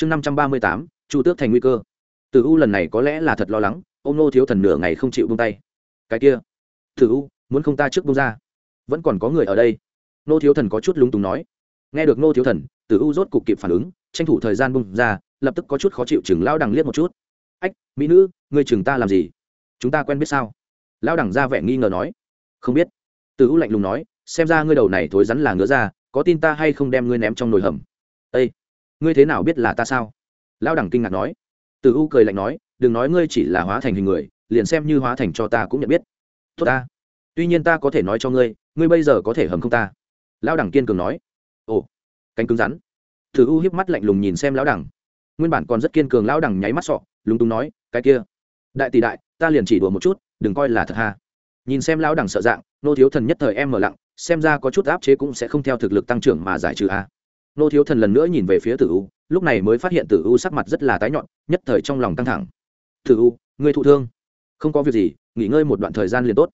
chương năm trăm ba mươi tám, chu tước thành nguy cơ. Tử u lần này có lẽ là thật lo lắng ô nô thiếu thần nửa ngày không chịu bông tay. Cái kia, tử u, muốn không ta trước bông ra? Vẫn còn có người ở đây. Nô thiếu thần có chút lúng túng nói. Nghe được nô thiếu thần, tử u rốt cục kịp phản ứng, tranh thủ thời gian bông ra, lập tức có chút khó chịu chừng lao đằng liếc một chút. Ách, mỹ nữ người chừng ta làm gì? Chúng ta quen biết sao? Lao đằng ra vẻ nghi ngờ nói. Không biết. Tử u lạnh lùng nói. Xem ra ngươi đầu này thối rắn là ngứa ra có tin ta hay không đem ngươi ném trong nồi hầm? Ây ngươi thế nào biết là ta sao? Lão đẳng kinh ngạc nói. Từ u cười lạnh nói, đừng nói ngươi chỉ là hóa thành hình người, liền xem như hóa thành cho ta cũng nhận biết. Tốt ta. Tuy nhiên ta có thể nói cho ngươi ngươi bây giờ có thể hầm không ta. Lão đẳng kiên cường nói. Ồ, cánh cứng rắn. Từ u hiếp mắt lạnh lùng nhìn xem lão đẳng. Nguyên bản còn rất kiên cường lão đẳng nháy mắt sọ, lúng túng nói, cái kia. Đại tỷ đại, ta liền chỉ đùa một chút, đừng coi là thật ha. Nhìn xem lão đẳng sợ dạng, nô thiếu thần nhất thời em mở lặng, xem ra có chút áp chế cũng sẽ không theo thực lực tăng trưởng mà giải trừ a nô thiếu thần lần nữa nhìn về phía tử u, lúc này mới phát hiện tử u sắc mặt rất là tái nhọn, nhất thời trong lòng căng thẳng. Tử u người thụ thương? Không có việc gì, nghỉ ngơi một đoạn thời gian liền tốt.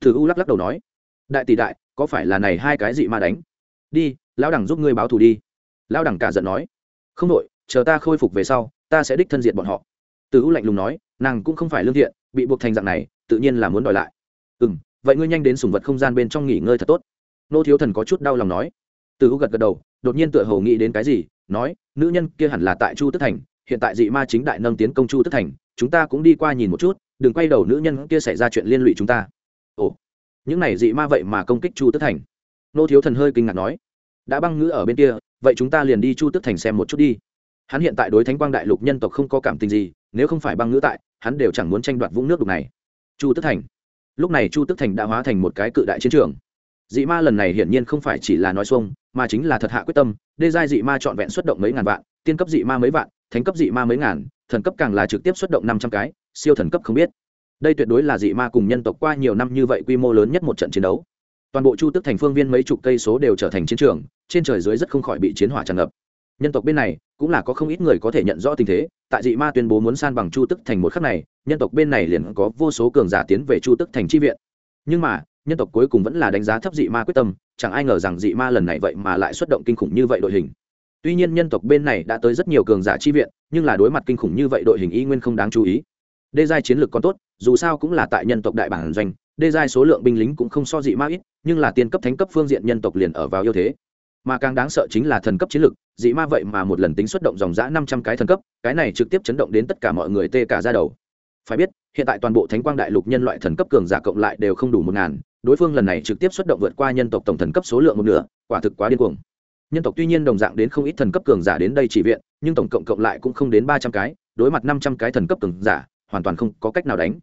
Tử u lắc lắc đầu nói. Đại tỷ đại, có phải là này hai cái gì mà đánh? Đi, lão đẳng giúp ngươi báo thù đi. Lão đẳng cả giận nói. Không đội chờ ta khôi phục về sau, ta sẽ đích thân diện bọn họ. Tử u lạnh lùng nói. Nàng cũng không phải lương thiện, bị buộc thành dạng này, tự nhiên là muốn đòi lại. Ừ vậy ngươi nhanh đến sùng vật không gian bên trong nghỉ ngơi thật tốt. Nô thiếu thần có chút đau lòng nói từ u gật gật đầu, đột nhiên tựa hồ nghĩ đến cái gì, nói, nữ nhân kia hẳn là tại chu tức thành, hiện tại dị ma chính đại nâng tiến công chu tức thành, chúng ta cũng đi qua nhìn một chút, đừng quay đầu nữ nhân kia xảy ra chuyện liên lụy chúng ta. Ồ, những này dị ma vậy mà công kích chu tức thành. Nô thiếu thần hơi kinh ngạc nói, đã băng ngữ ở bên kia, vậy chúng ta liền đi chu tức thành xem một chút đi. Hắn hiện tại đối thánh quang đại lục nhân tộc không có cảm tình gì, nếu không phải băng ngữ tại, hắn đều chẳng muốn tranh đoạt vũng nước đục này. Chu tức thành. Lúc này chu tức thành đã hóa thành một cái cự đại chiến trường dị ma lần này hiển nhiên không phải chỉ là nói xuông, mà chính là thật hạ quyết tâm, đê giai dị ma trọn vẹn xuất động mấy ngàn vạn, tiên cấp dị ma mấy vạn, thánh cấp dị ma mấy ngàn, thần cấp càng là trực tiếp xuất động năm trăm cái, siêu thần cấp không biết. Đây tuyệt đối là dị ma cùng nhân tộc qua nhiều năm như vậy quy mô lớn nhất một trận chiến đấu. Toàn bộ chu tức thành phương viên mấy chục cây số đều trở thành chiến trường, trên trời dưới rất không khỏi bị chiến hỏa tràn ngập. Nhân tộc bên này, cũng là có không ít người có thể nhận rõ tình thế, tại dị ma tuyên bố muốn san bằng chu tức thành một khắc này, nhân tộc bên này liền có vô số cường giả tiến về chu tức thành tri viện. Nhưng mà nhân tộc cuối cùng vẫn là đánh giá thấp dị ma quyết tâm, chẳng ai ngờ rằng dị ma lần này vậy mà lại xuất động kinh khủng như vậy đội hình. Tuy nhiên nhân tộc bên này đã tới rất nhiều cường giả chi viện, nhưng là đối mặt kinh khủng như vậy đội hình y nguyên không đáng chú ý. Đê giai chiến lược còn tốt, dù sao cũng là tại nhân tộc đại bản doanh, đê giai số lượng binh lính cũng không so dị ma ít, nhưng là tiên cấp thánh cấp phương diện nhân tộc liền ở vào ưu thế. Mà càng đáng sợ chính là thần cấp chiến lược, dị ma vậy mà một lần tính xuất động dòng giã năm trăm cái thần cấp, cái này trực tiếp chấn động đến tất cả mọi người tê cả ra đầu. Phải biết, hiện tại toàn bộ thánh quang đại lục nhân loại thần cấp cường giả cộng lại đều không đủ một ngàn đối phương lần này trực tiếp xuất động vượt qua nhân tộc tổng thần cấp số lượng một nửa, quả thực quá điên cuồng. Nhân tộc tuy nhiên đồng dạng đến không ít thần cấp cường giả đến đây chỉ viện, nhưng tổng cộng cộng lại cũng không đến ba trăm cái, đối mặt năm trăm cái thần cấp cường giả, hoàn toàn không có cách nào đánh.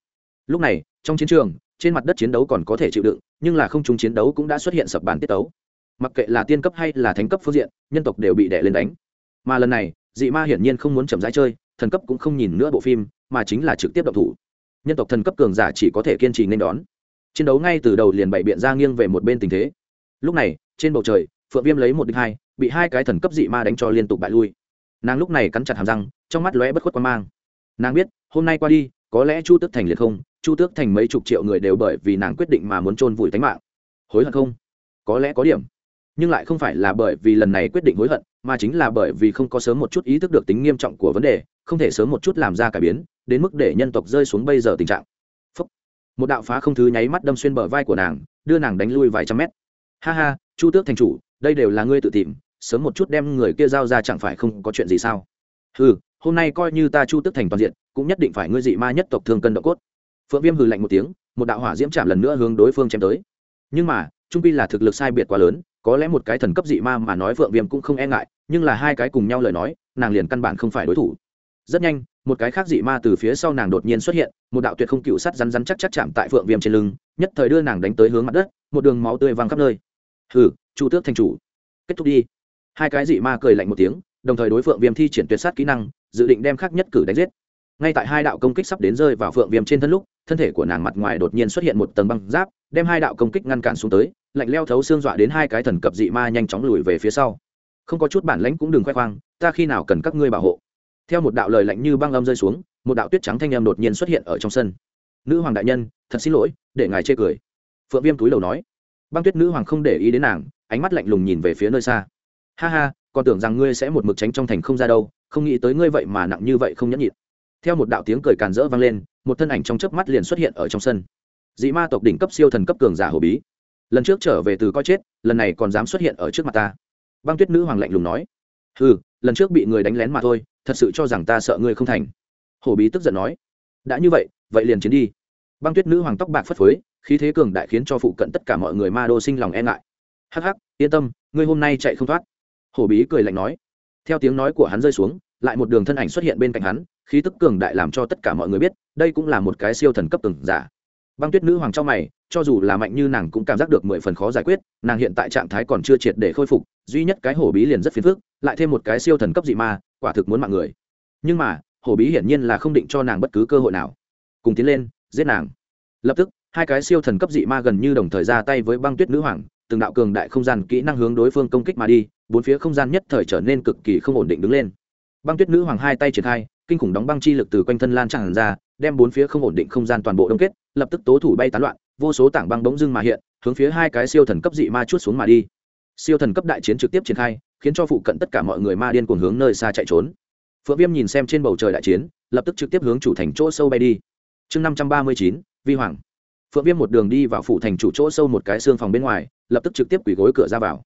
Lúc này, trong chiến trường, trên mặt đất chiến đấu còn có thể chịu đựng, nhưng là không chúng chiến đấu cũng đã xuất hiện sập bàn tiết tấu. Mặc kệ là tiên cấp hay là thánh cấp phương diện, nhân tộc đều bị đè lên đánh. Mà lần này, dị ma hiển nhiên không muốn chậm rãi chơi, thần cấp cũng không nhìn nữa bộ phim, mà chính là trực tiếp động thủ. Nhân tộc thần cấp cường giả chỉ có thể kiên trì nên đón chiến đấu ngay từ đầu liền bày biện ra nghiêng về một bên tình thế. Lúc này, trên bầu trời, phượng viêm lấy một đích hai, bị hai cái thần cấp dị ma đánh cho liên tục bại lui. Nàng lúc này cắn chặt hàm răng, trong mắt lóe bất khuất quan mang. Nàng biết, hôm nay qua đi, có lẽ chu tước thành liệt không, chu tước thành mấy chục triệu người đều bởi vì nàng quyết định mà muốn chôn vùi tánh mạng. Hối hận không? Có lẽ có điểm. Nhưng lại không phải là bởi vì lần này quyết định hối hận, mà chính là bởi vì không có sớm một chút ý thức được tính nghiêm trọng của vấn đề, không thể sớm một chút làm ra cải biến, đến mức để nhân tộc rơi xuống bây giờ tình trạng một đạo phá không thứ nháy mắt đâm xuyên bờ vai của nàng đưa nàng đánh lui vài trăm mét. Ha ha chu tước thành chủ đây đều là ngươi tự tìm sớm một chút đem người kia giao ra chẳng phải không có chuyện gì sao? Hừ, hôm nay coi như ta chu tước thành toàn diện cũng nhất định phải ngươi dị ma nhất tộc thương cân độ cốt. Phượng viêm hừ lạnh một tiếng một đạo hỏa diễm chạm lần nữa hướng đối phương chém tới. Nhưng mà trung pi là thực lực sai biệt quá lớn có lẽ một cái thần cấp dị ma mà nói phượng viêm cũng không e ngại nhưng là hai cái cùng nhau lời nói nàng liền căn bản không phải đối thủ rất nhanh, một cái khác dị ma từ phía sau nàng đột nhiên xuất hiện, một đạo tuyệt không cựu sắt rắn rắn chắc chắc chạm tại phượng viêm trên lưng, nhất thời đưa nàng đánh tới hướng mặt đất, một đường máu tươi văng khắp nơi. Hừ, chu tước thành chủ, kết thúc đi. Hai cái dị ma cười lạnh một tiếng, đồng thời đối phượng viêm thi triển tuyệt sát kỹ năng, dự định đem khác nhất cử đánh giết. Ngay tại hai đạo công kích sắp đến rơi vào phượng viêm trên thân lúc, thân thể của nàng mặt ngoài đột nhiên xuất hiện một tầng băng giáp, đem hai đạo công kích ngăn cản xuống tới, lạnh leo thấu xương dọa đến hai cái thần cập dị ma nhanh chóng lùi về phía sau. Không có chút bản lãnh cũng đừng khoe khoang, ta khi nào cần các ngươi bảo hộ? Theo một đạo lời lạnh như băng âm rơi xuống, một đạo tuyết trắng thanh em đột nhiên xuất hiện ở trong sân. Nữ hoàng đại nhân, thật xin lỗi, để ngài chê cười. Phượng viêm túi đầu nói. Băng tuyết nữ hoàng không để ý đến nàng, ánh mắt lạnh lùng nhìn về phía nơi xa. Ha ha, còn tưởng rằng ngươi sẽ một mực tránh trong thành không ra đâu, không nghĩ tới ngươi vậy mà nặng như vậy không nhẫn nhịn. Theo một đạo tiếng cười càn rỡ vang lên, một thân ảnh trong chớp mắt liền xuất hiện ở trong sân. Dị ma tộc đỉnh cấp siêu thần cấp cường giả hồ bí. Lần trước trở về từ coi chết, lần này còn dám xuất hiện ở trước mặt ta. Băng tuyết nữ hoàng lạnh lùng nói. Ừ lần trước bị người đánh lén mà thôi thật sự cho rằng ta sợ ngươi không thành. Hồ bí tức giận nói. Đã như vậy vậy liền chiến đi. Băng tuyết nữ hoàng tóc bạc phất phới, khí thế cường đại khiến cho phụ cận tất cả mọi người ma đô sinh lòng e ngại. Hắc hắc, yên tâm, ngươi hôm nay chạy không thoát. Hổ bí cười lạnh nói. Theo tiếng nói của hắn rơi xuống, lại một đường thân ảnh xuất hiện bên cạnh hắn, khí tức cường đại làm cho tất cả mọi người biết, đây cũng là một cái siêu thần cấp từng giả. Băng tuyết nữ hoàng trong mày cho dù là mạnh như nàng cũng cảm giác được mười phần khó giải quyết, nàng hiện tại trạng thái còn chưa triệt để khôi phục, duy nhất cái hổ bí liền rất phiền phức, lại thêm một cái siêu thần cấp dị ma, quả thực muốn mạng người. Nhưng mà, hổ bí hiển nhiên là không định cho nàng bất cứ cơ hội nào. Cùng tiến lên, giết nàng. Lập tức, hai cái siêu thần cấp dị ma gần như đồng thời ra tay với băng tuyết nữ hoàng, từng đạo cường đại không gian kỹ năng hướng đối phương công kích mà đi, bốn phía không gian nhất thời trở nên cực kỳ không ổn định đứng lên. Băng tuyết nữ hoàng hai tay triển khai, kinh khủng đóng băng chi lực từ quanh thân lan tràn ra, đem bốn phía không ổn định không gian toàn bộ đông kết, lập tức tố thủ bay tán loạn vô số tảng băng bỗng dưng mà hiện, hướng phía hai cái siêu thần cấp dị ma chút xuống mà đi. Siêu thần cấp đại chiến trực tiếp triển khai, khiến cho phụ cận tất cả mọi người ma điên cuồng hướng nơi xa chạy trốn. Phượng viêm nhìn xem trên bầu trời đại chiến, lập tức trực tiếp hướng chủ thành chỗ sâu bay đi. Chương năm trăm ba mươi chín, vi hoàng. Phượng viêm một đường đi vào phủ thành chủ chỗ sâu một cái xương phòng bên ngoài, lập tức trực tiếp quỳ gối cửa ra vào.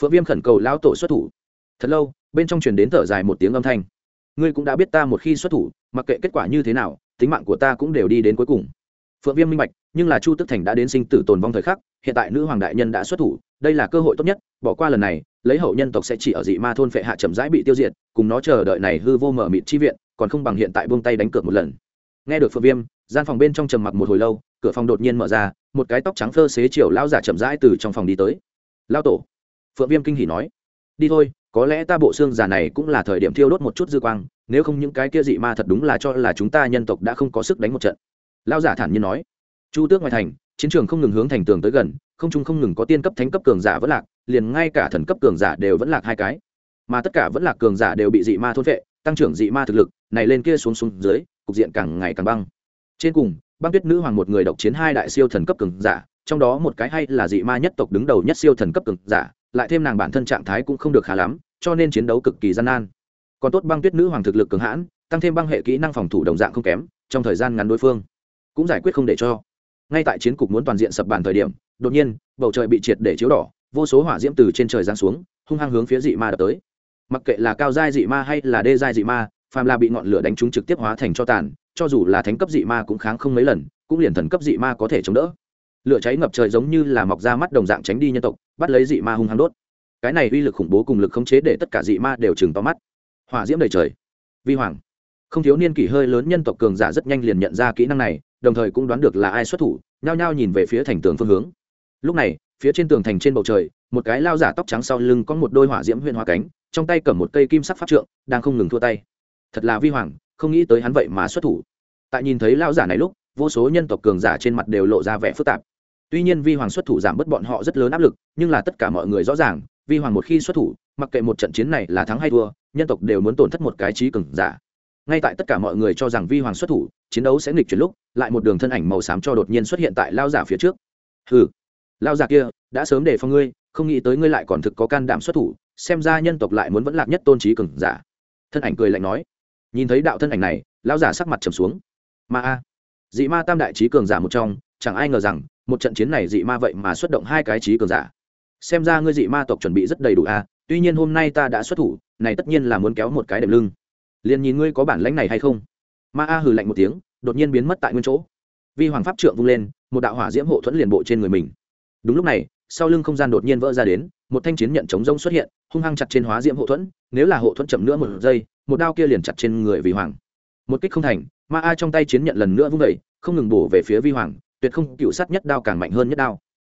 Phượng viêm khẩn cầu lão tổ xuất thủ. Thật lâu, bên trong truyền đến thở dài một tiếng âm thanh. Ngươi cũng đã biết ta một khi xuất thủ, mặc kệ kết quả như thế nào, tính mạng của ta cũng đều đi đến cuối cùng phượng viêm minh bạch, nhưng là chu tức thành đã đến sinh tử tồn vong thời khắc, hiện tại nữ hoàng đại nhân đã xuất thủ, đây là cơ hội tốt nhất, bỏ qua lần này, lấy hậu nhân tộc sẽ chỉ ở dị ma thôn phệ hạ chậm rãi bị tiêu diệt, cùng nó chờ đợi này hư vô mở mịt chi viện, còn không bằng hiện tại buông tay đánh cược một lần. Nghe được phượng viêm, gian phòng bên trong trầm mặc một hồi lâu, cửa phòng đột nhiên mở ra, một cái tóc trắng phơ xế chiều lao giả chậm rãi từ trong phòng đi tới. Lao tổ, phượng viêm kinh hỉ nói, đi thôi, có lẽ ta bộ xương giả này cũng là thời điểm thiêu đốt một chút dư quang, nếu không những cái kia dị ma thật đúng là cho là chúng ta nhân tộc đã không có sức đánh một trận lao giả thản nhiên nói, chu tước ngoài thành, chiến trường không ngừng hướng thành tường tới gần, không trung không ngừng có tiên cấp, thánh cấp cường giả vẫn lạc, liền ngay cả thần cấp cường giả đều vẫn lạc hai cái. Mà tất cả vẫn lạc cường giả đều bị dị ma thôn vệ tăng trưởng dị ma thực lực, này lên kia xuống xuống dưới, cục diện càng ngày càng băng. Trên cùng, băng tuyết nữ hoàng một người độc chiến hai đại siêu thần cấp cường giả, trong đó một cái hay là dị ma nhất tộc đứng đầu nhất siêu thần cấp cường giả, lại thêm nàng bản thân trạng thái cũng không được khá lắm, cho nên chiến đấu cực kỳ gian nan. Còn tốt băng tuyết nữ hoàng thực lực cường hãn, tăng thêm băng hệ kỹ năng phòng thủ đồng dạng không kém, trong thời gian ngắn đối phương cũng giải quyết không để cho. Ngay tại chiến cục muốn toàn diện sập bàn thời điểm, đột nhiên, bầu trời bị triệt để chiếu đỏ, vô số hỏa diễm từ trên trời giáng xuống, hung hăng hướng phía dị ma đập tới. Mặc kệ là cao giai dị ma hay là đê giai dị ma, phàm là bị ngọn lửa đánh trúng trực tiếp hóa thành cho tàn, cho dù là thánh cấp dị ma cũng kháng không mấy lần, cũng liền thần cấp dị ma có thể chống đỡ. Lửa cháy ngập trời giống như là mọc ra mắt đồng dạng tránh đi nhân tộc, bắt lấy dị ma hung hăng đốt. Cái này uy lực khủng bố cùng lực khống chế để tất cả dị ma đều chừng to mắt. Hỏa diễm đầy trời. Vi hoàng. Không thiếu niên kỷ hơi lớn nhân tộc cường giả rất nhanh liền nhận ra kỹ năng này đồng thời cũng đoán được là ai xuất thủ, nhao nhao nhìn về phía thành tường phương hướng. Lúc này, phía trên tường thành trên bầu trời, một cái lao giả tóc trắng sau lưng có một đôi hỏa diễm huyên hoa cánh, trong tay cầm một cây kim sắc pháp trượng, đang không ngừng thua tay. Thật là vi hoàng, không nghĩ tới hắn vậy mà xuất thủ. Tại nhìn thấy lao giả này lúc, vô số nhân tộc cường giả trên mặt đều lộ ra vẻ phức tạp. Tuy nhiên vi hoàng xuất thủ giảm bớt bọn họ rất lớn áp lực, nhưng là tất cả mọi người rõ ràng, vi hoàng một khi xuất thủ, mặc kệ một trận chiến này là thắng hay thua, nhân tộc đều muốn tổn thất một cái trí cường giả ngay tại tất cả mọi người cho rằng vi hoàng xuất thủ, chiến đấu sẽ nghịch chuyển lúc, lại một đường thân ảnh màu xám cho đột nhiên xuất hiện tại lao giả phía trước. Hừ, lao giả kia, đã sớm để phòng ngươi, không nghĩ tới ngươi lại còn thực có can đảm xuất thủ, xem ra nhân tộc lại muốn vẫn lạc nhất tôn trí cường giả. Thân ảnh cười lạnh nói. Nhìn thấy đạo thân ảnh này, lao giả sắc mặt trầm xuống. Ma a. Dị ma tam đại trí cường giả một trong, chẳng ai ngờ rằng, một trận chiến này dị ma vậy mà xuất động hai cái trí cường giả. Xem ra ngươi dị ma tộc chuẩn bị rất đầy đủ a, tuy nhiên hôm nay ta đã xuất thủ, này tất nhiên là muốn kéo một cái đệm lưng liền nhìn ngươi có bản lãnh này hay không ma a hừ lạnh một tiếng đột nhiên biến mất tại nguyên chỗ vi hoàng pháp trượng vung lên một đạo hỏa diễm hộ thuẫn liền bộ trên người mình đúng lúc này sau lưng không gian đột nhiên vỡ ra đến một thanh chiến nhận chống rông xuất hiện hung hăng chặt trên hóa diễm hộ thuẫn nếu là hộ thuẫn chậm nữa một giây một đao kia liền chặt trên người vi hoàng một kích không thành ma a trong tay chiến nhận lần nữa vung vẩy không ngừng bổ về phía vi hoàng tuyệt không cựu sát nhất đao càng mạnh hơn nhất đao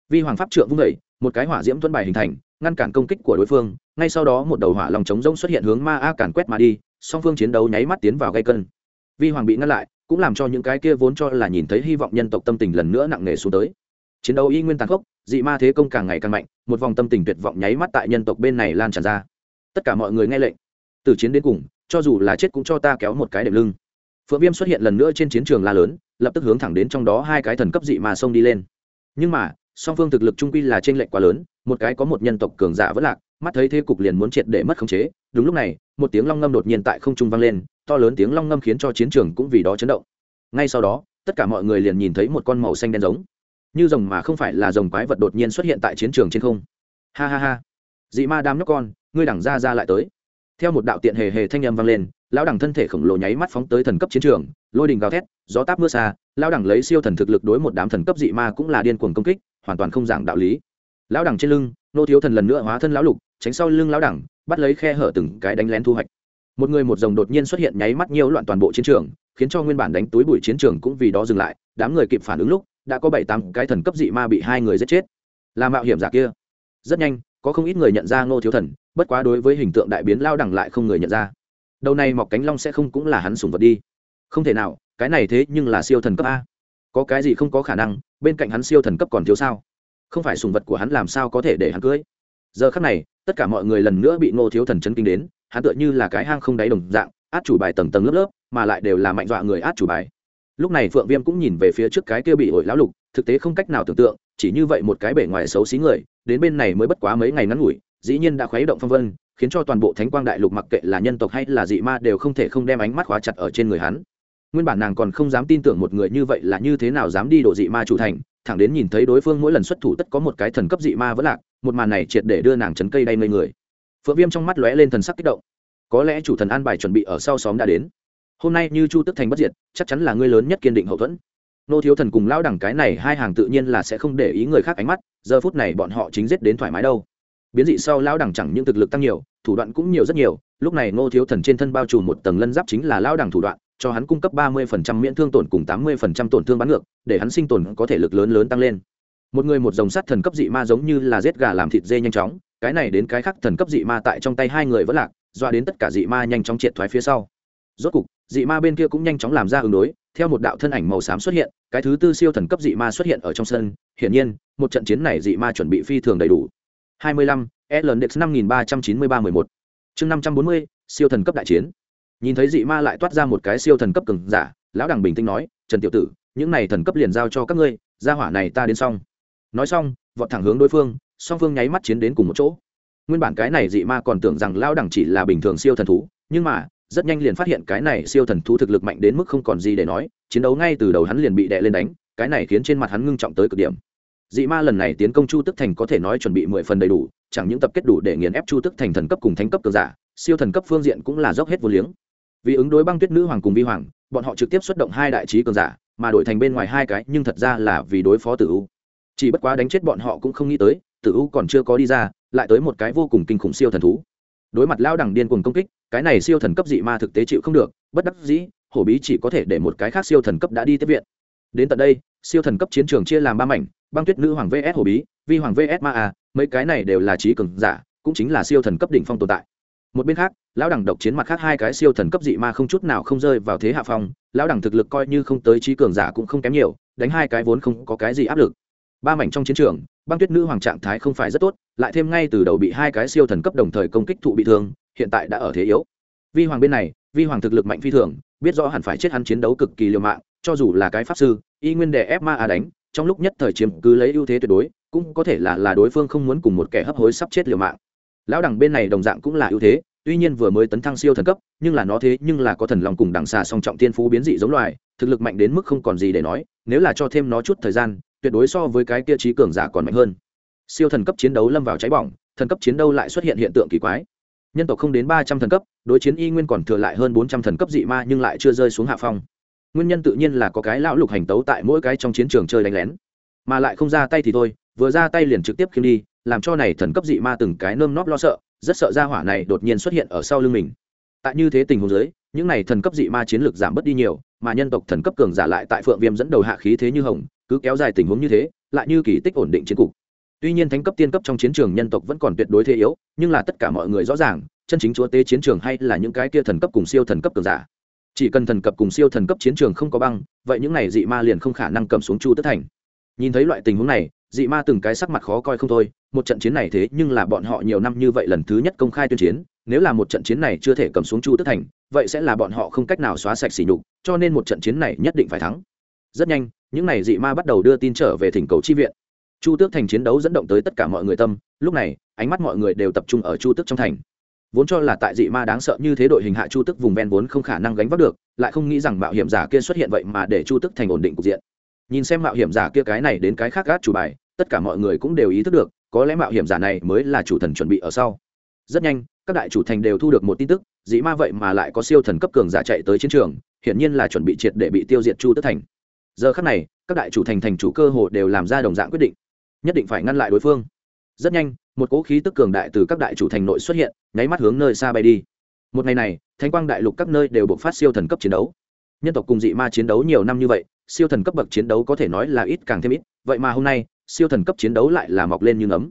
vi hoàng pháp trượng vung vẩy một cái hỏa diễm Thuẫn bài hình thành ngăn cản công kích của đối phương ngay sau đó một đầu hỏa lòng chống rông xuất hiện hướng ma a càn quét mà đi song phương chiến đấu nháy mắt tiến vào gây cân. Vi hoàng bị ngăn lại, cũng làm cho những cái kia vốn cho là nhìn thấy hy vọng nhân tộc tâm tình lần nữa nặng nề xuống tới. Chiến đấu y nguyên tàn khốc, dị ma thế công càng ngày càng mạnh, một vòng tâm tình tuyệt vọng nháy mắt tại nhân tộc bên này lan tràn ra. Tất cả mọi người nghe lệnh. Từ chiến đến cùng, cho dù là chết cũng cho ta kéo một cái đệm lưng. Phượng viêm xuất hiện lần nữa trên chiến trường la lớn, lập tức hướng thẳng đến trong đó hai cái thần cấp dị ma xông đi lên. Nhưng mà, song phương thực lực trung quy là t r ê n lệch quá lớn, một cái có một nhân tộc cường giả vất lạc mắt thấy thế cục liền muốn triệt để mất khống chế, đúng lúc này, một tiếng long ngâm đột nhiên tại không trung vang lên, to lớn tiếng long ngâm khiến cho chiến trường cũng vì đó chấn động. Ngay sau đó, tất cả mọi người liền nhìn thấy một con màu xanh đen giống, như rồng mà không phải là rồng quái vật đột nhiên xuất hiện tại chiến trường trên không. Ha ha ha. Dị ma đám nhóc con, ngươi đẳng ra ra lại tới. Theo một đạo tiện hề hề thanh âm vang lên, lão đẳng thân thể khổng lồ nháy mắt phóng tới thần cấp chiến trường, lôi đình gào thét, gió táp mưa xa, lão đẳng lấy siêu thần thực lực đối một đám thần cấp dị ma cũng là điên cuồng công kích, hoàn toàn không giảng đạo lý. Lão đẳng trên lưng nô thiếu thần lần nữa hóa thân lão lục, tránh sau lưng lão đẳng, bắt lấy khe hở từng cái đánh lén thu hoạch. Một người một dòng đột nhiên xuất hiện nháy mắt nhiều loạn toàn bộ chiến trường, khiến cho nguyên bản đánh túi bụi chiến trường cũng vì đó dừng lại, đám người kịp phản ứng lúc, đã có bảy tám cái thần cấp dị ma bị hai người giết chết. Là mạo hiểm giả kia. Rất nhanh, có không ít người nhận ra ngô thiếu thần, bất quá đối với hình tượng đại biến lao đẳng lại không người nhận ra. Đầu này mọc cánh long sẽ không cũng là hắn sùng vật đi. Không thể nào, cái này thế nhưng là siêu thần cấp a. Có cái gì không có khả năng, bên cạnh hắn siêu thần cấp còn thiếu sao? Không phải sùng vật của hắn làm sao có thể để hắn cưới. Giờ khắc này, tất cả mọi người lần nữa bị ngô thiếu thần chấn kinh đến, hắn tựa như là cái hang không đáy đồng dạng, át chủ bài tầng tầng lớp lớp, mà lại đều là mạnh dọa người át chủ bài. Lúc này phượng viêm cũng nhìn về phía trước cái kia bị ổi lão lục, thực tế không cách nào tưởng tượng, chỉ như vậy một cái bể ngoài xấu xí người, đến bên này mới bất quá mấy ngày ngắn ngủi, dĩ nhiên đã khuấy động phong vân, khiến cho toàn bộ thánh quang đại lục mặc kệ là nhân tộc hay là dị ma đều không thể không đem ánh mắt khóa chặt ở trên người hắn. Nguyên bản nàng còn không dám tin tưởng một người như vậy là như thế nào dám đi đổ dị ma chủ thành thẳng đến nhìn thấy đối phương mỗi lần xuất thủ tất có một cái thần cấp dị ma vẫn lạc, một màn này triệt để đưa nàng chấn cây đay ngây người. Phượng viêm trong mắt lóe lên thần sắc kích động. Có lẽ chủ thần an bài chuẩn bị ở sau xóm đã đến. Hôm nay như chu tức thành bất diệt, chắc chắn là ngươi lớn nhất kiên định hậu thuẫn. Nô thiếu thần cùng lao đẳng cái này hai hàng tự nhiên là sẽ không để ý người khác ánh mắt, giờ phút này bọn họ chính giết đến thoải mái đâu. Biến dị sau lao đẳng chẳng những thực lực tăng nhiều, thủ đoạn cũng nhiều rất nhiều, lúc này ngô thiếu thần trên thân bao trùm một tầng lân giáp chính là lao đẳng thủ đoạn cho hắn cung cấp ba mươi phần trăm miễn thương tổn cùng tám mươi phần trăm tổn thương bắn ngược để hắn sinh tồn có thể lực lớn lớn tăng lên một người một dòng sắt thần cấp dị ma giống như là giết gà làm thịt dê nhanh chóng cái này đến cái khác thần cấp dị ma tại trong tay hai người vẫn lạc doa đến tất cả dị ma nhanh chóng triệt thoái phía sau rốt cục dị ma bên kia cũng nhanh chóng làm ra ứng đối theo một đạo thân ảnh màu xám xuất hiện cái thứ tư siêu thần cấp dị ma xuất hiện ở trong sân hiển nhiên một trận chiến này dị ma chuẩn bị phi thường đầy đủ 25, LNX 539311. Chương 540, siêu thần cấp đại chiến. Nhìn thấy dị ma lại toát ra một cái siêu thần cấp cường giả, lão đằng bình tĩnh nói, "Trần tiểu tử, những này thần cấp liền giao cho các ngươi, gia hỏa này ta đến xong." Nói xong, vọt thẳng hướng đối phương, song phương nháy mắt chiến đến cùng một chỗ. Nguyên bản cái này dị ma còn tưởng rằng lão đằng chỉ là bình thường siêu thần thú, nhưng mà, rất nhanh liền phát hiện cái này siêu thần thú thực lực mạnh đến mức không còn gì để nói, chiến đấu ngay từ đầu hắn liền bị đè lên đánh, cái này khiến trên mặt hắn ngưng trọng tới cực điểm dị ma lần này tiến công chu tức thành có thể nói chuẩn bị mười phần đầy đủ chẳng những tập kết đủ để nghiền ép chu tức thành thần cấp cùng thánh cấp cường giả siêu thần cấp phương diện cũng là dốc hết vô liếng vì ứng đối băng tuyết nữ hoàng cùng vi hoàng, bọn họ trực tiếp xuất động hai đại trí cường giả, mà đổi thành bên ngoài hai cái, nhưng thật ra là vì đối phó tử u. Chỉ bất quá đánh chết bọn họ cũng không nghĩ tới, tử u còn chưa có đi ra, lại tới một cái vô cùng kinh khủng siêu thần thú. Đối mặt lao đẳng điên cuồng công kích, cái này siêu thần cấp dị ma thực tế chịu không được, bất đắc dĩ, hổ bí chỉ có thể để một cái khác siêu thần cấp đã đi tiếp viện. Đến tận đây, siêu thần cấp chiến trường chia làm ba mảnh, băng tuyết nữ hoàng vs hổ bí, vi hoàng vs ma a, mấy cái này đều là trí cường giả, cũng chính là siêu thần cấp đỉnh phong tồn tại một bên khác, lão đẳng độc chiến mặt khác hai cái siêu thần cấp dị ma không chút nào không rơi vào thế hạ phong, lão đẳng thực lực coi như không tới trí cường giả cũng không kém nhiều, đánh hai cái vốn không có cái gì áp lực. Ba mảnh trong chiến trường, băng tuyết nữ hoàng trạng thái không phải rất tốt, lại thêm ngay từ đầu bị hai cái siêu thần cấp đồng thời công kích thụ bị thương, hiện tại đã ở thế yếu. Vi hoàng bên này, vi hoàng thực lực mạnh phi thường, biết rõ hẳn phải chết hắn chiến đấu cực kỳ liều mạng, cho dù là cái pháp sư, y nguyên đè ép ma a đánh, trong lúc nhất thời chiếm cứ lấy ưu thế tuyệt đối, cũng có thể là là đối phương không muốn cùng một kẻ hấp hối sắp chết liều mạng lão đẳng bên này đồng dạng cũng là ưu thế, tuy nhiên vừa mới tấn thăng siêu thần cấp, nhưng là nó thế nhưng là có thần lòng cùng đằng xà song trọng tiên phú biến dị giống loài, thực lực mạnh đến mức không còn gì để nói, nếu là cho thêm nó chút thời gian, tuyệt đối so với cái kia trí cường giả còn mạnh hơn. Siêu thần cấp chiến đấu lâm vào cháy bỏng, thần cấp chiến đấu lại xuất hiện hiện tượng kỳ quái. Nhân tộc không đến ba trăm thần cấp, đối chiến y nguyên còn thừa lại hơn bốn trăm thần cấp dị ma nhưng lại chưa rơi xuống hạ phong. Nguyên nhân tự nhiên là có cái lão lục hành tấu tại mỗi cái trong chiến trường chơi đánh lén. Mà lại không ra tay thì thôi vừa ra tay liền trực tiếp khiêng đi, làm cho này thần cấp dị ma từng cái nơm nóp lo sợ, rất sợ ra hỏa này đột nhiên xuất hiện ở sau lưng mình. Tại như thế tình huống giới những này thần cấp dị ma chiến lược giảm bớt đi nhiều, mà nhân tộc thần cấp cường giả lại tại phượng viêm dẫn đầu hạ khí thế như hồng, cứ kéo dài tình huống như thế, lại như kỳ tích ổn định chiến cục. Tuy nhiên thánh cấp tiên cấp trong chiến trường nhân tộc vẫn còn tuyệt đối thế yếu, nhưng là tất cả mọi người rõ ràng, chân chính chúa tế chiến trường hay là những cái kia thần cấp cùng siêu thần cấp cường giả. Chỉ cần thần cấp cùng siêu thần cấp chiến trường không có băng, vậy những này dị ma liền không khả năng cầm xuống chu tất thành. Nhìn thấy loại tình huống này dị ma từng cái sắc mặt khó coi không thôi, một trận chiến này thế nhưng là bọn họ nhiều năm như vậy lần thứ nhất công khai tuyên chiến, nếu là một trận chiến này chưa thể cầm xuống chu tức thành, vậy sẽ là bọn họ không cách nào xóa sạch sỉ nhục, cho nên một trận chiến này nhất định phải thắng. Rất nhanh, những này dị ma bắt đầu đưa tin trở về thỉnh cầu chi viện. Chu tước thành chiến đấu dẫn động tới tất cả mọi người tâm, lúc này, ánh mắt mọi người đều tập trung ở chu tước trong thành. Vốn cho là tại dị ma đáng sợ như thế đội hình hạ chu tước vùng ven vốn không khả năng gánh vác được, lại không nghĩ rằng mạo hiểm giả kia xuất hiện vậy mà để chu tước thành ổn định cục diện. Nhìn xem mạo hiểm giả kia cái này đến cái khác gác chủ bài tất cả mọi người cũng đều ý thức được, có lẽ mạo hiểm giả này mới là chủ thần chuẩn bị ở sau. Rất nhanh, các đại chủ thành đều thu được một tin tức dĩ ma vậy mà lại có siêu thần cấp cường giả chạy tới chiến trường, hiển nhiên là chuẩn bị triệt để bị tiêu diệt chu tức thành. Giờ khắc này, các đại chủ thành thành chủ cơ hồ đều làm ra đồng dạng quyết định, nhất định phải ngăn lại đối phương. Rất nhanh, một cỗ khí tức cường đại từ các đại chủ thành nội xuất hiện, nháy mắt hướng nơi xa bay đi. Một ngày này thanh quang đại lục các nơi đều buộc phát siêu thần cấp chiến đấu. Nhân tộc cùng dị ma chiến đấu nhiều năm như vậy, siêu thần cấp bậc chiến đấu có thể nói là ít càng thêm ít, vậy mà hôm nay siêu thần cấp chiến đấu lại là mọc lên như nấm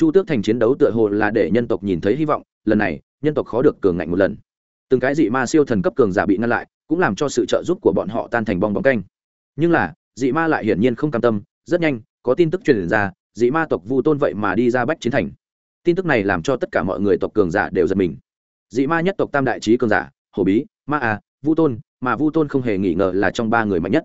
chu tước thành chiến đấu tựa hồ là để nhân tộc nhìn thấy hy vọng, lần này, nhân tộc khó được cường ngạnh một lần. Từng cái dị ma siêu thần cấp cường giả bị ngăn lại, cũng làm cho sự trợ giúp của bọn họ tan thành bong bóng canh. Nhưng là, dị ma lại hiển nhiên không cam tâm, rất nhanh, có tin tức truyền ra, dị ma tộc vu tôn vậy mà đi ra bách chiến thành. Tin tức này làm cho tất cả mọi người tộc cường giả đều giật mình. Dị ma nhất tộc tam đại trí cường giả, hổ bí, ma a, vu tôn, mà vu tôn không hề nghi ngờ là trong ba người mạnh nhất.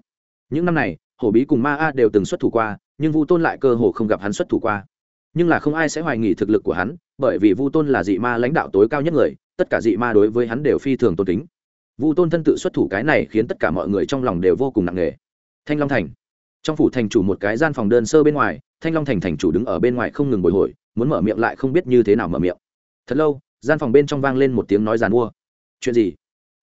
Những năm này, hổ bí cùng ma a đều từng xuất thủ qua nhưng vu tôn lại cơ hồ không gặp hắn xuất thủ qua. Nhưng là không ai sẽ hoài nghi thực lực của hắn, bởi vì vu tôn là dị ma lãnh đạo tối cao nhất người, tất cả dị ma đối với hắn đều phi thường tôn kính. Vu tôn thân tự xuất thủ cái này khiến tất cả mọi người trong lòng đều vô cùng nặng nề. Thanh long thành. Trong phủ thành chủ một cái gian phòng đơn sơ bên ngoài, thanh long thành thành chủ đứng ở bên ngoài không ngừng bồi hồi, muốn mở miệng lại không biết như thế nào mở miệng. Thật lâu, gian phòng bên trong vang lên một tiếng nói giàn mua. Chuyện gì?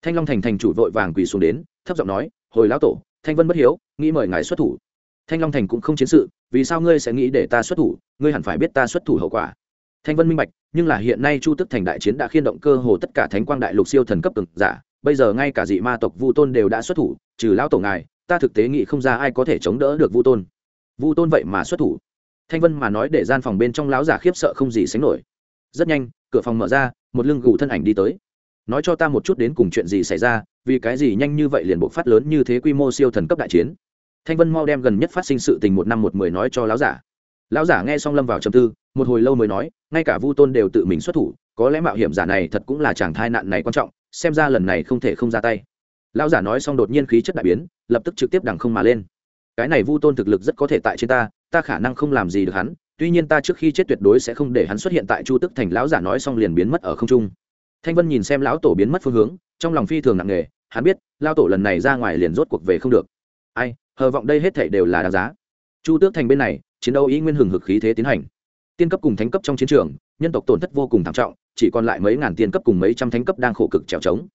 Thanh long thành thành chủ vội vàng quỳ xuống đến, thấp giọng nói, hồi lão tổ, thanh vân bất hiếu, nghĩ mời ngài xuất thủ thanh long thành cũng không chiến sự, vì sao ngươi sẽ nghĩ để ta xuất thủ, ngươi hẳn phải biết ta xuất thủ hậu quả. Thanh vân minh bạch, nhưng là hiện nay chu tức thành đại chiến đã khiên động cơ hồ tất cả thánh quang đại lục siêu thần cấp cực giả, bây giờ ngay cả dị ma tộc vu tôn đều đã xuất thủ, trừ lão tổ ngài, ta thực tế nghĩ không ra ai có thể chống đỡ được vu tôn. Vu tôn vậy mà xuất thủ. Thanh vân mà nói để gian phòng bên trong lão giả khiếp sợ không gì sánh nổi. Rất nhanh, cửa phòng mở ra, một lưng gù thân ảnh đi tới. Nói cho ta một chút đến cùng chuyện gì xảy ra, vì cái gì nhanh như vậy liền bộ phát lớn như thế quy mô siêu thần cấp đại chiến? Thanh vân mau đem gần nhất phát sinh sự tình một năm một mười nói cho lão giả. Lão giả nghe xong lâm vào trầm tư, một hồi lâu mới nói, ngay cả vu tôn đều tự mình xuất thủ, có lẽ mạo hiểm giả này thật cũng là chàng thai nạn này quan trọng, xem ra lần này không thể không ra tay. Lão giả nói xong đột nhiên khí chất đại biến, lập tức trực tiếp đằng không mà lên. Cái này vu tôn thực lực rất có thể tại trên ta ta khả năng không làm gì được hắn, tuy nhiên ta trước khi chết tuyệt đối sẽ không để hắn xuất hiện tại chu tức thành. Lão giả nói xong liền biến mất ở không trung. Thanh vân nhìn xem lão tổ biến mất phương hướng, trong lòng phi thường nặng nề, hắn biết lao tổ lần này ra ngoài liền rốt cuộc về không được. Ai hờ vọng đây hết thảy đều là đáng giá. Chu tước thành bên này, chiến đấu ý nguyên hừng hực khí thế tiến hành. Tiên cấp cùng thánh cấp trong chiến trường, nhân tộc tổn thất vô cùng thảm trọng, chỉ còn lại mấy ngàn tiên cấp cùng mấy trăm thánh cấp đang khổ cực trèo trống.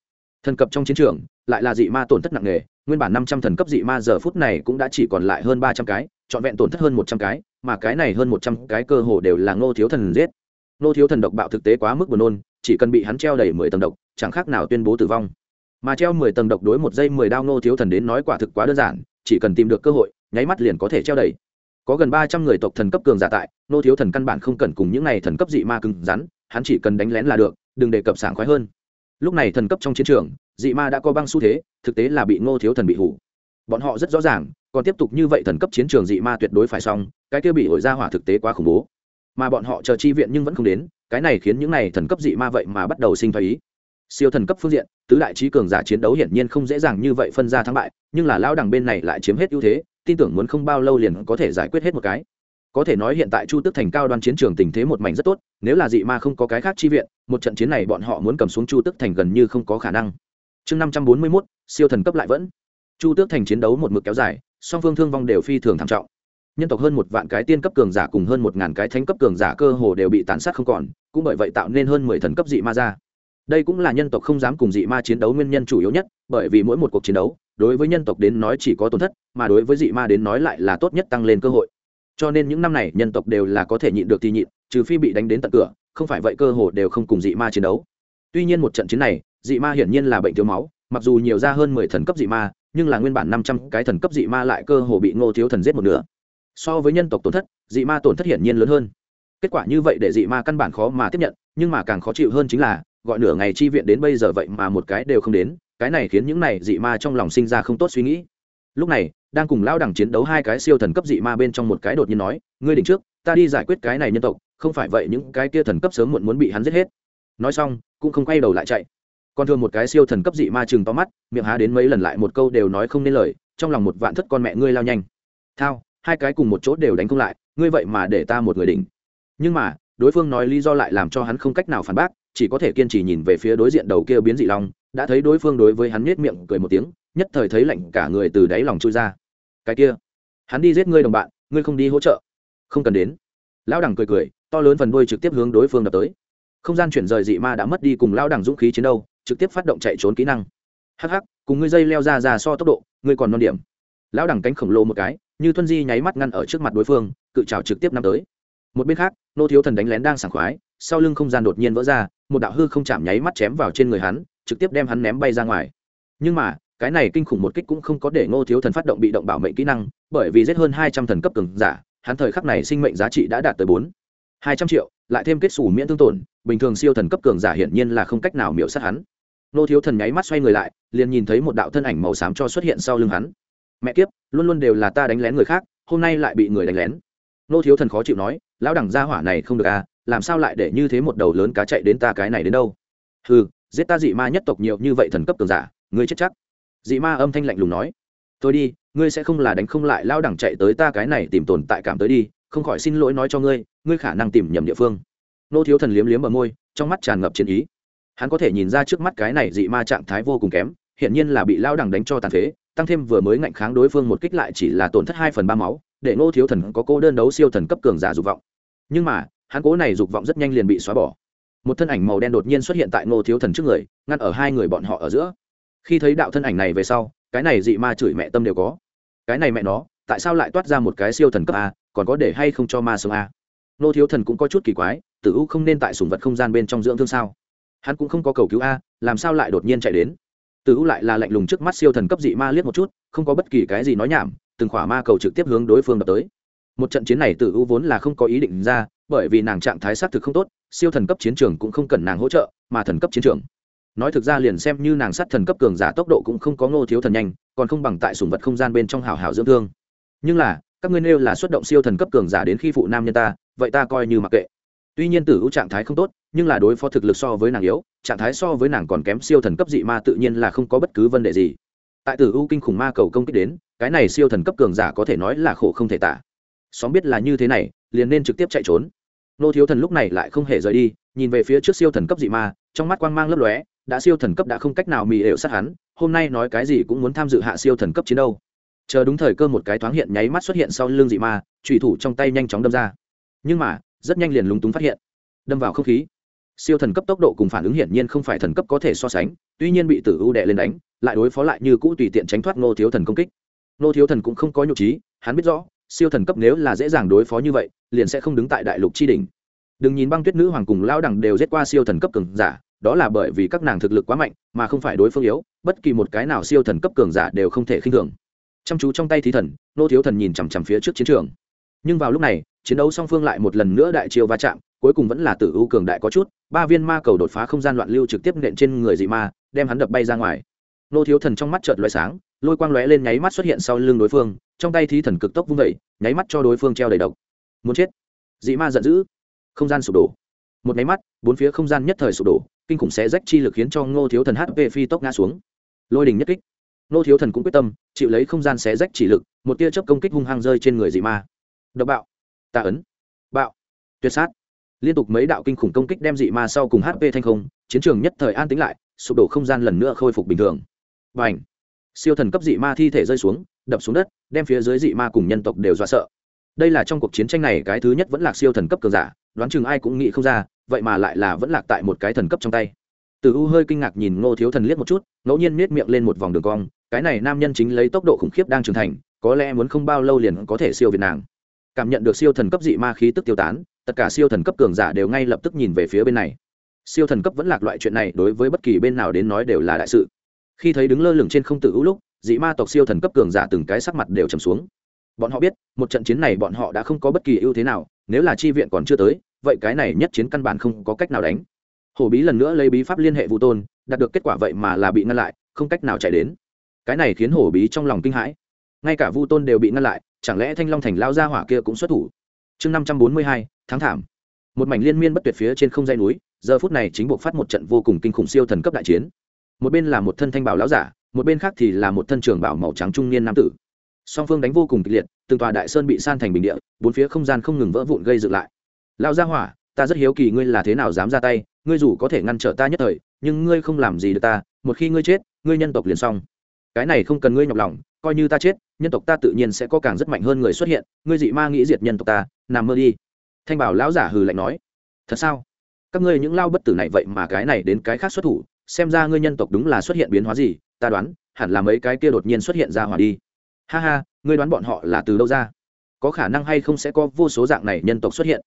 Thần cấp trong chiến trường, lại là dị ma tổn thất nặng nề, nguyên bản năm trăm thần cấp dị ma giờ phút này cũng đã chỉ còn lại hơn ba trăm cái, trọn vẹn tổn thất hơn một trăm cái, mà cái này hơn một trăm cái cơ hồ đều là ngô thiếu thần giết. Ngô thiếu thần độc bạo thực tế quá mức buồn nôn, chỉ cần bị hắn treo đầy mười tầng độc, chẳng khác nào tuyên bố tử vong. Mà treo mười tầng độc đối một giây mười đao ngô thiếu thần đến nói quả thực quá đơn giản chỉ cần tìm được cơ hội, nháy mắt liền có thể treo đầy. Có gần ba trăm người tộc thần cấp cường giả tại, nô thiếu thần căn bản không cần cùng những này thần cấp dị ma cứng rắn, hắn chỉ cần đánh lén là được, đừng đề cập sảng khoái hơn. Lúc này thần cấp trong chiến trường, dị ma đã có băng xu thế, thực tế là bị ngô thiếu thần bị hủ. Bọn họ rất rõ ràng, còn tiếp tục như vậy thần cấp chiến trường dị ma tuyệt đối phải xong, cái kia bị ổi ra hỏa thực tế quá khủng bố. Mà bọn họ chờ chi viện nhưng vẫn không đến, cái này khiến những này thần cấp dị ma vậy mà bắt đầu sinh thái ý siêu thần cấp phương diện, tứ đại trí cường giả chiến đấu hiển nhiên không dễ dàng như vậy phân ra thắng bại, nhưng là lao đằng bên này lại chiếm hết ưu thế, tin tưởng muốn không bao lâu liền có thể giải quyết hết một cái. Có thể nói hiện tại chu tước thành cao đoan chiến trường tình thế một mảnh rất tốt, nếu là dị ma không có cái khác chi viện, một trận chiến này bọn họ muốn cầm xuống chu tước thành gần như không có khả năng. Chương năm trăm bốn mươi mốt, siêu thần cấp lại vẫn. Chu tước thành chiến đấu một mực kéo dài, song phương thương vong đều phi thường thảm trọng. Nhân tộc hơn một vạn cái tiên cấp cường giả cùng hơn một ngàn cái thánh cấp cường giả cơ hồ đều bị tàn sát không còn, cũng bởi vậy tạo nên hơn mười thần cấp dị ma ra đây cũng là nhân tộc không dám cùng dị ma chiến đấu nguyên nhân chủ yếu nhất, bởi vì mỗi một cuộc chiến đấu, đối với nhân tộc đến nói chỉ có tổn thất, mà đối với dị ma đến nói lại là tốt nhất tăng lên cơ hội. Cho nên những năm này, nhân tộc đều là có thể nhịn được thì nhịn, trừ phi bị đánh đến tận cửa, không phải vậy cơ hội đều không cùng dị ma chiến đấu. Tuy nhiên một trận chiến này, dị ma hiển nhiên là bệnh thiếu máu, mặc dù nhiều ra hơn mười thần cấp dị ma, nhưng là nguyên bản năm trăm cái thần cấp dị ma lại cơ hồ bị ngô thiếu thần giết một nửa. So với nhân tộc tổn thất, dị ma tổn thất hiển nhiên lớn hơn. Kết quả như vậy để dị ma căn bản khó mà tiếp nhận, nhưng mà càng khó chịu hơn chính là gọi nửa ngày chi viện đến bây giờ vậy mà một cái đều không đến, cái này khiến những này dị ma trong lòng sinh ra không tốt suy nghĩ. Lúc này, đang cùng lao đẳng chiến đấu hai cái siêu thần cấp dị ma bên trong một cái đột nhiên nói, ngươi đỉnh trước, ta đi giải quyết cái này nhân tộc, không phải vậy những cái kia thần cấp sớm muộn muốn bị hắn giết hết. Nói xong, cũng không quay đầu lại chạy. Còn thường một cái siêu thần cấp dị ma chừng to mắt, miệng há đến mấy lần lại một câu đều nói không nên lời, trong lòng một vạn thất con mẹ ngươi lao nhanh. Thao, hai cái cùng một chỗ đều đánh không lại, ngươi vậy mà để ta một người đỉnh. Nhưng mà, đối phương nói lý do lại làm cho hắn không cách nào phản bác chỉ có thể kiên trì nhìn về phía đối diện đầu kia biến dị long, đã thấy đối phương đối với hắn nhếch miệng cười một tiếng, nhất thời thấy lạnh cả người từ đáy lòng trôi ra. Cái kia, hắn đi giết ngươi đồng bạn, ngươi không đi hỗ trợ. Không cần đến. Lão đẳng cười cười, to lớn phần đuôi trực tiếp hướng đối phương đập tới. Không gian chuyển rời dị ma đã mất đi cùng lão đẳng dũng khí chiến đấu, trực tiếp phát động chạy trốn kỹ năng. Hắc hắc, cùng ngươi dây leo ra ra so tốc độ, ngươi còn non điểm. Lão đẳng cánh khổng lồ một cái, như thuân di nháy mắt ngăn ở trước mặt đối phương, cự trào trực tiếp năm tới. Một bên khác, nô thiếu thần đánh lén đang sảng khoái, sau lưng không gian đột nhiên vỡ ra một đạo hư không chạm nháy mắt chém vào trên người hắn, trực tiếp đem hắn ném bay ra ngoài. Nhưng mà, cái này kinh khủng một kích cũng không có để ngô thiếu thần phát động bị động bảo mệnh kỹ năng, bởi vì giết hơn hai trăm thần cấp cường giả, hắn thời khắc này sinh mệnh giá trị đã đạt tới bốn, hai trăm triệu, lại thêm kết xù miễn thương tổn, bình thường siêu thần cấp cường giả hiển nhiên là không cách nào miễu sát hắn. Ngô thiếu thần nháy mắt xoay người lại, liền nhìn thấy một đạo thân ảnh màu xám cho xuất hiện sau lưng hắn. Mẹ kiếp, luôn luôn đều là ta đánh lén người khác, hôm nay lại bị người đánh lén. Ngô thiếu thần khó chịu nói, lão đẳng gia hỏa này không được à làm sao lại để như thế một đầu lớn cá chạy đến ta cái này đến đâu? Ừ giết ta dị ma nhất tộc nhiều như vậy thần cấp cường giả, ngươi chết chắc. Dị ma âm thanh lạnh lùng nói. Tôi đi, ngươi sẽ không là đánh không lại lao đẳng chạy tới ta cái này tìm tồn tại cảm tới đi, không khỏi xin lỗi nói cho ngươi ngươi khả năng tìm nhầm địa phương. Nô thiếu thần liếm liếm ở môi, trong mắt tràn ngập chiến ý. Hắn có thể nhìn ra trước mắt cái này dị ma trạng thái vô cùng kém hiện nhiên là bị lao đẳng đánh cho tàn phế, tăng thêm vừa mới ngạnh kháng đối phương một kích lại chỉ là tổn thất hai phần ba máu, để ngô thiếu thần có cô đơn đấu siêu thần cấp cường giả dục vọng. Nhưng mà hắn cố này dục vọng rất nhanh liền bị xóa bỏ. Một thân ảnh màu đen đột nhiên xuất hiện tại ngô thiếu thần trước người, ngăn ở hai người bọn họ ở giữa. Khi thấy đạo thân ảnh này về sau, cái này dị ma chửi mẹ tâm đều có. Cái này mẹ nó, tại sao lại toát ra một cái siêu thần cấp a, còn có để hay không cho ma sống a? Ngô thiếu thần cũng có chút kỳ quái, tử u không nên tại sùng vật không gian bên trong dưỡng thương sao? Hắn cũng không có cầu cứu a, làm sao lại đột nhiên chạy đến? Tử u lại là lạnh lùng trước mắt siêu thần cấp dị ma liếc một chút, không có bất kỳ cái gì nói nhảm, từng khỏa ma cầu trực tiếp hướng đối phương đập tới một trận chiến này tử u vốn là không có ý định ra, bởi vì nàng trạng thái xác thực không tốt, siêu thần cấp chiến trường cũng không cần nàng hỗ trợ, mà thần cấp chiến trường. Nói thực ra liền xem như nàng sát thần cấp cường giả tốc độ cũng không có ngô thiếu thần nhanh, còn không bằng tại sùng vật không gian bên trong hào hào dưỡng thương. Nhưng là, các ngươi nêu là xuất động siêu thần cấp cường giả đến khi phụ nam nhân ta, vậy ta coi như mặc kệ. Tuy nhiên tử u trạng thái không tốt, nhưng là đối phó thực lực so với nàng yếu, trạng thái so với nàng còn kém siêu thần cấp dị ma tự nhiên là không có bất cứ vấn đề gì. Tại tử u kinh khủng ma cầu công kích đến, cái này siêu thần cấp cường giả có thể nói là khổ không thể tả xóm biết là như thế này, liền nên trực tiếp chạy trốn. Nô thiếu thần lúc này lại không hề rời đi, nhìn về phía trước siêu thần cấp dị ma, trong mắt quang mang lấp lóe, đã siêu thần cấp đã không cách nào mì đều sát hắn, hôm nay nói cái gì cũng muốn tham dự hạ siêu thần cấp chiến đâu. Chờ đúng thời cơ một cái thoáng hiện nháy mắt xuất hiện sau lưng dị ma trùy thủ trong tay nhanh chóng đâm ra. Nhưng mà, rất nhanh liền lúng túng phát hiện. Đâm vào không khí. Siêu thần cấp tốc độ cùng phản ứng hiển nhiên không phải thần cấp có thể so sánh, tuy nhiên bị tử ưu đệ lên đánh, lại đối phó lại như cũ tùy tiện tránh thoát ngô thiếu thần công kích. Ngô thiếu thần cũng không có nhục trí, hắn biết rõ siêu thần cấp nếu là dễ dàng đối phó như vậy, liền sẽ không đứng tại đại lục tri đình đừng nhìn băng tuyết nữ hoàng cùng lao đẳng đều giết qua siêu thần cấp cường giả, đó là bởi vì các nàng thực lực quá mạnh, mà không phải đối phương yếu, bất kỳ một cái nào siêu thần cấp cường giả đều không thể khinh thường. Chăm chú trong tay thí thần, nô thiếu thần nhìn chằm chằm phía trước chiến trường. Nhưng vào lúc này, chiến đấu song phương lại một lần nữa đại chiêu va chạm, cuối cùng vẫn là tử ưu cường đại có chút, ba viên ma cầu đột phá không gian loạn lưu trực tiếp nện trên người dị ma, đem hắn đập bay ra ngoài. Nô thiếu thần trong mắt trợt lóe sáng lôi quang lóe lên nháy mắt xuất hiện sau lưng đối phương, trong tay thí thần cực tốc vung vẩy nháy mắt cho đối phương treo đầy độc. Muốn chết. Dị ma giận dữ. Không gian sụp đổ. Một nháy mắt, bốn phía không gian nhất thời sụp đổ, kinh khủng xé rách chi lực khiến cho ngô thiếu thần hp phi tốc ngã xuống. Lôi đình nhất kích. Ngô thiếu thần cũng quyết tâm, chịu lấy không gian xé rách chỉ lực, một tia chớp công kích hung hăng rơi trên người dị ma. Độc bạo. Tạ ấn. Bạo. Tuyệt sát. Liên tục mấy đạo kinh khủng công kích đem dị ma sau cùng hp thanh không, chiến trường nhất thời an tĩnh lại, sụp đổ không gian lần nữa khôi phục bình thường. Và ảnh siêu thần cấp dị ma thi thể rơi xuống, đập xuống đất, đem phía dưới dị ma cùng nhân tộc đều dọa sợ. Đây là trong cuộc chiến tranh này cái thứ nhất vẫn là siêu thần cấp cường giả, đoán chừng ai cũng nghĩ không ra, vậy mà lại là vẫn lạc tại một cái thần cấp trong tay. Từ u hơi kinh ngạc nhìn ngô thiếu thần liếc một chút, ngẫu nhiên miết miệng lên một vòng đường cong, cái này nam nhân chính lấy tốc độ khủng khiếp đang trưởng thành, có lẽ muốn không bao lâu liền có thể siêu việt nàng. Cảm nhận được siêu thần cấp dị ma khí tức tiêu tán, tất cả siêu thần cấp cường giả đều ngay lập tức nhìn về phía bên này. Siêu thần cấp vẫn lạc loại chuyện này đối với bất kỳ bên nào đến nói đều là đại sự khi thấy đứng lơ lửng trên không tự hữu lúc, dị ma tộc siêu thần cấp cường giả từng cái sắc mặt đều trầm xuống. Bọn họ biết, một trận chiến này bọn họ đã không có bất kỳ ưu thế nào, nếu là chi viện còn chưa tới, vậy cái này nhất chiến căn bản không có cách nào đánh. Hổ bí lần nữa lấy bí pháp liên hệ Vu tôn, đạt được kết quả vậy mà là bị ngăn lại, không cách nào chạy đến. Cái này khiến hổ bí trong lòng kinh hãi. Ngay cả vu tôn đều bị ngăn lại, chẳng lẽ thanh long thành lao ra hỏa kia cũng xuất thủ? Chương năm trăm bốn mươi hai tháng thảm. Một mảnh liên miên bất tuyệt phía trên không dây núi, giờ phút này chính buộc phát một trận vô cùng kinh khủng siêu thần cấp đại chiến một bên là một thân thanh bảo lão giả, một bên khác thì là một thân trường bảo màu trắng trung niên nam tử. Song phương đánh vô cùng kịch liệt, từng tòa đại sơn bị san thành bình địa, bốn phía không gian không ngừng vỡ vụn gây dựng lại. Lão gia hỏa, ta rất hiếu kỳ ngươi là thế nào dám ra tay, ngươi dù có thể ngăn trở ta nhất thời, nhưng ngươi không làm gì được ta, một khi ngươi chết, ngươi nhân tộc liền xong. Cái này không cần ngươi nhọc lòng, coi như ta chết, nhân tộc ta tự nhiên sẽ có càng rất mạnh hơn người xuất hiện, ngươi dị ma nghĩ diệt nhân tộc ta, nằm mơ đi. Thanh bảo lão giả hừ lạnh nói. Thật sao? Các ngươi những lao bất tử này vậy mà cái này đến cái khác xuất thủ xem ra ngươi nhân tộc đúng là xuất hiện biến hóa gì, ta đoán, hẳn là mấy cái kia đột nhiên xuất hiện ra hỏa đi. Ha ha, ngươi đoán bọn họ là từ đâu ra? Có khả năng hay không sẽ có vô số dạng này nhân tộc xuất hiện?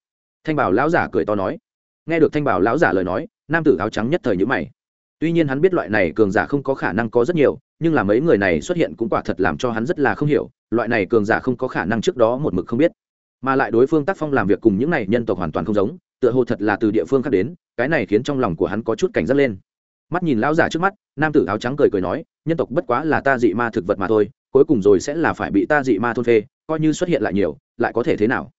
Thanh bảo lão giả cười to nói. Nghe được thanh bảo lão giả lời nói, nam tử áo trắng nhất thời nhữ mày. Tuy nhiên hắn biết loại này cường giả không có khả năng có rất nhiều, nhưng là mấy người này xuất hiện cũng quả thật làm cho hắn rất là không hiểu, loại này cường giả không có khả năng trước đó một mực không biết. Mà lại đối phương tác phong làm việc cùng những này nhân tộc hoàn toàn không giống, tựa hồ thật là từ địa phương khác đến, cái này khiến trong lòng của hắn có chút cảnh giác lên mắt nhìn lão giả trước mắt, nam tử áo trắng cười cười nói, nhân tộc bất quá là ta dị ma thực vật mà thôi, cuối cùng rồi sẽ là phải bị ta dị ma thôn phê, coi như xuất hiện lại nhiều, lại có thể thế nào?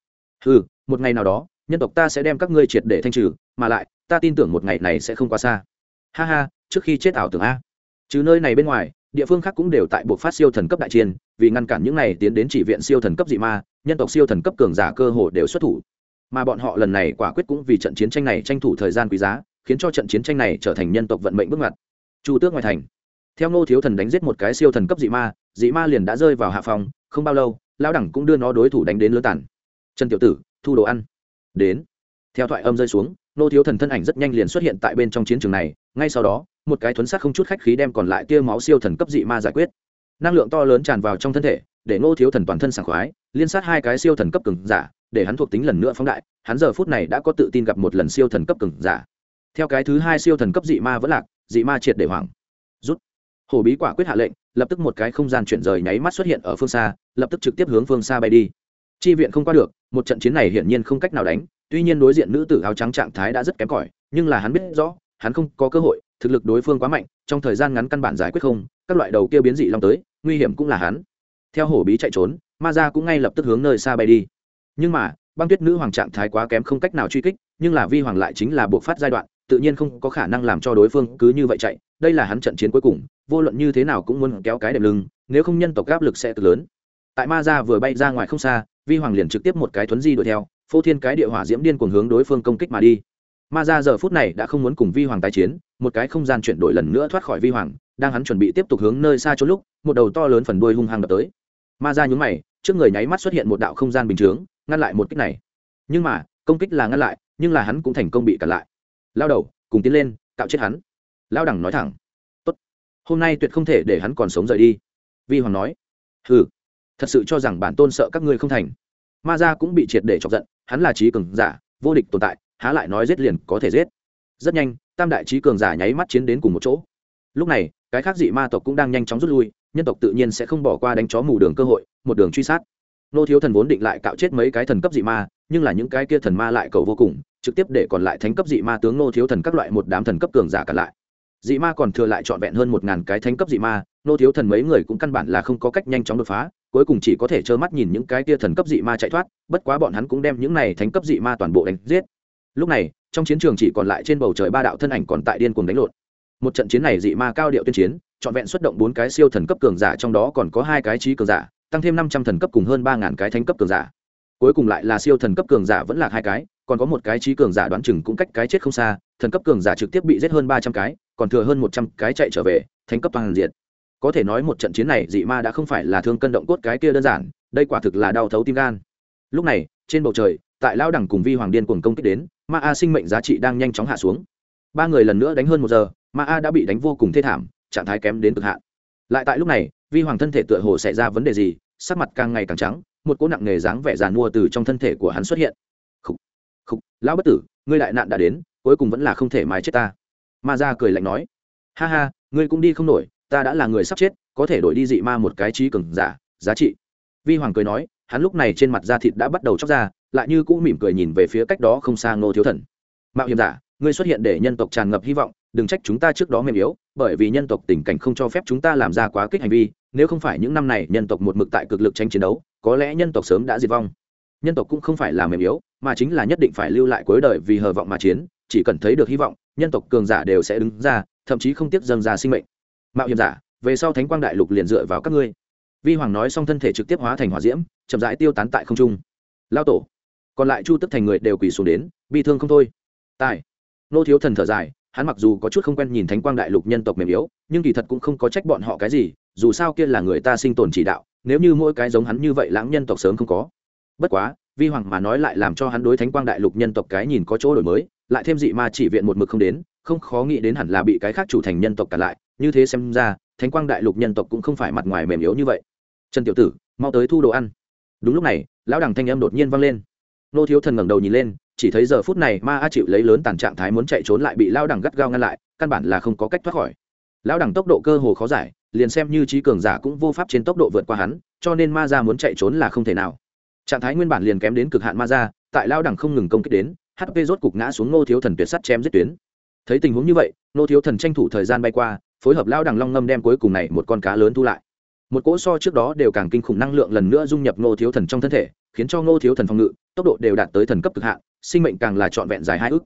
Ừ một ngày nào đó, nhân tộc ta sẽ đem các ngươi triệt để thanh trừ, mà lại, ta tin tưởng một ngày này sẽ không quá xa. Ha ha, trước khi chết ảo tưởng a. Chứ nơi này bên ngoài, địa phương khác cũng đều tại buộc phát siêu thần cấp đại chiến, vì ngăn cản những này tiến đến chỉ viện siêu thần cấp dị ma, nhân tộc siêu thần cấp cường giả cơ hồ đều xuất thủ. Mà bọn họ lần này quả quyết cũng vì trận chiến tranh này tranh thủ thời gian quý giá khiến cho trận chiến tranh này trở thành nhân tộc vận mệnh bước ngoặt. Chu tước ngoài thành. Theo ngô thiếu thần đánh giết một cái siêu thần cấp dị ma dị ma liền đã rơi vào hạ phòng, không bao lâu, lão đẳng cũng đưa nó đối thủ đánh đến lứa tản. Trần tiểu tử, thu đồ ăn. Đến. Theo thoại âm rơi xuống nô thiếu thần thân ảnh rất nhanh liền xuất hiện tại bên trong chiến trường này, ngay sau đó, một cái thuấn sát không chút khách khí đem còn lại tia máu siêu thần cấp dị ma giải quyết. Năng lượng to lớn tràn vào trong thân thể, để ngô thiếu thần toàn thân sảng khoái, liên sát hai cái siêu thần cấp cường giả, để hắn thuộc tính lần nữa phóng đại, hắn giờ phút này đã có tự tin gặp một lần siêu thần cấp cường giả theo cái thứ hai siêu thần cấp dị ma vẫn lạc, dị ma triệt để hoảng. Rút. Hồ bí quả quyết hạ lệnh, lập tức một cái không gian chuyển rời nháy mắt xuất hiện ở phương xa, lập tức trực tiếp hướng phương xa bay đi. Chi viện không qua được, một trận chiến này hiển nhiên không cách nào đánh, tuy nhiên đối diện nữ tử áo trắng trạng thái đã rất kém cỏi, nhưng là hắn biết rõ, hắn không có cơ hội, thực lực đối phương quá mạnh, trong thời gian ngắn căn bản giải quyết không, các loại đầu kia biến dị long tới, nguy hiểm cũng là hắn. Theo hổ bí chạy trốn, ma ra cũng ngay lập tức hướng nơi xa bay đi. Nhưng mà, băng tuyết nữ hoàng trạng thái quá kém không cách nào truy kích, nhưng là vi hoàng lại chính là buộc phát giai đoạn tự nhiên không có khả năng làm cho đối phương cứ như vậy chạy, đây là hắn trận chiến cuối cùng, vô luận như thế nào cũng muốn kéo cái đệm lưng, nếu không nhân tộc áp lực sẽ cực lớn. Tại ma ra vừa bay ra ngoài không xa, vi hoàng liền trực tiếp một cái thuấn di đuổi theo, phô thiên cái địa hỏa diễm điên cuồng hướng đối phương công kích mà đi. Ma ra giờ phút này đã không muốn cùng vi hoàng tái chiến, một cái không gian chuyển đổi lần nữa thoát khỏi vi hoàng, đang hắn chuẩn bị tiếp tục hướng nơi xa chỗ lúc, một đầu to lớn phần đuôi hung hăng đập tới. Ma ra nhún mày, trước người nháy mắt xuất hiện một đạo không gian bình chướng, ngăn lại một kích này. Nhưng mà, công kích là ngăn lại, nhưng là hắn cũng thành công bị cản lại lao đầu, cùng tiến lên, cạo chết hắn. Lao đẳng nói thẳng, tốt, hôm nay tuyệt không thể để hắn còn sống rời đi. Vi hoàng nói ừ thật sự cho rằng bản tôn sợ các ngươi không thành. Ma gia cũng bị triệt để chọc giận, hắn là trí cường giả, vô địch tồn tại, há lại nói giết liền có thể giết. Rất nhanh, tam đại trí cường giả nháy mắt chiến đến cùng một chỗ. Lúc này, cái khác dị ma tộc cũng đang nhanh chóng rút lui, nhân tộc tự nhiên sẽ không bỏ qua đánh chó mù đường cơ hội, một đường truy sát. Nô thiếu thần vốn định lại cạo chết mấy cái thần cấp dị ma, nhưng là những cái kia thần ma lại cầu vô cùng trực tiếp để còn lại thánh cấp dị ma tướng nô thiếu thần các loại một đám thần cấp cường giả cả lại. Dị ma còn thừa lại trọn vẹn hơn một ngàn cái thánh cấp dị ma nô thiếu thần mấy người cũng căn bản là không có cách nhanh chóng đột phá, cuối cùng chỉ có thể trơ mắt nhìn những cái tia thần cấp dị ma chạy thoát, bất quá bọn hắn cũng đem những này thánh cấp dị ma toàn bộ đánh giết. Lúc này, trong chiến trường chỉ còn lại trên bầu trời ba đạo thân ảnh còn tại điên cuồng đánh lộn. Một trận chiến này dị ma cao điệu tuyên chiến, trọn vẹn xuất động bốn cái siêu thần cấp cường giả, trong đó còn có hai cái trí cường giả, tăng thêm năm trăm thần cấp cùng hơn ba ngàn cái thánh cấp cường giả. Cuối cùng lại là siêu thần cấp cường giả vẫn là hai cái còn có một cái trí cường giả đoán chừng cũng cách cái chết không xa, thần cấp cường giả trực tiếp bị giết hơn ba trăm cái, còn thừa hơn một trăm cái chạy trở về, thánh cấp toàn diện. Có thể nói một trận chiến này, dị ma đã không phải là thương cân động cốt cái kia đơn giản, đây quả thực là đau thấu tim gan. Lúc này, trên bầu trời, tại lao đẳng cùng vi hoàng điên cùng công kích đến, ma a sinh mệnh giá trị đang nhanh chóng hạ xuống. Ba người lần nữa đánh hơn một giờ, ma a đã bị đánh vô cùng thê thảm, trạng thái kém đến cực hạn. Lại tại lúc này, vi hoàng thân thể tựa hồ xảy ra vấn đề gì, sắc mặt càng ngày càng trắng, một cỗ nặng nề dáng vẻ giàn mua từ trong thân thể của hắn xuất hiện khúc lão bất tử, ngươi đại nạn đã đến, cuối cùng vẫn là không thể mài chết ta. Ma gia cười lạnh nói. Ha ha, ngươi cũng đi không nổi, ta đã là người sắp chết, có thể đổi đi dị ma một cái trí cường giả, giá trị. Vi hoàng cười nói, hắn lúc này trên mặt da thịt đã bắt đầu chóc ra, lại như cũ mỉm cười nhìn về phía cách đó không xa ngô thiếu thần. Mạo hiểm giả, ngươi xuất hiện để nhân tộc tràn ngập hy vọng, đừng trách chúng ta trước đó mềm yếu, bởi vì nhân tộc tình cảnh không cho phép chúng ta làm ra quá kích hành vi, nếu không phải những năm này nhân tộc một mực tại cực lực tranh chiến đấu, có lẽ nhân tộc sớm đã diệt vong. Nhân tộc cũng không phải là mềm yếu mà chính là nhất định phải lưu lại cuối đời vì hờ vọng mà chiến, chỉ cần thấy được hy vọng, nhân tộc cường giả đều sẽ đứng ra, thậm chí không tiếc dâng ra sinh mệnh. Mạo hiểm giả, về sau thánh quang đại lục liền dựa vào các ngươi. Vi hoàng nói xong thân thể trực tiếp hóa thành hỏa diễm, chậm rãi tiêu tán tại không trung. Lao tổ, còn lại chu tức thành người đều quỳ xuống đến, bi thương không thôi. Tài. Nô thiếu thần thở dài, hắn mặc dù có chút không quen nhìn thánh quang đại lục nhân tộc mềm yếu, nhưng kỳ thật cũng không có trách bọn họ cái gì, dù sao kia là người ta sinh tồn chỉ đạo, nếu như mỗi cái giống hắn như vậy lãng nhân tộc sớm không có. Bất quá vi hoàng mà nói lại làm cho hắn đối thánh quang đại lục nhân tộc cái nhìn có chỗ đổi mới, lại thêm dị ma chỉ viện một mực không đến, không khó nghĩ đến hẳn là bị cái khác chủ thành nhân tộc cả lại. Như thế xem ra, thánh quang đại lục nhân tộc cũng không phải mặt ngoài mềm yếu như vậy. Trần tiểu tử, mau tới thu đồ ăn. Đúng lúc này, lão đằng thanh âm đột nhiên vang lên. Nô thiếu thần ngẩng đầu nhìn lên, chỉ thấy giờ phút này ma a chịu lấy lớn tàn trạng thái muốn chạy trốn lại bị Lão đằng gắt gao ngăn lại, căn bản là không có cách thoát khỏi. Lão đằng tốc độ cơ hồ khó giải, liền xem như trí cường giả cũng vô pháp trên tốc độ vượt qua hắn, cho nên ma ra muốn chạy trốn là không thể nào trạng thái nguyên bản liền kém đến cực hạn ma ra, tại lao đẳng không ngừng công kích đến hp rốt cục ngã xuống nô thiếu thần tuyệt sắt chém giết tuyến. Thấy tình huống như vậy nô thiếu thần tranh thủ thời gian bay qua, phối hợp lao đẳng long ngâm đem cuối cùng này một con cá lớn thu lại. Một cỗ so trước đó đều càng kinh khủng năng lượng lần nữa dung nhập nô thiếu thần trong thân thể, khiến cho nô thiếu thần phòng ngự, tốc độ đều đạt tới thần cấp cực hạn, sinh mệnh càng là trọn vẹn dài hai ước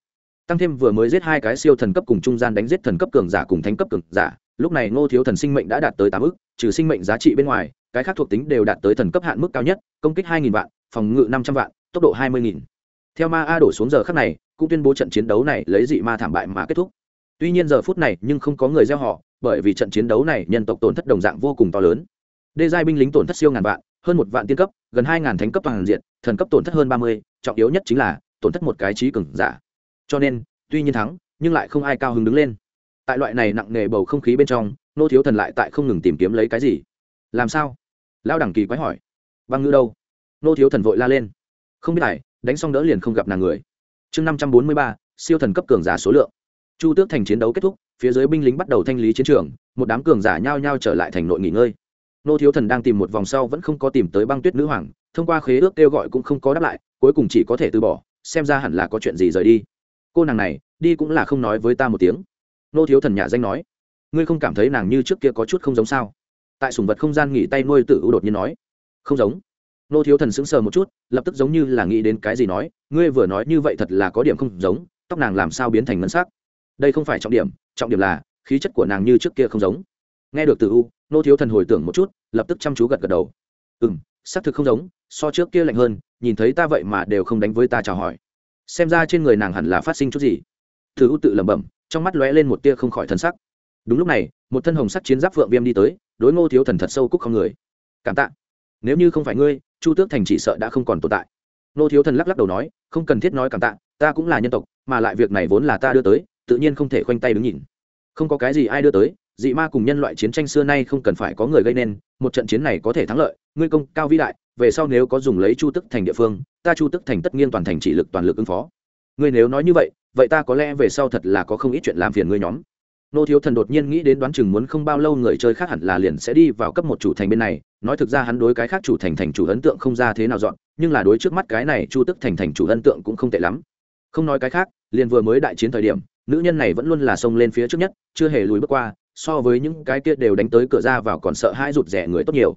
tăng thêm vừa mới giết hai cái siêu thần cấp cùng trung gian đánh giết thần cấp cường giả cùng thánh cấp cường giả, lúc này ngô thiếu thần sinh mệnh đã đạt tới tám ước trừ sinh mệnh giá trị bên ngoài, cái khác thuộc tính đều đạt tới thần cấp hạn mức cao nhất, công kích hai nghìn vạn phòng ngự năm trăm vạn, tốc độ hai mươi nghìn. Theo ma a đổ xuống giờ khắc này, cũng tuyên bố trận chiến đấu này lấy dị ma thảm bại mà kết thúc. Tuy nhiên giờ phút này nhưng không có người gieo họ, bởi vì trận chiến đấu này nhân tộc tổn thất đồng dạng vô cùng to lớn. Đê giai binh lính tổn thất siêu ngàn vạn, hơn một vạn tiên cấp, gần hai ngàn thánh cấp toàn diện, thần cấp tổn thất hơn ba mươi, trọng yếu nhất chính là tổn thất một cái trí cường giả. Cho nên, tuy nhiên thắng, nhưng lại không ai cao hứng đứng lên. Tại loại này nặng nề bầu không khí bên trong, nô thiếu thần lại tại không ngừng tìm kiếm lấy cái gì? Làm sao? Lao đẳng kỳ quái hỏi. Băng ngư đâu? Nô thiếu thần vội la lên. Không biết tài đánh xong đỡ liền không gặp nàng người. Chương năm trăm bốn mươi ba, siêu thần cấp cường giả số lượng. Chu tước thành chiến đấu kết thúc, phía dưới binh lính bắt đầu thanh lý chiến trường, một đám cường giả nhao nhao trở lại thành nội nghỉ ngơi. Nô thiếu thần đang tìm một vòng sau vẫn không có tìm tới băng tuyết nữ hoàng, thông qua khế ước kêu gọi cũng không có đáp lại, cuối cùng chỉ có thể từ bỏ, xem ra hẳn là có chuyện gì rời đi. Cô nàng này, đi cũng là không nói với ta một tiếng. Nô thiếu thần nhà danh nói. Ngươi không cảm thấy nàng như trước kia có chút không giống sao? Tại sùng vật không gian nghỉ tay nuôi tự ưu đột nhiên nói. Không giống nô thiếu thần sững sờ một chút, lập tức giống như là nghĩ đến cái gì nói, ngươi vừa nói như vậy thật là có điểm không giống, tóc nàng làm sao biến thành ngân sắc? Đây không phải trọng điểm trọng điểm là, khí chất của nàng như trước kia không giống. Nghe được từ u, nô thiếu thần hồi tưởng một chút, lập tức chăm chú gật gật đầu. Ừ m xác thực không giống, so trước kia lạnh hơn, nhìn thấy ta vậy mà đều không đánh với ta chào hỏi. Xem ra trên người nàng hẳn là phát sinh chút gì. Từ u tự lẩm bẩm, trong mắt lóe lên một tia không khỏi thân sắc. Đúng lúc này, một thân hồng sắc chiến giáp phượng viêm đi tới, đối ngô thiếu thần thật sâu cúc không người. Cảm tạ nếu như không phải ngươi, chu tước thành chỉ sợ đã không còn tồn tại. Nô thiếu thần lắc lắc đầu nói, không cần thiết nói cảm tạ, ta cũng là nhân tộc, mà lại việc này vốn là ta đưa tới, tự nhiên không thể khoanh tay đứng nhìn. Không có cái gì ai đưa tới, dị ma cùng nhân loại chiến tranh xưa nay không cần phải có người gây nên, một trận chiến này có thể thắng lợi, ngươi công cao vĩ đại, về sau nếu có dùng lấy chu tức thành địa phương, ta chu tức thành tất nhiên toàn thành chỉ lực toàn lực ứng phó. Ngươi nếu nói như vậy vậy ta có lẽ về sau thật là có không ít chuyện làm phiền ngươi nhóm. Nô thiếu thần đột nhiên nghĩ đến đoán chừng muốn không bao lâu người chơi khác hẳn là liền sẽ đi vào cấp một chủ thành bên này nói thực ra hắn đối cái khác chủ thành thành chủ ấn tượng không ra thế nào dọn, nhưng là đối trước mắt cái này chu tức thành thành chủ ấn tượng cũng không tệ lắm. Không nói cái khác, liền vừa mới đại chiến thời điểm, nữ nhân này vẫn luôn là xông lên phía trước nhất, chưa hề lùi bước qua, so với những cái kia đều đánh tới cửa ra vào còn sợ hai rụt rẻ người tốt nhiều.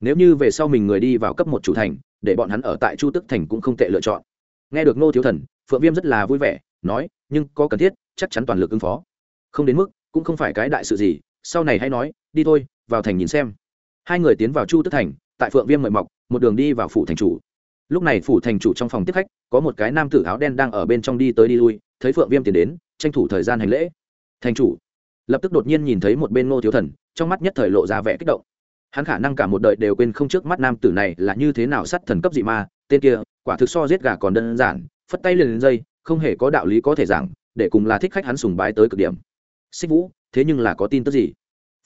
Nếu như về sau mình người đi vào cấp một chủ thành, để bọn hắn ở tại chu tức thành cũng không tệ lựa chọn. Nghe được nô thiếu thần, phượng viêm rất là vui vẻ, nói, nhưng có cần thiết, chắc chắn toàn lực ứng phó. Không đến mức, cũng không phải cái đại sự gì, sau này hãy nói, đi thôi, vào thành nhìn xem hai người tiến vào chu tức thành, tại phượng viêm mời mọc, một đường đi vào phủ thành chủ. Lúc này phủ thành chủ trong phòng tiếp khách, có một cái nam tử áo đen đang ở bên trong đi tới đi lui, thấy phượng viêm tiến đến, tranh thủ thời gian hành lễ. Thành chủ. Lập tức đột nhiên nhìn thấy một bên ngô thiếu thần, trong mắt nhất thời lộ ra vẻ kích động. Hắn khả năng cả một đời đều quên không trước mắt nam tử này là như thế nào sát thần cấp dị ma, tên kia, quả thực so giết gà còn đơn giản, phất tay liền lên dây, không hề có đạo lý có thể giảng, để cùng là thích khách hắn sùng bái tới cực điểm. Xích vũ, thế nhưng là có tin tức gì?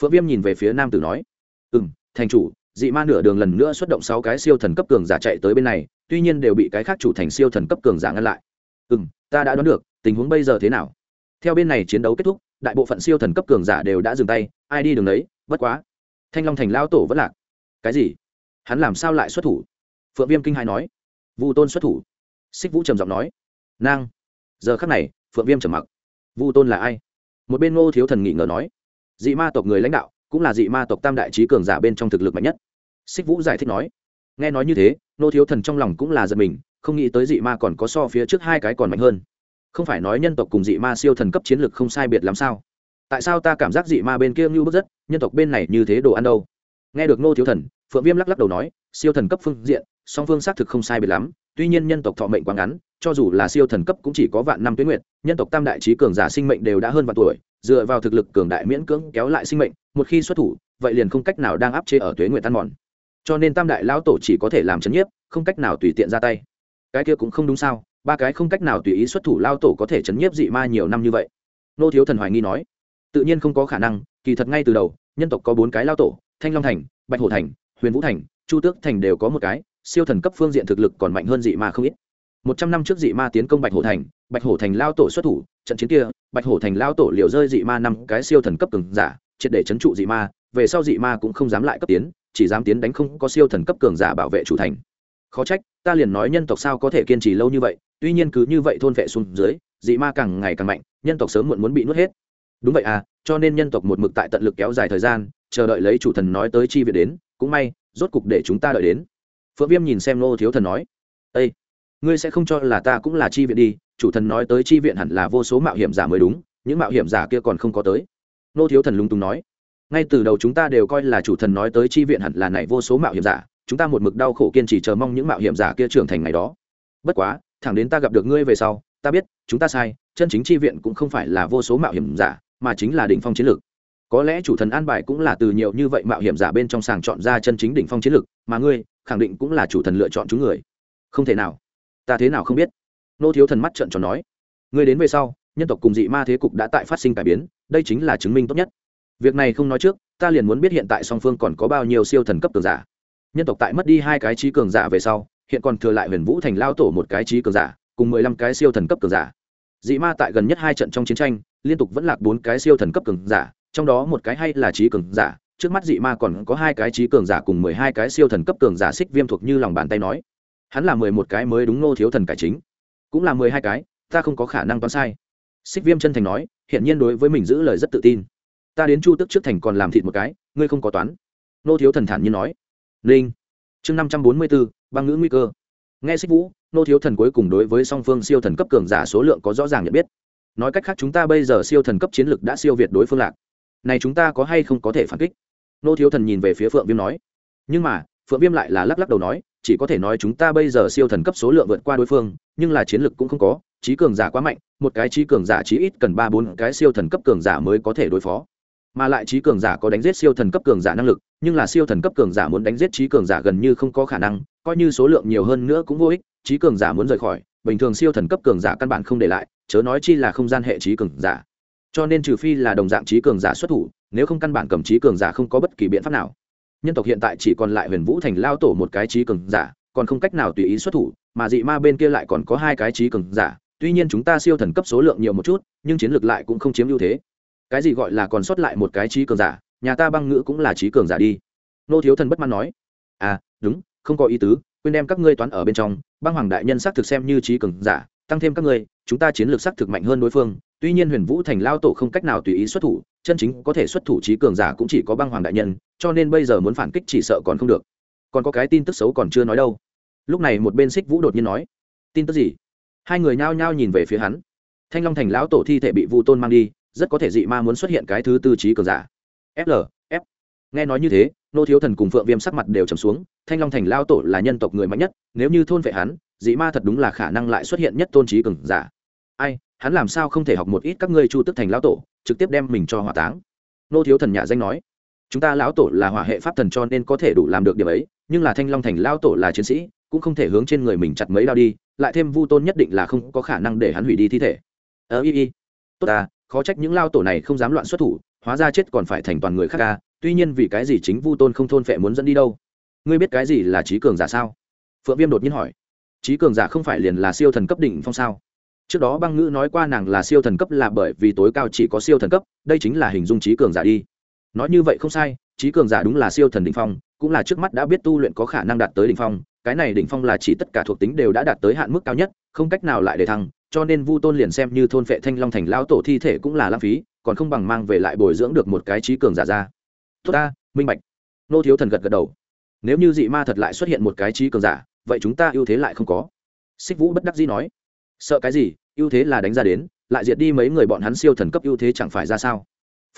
Phượng viêm nhìn về phía nam tử nói. Ừ m thành chủ, dị ma nửa đường lần nữa xuất động sáu cái siêu thần cấp cường giả chạy tới bên này, tuy nhiên đều bị cái khác chủ thành siêu thần cấp cường giả ngăn lại. Ừ m ta đã đoán được, tình huống bây giờ thế nào? Theo bên này chiến đấu kết thúc, đại bộ phận siêu thần cấp cường giả đều đã dừng tay, ai đi đường đấy, bất quá. Thanh long thành lao tổ vẫn lạc. Cái gì? Hắn làm sao lại xuất thủ? Phượng viêm kinh hai nói. Vu tôn xuất thủ. Xích vũ trầm giọng nói. Nang. Giờ khắc này, phượng viêm trầm mặc. Vu tôn là ai? Một bên ngô thiếu thần nghị ngờ nói. Dị ma tộc người lãnh đạo cũng là dị ma tộc tam đại trí cường giả bên trong thực lực mạnh nhất. Xích vũ giải thích nói, nghe nói như thế, nô thiếu thần trong lòng cũng là giật mình, không nghĩ tới dị ma còn có so phía trước hai cái còn mạnh hơn. Không phải nói nhân tộc cùng dị ma siêu thần cấp chiến lược không sai biệt làm sao? Tại sao ta cảm giác dị ma bên kia ngưu bức rất, nhân tộc bên này như thế đồ ăn đâu? Nghe được nô thiếu thần, phượng viêm lắc lắc đầu nói, siêu thần cấp phương diện, song phương xác thực không sai biệt lắm, tuy nhiên nhân tộc thọ mệnh quá ngắn, cho dù là siêu thần cấp cũng chỉ có vạn năm tuyến nguyệt nhân tộc tam đại trí cường giả sinh mệnh đều đã hơn vạn tuổi, dựa vào thực lực cường đại miễn cưỡng kéo lại sinh mệnh, một khi xuất thủ, vậy liền không cách nào đang áp chế ở tuế nguyện tan mòn. Cho nên tam đại lão tổ chỉ có thể làm chấn nhiếp, không cách nào tùy tiện ra tay. Cái kia cũng không đúng sao, ba cái không cách nào tùy ý xuất thủ lao tổ có thể chấn nhiếp dị ma nhiều năm như vậy. Nô thiếu thần hoài nghi nói, tự nhiên không có khả năng, kỳ thật ngay từ đầu, nhân tộc có bốn cái lao tổ, thanh long thành, bạch hổ thành, huyền vũ thành, chu tước thành đều có một cái, siêu thần cấp phương diện thực lực còn mạnh hơn dị ma không ít một trăm năm trước dị ma tiến công bạch hổ thành, bạch hổ thành lao tổ xuất thủ, trận chiến kia, bạch hổ thành lao tổ liệu rơi dị ma năm cái siêu thần cấp cường giả, triệt để chấn trụ dị ma, về sau dị ma cũng không dám lại cấp tiến, chỉ dám tiến đánh không có siêu thần cấp cường giả bảo vệ chủ thành. Khó trách, ta liền nói nhân tộc sao có thể kiên trì lâu như vậy, tuy nhiên cứ như vậy thôn vệ xuống dưới, dị ma càng ngày càng mạnh, nhân tộc sớm muộn muốn bị nuốt hết. Đúng vậy à cho nên nhân tộc một mực tại tận lực kéo dài thời gian, chờ đợi lấy chủ thần nói tới chi viện đến, cũng may, rốt cục để chúng ta đợi đến. Phượng viêm nhìn xem nô thiếu thần nói ây ngươi sẽ không cho là ta cũng là chi viện đi, chủ thần nói tới chi viện hẳn là vô số mạo hiểm giả mới đúng, những mạo hiểm giả kia còn không có tới. Nô thiếu thần lung tung nói, ngay từ đầu chúng ta đều coi là chủ thần nói tới chi viện hẳn là này vô số mạo hiểm giả, chúng ta một mực đau khổ kiên trì chờ mong những mạo hiểm giả kia trưởng thành ngày đó. Bất quá, thẳng đến ta gặp được ngươi về sau, ta biết, chúng ta sai, chân chính chi viện cũng không phải là vô số mạo hiểm giả, mà chính là đỉnh phong chiến lược. Có lẽ chủ thần an bài cũng là từ nhiều như vậy mạo hiểm giả bên trong sàng chọn ra chân chính đỉnh phong chiến lược, mà ngươi, khẳng định cũng là chủ thần lựa chọn chúng người. Không thể nào ta thế nào không biết? Nô thiếu thần mắt trợn tròn nói. Ngươi đến về sau, nhân tộc cùng dị ma thế cục đã tại phát sinh cải biến, đây chính là chứng minh tốt nhất. Việc này không nói trước, ta liền muốn biết hiện tại song phương còn có bao nhiêu siêu thần cấp cường giả. Nhân tộc tại mất đi hai cái trí cường giả về sau, hiện còn thừa lại huyền vũ thành lao tổ một cái trí cường giả, cùng mười lăm cái siêu thần cấp cường giả. Dị ma tại gần nhất hai trận trong chiến tranh, liên tục vẫn lạc bốn cái siêu thần cấp cường giả, trong đó một cái hay là trí cường giả, trước mắt dị ma còn có hai cái trí cường giả cùng mười hai cái siêu thần cấp cường giả xích viêm thuộc như lòng bàn tay nói hắn là mười một cái mới đúng nô thiếu thần cải chính. Cũng là mười hai cái, ta không có khả năng toán sai. Xích viêm chân thành nói hiện nhiên đối với mình giữ lời rất tự tin. Ta đến chu tức trước thành còn làm thịt một cái, ngươi không có toán. Nô thiếu thần thản nhiên nói. Linh. Chương năm trăm bốn mươi bốn, băng ngữ nguy cơ. Nghe xích vũ, nô thiếu thần cuối cùng đối với song phương siêu thần cấp cường giả số lượng có rõ ràng nhận biết. Nói cách khác chúng ta bây giờ siêu thần cấp chiến lực đã siêu việt đối phương lạc. Này chúng ta có hay không có thể phản kích? Nô thiếu thần nhìn về phía phượng viêm nói. Nhưng mà phượng viêm lại là lắc lắc đầu nói chỉ có thể nói chúng ta bây giờ siêu thần cấp số lượng vượt qua đối phương nhưng là chiến lực cũng không có trí cường giả quá mạnh một cái trí cường giả chí ít cần ba bốn cái siêu thần cấp cường giả mới có thể đối phó mà lại trí cường giả có đánh giết siêu thần cấp cường giả năng lực nhưng là siêu thần cấp cường giả muốn đánh giết trí cường giả gần như không có khả năng coi như số lượng nhiều hơn nữa cũng vô ích trí cường giả muốn rời khỏi bình thường siêu thần cấp cường giả căn bản không để lại chớ nói chi là không gian hệ trí cường giả cho nên trừ phi là đồng dạng trí cường giả xuất thủ nếu không căn bản cầm trí cường giả không có bất kỳ biện pháp nào nhân tộc hiện tại chỉ còn lại huyền vũ thành lao tổ một cái trí cường giả, còn không cách nào tùy ý xuất thủ, mà dị ma bên kia lại còn có hai cái trí cường giả. Tuy nhiên chúng ta siêu thần cấp số lượng nhiều một chút, nhưng chiến lược lại cũng không chiếm ưu thế. Cái gì gọi là còn sót lại một cái trí cường giả, nhà ta băng ngữ cũng là trí cường giả đi. Nô thiếu thần bất mãn nói. À đúng, không có ý tứ, quên đem các ngươi toán ở bên trong, băng hoàng đại nhân xác thực xem như trí cường giả, tăng thêm các ngươi, chúng ta chiến lược xác thực mạnh hơn đối phương. Tuy nhiên huyền vũ thành lao tổ không cách nào tùy ý xuất thủ, chân chính có thể xuất thủ trí cường giả cũng chỉ có băng hoàng đại nhân cho nên bây giờ muốn phản kích chỉ sợ còn không được. Còn có cái tin tức xấu còn chưa nói đâu. Lúc này một bên xích vũ đột nhiên nói, tin tức gì? Hai người nhao nhao nhìn về phía hắn. Thanh long thành lão tổ thi thể bị vu tôn mang đi, rất có thể dị ma muốn xuất hiện cái thứ tư trí cường giả. Fl f. Nghe nói như thế, nô thiếu thần cùng phượng viêm sắc mặt đều trầm xuống, thanh long thành lao tổ là nhân tộc người mạnh nhất, nếu như thôn vệ hắn, dị ma thật đúng là khả năng lại xuất hiện nhất tôn trí cường giả. Ai, hắn làm sao không thể học một ít các ngươi chu tức thành lão tổ, trực tiếp đem mình cho hỏa táng? Nô thiếu thần nhà danh nói chúng ta lão tổ là hỏa hệ pháp thần cho nên có thể đủ làm được điểm ấy, nhưng là thanh long thành lão tổ là chiến sĩ, cũng không thể hướng trên người mình chặt mấy đao đi, lại thêm vu tôn nhất định là không có khả năng để hắn hủy đi thi thể. Ờ y y. Tốt à khó trách những lao tổ này không dám loạn xuất thủ, hóa ra chết còn phải thành toàn người khác ca, tuy nhiên vì cái gì chính vu tôn không thôn phệ muốn dẫn đi đâu? Ngươi biết cái gì là trí cường giả sao? Phượng viêm đột nhiên hỏi. Trí cường giả không phải liền là siêu thần cấp đỉnh phong sao? Trước đó băng ngữ nói qua nàng là siêu thần cấp là bởi vì tối cao chỉ có siêu thần cấp, đây chính là hình dung trí cường giả đi nói như vậy không sai, trí cường giả đúng là siêu thần đ ỉ n h phong, cũng là trước mắt đã biết tu luyện có khả năng đạt tới đ ỉ n h phong, cái này đ ỉ n h phong là chỉ tất cả thuộc tính đều đã đạt tới hạn mức cao nhất, không cách nào lại để thăng, cho nên vu tôn liền xem như thôn phệ thanh long thành Lão tổ thi thể cũng là lãng phí, còn không bằng mang về lại bồi dưỡng được một cái trí cường giả ra. Tốt ta, minh bạch. Nô thiếu thần gật gật đầu. Nếu như dị ma thật lại xuất hiện một cái trí cường giả, vậy chúng ta ưu thế lại không có. Xích vũ bất đắc dĩ nói. Sợ cái gì, ưu thế là đánh ra đến, lại diệt đi mấy người bọn hắn siêu thần cấp ưu thế chẳng phải ra sao?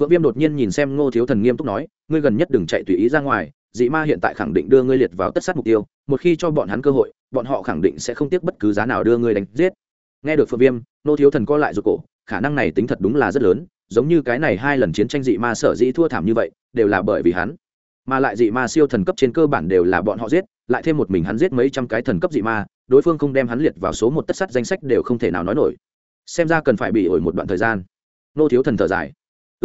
Phượng viêm đột nhiên nhìn xem ngô thiếu thần nghiêm túc nói, ngươi gần nhất đừng chạy tùy ý ra ngoài, dị ma hiện tại khẳng định đưa ngươi liệt vào tất sát mục tiêu, một khi cho bọn hắn cơ hội, bọn họ khẳng định sẽ không tiếc bất cứ giá nào đưa ngươi đánh giết. Nghe được phượng viêm, Ngô thiếu thần co lại ruột cổ, khả năng này tính thật đúng là rất lớn, giống như cái này hai lần chiến tranh dị ma sở dĩ thua thảm như vậy, đều là bởi vì hắn. Mà lại dị ma siêu thần cấp trên cơ bản đều là bọn họ giết, lại thêm một mình hắn giết mấy trăm cái thần cấp dị ma, đối phương không đem hắn liệt vào số một tất sắt danh sách đều không thể nào nói nổi. Xem ra cần phải bị ổi một đoạn thời gian. Nô thiếu thần thở dài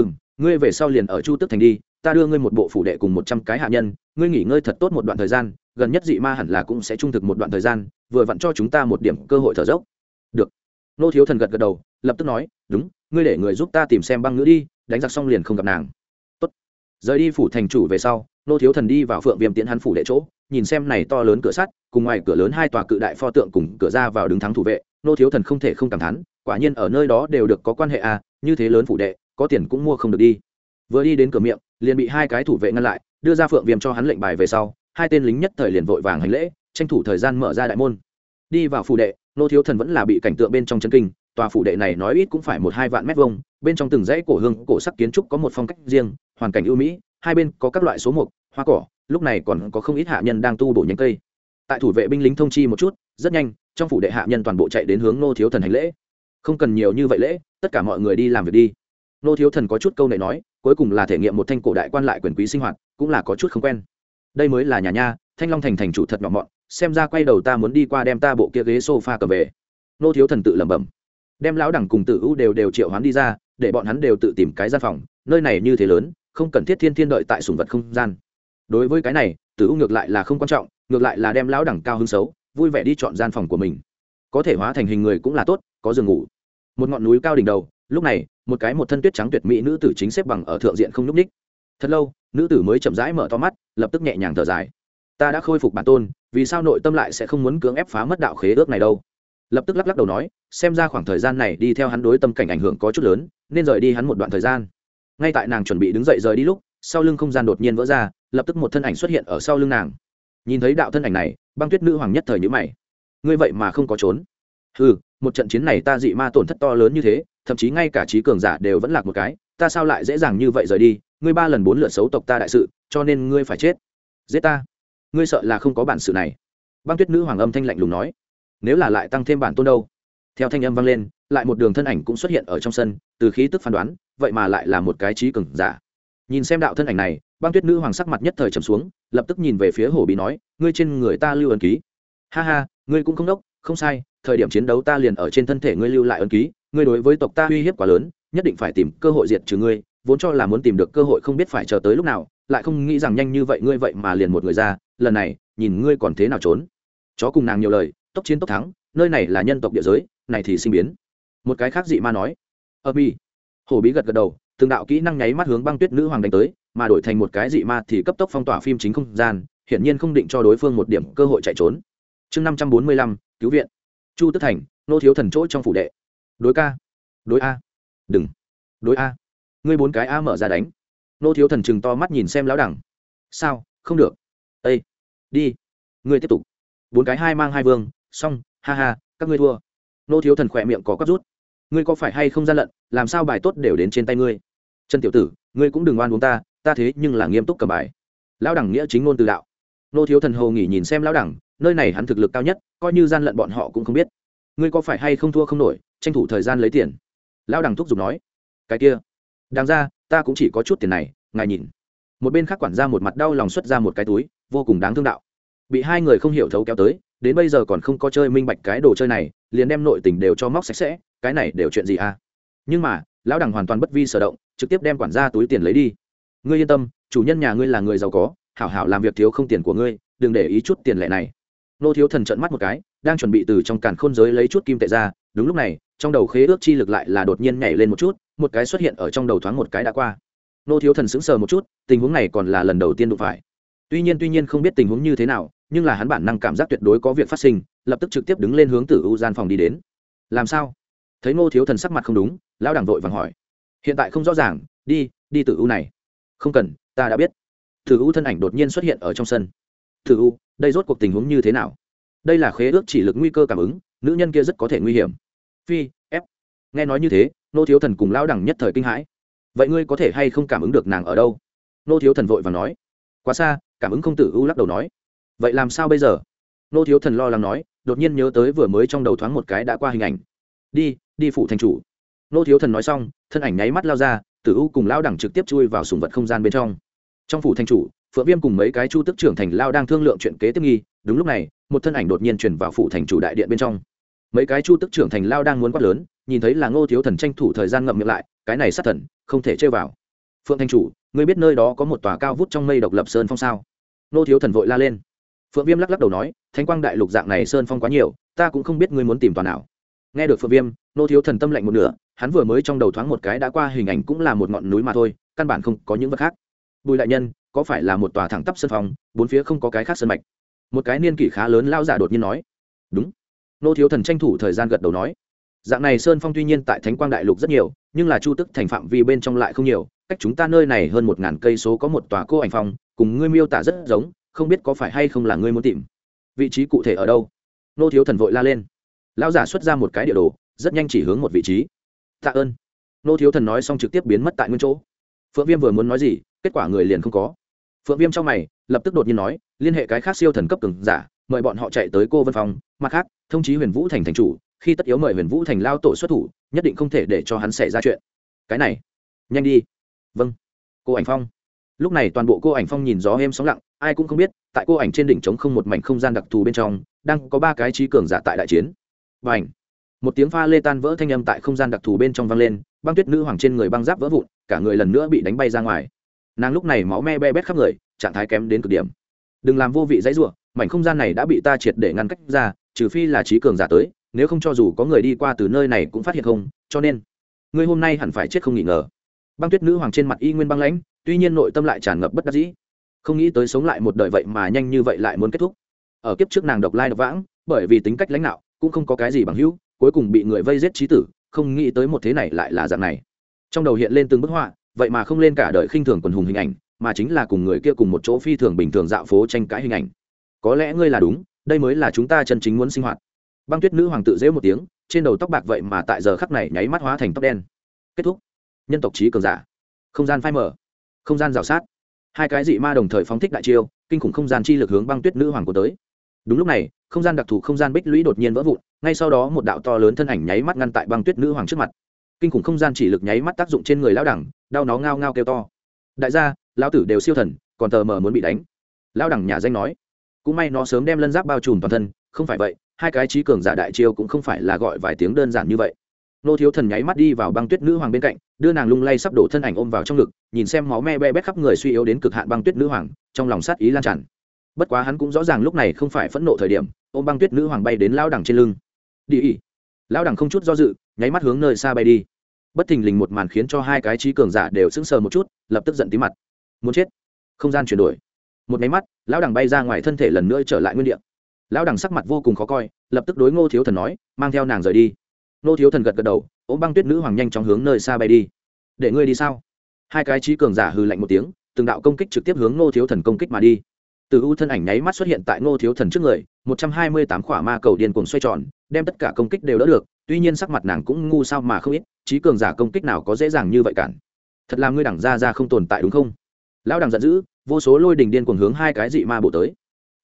ừ m ngươi về sau liền ở chu tức thành đi, ta đưa ngươi một bộ phủ đệ cùng một trăm cái hạ nhân, ngươi nghỉ ngơi thật tốt một đoạn thời gian, gần nhất dị ma hẳn là cũng sẽ trung thực một đoạn thời gian, vừa vặn cho chúng ta một điểm cơ hội thở dốc. Được. Nô thiếu thần gật gật đầu, lập tức nói, đúng, ngươi để người giúp ta tìm xem băng ngữ đi, đánh giặc xong liền không gặp nàng. Tốt. rời đi phủ thành chủ về sau, nô thiếu thần đi vào phượng viêm tiễn hắn phủ đệ chỗ, nhìn xem này to lớn cửa sắt, cùng ngoài cửa lớn hai tòa cự đại pho tượng cùng cửa ra vào đứng thắng thủ vệ, nô thiếu thần không thể không cảm thán, quả nhiên ở nơi đó đều được có quan hệ à như thế lớn phủ đệ có tiền cũng mua không được đi. Vừa đi đến cửa miệng, liền bị hai cái thủ vệ ngăn lại, đưa ra phượng viêm cho hắn lệnh bài về sau, hai tên lính nhất thời liền vội vàng hành lễ, tranh thủ thời gian mở ra đại môn. Đi vào phủ đệ, nô thiếu thần vẫn là bị cảnh tượng bên trong chân kinh, tòa phủ đệ này nói ít cũng phải một hai vạn mét vuông, bên trong từng dãy cổ hương, cổ sắc kiến trúc có một phong cách riêng, hoàn cảnh ưu mỹ, hai bên có các loại số mục, hoa cỏ, lúc này còn có không ít hạ nhân đang tu bổ nhánh cây. Tại thủ vệ binh lính thông chi một chút, rất nhanh, trong phủ đệ hạ nhân toàn bộ chạy đến hướng nô thiếu thần hành lễ. Không cần nhiều như vậy lễ, tất cả mọi người đi làm việc đi nô thiếu thần có chút câu này nói, cuối cùng là thể nghiệm một thanh cổ đại quan lại quyền quý sinh hoạt, cũng là có chút không quen. Đây mới là nhà nha, thanh long thành thành chủ thật nhỏ mọn, xem ra quay đầu ta muốn đi qua đem ta bộ kia ghế sofa cầm về. Nô thiếu thần tự lẩm bẩm. Đem lão đẳng cùng tử u đều đều triệu hoán đi ra, để bọn hắn đều tự tìm cái gian phòng, nơi này như thế lớn, không cần thiết thiên thiên đợi tại sùng vật không gian. Đối với cái này, tử u ngược lại là không quan trọng, ngược lại là đem lão đẳng cao hứng xấu, vui vẻ đi chọn gian phòng của mình. Có thể hóa thành hình người cũng là tốt, có giường ngủ. Một ngọn núi cao đỉnh đầu lúc này, một cái một thân tuyết trắng tuyệt mỹ nữ tử chính xếp bằng ở thượng diện không nhúc ních thật lâu, nữ tử mới chậm rãi mở to mắt, lập tức nhẹ nhàng thở dài. Ta đã khôi phục bản tôn, vì sao nội tâm lại sẽ không muốn cưỡng ép phá mất đạo khế ước này đâu? Lập tức lắc lắc đầu nói, xem ra khoảng thời gian này đi theo hắn đối tâm cảnh ảnh hưởng có chút lớn, nên rời đi hắn một đoạn thời gian. Ngay tại nàng chuẩn bị đứng dậy rời đi lúc, sau lưng không gian đột nhiên vỡ ra, lập tức một thân ảnh xuất hiện ở sau lưng nàng. Nhìn thấy đạo thân ảnh này, băng tuyết nữ hoàng nhất thời nhữ mày. Ngươi vậy mà không có trốn. Ừ một trận chiến này ta dị ma tổn thất to lớn như thế thậm chí ngay cả trí cường giả đều vẫn lạc một cái, ta sao lại dễ dàng như vậy rời đi? Ngươi ba lần bốn lượt xấu tộc ta đại sự, cho nên ngươi phải chết. Giết ta. Ngươi sợ là không có bản sự này. Băng tuyết nữ hoàng âm thanh lạnh lùng nói. Nếu là lại tăng thêm bản tôn đâu? Theo thanh âm vang lên, lại một đường thân ảnh cũng xuất hiện ở trong sân, từ khí tức phán đoán, vậy mà lại là một cái trí cường giả. Nhìn xem đạo thân ảnh này, băng tuyết nữ hoàng sắc mặt nhất thời trầm xuống, lập tức nhìn về phía hồ bí nói, ngươi trên người ta lưu ấn ký. Ha ha, ngươi cũng không đốc, không sai, thời điểm chiến đấu ta liền ở trên thân thể ngươi lưu lại ấn ký ngươi đối với tộc ta uy hiếp quá lớn, nhất định phải tìm cơ hội diệt trừ ngươi, vốn cho là muốn tìm được cơ hội không biết phải chờ tới lúc nào, lại không nghĩ rằng nhanh như vậy ngươi vậy mà liền một người ra, lần này, nhìn ngươi còn thế nào trốn. Chó cùng nàng nhiều lời, tốc chiến tốc thắng, nơi này là nhân tộc địa giới, này thì sinh biến. Một cái khác dị ma nói ờ, ơ mi hổ bí gật gật đầu, từng đạo kỹ năng nháy mắt hướng băng tuyết nữ hoàng đánh tới, mà đổi thành một cái dị ma thì cấp tốc phong tỏa phim chính không gian, hiển nhiên không định cho đối phương một điểm cơ hội chạy trốn. Chương năm trăm bốn mươi lăm, cứu viện. Chu tức thành, nô thiếu thần chỗ trong phủ đệ đối ca. Đối a. Đừng. Đối a. Ngươi bốn cái a mở ra đánh. Nô thiếu thần chừng to mắt nhìn xem lão đẳng. Sao? Không được. Ây đi. Ngươi tiếp tục. Bốn cái hai mang hai vương. Xong. Ha ha. Các ngươi thua. Nô thiếu thần khỏe miệng có cắp rút. Ngươi có phải hay không gian lận? Làm sao bài tốt đều đến trên tay ngươi? Trần tiểu tử, ngươi cũng đừng oan uống ta. Ta thế nhưng là nghiêm túc cầm bài. Lão đẳng nghĩa chính ngôn từ đạo. Nô thiếu thần hồ nghỉ nhìn xem lão đẳng. Nơi này hắn thực lực cao nhất, coi như gian lận bọn họ cũng không biết ngươi có phải hay không thua không nổi, tranh thủ thời gian lấy tiền? Lão đẳng thúc giục nói. Cái kia. Đáng ra, ta cũng chỉ có chút tiền này, ngài nhìn. Một bên khác quản ra một mặt đau lòng xuất ra một cái túi, vô cùng đáng thương đạo. Bị hai người không hiểu thấu kéo tới, đến bây giờ còn không có chơi minh bạch cái đồ chơi này, liền đem nội tình đều cho móc sạch sẽ, cái này đều chuyện gì à? Nhưng mà, lão đẳng hoàn toàn bất vi sở động, trực tiếp đem quản gia túi tiền lấy đi. Ngươi yên tâm, chủ nhân nhà ngươi là người giàu có, hảo hảo làm việc thiếu không tiền của ngươi, đừng để ý chút tiền lệ này. Nô thiếu thần trận mắt một cái đang chuẩn bị từ trong càn khôn giới lấy chút kim tệ ra, đúng lúc này, trong đầu khế ước chi lực lại là đột nhiên nhảy lên một chút, một cái xuất hiện ở trong đầu thoáng một cái đã qua. Nô thiếu thần sững sờ một chút, tình huống này còn là lần đầu tiên đụng phải. Tuy nhiên tuy nhiên không biết tình huống như thế nào, nhưng là hắn bản năng cảm giác tuyệt đối có việc phát sinh, lập tức trực tiếp đứng lên hướng tử u gian phòng đi đến. Làm sao? Thấy ngô thiếu thần sắc mặt không đúng, lão đảng vội vàng hỏi. Hiện tại không rõ ràng, đi đi tử u này. Không cần, ta đã biết. Tử u thân ảnh đột nhiên xuất hiện ở trong sân. Tử u, đây rốt cuộc tình huống như thế nào? Đây là khế ước chỉ lực nguy cơ cảm ứng, nữ nhân kia rất có thể nguy hiểm. Phi ép nghe nói như thế, nô thiếu thần cùng lão đẳng nhất thời kinh hãi. Vậy ngươi có thể hay không cảm ứng được nàng ở đâu? Nô thiếu thần vội và nói. Quá xa, cảm ứng không tử u lắc đầu nói. Vậy làm sao bây giờ? Nô thiếu thần lo lắng nói, đột nhiên nhớ tới vừa mới trong đầu thoáng một cái đã qua hình ảnh. Đi đi phụ thành chủ. Nô thiếu thần nói xong, thân ảnh nháy mắt lao ra, tử u cùng lao đẳng trực tiếp chui vào sùng vật không gian bên trong. Trong phủ thành chủ, phượng viêm cùng mấy cái chu tức trưởng thành lao đang thương lượng chuyện kế tiếp nghi đúng lúc này, một thân ảnh đột nhiên chuyển vào phủ thành chủ đại điện bên trong. Mấy cái chu tức trưởng thành lao đang muốn quát lớn, nhìn thấy là ngô thiếu thần tranh thủ thời gian ngậm miệng lại, cái này sát thần, không thể chơi vào. Phượng Thanh chủ, ngươi biết nơi đó có một tòa cao vút trong mây độc lập sơn phong sao? Ngô thiếu thần vội la lên. Phượng viêm lắc lắc đầu nói, Thánh quang đại lục dạng này sơn phong quá nhiều, ta cũng không biết ngươi muốn tìm tòa nào. Nghe được phượng viêm, ngô thiếu thần tâm lạnh một nửa, hắn vừa mới trong đầu thoáng một cái đã qua hình ảnh cũng là một ngọn núi mà thôi, căn bản không có những vật khác. Bùi đại nhân, có phải là một tòa thẳng tắp sơn phong, bốn phía không có cái khác sơn mạch? Một cái niên kỷ khá lớn lao giả đột nhiên nói, đúng. Nô thiếu thần tranh thủ thời gian gật đầu nói, dạng này sơn phong tuy nhiên tại thánh quang đại lục rất nhiều, nhưng là chu tức thành phạm vi bên trong lại không nhiều, cách chúng ta nơi này hơn một ngàn cây số có một tòa cô ảnh phong, cùng ngươi miêu tả rất giống, không biết có phải hay không là ngươi muốn tìm. Vị trí cụ thể ở đâu? Nô thiếu thần vội la lên. Lão giả xuất ra một cái địa đồ, rất nhanh chỉ hướng một vị trí. Tạ ơn. Nô thiếu thần nói xong trực tiếp biến mất tại nguyên chỗ. Phượng viêm vừa muốn nói gì, kết quả người liền không có phượng viêm trong mày, lập tức đột nhiên nói, liên hệ cái khác siêu thần cấp cường giả, mời bọn họ chạy tới cô vân phong. Mặt khác, thông chí huyền vũ thành thành chủ, khi tất yếu mời huyền vũ thành lao tổ xuất thủ, nhất định không thể để cho hắn xảy ra chuyện. Cái này, nhanh đi. Vâng. Cô ảnh phong. Lúc này toàn bộ cô ảnh phong nhìn gió êm sóng lặng, ai cũng không biết, tại cô ảnh trên đỉnh trống không một mảnh không gian đặc thù bên trong, đang có ba cái trí cường giả tại đại chiến. Và ảnh một tiếng pha lê tan vỡ thanh âm tại không gian đặc thù bên trong vang lên, băng tuyết nữ hoàng trên người băng giáp vỡ vụn, cả người lần nữa bị đánh bay ra ngoài nàng lúc này máu me be bét khắp người, trạng thái kém đến cực điểm. Đừng làm vô vị dãy ruộng mảnh không gian này đã bị ta triệt để ngăn cách ra, trừ phi là trí cường giả tới, nếu không cho dù có người đi qua từ nơi này cũng phát hiện không, cho nên, ngươi hôm nay hẳn phải chết không nghỉ ngờ. Băng tuyết nữ hoàng trên mặt y nguyên băng lãnh, tuy nhiên nội tâm lại tràn ngập bất đắc dĩ. Không nghĩ tới sống lại một đời vậy mà nhanh như vậy lại muốn kết thúc. Ở kiếp trước nàng độc lai độc vãng, bởi vì tính cách lãnh đạo, cũng không có cái gì bằng hữu, cuối cùng bị người vây giết trí tử, không nghĩ tới một thế này lại là dạng này. Trong đầu hiện lên từng bức họa vậy mà không lên cả đời khinh thường quần hùng hình ảnh, mà chính là cùng người kia cùng một chỗ phi thường bình thường dạo phố tranh cãi hình ảnh. Có lẽ ngươi là đúng, đây mới là chúng ta chân chính muốn sinh hoạt. Băng tuyết nữ hoàng tự dễ một tiếng, trên đầu tóc bạc vậy mà tại giờ khắc này nháy mắt hóa thành tóc đen. Kết thúc. Nhân tộc trí cường giả. Không gian phai mở không gian rào sát. Hai cái dị ma đồng thời phóng thích đại chiêu, kinh khủng không gian chi lực hướng băng tuyết nữ hoàng của tới. Đúng lúc này, không gian đặc thù không gian bích lũy đột nhiên vỡ vụn, ngay sau đó một đạo to lớn thân ảnh nháy mắt ngăn tại băng tuyết nữ hoàng trước mặt kinh khủng không gian chỉ lực nháy mắt tác dụng trên người lão đẳng, đau nó ngao ngao kêu to. Đại gia, lão tử đều siêu thần, còn tờ mờ muốn bị đánh. Lão đẳng nhà danh nói. Cũng may nó sớm đem lân giáp bao trùm toàn thân, không phải vậy, hai cái trí cường giả đại chiêu cũng không phải là gọi vài tiếng đơn giản như vậy. Nô thiếu thần nháy mắt đi vào băng tuyết nữ hoàng bên cạnh, đưa nàng lung lay sắp đổ thân ảnh ôm vào trong ngực, nhìn xem máu me be bét khắp người suy yếu đến cực hạn băng tuyết nữ hoàng, trong lòng sát ý lan tràn. Bất quá hắn cũng rõ ràng lúc này không phải phẫn nộ thời điểm, ôm băng tuyết nữ hoàng bay đến lao đẳng trên lưng. Đi ỉ lao đẳng không chút do dự nháy mắt hướng nơi xa bay đi. Bất thình lình một màn khiến cho hai cái trí cường giả đều sững sờ một chút, lập tức giận tí mặt. Muốn chết. Không gian chuyển đổi. Một nháy mắt, lão đằng bay ra ngoài thân thể lần nữa trở lại nguyên địa. Lão đằng sắc mặt vô cùng khó coi, lập tức đối ngô thiếu thần nói, mang theo nàng rời đi. Ngô thiếu thần gật gật đầu, ôm băng tuyết nữ hoàng nhanh chóng hướng nơi xa bay đi. Để ngươi đi sao? Hai cái trí cường giả hư lạnh một tiếng, từng đạo công kích trực tiếp hướng ngô thiếu thần công kích mà đi. Từ u thân ảnh nháy mắt xuất hiện tại ngô thiếu thần trước người, một trăm hai mươi tám khỏa ma cầu điên cuồng xoay tròn đem tất cả công kích đều đỡ được, tuy nhiên sắc mặt nàng cũng ngu sao mà không ít, trí cường giả công kích nào có dễ dàng như vậy cản. Thật là ngươi đẳng ra ra không tồn tại đúng không? Lão đằng giận dữ, vô số lôi đình điên cuồng hướng hai cái dị ma bổ tới.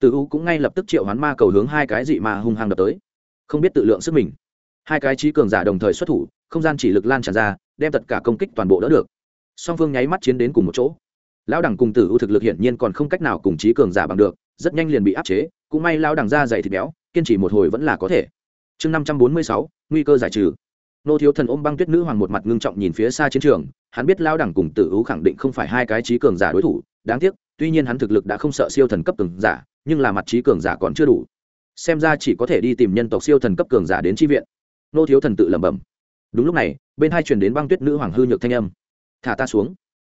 Từ u cũng ngay lập tức triệu hoán ma cầu hướng hai cái dị ma hung hăng đập tới. Không biết tự lượng sức mình. Hai cái trí cường giả đồng thời xuất thủ, không gian chỉ lực lan tràn ra, đem tất cả công kích toàn bộ đỡ được. Song phương nháy mắt chiến đến cùng một chỗ. Lão đẳng cùng tử u thực lực hiển nhiên còn không cách nào cùng trí cường giả bằng được, rất nhanh liền bị áp chế, cũng may lão đẳng ra dày thịt béo, kiên trì một hồi vẫn là có thể chương năm trăm bốn mươi sáu, nguy cơ giải trừ. Nô thiếu thần ôm băng tuyết nữ hoàng một mặt ngưng trọng nhìn phía xa chiến trường, hắn biết lao đẳng cùng tử ú khẳng định không phải hai cái trí cường giả đối thủ, đáng tiếc, tuy nhiên hắn thực lực đã không sợ siêu thần cấp cường giả, nhưng là mặt trí cường giả còn chưa đủ. Xem ra chỉ có thể đi tìm nhân tộc siêu thần cấp cường giả đến tri viện. Nô thiếu thần tự lẩm bẩm. Đúng lúc này, bên hai truyền đến băng tuyết nữ hoàng hư nhược thanh âm. Thả ta xuống.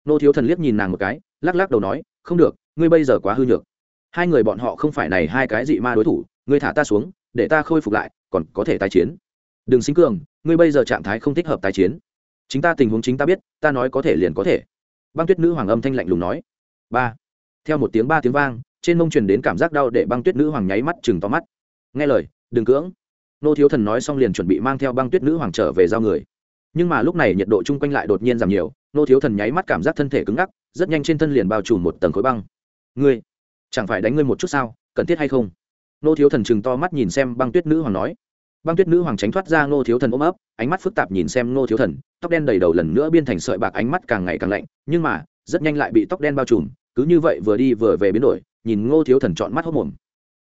Nô thiếu thần liếc nhìn nàng một cái, lắc lắc đầu nói, không được, ngươi bây giờ quá hư nhược. Hai người bọn họ không phải này hai cái dị ma đối thủ, ngươi thả ta xuống, để ta khôi phục lại còn có thể tái chiến. Đừng sinh cường, ngươi bây giờ trạng thái không thích hợp tái chiến. Chính ta tình huống chính ta biết, ta nói có thể liền có thể. Băng tuyết nữ hoàng âm thanh lạnh lùng nói. Ba. Theo một tiếng ba tiếng vang, trên mông truyền đến cảm giác đau để băng tuyết nữ hoàng nháy mắt chừng to mắt. Nghe lời, đừng cưỡng. Nô thiếu thần nói xong liền chuẩn bị mang theo băng tuyết nữ hoàng trở về giao người. Nhưng mà lúc này nhiệt độ chung quanh lại đột nhiên giảm nhiều, nô thiếu thần nháy mắt cảm giác thân thể cứng ngắc, rất nhanh trên thân liền bao trùm một tầng khối băng. Ngươi, chẳng phải đánh ngươi một chút sao, cần thiết hay không? Nô thiếu thần chừng to mắt nhìn xem băng tuyết nữ hoàng nói. Băng tuyết nữ hoàng tránh thoát ra nô thiếu thần ôm ấp, ánh mắt phức tạp nhìn xem nô thiếu thần, tóc đen đầy đầu lần nữa biên thành sợi bạc, ánh mắt càng ngày càng lạnh, nhưng mà, rất nhanh lại bị tóc đen bao trùm, cứ như vậy vừa đi vừa về biến đổi, nhìn ngô thiếu thần chọn mắt hốc mồm.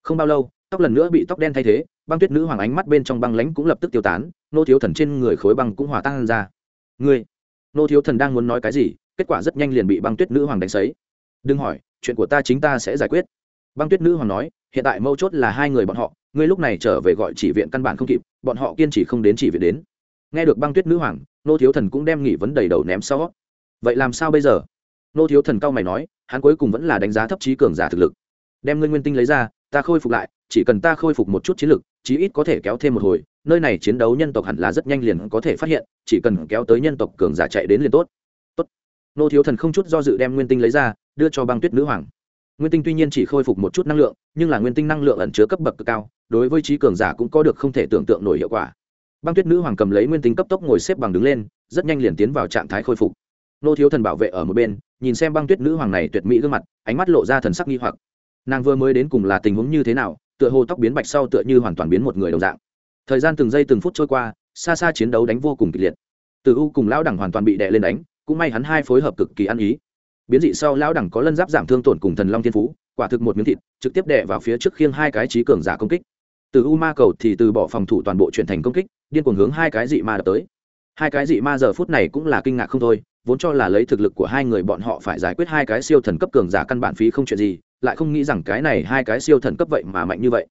Không bao lâu, tóc lần nữa bị tóc đen thay thế, băng tuyết nữ hoàng ánh mắt bên trong băng lãnh cũng lập tức tiêu tán nô thiếu thần trên người khối băng cũng hòa tan ra. Ngươi nô thiếu thần đang muốn nói cái gì? Kết quả rất nhanh liền bị băng tuyết nữ hoàng đánh sấy. Đừng hỏi, chuyện của ta chính ta sẽ giải quyết. Băng tuyết nữ hoàng nói hiện tại mâu chốt là hai người bọn họ, ngươi lúc này trở về gọi chỉ viện căn bản không kịp, bọn họ kiên trì không đến chỉ viện đến. Nghe được băng tuyết nữ hoàng, nô thiếu thần cũng đem nghỉ vấn đầy đầu ném sau. Vậy làm sao bây giờ? Nô thiếu thần cao mày nói, hắn cuối cùng vẫn là đánh giá thấp trí cường giả thực lực. Đem ngươi nguyên tinh lấy ra, ta khôi phục lại, chỉ cần ta khôi phục một chút chiến lực, chí ít có thể kéo thêm một hồi, nơi này chiến đấu nhân tộc hẳn là rất nhanh liền có thể phát hiện, chỉ cần kéo tới nhân tộc cường giả chạy đến liền tốt. Tốt. Nô thiếu thần không chút do dự đem nguyên tinh lấy ra, đưa cho băng tuyết nữ hoàng nguyên tinh tuy nhiên chỉ khôi phục một chút năng lượng, nhưng là nguyên tinh năng lượng ẩn chứa cấp bậc cực cao, đối với trí cường giả cũng có được không thể tưởng tượng nổi hiệu quả. Băng tuyết nữ hoàng cầm lấy nguyên tinh cấp tốc ngồi xếp bằng đứng lên, rất nhanh liền tiến vào trạng thái khôi phục. Nô thiếu thần bảo vệ ở một bên, nhìn xem băng tuyết nữ hoàng này tuyệt mỹ gương mặt, ánh mắt lộ ra thần sắc nghi hoặc. Nàng vừa mới đến cùng là tình huống như thế nào, tựa hồ tóc biến bạch sau tựa như hoàn toàn biến một người đồng dạng. Thời gian từng giây từng phút trôi qua, xa xa chiến đấu đánh vô cùng kịch liệt. Từ u cùng lão đẳng hoàn toàn bị đè lên đánh, cũng may hắn hai phối hợp cực kỳ ăn ý biến dị sau lão đẳng có lân giáp giảm thương tổn cùng thần long thiên phú, quả thực một miếng thịt, trực tiếp đè vào phía trước khiêng hai cái trí cường giả công kích. Từ u ma cầu thì từ bỏ phòng thủ toàn bộ chuyển thành công kích, điên cuồng hướng hai cái dị ma đập tới. Hai cái dị ma giờ phút này cũng là kinh ngạc không thôi, vốn cho là lấy thực lực của hai người bọn họ phải giải quyết hai cái siêu thần cấp cường giả căn bản phí không chuyện gì, lại không nghĩ rằng cái này hai cái siêu thần cấp vậy mà mạnh như vậy.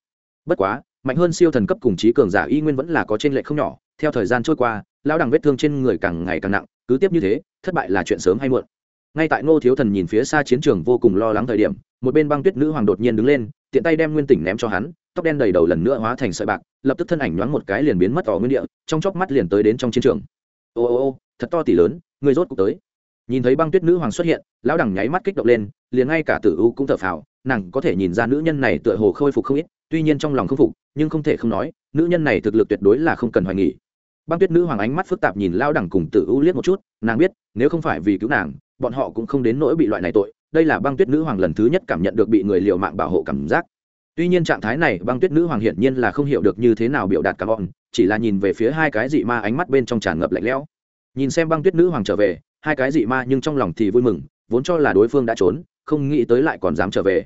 Bất quá, mạnh hơn siêu thần cấp cùng trí cường giả y nguyên vẫn là có trên lệ không nhỏ, theo thời gian trôi qua, lão đằng vết thương trên người càng ngày càng nặng, cứ tiếp như thế, thất bại là chuyện sớm hay muộn ngay tại ngô thiếu thần nhìn phía xa chiến trường vô cùng lo lắng thời điểm, một bên băng tuyết nữ hoàng đột nhiên đứng lên, tiện tay đem nguyên tỉnh ném cho hắn, tóc đen đầy đầu lần nữa hóa thành sợi bạc, lập tức thân ảnh nhoáng một cái liền biến mất ở nguyên địa, trong chóc mắt liền tới đến trong chiến trường. Ô ô ô, thật to tỷ lớn, người rốt cuộc tới. Nhìn thấy băng tuyết nữ hoàng xuất hiện, lão đẳng nháy mắt kích động lên, liền ngay cả tử u cũng thở phào, nàng có thể nhìn ra nữ nhân này tựa hồ khôi phục không ít, tuy nhiên trong lòng không phục, nhưng không thể không nói, nữ nhân này thực lực tuyệt đối là không cần hoài nghỉ băng tuyết nữ hoàng ánh mắt phức tạp nhìn lao đẳng cùng tử u liếc một chút, nàng biết, nếu không phải vì cứu nàng, bọn họ cũng không đến nỗi bị loại này tội. Đây là băng tuyết nữ hoàng lần thứ nhất cảm nhận được bị người liều mạng bảo hộ cảm giác. Tuy nhiên trạng thái này, băng tuyết nữ hoàng hiển nhiên là không hiểu được như thế nào biểu đạt cảm bọn. chỉ là nhìn về phía hai cái dị ma ánh mắt bên trong tràn ngập lạnh lẽo. Nhìn xem băng tuyết nữ hoàng trở về, hai cái dị ma nhưng trong lòng thì vui mừng, vốn cho là đối phương đã trốn, không nghĩ tới lại còn dám trở về.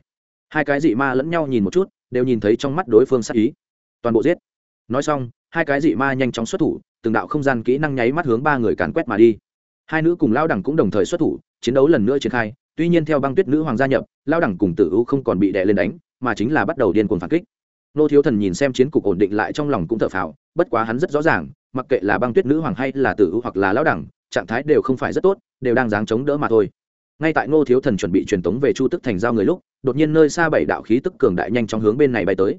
Hai cái dị ma lẫn nhau nhìn một chút, đều nhìn thấy trong mắt đối phương sắc ý. Toàn bộ giết. Nói xong, hai cái dị ma nhanh chóng xuất thủ từng đạo không gian kỹ năng nháy mắt hướng ba người càn quét mà đi. Hai nữ cùng lao đẳng cũng đồng thời xuất thủ, chiến đấu lần nữa triển khai, tuy nhiên theo băng tuyết nữ hoàng gia nhập lao đẳng cùng tử u không còn bị đè lên đánh, mà chính là bắt đầu điên cuồng phản kích. Nô thiếu thần nhìn xem chiến cục ổn định lại trong lòng cũng thở phào, bất quá hắn rất rõ ràng, mặc kệ là băng tuyết nữ hoàng hay là tử u hoặc là lao đẳng, trạng thái đều không phải rất tốt, đều đang dáng chống đỡ mà thôi. Ngay tại ngô thiếu thần chuẩn bị truyền tống về chu tức thành giao người lúc, đột nhiên nơi xa bảy đạo khí tức cường đại nhanh trong hướng bên này bay tới.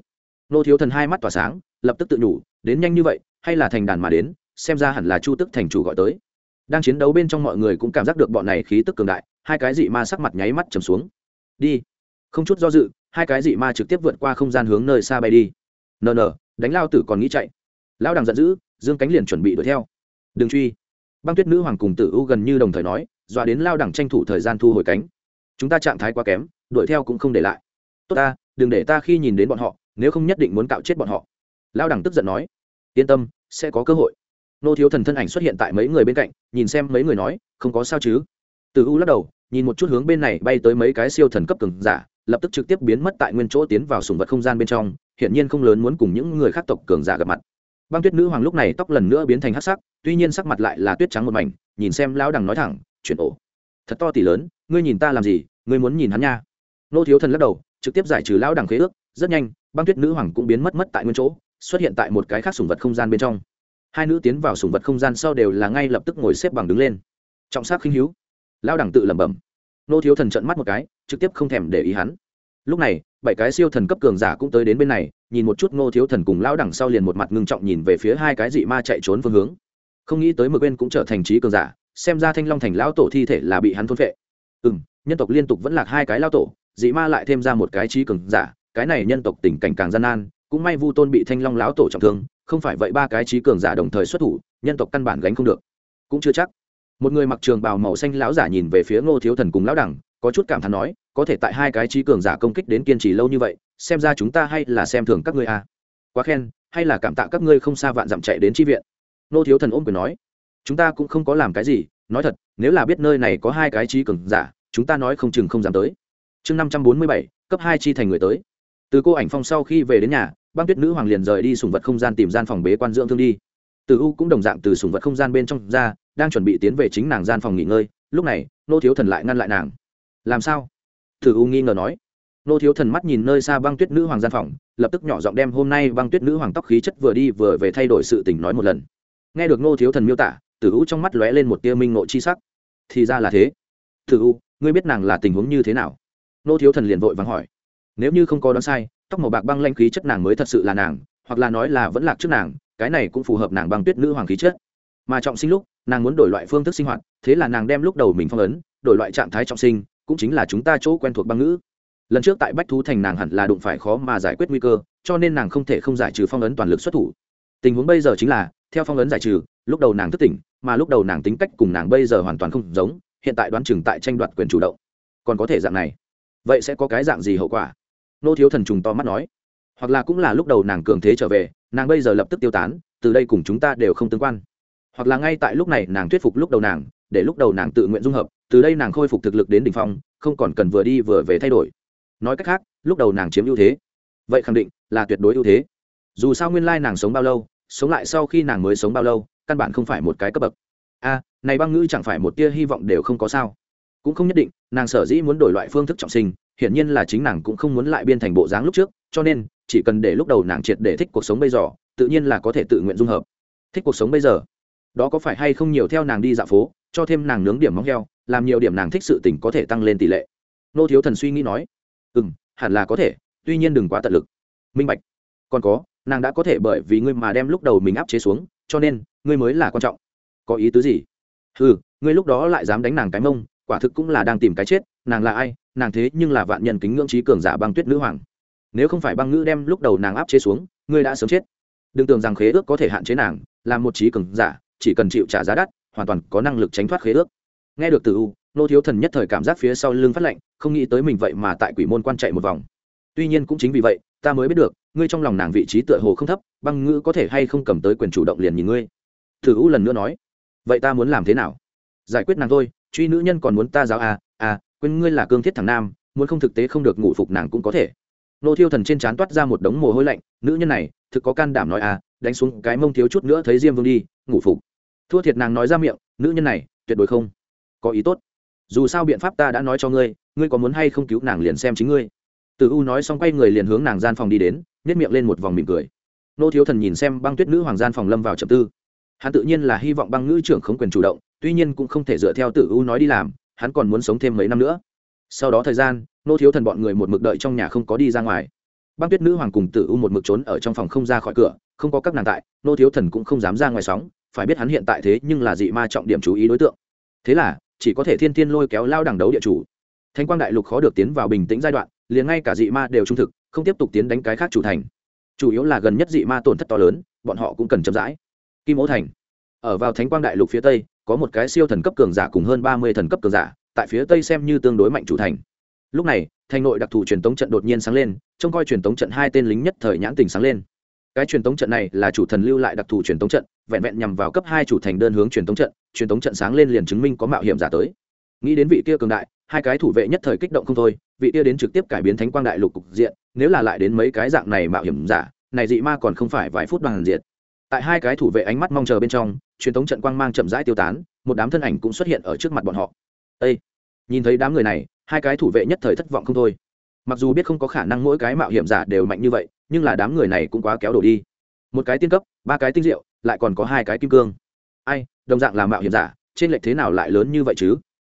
Ngô thiếu thần hai mắt tỏa sáng, lập tức tự nhủ, đến nhanh như vậy hay là thành đàn mà đến, xem ra hẳn là chu tức thành chủ gọi tới. Đang chiến đấu bên trong mọi người cũng cảm giác được bọn này khí tức cường đại, hai cái dị ma sắc mặt nháy mắt trầm xuống. Đi. Không chút do dự, hai cái dị ma trực tiếp vượt qua không gian hướng nơi xa bay đi. Nờ nờ đánh lao tử còn nghĩ chạy. Lao đằng giận dữ, dương cánh liền chuẩn bị đuổi theo. Đừng truy. Băng tuyết nữ hoàng cùng tử u gần như đồng thời nói, dọa đến lao đẳng tranh thủ thời gian thu hồi cánh. Chúng ta trạng thái quá kém, đuổi theo cũng không để lại. Tốt ta, đừng để ta khi nhìn đến bọn họ, nếu không nhất định muốn cạo chết bọn họ. Lao đẳng tức giận nói yên tâm, sẽ có cơ hội. Nô thiếu thần thân ảnh xuất hiện tại mấy người bên cạnh, nhìn xem mấy người nói, không có sao chứ? Từ u lắc đầu, nhìn một chút hướng bên này bay tới mấy cái siêu thần cấp cường giả, lập tức trực tiếp biến mất tại nguyên chỗ tiến vào sùng vật không gian bên trong, hiển nhiên không lớn muốn cùng những người khác tộc cường giả gặp mặt. Băng tuyết nữ hoàng lúc này tóc lần nữa biến thành hắc sắc, tuy nhiên sắc mặt lại là tuyết trắng một mảnh, nhìn xem lão đằng nói thẳng, chuyển ổ. Thật to tỷ lớn, ngươi nhìn ta làm gì? Ngươi muốn nhìn hắn nha. Nô thiếu thần lắc đầu, trực tiếp giải trừ lão đằng khế ước, rất nhanh, băng tuyết nữ hoàng cũng biến mất mất tại nguyên chỗ xuất hiện tại một cái khác sùng vật không gian bên trong. Hai nữ tiến vào sùng vật không gian sau đều là ngay lập tức ngồi xếp bằng đứng lên. Trọng sắc khinh hữu. Lão đẳng tự lẩm bẩm. Nô thiếu thần trận mắt một cái, trực tiếp không thèm để ý hắn. Lúc này, bảy cái siêu thần cấp cường giả cũng tới đến bên này, nhìn một chút ngô thiếu thần cùng lão đẳng sau liền một mặt ngưng trọng nhìn về phía hai cái dị ma chạy trốn phương hướng. Không nghĩ tới mực bên cũng trở thành trí cường giả, xem ra thanh long thành lão tổ thi thể là bị hắn thôn phệ. Ừ m nhân tộc liên tục vẫn lạc hai cái lao tổ, dị ma lại thêm ra một cái trí cường giả, cái này nhân tộc tình cảnh càng gian nan cũng may vu tôn bị thanh long lão tổ trọng thương, không phải vậy ba cái trí cường giả đồng thời xuất thủ, nhân tộc căn bản gánh không được. Cũng chưa chắc. Một người mặc trường bào màu xanh lão giả nhìn về phía ngô thiếu thần cùng lão đẳng, có chút cảm thán nói, có thể tại hai cái trí cường giả công kích đến kiên trì lâu như vậy, xem ra chúng ta hay là xem thường các ngươi à. quá khen, hay là cảm tạ các ngươi không xa vạn dặm chạy đến tri viện. Ngô thiếu thần ôm quyền nói, chúng ta cũng không có làm cái gì, nói thật, nếu là biết nơi này có hai cái trí cường giả, chúng ta nói không chừng không dám tới. Chương năm trăm bốn mươi bảy, cấp hai chi thành người tới. Từ cô ảnh phong sau khi về đến nhà băng tuyết nữ hoàng liền rời đi sùng vật không gian tìm gian phòng bế quan dưỡng thương đi. Từ u cũng đồng dạng từ sùng vật không gian bên trong ra, đang chuẩn bị tiến về chính nàng gian phòng nghỉ ngơi. Lúc này, nô thiếu thần lại ngăn lại nàng. Làm sao? Từ u nghi ngờ nói. Nô thiếu thần mắt nhìn nơi xa băng tuyết nữ hoàng gian phòng, lập tức nhỏ giọng đem hôm nay băng tuyết nữ hoàng tóc khí chất vừa đi vừa về thay đổi sự tình nói một lần. Nghe được nô thiếu thần miêu tả tử u trong mắt lóe lên một tia minh nộ chi sắc. Thì ra là thế. Tử u, ngươi biết nàng là tình huống như thế nào? Nô thiếu thần liền vội vàng hỏi. Nếu như không có đoán sai tóc màu bạc băng lanh khí chất nàng mới thật sự là nàng, hoặc là nói là vẫn lạc trước nàng, cái này cũng phù hợp nàng băng tuyết nữ hoàng khí chất. Mà trọng sinh lúc, nàng muốn đổi loại phương thức sinh hoạt, thế là nàng đem lúc đầu mình phong ấn, đổi loại trạng thái trọng sinh, cũng chính là chúng ta chỗ quen thuộc băng ngữ. Lần trước tại bách thú thành nàng hẳn là đụng phải khó mà giải quyết nguy cơ, cho nên nàng không thể không giải trừ phong ấn toàn lực xuất thủ. Tình huống bây giờ chính là, theo phong ấn giải trừ, lúc đầu nàng thức tỉnh, mà lúc đầu nàng tính cách cùng nàng bây giờ hoàn toàn không giống, hiện tại đoán chừng tại tranh đoạt quyền chủ động. Còn có thể dạng này. Vậy sẽ có cái dạng gì hậu quả? Nô thiếu thần trùng to mắt nói. Hoặc là cũng là lúc đầu nàng cường thế trở về, nàng bây giờ lập tức tiêu tán, từ đây cùng chúng ta đều không tương quan. Hoặc là ngay tại lúc này nàng thuyết phục lúc đầu nàng, để lúc đầu nàng tự nguyện dung hợp, từ đây nàng khôi phục thực lực đến đ ỉ n h phong, không còn cần vừa đi vừa về thay đổi. Nói cách khác, lúc đầu nàng chiếm ưu thế. Vậy khẳng định là tuyệt đối ưu thế. Dù sao nguyên lai nàng sống bao lâu, sống lại sau khi nàng mới sống bao lâu, căn bản không phải một cái cấp bậc. A, này băng ngữ chẳng phải một tia hy vọng đều không có sao. Cũng không nhất định, nàng sở dĩ muốn đổi loại phương thức trọng sinh hiển nhiên là chính nàng cũng không muốn lại biên thành bộ dáng lúc trước, cho nên, chỉ cần để lúc đầu nàng triệt để thích cuộc sống bây giờ, tự nhiên là có thể tự nguyện dung hợp. Thích cuộc sống bây giờ? Đó có phải hay không nhiều theo nàng đi dạo phố, cho thêm nàng nướng điểm móng heo, làm nhiều điểm nàng thích sự tình có thể tăng lên tỷ lệ. Nô thiếu thần suy nghĩ nói ừ m hẳn là có thể, tuy nhiên đừng quá tận lực. Minh bạch. Còn có, nàng đã có thể bởi vì ngươi mà đem lúc đầu mình áp chế xuống, cho nên, ngươi mới là quan trọng. Có ý tứ gì? Ừ ngươi lúc đó lại dám đánh nàng cái mông, quả thực cũng là đang tìm cái chết, nàng là ai nàng thế nhưng là vạn nhân kính ngưỡng trí cường giả băng tuyết nữ hoàng. Nếu không phải băng ngữ đem lúc đầu nàng áp chế xuống, ngươi đã sớm chết. Đừng tưởng rằng khế ước có thể hạn chế nàng làm một trí cường giả, chỉ cần chịu trả giá đắt, hoàn toàn có năng lực tránh thoát khế ước. Nghe được từ u, nô thiếu thần nhất thời cảm giác phía sau lưng phát lạnh, không nghĩ tới mình vậy mà tại quỷ môn quan chạy một vòng. Tuy nhiên cũng chính vì vậy, ta mới biết được, ngươi trong lòng nàng vị trí tựa hồ không thấp, băng ngữ có thể hay không cầm tới quyền chủ động liền nhìn ngươi. Thử u lần nữa nói, vậy ta muốn làm thế nào? Giải quyết nàng thôi, truy nữ nhân còn muốn ta giáo à à quên ngươi là cương thiết thằng nam, muốn không thực tế không được ngủ phục nàng cũng có thể. Nô thiêu thần trên trán toát ra một đống mồ hôi lạnh, nữ nhân này, thực có can đảm nói à đánh xuống cái mông thiếu chút nữa thấy diêm vương đi, ngủ phục. Thua thiệt nàng nói ra miệng, nữ nhân này, tuyệt đối không có ý tốt. Dù sao biện pháp ta đã nói cho ngươi ngươi có muốn hay không cứu nàng liền xem chính ngươi. Từ u nói xong quay người liền hướng nàng gian phòng đi đến nhét miệng lên một vòng mỉm cười. Nô thiếu thần nhìn xem băng tuyết nữ hoàng gian phòng lâm vào trầm tư. Hắn tự nhiên là hy vọng băng ngữ trưởng không quyền chủ động, tuy nhiên cũng không thể dựa theo tử u nói đi làm hắn còn muốn sống thêm mấy năm nữa. Sau đó thời gian, nô thiếu thần bọn người một mực đợi trong nhà không có đi ra ngoài. Băng tuyết nữ hoàng cùng tử u một mực trốn ở trong phòng không ra khỏi cửa, không có các nàng tại, nô thiếu thần cũng không dám ra ngoài sóng, phải biết hắn hiện tại thế nhưng là dị ma trọng điểm chú ý đối tượng. Thế là, chỉ có thể thiên thiên lôi kéo lao đẳng đấu địa chủ. Thanh quang đại lục khó được tiến vào bình tĩnh giai đoạn, liền ngay cả dị ma đều trung thực, không tiếp tục tiến đánh cái khác chủ thành. Chủ yếu là gần nhất dị ma tổn thất to lớn, bọn họ cũng cần chậm rãi. Kim ố thành. Ở vào thánh quang đại lục phía tây có một cái siêu thần cấp cường giả cùng hơn ba mươi thần cấp cường giả, tại phía tây xem như tương đối mạnh chủ thành. Lúc này, thành nội đặc thù truyền tống trận đột nhiên sáng lên, trông coi truyền tống trận hai tên lính nhất thời nhãn tình sáng lên. Cái truyền tống trận này là chủ thần lưu lại đặc thù truyền tống trận, vẹn vẹn nhằm vào cấp hai chủ thành đơn hướng truyền tống trận, truyền tống trận sáng lên liền chứng minh có mạo hiểm giả tới. Nghĩ đến vị kia cường đại, hai cái thủ vệ nhất thời kích động không thôi, vị kia đến trực tiếp cải biến thánh quang đại lục cục diện, nếu là lại đến mấy cái dạng này mạo hiểm giả, này dị ma còn không phải vài phút bằng diệt tại hai cái thủ vệ ánh mắt mong chờ bên trong, truyền thống trận quang mang chậm rãi tiêu tán, một đám thân ảnh cũng xuất hiện ở trước mặt bọn họ. Ê! nhìn thấy đám người này, hai cái thủ vệ nhất thời thất vọng không thôi. Mặc dù biết không có khả năng mỗi cái mạo hiểm giả đều mạnh như vậy, nhưng là đám người này cũng quá kéo đổ đi. Một cái tiên cấp, ba cái tinh diệu, lại còn có hai cái kim cương. Ai, đồng dạng là mạo hiểm giả, trên lệch thế nào lại lớn như vậy chứ?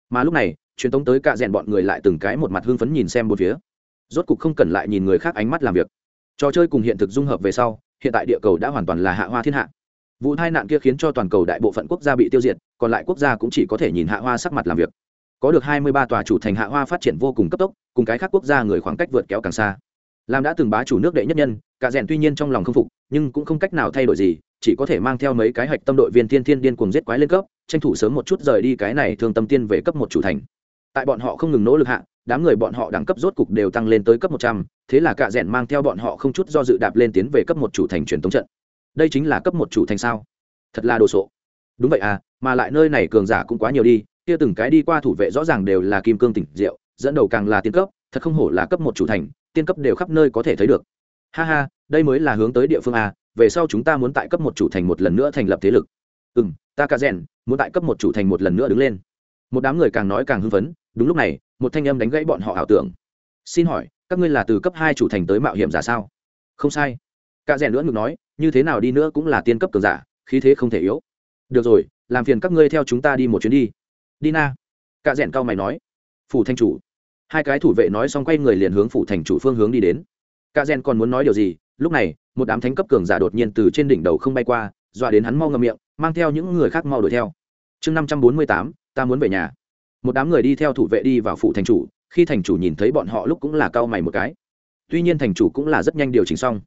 Mà lúc này, truyền tống tới cạ rèn bọn người lại từng cái một mặt hưng phấn nhìn xem một phía. Rốt cục không cần lại nhìn người khác ánh mắt làm việc. Trò chơi cùng hiện thực dung hợp về sau hiện tại địa cầu đã hoàn toàn là hạ hoa thiên hạ. Vụ tai nạn kia khiến cho toàn cầu đại bộ phận quốc gia bị tiêu diệt, còn lại quốc gia cũng chỉ có thể nhìn hạ hoa sắc mặt làm việc. Có được hai mươi ba tòa chủ thành hạ hoa phát triển vô cùng cấp tốc, cùng cái khác quốc gia người khoảng cách vượt kéo càng xa. Làm đã từng bá chủ nước đệ nhất nhân, cả rèn tuy nhiên trong lòng không phục, nhưng cũng không cách nào thay đổi gì, chỉ có thể mang theo mấy cái hạch tâm đội viên tiên thiên điên cuồng giết quái lên cấp, tranh thủ sớm một chút rời đi cái này thương tâm tiên về cấp một chủ thành. Tại bọn họ không ngừng nỗ lực hạ đám người bọn họ đẳng cấp rốt cục đều tăng lên tới cấp một trăm, thế là cạ rẽn mang theo bọn họ không chút do dự đạp lên tiến về cấp một chủ thành truyền tống trận. Đây chính là cấp một chủ thành sao? Thật là đồ sộ. Đúng vậy à mà lại nơi này cường giả cũng quá nhiều đi, kia từng cái đi qua thủ vệ rõ ràng đều là kim cương tỉnh diệu dẫn đầu càng là tiên cấp, thật không hổ là cấp một chủ thành, tiên cấp đều khắp nơi có thể thấy được. Ha ha, đây mới là hướng tới địa phương a về sau chúng ta muốn tại cấp một chủ thành một lần nữa thành lập thế lực. Ừ m ta cả rèn, muốn tại cấp một chủ thành một lần nữa đứng lên. Một đám người càng nói càng hưng phấn, đúng lúc này một thanh âm đánh gãy bọn họ ảo tưởng. Xin hỏi, các ngươi là từ cấp hai chủ thành tới mạo hiểm giả sao? Không sai. Cả rèn nữa ngược nói, như thế nào đi nữa cũng là tiên cấp cường giả, khí thế không thể yếu. Được rồi, làm phiền các ngươi theo chúng ta đi một chuyến đi. Đi na. Cả rèn cao mày nói. Phủ thanh chủ. Hai cái thủ vệ nói xong quay người liền hướng phủ thành chủ phương hướng đi đến. Cả rèn còn muốn nói điều gì? Lúc này, một đám thánh cấp cường giả đột nhiên từ trên đỉnh đầu không bay qua, dọa đến hắn mau ngậm miệng, mang theo những người khác mau đuổi theo. Chương năm trăm bốn mươi tám, ta muốn về nhà một đám người đi theo thủ vệ đi vào phủ thành chủ, khi thành chủ nhìn thấy bọn họ lúc cũng là cao mày một cái. Tuy nhiên thành chủ cũng là rất nhanh điều chỉnh xong.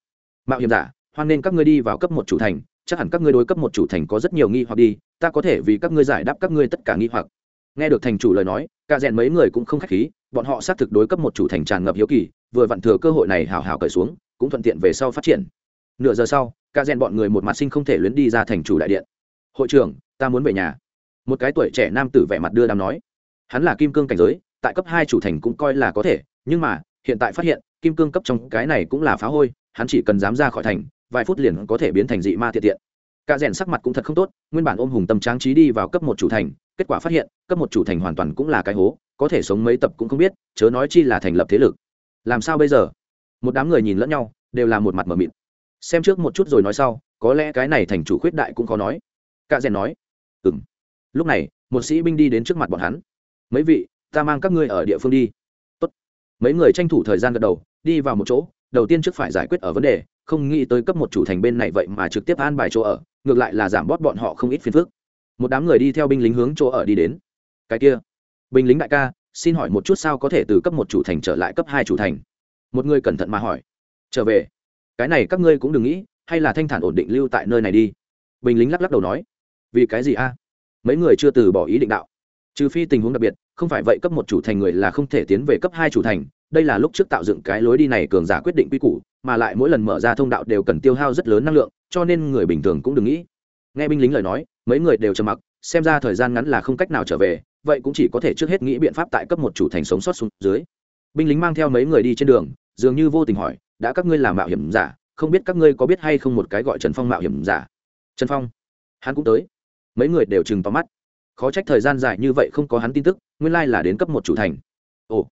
Mạo hiểm giả, hoan nên các ngươi đi vào cấp một chủ thành, chắc hẳn các ngươi đối cấp một chủ thành có rất nhiều nghi hoặc đi, ta có thể vì các ngươi giải đáp các ngươi tất cả nghi hoặc. Nghe được thành chủ lời nói, cả rèn mấy người cũng không khách khí, bọn họ xác thực đối cấp một chủ thành tràn ngập hiếu kỳ, vừa vặn thừa cơ hội này hào hào cởi xuống, cũng thuận tiện về sau phát triển. Nửa giờ sau, cả rèn bọn người một mặt sinh không thể luyến đi ra thành chủ đại điện. Hội trưởng, ta muốn về nhà. Một cái tuổi trẻ nam tử vẻ mặt đưa đàm nói hắn là kim cương cảnh giới, tại cấp hai chủ thành cũng coi là có thể, nhưng mà, hiện tại phát hiện, kim cương cấp trong cái này cũng là phá hôi, hắn chỉ cần dám ra khỏi thành, vài phút liền có thể biến thành dị ma thiệt tiện. Cả rèn sắc mặt cũng thật không tốt, nguyên bản ôm hùng tâm tráng trí đi vào cấp một chủ thành, kết quả phát hiện, cấp một chủ thành hoàn toàn cũng là cái hố, có thể sống mấy tập cũng không biết, chớ nói chi là thành lập thế lực. Làm sao bây giờ? Một đám người nhìn lẫn nhau, đều là một mặt mờ mịt. Xem trước một chút rồi nói sau, có lẽ cái này thành chủ khuyết đại cũng khó nói. Cả rèn nói ừ m lúc này, một sĩ binh đi đến trước mặt bọn hắn mấy vị, ta mang các ngươi ở địa phương đi. Tốt. mấy người tranh thủ thời gian gật đầu, đi vào một chỗ, đầu tiên trước phải giải quyết ở vấn đề, không nghĩ tới cấp một chủ thành bên này vậy mà trực tiếp an bài chỗ ở, ngược lại là giảm bót bọn họ không ít phiền phức. Một đám người đi theo binh lính hướng chỗ ở đi đến. Cái kia, binh lính đại ca, xin hỏi một chút sao có thể từ cấp một chủ thành trở lại cấp hai chủ thành? Một người cẩn thận mà hỏi. Trở về. Cái này các ngươi cũng đừng nghĩ, hay là thanh thản ổn định lưu tại nơi này đi. Binh lính lắc lắc đầu nói. Vì cái gì a? Mấy người chưa từ bỏ ý định đạo trừ phi tình huống đặc biệt, không phải vậy cấp một chủ thành người là không thể tiến về cấp hai chủ thành. Đây là lúc trước tạo dựng cái lối đi này cường giả quyết định quy củ, mà lại mỗi lần mở ra thông đạo đều cần tiêu hao rất lớn năng lượng, cho nên người bình thường cũng đừng nghĩ. Nghe binh lính lời nói, mấy người đều trầm mặc, xem ra thời gian ngắn là không cách nào trở về, vậy cũng chỉ có thể trước hết nghĩ biện pháp tại cấp một chủ thành sống sót xuống dưới. Binh lính mang theo mấy người đi trên đường, dường như vô tình hỏi, đã các ngươi làm mạo hiểm giả? Không biết các ngươi có biết hay không một cái gọi trần phong mạo hiểm giả? Trần phong. Hắn cũng tới. Mấy người đều chừng tóm mắt khó trách thời gian dài như vậy không có hắn tin tức, nguyên lai là đến cấp một chủ thành. Ồ,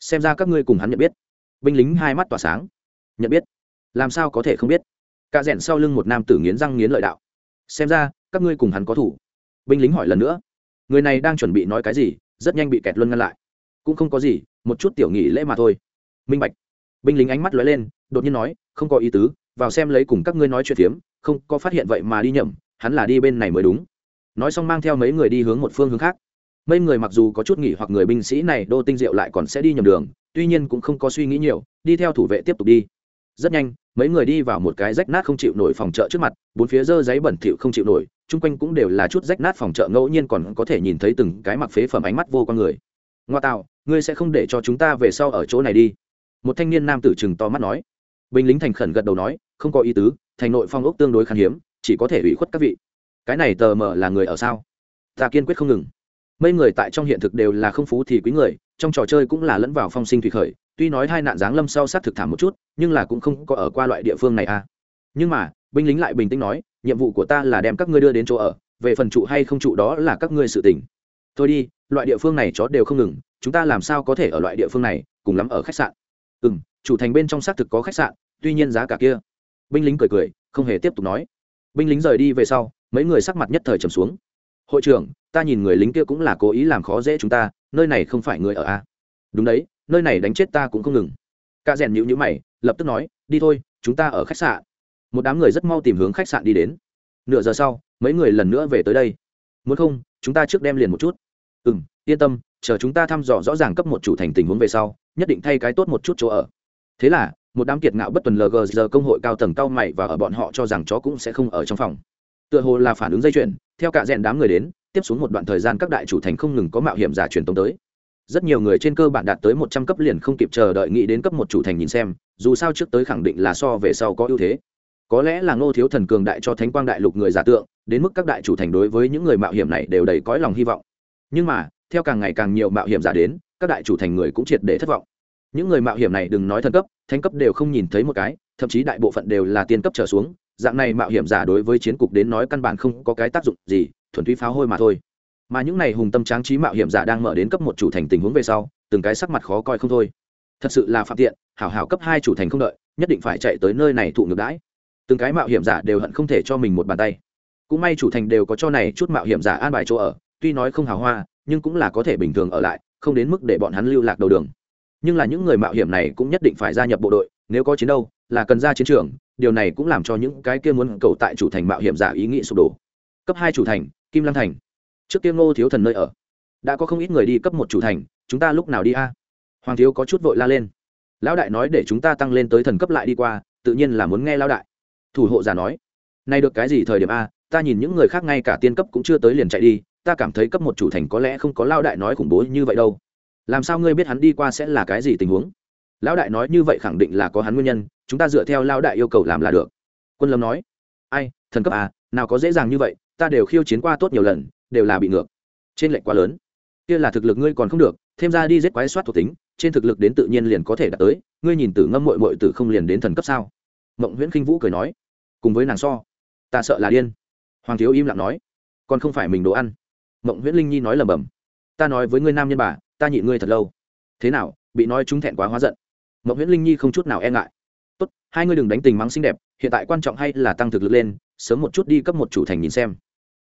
xem ra các ngươi cùng hắn nhận biết. Binh lính hai mắt tỏa sáng. Nhận biết? Làm sao có thể không biết? Cả rẽn sau lưng một nam tử nghiến răng nghiến lợi đạo. Xem ra, các ngươi cùng hắn có thủ. Binh lính hỏi lần nữa. Người này đang chuẩn bị nói cái gì, rất nhanh bị kẹt luân ngăn lại. Cũng không có gì, một chút tiểu nghỉ lễ mà thôi. Minh bạch. Binh lính ánh mắt lóe lên, đột nhiên nói, không có ý tứ, vào xem lấy cùng các ngươi nói chuyện phiếm, không có phát hiện vậy mà đi nhầm, hắn là đi bên này mới đúng nói xong mang theo mấy người đi hướng một phương hướng khác. Mấy người mặc dù có chút nghỉ hoặc người binh sĩ này đô tinh diệu lại còn sẽ đi nhầm đường, tuy nhiên cũng không có suy nghĩ nhiều, đi theo thủ vệ tiếp tục đi. Rất nhanh, mấy người đi vào một cái rách nát không chịu nổi phòng chợ trước mặt, bốn phía dơ giấy bẩn thỉu không chịu nổi, chung quanh cũng đều là chút rách nát phòng chợ ngẫu nhiên còn có thể nhìn thấy từng cái mặc phế phẩm ánh mắt vô con người. Ngoa tạo, ngươi sẽ không để cho chúng ta về sau ở chỗ này đi. Một thanh niên nam tử chừng to mắt nói. Binh lính thành khẩn gật đầu nói, không có ý tứ, thành nội phong ốc tương đối khan hiếm, chỉ có thể ủy khuất các vị cái này tờ mờ là người ở sao? Ta kiên quyết không ngừng. Mấy người tại trong hiện thực đều là không phú thì quý người, trong trò chơi cũng là lẫn vào phong sinh thủy khởi, tuy nói hai nạn giáng lâm sau sát thực thảm một chút, nhưng là cũng không có ở qua loại địa phương này à. Nhưng mà, binh lính lại bình tĩnh nói, nhiệm vụ của ta là đem các ngươi đưa đến chỗ ở, về phần trụ hay không trụ đó là các ngươi sự tình. Thôi đi, loại địa phương này chó đều không ngừng, chúng ta làm sao có thể ở loại địa phương này, cùng lắm ở khách sạn. Ừ m chủ thành bên trong xác thực có khách sạn, tuy nhiên giá cả kia. Binh lính cười cười, không hề tiếp tục nói. Binh lính rời đi về sau mấy người sắc mặt nhất thời trầm xuống. Hội trưởng, ta nhìn người lính kia cũng là cố ý làm khó dễ chúng ta, nơi này không phải người ở a. À? đúng đấy, nơi này đánh chết ta cũng không ngừng. Ca rèn nhữ nhữ mày, lập tức nói, đi thôi, chúng ta ở khách sạn. Một đám người rất mau tìm hướng khách sạn đi đến. Nửa giờ sau, mấy người lần nữa về tới đây. Muốn không, chúng ta trước đem liền một chút. Ừ m yên tâm, chờ chúng ta thăm dò rõ ràng cấp một chủ thành tình huống về sau, nhất định thay cái tốt một chút chỗ ở. Thế là, một đám kiệt ngạo bất tuần lg giờ công hội cao tầng cao mày và ở bọn họ cho rằng chó cũng sẽ không ở trong phòng tựa hồ là phản ứng dây chuyền, theo cả rèn đám người đến, tiếp xuống một đoạn thời gian các đại chủ thành không ngừng có mạo hiểm giả truyền tống tới. Rất nhiều người trên cơ bản đạt tới một trăm cấp liền không kịp chờ đợi nghĩ đến cấp một chủ thành nhìn xem, dù sao trước tới khẳng định là so về sau có ưu thế. Có lẽ là ngô thiếu thần cường đại cho thánh quang đại lục người giả tượng, đến mức các đại chủ thành đối với những người mạo hiểm này đều đầy cõi lòng hy vọng. Nhưng mà, theo càng ngày càng nhiều mạo hiểm giả đến, các đại chủ thành người cũng triệt để thất vọng. Những người mạo hiểm này đừng nói thần cấp, thánh cấp đều không nhìn thấy một cái, thậm chí đại bộ phận đều là tiên cấp trở xuống dạng này mạo hiểm giả đối với chiến cục đến nói căn bản không có cái tác dụng gì, thuần túy pháo hôi mà thôi. Mà những này hùng tâm tráng trí mạo hiểm giả đang mở đến cấp một chủ thành tình huống về sau, từng cái sắc mặt khó coi không thôi. Thật sự là phạm tiện, hảo hảo cấp hai chủ thành không đợi, nhất định phải chạy tới nơi này thụ ngược đãi. Từng cái mạo hiểm giả đều hận không thể cho mình một bàn tay. Cũng may chủ thành đều có cho này chút mạo hiểm giả an bài chỗ ở, tuy nói không hào hoa, nhưng cũng là có thể bình thường ở lại, không đến mức để bọn hắn lưu lạc đầu đường. Nhưng là những người mạo hiểm này cũng nhất định phải gia nhập bộ đội, nếu có chiến đâu là cần ra chiến trường điều này cũng làm cho những cái kia muốn cầu tại chủ thành mạo hiểm giả ý nghĩ sụp đổ. Cấp hai chủ thành, kim lăng thành. Trước kia ngô thiếu thần nơi ở, đã có không ít người đi cấp một chủ thành, chúng ta lúc nào đi a? Hoàng thiếu có chút vội la lên. Lão đại nói để chúng ta tăng lên tới thần cấp lại đi qua, tự nhiên là muốn nghe lão đại. Thủ hộ giả nói, nay được cái gì thời điểm a? Ta nhìn những người khác ngay cả tiên cấp cũng chưa tới liền chạy đi, ta cảm thấy cấp một chủ thành có lẽ không có lão đại nói khủng bố như vậy đâu. Làm sao ngươi biết hắn đi qua sẽ là cái gì tình huống? Lão đại nói như vậy khẳng định là có hắn nguyên nhân chúng ta dựa theo lão đại yêu cầu làm là được. Quân lâm nói, ai, thần cấp à nào có dễ dàng như vậy, ta đều khiêu chiến qua tốt nhiều lần, đều là bị ngược. Trên lệnh quá lớn. Kia là thực lực ngươi còn không được, thêm ra đi giết quái soát thuộc tính, trên thực lực đến tự nhiên liền có thể đạt tới, ngươi nhìn tử ngâm mội mội tử không liền đến thần cấp sao? Mộng nguyễn khinh vũ cười nói, cùng với nàng so, ta sợ là điên. Hoàng thiếu im lặng nói, còn không phải mình đồ ăn. Mộng nguyễn linh nhi nói lầm bầm ta nói với ngươi nam nhân bà, ta nhịn ngươi thật lâu. Thế nào, bị nói chúng thẹn quá hóa giận. Mộng nguyễn linh nhi không chút nào e ngại hai ngươi đừng đánh tình mắng xinh đẹp, hiện tại quan trọng hay là tăng thực lực lên, sớm một chút đi cấp một chủ thành nhìn xem.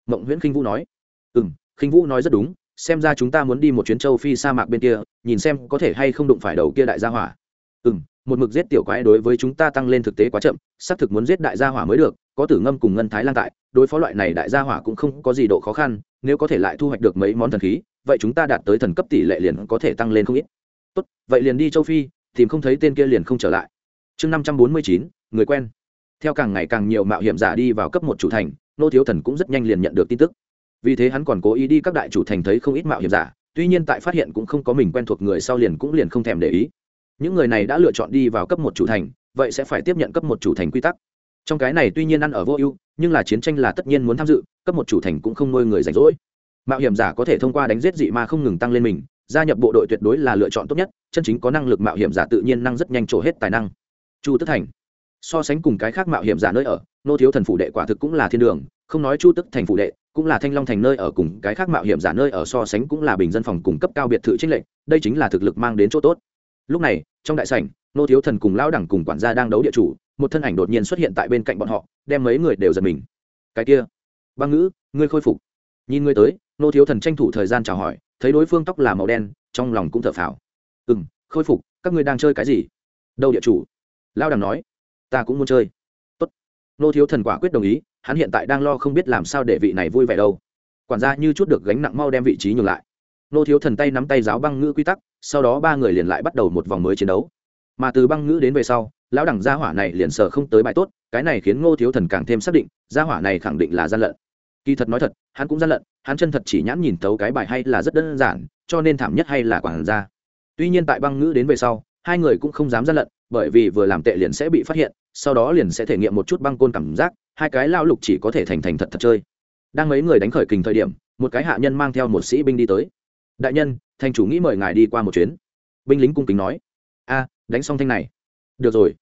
Mộng nguyễn khinh vũ nói. Ừ m khinh vũ nói rất đúng, xem ra chúng ta muốn đi một chuyến châu phi sa mạc bên kia, nhìn xem có thể hay không đụng phải đầu kia đại gia hỏa. Ừ m một mực giết tiểu quái đối với chúng ta tăng lên thực tế quá chậm, xác thực muốn giết đại gia hỏa mới được, có tử ngâm cùng ngân thái lan tại, đối phó loại này đại gia hỏa cũng không có gì độ khó khăn, nếu có thể lại thu hoạch được mấy món thần khí, vậy chúng ta đạt tới thần cấp tỷ lệ liền có thể tăng lên không ít. Tốt, vậy liền đi châu phi, tìm không thấy tên kia liền không trở lại chương năm trăm bốn mươi chín, người quen. Theo càng ngày càng nhiều mạo hiểm giả đi vào cấp một chủ thành, nô thiếu thần cũng rất nhanh liền nhận được tin tức. Vì thế hắn còn cố ý đi các đại chủ thành thấy không ít mạo hiểm giả, tuy nhiên tại phát hiện cũng không có mình quen thuộc người sau liền cũng liền không thèm để ý. Những người này đã lựa chọn đi vào cấp một chủ thành, vậy sẽ phải tiếp nhận cấp một chủ thành quy tắc. Trong cái này tuy nhiên ăn ở vô ưu, nhưng là chiến tranh là tất nhiên muốn tham dự, cấp một chủ thành cũng không nuôi người rảnh rỗi. Mạo hiểm giả có thể thông qua đánh giết dị ma không ngừng tăng lên mình, gia nhập bộ đội tuyệt đối là lựa chọn tốt nhất, chân chính có năng lực mạo hiểm giả tự nhiên năng rất nhanh trổ hết tài năng chu tức thành. So sánh cùng cái khác mạo hiểm giả nơi ở, nô thiếu thần phủ đệ quả thực cũng là thiên đường, không nói chu tức thành phủ đệ, cũng là thanh long thành nơi ở cùng cái khác mạo hiểm giả nơi ở so sánh cũng là bình dân phòng cung cấp cao biệt thự trinh lệnh đây chính là thực lực mang đến chỗ tốt. Lúc này, trong đại sảnh, nô thiếu thần cùng lão đẳng cùng quản gia đang đấu địa chủ, một thân ảnh đột nhiên xuất hiện tại bên cạnh bọn họ, đem mấy người đều giật mình. Cái kia, băng ngữ, ngươi khôi phục. Nhìn ngươi tới, nô thiếu thần tranh thủ thời gian chào hỏi, thấy đối phương tóc là màu đen, trong lòng cũng thở phào. Ừ m khôi phục, các ngươi đang chơi cái gì? Đâu địa chủ lao đằng nói, ta cũng muốn chơi. Tốt. nô thiếu thần quả quyết đồng ý, hắn hiện tại đang lo không biết làm sao để vị này vui vẻ đâu. Quản gia như chút được gánh nặng mau đem vị trí nhường lại. Nô thiếu thần tay nắm tay giáo băng ngữ quy tắc, sau đó ba người liền lại bắt đầu một vòng mới chiến đấu. Mà từ băng ngữ đến về sau, lão đẳng gia hỏa này liền sợ không tới bài tốt, cái này khiến ngô thiếu thần càng thêm xác định, gia hỏa này khẳng định là gian lận. Kỳ thật nói thật, hắn cũng gian lận, hắn chân thật chỉ nhãn nhìn tấu cái bài hay là rất đơn giản, cho nên thảm nhất hay là quản gia. Tuy nhiên tại băng ngữ đến về sau, hai người cũng không dám gian lận bởi vì vừa làm tệ liền sẽ bị phát hiện, sau đó liền sẽ thể nghiệm một chút băng côn cảm giác, hai cái lao lục chỉ có thể thành thành thật thật chơi. Đang mấy người đánh khởi kình thời điểm, một cái hạ nhân mang theo một sĩ binh đi tới. Đại nhân, thành chủ nghĩ mời ngài đi qua một chuyến. Binh lính cung kính nói. A, đánh xong thanh này. Được rồi.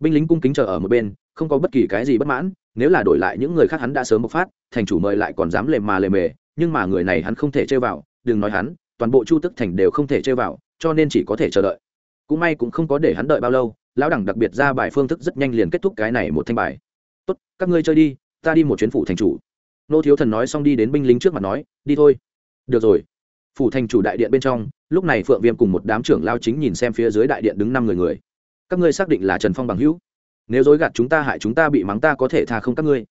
Binh lính cung kính chờ ở một bên, không có bất kỳ cái gì bất mãn, nếu là đổi lại những người khác hắn đã sớm bộc phát, thành chủ mời lại còn dám lề mà lề mề, nhưng mà người này hắn không thể chơi vào, đừng nói hắn, toàn bộ chu tức thành đều không thể chơi vào, cho nên chỉ có thể chờ đợi. Cũng may cũng không có để hắn đợi bao lâu lão đẳng đặc biệt ra bài phương thức rất nhanh liền kết thúc cái này một thanh bài. Tốt, các ngươi chơi đi, ta đi một chuyến phủ thành chủ. Nô thiếu thần nói xong đi đến binh lính trước mặt nói, đi thôi. Được rồi. Phủ thành chủ đại điện bên trong, lúc này phượng viêm cùng một đám trưởng lao chính nhìn xem phía dưới đại điện đứng năm người người. Các ngươi xác định là trần phong bằng hữu. Nếu dối gạt chúng ta hại chúng ta bị mắng ta có thể tha không các ngươi.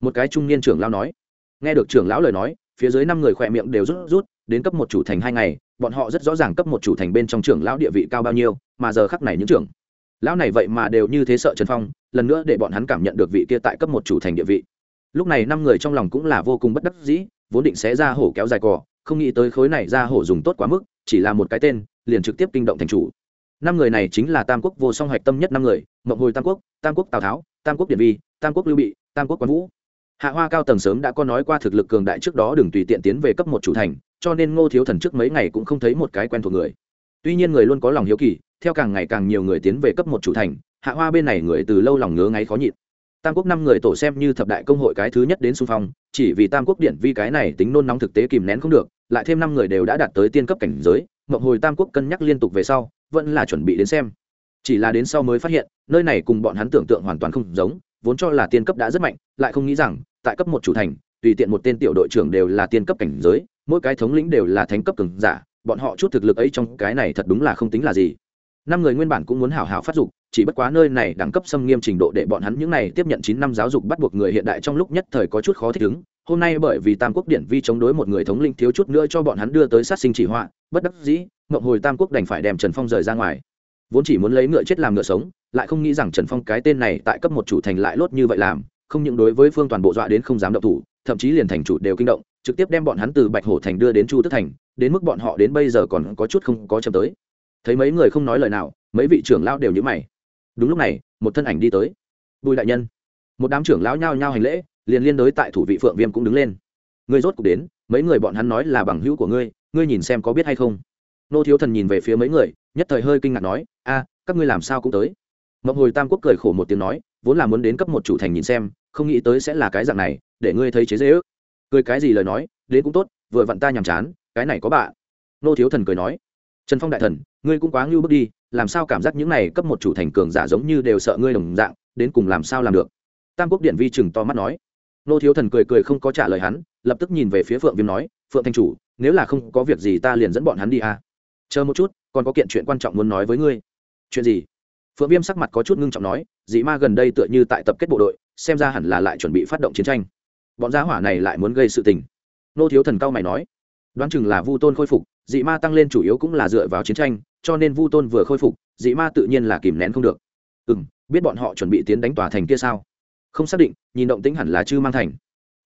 Một cái trung niên trưởng lao nói. Nghe được trưởng lão lời nói, phía dưới năm người khỏe miệng đều rút rút, đến cấp một chủ thành hai ngày, bọn họ rất rõ ràng cấp một chủ thành bên trong trưởng lão địa vị cao bao nhiêu, mà giờ khắc này những trưởng lão này vậy mà đều như thế sợ trần phong, lần nữa để bọn hắn cảm nhận được vị kia tại cấp một chủ thành địa vị. Lúc này năm người trong lòng cũng là vô cùng bất đắc dĩ, vốn định sẽ ra hổ kéo dài cò, không nghĩ tới khối này ra hổ dùng tốt quá mức, chỉ là một cái tên, liền trực tiếp kinh động thành chủ. Năm người này chính là tam quốc vô song hoạch tâm nhất năm người, mộng hồi tam quốc tam quốc tào tháo, tam quốc điện vi, tam quốc lưu bị, tam quốc quán vũ. Hạ hoa cao tầng sớm đã có nói qua thực lực cường đại trước đó đừng tùy tiện tiến về cấp một chủ thành, cho nên ngô thiếu thần trước mấy ngày cũng không thấy một cái quen thuộc người. Tuy nhiên người luôn có lòng hiếu kỳ theo càng ngày càng nhiều người tiến về cấp một chủ thành, hạ hoa bên này người từ lâu lòng ngứa ngáy khó nhịn. Tam quốc năm người tổ xem như thập đại công hội cái thứ nhất đến xung phong, chỉ vì tam quốc điện vi cái này tính nôn nóng thực tế kìm nén không được, lại thêm năm người đều đã đạt tới tiên cấp cảnh giới, mộng hồi tam quốc cân nhắc liên tục về sau, vẫn là chuẩn bị đến xem. Chỉ là đến sau mới phát hiện, nơi này cùng bọn hắn tưởng tượng hoàn toàn không giống, vốn cho là tiên cấp đã rất mạnh, lại không nghĩ rằng, tại cấp một chủ thành, tùy tiện một tên tiểu đội trưởng đều là tiên cấp cảnh giới, mỗi cái thống lĩnh đều là thánh cấp cường giả, bọn họ chút thực lực ấy trong cái này thật đúng là không tính là gì năm người nguyên bản cũng muốn hảo hảo phát dục, chỉ bất quá nơi này đẳng cấp xâm nghiêm trình độ để bọn hắn những này tiếp nhận chín năm giáo dục bắt buộc người hiện đại trong lúc nhất thời có chút khó thích ứng. Hôm nay bởi vì tam quốc điển vi chống đối một người thống linh thiếu chút nữa cho bọn hắn đưa tới sát sinh chỉ họa, bất đắc dĩ mộng hồi tam quốc đành phải đem trần phong rời ra ngoài. Vốn chỉ muốn lấy ngựa chết làm ngựa sống, lại không nghĩ rằng trần phong cái tên này tại cấp một chủ thành lại lốt như vậy làm, không những đối với phương toàn bộ dọa đến không dám động thủ, thậm chí liền thành chủ đều kinh động, trực tiếp đem bọn hắn từ bạch hổ thành đưa đến chu tức thành, đến mức bọn họ đến bây giờ còn có chút không có chậm tới thấy mấy người không nói lời nào, mấy vị trưởng lão đều nhữ mày. Đúng lúc này, một thân ảnh đi tới. Bùi đại nhân. Một đám trưởng lão nhao nhao hành lễ, liền liên đối tại thủ vị phượng viêm cũng đứng lên. Ngươi rốt cuộc đến, mấy người bọn hắn nói là bằng hữu của ngươi ngươi nhìn xem có biết hay không? Nô thiếu thần nhìn về phía mấy người, nhất thời hơi kinh ngạc nói, a, các ngươi làm sao cũng tới? Mộng hồi tam quốc cười khổ một tiếng nói, vốn là muốn đến cấp một chủ thành nhìn xem, không nghĩ tới sẽ là cái dạng này, để ngươi thấy chế dễ ước. Cười cái gì lời nói, đến cũng tốt, vừa vặn ta nhàm chán, cái này có bạ. Nô thiếu thần cười nói, trần phong đại thần ngươi cũng quá ngưu bước đi, làm sao cảm giác những này cấp một chủ thành cường giả giống như đều sợ ngươi đồng dạng, đến cùng làm sao làm được? Tam quốc điện vi chừng to mắt nói. Nô thiếu thần cười cười không có trả lời hắn, lập tức nhìn về phía phượng viêm nói, phượng thanh chủ, nếu là không có việc gì ta liền dẫn bọn hắn đi à. chờ một chút, còn có kiện chuyện quan trọng muốn nói với ngươi. Chuyện gì? Phượng viêm sắc mặt có chút ngưng trọng nói, dị ma gần đây tựa như tại tập kết bộ đội, xem ra hẳn là lại chuẩn bị phát động chiến tranh. Bọn gia hỏa này lại muốn gây sự tình. Nô thiếu thần cao mày nói, đoán chừng là vu tôn khôi phục, dị ma tăng lên chủ yếu cũng là dựa vào chiến tranh cho nên vu tôn vừa khôi phục, dị ma tự nhiên là kìm nén không được. Ừ m biết bọn họ chuẩn bị tiến đánh tòa thành kia sao? Không xác định, nhìn động tính hẳn là chư mang thành.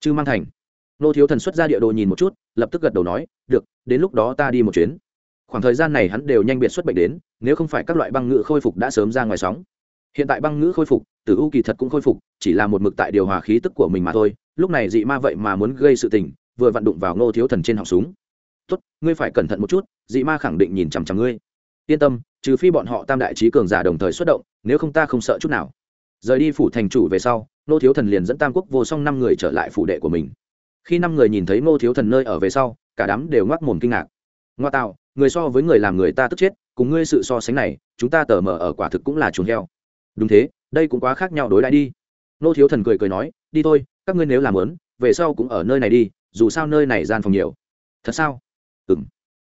Chư mang thành. Nô thiếu thần xuất ra địa đồ nhìn một chút, lập tức gật đầu nói, được, đến lúc đó ta đi một chuyến. Khoảng thời gian này hắn đều nhanh biệt xuất bệnh đến, nếu không phải các loại băng ngữ khôi phục đã sớm ra ngoài sóng. Hiện tại băng ngữ khôi phục, tử u kỳ thật cũng khôi phục, chỉ là một mực tại điều hòa khí tức của mình mà thôi. Lúc này dị ma vậy mà muốn gây sự tình, vừa vặn đụng vào nô thiếu thần trên họng súng. Tốt, ngươi phải cẩn thận một chút, dị ma khẳng định nhìn chằm chằm ngươi yên tâm, trừ phi bọn họ tam đại trí cường giả đồng thời xuất động, nếu không ta không sợ chút nào. Rời đi phủ thành chủ về sau nô thiếu thần liền dẫn tam quốc vô song năm người trở lại phủ đệ của mình. Khi năm người nhìn thấy nô thiếu thần nơi ở về sau, cả đám đều ngoác mồm kinh ngạc. Ngoa tạo, người so với người làm người ta tức chết, cùng ngươi sự so sánh này, chúng ta tờ mở ở quả thực cũng là chuồng heo. Đúng thế, đây cũng quá khác nhau đối lại đi. Nô thiếu thần cười cười nói, đi thôi, các ngươi nếu làm lớn, về sau cũng ở nơi này đi, dù sao nơi này gian phòng nhiều. Thật sao? Ừ m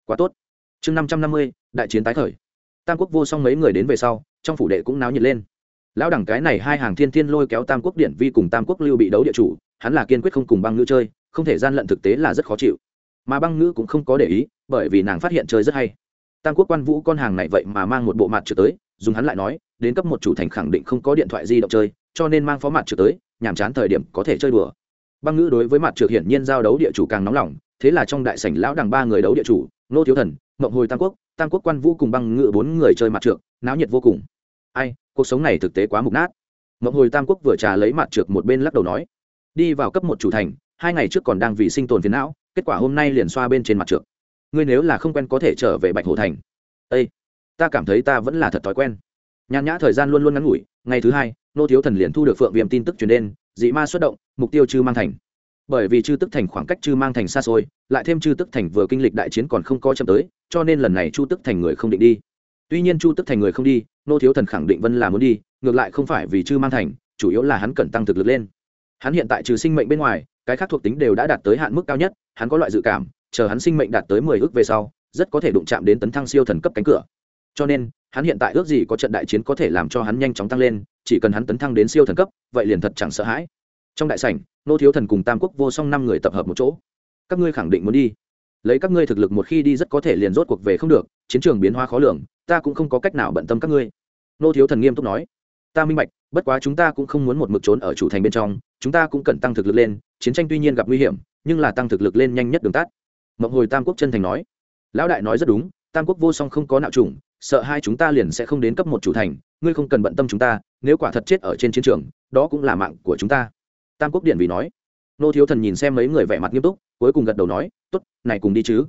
quá tốt chương năm trăm năm mươi, đại chiến tái khởi. Tam quốc vô song mấy người đến về sau, trong phủ đệ cũng náo nhiệt lên. Lão đẳng cái này hai hàng thiên thiên lôi kéo tam quốc điện vi cùng tam quốc lưu bị đấu địa chủ, hắn là kiên quyết không cùng băng ngữ chơi, không thể gian lận thực tế là rất khó chịu. Mà băng ngữ cũng không có để ý, bởi vì nàng phát hiện chơi rất hay. Tam quốc quan vũ con hàng này vậy mà mang một bộ mặt trở tới, dùng hắn lại nói, đến cấp một chủ thành khẳng định không có điện thoại di động chơi, cho nên mang phó mặt trở tới, nhàm chán thời điểm có thể chơi đùa. Băng ngữ đối với mặt trượt hiển nhiên giao đấu địa chủ càng nóng lòng, thế là trong đại sảnh lão đằng ba người đấu địa chủ nô thiếu thần mộng hồi tam quốc tam quốc quan vũ cùng băng ngựa bốn người chơi mặt trượt náo nhiệt vô cùng. Ai, cuộc sống này thực tế quá mục nát. Mộng hồi tam quốc vừa trà lấy mặt trượt một bên lắc đầu nói, đi vào cấp một chủ thành, hai ngày trước còn đang vì sinh tồn phiền não, kết quả hôm nay liền xoa bên trên mặt trượt ngươi nếu là không quen có thể trở về bạch hồ thành. Ây ta cảm thấy ta vẫn là thật thói quen. Nhàn nhã thời gian luôn luôn ngắn ngủi, ngày thứ hai, nô thiếu thần liền thu được phượng viêm tin tức truyền đến, dị ma xuất động, mục tiêu chư mang thành. Bởi vì chư tức thành khoảng cách chư mang thành xa xôi, lại thêm chư tức thành vừa kinh lịch đại chiến còn không có chậm tới cho nên lần này chu tức thành người không định đi. Tuy nhiên chu tức thành người không đi, nô thiếu thần khẳng định vân là muốn đi, ngược lại không phải vì chư mang thành, chủ yếu là hắn cần tăng thực lực lên. Hắn hiện tại trừ sinh mệnh bên ngoài, cái khác thuộc tính đều đã đạt tới hạn mức cao nhất, hắn có loại dự cảm, chờ hắn sinh mệnh đạt tới mười ước về sau, rất có thể đụng chạm đến tấn thăng siêu thần cấp cánh cửa. Cho nên, hắn hiện tại ước gì có trận đại chiến có thể làm cho hắn nhanh chóng tăng lên, chỉ cần hắn tấn thăng đến siêu thần cấp, vậy liền thật chẳng sợ hãi. Trong đại sảnh, nô thiếu thần cùng tam quốc vô song năm người tập hợp một chỗ. Các ngươi khẳng định muốn đi lấy các ngươi thực lực một khi đi rất có thể liền rốt cuộc về không được, chiến trường biến hóa khó lường, ta cũng không có cách nào bận tâm các ngươi. Nô thiếu thần nghiêm túc nói. Ta minh bạch, bất quá chúng ta cũng không muốn một mực trốn ở chủ thành bên trong, chúng ta cũng cần tăng thực lực lên, chiến tranh tuy nhiên gặp nguy hiểm, nhưng là tăng thực lực lên nhanh nhất đường tắt. Mộng hồi tam quốc chân thành nói. Lão đại nói rất đúng, tam quốc vô song không có nạo trùng sợ hai chúng ta liền sẽ không đến cấp một chủ thành, ngươi không cần bận tâm chúng ta, nếu quả thật chết ở trên chiến trường, đó cũng là mạng của chúng ta. Tam quốc điện vì nói nô thiếu thần nhìn xem mấy người vẻ mặt nghiêm túc cuối cùng gật đầu nói t ố t này cùng đi chứ.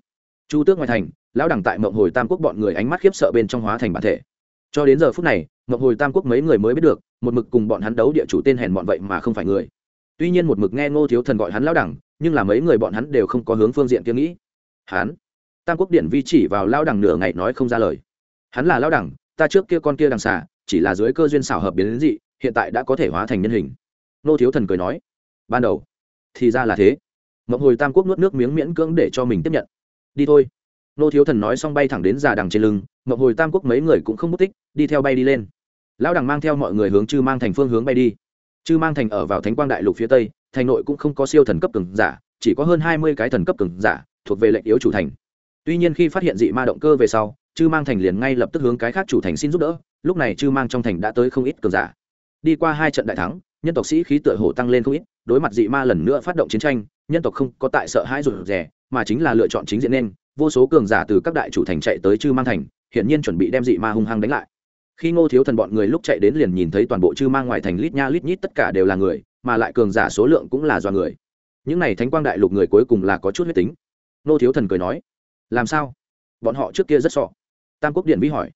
Chu tước ngoài thành lão đẳng tại mộng hồi tam quốc bọn người ánh mắt khiếp sợ bên trong hóa thành bản thể. Cho đến giờ phút này mộng hồi tam quốc mấy người mới biết được một mực cùng bọn hắn đấu địa chủ tên hèn bọn vậy mà không phải người. Tuy nhiên một mực nghe ngô thiếu thần gọi hắn lão đẳng nhưng là mấy người bọn hắn đều không có hướng phương diện kiếm nghĩ. Hắn tam quốc điện vi chỉ vào lão đẳng nửa ngày nói không ra lời. Hắn là lão đẳng ta trước kia con kia đằng xả, chỉ là dưới cơ duyên xảo hợp biến đến dị hiện tại đã có thể hóa thành nhân hình. Nô thiếu thần cười nói ban đầu thì ra là thế. Mộng hồi tam quốc nuốt nước miếng miễn cưỡng để cho mình tiếp nhận. Đi thôi. Nô thiếu thần nói xong bay thẳng đến già đằng trên lưng, mộng hồi tam quốc mấy người cũng không mất tích, đi theo bay đi lên. Lão đằng mang theo mọi người hướng chư mang thành phương hướng bay đi. Chư mang thành ở vào thánh quang đại lục phía tây, thành nội cũng không có siêu thần cấp cường giả, chỉ có hơn hai mươi cái thần cấp cường giả, thuộc về lệnh yếu chủ thành. Tuy nhiên khi phát hiện dị ma động cơ về sau, chư mang thành liền ngay lập tức hướng cái khác chủ thành xin giúp đỡ, lúc này chư mang trong thành đã tới không ít cường giả. Đi qua hai trận đại thắng nhân tộc sĩ khí tựa hồ tăng lên không ít, đối mặt dị ma lần nữa phát động chiến tranh, nhân tộc không có tại sợ hãi rụt rè, mà chính là lựa chọn chính diện nên, vô số cường giả từ các đại chủ thành chạy tới chư mang thành, hiển nhiên chuẩn bị đem dị ma hung hăng đánh lại. Khi ngô thiếu thần bọn người lúc chạy đến liền nhìn thấy toàn bộ chư mang ngoài thành lít nha lít nhít tất cả đều là người, mà lại cường giả số lượng cũng là do người. Những này thánh quang đại lục người cuối cùng là có chút huyết tính. Ngô thiếu thần cười nói, làm sao? Bọn họ trước kia rất sọ. Tam quốc điện vi hỏi,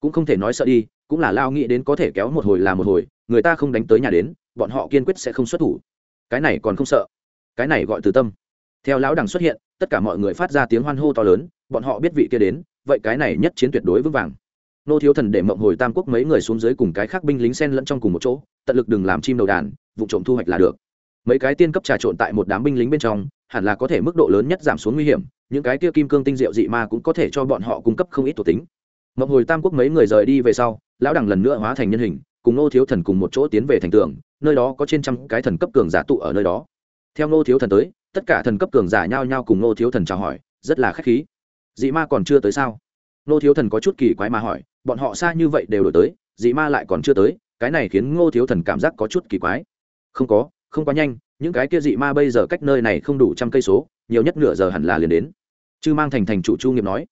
cũng không thể nói sợ đi, cũng là lao nghĩ đến có thể kéo một hồi là một hồi, người ta không đánh tới nhà đến bọn họ kiên quyết sẽ không xuất thủ. Cái này còn không sợ. Cái này gọi từ tâm. Theo lão đằng xuất hiện, tất cả mọi người phát ra tiếng hoan hô to lớn, bọn họ biết vị kia đến, vậy cái này nhất chiến tuyệt đối vững vàng. Nô thiếu thần để mộng hồi tam quốc mấy người xuống dưới cùng cái khác binh lính sen lẫn trong cùng một chỗ, tận lực đừng làm chim đầu đàn, vụ trộm thu hoạch là được. Mấy cái tiên cấp trà trộn tại một đám binh lính bên trong, hẳn là có thể mức độ lớn nhất giảm xuống nguy hiểm, những cái kia kim cương tinh diệu dị ma cũng có thể cho bọn họ cung cấp không ít thuộc tính. Mộng hồi tam quốc mấy người rời đi về sau, lão đẳng lần nữa hóa thành nhân hình, cùng nô thiếu thần cùng một chỗ tiến về thành tường nơi đó có trên trăm cái thần cấp cường giả tụ ở nơi đó. Theo Ngô thiếu thần tới, tất cả thần cấp cường giả nhao nhao cùng Ngô thiếu thần chào hỏi, rất là khách khí. Dị ma còn chưa tới sao? Ngô thiếu thần có chút kỳ quái mà hỏi, bọn họ xa như vậy đều đổi tới, dị ma lại còn chưa tới, cái này khiến ngô thiếu thần cảm giác có chút kỳ quái. Không có, không quá nhanh, những cái kia dị ma bây giờ cách nơi này không đủ trăm cây số, nhiều nhất nửa giờ hẳn là liền đến. Chư mang thành thành chủ chu nghiệp nói,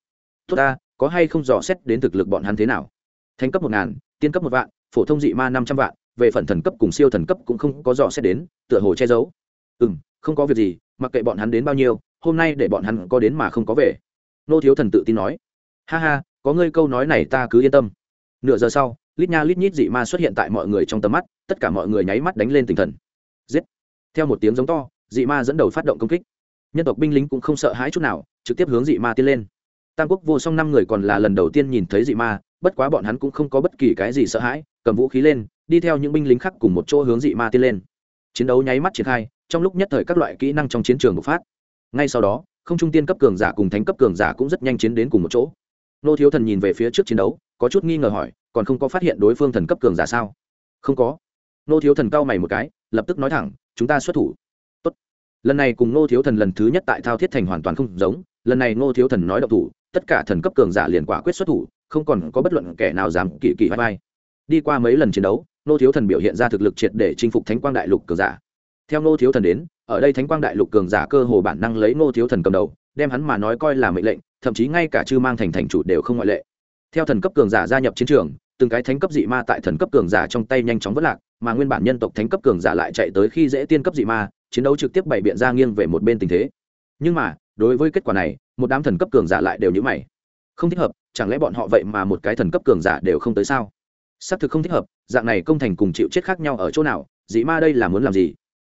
tốt ta, có hay không dò xét đến thực lực bọn hắn thế nào? Thành cấp một ngàn, tiên cấp một vạn, phổ thông dị ma năm trăm vạn về phần thần cấp cùng siêu thần cấp cũng không có dò xét đến, tựa hồ che giấu. Ừ m không có việc gì, mặc kệ bọn hắn đến bao nhiêu, hôm nay để bọn hắn có đến mà không có về. Nô thiếu thần tự tin nói. Ha ha, có ngươi câu nói này ta cứ yên tâm. Nửa giờ sau, lít nha lít nhít dị ma xuất hiện tại mọi người trong tầm mắt, tất cả mọi người nháy mắt đánh lên tinh thần. Giết. Theo một tiếng giống to, dị ma dẫn đầu phát động công kích. Nhân tộc binh lính cũng không sợ hãi chút nào, trực tiếp hướng dị ma tiến lên. Tam quốc vô song năm người còn là lần đầu tiên nhìn thấy dị ma bất quá bọn hắn cũng không có bất kỳ cái gì sợ hãi, cầm vũ khí lên, đi theo những binh lính khác cùng một chỗ hướng dị ma tiên lên. Chiến đấu nháy mắt triển khai, trong lúc nhất thời các loại kỹ năng trong chiến trường bộc phát. Ngay sau đó, không trung tiên cấp cường giả cùng thánh cấp cường giả cũng rất nhanh chiến đến cùng một chỗ. Nô thiếu thần nhìn về phía trước chiến đấu, có chút nghi ngờ hỏi, còn không có phát hiện đối phương thần cấp cường giả sao? Không có. Nô thiếu thần cau mày một cái, lập tức nói thẳng, chúng ta xuất thủ. Tốt. lần này cùng nô thiếu thần lần thứ nhất tại thao thiết thành hoàn toàn không giống, lần này nô thiếu thần nói độc thủ, tất cả thần cấp cường giả liền quả quyết xuất thủ không còn có bất luận kẻ nào dám kỳ kỳ vai vai. Đi qua mấy lần chiến đấu, nô thiếu thần biểu hiện ra thực lực triệt để chinh phục thánh quang đại lục cường giả. Theo nô thiếu thần đến, ở đây thánh quang đại lục cường giả cơ hồ bản năng lấy nô thiếu thần cầm đầu, đem hắn mà nói coi là mệnh lệnh, thậm chí ngay cả chư mang thành thành chủ đều không ngoại lệ. Theo thần cấp cường giả gia nhập chiến trường, từng cái thánh cấp dị ma tại thần cấp cường giả trong tay nhanh chóng vất lạc, mà nguyên bản nhân tộc thánh cấp cường giả lại chạy tới khi dễ tiên cấp dị ma, chiến đấu trực tiếp bày biện ra nghiêng về một bên tình thế. Nhưng mà, đối với kết quả này, một đám thần cấp cường giả lại đều nhữ mày. Không thích hợp chẳng lẽ bọn họ vậy mà một cái thần cấp cường giả đều không tới sao? Xác thực không thích hợp, dạng này công thành cùng chịu chết khác nhau ở chỗ nào dị ma đây là muốn làm gì?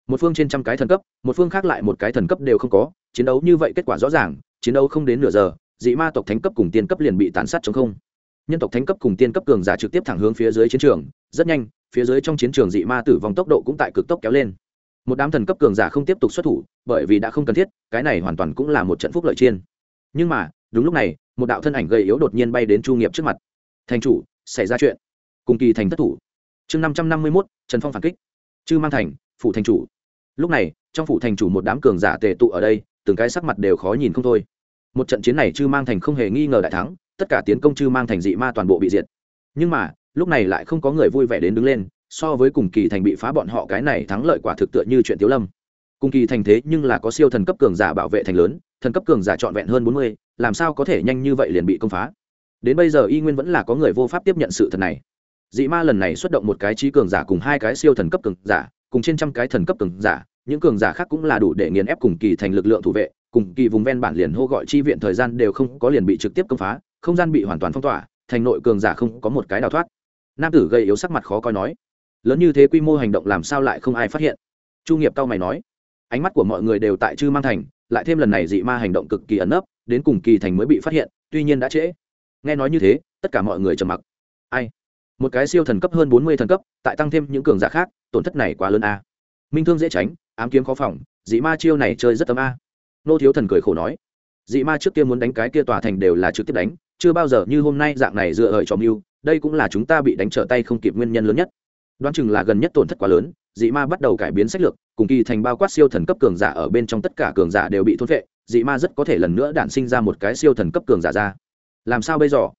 Một phương trên trăm cái thần cấp, một phương khác lại một cái thần cấp đều không có, chiến đấu như vậy kết quả rõ ràng, chiến đấu không đến nửa giờ dị ma tộc thánh cấp cùng tiên cấp liền bị tàn sát chống không. Nhân tộc thánh cấp cùng tiên cấp cường giả trực tiếp thẳng hướng phía dưới chiến trường, rất nhanh, phía dưới trong chiến trường dị ma tử vong tốc độ cũng tại cực tốc kéo lên. Một đám thần cấp cường giả không tiếp tục xuất thủ, bởi vì đã không cần thiết, cái này hoàn toàn cũng là một trận phúc lợi chiên. Nhưng mà, đúng lúc này một đạo thân ảnh gầy yếu đột nhiên bay đến chu nghiệp trước mặt. Thành chủ, xảy ra chuyện. Cùng kỳ thành thất thủ. Chương năm trăm năm mươi mốt, trần phong phản kích. Chư mang thành, phủ thành chủ. Lúc này, trong phủ thành chủ một đám cường giả tề tụ ở đây, từng cái sắc mặt đều khó nhìn không thôi. Một trận chiến này chư mang thành không hề nghi ngờ đại thắng, tất cả tiến công chư mang thành dị ma toàn bộ bị diệt. Nhưng mà, lúc này lại không có người vui vẻ đến đứng lên, so với cùng kỳ thành bị phá bọn họ cái này thắng lợi quả thực tựa như chuyện tiếu lâm cùng kỳ thành thế nhưng là có siêu thần cấp cường giả bảo vệ thành lớn, thần cấp cường giả trọn vẹn hơn bốn mươi, làm sao có thể nhanh như vậy liền bị công phá? Đến bây giờ y nguyên vẫn là có người vô pháp tiếp nhận sự thật này. Dị ma lần này xuất động một cái trí cường giả cùng hai cái siêu thần cấp cường giả, cùng trên trăm cái thần cấp cường giả, những cường giả khác cũng là đủ để nghiền ép cùng kỳ thành lực lượng thủ vệ, cùng kỳ vùng ven bản liền hô gọi chi viện thời gian đều không có liền bị trực tiếp công phá, không gian bị hoàn toàn phong tỏa, thành nội cường giả không có một cái đào thoát. Nam tử gây yếu sắc mặt khó coi nói, lớn như thế quy mô hành động làm sao lại không ai phát hiện? Chu nghiệp tao mày nói ánh mắt của mọi người đều tại chư mang thành, lại thêm lần này dị ma hành động cực kỳ ẩn nấp, đến cùng kỳ thành mới bị phát hiện, tuy nhiên đã trễ. Nghe nói như thế, tất cả mọi người trầm mặc. Ai? Một cái siêu thần cấp hơn bốn mươi thần cấp, tại tăng thêm những cường giả khác, tổn thất này quá lớn a. Minh thương dễ tránh, ám kiếm khó phòng, dị ma chiêu này chơi rất tấm a. Nô thiếu thần cười khổ nói, dị ma trước kia muốn đánh cái kia tòa thành đều là trực tiếp đánh, chưa bao giờ như hôm nay dạng này dựa hời trò mưu, đây cũng là chúng ta bị đánh trở tay không kịp nguyên nhân lớn nhất. Đoán chừng là gần nhất tổn thất quá lớn dị ma bắt đầu cải biến sách lược, cùng kỳ thành bao quát siêu thần cấp cường giả ở bên trong tất cả cường giả đều bị thốt vệ dị ma rất có thể lần nữa đản sinh ra một cái siêu thần cấp cường giả ra. Làm sao bây giờ?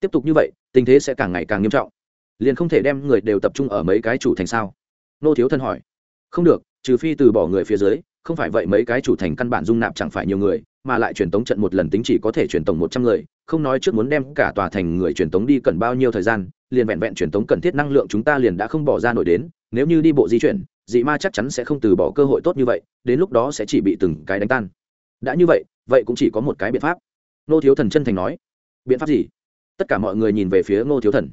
Tiếp tục như vậy, tình thế sẽ càng ngày càng nghiêm trọng. Liền không thể đem người đều tập trung ở mấy cái chủ thành sao? Nô thiếu thân hỏi. Không được, trừ phi từ bỏ người phía dưới, không phải vậy mấy cái chủ thành căn bản dung nạp chẳng phải nhiều người, mà lại truyền tống trận một lần tính chỉ có thể truyền tống một trăm người, không nói trước muốn đem cả tòa thành người truyền tống đi cần bao nhiêu thời gian, liền vẹn vẹn truyền tống cần thiết năng lượng chúng ta liền đã không bỏ ra nổi đến nếu như đi bộ di chuyển, dị ma chắc chắn sẽ không từ bỏ cơ hội tốt như vậy, đến lúc đó sẽ chỉ bị từng cái đánh tan. Đã như vậy vậy cũng chỉ có một cái biện pháp. Nô thiếu thần chân thành nói. Biện pháp gì? Tất cả mọi người nhìn về phía ngô thiếu thần.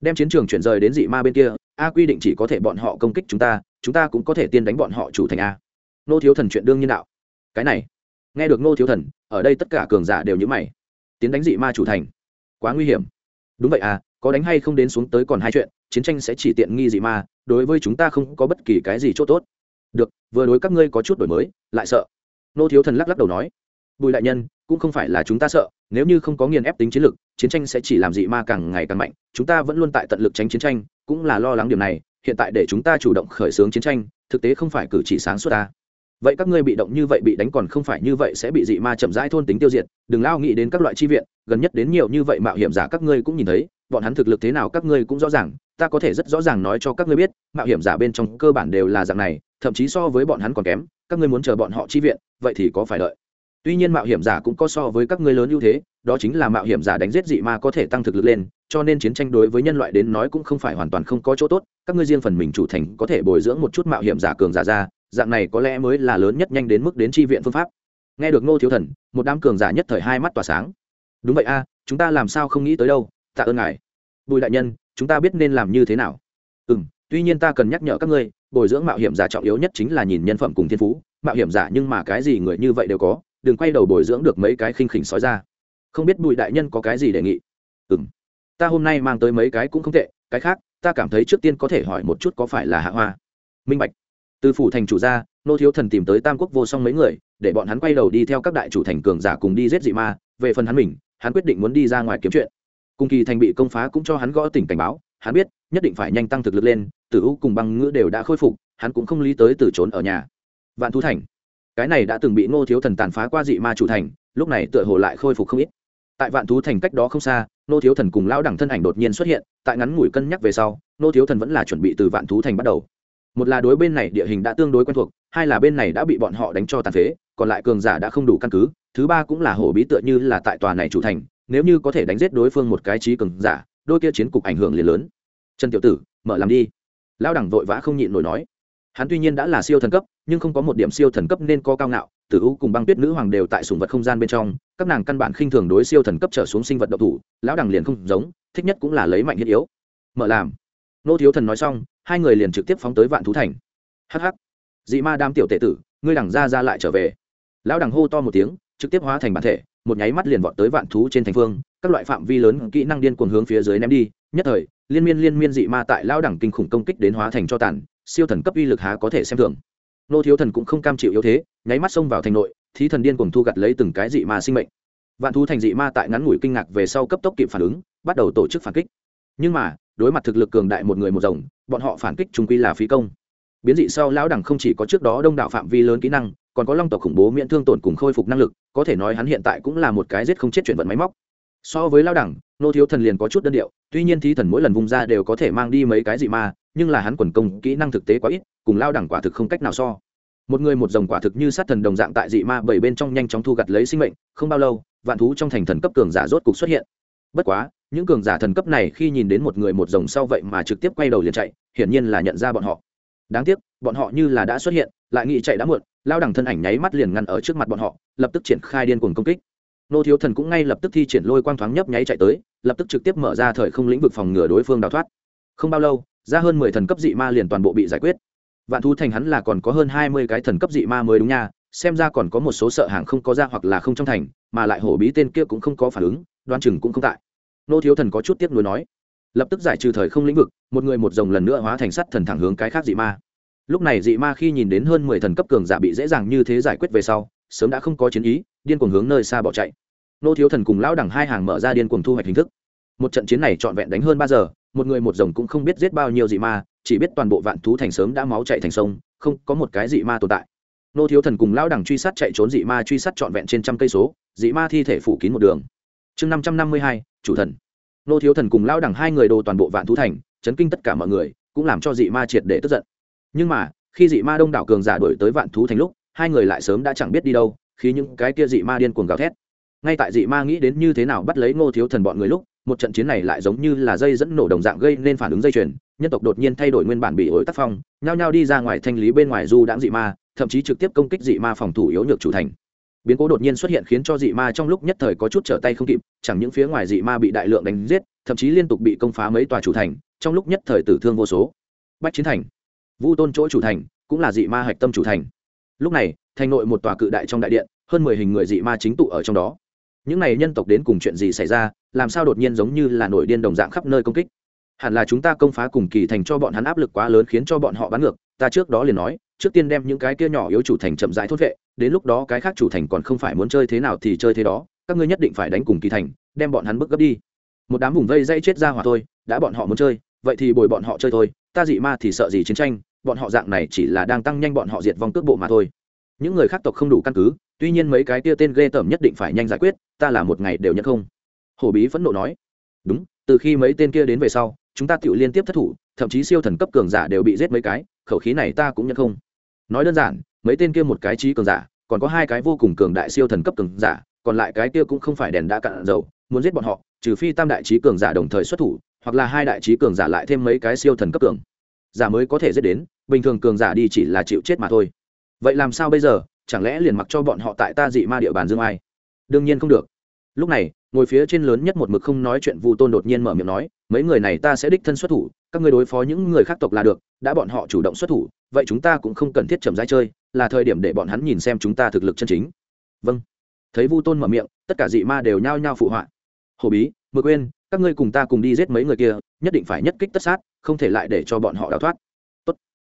Đem chiến trường chuyển rời đến dị ma bên kia, a quy định chỉ có thể bọn họ công kích chúng ta chúng ta cũng có thể tiên đánh bọn họ chủ thành a. Nô thiếu thần chuyện đương nhiên đạo. Cái này, nghe được nô thiếu thần, ở đây tất cả cường giả đều như mày. Tiến đánh dị ma chủ thành. Quá nguy hiểm. Đúng vậy à có đánh hay không đến xuống tới còn hai chuyện, chiến tranh sẽ chỉ tiện nghi dị ma đối với chúng ta không có bất kỳ cái gì c h ỗ t ố t được, vừa đối các ngươi có chút đổi mới, lại sợ. Nô thiếu thần lắc lắc đầu nói, bùi đại nhân, cũng không phải là chúng ta sợ, nếu như không có nghiền ép tính chiến lược, chiến tranh sẽ chỉ làm dị ma càng ngày càng mạnh, chúng ta vẫn luôn tại tận lực tránh chiến tranh, cũng là lo lắng điểm này, hiện tại để chúng ta chủ động khởi xướng chiến tranh, thực tế không phải cử chỉ sáng suốt ta. Vậy các ngươi bị động như vậy bị đánh còn không phải như vậy sẽ bị dị ma chậm rãi thôn tính tiêu diệt, đừng lao nghĩ đến các loại chi viện, gần nhất đến nhiều như vậy mạo hiểm giả các ngươi cũng nhìn thấy, bọn hắn thực lực thế nào các ngươi cũng rõ ràng ta có thể rất rõ ràng nói cho các ngươi biết, mạo hiểm giả bên trong cơ bản đều là dạng này, thậm chí so với bọn hắn còn kém, các ngươi muốn chờ bọn họ chi viện, vậy thì có phải đợi. Tuy nhiên mạo hiểm giả cũng có so với các ngươi lớn ưu thế, đó chính là mạo hiểm giả đánh giết dị ma có thể tăng thực lực lên, cho nên chiến tranh đối với nhân loại đến nói cũng không phải hoàn toàn không có chỗ tốt, các ngươi riêng phần mình chủ thành có thể bồi dưỡng một chút mạo hiểm giả cường giả ra, dạng này có lẽ mới là lớn nhất nhanh đến mức đến tri viện phương pháp. Nghe được ngô thiếu thần, một đám cường giả nhất thời hai mắt tỏa sáng. Đúng vậy a, chúng ta làm sao không nghĩ tới đâu, tạ ơn ngài. Bùi đại nhân chúng ta biết nên làm như thế nào. Ừ m tuy nhiên ta cần nhắc nhở các ngươi, bồi dưỡng mạo hiểm giả trọng yếu nhất chính là nhìn nhân phẩm cùng thiên phú. Mạo hiểm giả nhưng mà cái gì người như vậy đều có, đừng quay đầu bồi dưỡng được mấy cái khinh khỉnh sói ra. Không biết bùi đại nhân có cái gì đề nghị? Ừ m ta hôm nay mang tới mấy cái cũng không tệ, cái khác, ta cảm thấy trước tiên có thể hỏi một chút có phải là hạ hoa. Minh bạch, từ phủ thành chủ ra, nô thiếu thần tìm tới tam quốc vô song mấy người, để bọn hắn quay đầu đi theo các đại chủ thành cường giả cùng đi giết dị ma. Về phần hắn mình, hắn quyết định muốn đi ra ngoài kiếm chuyện cùng kỳ thành bị công phá cũng cho hắn gõ tỉnh cảnh báo, hắn biết, nhất định phải nhanh tăng thực lực lên, tử u cùng băng ngữ đều đã khôi phục, hắn cũng không lý tới từ trốn ở nhà. Vạn thú thành. Cái này đã từng bị ngô thiếu thần tàn phá qua dị ma chủ thành, lúc này tựa hồ lại khôi phục không ít. Tại vạn thú thành cách đó không xa nô thiếu thần cùng lão đẳng thân ảnh đột nhiên xuất hiện, tại ngắn ngủi cân nhắc về sau nô thiếu thần vẫn là chuẩn bị từ vạn thú thành bắt đầu. Một là đối bên này địa hình đã tương đối quen thuộc, hai là bên này đã bị bọn họ đánh cho tàn phế, còn lại cường giả đã không đủ căn cứ, thứ ba cũng là hổ bí tựa như là tại tòa này chủ thành nếu như có thể đánh giết đối phương một cái trí cường giả, đôi kia chiến cục ảnh hưởng liền lớn. Trần tiểu tử, mở làm đi. Lão đẳng vội vã không nhịn nổi nói. Hắn tuy nhiên đã là siêu thần cấp, nhưng không có một điểm siêu thần cấp nên có cao ngạo, tử u cùng băng tuyết nữ hoàng đều tại sùng vật không gian bên trong, các nàng căn bản khinh thường đối siêu thần cấp trở xuống sinh vật độc thủ, lão đẳng liền không giống, thích nhất cũng là lấy mạnh thiết yếu. Mở làm. Nô thiếu thần nói xong, hai người liền trực tiếp phóng tới vạn thú thành. Hh dị ma đam tiểu tệ tử, ngươi đẳng ra ra lại trở về. Lão đẳng hô to một tiếng, trực tiếp hóa thành bản thể một nháy mắt liền vọt tới vạn thú trên thành phương, các loại phạm vi lớn kỹ năng điên cuồng hướng phía dưới ném đi, nhất thời, liên miên liên miên dị ma tại lão đẳng kinh khủng công kích đến hóa thành cho tàn, siêu thần cấp uy lực há có thể xem thường. Nô thiếu thần cũng không cam chịu yếu thế, nháy mắt xông vào thành nội, thí thần điên cuồng thu gặt lấy từng cái dị ma sinh mệnh. Vạn thú thành dị ma tại ngắn ngủi kinh ngạc về sau cấp tốc kịp phản ứng, bắt đầu tổ chức phản kích. Nhưng mà, đối mặt thực lực cường đại một người một rồng, bọn họ phản kích trung quy là phí công. Biến dị sau lão đẳng không chỉ có trước đó đông đảo phạm vi lớn kỹ năng còn có long tộc khủng bố miễn thương tổn cùng khôi phục năng lực, có thể nói hắn hiện tại cũng là một cái giết không chết chuyển vận máy móc. So với lao đẳng, nô thiếu thần liền có chút đơn điệu, tuy nhiên thí thần mỗi lần vung ra đều có thể mang đi mấy cái dị ma, nhưng là hắn quần công kỹ năng thực tế quá ít, cùng lao đẳng quả thực không cách nào so. Một người một dòng quả thực như sát thần đồng dạng tại dị ma bảy bên trong nhanh chóng thu gặt lấy sinh mệnh, không bao lâu, vạn thú trong thành thần cấp cường giả rốt cục xuất hiện. Bất quá, những cường giả thần cấp này khi nhìn đến một người một dòng sau vậy mà trực tiếp quay đầu liền chạy, hiển nhiên là nhận ra bọn họ. Đáng tiếc bọn họ như là đã xuất hiện, lại nghĩ chạy đã muộn, lao đẳng thân ảnh nháy mắt liền ngăn ở trước mặt bọn họ, lập tức triển khai điên cuồng công kích. Nô thiếu thần cũng ngay lập tức thi triển lôi quang thoáng nhấp nháy chạy tới, lập tức trực tiếp mở ra thời không lĩnh vực phòng ngừa đối phương đào thoát. Không bao lâu, ra hơn mười thần cấp dị ma liền toàn bộ bị giải quyết. Vạn thú thành hắn là còn có hơn hai mươi cái thần cấp dị ma mới đúng nha, xem ra còn có một số sợ hàng không có ra hoặc là không trong thành, mà lại hổ bí tên kia cũng không có phản ứng, đoan chừng cũng không tại. Nô thiếu thần có chút tiếc nuối nói, lập tức giải trừ thời không lĩnh vực, một người một dòng lần nữa hóa thành sắt thần thẳng hướng cái khác dị ma lúc này dị ma khi nhìn đến hơn mười thần cấp cường giả bị dễ dàng như thế giải quyết về sau, sớm đã không có chiến ý, điên cuồng hướng nơi xa bỏ chạy. Nô thiếu thần cùng lão đẳng hai hàng mở ra điên cuồng thu hoạch hình thức. Một trận chiến này trọn vẹn đánh hơn ba giờ, một người một rồng cũng không biết giết bao nhiêu dị ma, chỉ biết toàn bộ vạn thú thành sớm đã máu chạy thành sông, không có một cái dị ma tồn tại. Nô thiếu thần cùng lão đẳng truy sát chạy trốn dị ma truy sát trọn vẹn trên trăm cây số, dị ma thi thể phủ kín một đường. Chương năm trăm năm mươi hai, chủ thần. Nô thiếu thần cùng lão đẳng hai người đồ toàn bộ vạn thú thành, chấn kinh tất cả mọi người, cũng làm cho dị ma triệt để tức giận nhưng mà, khi dị ma đông đảo cường giả đổi tới vạn thú thành lúc, hai người lại sớm đã chẳng biết đi đâu, khi những cái kia dị ma điên cuồng gào thét. Ngay tại dị ma nghĩ đến như thế nào bắt lấy ngô thiếu thần bọn người lúc, một trận chiến này lại giống như là dây dẫn nổ đồng dạng gây nên phản ứng dây chuyền, nhân tộc đột nhiên thay đổi nguyên bản bị ổi tác phong, nhao nhao đi ra ngoài thanh lý bên ngoài du đãng dị ma, thậm chí trực tiếp công kích dị ma phòng thủ yếu nhược chủ thành. Biến cố đột nhiên xuất hiện khiến cho dị ma trong lúc nhất thời có chút trở tay không kịp, chẳng những phía ngoài dị ma bị đại lượng đánh giết, thậm chí liên tục bị công phá mấy tòa chủ thành, trong lúc nhất thời tử thương vô số. Bách chiến thành vu tôn chỗ chủ thành, cũng là dị ma hạch tâm chủ thành. Lúc này, thành nội một tòa cự đại trong đại điện, hơn mười hình người dị ma chính tụ ở trong đó. Những này nhân tộc đến cùng chuyện gì xảy ra, làm sao đột nhiên giống như là nổi điên đồng dạng khắp nơi công kích? Hẳn là chúng ta công phá cùng kỳ thành cho bọn hắn áp lực quá lớn khiến cho bọn họ bắn ngược, ta trước đó liền nói, trước tiên đem những cái kia nhỏ yếu chủ thành chậm rãi thốt vệ, đến lúc đó cái khác chủ thành còn không phải muốn chơi thế nào thì chơi thế đó, các ngươi nhất định phải đánh cùng kỳ thành, đem bọn hắn bước gấp đi. Một đám vùng vây dây chết ra hỏa thôi, đã bọn họ muốn chơi, vậy thì bồi bọn họ chơi thôi, ta dị ma thì sợ gì chiến tranh? Bọn họ dạng này chỉ là đang tăng nhanh bọn họ diệt vong cước bộ mà thôi. Những người khác tộc không đủ căn cứ, tuy nhiên mấy cái tia tên ghê tởm nhất định phải nhanh giải quyết, ta là một ngày đều nhận không. Hổ bí phẫn nộ nói. Đúng, từ khi mấy tên kia đến về sau, chúng ta tự liên tiếp thất thủ, thậm chí siêu thần cấp cường giả đều bị giết mấy cái, khẩu khí này ta cũng nhận không. Nói đơn giản, mấy tên kia một cái trí cường giả, còn có hai cái vô cùng cường đại siêu thần cấp cường giả, còn lại cái kia cũng không phải đèn đã cạn dầu, muốn giết bọn họ, trừ phi tam đại trí cường giả đồng thời xuất thủ, hoặc là hai đại trí cường giả lại thêm mấy cái siêu thần cấp cường giả mới có thể giết đến, bình thường cường giả đi chỉ là chịu chết mà thôi. Vậy làm sao bây giờ? Chẳng lẽ liền mặc cho bọn họ tại ta dị ma địa bàn dương ai? Đương nhiên không được. Lúc này, ngồi phía trên lớn nhất một mực không nói chuyện vu tôn đột nhiên mở miệng nói, mấy người này ta sẽ đích thân xuất thủ, các ngươi đối phó những người khác tộc là được, đã bọn họ chủ động xuất thủ, vậy chúng ta cũng không cần thiết chậm rãi chơi, là thời điểm để bọn hắn nhìn xem chúng ta thực lực chân chính. Vâng. Thấy vu tôn mở miệng, tất cả dị ma đều nhao nhao phụ họa. Hồ bí, mực quên các ngươi cùng ta cùng đi giết mấy người kia, nhất định phải nhất kích tất sát không thể lại để cho bọn họ đào thoát. Tốt.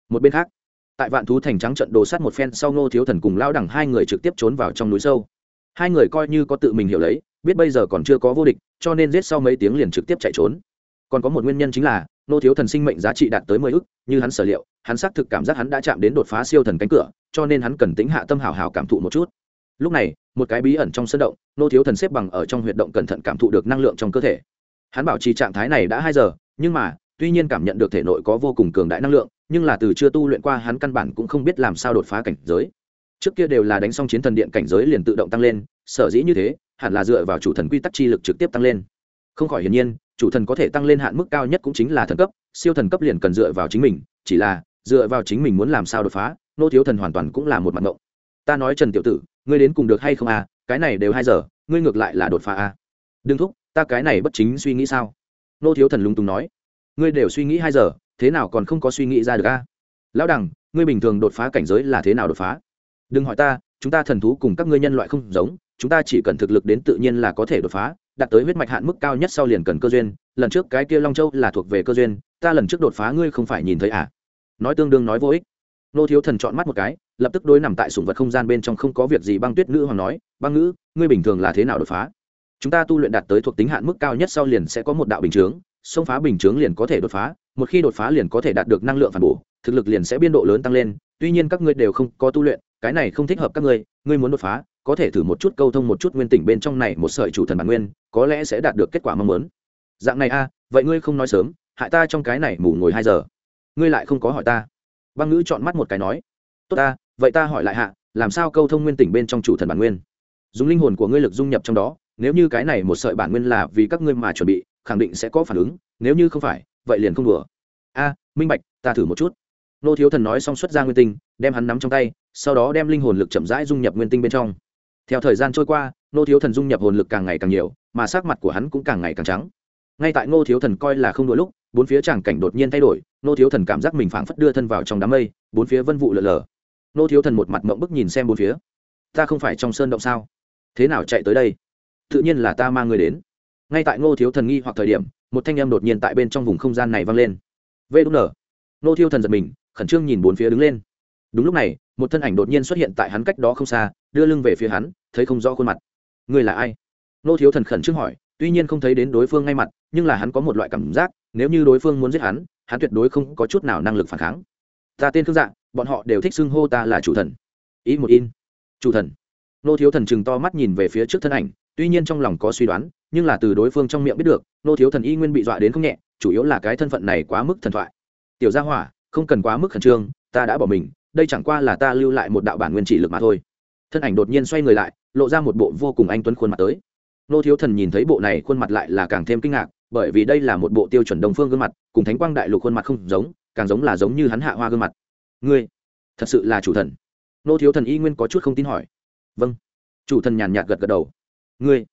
một bên khác, tại vạn thú thành trắng trận đồ sát một phen sau ngô thiếu thần cùng lao đẳng hai người trực tiếp trốn vào trong núi sâu. Hai người coi như có tự mình hiểu lấy, biết bây giờ còn chưa có vô địch, cho nên giết sau mấy tiếng liền trực tiếp chạy trốn. Còn có một nguyên nhân chính là, ngô thiếu thần sinh mệnh giá trị đạt tới mười ức, như hắn sở liệu, hắn xác thực cảm giác hắn đã chạm đến đột phá siêu thần cánh cửa, cho nên hắn cần tính hạ tâm hào hào cảm thụ một chút. Lúc này, một cái bí ẩn trong sân động nô thiếu thần xếp bằng ở trong huyệt động cẩn thận cảm thụ được năng lượng trong cơ thể. Hắn bảo trì trạng thái này đã hai giờ, nhưng mà tuy nhiên cảm nhận được thể nội có vô cùng cường đại năng lượng, nhưng là từ chưa tu luyện qua hắn căn bản cũng không biết làm sao đột phá cảnh giới. Trước kia đều là đánh xong chiến thần điện cảnh giới liền tự động tăng lên, sở dĩ như thế, hẳn là dựa vào chủ thần quy tắc chi lực trực tiếp tăng lên. Không khỏi hiển nhiên, chủ thần có thể tăng lên hạn mức cao nhất cũng chính là thần cấp, siêu thần cấp liền cần dựa vào chính mình, chỉ là, dựa vào chính mình muốn làm sao đột phá, nô thiếu thần hoàn toàn cũng là một mặt ngộng. Ta nói trần tiểu tử, ngươi đến cùng được hay không à cái này đều hai giờ, ngươi ngược lại là đột phá à. Đừng thúc, ta cái này bất chính suy nghĩ sao? Nô thiếu thần lung tùng nói ngươi đều suy nghĩ hai giờ, thế nào còn không có suy nghĩ ra được a? Lão đằng, ngươi bình thường đột phá cảnh giới là thế nào đột phá? Đừng hỏi ta, chúng ta thần thú cùng các ngươi nhân loại không giống, chúng ta chỉ cần thực lực đến tự nhiên là có thể đột phá, đạt tới huyết mạch hạn mức cao nhất sau liền cần cơ duyên, lần trước cái kia long châu là thuộc về cơ duyên, ta lần trước đột phá ngươi không phải nhìn thấy à? Nói tương đương nói vô ích. Nô thiếu thần chọn mắt một cái, lập tức đối nằm tại sủng vật không gian bên trong không có việc gì băng tuyết nữ hoàng nói, băng ngữ, ngươi bình thường là thế nào đột phá? Chúng ta tu luyện đạt tới thuộc tính hạn mức cao nhất sau liền sẽ có một đạo bình chướng xông phá bình chướng liền có thể đột phá, một khi đột phá liền có thể đạt được năng lượng phản bổ, thực lực liền sẽ biên độ lớn tăng lên. Tuy nhiên các ngươi đều không có tu luyện, cái này không thích hợp các ngươi ngươi muốn đột phá, có thể thử một chút câu thông một chút nguyên tỉnh bên trong này một sợi chủ thần bản nguyên, có lẽ sẽ đạt được kết quả mong muốn. Dạng này a, vậy ngươi không nói sớm, hại ta trong cái này mù ngồi hai giờ. Ngươi lại không có hỏi ta. Băng ngữ chọn mắt một cái nói. Tốt ta, vậy ta hỏi lại hạ, làm sao câu thông nguyên tỉnh bên trong chủ thần bản nguyên? Dùng linh hồn của ngươi lực dung nhập trong đó, nếu như cái này một sợi bản nguyên là vì các ngươi mà chuẩn bị khẳng định sẽ có phản ứng, nếu như không phải, vậy liền không đùa. A, minh bạch, ta thử một chút. Nô thiếu thần nói xong xuất ra nguyên tinh, đem hắn nắm trong tay, sau đó đem linh hồn lực chậm rãi dung nhập nguyên tinh bên trong. Theo thời gian trôi qua, nô thiếu thần dung nhập hồn lực càng ngày càng nhiều, mà sắc mặt của hắn cũng càng ngày càng trắng. Ngay tại ngô thiếu thần coi là không đôi lúc, bốn phía tràng cảnh đột nhiên thay đổi, nô thiếu thần cảm giác mình phảng phất đưa thân vào trong đám mây, bốn phía vân vụ lờ lờ nô thiếu thần một mặt mộng bức nhìn xem bốn phía. Ta không phải trong sơn động sao? Thế nào chạy tới đây? Tự nhiên là ta mang người đến ngay tại ngô thiếu thần nghi hoặc thời điểm, một thanh âm đột nhiên tại bên trong vùng không gian này vang lên. Vê đúng nở ngô thiếu thần giật mình, khẩn trương nhìn bốn phía đứng lên. Đúng lúc này, một thân ảnh đột nhiên xuất hiện tại hắn cách đó không xa, đưa lưng về phía hắn, thấy không rõ khuôn mặt. Người là ai? Ngô thiếu thần khẩn trương hỏi, tuy nhiên không thấy đến đối phương ngay mặt, nhưng là hắn có một loại cảm giác, nếu như đối phương muốn giết hắn hắn tuyệt đối không có chút nào năng lực phản kháng. Ta tên thương dạng bọn họ đều thích xưng hô ta là chủ thần. Ý một in. Chủ thần. Nô thiếu thần chừng to mắt nhìn về phía trước thân ảnh, tuy nhiên trong lòng có suy đoán nhưng là từ đối phương trong miệng biết được, nô thiếu thần y nguyên bị dọa đến không nhẹ, chủ yếu là cái thân phận này quá mức thần thoại. Tiểu gia hỏa, không cần quá mức khẩn trương, ta đã bỏ mình, đây chẳng qua là ta lưu lại một đạo bản nguyên chỉ lực mà thôi. Thân ảnh đột nhiên xoay người lại, lộ ra một bộ vô cùng anh tuấn khuôn mặt tới. Nô thiếu thần nhìn thấy bộ này khuôn mặt lại là càng thêm kinh ngạc, bởi vì đây là một bộ tiêu chuẩn đồng phương gương mặt, cùng thánh quang đại lục khuôn mặt không giống, càng giống là giống như hắn hạ hoa gương mặt. Ngươi, thật sự là chủ thần. Nô thiếu thần y nguyên có chút không tin hỏi. Vâng. Chủ thần nhàn nhạt gật gật đầu. Ngươi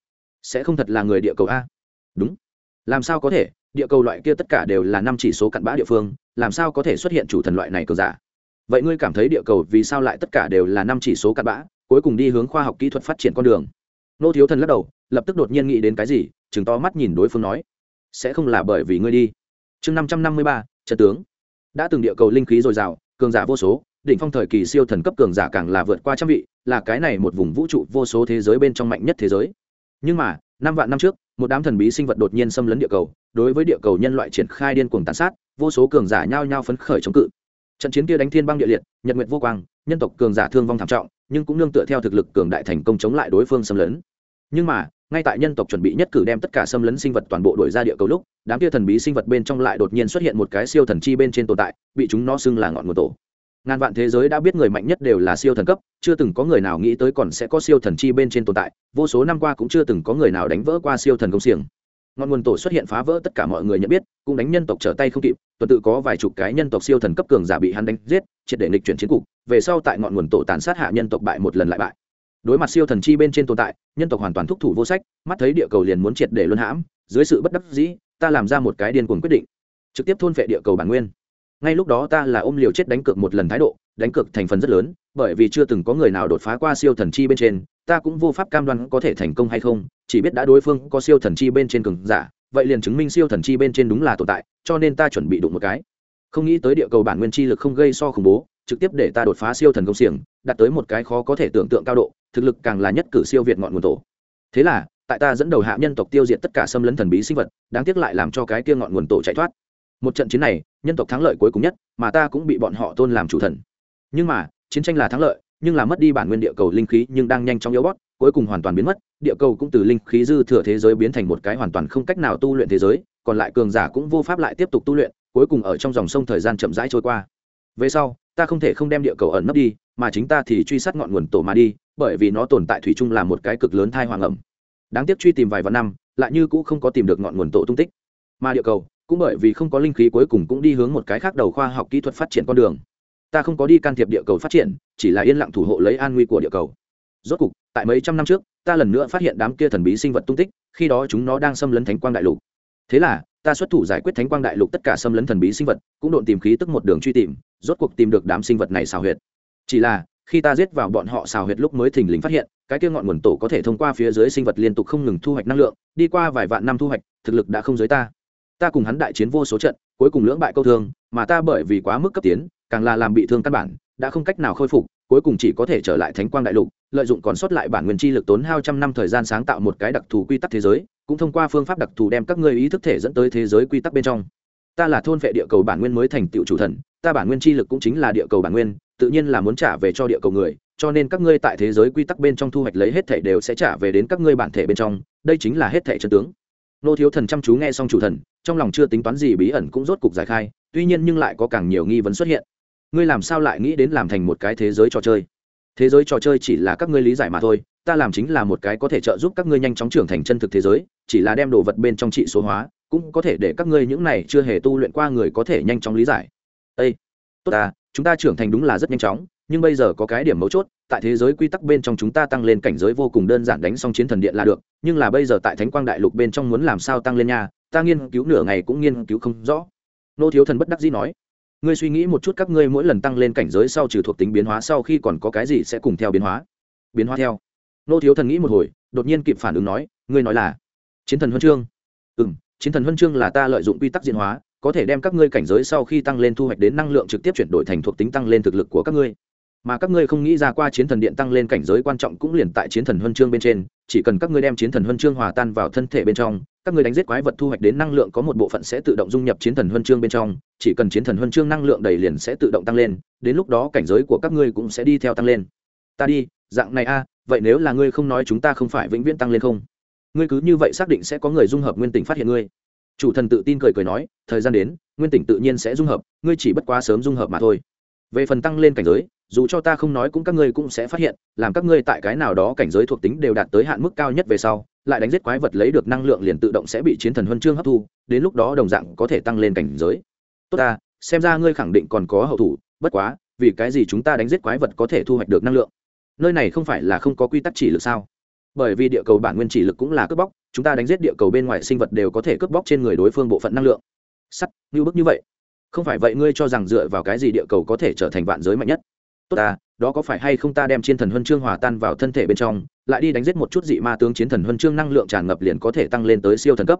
sẽ không thật là người địa cầu a. Đúng. Làm sao có thể? Địa cầu loại kia tất cả đều là năm chỉ số cặn bã địa phương, làm sao có thể xuất hiện chủ thần loại này cờ giả? Vậy ngươi cảm thấy địa cầu vì sao lại tất cả đều là năm chỉ số cặn bã, cuối cùng đi hướng khoa học kỹ thuật phát triển con đường? Nô thiếu thần lắc đầu, lập tức đột nhiên nghĩ đến cái gì chừng to mắt nhìn đối phương nói, sẽ không là bởi vì ngươi đi. Chương năm trăm năm mươi ba trật tướng. Đã từng địa cầu linh khí dồi dào, cường giả vô số, đỉnh phong thời kỳ siêu thần cấp cường giả càng là vượt qua trăm vị, là cái này một vùng vũ trụ vô số thế giới bên trong mạnh nhất thế giới nhưng mà, năm vạn năm trước, một đám thần bí sinh vật đột nhiên xâm lấn địa cầu, đối với địa cầu nhân loại triển khai điên cuồng tàn sát, vô số cường giả nhao nhao phấn khởi chống cự. Trận chiến kia đánh thiên băng địa liệt, nhật nguyệt vô quang, nhân tộc cường giả thương vong thảm trọng, nhưng cũng nương tựa theo thực lực cường đại thành công chống lại đối phương xâm lấn. Nhưng mà, ngay tại nhân tộc chuẩn bị nhất cử đem tất cả xâm lấn sinh vật toàn bộ đổi ra địa cầu lúc, đám kia thần bí sinh vật bên trong lại đột nhiên xuất hiện một cái siêu thần chi bên trên tồn tại, bị chúng nó xưng là ngọn nguồn tổ ngàn vạn thế giới đã biết người mạnh nhất đều là siêu thần cấp, chưa từng có người nào nghĩ tới còn sẽ có siêu thần chi bên trên tồn tại, vô số năm qua cũng chưa từng có người nào đánh vỡ qua siêu thần công xiềng. Ngọn nguồn tổ xuất hiện phá vỡ tất cả mọi người nhận biết, cũng đánh nhân tộc trở tay không kịp, tuần tự có vài chục cái nhân tộc siêu thần cấp cường giả bị hắn đánh giết, triệt để nghịch chuyển chiến cục, về sau tại ngọn nguồn tổ tàn sát hạ nhân tộc bại một lần lại bại. Đối mặt siêu thần chi bên trên tồn tại, nhân tộc hoàn toàn thúc thủ vô sách, mắt thấy địa cầu liền muốn triệt để luân hãm, dưới sự bất đắc dĩ, ta làm ra một cái điên cuồng quyết định, trực tiếp thôn phệ địa cầu bản nguyên ngay lúc đó ta là ôm liều chết đánh cược một lần thái độ, đánh cược thành phần rất lớn, bởi vì chưa từng có người nào đột phá qua siêu thần chi bên trên, ta cũng vô pháp cam đoan có thể thành công hay không, chỉ biết đã đối phương có siêu thần chi bên trên cường giả, vậy liền chứng minh siêu thần chi bên trên đúng là tồn tại, cho nên ta chuẩn bị đụng một cái. Không nghĩ tới địa cầu bản nguyên chi lực không gây so khủng bố, trực tiếp để ta đột phá siêu thần công xiềng, đạt tới một cái khó có thể tưởng tượng cao độ, thực lực càng là nhất cử siêu việt ngọn nguồn tổ. Thế là, tại ta dẫn đầu hạ nhân tộc tiêu diệt tất cả xâm lấn thần bí sinh vật, đáng tiếc lại làm cho cái kia ngọn nguồn tổ chạy thoát. Một trận chiến này nhân tộc thắng lợi cuối cùng nhất, mà ta cũng bị bọn họ tôn làm chủ thần. Nhưng mà, chiến tranh là thắng lợi, nhưng là mất đi bản nguyên địa cầu linh khí nhưng đang nhanh chóng yếu bót cuối cùng hoàn toàn biến mất, địa cầu cũng từ linh khí dư thừa thế giới biến thành một cái hoàn toàn không cách nào tu luyện thế giới, còn lại cường giả cũng vô pháp lại tiếp tục tu luyện, cuối cùng ở trong dòng sông thời gian chậm rãi trôi qua. Về sau, ta không thể không đem địa cầu ẩn nấp đi, mà chính ta thì truy sát ngọn nguồn tổ mà đi, bởi vì nó tồn tại thủy chung là một cái cực lớn thai hoàng ẩm. Đáng tiếc truy tìm vài vạn năm, lại như cũng không có tìm được ngọn nguồn tổ tung tích. Mà địa cầu cũng bởi vì không có linh khí cuối cùng cũng đi hướng một cái khác đầu khoa học kỹ thuật phát triển con đường. Ta không có đi can thiệp địa cầu phát triển, chỉ là yên lặng thủ hộ lấy an nguy của địa cầu. Rốt cục, tại mấy trăm năm trước, ta lần nữa phát hiện đám kia thần bí sinh vật tung tích, khi đó chúng nó đang xâm lấn thánh quang đại lục. Thế là, ta xuất thủ giải quyết thánh quang đại lục tất cả xâm lấn thần bí sinh vật, cũng độn tìm khí tức một đường truy tìm, rốt cuộc tìm được đám sinh vật này xào huyệt. Chỉ là, khi ta giết vào bọn họ xào huyệt lúc mới thình lình phát hiện, cái kia ngọn nguồn tổ có thể thông qua phía dưới sinh vật liên tục không ngừng thu hoạch năng lượng, đi qua vài vạn năm thu hoạch, thực lực đã không giới ta ta cùng hắn đại chiến vô số trận, cuối cùng lưỡng bại câu thương, mà ta bởi vì quá mức cấp tiến, càng là làm bị thương căn bản, đã không cách nào khôi phục, cuối cùng chỉ có thể trở lại thánh quang đại lục, lợi dụng còn sót lại bản nguyên chi lực tốn hao trăm năm thời gian sáng tạo một cái đặc thù quy tắc thế giới, cũng thông qua phương pháp đặc thù đem các ngươi ý thức thể dẫn tới thế giới quy tắc bên trong. Ta là thôn vệ địa cầu bản nguyên mới thành tựu chủ thần, ta bản nguyên chi lực cũng chính là địa cầu bản nguyên, tự nhiên là muốn trả về cho địa cầu người, cho nên các ngươi tại thế giới quy tắc bên trong thu hoạch lấy hết thể đều sẽ trả về đến các ngươi bản thể bên trong, đây chính là hết thể chân tướng. Nô thiếu thần chăm chú nghe xong chủ thần trong lòng chưa tính toán gì bí ẩn cũng rốt cục giải khai, tuy nhiên nhưng lại có càng nhiều nghi vấn xuất hiện ngươi làm sao lại nghĩ đến làm thành một cái thế giới trò chơi thế giới trò chơi chỉ là các ngươi lý giải mà thôi, ta làm chính là một cái có thể trợ giúp các ngươi nhanh chóng trưởng thành chân thực thế giới, chỉ là đem đồ vật bên trong trị số hóa, cũng có thể để các ngươi những này chưa hề tu luyện qua người có thể nhanh chóng lý giải Ê! tốt à chúng ta trưởng thành đúng là rất nhanh chóng, nhưng bây giờ có cái điểm mấu chốt, tại thế giới quy tắc bên trong chúng ta tăng lên cảnh giới vô cùng đơn giản đánh xong chiến thần điện là được, nhưng là bây giờ tại thánh quang đại lục bên trong muốn làm sao tăng lên nha ta nghiên cứu nửa ngày cũng nghiên cứu không rõ. Nô thiếu thần bất đắc dĩ nói, ngươi suy nghĩ một chút các ngươi mỗi lần tăng lên cảnh giới sau trừ thuộc tính biến hóa sau khi còn có cái gì sẽ cùng theo biến hóa? Biến hóa theo. Nô thiếu thần nghĩ một hồi, đột nhiên kịp phản ứng nói, ngươi nói là chiến thần huân chương. Ừ m chiến thần huân chương là ta lợi dụng quy tắc diễn hóa, có thể đem các ngươi cảnh giới sau khi tăng lên thu hoạch đến năng lượng trực tiếp chuyển đổi thành thuộc tính tăng lên thực lực của các ngươi. Mà các ngươi không nghĩ ra qua chiến thần điện tăng lên cảnh giới quan trọng cũng liền tại chiến thần huân chương bên trên, chỉ cần các ngươi đem chiến thần huân chương hòa tan vào thân thể bên trong các ngươi đánh giết quái vật thu hoạch đến năng lượng có một bộ phận sẽ tự động dung nhập chiến thần huân chương bên trong, chỉ cần chiến thần huân chương năng lượng đầy liền sẽ tự động tăng lên, đến lúc đó cảnh giới của các ngươi cũng sẽ đi theo tăng lên. Ta đi, dạng này a, vậy nếu là ngươi không nói chúng ta không phải vĩnh viễn tăng lên không? Ngươi cứ như vậy xác định sẽ có người dung hợp nguyên tỉnh phát hiện ngươi. Chủ thần tự tin cười cười nói, thời gian đến, nguyên tỉnh tự nhiên sẽ dung hợp, ngươi chỉ bất quá sớm dung hợp mà thôi. Về phần tăng lên cảnh giới, dù cho ta không nói cũng các ngươi cũng sẽ phát hiện, làm các ngươi tại cái nào đó cảnh giới thuộc tính đều đạt tới hạn mức cao nhất về sau lại đánh giết quái vật lấy được năng lượng liền tự động sẽ bị chiến thần huân chương hấp thu, đến lúc đó đồng dạng có thể tăng lên cảnh giới. Tốt ta, xem ra ngươi khẳng định còn có hậu thủ, bất quá, vì cái gì chúng ta đánh giết quái vật có thể thu hoạch được năng lượng? Nơi này không phải là không có quy tắc chỉ lực sao? Bởi vì địa cầu bản nguyên chỉ lực cũng là cướp bóc, chúng ta đánh giết địa cầu bên ngoài sinh vật đều có thể cướp bóc trên người đối phương bộ phận năng lượng. Sắt, như bức như vậy. Không phải vậy ngươi cho rằng dựa vào cái gì địa cầu có thể trở thành vạn giới mạnh nhất? Tốt ta, đó có phải hay không ta đem chiến thần huân chương hòa tan vào thân thể bên trong, lại đi đánh giết một chút dị ma tướng chiến thần huân chương năng lượng tràn ngập liền có thể tăng lên tới siêu thần cấp.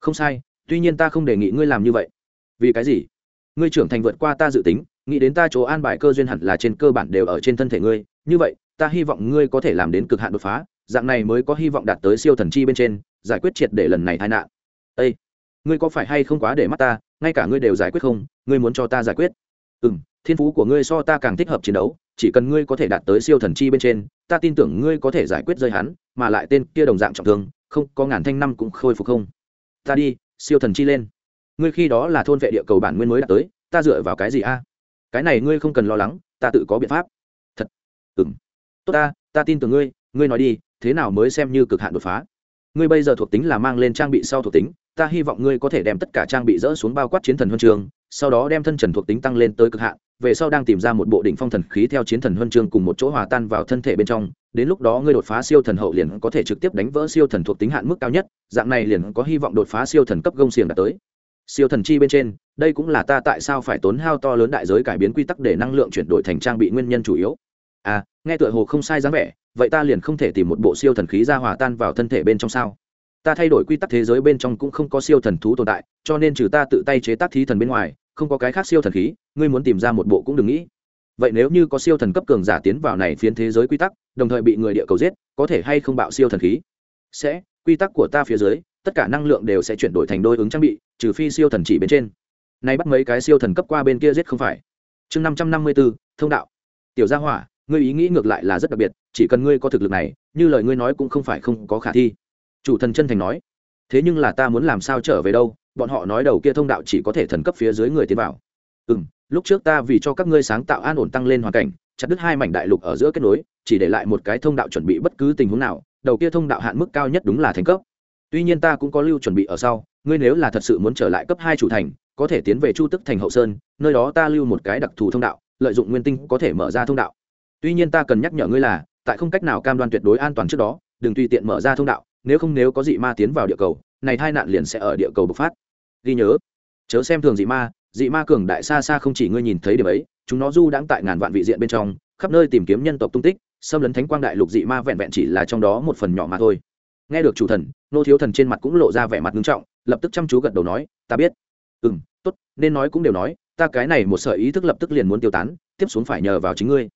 Không sai, tuy nhiên ta không đề nghị ngươi làm như vậy. Vì cái gì? Ngươi trưởng thành vượt qua ta dự tính, nghĩ đến ta chỗ an bài cơ duyên hẳn là trên cơ bản đều ở trên thân thể ngươi, như vậy, ta hy vọng ngươi có thể làm đến cực hạn đột phá, dạng này mới có hy vọng đạt tới siêu thần chi bên trên, giải quyết triệt để lần này tai nạn. Ây ngươi có phải hay không quá để mắt ta, ngay cả ngươi đều giải quyết không, ngươi muốn cho ta giải quyết? Ừ m thiên phú của ngươi so ta càng thích hợp chiến đấu, chỉ cần ngươi có thể đạt tới siêu thần chi bên trên, ta tin tưởng ngươi có thể giải quyết rơi hắn, mà lại tên kia đồng dạng trọng thương, không, có ngàn thanh năm cũng khôi phục không. Ta đi, siêu thần chi lên. Ngươi khi đó là thôn vệ địa cầu bản nguyên mới đạt tới, ta dựa vào cái gì a? Cái này ngươi không cần lo lắng, ta tự có biện pháp. Thật. Ừ m tốt ta ta tin tưởng ngươi ngươi nói đi, thế nào mới xem như cực hạn đột phá? Ngươi bây giờ thuộc tính là mang lên trang bị sau thuộc tính, ta hy vọng ngươi có thể đem tất cả trang bị dỡ xuống bao quát chiến thần huân trường sau đó đem thân trần thuộc tính tăng lên tới cực hạn, về sau đang tìm ra một bộ đỉnh phong thần khí theo chiến thần huân chương cùng một chỗ hòa tan vào thân thể bên trong, đến lúc đó ngươi đột phá siêu thần hậu liền có thể trực tiếp đánh vỡ siêu thần thuộc tính hạn mức cao nhất, dạng này liền có hy vọng đột phá siêu thần cấp gông xiềng đạt tới. Siêu thần chi bên trên, đây cũng là ta tại sao phải tốn hao to lớn đại giới cải biến quy tắc để năng lượng chuyển đổi thành trang bị nguyên nhân chủ yếu. À nghe tựa hồ không sai dáng vẻ, vậy ta liền không thể tìm một bộ siêu thần khí ra hòa tan vào thân thể bên trong sao? Ta thay đổi quy tắc thế giới bên trong cũng không có siêu thần thú tồn tại, cho nên trừ ta tự tay chế tác thí thần bên ngoài không có cái khác siêu thần khí, ngươi muốn tìm ra một bộ cũng đừng nghĩ. Vậy nếu như có siêu thần cấp cường giả tiến vào này phiến thế giới quy tắc, đồng thời bị người địa cầu giết, có thể hay không bạo siêu thần khí? Sẽ, quy tắc của ta phía dưới, tất cả năng lượng đều sẽ chuyển đổi thành đôi ứng trang bị, trừ phi siêu thần chỉ bên trên. Nay bắt mấy cái siêu thần cấp qua bên kia giết không phải. Chương năm trăm năm mươi bốn thông đạo. Tiểu gia hỏa, ngươi ý nghĩ ngược lại là rất đặc biệt, chỉ cần ngươi có thực lực này, như lời ngươi nói cũng không phải không có khả thi. Chủ thần chân thành nói thế nhưng là ta muốn làm sao trở về đâu? Bọn họ nói đầu kia thông đạo chỉ có thể thần cấp phía dưới người tiến vào. Ừ m lúc trước ta vì cho các ngươi sáng tạo an ổn tăng lên hoàn cảnh, chặt đứt hai mảnh đại lục ở giữa kết nối, chỉ để lại một cái thông đạo chuẩn bị bất cứ tình huống nào, đầu kia thông đạo hạn mức cao nhất đúng là thành cấp. Tuy nhiên ta cũng có lưu chuẩn bị ở sau, ngươi nếu là thật sự muốn trở lại cấp hai chủ thành, có thể tiến về chu tức thành hậu sơn, nơi đó ta lưu một cái đặc thù thông đạo, lợi dụng nguyên tinh có thể mở ra thông đạo. Tuy nhiên ta cần nhắc nhở ngươi là, tại không cách nào cam đoan tuyệt đối an toàn trước đó, đừng tùy tiện mở ra thông đạo nếu không nếu có dị ma tiến vào địa cầu, này tai nạn liền sẽ ở địa cầu bộc phát. Ghi nhớ, chớ xem thường dị ma dị ma cường đại xa xa không chỉ ngươi nhìn thấy điểm ấy, chúng nó du đãng tại ngàn vạn vị diện bên trong, khắp nơi tìm kiếm nhân tộc tung tích, xâm lấn thánh quang đại lục dị ma vẹn vẹn chỉ là trong đó một phần nhỏ mà thôi. Nghe được chủ thần, nô thiếu thần trên mặt cũng lộ ra vẻ mặt nghiêm trọng, lập tức chăm chú gật đầu nói, ta biết. Ừ m tốt, nên nói cũng đều nói, ta cái này một sợi ý thức lập tức liền muốn tiêu tán, tiếp xuống phải nhờ vào chính ngươi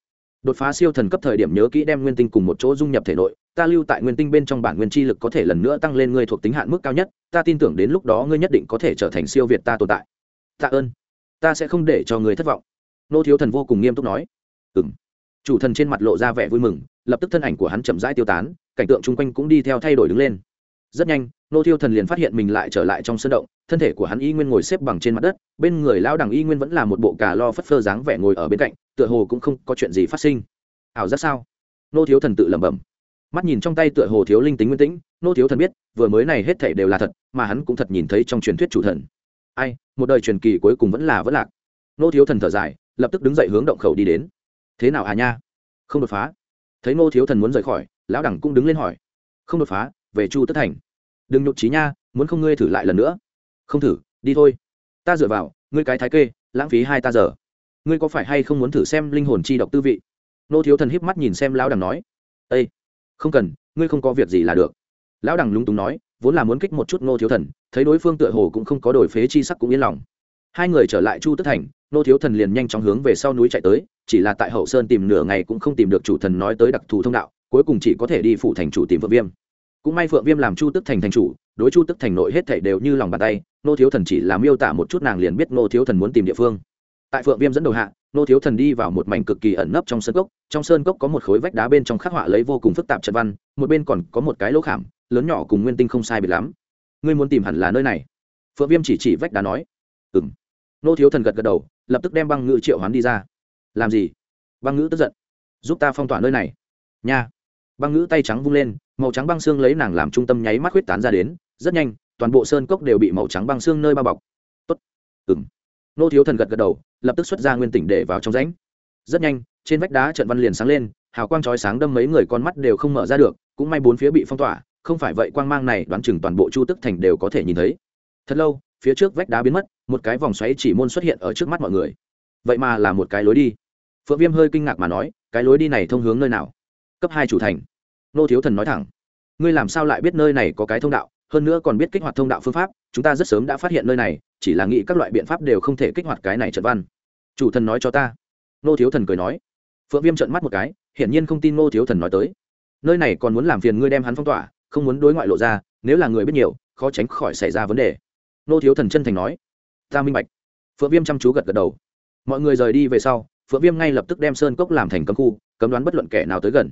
đột phá siêu thần cấp thời điểm nhớ kỹ đem nguyên tinh cùng một chỗ dung nhập thể nội, ta lưu tại nguyên tinh bên trong bản nguyên chi lực có thể lần nữa tăng lên ngươi thuộc tính hạn mức cao nhất, ta tin tưởng đến lúc đó ngươi nhất định có thể trở thành siêu việt ta tồn tại. Tạ ơn. Ta sẽ không để cho ngươi thất vọng. Nô thiếu thần vô cùng nghiêm túc nói. Ừ m chủ thần trên mặt lộ ra vẻ vui mừng, lập tức thân ảnh của hắn chậm rãi tiêu tán, cảnh tượng chung quanh cũng đi theo thay đổi đứng lên. Rất nhanh nô thiêu thần liền phát hiện mình lại trở lại trong sân động, thân thể của hắn y nguyên ngồi xếp bằng trên mặt đất, bên người lão đẳng y nguyên vẫn là một bộ cà lo phất phơ dáng vẻ ngồi ở bên cạnh, tựa hồ cũng không có chuyện gì phát sinh. Ảo giác sao? Nô thiếu thần tự lẩm bẩm. Mắt nhìn trong tay tựa hồ thiếu linh tính nguyên tĩnh, nô thiếu thần biết, vừa mới này hết thể đều là thật, mà hắn cũng thật nhìn thấy trong truyền thuyết chủ thần. Ai, một đời truyền kỳ cuối cùng vẫn là vẫn lạc. Nô thiếu thần thở dài, lập tức đứng dậy hướng động khẩu đi đến. Thế nào à nha? Không đột phá. Thấy nô thiếu thần muốn rời khỏi, lão đẳng cũng đứng lên hỏi. Không đột phá, về chu tất thành đừng nhục trí nha, muốn không ngươi thử lại lần nữa. Không thử, đi thôi. Ta dựa vào, ngươi cái thái kê, lãng phí hai ta giờ. Ngươi có phải hay không muốn thử xem linh hồn chi độc tư vị? Nô thiếu thần híp mắt nhìn xem lão đằng nói. Ây không cần, ngươi không có việc gì là được. Lão đằng lúng túng nói, vốn là muốn kích một chút nô thiếu thần, thấy đối phương tựa hồ cũng không có đổi phế chi sắc cũng yên lòng. Hai người trở lại chu tất thành, nô thiếu thần liền nhanh chóng hướng về sau núi chạy tới, chỉ là tại hậu sơn tìm nửa ngày cũng không tìm được chủ thần nói tới đặc thù thông đạo, cuối cùng chỉ có thể đi phụ thành chủ tìm vợ viêm cũng may phượng viêm làm chu tức thành thành chủ, đối chu tức thành nội hết thảy đều như lòng bàn tay nô thiếu thần chỉ làm miêu tả một chút nàng liền biết nô thiếu thần muốn tìm địa phương. Tại phượng viêm dẫn đầu hạ nô thiếu thần đi vào một mảnh cực kỳ ẩn nấp trong sơn cốc, trong sơn cốc có một khối vách đá bên trong khắc họa lấy vô cùng phức tạp trận văn, một bên còn có một cái lỗ khảm, lớn nhỏ cùng nguyên tinh không sai biệt lắm. Ngươi muốn tìm hẳn là nơi này. Phượng viêm chỉ chỉ vách đá nói. Ừ m nô thiếu thần gật gật đầu, lập tức đem băng ngữ triệu hoán đi ra. Làm gì? Băng ngữ tức giận. Giúp ta phong tỏa nơi này. Nha. Băng ngữ tay trắng vung lên màu trắng băng xương lấy nàng làm trung tâm nháy mắt huyết tán ra đến, rất nhanh, toàn bộ sơn cốc đều bị màu trắng băng xương nơi bao bọc. Tốt. Ừng nô thiếu thần gật gật đầu, lập tức xuất ra nguyên tỉnh để vào trong rãnh. Rất nhanh, trên vách đá trận văn liền sáng lên, hào quang chói sáng đâm mấy người con mắt đều không mở ra được, cũng may bốn phía bị phong tỏa, không phải vậy quang mang này đoán chừng toàn bộ chu tức thành đều có thể nhìn thấy. Thật lâu, phía trước vách đá biến mất, một cái vòng xoáy chỉ môn xuất hiện ở trước mắt mọi người. Vậy mà là một cái lối đi. Phượng viêm hơi kinh ngạc mà nói, cái lối đi này thông hướng nơi nào? Cấp hai chủ thành nô thiếu thần nói thẳng, ngươi làm sao lại biết nơi này có cái thông đạo? Hơn nữa còn biết kích hoạt thông đạo phương pháp, chúng ta rất sớm đã phát hiện nơi này, chỉ là nghĩ các loại biện pháp đều không thể kích hoạt cái này trận văn. Chủ thần nói cho ta. Nô thiếu thần cười nói. Phượng viêm trận mắt một cái, hiển nhiên không tin nô thiếu thần nói tới. Nơi này còn muốn làm phiền ngươi đem hắn phong tỏa, không muốn đối ngoại lộ ra, nếu là người biết nhiều, khó tránh khỏi xảy ra vấn đề. Nô thiếu thần chân thành nói. Ta minh bạch. Phượng viêm chăm chú gật gật đầu. Mọi người rời đi về sau, phượng viêm ngay lập tức đem sơn cốc làm thành cấm khu, cấm đoán bất luận kẻ nào tới gần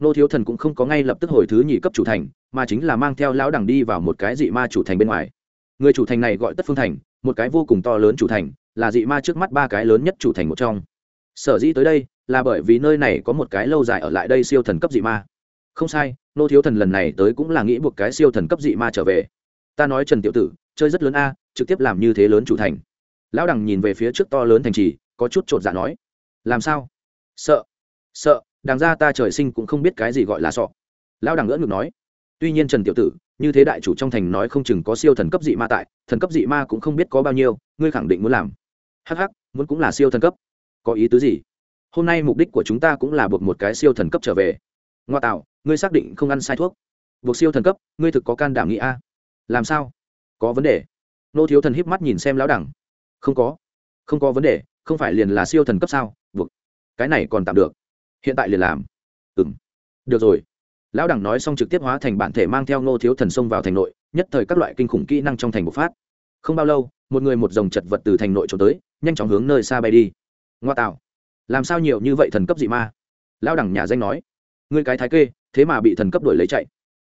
nô thiếu thần cũng không có ngay lập tức hồi thứ nhị cấp chủ thành, mà chính là mang theo lão đẳng đi vào một cái dị ma chủ thành bên ngoài. Người chủ thành này gọi tất phương thành, một cái vô cùng to lớn chủ thành, là dị ma trước mắt ba cái lớn nhất chủ thành một trong. Sở dĩ tới đây, là bởi vì nơi này có một cái lâu dài ở lại đây siêu thần cấp dị ma. Không sai, nô thiếu thần lần này tới cũng là nghĩ buộc cái siêu thần cấp dị ma trở về. Ta nói trần tiểu tử, chơi rất lớn a, trực tiếp làm như thế lớn chủ thành. Lão đằng nhìn về phía trước to lớn thành trì, có chút t r ộ t dạ nói. Làm sao? Sợ. Sợ đằng ra ta trời sinh cũng không biết cái gì gọi là sọ. Lão đằng ngỡ ngược nói, tuy nhiên trần tiểu tử, như thế đại chủ trong thành nói không chừng có siêu thần cấp dị ma tại, thần cấp dị ma cũng không biết có bao nhiêu, ngươi khẳng định muốn làm. Hh muốn cũng là siêu thần cấp. Có ý tứ gì? Hôm nay mục đích của chúng ta cũng là buộc một cái siêu thần cấp trở về. Ngoa tạo, ngươi xác định không ăn sai thuốc. Buộc siêu thần cấp, ngươi thực có can đảm nghĩ a? Làm sao? Có vấn đề. Nô thiếu thần híp mắt nhìn xem lão đẳng không có. Không có vấn đề, không phải liền là siêu thần cấp sao? Buộc. Cái này còn tạm được hiện tại liền làm. Ừ m được rồi. Lão đẳng nói xong trực tiếp hóa thành bản thể mang theo Ngô thiếu thần xông vào thành nội, nhất thời các loại kinh khủng kỹ năng trong thành bộc phát. Không bao lâu, một người một dòng chật vật từ thành nội trốn tới, nhanh chóng hướng nơi xa bay đi. Ngoa tạo. Làm sao nhiều như vậy thần cấp dị ma? Lão đẳng nhà danh nói. Ngươi cái thái kê, thế mà bị thần cấp đuổi lấy chạy.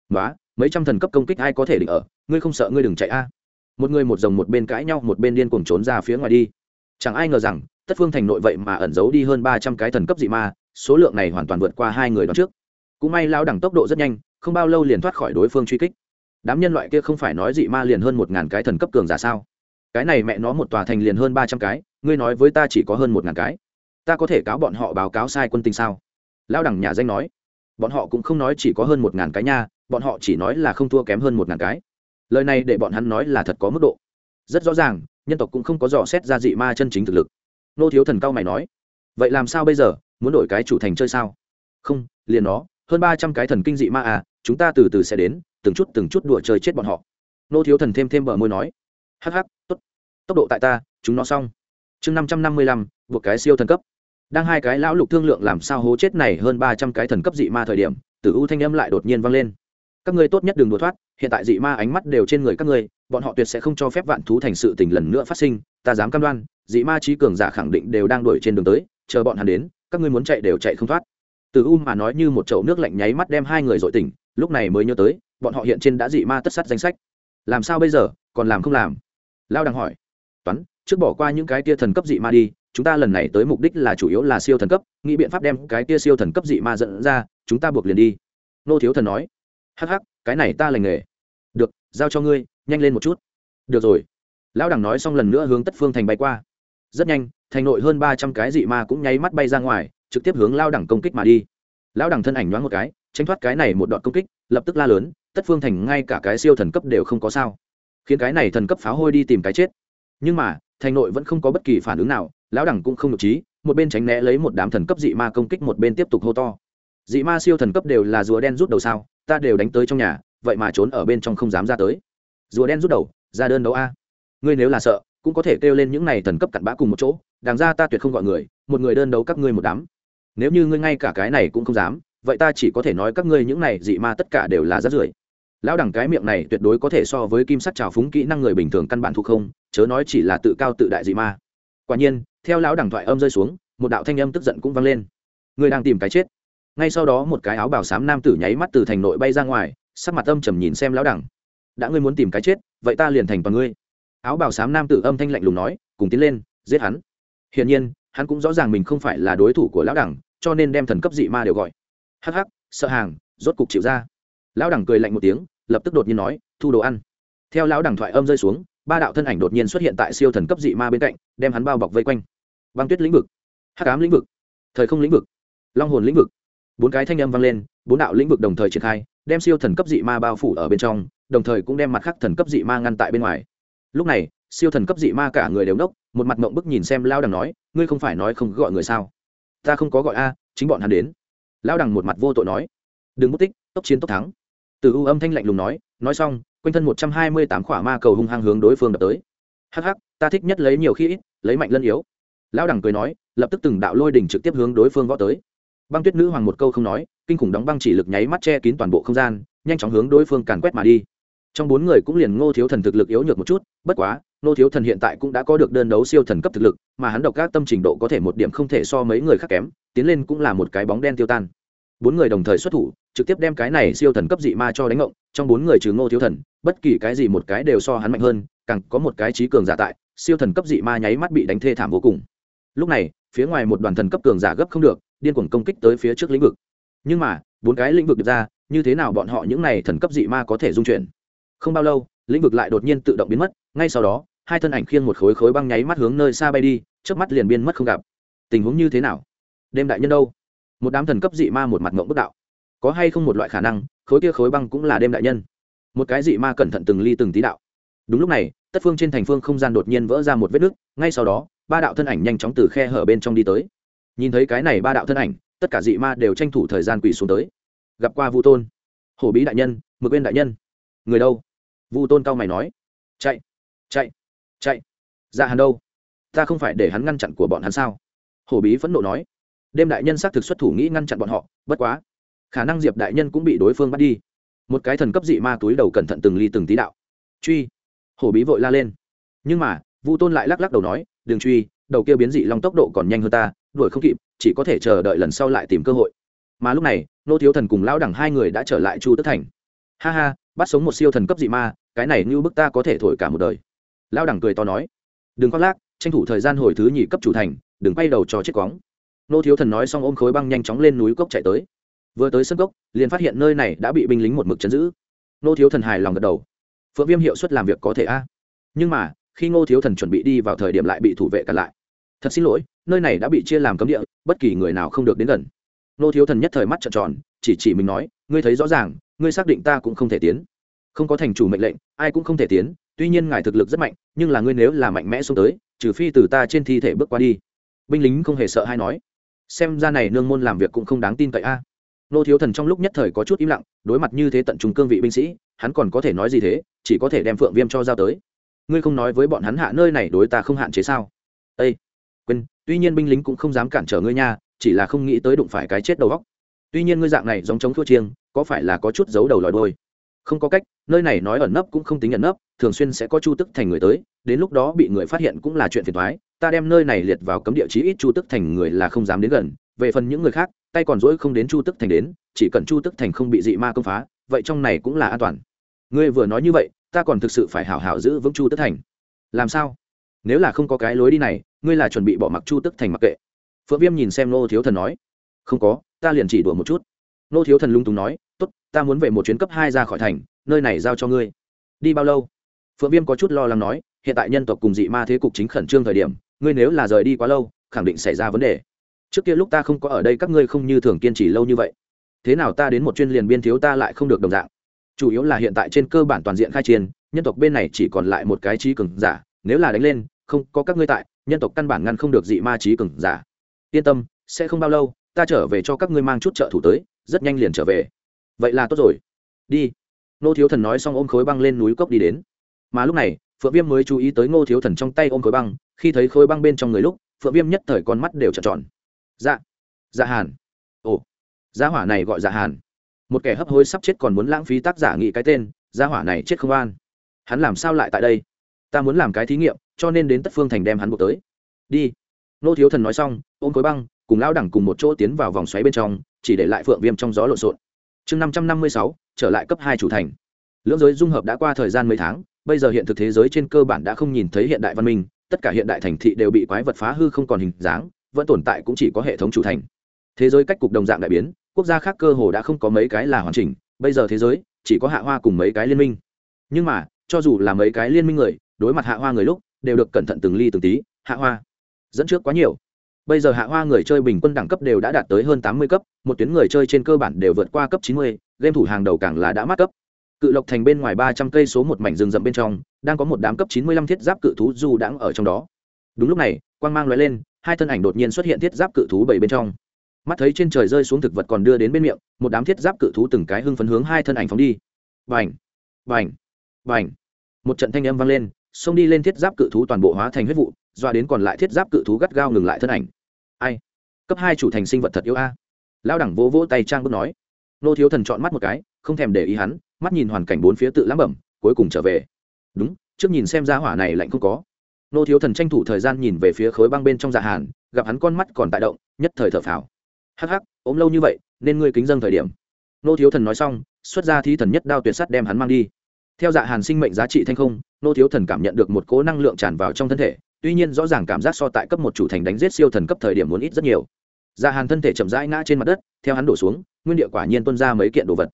Nói mấy trăm thần cấp công kích ai có thể định ở? Ngươi không sợ ngươi đừng chạy a? Một người một dòng một bên cãi nhau, một bên điên cuồng trốn ra phía ngoài đi chẳng ai ngờ rằng, tất phương thành nội vậy mà ẩn giấu đi hơn ba trăm cái thần cấp dị ma, số lượng này hoàn toàn vượt qua hai người đó trước. Cũng may lao đẳng tốc độ rất nhanh, không bao lâu liền thoát khỏi đối phương truy kích. Đám nhân loại kia không phải nói dị ma liền hơn một ngàn cái thần cấp cường giả sao? Cái này mẹ nó một tòa thành liền hơn ba trăm cái, ngươi nói với ta chỉ có hơn một ngàn cái. Ta có thể cáo bọn họ báo cáo sai quân tình sao? Lao đẳng nhà danh nói. Bọn họ cũng không nói chỉ có hơn một ngàn cái nha, bọn họ chỉ nói là không thua kém hơn một ngàn cái. Lời này để bọn hắn nói là thật có mức độ. Rất rõ ràng nhân tộc cũng không có dò xét ra dị ma chân chính thực lực. Nô thiếu thần cao mày nói, vậy làm sao bây giờ? Muốn đổi cái chủ thành chơi sao? Không, liền nó, hơn ba trăm cái thần kinh dị ma à chúng ta từ từ sẽ đến, từng chút từng chút đùa chơi chết bọn họ. Nô thiếu thần thêm thêm bờ môi nói hh tốt. Tốc độ tại ta, chúng nó xong. Chương năm trăm năm mươi lăm, buộc cái siêu thần cấp. Đang hai cái lão lục thương lượng làm sao hố chết này hơn ba trăm cái thần cấp dị ma thời điểm, tử u thanh âm lại đột nhiên vang lên các ngươi tốt nhất đừng đùa thoát, hiện tại dị ma ánh mắt đều trên người các ngươi, bọn họ tuyệt sẽ không cho phép vạn thú thành sự tình lần nữa phát sinh, ta dám cam đoan, dị ma trí cường giả khẳng định đều đang đuổi trên đường tới, chờ bọn hắn đến, các ngươi muốn chạy đều chạy không thoát. Từ u mà nói như một chậu nước lạnh nháy mắt đem hai người dội tỉnh, lúc này mới nhớ tới, bọn họ hiện trên đã dị ma tất sắt danh sách. Làm sao bây giờ, còn làm không làm? Lao đang hỏi. Toán, trước bỏ qua những cái tia thần cấp dị ma đi, chúng ta lần này tới mục đích là chủ yếu là siêu thần cấp, nghĩ biện pháp đem cái tia siêu thần cấp dị ma dẫn ra, chúng ta buộc liền đi. Nô thiếu thần nói hắc hắc, cái này ta lành nghề. Được, giao cho ngươi, nhanh lên một chút. Được rồi. Lão đằng nói xong lần nữa hướng tất phương thành bay qua. Rất nhanh, thành nội hơn ba trăm cái dị ma cũng nháy mắt bay ra ngoài, trực tiếp hướng lao đẳng công kích mà đi. Lão đẳng thân ảnh nhoáng một cái, tránh thoát cái này một đoạn công kích, lập tức la lớn, tất phương thành ngay cả cái siêu thần cấp đều không có sao. Khiến cái này thần cấp pháo hôi đi tìm cái chết. Nhưng mà, thành nội vẫn không có bất kỳ phản ứng nào, lão đẳng cũng không nhục trí, một bên tránh né lấy một đám thần cấp dị ma công kích một bên tiếp tục hô to dị ma siêu thần cấp đều là rùa đen rút đầu sao? Ta đều đánh tới trong nhà, vậy mà trốn ở bên trong không dám ra tới. Rùa đen rút đầu, ra đơn đấu a. Ngươi nếu là sợ, cũng có thể kêu lên những này thần cấp cặn bã cùng một chỗ. Đáng ra ta tuyệt không gọi người, một người đơn đấu các ngươi một đám. Nếu như ngươi ngay cả cái này cũng không dám, vậy ta chỉ có thể nói các ngươi những này dị ma tất cả đều là rát rưởi. Lão đẳng cái miệng này tuyệt đối có thể so với kim sắt trào phúng kỹ năng người bình thường căn bản thuộc không, chớ nói chỉ là tự cao tự đại dị ma. Quả nhiên, theo lão đẳng thoại âm rơi xuống, một đạo thanh âm tức giận cũng vang lên. Ngươi đang tìm cái chết ngay sau đó một cái áo bào xám nam tử nháy mắt từ thành nội bay ra ngoài, sắc mặt âm trầm nhìn xem lão đẳng. Đã ngươi muốn tìm cái chết, vậy ta liền thành toàn ngươi. Áo bào xám nam tử âm thanh lạnh lùng nói, cùng tiến lên, giết hắn. Hiển nhiên, hắn cũng rõ ràng mình không phải là đối thủ của lão đẳng, cho nên đem thần cấp dị ma đều gọi. Hắc hắc, sợ hàng, rốt cục chịu ra. Lão đẳng cười lạnh một tiếng, lập tức đột nhiên nói, thu đồ ăn. Theo lão đẳng thoại âm rơi xuống, ba đạo thân ảnh đột nhiên xuất hiện tại siêu thần cấp dị ma bên cạnh, đem hắn bao bọc vây quanh. Băng tuyết lĩnh vực. Hắc ám lĩnh vực. Thời không lĩnh vực. Long hồn lĩnh vực bốn cái thanh âm vang lên, bốn đạo lĩnh vực đồng thời triển khai, đem siêu thần cấp dị ma bao phủ ở bên trong, đồng thời cũng đem mặt khắc thần cấp dị ma ngăn tại bên ngoài. Lúc này, siêu thần cấp dị ma cả người đều nốc một mặt mộng bức nhìn xem lao đằng nói, ngươi không phải nói không gọi người sao? Ta không có gọi a, chính bọn hắn đến. Lao đằng một mặt vô tội nói, đừng mất tích, tốc chiến tốc thắng. Từ u âm thanh lạnh lùng nói nói xong, quanh thân một trăm hai mươi tám khỏa ma cầu hung hăng hướng đối phương đập tới. Hh ta thích nhất lấy nhiều khi ít, lấy mạnh lân yếu. Lao đằng cười nói, lập tức từng đạo lôi đỉnh trực tiếp hướng đối phương võ tới băng tuyết nữ hoàng một câu không nói, kinh khủng đóng băng chỉ lực nháy mắt che kín toàn bộ không gian, nhanh chóng hướng đối phương càn quét mà đi. Trong bốn người cũng liền ngô thiếu thần thực lực yếu nhược một chút, bất quá, ngô thiếu thần hiện tại cũng đã có được đơn đấu siêu thần cấp thực lực, mà hắn độc các tâm trình độ có thể một điểm không thể so mấy người khác kém, tiến lên cũng là một cái bóng đen tiêu tan. Bốn người đồng thời xuất thủ, trực tiếp đem cái này siêu thần cấp dị ma cho đánh ngộng, trong bốn người trừ ngô thiếu thần, bất kỳ cái gì một cái đều so hắn mạnh hơn, càng có một cái trí cường giả tại, siêu thần cấp dị ma nháy mắt bị đánh thê thảm vô cùng. Lúc này, phía ngoài một đoàn thần cấp cường giả gấp không được điên cuồng công kích tới phía trước lĩnh vực. Nhưng mà, bốn cái lĩnh vực được ra, như thế nào bọn họ những này thần cấp dị ma có thể dung chuyển? Không bao lâu, lĩnh vực lại đột nhiên tự động biến mất, ngay sau đó, hai thân ảnh khiêng một khối khối băng nháy mắt hướng nơi xa bay đi trước mắt liền biên mất không gặp. Tình huống như thế nào? Đêm đại nhân đâu? Một đám thần cấp dị ma một mặt ngộng bất đạo. Có hay không một loại khả năng, khối kia khối băng cũng là đêm đại nhân? Một cái dị ma cẩn thận từng ly từng tí đạo. Đúng lúc này, tất phương trên thành phương không gian đột nhiên vỡ ra một vết nứt, ngay sau đó, ba đạo thân ảnh nhanh chóng từ khe hở bên trong đi tới nhìn thấy cái này ba đạo thân ảnh, tất cả dị ma đều tranh thủ thời gian quỳ xuống tới. Gặp qua vu tôn. Hổ bí đại nhân, mực bên đại nhân. Người đâu? Vu tôn cao mày nói. Chạy chạy chạy. Dạ hắn đâu? Ta không phải để hắn ngăn chặn của bọn hắn sao? Hổ bí phẫn nộ nói. Đêm đại nhân xác thực xuất thủ nghĩ ngăn chặn bọn họ, bất quá. Khả năng diệp đại nhân cũng bị đối phương bắt đi. Một cái thần cấp dị ma túi đầu cẩn thận từng ly từng tí đạo. Truy. Hổ bí vội la lên. Nhưng mà, vu tôn lại lắc lắc đầu nói, đừng truy, đầu kia biến dị long tốc độ còn nhanh hơn ta đuổi không kịp, chỉ có thể chờ đợi lần sau lại tìm cơ hội. Mà lúc này, nô thiếu thần cùng lão đẳng hai người đã trở lại chu tức thành. Ha ha, bắt sống một siêu thần cấp dị ma, cái này như bức ta có thể thổi cả một đời. Lão đẳng cười to nói. Đừng khoác lác, tranh thủ thời gian hồi thứ nhì cấp chủ thành, đừng quay đầu cho chết quóng. Nô thiếu thần nói xong ôm khối băng nhanh chóng lên núi cốc chạy tới. Vừa tới sân cốc, liền phát hiện nơi này đã bị binh lính một mực chấn giữ. Nô thiếu thần hài lòng gật đầu. Phượng viêm hiệu suất làm việc có thể a. Nhưng mà, khi ngô thiếu thần chuẩn bị đi vào thời điểm lại bị thủ vệ cản lại thật xin lỗi, nơi này đã bị chia làm cấm địa, bất kỳ người nào không được đến gần. Nô thiếu thần nhất thời mắt trợn tròn, chỉ chỉ mình nói, ngươi thấy rõ ràng, ngươi xác định ta cũng không thể tiến. Không có thành chủ mệnh lệnh, ai cũng không thể tiến, tuy nhiên ngài thực lực rất mạnh, nhưng là ngươi nếu là mạnh mẽ xuống tới, trừ phi từ ta trên thi thể bước qua đi. Binh lính không hề sợ hay nói. Xem ra này nương môn làm việc cũng không đáng tin cậy a. Nô thiếu thần trong lúc nhất thời có chút im lặng, đối mặt như thế tận trung cương vị binh sĩ, hắn còn có thể nói gì thế, chỉ có thể đem phượng viêm cho giao tới. Ngươi không nói với bọn hắn hạ nơi này đối ta không hạn chế sao? Ây tuy nhiên binh lính cũng không dám cản trở ngươi nha, chỉ là không nghĩ tới đụng phải cái chết đầu góc tuy nhiên ngươi dạng này giống chống thua chiêng, có phải là có chút giấu đầu lòi đôi không có cách, nơi này nói ẩn nấp cũng không tính ẩn nấp, thường xuyên sẽ có chu tức thành người tới, đến lúc đó bị người phát hiện cũng là chuyện phiền thoái ta đem nơi này liệt vào cấm địa chí ít chu tức thành người là không dám đến gần, về phần những người khác, tay còn dỗi không đến chu tức thành đến, chỉ cần chu tức thành không bị dị ma công phá, vậy trong này cũng là an toàn. Ngươi vừa nói như vậy, ta còn thực sự phải hảo hảo giữ vững chu tức thành. Làm sao? Nếu là không có cái lối đi này ngươi là chuẩn bị bỏ mặc chu tức thành mặc kệ phượng viêm nhìn xem nô thiếu thần nói không có ta liền chỉ đùa một chút nô thiếu thần lung túng nói tốt ta muốn về một chuyến cấp hai ra khỏi thành nơi này giao cho ngươi đi bao lâu phượng viêm có chút lo lắng nói hiện tại nhân tộc cùng dị ma thế cục chính khẩn trương thời điểm ngươi nếu là rời đi quá lâu khẳng định xảy ra vấn đề trước kia lúc ta không có ở đây các ngươi không như thường kiên trì lâu như vậy thế nào ta đến một chuyên liền biên thiếu ta lại không được đồng dạng chủ yếu là hiện tại trên cơ bản toàn diện khai chiến nhân tộc bên này chỉ còn lại một cái trí cường giả nếu là đánh lên không có các ngươi tại nhân tộc căn bản ngăn không được dị ma trí cường giả. Yên tâm, sẽ không bao lâu, ta trở về cho các ngươi mang chút trợ thủ tới, rất nhanh liền trở về. Vậy là tốt rồi. Đi. Nô thiếu thần nói xong ôm khối băng lên núi cốc đi đến. Mà lúc này, phượng viêm mới chú ý tới ngô thiếu thần trong tay ôm khối băng, khi thấy khối băng bên trong người lúc, phượng viêm nhất thời con mắt đều trợn tròn. Dạ. Dạ hàn. Ồ. Giá hỏa này gọi dạ hàn. Một kẻ hấp hối sắp chết còn muốn lãng phí tác giả nghĩ cái tên giá hỏa này chết không an. Hắn làm sao lại tại đây? Ta muốn làm cái thí nghiệm, cho nên đến tất phương thành đem hắn buộc tới. Đi. Nô thiếu thần nói xong, ôm khối băng, cùng lão đẳng cùng một chỗ tiến vào vòng xoáy bên trong, chỉ để lại phượng viêm trong gió lộn xộn. Chương năm trăm năm mươi sáu, trở lại cấp hai chủ thành. Lưỡng giới dung hợp đã qua thời gian mấy tháng, bây giờ hiện thực thế giới trên cơ bản đã không nhìn thấy hiện đại văn minh, tất cả hiện đại thành thị đều bị quái vật phá hư không còn hình dáng, vẫn tồn tại cũng chỉ có hệ thống chủ thành. Thế giới cách cục đồng dạng đại biến, quốc gia khác cơ hồ đã không có mấy cái là hoàn chỉnh, bây giờ thế giới chỉ có hạ hoa cùng mấy cái liên minh. Nhưng mà, cho dù là mấy cái liên minh người đối mặt hạ hoa người lúc, đều được cẩn thận từng ly từng tí, hạ hoa, dẫn trước quá nhiều. Bây giờ hạ hoa người chơi bình quân đẳng cấp đều đã đạt tới hơn tám mươi cấp, một tuyến người chơi trên cơ bản đều vượt qua cấp chín mươi, game thủ hàng đầu càng là đã mắc cấp. Cự lộc thành bên ngoài ba trăm cây số một mảnh rừng rậm bên trong, đang có một đám cấp chín mươi lăm thiết giáp cự thú du đãng ở trong đó. Đúng lúc này, quang mang l lên, hai thân ảnh đột nhiên xuất hiện thiết giáp cự thú bảy bên trong. Mắt thấy trên trời rơi xuống thực vật còn đưa đến bên miệng, một đám thiết giáp cự thú từng cái hưng phấn hướng hai thân ảnh phóng đi. Vành vành vành một trận thanh âm vang lên xông đi lên thiết giáp cự thú toàn bộ hóa thành huyết vụ, doa đến còn lại thiết giáp cự thú gắt gao ngừng lại thân ảnh. Ai? Cấp hai chủ thành sinh vật thật yêu a. Lao đẳng vỗ vỗ tay trang bước nói. Nô thiếu thần chọn mắt một cái, không thèm để ý hắn, mắt nhìn hoàn cảnh bốn phía tự lắm bẩm, cuối cùng trở về. Đúng, trước nhìn xem ra hỏa này lạnh không có. Nô thiếu thần tranh thủ thời gian nhìn về phía khối băng bên trong dạ hàn, gặp hắn con mắt còn tại động, nhất thời thở phào. Hắc hắc, ốm lâu như vậy, nên ngươi kính dâng thời điểm. Nô thiếu thần nói xong, xuất ra thi thần nhất đao tuyệt sắt đem hắn mang đi theo dạ hàn sinh mệnh giá trị thanh không, nô thiếu thần cảm nhận được một cố năng lượng tràn vào trong thân thể, tuy nhiên rõ ràng cảm giác so tại cấp một chủ thành đánh giết siêu thần cấp thời điểm muốn ít rất nhiều. Dạ hàn thân thể chậm rãi ngã trên mặt đất, theo hắn đổ xuống, nguyên địa quả nhiên tuân ra mấy kiện đồ vật.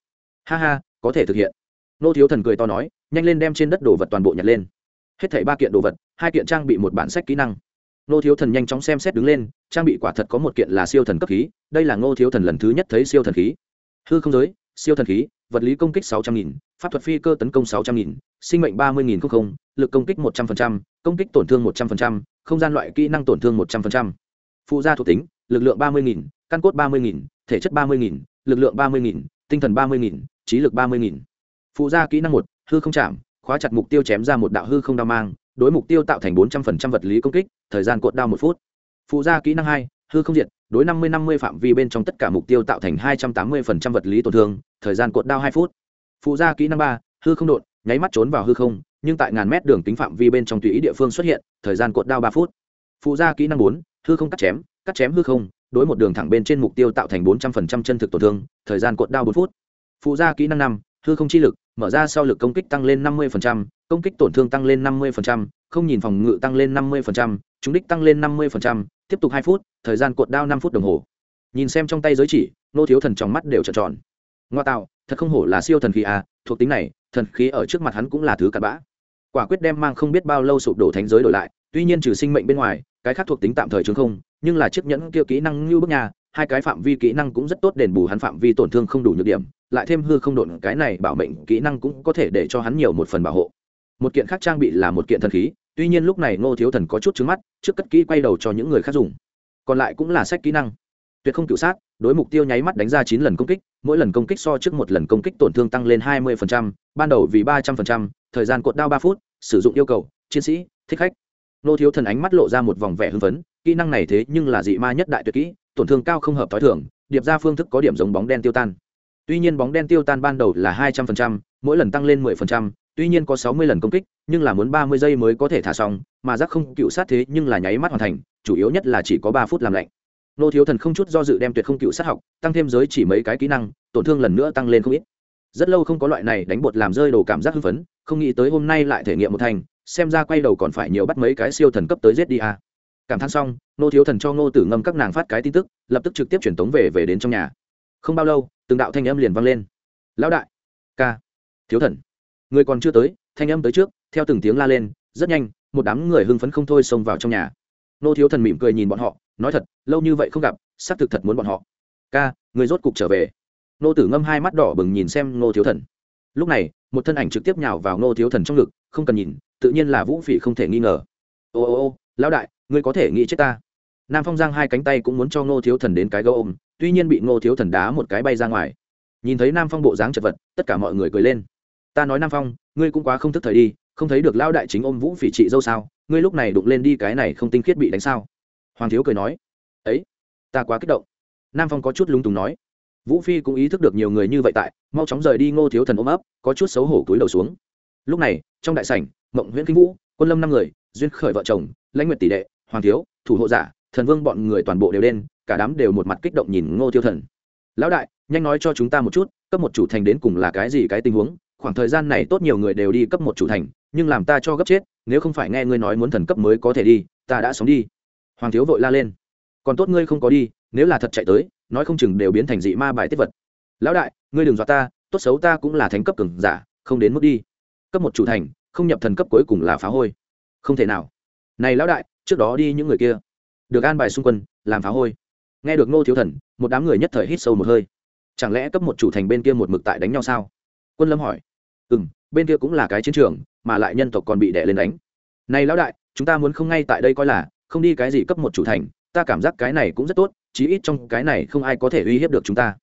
Ha ha, có thể thực hiện. Nô thiếu thần cười to nói, nhanh lên đem trên đất đồ vật toàn bộ nhặt lên. Hết thảy ba kiện đồ vật, hai kiện trang bị một bản sách kỹ năng. Nô thiếu thần nhanh chóng xem xét đứng lên, trang bị quả thật có một kiện là siêu thần cấp khí, đây là ngô thiếu thần lần thứ nhất thấy siêu thần khí. Hư không giới, siêu thần khí vật lý công kích sáu trăm nghìn, pháp thuật phi cơ tấn công sáu trăm nghìn, sinh mệnh ba mươi nghìn không lực công kích một trăm linh công kích tổn thương một trăm linh không gian loại kỹ năng tổn thương một trăm linh phụ gia thuộc tính, lực lượng ba mươi nghìn, căn cốt ba mươi nghìn, thể chất ba mươi nghìn, lực lượng ba mươi nghìn, tinh thần ba mươi nghìn, trí lực ba mươi nghìn. Phụ gia kỹ năng một, hư không chạm, khóa chặt mục tiêu chém ra một đạo hư không đao mang, đối mục tiêu tạo thành bốn trăm linh vật lý công kích, thời gian cột đao một phút. Phụ gia kỹ năng hai, hư không diệt, đối năm mươi năm mươi phạm vi bên trong tất cả mục tiêu tạo thành hai trăm tám mươi vật lý tổn thương thời gian cột đao hai phút. Phụ gia kỹ năng ba, hư không đột, nháy mắt trốn vào hư không, nhưng tại ngàn mét đường tính phạm vi bên trong tùy ý địa phương xuất hiện, thời gian cột đao ba phút. Phụ gia kỹ năng bốn, hư không cắt chém cắt chém hư không, đối một đường thẳng bên trên mục tiêu tạo thành bốn trăm linh chân thực tổn thương, thời gian cột đao bốn phút. Phụ gia kỹ năng năm, hư không chi lực, mở ra sau lực công kích tăng lên năm mươi công kích tổn thương tăng lên năm mươi không nhìn phòng ngự tăng lên năm mươi chúng đích tăng lên năm mươi tiếp tục hai phút, thời gian cột đao năm phút đồng hồ. Nhìn xem trong tay giới chỉ, nô thiếu thần trong mắt đều trợn tròn ngoa tạo, thật không hổ là siêu thần khí à thuộc tính này, thần khí ở trước mặt hắn cũng là thứ cặn bã. Quả quyết đem mang không biết bao lâu sụp đổ thánh giới đổi lại, tuy nhiên trừ sinh mệnh bên ngoài, cái khác thuộc tính tạm thời chứng không, nhưng là chiếc nhẫn kia kỹ năng như bước nhà, hai cái phạm vi kỹ năng cũng rất tốt đền bù hắn phạm vi tổn thương không đủ nhược điểm, lại thêm hư không độn cái này bảo mệnh kỹ năng cũng có thể để cho hắn nhiều một phần bảo hộ. Một kiện khác trang bị là một kiện thần khí, tuy nhiên lúc này ngô thiếu thần có chút trứng mắt, trước cất kỹ quay đầu cho những người khác dùng. Còn lại cũng là sách kỹ năng. Tuyệt không cựu sát, đối mục tiêu nháy mắt đánh ra chín lần công kích mỗi lần công kích so trước một lần công kích tổn thương tăng lên hai mươi ban đầu vì ba trăm linh thời gian cột đao 3 phút, sử dụng yêu cầu, chiến sĩ, thích khách. Nô thiếu thần ánh mắt lộ ra một vòng vẻ hưng phấn, kỹ năng này thế nhưng là dị ma nhất đại tuyệt kỹ, tổn thương cao không hợp tối thường, điệp ra phương thức có điểm giống bóng đen tiêu tan. Tuy nhiên bóng đen tiêu tan ban đầu là hai trăm linh mỗi lần tăng lên mười phần trăm, tuy nhiên có sáu mươi lần công kích, nhưng là muốn ba mươi giây mới có thể thả xong, mà giác không cựu sát thế nhưng là nháy mắt hoàn thành, chủ yếu nhất là chỉ có 3 phút làm lạnh nô thiếu thần không chút do dự đem tuyệt không cựu sát học, tăng thêm giới chỉ mấy cái kỹ năng, tổn thương lần nữa tăng lên không ít. Rất lâu không có loại này đánh bột làm rơi đồ cảm giác hưng phấn, không nghĩ tới hôm nay lại thể nghiệm một thành, xem ra quay đầu còn phải nhiều bắt mấy cái siêu thần cấp tới giết đi à. cảm thán xong, nô thiếu thần cho ngô tử ngâm các nàng phát cái tin tức, lập tức trực tiếp chuyển tống về về đến trong nhà. Không bao lâu, từng đạo thanh âm liền vang lên. Lão đại, ca, thiếu thần. Người còn chưa tới, thanh âm tới trước, theo từng tiếng la lên, rất nhanh, một đám người hưng phấn không thôi xông vào trong nhà. Nô thiếu thần mỉm cười nhìn bọn họ nói thật, lâu như vậy không gặp, xác thực thật muốn bọn họ. Ca, người rốt cục trở về. Nô tử ngâm hai mắt đỏ bừng nhìn xem nô thiếu thần. Lúc này, một thân ảnh trực tiếp nhào vào nô thiếu thần trong ngực, không cần nhìn, tự nhiên là vũ phỉ không thể nghi ngờ. Ô ô ô, lão đại, ngươi có thể nghĩ chết ta. Nam phong giang hai cánh tay cũng muốn cho nô thiếu thần đến cái gấu ôm, tuy nhiên bị nô thiếu thần đá một cái bay ra ngoài. Nhìn thấy nam phong bộ dáng chật vật, tất cả mọi người cười lên. Ta nói nam phong, ngươi cũng quá không thức thời đi, không thấy được lão đại chính ôm vũ phỉ trị dâu sao? Ngươi lúc này đụng lên đi cái này không tinh khiết bị đánh sao? Hoàng thiếu cười nói, ấy, ta quá kích động. Nam phong có chút lúng túng nói, vũ phi cũng ý thức được nhiều người như vậy tại, mau chóng rời đi ngô thiếu thần ôm ấp, có chút xấu hổ túi đầu xuống. Lúc này, trong đại sảnh, mộng nguyễn kinh vũ, quân lâm năm người, duyên khởi vợ chồng, lãnh nguyệt tỷ đệ, hoàng thiếu, thủ hộ giả, thần vương bọn người toàn bộ đều đen cả đám đều một mặt kích động nhìn ngô thiếu thần. Lão đại, nhanh nói cho chúng ta một chút, cấp một chủ thành đến cùng là cái gì cái tình huống? Khoảng thời gian này tốt nhiều người đều đi cấp một chủ thành, nhưng làm ta cho gấp chết, nếu không phải nghe ngươi nói muốn thần cấp mới có thể đi, ta đã sống đi hoàng thiếu vội la lên. Còn tốt ngươi không có đi, nếu là thật chạy tới, nói không chừng đều biến thành dị ma bài tiết vật. Lão đại, ngươi đừng dọa ta, tốt xấu ta cũng là thánh cấp cường giả, không đến mức đi. Cấp một chủ thành, không nhập thần cấp cuối cùng là phá hôi. Không thể nào. Này lão đại, trước đó đi những người kia. Được an bài xung quân, làm phá hôi. Nghe được ngô thiếu thần, một đám người nhất thời hít sâu một hơi. Chẳng lẽ cấp một chủ thành bên kia một mực tại đánh nhau sao? Quân lâm hỏi. Ừ m bên kia cũng là cái chiến trường, mà lại nhân tộc còn bị đẻ lên đánh. Này lão đại, chúng ta muốn không ngay tại đây coi là không đi cái gì cấp một chủ thành, ta cảm giác cái này cũng rất tốt, chí ít trong cái này không ai có thể uy hiếp được chúng ta.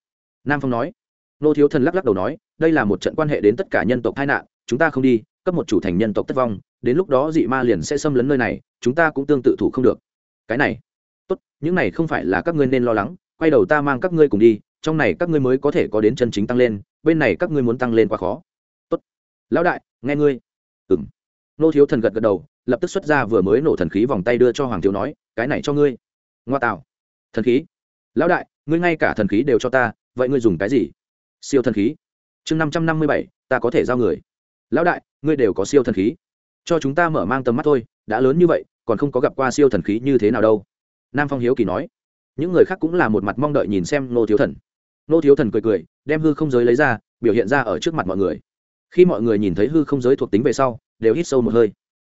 Nam phong nói. Nô thiếu thần lắc lắc đầu nói, đây là một trận quan hệ đến tất cả nhân tộc tai nạn, chúng ta không đi, cấp một chủ thành nhân tộc tất vong, đến lúc đó dị ma liền sẽ xâm lấn nơi này, chúng ta cũng tương tự thủ không được. Cái này, tốt, những này không phải là các ngươi nên lo lắng, quay đầu ta mang các ngươi cùng đi, trong này các ngươi mới có thể có đến chân chính tăng lên, bên này các ngươi muốn tăng lên quá khó. Tốt, lão đại, nghe ngươi. Ừng nô thiếu thần gật gật đầu lập tức xuất ra vừa mới nổ thần khí vòng tay đưa cho hoàng thiếu nói, cái này cho ngươi. Ngoa tạo. Thần khí? Lão đại, ngươi ngay cả thần khí đều cho ta, vậy ngươi dùng cái gì? Siêu thần khí. Chương năm trăm năm mươi bảy, ta có thể giao người. Lão đại, ngươi đều có siêu thần khí. Cho chúng ta mở mang tầm mắt thôi, đã lớn như vậy, còn không có gặp qua siêu thần khí như thế nào đâu. Nam phong hiếu kỳ nói. Những người khác cũng là một mặt mong đợi nhìn xem nô thiếu thần. Nô thiếu thần cười cười, đem hư không giới lấy ra, biểu hiện ra ở trước mặt mọi người. Khi mọi người nhìn thấy hư không giới thuộc tính về sau, đều hít sâu một hơi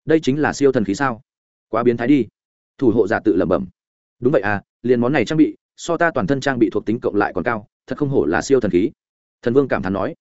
đây chính là siêu thần khí sao? Quá biến thái đi. Thủ hộ giả tự lẩm bẩm. Đúng vậy à liền món này trang bị, so ta toàn thân trang bị thuộc tính cộng lại còn cao, thật không hổ là siêu thần khí. Thần vương cảm thán nói.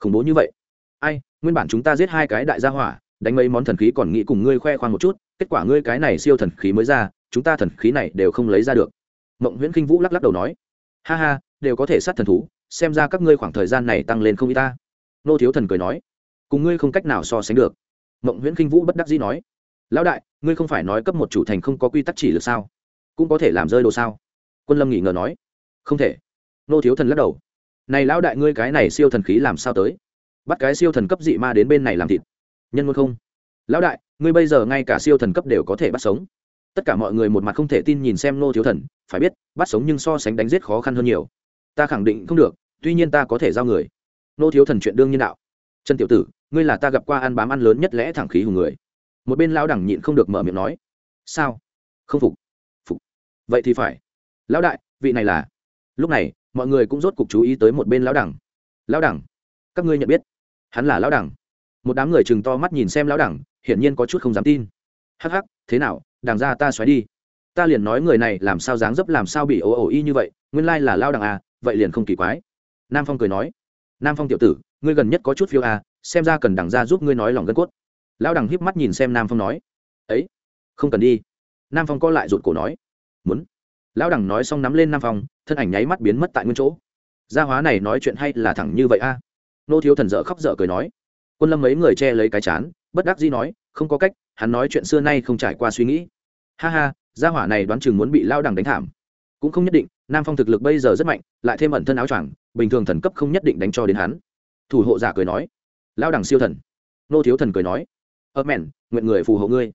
Khủng bố như vậy. Ai, nguyên bản chúng ta giết hai cái đại gia hỏa, đánh mấy món thần khí còn nghĩ cùng ngươi khoe khoang một chút, kết quả ngươi cái này siêu thần khí mới ra, chúng ta thần khí này đều không lấy ra được. Mộng nguyễn kinh vũ lắc lắc đầu nói. Ha ha, đều có thể sát thần thú, xem ra các ngươi khoảng thời gian này tăng lên không y ta. Nô thiếu thần cười nói. Cùng ngươi không cách nào so sánh được mộng nguyễn kinh vũ bất đắc dĩ nói, lão đại, ngươi không phải nói cấp một chủ thành không có quy tắc chỉ lực sao? Cũng có thể làm rơi đồ sao? Quân lâm nghỉ ngờ nói, không thể. Nô thiếu thần lắc đầu, này lão đại ngươi cái này siêu thần khí làm sao tới? Bắt cái siêu thần cấp dị ma đến bên này làm thịt. Nhân ngôn không? Lão đại, ngươi bây giờ ngay cả siêu thần cấp đều có thể bắt sống. Tất cả mọi người một mặt không thể tin nhìn xem nô thiếu thần, phải biết, bắt sống nhưng so sánh đánh giết khó khăn hơn nhiều. Ta khẳng định không được, tuy nhiên ta có thể giao người. Nô thiếu thần chuyện đương nhiên đạo trần tiểu tử, ngươi là ta gặp qua ăn bám ăn lớn nhất lẽ thẳng khí hùng người. Một bên lão đẳng nhịn không được mở miệng nói. Sao? Không phục. Phục. Vậy thì phải. Lão đại, vị này là. Lúc này, mọi người cũng rốt cục chú ý tới một bên lão đẳng. Lão đẳng, các ngươi nhận biết. Hắn là lão đẳng. Một đám người chừng to mắt nhìn xem lão đẳng, hiển nhiên có chút không dám tin. Hắc hắc, thế nào đàng ra ta xoáy đi. Ta liền nói người này làm sao dáng dấp làm sao bị ồ ồ y như vậy, nguyên lai là lao đẳng à vậy liền không kỳ quái. Nam phong cười nói. Nam phong tiểu tử ngươi gần nhất có chút phiêu à xem ra cần đằng ra giúp ngươi nói lòng gân cốt. Lão đằng híp mắt nhìn xem nam phong nói. Ấy, không cần đi. Nam phong co lại rụt cổ nói. Muốn. Lão đằng nói xong nắm lên nam phong, thân ảnh nháy mắt biến mất tại nguyên chỗ. Gia hóa này nói chuyện hay là thẳng như vậy a nô thiếu thần dở khóc dở cười nói. Quân lâm mấy người che lấy cái chán, bất đắc dĩ nói, không có cách, hắn nói chuyện xưa nay không trải qua suy nghĩ. Ha ha, gia hỏa này đoán chừng muốn bị lao đằng đánh thảm. Cũng không nhất định, nam phong thực lực bây giờ rất mạnh, lại thêm ẩn thân áo choàng, bình thường thần cấp không nhất định đánh cho đến hắn thủ hộ giả cười nói lao đẳng siêu thần. Nô thiếu thần cười nói, ơ mẹn, nguyện người phù hộ ngươi.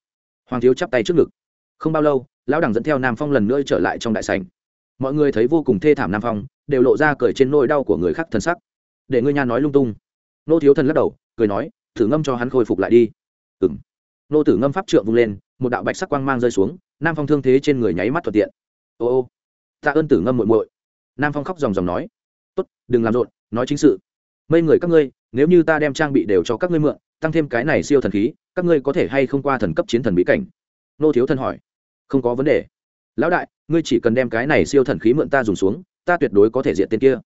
Hoàng thiếu chắp tay trước ngực. Không bao lâu, lão đẳng dẫn theo nam phong lần nữa trở lại trong đại sành mọi người thấy vô cùng thê thảm nam phong, đều lộ ra cười trên nỗi đau của người khác thân sắc. Để ngươi nha nói lung tung. Nô thiếu thần lắc đầu, cười nói, thử ngâm cho hắn khôi phục lại đi. Ừng nô tử ngâm pháp trượng vung lên, một đạo bạch sắc quang mang rơi xuống, nam phong thương thế trên người nháy mắt thuận tiện. Ô ô, tạ ơn tử ngâm muội muội. Nam phong khóc dòng dòng nói, tốt, đừng làm rộn, nói chính sự mấy người các ngươi, nếu như ta đem trang bị đều cho các ngươi mượn, tăng thêm cái này siêu thần khí, các ngươi có thể hay không qua thần cấp chiến thần bí cảnh? Nô thiếu thần hỏi. Không có vấn đề. Lão đại, ngươi chỉ cần đem cái này siêu thần khí mượn ta dùng xuống, ta tuyệt đối có thể diện tên kia.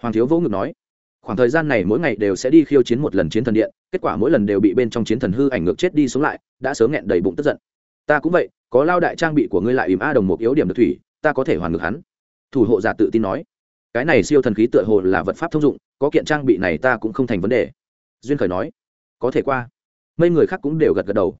Hoàng thiếu vỗ ngực nói. Khoảng thời gian này mỗi ngày đều sẽ đi khiêu chiến một lần chiến thần điện, kết quả mỗi lần đều bị bên trong chiến thần hư ảnh ngược chết đi sống lại, đã sớm nghẹn đầy bụng tức giận. Ta cũng vậy, có lao đại trang bị của ngươi lại ìm a đồng một yếu điểm được thủy, ta có thể hoàn ngược hắn. Thủ hộ giả tự tin nói. Cái này siêu thần khí tựa hồ là vật pháp thông dụng có kiện trang bị này ta cũng không thành vấn đề. Duyên khởi nói, có thể qua. Mấy người khác cũng đều gật gật đầu.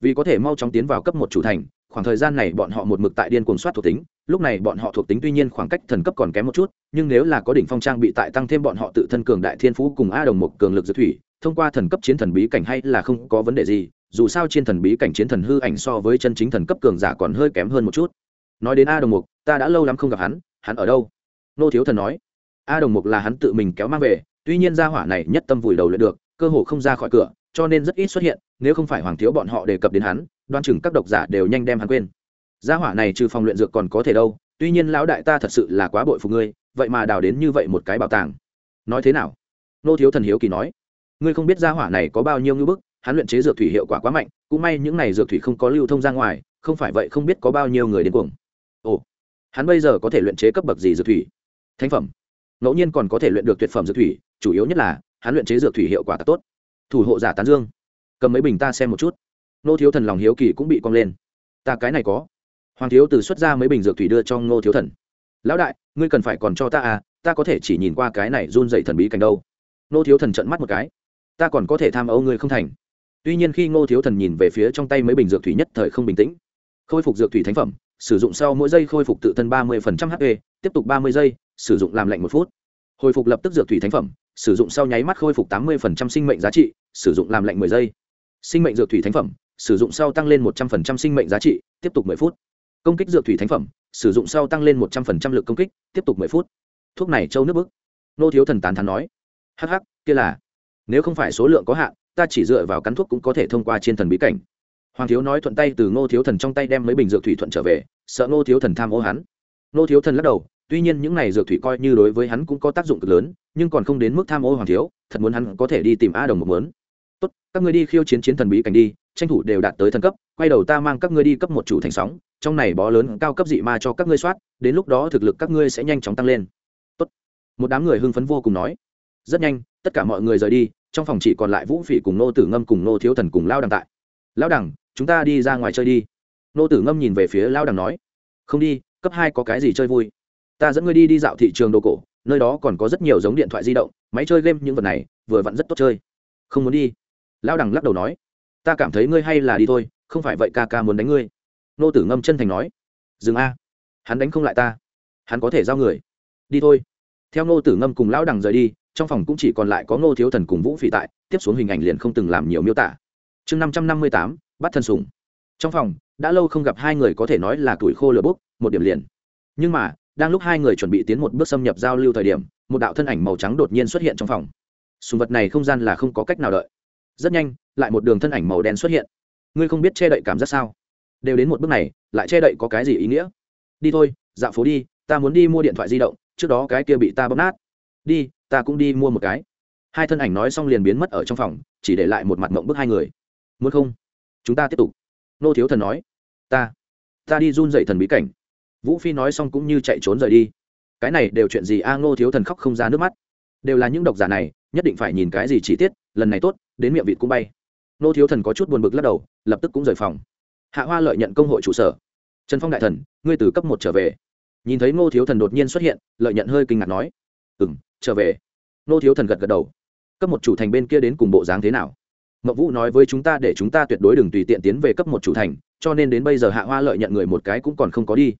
Vì có thể mau chóng tiến vào cấp một chủ thành, khoảng thời gian này bọn họ một mực tại điên cuồng soát thuộc tính. Lúc này bọn họ thuộc tính tuy nhiên khoảng cách thần cấp còn kém một chút, nhưng nếu là có đỉnh phong trang bị tại tăng thêm bọn họ tự thân cường đại thiên phú cùng a đồng một cường lực dược thủy, thông qua thần cấp chiến thần bí cảnh hay là không có vấn đề gì, dù sao trên thần bí cảnh chiến thần hư ảnh so với chân chính thần cấp cường giả còn hơi kém hơn một chút. Nói đến a đồng mục, ta đã lâu lắm không gặp hắn hắn ở đâu? Nô thiếu thần nói a đồng mục là hắn tự mình kéo mang về, tuy nhiên gia hỏa này nhất tâm vùi đầu luyện được, cơ hồ không ra khỏi cửa, cho nên rất ít xuất hiện, nếu không phải hoàng thiếu bọn họ đề cập đến hắn, đoan chừng các độc giả đều nhanh đem hắn quên. Gia hỏa này trừ phòng luyện dược còn có thể đâu, tuy nhiên lão đại ta thật sự là quá bội phục ngươi, vậy mà đào đến như vậy một cái bảo tàng. Nói thế nào? Nô thiếu thần hiếu kỳ nói. Ngươi không biết gia hỏa này có bao nhiêu ngưỡng bức, hắn luyện chế dược thủy hiệu quả quá mạnh, cũng may những này dược thủy không có lưu thông ra ngoài, không phải vậy không biết có bao nhiêu người đến cuồng. Ồ, hắn bây giờ có thể luyện chế cấp bậc gì dược thủy? Thánh phẩm ngẫu nhiên còn có thể luyện được tuyệt phẩm dược thủy, chủ yếu nhất là, hắn luyện chế dược thủy hiệu quả tốt. Thủ hộ giả tán dương. Cầm mấy bình ta xem một chút. Nô thiếu thần lòng hiếu kỳ cũng bị cong lên. Ta cái này có. Hoàng thiếu từ xuất ra mấy bình dược thủy đưa cho ngô thiếu thần. Lão đại, ngươi cần phải còn cho ta à ta có thể chỉ nhìn qua cái này run dậy thần bí cảnh đâu. Nô thiếu thần trận mắt một cái. Ta còn có thể tham âu ngươi không thành. Tuy nhiên khi ngô thiếu thần nhìn về phía trong tay mấy bình dược thủy nhất thời không bình tĩnh. Khôi phục dược thủy thánh phẩm, sử dụng sau mỗi giây khôi phục tự thân ba mươi hp tiếp tục ba mươi giây sử dụng làm lạnh một phút. Hồi phục lập tức dược thủy thánh phẩm, sử dụng sau nháy mắt khôi phục tám mươi sinh mệnh giá trị, sử dụng làm lạnh mười giây. Sinh mệnh dược thủy thánh phẩm, sử dụng sau tăng lên một trăm linh sinh mệnh giá trị, tiếp tục mười phút. Công kích dược thủy thánh phẩm, sử dụng sau tăng lên một trăm linh lực công kích, tiếp tục mười phút. Thuốc này châu nước bức. Nô thiếu thần tán thán nói. Hh kia là, nếu không phải số lượng có hạn, ta chỉ dựa vào cắn thuốc cũng có thể thông qua trên thần bí cảnh. Hoàng thiếu nói thuận tay từ ngô thiếu thần trong tay đem mấy bình dược thủy thuận trở về, sợ ngô thiếu thần tham ô hắn. Ngô thiếu thần lắc đầu tuy nhiên những này dược thủy coi như đối với hắn cũng có tác dụng cực lớn, nhưng còn không đến mức tham ô hoàng thiếu, thật muốn hắn có thể đi tìm a đồng một mớn. Tốt, các ngươi đi khiêu chiến chiến thần bí cảnh đi, tranh thủ đều đạt tới thần cấp, quay đầu ta mang các ngươi đi cấp một chủ thành sóng, trong này bó lớn cao cấp dị ma cho các ngươi soát, đến lúc đó thực lực các ngươi sẽ nhanh chóng tăng lên. Tốt. Một đám người hưng phấn vô cùng nói. Rất nhanh, tất cả mọi người rời đi, trong phòng chỉ còn lại vũ phỉ cùng nô tử ngâm cùng nô thiếu thần cùng lao đằng tại. Lao đằng, chúng ta đi ra ngoài chơi đi. Nô tử ngâm nhìn về phía lao đằng nói. Không đi, cấp hai có cái gì chơi vui? Ta dẫn ngươi đi đi dạo thị trường đồ cổ, nơi đó còn có rất nhiều giống điện thoại di động, máy chơi game những vật này, vừa vặn rất tốt chơi. Không muốn đi. Lao đằng lắc đầu nói. Ta cảm thấy ngươi hay là đi thôi, không phải vậy ca ca muốn đánh ngươi. Nô tử ngâm chân thành nói. Dừng a. Hắn đánh không lại ta. Hắn có thể giao người. Đi thôi. Theo nô tử ngâm cùng lão đằng rời đi, trong phòng cũng chỉ còn lại có nô thiếu thần cùng vũ phỉ tại, tiếp xuống hình ảnh liền không từng làm nhiều miêu tả. Chương năm trăm năm mươi tám, bắt thân sùng trong phòng, đã lâu không gặp hai người có thể nói là tuổi khô lửa bốc, một điểm liền. Nhưng mà đang lúc hai người chuẩn bị tiến một bước xâm nhập giao lưu thời điểm, một đạo thân ảnh màu trắng đột nhiên xuất hiện trong phòng. Sùng vật này không gian là không có cách nào đợi. Rất nhanh, lại một đường thân ảnh màu đen xuất hiện. Ngươi không biết che đậy cảm giác sao? Đều đến một bước này, lại che đậy có cái gì ý nghĩa? Đi thôi, dạo phố đi, ta muốn đi mua điện thoại di động, trước đó cái kia bị ta bóp nát. Đi, ta cũng đi mua một cái. Hai thân ảnh nói xong liền biến mất ở trong phòng, chỉ để lại một mặt mộng bức hai người. Muốn không? Chúng ta tiếp tục. Nô thiếu thần nói. Ta. Ta đi run dậy thần bí cảnh vũ phi nói xong cũng như chạy trốn rời đi. Cái này đều chuyện gì a ngô thiếu thần khóc không ra nước mắt. Đều là những độc giả này, nhất định phải nhìn cái gì chi tiết, lần này tốt, đến miệng vịt cũng bay. Ngô thiếu thần có chút buồn bực lắc đầu, lập tức cũng rời phòng. Hạ hoa lợi nhận công hội trụ sở. Trần phong đại thần, ngươi từ cấp một trở về. Nhìn thấy ngô thiếu thần đột nhiên xuất hiện, lợi nhận hơi kinh ngạc nói. Ừ m trở về. Ngô thiếu thần gật gật đầu. Cấp một chủ thành bên kia đến cùng bộ dáng thế nào? Mậu vũ nói với chúng ta để chúng ta tuyệt đối đừng tùy tiện tiến về cấp một chủ thành, cho nên đến bây giờ hạ hoa lợi nhận người một cái cũng còn không có đi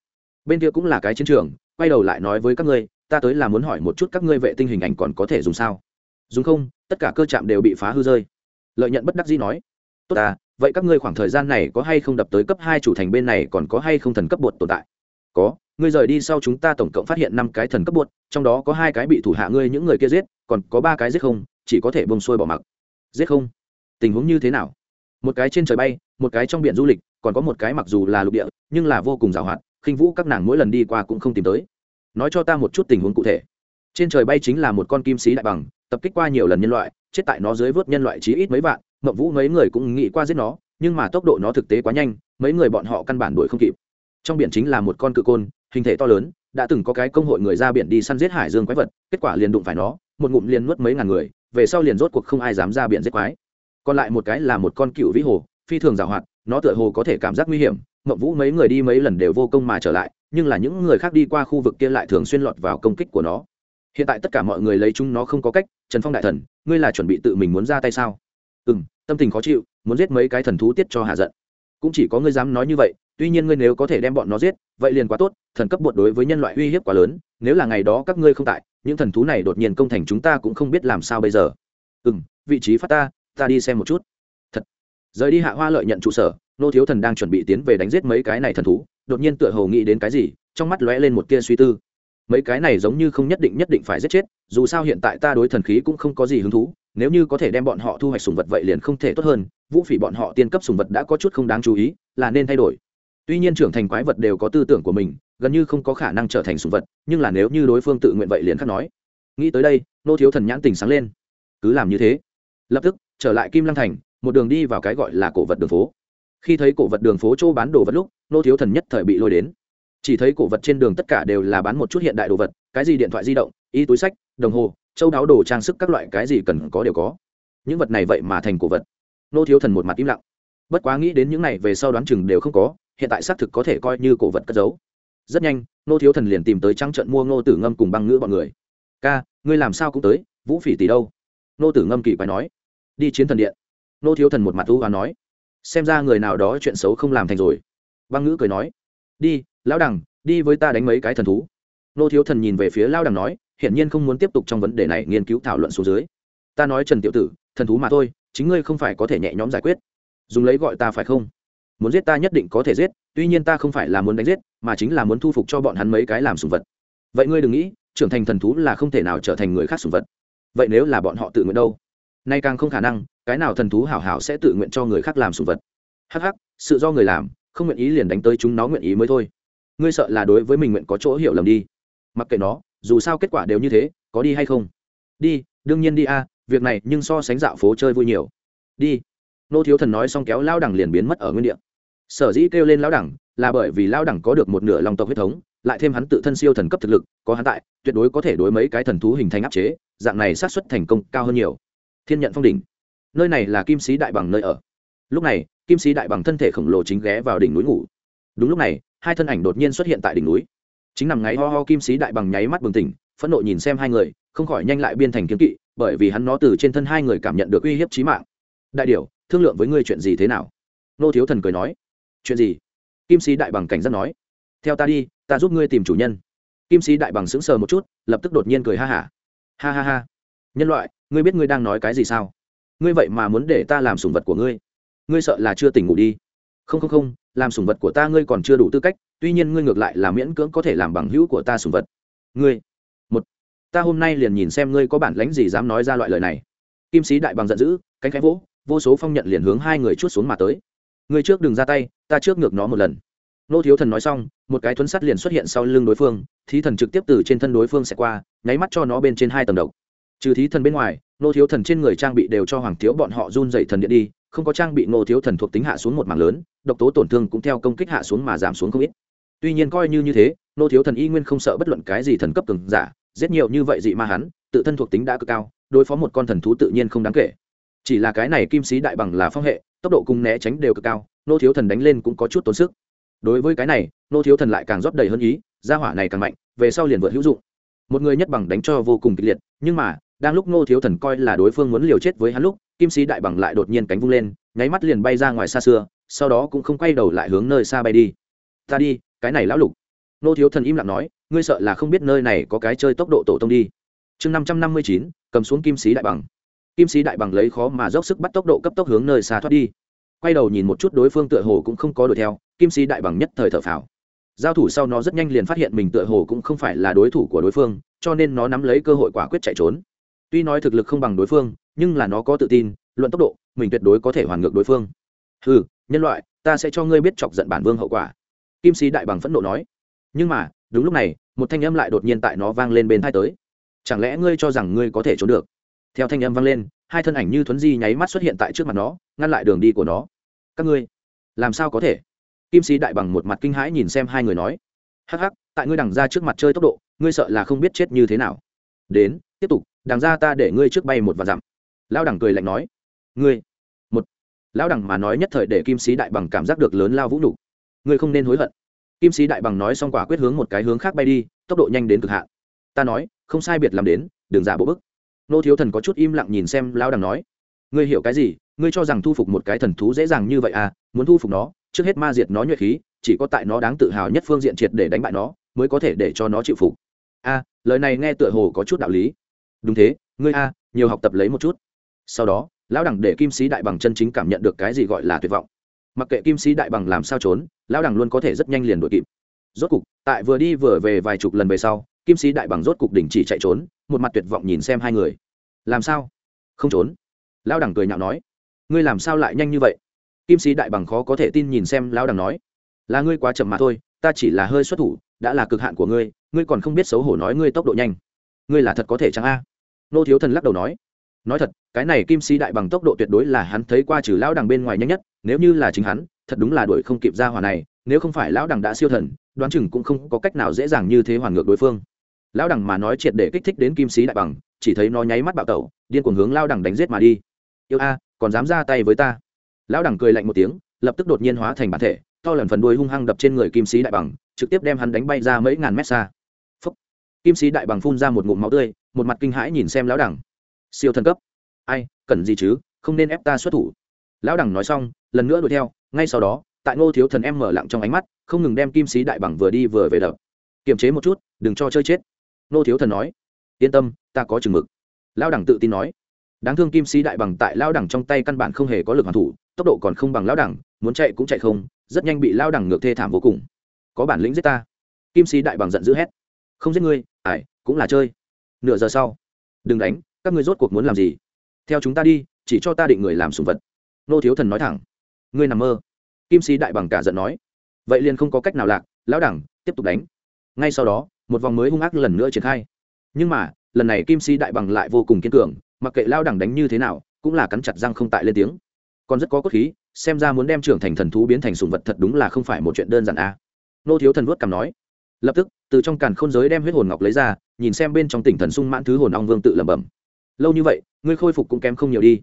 bên kia cũng là cái chiến trường, quay đầu lại nói với các ngươi, ta tới là muốn hỏi một chút các ngươi vệ tinh hình ảnh còn có thể dùng sao? Dùng không, tất cả cơ trạm đều bị phá hư rơi. Lợi nhận bất đắc dĩ nói. Tốt à vậy các ngươi khoảng thời gian này có hay không đập tới cấp hai chủ thành bên này còn có hay không thần cấp bột tồn tại? Có, ngươi rời đi sau chúng ta tổng cộng phát hiện năm cái thần cấp bột, trong đó có hai cái bị thủ hạ ngươi những người kia giết, còn có ba cái giết không, chỉ có thể bông xuôi bỏ mặc. Giết không? Tình huống như thế nào? Một cái trên trời bay, một cái trong biển du lịch, còn có một cái mặc dù là lục địa, nhưng là vô cùng giàu hoạt khinh vũ các nàng mỗi lần đi qua cũng không tìm tới. Nói cho ta một chút tình huống cụ thể. Trên trời bay chính là một con kim sĩ đại bằng, tập kích qua nhiều lần nhân loại, chết tại nó dưới vớt nhân loại chí ít mấy vạn mậu vũ mấy người cũng nghĩ qua giết nó, nhưng mà tốc độ nó thực tế quá nhanh, mấy người bọn họ căn bản đuổi không kịp. Trong biển chính là một con cự côn, hình thể to lớn, đã từng có cái công hội người ra biển đi săn giết hải dương quái vật, kết quả liền đụng phải nó, một ngụm liền nuốt mấy ngàn người, về sau liền rốt cuộc không ai dám ra biển giết quái. Còn lại một cái là một con cựu vĩ hồ, phi thường giàu hoạt, nó tựa hồ có thể cảm giác nguy hiểm mậu vũ mấy người đi mấy lần đều vô công mà trở lại, nhưng là những người khác đi qua khu vực kia lại thường xuyên lọt vào công kích của nó. Hiện tại tất cả mọi người lấy chúng nó không có cách. Trần phong đại thần, ngươi là chuẩn bị tự mình muốn ra tay sao? Ừ m tâm tình khó chịu, muốn giết mấy cái thần thú tiết cho hạ giận. Cũng chỉ có ngươi dám nói như vậy, tuy nhiên ngươi nếu có thể đem bọn nó giết, vậy liền quá tốt, thần cấp bột đối với nhân loại uy hiếp quá lớn, nếu là ngày đó các ngươi không tại, những thần thú này đột nhiên công thành chúng ta cũng không biết làm sao bây giờ. Ừ m vị trí phát ta ta đi xem một chút. Thật. Rời đi hạ hoa lợi nhận trụ sở nô thiếu thần đang chuẩn bị tiến về đánh giết mấy cái này thần thú, đột nhiên tựa hồ nghĩ đến cái gì, trong mắt lóe lên một tia suy tư. Mấy cái này giống như không nhất định nhất định phải giết chết, dù sao hiện tại ta đối thần khí cũng không có gì hứng thú, nếu như có thể đem bọn họ thu hoạch sùng vật vậy liền không thể tốt hơn, vũ phỉ bọn họ tiên cấp sùng vật đã có chút không đáng chú ý, là nên thay đổi. Tuy nhiên trưởng thành quái vật đều có tư tưởng của mình, gần như không có khả năng trở thành sùng vật, nhưng là nếu như đối phương tự nguyện vậy liền khắc nói. Nghĩ tới đây, nô thiếu thần nhãn tình sáng lên. Cứ làm như thế. Lập tức, trở lại kim lăng thành, một đường đi vào cái gọi là cổ vật đường phố khi thấy cổ vật đường phố chỗ bán đồ vật lúc, nô thiếu thần nhất thời bị lôi đến. Chỉ thấy cổ vật trên đường tất cả đều là bán một chút hiện đại đồ vật, cái gì điện thoại di động, y túi sách, đồng hồ, châu đáo đồ trang sức các loại cái gì cần có đều có. Những vật này vậy mà thành cổ vật. Nô thiếu thần một mặt im lặng. Bất quá nghĩ đến những này về sau đoán chừng đều không có, hiện tại xác thực có thể coi như cổ vật cất giấu. Rất nhanh, nô thiếu thần liền tìm tới trăng trận mua ngô tử ngâm cùng băng ngữ bọn người. Ca, ngươi làm sao cũng tới, vũ phỉ tỷ đâu? Nô tử ngâm kỳ quái nói. Đi chiến thần điện. Nô thiếu thần một mặt u và nói xem ra người nào đó chuyện xấu không làm thành rồi. Băng ngữ cười nói, đi, lão đằng, đi với ta đánh mấy cái thần thú. Nô thiếu thần nhìn về phía lao đằng nói, hiển nhiên không muốn tiếp tục trong vấn đề này nghiên cứu thảo luận xuống dưới. Ta nói trần tiểu tử, thần thú mà thôi, chính ngươi không phải có thể nhẹ nhõm giải quyết. Dùng lấy gọi ta phải không? Muốn giết ta nhất định có thể giết, tuy nhiên ta không phải là muốn đánh giết, mà chính là muốn thu phục cho bọn hắn mấy cái làm sùng vật. Vậy ngươi đừng nghĩ, trưởng thành thần thú là không thể nào trở thành người khác sùng vật. Vậy nếu là bọn họ tự nguyện đâu? Nay càng không khả năng cái nào thần thú hảo hảo sẽ tự nguyện cho người khác làm sùng vật. Hh sự do người làm, không nguyện ý liền đánh tới chúng nó nguyện ý mới thôi. Ngươi sợ là đối với mình nguyện có chỗ hiểu lầm đi. Mặc kệ nó, dù sao kết quả đều như thế, có đi hay không? Đi, đương nhiên đi a, việc này nhưng so sánh dạo phố chơi vui nhiều. Đi. Nô thiếu thần nói xong kéo lao đẳng liền biến mất ở nguyên địa. Sở dĩ kêu lên lao đẳng là bởi vì lao đẳng có được một nửa lòng tộc huyết thống, lại thêm hắn tự thân siêu thần cấp thực lực, có hắn tại, tuyệt đối có thể đối mấy cái thần thú hình thành áp chế, dạng này sát xuất thành công cao hơn nhiều. Thiên nhận phong đỉnh nơi này là kim sĩ đại bằng nơi ở. Lúc này, kim sĩ đại bằng thân thể khổng lồ chính ghé vào đỉnh núi ngủ. Đúng lúc này, hai thân ảnh đột nhiên xuất hiện tại đỉnh núi. Chính nằm ngáy ho ho kim sĩ đại bằng nháy mắt bừng tỉnh, phẫn nộ nhìn xem hai người, không khỏi nhanh lại biên thành kiếm kỵ, bởi vì hắn nó từ trên thân hai người cảm nhận được uy hiếp trí mạng. Đại điều, thương lượng với ngươi chuyện gì thế nào? Nô thiếu thần cười nói. Chuyện gì? Kim sĩ đại bằng cảnh giác nói. Theo ta đi, ta giúp ngươi tìm chủ nhân. Kim sĩ đại bằng sững sờ một chút, lập tức đột nhiên cười ha hả. Ha. ha ha ha. Nhân loại, ngươi biết ngươi đang nói cái gì sao? Ngươi vậy mà muốn để ta làm sủng vật của ngươi. Ngươi sợ là chưa tỉnh ngủ đi. Không không không, làm sủng vật của ta ngươi còn chưa đủ tư cách, tuy nhiên ngươi ngược lại là miễn cưỡng có thể làm bằng hữu của ta sủng vật. Ngươi, một, ta hôm nay liền nhìn xem ngươi có bản lánh gì dám nói ra loại lời này. Kim sĩ đại bằng giận dữ, cánh khẽ vỗ, vô số phong nhận liền hướng hai người chút xuống mà tới. Ngươi trước đừng ra tay, ta trước ngược nó một lần. Nô thiếu thần nói xong, một cái thuấn sắt liền xuất hiện sau lưng đối phương, thí thần trực tiếp từ trên thân đối phương sẽ qua, nháy mắt cho nó bên trên hai tầng độc trừ thí thần bên ngoài nô thiếu thần trên người trang bị đều cho hoàng thiếu bọn họ run dậy thần điện đi, không có trang bị nô thiếu thần thuộc tính hạ xuống một mảng lớn, độc tố tổn thương cũng theo công kích hạ xuống mà giảm xuống không ít. Tuy nhiên coi như như thế nô thiếu thần y nguyên không sợ bất luận cái gì thần cấp cường giả, giết nhiều như vậy dị ma hắn, tự thân thuộc tính đã cực cao, đối phó một con thần thú tự nhiên không đáng kể. Chỉ là cái này kim sĩ đại bằng là phong hệ, tốc độ cung né tránh đều cực cao nô thiếu thần đánh lên cũng có chút tốn sức. Đối với cái này nô thiếu thần lại càng rót đầy hơn ý, gia hỏa này càng mạnh, về sau liền vượt hữu dụng. Một người nhất bằng đánh cho vô cùng kịch liệt, nhưng mà đang lúc nô thiếu thần coi là đối phương muốn liều chết với hắn lúc, kim sĩ đại bằng lại đột nhiên cánh vung lên, nháy mắt liền bay ra ngoài xa xưa, sau đó cũng không quay đầu lại hướng nơi xa bay đi. Ta đi, cái này lão lục. Nô thiếu thần im lặng nói, ngươi sợ là không biết nơi này có cái chơi tốc độ tổ tông đi. Chương năm trăm năm mươi chín, cầm xuống kim sĩ đại bằng. Kim sĩ đại bằng lấy khó mà dốc sức bắt tốc độ cấp tốc hướng nơi xa thoát đi. Quay đầu nhìn một chút đối phương tựa hồ cũng không có đuổi theo, kim sĩ đại bằng nhất thời thở phào. Giao thủ sau nó rất nhanh liền phát hiện mình tựa hồ cũng không phải là đối thủ của đối phương, cho nên nó nắm lấy cơ hội quả quyết chạy trốn tuy nói thực lực không bằng đối phương, nhưng là nó có tự tin, luận tốc độ, mình tuyệt đối có thể hoàn ngược đối phương. Ừ nhân loại, ta sẽ cho ngươi biết chọc giận bản vương hậu quả. Kim sĩ đại bằng phẫn nộ nói. Nhưng mà, đúng lúc này, một thanh âm lại đột nhiên tại nó vang lên bên thai tới. Chẳng lẽ ngươi cho rằng ngươi có thể trốn được? Theo thanh âm vang lên, hai thân ảnh như thuấn di nháy mắt xuất hiện tại trước mặt nó, ngăn lại đường đi của nó. Các ngươi, làm sao có thể? Kim sĩ đại bằng một mặt kinh hãi nhìn xem hai người nói. Hắc hắc, tại ngươi đằng ra trước mặt chơi tốc độ, ngươi sợ là không biết chết như thế nào. Đến, tiếp tục đằng ra ta để ngươi trước bay một và dặm. Lao đẳng cười lạnh nói, ngươi, một lao đẳng mà nói nhất thời để kim sĩ đại bằng cảm giác được lớn lao vũ nhục. Ngươi không nên hối hận. Kim sĩ đại bằng nói xong quả quyết hướng một cái hướng khác bay đi, tốc độ nhanh đến cực hạn. Ta nói, không sai biệt làm đến đường giả bộ bức. Nô thiếu thần có chút im lặng nhìn xem lao đằng nói, ngươi hiểu cái gì? Ngươi cho rằng thu phục một cái thần thú dễ dàng như vậy à? Muốn thu phục nó, trước hết ma diệt nó nhuệ khí, chỉ có tại nó đáng tự hào nhất phương diện triệt để đánh bại nó, mới có thể để cho nó chịu phục. A lời này nghe tựa hồ có chút đạo lý đúng thế, ngươi a, nhiều học tập lấy một chút. Sau đó, lão đẳng để kim sĩ đại bằng chân chính cảm nhận được cái gì gọi là tuyệt vọng. Mặc kệ kim sĩ đại bằng làm sao trốn, lão đẳng luôn có thể rất nhanh liền đuổi kịp. Rốt cục, tại vừa đi vừa về vài chục lần về sau, kim sĩ đại bằng rốt cục đình chỉ chạy trốn, một mặt tuyệt vọng nhìn xem hai người. Làm sao? Không trốn. Lão đẳng cười nhạo nói. Ngươi làm sao lại nhanh như vậy? Kim sĩ đại bằng khó có thể tin nhìn xem lão đẳng nói. Là ngươi quá chậm mà thôi, ta chỉ là hơi xuất thủ, đã là cực hạn của ngươi ngươi còn không biết xấu hổ nói ngươi tốc độ nhanh. Ngươi là thật có thể chẳng a? Nô thiếu thần lắc đầu nói nói thật, cái này kim sĩ đại bằng tốc độ tuyệt đối là hắn thấy qua trừ lão đằng bên ngoài nhanh nhất, nếu như là chính hắn, thật đúng là đuổi không kịp ra hỏa này, nếu không phải lão đằng đã siêu thần, đoán chừng cũng không có cách nào dễ dàng như thế hoàn ngược đối phương. Lão đằng mà nói triệt để kích thích đến kim sĩ đại bằng, chỉ thấy nó nháy mắt bạo tẩu, điên cuồng hướng lao đằng đánh giết mà đi. Yêu a, còn dám ra tay với ta? Lão đằng cười lạnh một tiếng, lập tức đột nhiên hóa thành bản thể, to lần phần đuôi hung hăng đập trên người kim sĩ đại bằng, trực tiếp đem hắn đánh bay ra mấy ngàn mét xa. Phúc. kim sĩ đại bằng phun ra một ngụm máu tươi một mặt kinh hãi nhìn xem lão đẳng. Siêu thần cấp. Ai, cần gì chứ, không nên ép ta xuất thủ. Lão đẳng nói xong, lần nữa đuổi theo, ngay sau đó, tại ngô thiếu thần em mở lặng trong ánh mắt, không ngừng đem kim sĩ đại bằng vừa đi vừa về đập. Kiềm chế một chút, đừng cho chơi chết. Ngô thiếu thần nói, yên tâm, ta có chừng mực. Lão đẳng tự tin nói, đáng thương kim sĩ đại bằng tại lão đẳng trong tay căn bản không hề có lực hoàn thủ, tốc độ còn không bằng lão đẳng, muốn chạy cũng chạy không, rất nhanh bị lão đẳng ngược thê thảm vô cùng. Có bản lĩnh giết ta. Kim sĩ đại bằng giận dữ hét, không giết ngươi ải cũng là chơi nửa giờ sau. Đừng đánh, các ngươi rốt cuộc muốn làm gì? Theo chúng ta đi, chỉ cho ta định người làm sùng vật. Nô thiếu thần nói thẳng. Ngươi nằm mơ. Kim sĩ đại bằng cả giận nói. Vậy liền không có cách nào lạc, lão đẳng, tiếp tục đánh. Ngay sau đó, một vòng mới hung ác lần nữa triển khai. Nhưng mà, lần này kim sĩ đại bằng lại vô cùng kiên cường, mặc kệ lao đẳng đánh như thế nào, cũng là cắn chặt răng không tại lên tiếng. Còn rất có cốt khí, xem ra muốn đem trưởng thành thần thú biến thành sùng vật thật đúng là không phải một chuyện đơn giản a. À. nô thiếu thần vuốt cằm nói. Lập tức, từ trong càn khôn giới đem huyết hồn ngọc lấy ra nhìn xem bên trong tỉnh thần sung mãn thứ hồn ong vương tự lẩm bẩm. Lâu như vậy, ngươi khôi phục cũng kém không nhiều đi.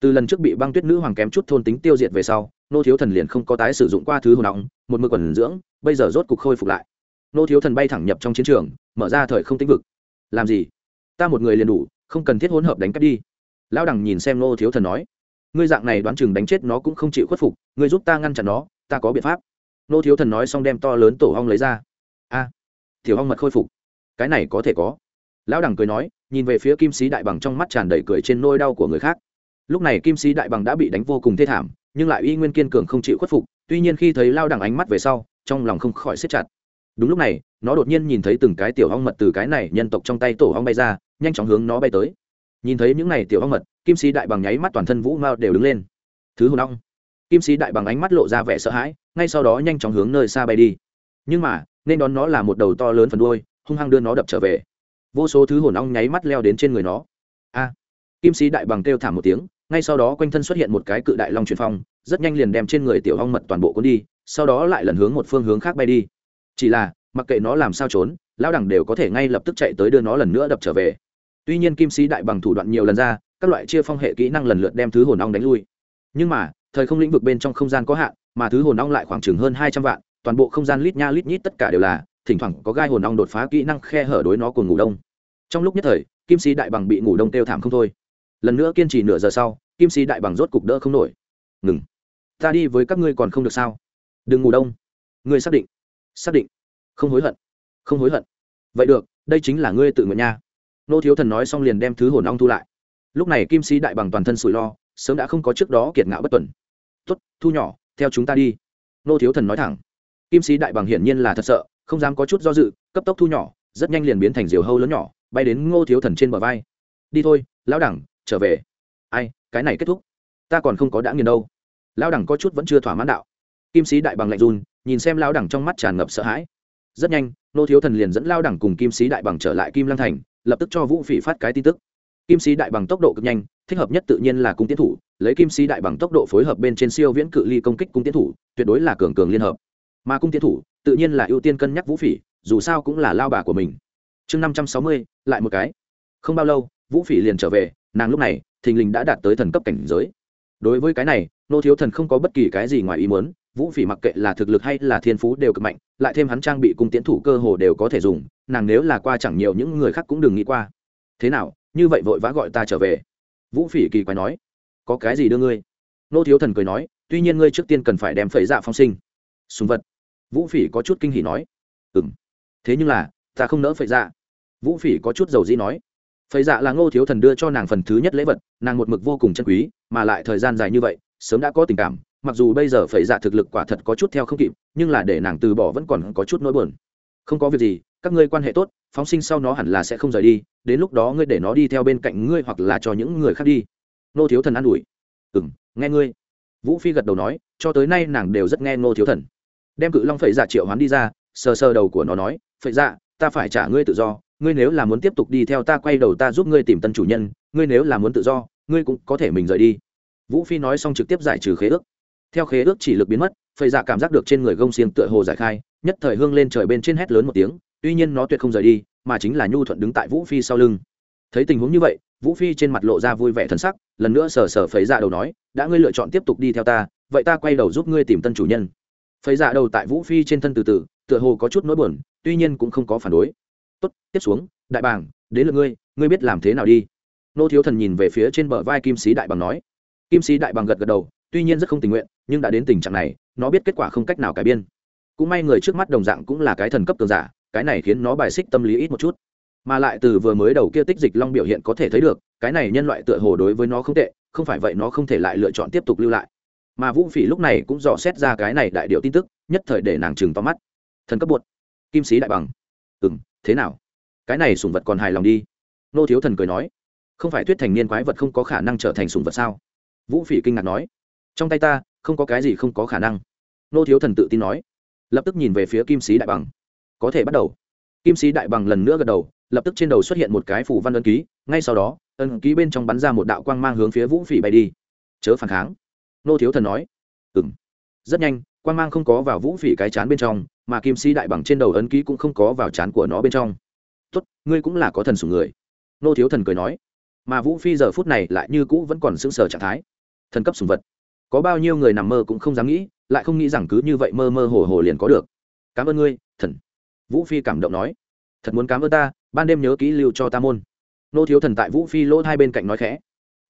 Từ lần trước bị băng tuyết nữ hoàng kém chút thôn tính tiêu diệt về sau, nô thiếu thần liền không có tái sử dụng qua thứ hồn ong, một mực quần dưỡng, bây giờ rốt cục khôi phục lại. Nô thiếu thần bay thẳng nhập trong chiến trường, mở ra thời không tĩnh vực. Làm gì? Ta một người liền đủ, không cần thiết hỗn hợp đánh cắp đi. Lão đẳng nhìn xem nô thiếu thần nói. Ngươi dạng này đoán chừng đánh chết nó cũng không chịu khuất phục, ngươi giúp ta ngăn chặn nó, ta có biện pháp. Nô thiếu thần nói xong đem to lớn tổ hong lấy ra. A, tiểu hong mật khôi phục cái này có thể có. Lão đẳng cười nói, nhìn về phía kim sĩ đại bằng trong mắt tràn đầy cười trên nôi đau của người khác. Lúc này kim sĩ đại bằng đã bị đánh vô cùng thê thảm, nhưng lại y nguyên kiên cường không chịu khuất phục, tuy nhiên khi thấy lao đẳng ánh mắt về sau, trong lòng không khỏi xếp chặt. Đúng lúc này, nó đột nhiên nhìn thấy từng cái tiểu hong mật từ cái này nhân tộc trong tay tổ hong bay ra, nhanh chóng hướng nó bay tới. Nhìn thấy những này tiểu hong mật, kim sĩ đại bằng nháy mắt toàn thân vũ mao đều đứng lên. Thứ hồn ong. Kim sĩ đại bằng ánh mắt lộ ra vẻ sợ hãi, ngay sau đó nhanh chóng hướng nơi xa bay đi. Nhưng mà, nên đón nó là một đầu to lớn phần đuôi hung hăng đưa nó đập trở về. Vô số thứ hồn ong nháy mắt leo đến trên người nó. A! Kim sĩ đại bằng kêu thảm một tiếng, ngay sau đó quanh thân xuất hiện một cái cự đại long truyền phong, rất nhanh liền đem trên người tiểu ong mật toàn bộ cuốn đi, sau đó lại lần hướng một phương hướng khác bay đi. Chỉ là, mặc kệ nó làm sao trốn, lão đẳng đều có thể ngay lập tức chạy tới đưa nó lần nữa đập trở về. Tuy nhiên kim sĩ đại bằng thủ đoạn nhiều lần ra, các loại chia phong hệ kỹ năng lần lượt đem thứ hồn ong đánh lui. Nhưng mà, thời không lĩnh vực bên trong không gian có hạn, mà thứ hồn ong lại khoảng chừng hơn hai trăm vạn, toàn bộ không gian lít nha lít nhít tất cả đều là thỉnh thoảng có gai hồn ong đột phá kỹ năng khe hở đối nó cùng ngủ đông. Trong lúc nhất thời, kim sĩ đại bằng bị ngủ đông tiêu thảm không thôi. Lần nữa kiên trì nửa giờ sau, kim sĩ đại bằng rốt cục đỡ không nổi. Ngừng. Ta đi với các ngươi còn không được sao? Đừng ngủ đông. Ngươi xác định. Xác định. Không hối hận. Không hối hận. Vậy được, đây chính là ngươi tự nguyện nha. Nô thiếu thần nói xong liền đem thứ hồn ong thu lại. Lúc này kim sĩ đại bằng toàn thân sủi lo, sớm đã không có trước đó kiệt ngạo bất tuần. Tuất thu nhỏ, theo chúng ta đi. Nô thiếu thần nói thẳng. Kim sĩ đại bằng hiển nhiên là thật sợ không dám có chút do dự, cấp tốc thu nhỏ, rất nhanh liền biến thành diều hâu lớn nhỏ, bay đến ngô thiếu thần trên bờ vai. Đi thôi, lão đẳng, trở về. Ai, cái này kết thúc. Ta còn không có đã nghiền đâu. Lão đẳng có chút vẫn chưa thỏa mãn đạo. Kim sĩ đại bằng lạnh run, nhìn xem lão đẳng trong mắt tràn ngập sợ hãi. Rất nhanh nô thiếu thần liền dẫn lao đẳng cùng kim sĩ đại bằng trở lại kim lăng thành, lập tức cho vũ phỉ phát cái tin tức. Kim sĩ đại bằng tốc độ cực nhanh, thích hợp nhất tự nhiên là cung tiến thủ, lấy kim sĩ đại bằng tốc độ phối hợp bên trên siêu viễn cự ly công kích cung tiến thủ, tuyệt đối là cường cường liên hợp mà cung tiến thủ tự nhiên là ưu tiên cân nhắc vũ phỉ, dù sao cũng là lao bà của mình. Chương năm trăm sáu mươi, lại một cái. Không bao lâu, vũ phỉ liền trở về, nàng lúc này, thình lình đã đạt tới thần cấp cảnh giới. Đối với cái này, nô thiếu thần không có bất kỳ cái gì ngoài ý muốn, vũ phỉ mặc kệ là thực lực hay là thiên phú đều cực mạnh, lại thêm hắn trang bị cung tiến thủ cơ hồ đều có thể dùng, nàng nếu là qua chẳng nhiều những người khác cũng đừng nghĩ qua. Thế nào, như vậy vội vã gọi ta trở về? Vũ phỉ kỳ quái nói. Có cái gì đưa ngươi? Nô thiếu thần cười nói, tuy nhiên ngươi trước tiên cần phải đem phẩy dạ phong sinh. Súng vật vũ phỉ có chút kinh hỉ nói. Ừ m thế nhưng là, ta không nỡ phẩy dạ. Vũ phỉ có chút dầu dĩ nói. Phẩy dạ là ngô thiếu thần đưa cho nàng phần thứ nhất lễ vật, nàng một mực vô cùng chân quý, mà lại thời gian dài như vậy, sớm đã có tình cảm, mặc dù bây giờ phẩy dạ thực lực quả thật có chút theo không kịp, nhưng là để nàng từ bỏ vẫn còn có chút nỗi buồn. Không có việc gì, các ngươi quan hệ tốt, phóng sinh sau nó hẳn là sẽ không rời đi, đến lúc đó ngươi để nó đi theo bên cạnh ngươi hoặc là cho những người khác đi. Nô thiếu thần an ủi. Ừ m nghe ngươi. Vũ phi gật đầu nói, cho tới nay nàng đều rất nghe nô thiếu thần đem cự long phẩy dạ triệu hoán đi ra, sờ sờ đầu của nó nói phẩy dạ ta phải trả ngươi tự do, ngươi nếu là muốn tiếp tục đi theo ta quay đầu ta giúp ngươi tìm tân chủ nhân, ngươi nếu là muốn tự do, ngươi cũng có thể mình rời đi. Vũ phi nói xong trực tiếp giải trừ khế ước. Theo khế ước chỉ lực biến mất phẩy dạ cảm giác được trên người gông xiềng tựa hồ giải khai, nhất thời hương lên trời bên trên hét lớn một tiếng, tuy nhiên nó tuyệt không rời đi, mà chính là nhu thuận đứng tại vũ phi sau lưng. Thấy tình huống như vậy, vũ phi trên mặt lộ ra vui vẻ thân sắc, lần nữa sờ sờ phẩy dạ đầu nói, đã ngươi lựa chọn tiếp tục đi theo ta, vậy ta quay đầu giúp ngươi tìm tân chủ nhân phẩy dạ đầu tại vũ phi trên thân từ từ, tựa hồ có chút nỗi buồn, tuy nhiên cũng không có phản đối. Tốt, tiếp xuống, đại bàng, đến lượt ngươi ngươi biết làm thế nào đi. Nô thiếu thần nhìn về phía trên bờ vai kim sĩ đại bằng nói. Kim sĩ đại bằng gật gật đầu, tuy nhiên rất không tình nguyện, nhưng đã đến tình trạng này, nó biết kết quả không cách nào cải biên. Cũng may người trước mắt đồng dạng cũng là cái thần cấp tường giả, cái này khiến nó bài xích tâm lý ít một chút. Mà lại từ vừa mới đầu kia tích dịch long biểu hiện có thể thấy được, cái này nhân loại tựa hồ đối với nó không tệ, không phải vậy nó không thể lại lựa chọn tiếp tục lưu lại mà vũ phỉ lúc này cũng dò xét ra cái này đại điệu tin tức, nhất thời để nàng chừng to mắt. Thần cấp bột. Kim sĩ đại bằng. Ừ m thế nào? Cái này sùng vật còn hài lòng đi. Nô thiếu thần cười nói. Không phải tuyết thành niên quái vật không có khả năng trở thành sùng vật sao? Vũ phỉ kinh ngạc nói. Trong tay ta, không có cái gì không có khả năng. Nô thiếu thần tự tin nói. Lập tức nhìn về phía kim sĩ đại bằng. Có thể bắt đầu. Kim sĩ đại bằng lần nữa gật đầu, lập tức trên đầu xuất hiện một cái phủ văn ân ký, ngay sau đó ân ký bên trong bắn ra một đạo quang mang hướng phía vũ phỉ bay đi. Chớ phản kháng nô thiếu thần nói ừng rất nhanh, quang mang không có vào vũ phỉ cái chán bên trong, mà kim si đại bằng trên đầu ấn ký cũng không có vào chán của nó bên trong. Tốt, ngươi cũng là có thần sủng người. Nô thiếu thần cười nói, mà vũ phi giờ phút này lại như cũ vẫn còn sững sờ trạng thái. Thần cấp sủng vật. Có bao nhiêu người nằm mơ cũng không dám nghĩ, lại không nghĩ rằng cứ như vậy mơ mơ hồ hồ liền có được. Cảm ơn ngươi, thần. Vũ phi cảm động nói, thật muốn cảm ơn ta, ban đêm nhớ kỹ lưu cho ta môn. Nô thiếu thần tại vũ phi lỗ hai bên cạnh nói khẽ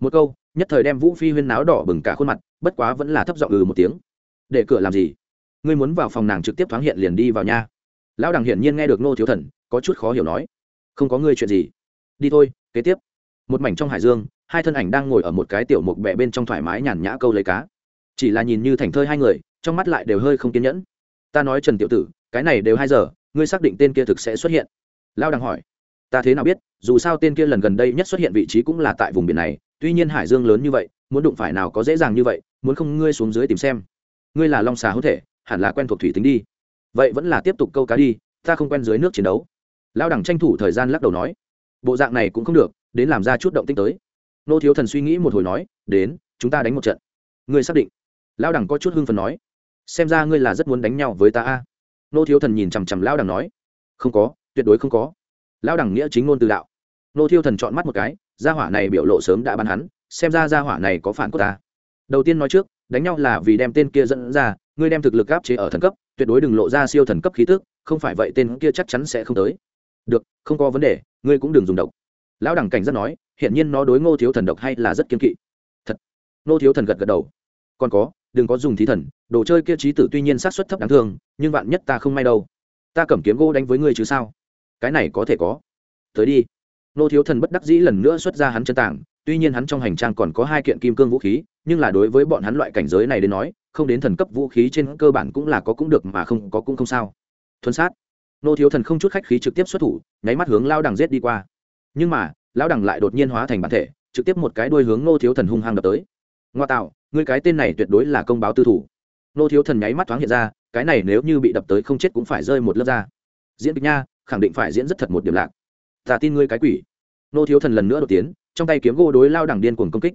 một câu, nhất thời đem vũ phi huyên náo đỏ bừng cả khuôn mặt, bất quá vẫn là thấp giọng ừ một tiếng. Để cửa làm gì? Ngươi muốn vào phòng nàng trực tiếp thoáng hiện liền đi vào nha. Lão đằng hiển nhiên nghe được nô thiếu thần, có chút khó hiểu nói. Không có ngươi chuyện gì. Đi thôi, kế tiếp. Một mảnh trong hải dương, hai thân ảnh đang ngồi ở một cái tiểu mục bẹ bên trong thoải mái nhàn nhã câu lấy cá. Chỉ là nhìn như thành thơi hai người, trong mắt lại đều hơi không kiên nhẫn. Ta nói trần tiểu tử, cái này đều hai giờ, ngươi xác định tên kia thực sẽ xuất hiện. Lao đằng hỏi. Ta thế nào biết, dù sao tên kia lần gần đây nhất xuất hiện vị trí cũng là tại vùng biển này tuy nhiên hải dương lớn như vậy, muốn đụng phải nào có dễ dàng như vậy, muốn không ngươi xuống dưới tìm xem. Ngươi là long xà hữu thể, hẳn là quen thuộc thủy tính đi. Vậy vẫn là tiếp tục câu cá đi, ta không quen dưới nước chiến đấu. Lao đẳng tranh thủ thời gian lắc đầu nói. Bộ dạng này cũng không được, đến làm ra chút động tinh tới. Nô thiếu thần suy nghĩ một hồi nói, đến, chúng ta đánh một trận. Ngươi xác định. Lao đẳng có chút hưng phần nói. Xem ra ngươi là rất muốn đánh nhau với ta a. Nô thiếu thần nhìn chằm chằm lao đẳng nói. Không có, tuyệt đối không có. Lao đẳng nghĩa chính ngôn từ đạo. Nô thiếu thần chọn mắt một cái gia hỏa này biểu lộ sớm đã bắn hắn, xem ra gia hỏa này có phản của ta. Đầu tiên nói trước, đánh nhau là vì đem tên kia dẫn ra, ngươi đem thực lực áp chế ở thần cấp, tuyệt đối đừng lộ ra siêu thần cấp khí tức, không phải vậy tên kia chắc chắn sẽ không tới. Được, không có vấn đề, ngươi cũng đừng dùng độc. Lão đẳng cảnh rất nói hiện nhiên nó đối ngô thiếu thần độc hay là rất kiên kỵ. Thật. Ngô thiếu thần gật gật đầu. Còn có, đừng có dùng thí thần, đồ chơi kia trí tử tuy nhiên sát xuất thấp đáng thương, nhưng vạn nhất ta không may đâu. Ta cầm kiếm gỗ đánh với ngươi chứ sao? Cái này có thể có. Tới đi nô thiếu thần bất đắc dĩ lần nữa xuất ra hắn chân tảng, tuy nhiên hắn trong hành trang còn có hai kiện kim cương vũ khí, nhưng là đối với bọn hắn loại cảnh giới này đến nói, không đến thần cấp vũ khí trên cơ bản cũng là có cũng được mà không có cũng không sao. Thuần sát. Nô thiếu thần không chút khách khí trực tiếp xuất thủ, nháy mắt hướng lao đằng rết đi qua. Nhưng mà lao đằng lại đột nhiên hóa thành bản thể, trực tiếp một cái đuôi hướng nô thiếu thần hung hăng đập tới. Ngoa tạo người cái tên này tuyệt đối là công báo tư thủ. Nô thiếu thần nháy mắt thoáng hiện ra, cái này nếu như bị đập tới không chết cũng phải rơi một lớp ra. Diễn kịch nha, khẳng định phải diễn rất thật một điểm lạc ta tin ngươi cái quỷ. Nô thiếu thần lần nữa đột tiến trong tay kiếm gỗ đối lao đẳng điên cuồng công kích.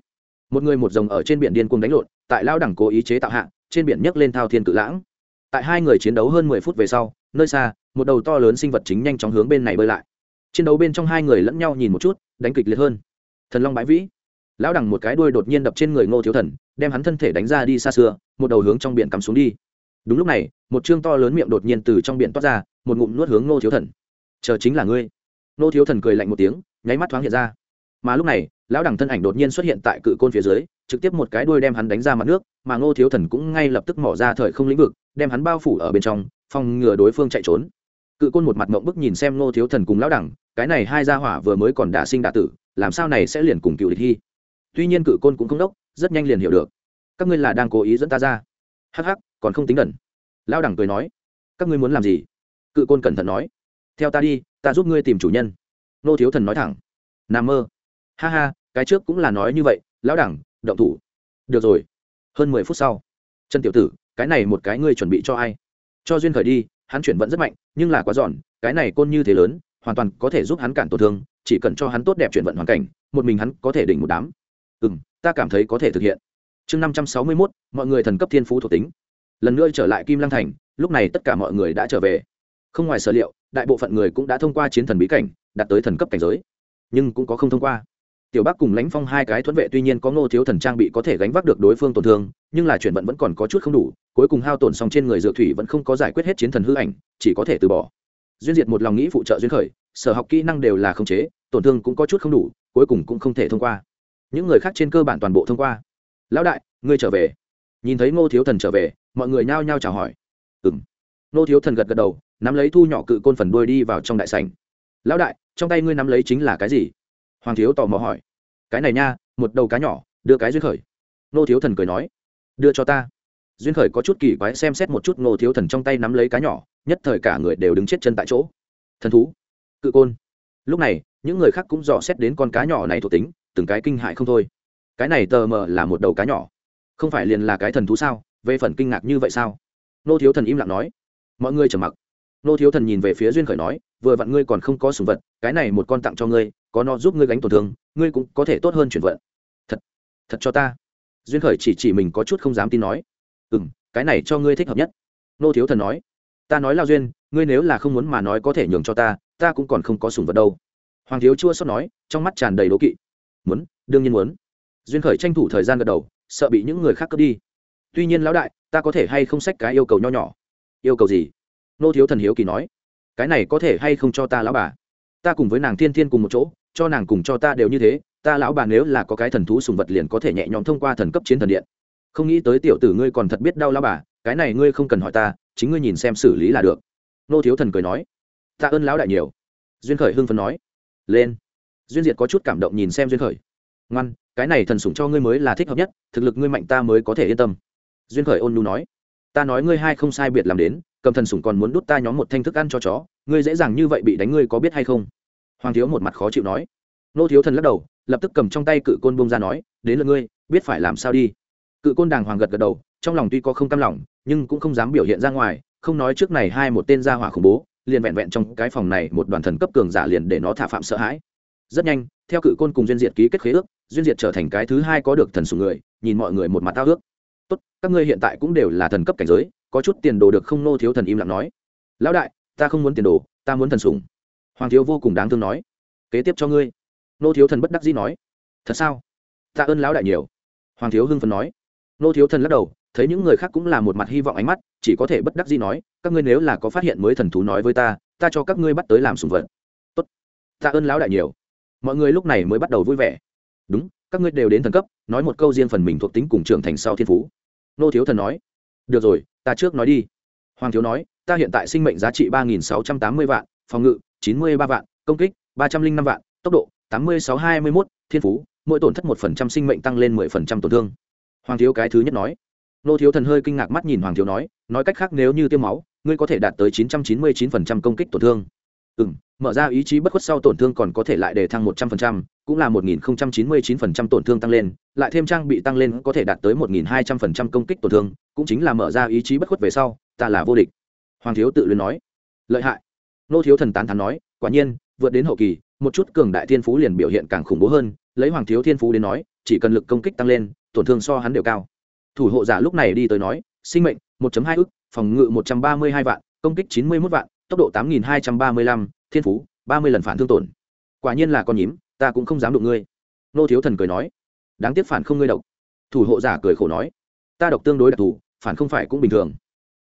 Một người một rồng ở trên biển điên cuồng đánh lộn tại lao đẳng cố ý chế tạo hạng, trên biển nhấc lên thao thiên cự lãng. Tại hai người chiến đấu hơn mười phút về sau nơi xa một đầu to lớn sinh vật chính nhanh chóng hướng bên này bơi lại. Chiến đấu bên trong hai người lẫn nhau nhìn một chút đánh kịch liệt hơn. Thần long bãi vĩ. Lão đẳng một cái đuôi đột nhiên đập trên người ngô thiếu thần đem hắn thân thể đánh ra đi xa xưa một đầu hướng trong biển cắm xuống đi. Đúng lúc này một chương to lớn miệng đột nhiên từ trong biển toát ra một ngụm nuốt hướng ngô thiếu thần. Chờ chính là ngươi. Nô thiếu thần cười lạnh một tiếng, nháy mắt thoáng hiện ra. Mà lúc này, lão đẳng thân ảnh đột nhiên xuất hiện tại cự côn phía dưới, trực tiếp một cái đuôi đem hắn đánh ra mặt nước, mà ngô thiếu thần cũng ngay lập tức mỏ ra thời không lĩnh vực, đem hắn bao phủ ở bên trong, phòng ngừa đối phương chạy trốn. Cự côn một mặt mộng bức nhìn xem ngô thiếu thần cùng lão đẳng, cái này hai gia hỏa vừa mới còn đả sinh đả tử, làm sao này sẽ liền cùng cựu địch hy tuy nhiên cự côn cũng không đốc, rất nhanh liền hiểu được. Các ngươi là đang cố ý dẫn ta ra. Hắc hắc, còn không tính đẩn Lão đẳng cười nói. Các ngươi muốn làm gì? Cự côn cẩn thận nói theo ta đi, ta giúp ngươi tìm chủ nhân. Nô thiếu thần nói thẳng. N a mơ. Ha ha, cái trước cũng là nói như vậy, lão đẳng, động thủ. Được rồi. Hơn mười phút sau trần tiểu tử, cái này một cái ngươi chuẩn bị cho ai? Cho duyên khởi đi, hắn chuyển vẫn rất mạnh, nhưng là quá giòn, cái này côn như thế lớn, hoàn toàn có thể giúp hắn cản tổn thương, chỉ cần cho hắn tốt đẹp chuyển vận hoàn cảnh, một mình hắn có thể đỉnh một đám. Ừ m ta cảm thấy có thể thực hiện. Chương năm trăm sáu mươi mốt, mọi người thần cấp thiên phú thuộc tính. Lần nữa trở lại kim lăng thành, lúc này tất cả mọi người đã trở về không ngoài sở liệu, đại bộ phận người cũng đã thông qua chiến thần bí cảnh, đạt tới thần cấp cảnh giới. Nhưng cũng có không thông qua. Tiểu bắc cùng lãnh phong hai cái thuẫn vệ tuy nhiên có ngô thiếu thần trang bị có thể gánh vác được đối phương tổn thương, nhưng là chuyển vận vẫn còn có chút không đủ, cuối cùng hao tổn xong trên người dược thủy vẫn không có giải quyết hết chiến thần hư ảnh, chỉ có thể từ bỏ. Duyên diệt một lòng nghĩ phụ trợ duyên khởi, sở học kỹ năng đều là khống chế, tổn thương cũng có chút không đủ, cuối cùng cũng không thể thông qua. Những người khác trên cơ bản toàn bộ thông qua. Lão đại, ngươi trở về. Nhìn thấy ngô thiếu thần trở về, mọi người nhao nhao chào hỏi. Ừ m ngô thiếu thần gật gật đầu nắm lấy thu nhỏ cự côn phần đuôi đi vào trong đại sảnh. lão đại, trong tay ngươi nắm lấy chính là cái gì? Hoàng thiếu tò mò hỏi. Cái này nha, một đầu cá nhỏ, đưa cái duyên khởi. Ngô thiếu thần cười nói. Đưa cho ta. Duyên khởi có chút kỳ quái xem xét một chút ngô thiếu thần trong tay nắm lấy cá nhỏ, nhất thời cả người đều đứng chết chân tại chỗ. Thần thú, cự côn. Lúc này, những người khác cũng dò xét đến con cá nhỏ này thuộc tính, từng cái kinh hại không thôi. Cái này tờ mờ là một đầu cá nhỏ. Không phải liền là cái thần thú sao? Về phần kinh ngạc như vậy sao? Nô thiếu thần im lặng nói. Mọi người trầm mặc nô thiếu thần nhìn về phía duyên khởi nói, vừa vặn ngươi còn không có sùng vật, cái này một con tặng cho ngươi, có nó giúp ngươi gánh tổn thương, ngươi cũng có thể tốt hơn chuyển vận. Thật thật cho ta. Duyên khởi chỉ chỉ mình có chút không dám tin nói. Ừ m cái này cho ngươi thích hợp nhất. Nô thiếu thần nói, ta nói lao duyên, ngươi nếu là không muốn mà nói có thể nhường cho ta ta cũng còn không có sùng vật đâu. Hoàng thiếu chua xót nói, trong mắt tràn đầy đố kỵ. Muốn, đương nhiên muốn. Duyên khởi tranh thủ thời gian gật đầu, sợ bị những người khác cướp đi. Tuy nhiên lão đại, ta có thể hay không sách cái yêu cầu nho nhỏ? Yêu cầu gì? Nô thiếu thần hiếu kỳ nói, cái này có thể hay không cho ta lão bà? Ta cùng với nàng thiên thiên cùng một chỗ, cho nàng cùng cho ta đều như thế, ta lão bà nếu là có cái thần thú sùng vật liền có thể nhẹ nhõm thông qua thần cấp chiến thần điện. Không nghĩ tới tiểu tử ngươi còn thật biết đau lão bà, cái này ngươi không cần hỏi ta, chính ngươi nhìn xem xử lý là được. Nô thiếu thần cười nói tạ ơn lão đại nhiều. Duyên khởi hưng phấn nói, lên. Duyên diệt có chút cảm động nhìn xem duyên khởi, ngoan, cái này thần sủng cho ngươi mới là thích hợp nhất, thực lực ngươi mạnh ta mới có thể yên tâm. Duyên khởi ôn nu nói ta nói ngươi hai không sai biệt làm đến, cầm thần sủng còn muốn đút ta nhóm một thanh thức ăn cho chó, ngươi dễ dàng như vậy bị đánh ngươi có biết hay không? Hoàng thiếu một mặt khó chịu nói. Nô thiếu thần lắc đầu, lập tức cầm trong tay cự côn bông ra nói, đến lượt ngươi, biết phải làm sao đi. Cự côn đàng hoàng gật gật đầu, trong lòng tuy có không cam lòng, nhưng cũng không dám biểu hiện ra ngoài, không nói trước này hai một tên gia hỏa khủng bố, liền vẹn vẹn trong cái phòng này một đoàn thần cấp cường giả liền để nó thả phạm sợ hãi. Rất nhanh, theo cự côn cùng duyên diệt ký kết khế ước, duyên diệt trở thành cái thứ hai có được thần sủng người, nhìn mọi người một mặt tao ước tốt, các ngươi hiện tại cũng đều là thần cấp cảnh giới, có chút tiền đồ được không? Nô thiếu thần im lặng nói. Lão đại, ta không muốn tiền đồ, ta muốn thần sủng. Hoàng thiếu vô cùng đáng thương nói. Kế tiếp cho ngươi. Nô thiếu thần bất đắc dĩ nói. Thật sao? Ta ơn lão đại nhiều. Hoàng thiếu hưng phần nói. Nô thiếu thần lắc đầu, thấy những người khác cũng là một mặt hy vọng ánh mắt, chỉ có thể bất đắc dĩ nói. Các ngươi nếu là có phát hiện mới thần thú nói với ta ta cho các ngươi bắt tới làm sùng vật. Tốt, ta ơn lão đại nhiều. Mọi người lúc này mới bắt đầu vui vẻ. Đúng, các ngươi đều đến thần cấp, nói một câu riêng phần mình thuộc tính cùng trưởng thành sau thiên phú nô thiếu thần nói. Được rồi, ta trước nói đi. Hoàng thiếu nói, ta hiện tại sinh mệnh giá trị ba nghìn sáu trăm tám mươi vạn, phòng ngự chín mươi ba vạn, công kích ba trăm linh năm vạn, tốc độ tám mươi sáu hai mươi mốt, thiên phú, mỗi tổn thất một phần trăm sinh mệnh tăng lên mười phần trăm tổn thương. Hoàng thiếu cái thứ nhất nói. Nô thiếu thần hơi kinh ngạc mắt nhìn hoàng thiếu nói nói cách khác nếu như tiêm máu, ngươi có thể đạt tới 999% công kích tổn thương. Ừ m mở ra ý chí bất khuất sau tổn thương còn có thể lại để thăng 100%, cũng là 1099% tổn thương tăng lên lại thêm trang bị tăng lên có thể đạt tới 1200% công kích tổn thương cũng chính là mở ra ý chí bất khuất về sau ta là vô địch. Hoàng thiếu tự luyến nói. Lợi hại. Nô thiếu thần tán thán nói quả nhiên vượt đến hậu kỳ một chút cường đại thiên phú liền biểu hiện càng khủng bố hơn lấy hoàng thiếu thiên phú đến nói chỉ cần lực công kích tăng lên tổn thương so hắn đều cao. Thủ hộ giả lúc này đi tới nói sinh mệnh 1.2 ức phòng ngự 132 vạn công kích 91 vạn tốc độ 8235, thiên phú 30 lần phản thương tổn. Quả nhiên là con nhím ta cũng không dám đụng ngươi. Nô thiếu thần cười nói. Đáng tiếc phản không ngươi độc. Thủ hộ giả cười khổ nói. Ta độc tương đối đặc thù phản không phải cũng bình thường.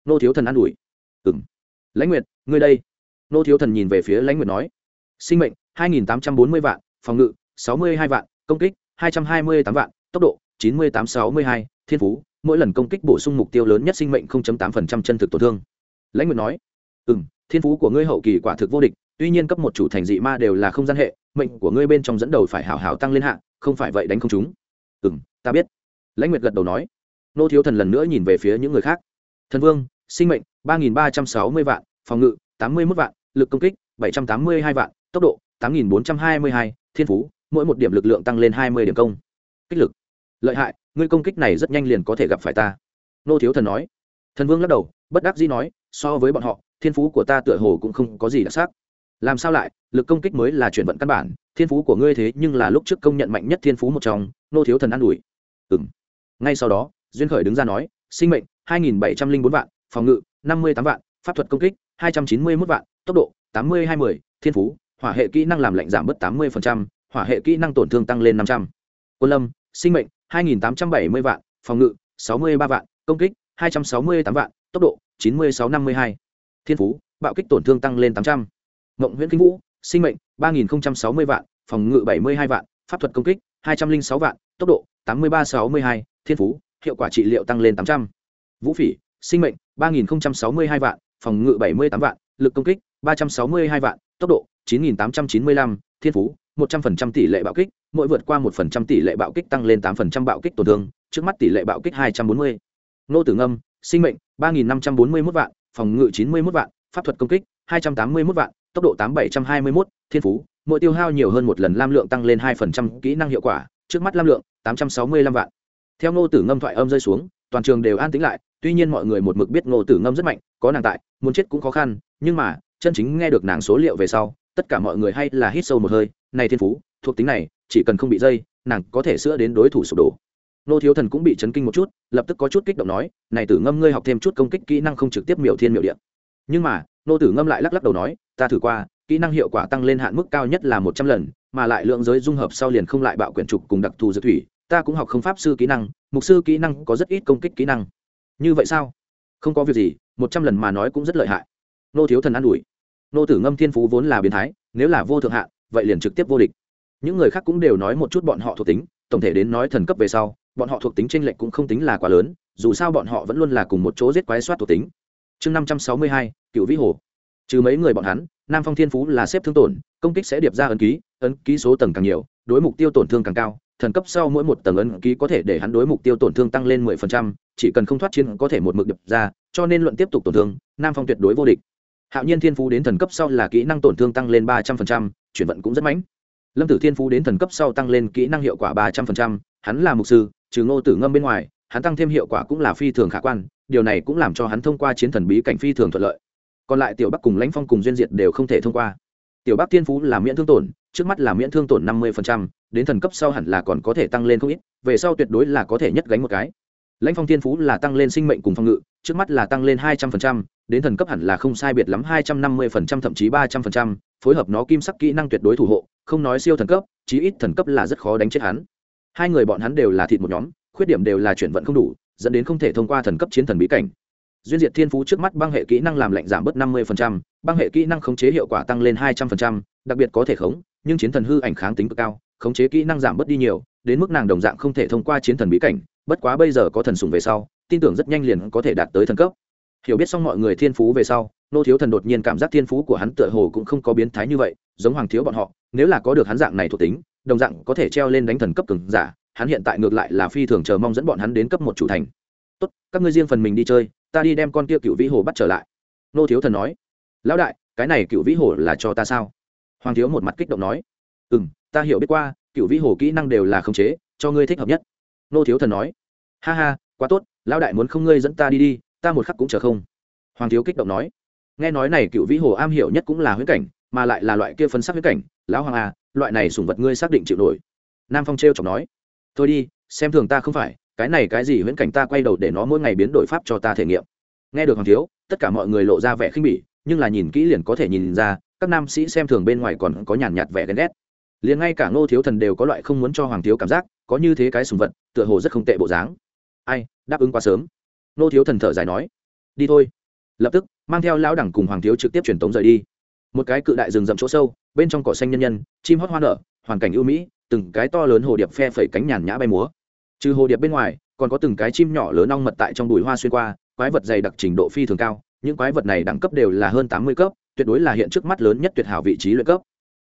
Nô thiếu thần an ủi. Ừng lãnh nguyệt ngươi đây. Nô thiếu thần nhìn về phía lãnh nguyệt nói. Sinh mệnh 2.840 vạn phòng ngự 62 vạn công kích 228 vạn tốc độ 9862, thiên phú mỗi lần công kích bổ sung mục tiêu lớn nhất sinh mệnh 0.8% chân thực tổn thương. Lãnh nguyệt nói. Ừ m thiên phú của ngươi hậu kỳ quả thực vô địch tuy nhiên cấp một chủ thành dị ma đều là không gian hệ, mệnh của ngươi bên trong dẫn đầu phải hảo hảo tăng lên hạ, không phải vậy đánh không chúng. Ừ m ta biết. Lãnh nguyệt gật đầu nói. Nô thiếu thần lần nữa nhìn về phía những người khác. Thần vương, sinh mệnh, ba nghìn ba trăm sáu mươi vạn, phòng ngự, tám mươi mốt vạn, lực công kích, bảy trăm tám mươi hai vạn, tốc độ, tám nghìn bốn trăm hai mươi hai, thiên phú, mỗi một điểm lực lượng tăng lên hai mươi điểm công. Kích lực. Lợi hại, ngươi công kích này rất nhanh liền có thể gặp phải ta. Nô thiếu thần nói. Thần vương lắc đầu, bất đắc dĩ nói, so với bọn họ, thiên phú của ta tựa hồ cũng không có gì đặc sắc làm sao lại? Lực công kích mới là chuyển vận căn bản. Thiên phú của ngươi thế nhưng là lúc trước công nhận mạnh nhất thiên phú một trong, nô thiếu thần an ủi. Ừ m ngay sau đó, duyên khởi đứng ra nói, sinh mệnh, hai nghìn bảy trăm linh bốn vạn, phòng ngự, năm mươi tám vạn, pháp thuật công kích, hai trăm chín mươi mốt vạn, tốc độ, tám mươi hai mươi, thiên phú, hỏa hệ kỹ năng làm lạnh giảm bớt tám mươi hỏa hệ kỹ năng tổn thương tăng lên năm trăm. Quân lâm, sinh mệnh, hai nghìn tám trăm bảy mươi vạn, phòng ngự, sáu mươi ba vạn, công kích, hai trăm sáu mươi tám vạn, tốc độ, chín mươi sáu năm mươi hai. Thiên phú, bạo kích tổn thương tăng lên tám trăm mộng nguyễn kinh vũ, sinh mệnh, ba nghìn sáu mươi vạn, phòng ngự bảy mươi hai vạn, pháp thuật công kích, hai trăm linh sáu vạn, tốc độ, tám mươi ba sáu mươi hai, thiên phú, hiệu quả trị liệu tăng lên tám trăm. Vũ phỉ, sinh mệnh, ba nghìn sáu mươi hai vạn, phòng ngự bảy mươi tám vạn, lực công kích, ba trăm sáu mươi hai vạn, tốc độ, chín nghìn tám trăm chín mươi lăm, thiên phú, một trăm phần trăm tỷ lệ bạo kích, mỗi vượt qua một phần trăm tỷ lệ bạo kích tăng lên tám phần trăm bạo kích tổn thương, trước mắt tỷ lệ bạo kích hai trăm bốn mươi. Nô tử ngâm, sinh mệnh, ba nghìn năm trăm bốn mươi mốt vạn, phòng ngự chín mươi mốt vạn, pháp thuật công kích, hai trăm tám mươi mốt vạn tốc độ tám bảy trăm hai mươi mốt, thiên phú, mỗi tiêu hao nhiều hơn một lần lam lượng tăng lên hai phần trăm kỹ năng hiệu quả, trước mắt lam lượng tám trăm sáu mươi lăm vạn. Theo ngô tử ngâm thoại âm rơi xuống, toàn trường đều an tĩnh lại, tuy nhiên mọi người một mực biết ngô tử ngâm rất mạnh, có nàng tại, muốn chết cũng khó khăn, nhưng mà, chân chính nghe được nàng số liệu về sau, tất cả mọi người hay là hít sâu một hơi, này thiên phú, thuộc tính này, chỉ cần không bị dây, nàng có thể sửa đến đối thủ sụp đổ. Nô thiếu thần cũng bị chấn kinh một chút, lập tức có chút kích động nói, này tử ngâm, ngươi học thêm chút công kích kỹ năng không trực tiếp miểu thiên miểu điện nhưng mà nô tử ngâm lại lắc lắc đầu nói ta thử qua kỹ năng hiệu quả tăng lên hạn mức cao nhất là một trăm lần mà lại lượng giới dung hợp sau liền không lại bạo quyển trục cùng đặc thù dược thủy ta cũng học không pháp sư kỹ năng mục sư kỹ năng có rất ít công kích kỹ năng. Như vậy sao? Không có việc gì một trăm lần mà nói cũng rất lợi hại. Nô thiếu thần an ủi. Nô tử ngâm thiên phú vốn là biến thái nếu là vô thượng hạ, vậy liền trực tiếp vô địch. Những người khác cũng đều nói một chút bọn họ thuộc tính tổng thể đến nói thần cấp về sau bọn họ thuộc tính tranh lệch cũng không tính là quá lớn dù sao bọn họ vẫn luôn là cùng một chỗ giết quái soát thuộc tính chương năm trăm sáu mươi hai, cựu vĩ hồ. Trừ mấy người bọn hắn, nam phong thiên phú là xếp thương tổn, công kích sẽ điệp ra ấn ký ấn ký số tầng càng nhiều, đối mục tiêu tổn thương càng cao, thần cấp sau mỗi một tầng ấn ký có thể để hắn đối mục tiêu tổn thương tăng lên mười phần trăm, chỉ cần không thoát chiến có thể một mực điệp ra, cho nên luận tiếp tục tổn thương, nam phong tuyệt đối vô địch. Hạo nhiên thiên phú đến thần cấp sau là kỹ năng tổn thương tăng lên ba trăm phần trăm, chuyển vận cũng rất mãnh lâm tử thiên phú đến thần cấp sau tăng lên kỹ năng hiệu quả ba trăm phần trăm, hắn là mục sư, trừ ngô tử ngâm bên ngoài, hắn tăng thêm hiệu quả cũng là phi thường khả quan điều này cũng làm cho hắn thông qua chiến thần bí cảnh phi thường thuận lợi. Còn lại tiểu bắc cùng lãnh phong cùng duyên diệt đều không thể thông qua. Tiểu bắc thiên phú là miễn thương tổn, trước mắt là miễn thương tổn năm mươi đến thần cấp sau hẳn là còn có thể tăng lên không ít, về sau tuyệt đối là có thể nhất gánh một cái. Lãnh phong thiên phú là tăng lên sinh mệnh cùng phòng ngự, trước mắt là tăng lên hai trăm linh đến thần cấp hẳn là không sai biệt lắm hai trăm năm mươi thậm chí ba trăm linh phối hợp nó kim sắc kỹ năng tuyệt đối thủ hộ, không nói siêu thần cấp, chí ít thần cấp là rất khó đánh chết hắn. Hai người bọn hắn đều là thịt một nhóm, khuyết điểm đều là chuyển vận không đủ dẫn đến không thể thông qua thần cấp chiến thần bí cảnh. Duyên diệt thiên phú trước mắt băng hệ kỹ năng làm lạnh giảm bớt năm mươi băng hệ kỹ năng khống chế hiệu quả tăng lên hai trăm linh đặc biệt có thể khống, nhưng chiến thần hư ảnh kháng tính cực cao, khống chế kỹ năng giảm bớt đi nhiều, đến mức nàng đồng dạng không thể thông qua chiến thần bí cảnh, bất quá bây giờ có thần sùng về sau, tin tưởng rất nhanh liền có thể đạt tới thần cấp. Hiểu biết xong mọi người thiên phú về sau, nô thiếu thần đột nhiên cảm giác thiên phú của hắn tựa hồ cũng không có biến thái như vậy, giống hoàng thiếu bọn họ, nếu là có được hắn dạng này thuộc tính, đồng dạng có thể treo lên đánh thần cấp cường giả hắn hiện tại ngược lại là phi thường chờ mong dẫn bọn hắn đến cấp một chủ thành. Tốt, các ngươi riêng phần mình đi chơi, ta đi đem con kia cựu vĩ hồ bắt trở lại. Nô thiếu thần nói. Lão đại, cái này cựu vĩ hồ là cho ta sao? Hoàng thiếu một mặt kích động nói. Ừ m ta hiểu biết qua, cựu vĩ hồ kỹ năng đều là khống chế, cho ngươi thích hợp nhất. Nô thiếu thần nói. Ha ha, quá tốt, lão đại muốn không ngươi dẫn ta đi đi, ta một khắc cũng chờ không. Hoàng thiếu kích động nói. Nghe nói này cựu vĩ hồ am hiểu nhất cũng là huyễn cảnh, mà lại là loại kia phân sắc huyễn cảnh. Lão hoàng à loại này sủng vật ngươi xác định chịu nổi. Nam phong t r chọc nói thôi đi, xem thường ta không phải, cái này cái gì viễn cảnh ta quay đầu để nó mỗi ngày biến đổi pháp cho ta thể nghiệm. Nghe được hoàng thiếu, tất cả mọi người lộ ra vẻ khinh bỉ, nhưng là nhìn kỹ liền có thể nhìn ra, các nam sĩ xem thường bên ngoài còn có nhàn nhạt vẻ ghen ghét. Liền ngay cả ngô thiếu thần đều có loại không muốn cho hoàng thiếu cảm giác, có như thế cái sùng vật, tựa hồ rất không tệ bộ dáng. Ai, đáp ứng quá sớm. Ngô thiếu thần thở dài nói, đi thôi. Lập tức, mang theo lão đẳng cùng hoàng thiếu trực tiếp truyền tống rời đi. Một cái cự đại rừng rậm chỗ sâu, bên trong cỏ xanh nhân nhân, chim hót hoa nở hoàn cảnh ưu mỹ, từng cái to lớn hồ điệp phe phẩy cánh nhàn nhã bay múa. Trừ hồ điệp bên ngoài, còn có từng cái chim nhỏ lớn ong mật tại trong bụi hoa xuyên qua, quái vật dày đặc trình độ phi thường cao, những quái vật này đẳng cấp đều là hơn tám mươi cấp, tuyệt đối là hiện trước mắt lớn nhất tuyệt hảo vị trí luyện cấp.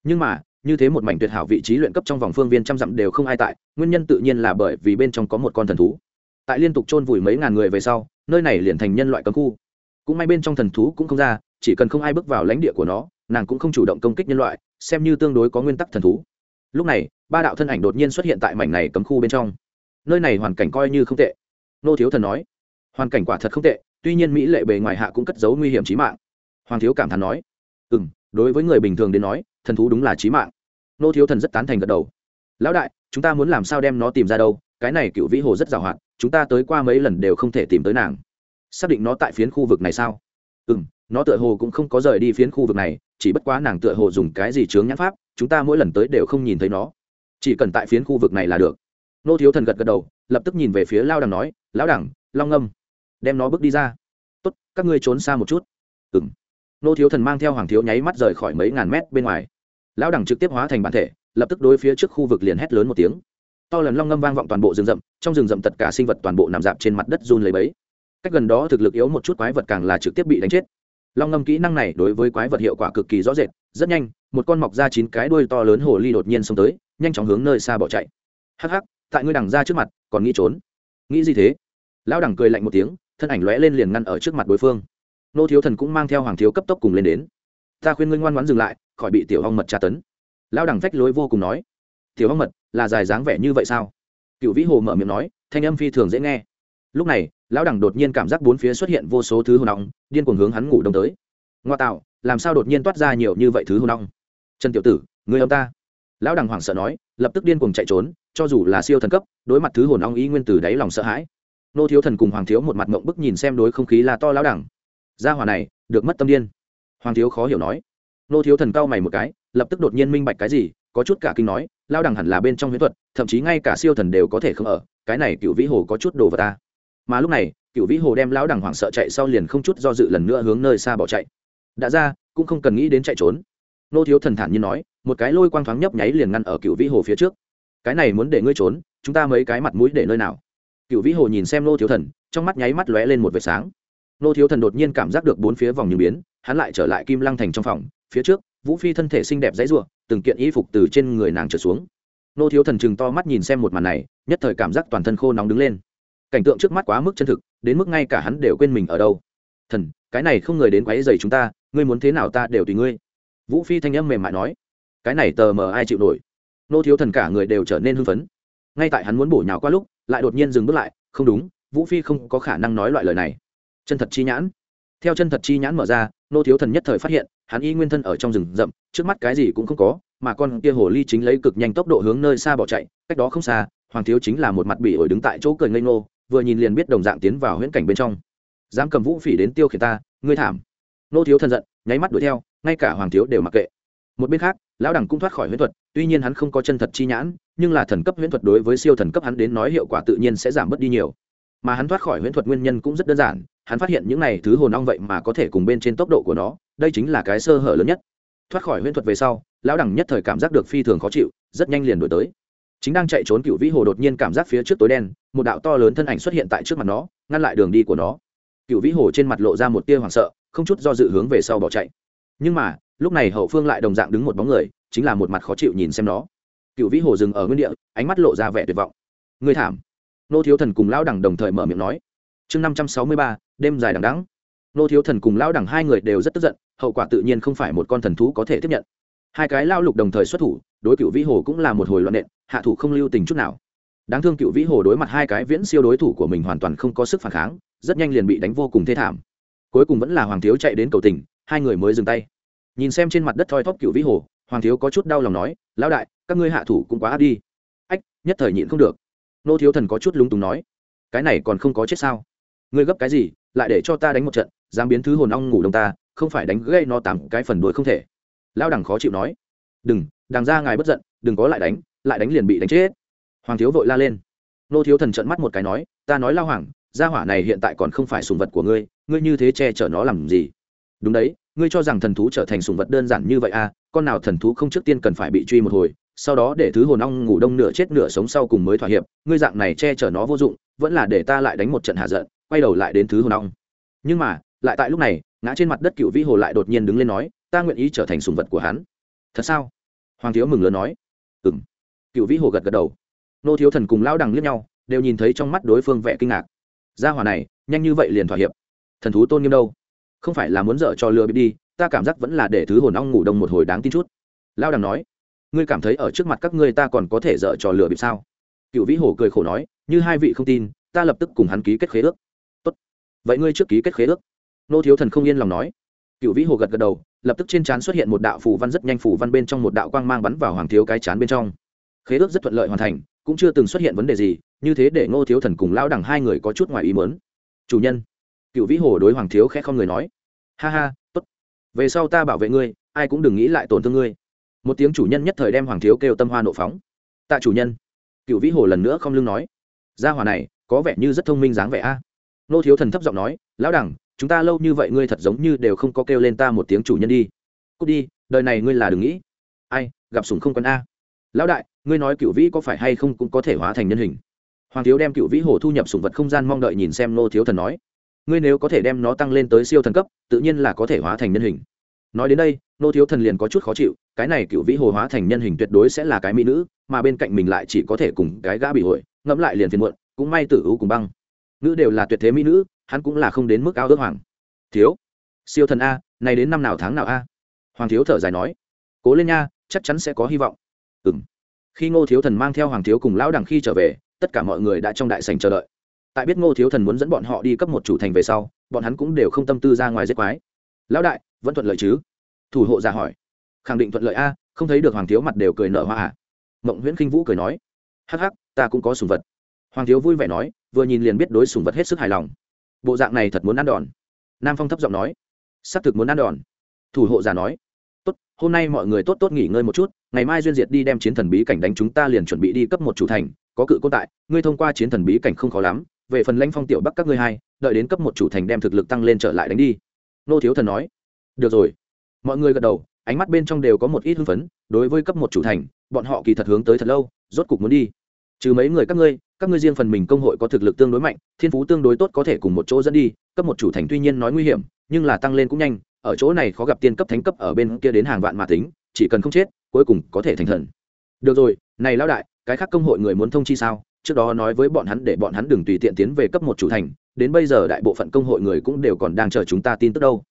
Nhưng mà, như thế một mảnh tuyệt hảo vị trí luyện cấp trong vòng phương viên trăm dặm đều không ai tại, nguyên nhân tự nhiên là bởi vì bên trong có một con thần thú. Tại liên tục chôn vùi mấy ngàn người về sau, nơi này liền thành nhân loại cấm khu. Cũng may bên trong thần thú cũng không ra, chỉ cần không ai bước vào lãnh địa của nó, nàng cũng không chủ động công kích nhân loại, xem như tương đối có nguyên tắc thần thú lúc này, ba đạo thân ảnh đột nhiên xuất hiện tại mảnh này cấm khu bên trong. Nơi này hoàn cảnh coi như không tệ. Nô thiếu thần nói. Hoàn cảnh quả thật không tệ, tuy nhiên mỹ lệ bề ngoài hạ cũng cất giấu nguy hiểm trí mạng. Hoàng thiếu cảm thán nói. Ừ m đối với người bình thường đến nói, thần thú đúng là trí mạng. Nô thiếu thần rất tán thành gật đầu. Lão đại, chúng ta muốn làm sao đem nó tìm ra đâu? Cái này cựu vĩ hồ rất giàu hạn, chúng ta tới qua mấy lần đều không thể tìm tới nàng. Xác định nó tại phiến khu vực này sao? Ừ m nó tựa hồ cũng không có rời đi phiến khu vực này, chỉ bất quá nàng tựa hồ dùng cái gì chướng nhãn pháp, chúng ta mỗi lần tới đều không nhìn thấy nó. Chỉ cần tại phiến khu vực này là được. Nô thiếu thần gật gật đầu, lập tức nhìn về phía lao đằng nói, lão đẳng long ngâm, đem nó bước đi ra. Tốt, các ngươi trốn xa một chút. Ừ m nô thiếu thần mang theo hoàng thiếu nháy mắt rời khỏi mấy ngàn mét bên ngoài. Lão đẳng trực tiếp hóa thành bản thể, lập tức đối phía trước khu vực liền hét lớn một tiếng. To lần long ngâm vang vọng toàn bộ rừng rậm, trong rừng rậm tất cả sinh vật toàn bộ nằm dạp trên mặt đất run lấy bấy cách gần đó thực lực yếu một chút quái vật càng là trực tiếp bị đánh chết long ngâm kỹ năng này đối với quái vật hiệu quả cực kỳ rõ rệt, rất nhanh, một con mọc ra chín cái đuôi to lớn hồ ly đột nhiên xông tới, nhanh chóng hướng nơi xa bỏ chạy. Hắc hắc, tại ngươi đằng ra trước mặt, còn nghĩ trốn? Nghĩ gì thế? Lão đẳng cười lạnh một tiếng, thân ảnh lóe lên liền ngăn ở trước mặt đối phương. Nô thiếu thần cũng mang theo hoàng thiếu cấp tốc cùng lên đến. Ta khuyên ngươi ngoan ngoãn dừng lại, khỏi bị tiểu hong mật tra tấn. Lão đẳng vách lối vô cùng nói. Tiểu hong mật, là dài dáng vẻ như vậy sao? Cựu vĩ hồ mở miệng nói, thanh âm phi thường dễ nghe. Lúc này lão đẳng đột nhiên cảm giác bốn phía xuất hiện vô số thứ hồn nóng, điên cuồng hướng hắn ngủ đông tới. Ngoa tạo, làm sao đột nhiên toát ra nhiều như vậy thứ hồn nóng? Trần tiểu tử, người ông ta. Lão đẳng hoảng sợ nói, lập tức điên cuồng chạy trốn, cho dù là siêu thần cấp, đối mặt thứ hồn ong ý nguyên từ đáy lòng sợ hãi. Nô thiếu thần cùng hoàng thiếu một mặt mộng bức nhìn xem đối không khí là to lão đẳng. Gia hỏa này, được mất tâm điên. Hoàng thiếu khó hiểu nói. Nô thiếu thần cau mày một cái, lập tức đột nhiên minh bạch cái gì, có chút cả kinh nói lao đẳng hẳn là bên trong huyễn thuật, thậm chí ngay cả siêu thần đều có thể không ở, cái này cựu vĩ hồ có chút đồ vào ta mà lúc này, cựu vĩ hồ đem lão đẳng hoảng sợ chạy sau liền không chút do dự lần nữa hướng nơi xa bỏ chạy. Đã ra, cũng không cần nghĩ đến chạy trốn. Nô thiếu thần thản nhiên nói, một cái lôi quang thoáng nhấp nháy liền ngăn ở cựu vĩ hồ phía trước. Cái này muốn để ngươi trốn, chúng ta mấy cái mặt mũi để nơi nào? Cựu vĩ hồ nhìn xem nô thiếu thần, trong mắt nháy mắt lóe lên một vệt sáng. Nô thiếu thần đột nhiên cảm giác được bốn phía vòng như biến, hắn lại trở lại kim lăng thành trong phòng, phía trước, vũ phi thân thể xinh đẹp dãy ruộng từng kiện y phục từ trên người nàng trở xuống. Nô thiếu thần chừng to mắt nhìn xem một màn này, nhất thời cảm giác toàn thân khô nóng đứng lên cảnh tượng trước mắt quá mức chân thực, đến mức ngay cả hắn đều quên mình ở đâu. Thần, cái này không người đến quáy dày chúng ta, ngươi muốn thế nào ta đều tùy ngươi. Vũ phi thanh âm mềm mại nói. Cái này tờ mờ ai chịu nổi? Nô thiếu thần cả người đều trở nên hưng phấn. Ngay tại hắn muốn bổ nhào qua lúc, lại đột nhiên dừng bước lại. Không đúng, vũ phi không có khả năng nói loại lời này. Chân thật chi nhãn. Theo chân thật chi nhãn mở ra, nô thiếu thần nhất thời phát hiện, hắn y nguyên thân ở trong rừng rậm, trước mắt cái gì cũng không có, mà con kia hồ ly chính lấy cực nhanh tốc độ hướng nơi xa bỏ chạy, cách đó không xa, hoàng thiếu chính là một mặt bị ổi đứng tại chỗ cười ngây ngô vừa nhìn liền biết đồng dạng tiến vào huyễn cảnh bên trong. Dám cầm vũ phỉ đến tiêu khiển ta, ngươi thảm. Nô thiếu thần giận, nháy mắt đuổi theo, ngay cả hoàng thiếu đều mặc kệ. Một bên khác, lão đẳng cũng thoát khỏi huyễn thuật, tuy nhiên hắn không có chân thật chi nhãn, nhưng là thần cấp huyễn thuật đối với siêu thần cấp hắn đến nói hiệu quả tự nhiên sẽ giảm bớt đi nhiều. Mà hắn thoát khỏi huyễn thuật nguyên nhân cũng rất đơn giản, hắn phát hiện những này thứ hồn ong vậy mà có thể cùng bên trên tốc độ của nó, đây chính là cái sơ hở lớn nhất. Thoát khỏi huyễn thuật về sau, lão đẳng nhất thời cảm giác được phi thường khó chịu, rất nhanh liền đổi tới chính đang chạy trốn cựu vĩ hồ đột nhiên cảm giác phía trước tối đen, một đạo to lớn thân ảnh xuất hiện tại trước mặt nó, ngăn lại đường đi của nó. Cựu vĩ hồ trên mặt lộ ra một tia hoảng sợ, không chút do dự hướng về sau bỏ chạy. Nhưng mà, lúc này hậu phương lại đồng dạng đứng một bóng người, chính là một mặt khó chịu nhìn xem nó. Cựu vĩ hồ dừng ở nguyên địa, ánh mắt lộ ra vẻ tuyệt vọng. Người thảm. Nô thiếu thần cùng lão đẳng đồng thời mở miệng nói. Chương năm trăm sáu mươi ba, đêm dài đằng đắng nô thiếu thần cùng lão đẳng hai người đều rất tức giận, hậu quả tự nhiên không phải một con thần thú có thể tiếp nhận hai cái lao lục đồng thời xuất thủ, đối cựu vĩ hồ cũng là một hồi loạn nện, hạ thủ không lưu tình chút nào. Đáng thương cựu vĩ hồ đối mặt hai cái viễn siêu đối thủ của mình hoàn toàn không có sức phản kháng, rất nhanh liền bị đánh vô cùng thê thảm. Cuối cùng vẫn là hoàng thiếu chạy đến cầu tình, hai người mới dừng tay. Nhìn xem trên mặt đất thoi thóp cựu vĩ hồ, hoàng thiếu có chút đau lòng nói, lão đại, các ngươi hạ thủ cũng quá áp đi. Ách, nhất thời nhịn không được. Nô thiếu thần có chút lúng túng nói, cái này còn không có chết sao? Ngươi gấp cái gì, lại để cho ta đánh một trận, dám biến thứ hồn ong ngủ đông ta, không phải đánh gây nó tám cái phần đuổi không thể lao đằng khó chịu nói, đừng, đằng ra ngài bất giận, đừng có lại đánh lại đánh liền bị đánh chết. Hoàng thiếu vội la lên. Nô thiếu thần trận mắt một cái nói, ta nói lao hoàng, gia hỏa này hiện tại còn không phải sùng vật của ngươi ngươi như thế che chở nó làm gì? Đúng đấy, ngươi cho rằng thần thú trở thành sùng vật đơn giản như vậy à con nào thần thú không trước tiên cần phải bị truy một hồi, sau đó để thứ hồn ong ngủ đông nửa chết nửa sống sau cùng mới thỏa hiệp, ngươi dạng này che chở nó vô dụng, vẫn là để ta lại đánh một trận hạ giận, quay đầu lại đến thứ hồn ong. Nhưng mà, lại tại lúc này, ngã trên mặt đất cựu vĩ hồ lại đột nhiên đứng lên nói ta nguyện ý trở thành sùng vật của hắn. Thật sao? Hoàng thiếu mừng lớn nói. Ừ m cựu vĩ hồ gật gật đầu. Nô thiếu thần cùng lão đằng liếc nhau, đều nhìn thấy trong mắt đối phương vẻ kinh ngạc. Gia hỏa này, nhanh như vậy liền thỏa hiệp. Thần thú tôn nghiêm đâu? Không phải là muốn dở cho lừa bị đi, ta cảm giác vẫn là để thứ hồn ong ngủ đông một hồi đáng tin chút. Lao đằng nói. Ngươi cảm thấy ở trước mặt các ngươi ta còn có thể dở trò lừa bịp sao? Cựu vĩ hồ cười khổ nói, như hai vị không tin, ta lập tức cùng hắn ký kết khế ước. Tốt. Vậy ngươi trước ký kết khế ước? Nô thiếu thần không yên lòng nói. Cựu vĩ hồ gật gật đầu lập tức trên trán xuất hiện một đạo phù văn rất nhanh phù văn bên trong một đạo quang mang bắn vào hoàng thiếu cái chán bên trong. Khế ước rất thuận lợi hoàn thành, cũng chưa từng xuất hiện vấn đề gì, như thế để ngô thiếu thần cùng lão đẳng hai người có chút ngoài ý mớn chủ nhân. Cựu vĩ hồ đối hoàng thiếu khẽ không người nói. Ha ha, tốt. Về sau ta bảo vệ ngươi, ai cũng đừng nghĩ lại tổn thương ngươi. Một tiếng chủ nhân nhất thời đem hoàng thiếu kêu tâm hoa nộ phóng. Tạ chủ nhân. Cựu vĩ hồ lần nữa không lưng nói. Gia hòa này, có vẻ như rất thông minh dáng vẻ a. Nô thiếu thần thấp giọng nói. Lão đẳng chúng ta lâu như vậy ngươi thật giống như đều không có kêu lên ta một tiếng chủ nhân đi. Cút đi, đời này ngươi là đừng nghĩ. Ai, gặp sùng không còn a. Lão đại, ngươi nói cựu vĩ có phải hay không cũng có thể hóa thành nhân hình. Hoàng thiếu đem cựu vĩ hồ thu nhập sùng vật không gian mong đợi nhìn xem nô thiếu thần nói. Ngươi nếu có thể đem nó tăng lên tới siêu thần cấp, tự nhiên là có thể hóa thành nhân hình. Nói đến đây nô thiếu thần liền có chút khó chịu, cái này cựu vĩ hồ hóa thành nhân hình tuyệt đối sẽ là cái mỹ nữ, mà bên cạnh mình lại chỉ có thể cùng cái gã bị hội ngẫm lại liền phiền muộn, cũng may tử ưu cùng băng. Nữ đều là tuyệt thế mỹ nữ hắn cũng là không đến mức ao ước hoàng. Thiếu. Siêu thần a, này đến năm nào tháng nào a? Hoàng thiếu thở dài nói. Cố lên nha, chắc chắn sẽ có hy vọng. Ừ m khi ngô thiếu thần mang theo hoàng thiếu cùng lão đằng khi trở về, tất cả mọi người đã trong đại sành chờ đợi. Tại biết ngô thiếu thần muốn dẫn bọn họ đi cấp một chủ thành về sau, bọn hắn cũng đều không tâm tư ra ngoài giết quái. Lão đại, vẫn thuận lợi chứ? Thủ hộ ra hỏi. Khẳng định thuận lợi a, không thấy được hoàng thiếu mặt đều cười nở hoa à? Mộng nguyễn khinh vũ cười nói. Hắc hắc, ta cũng có sùng vật. Hoàng thiếu vui vẻ nói, vừa nhìn liền biết đối sùng vật hết sức hài lòng bộ dạng này thật muốn ăn đòn. Nam phong thấp giọng nói. Xác thực muốn ăn đòn. Thủ hộ giả nói. Tốt, hôm nay mọi người tốt tốt nghỉ ngơi một chút, ngày mai duyên diệt đi đem chiến thần bí cảnh đánh chúng ta liền chuẩn bị đi cấp một chủ thành, có cự côn tại, ngươi thông qua chiến thần bí cảnh không khó lắm, về phần lãnh phong tiểu bắc các ngươi hai, đợi đến cấp một chủ thành đem thực lực tăng lên trở lại đánh đi. Nô thiếu thần nói. Được rồi. Mọi người gật đầu, ánh mắt bên trong đều có một ít hưng phấn, đối với cấp một chủ thành, bọn họ kỳ thật hướng tới thật lâu, rốt cục muốn đi. Trừ mấy người các ngươi các ngươi riêng phần mình công hội có thực lực tương đối mạnh, thiên phú tương đối tốt có thể cùng một chỗ dẫn đi, cấp một chủ thành tuy nhiên nói nguy hiểm, nhưng là tăng lên cũng nhanh, ở chỗ này khó gặp tiên cấp thánh cấp ở bên kia đến hàng vạn mà tính, chỉ cần không chết, cuối cùng có thể thành thần. Được rồi, này lão đại, cái khác công hội người muốn thông chi sao? Trước đó nói với bọn hắn để bọn hắn đừng tùy tiện tiến về cấp một chủ thành, đến bây giờ đại bộ phận công hội người cũng đều còn đang chờ chúng ta tin tức đâu.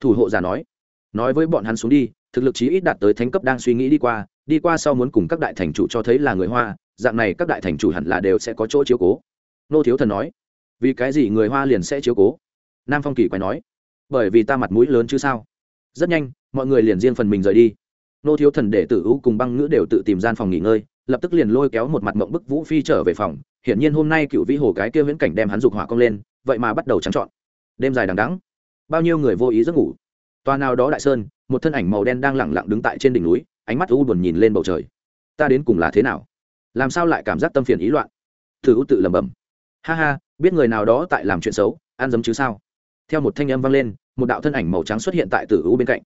Thủ hộ giả nói. Nói với bọn hắn xuống đi, thực lực chí ít đạt tới thánh cấp đang suy nghĩ đi qua đi qua sau muốn cùng các đại thành chủ cho thấy là người hoa dạng này các đại thành chủ hẳn là đều sẽ có chỗ chiếu cố. Nô thiếu thần nói, vì cái gì người hoa liền sẽ chiếu cố? Nam phong kỳ quay nói, bởi vì ta mặt mũi lớn chứ sao? Rất nhanh, mọi người liền riêng phần mình rời đi. Nô thiếu thần để tử u cùng băng ngữ đều tự tìm gian phòng nghỉ ngơi, lập tức liền lôi kéo một mặt mộng bức vũ phi trở về phòng. Hiển nhiên hôm nay cựu vĩ hồ cái kia viễn cảnh đem hắn dục hỏa cong lên, vậy mà bắt đầu trắng trọn. Đêm dài đằng đắng bao nhiêu người vô ý giấc ngủ. Toa nào đó đại sơn, một thân ảnh màu đen đang lẳng lặng đứng tại trên đỉnh núi, ánh mắt u buồn nhìn lên bầu trời. Ta đến cùng là thế nào? Làm sao lại cảm giác tâm phiền ý loạn? Thử u tự lẩm bẩm. Ha ha, biết người nào đó tại làm chuyện xấu, ăn dấm chứ sao? Theo một thanh âm vang lên, một đạo thân ảnh màu trắng xuất hiện tại tử u bên cạnh.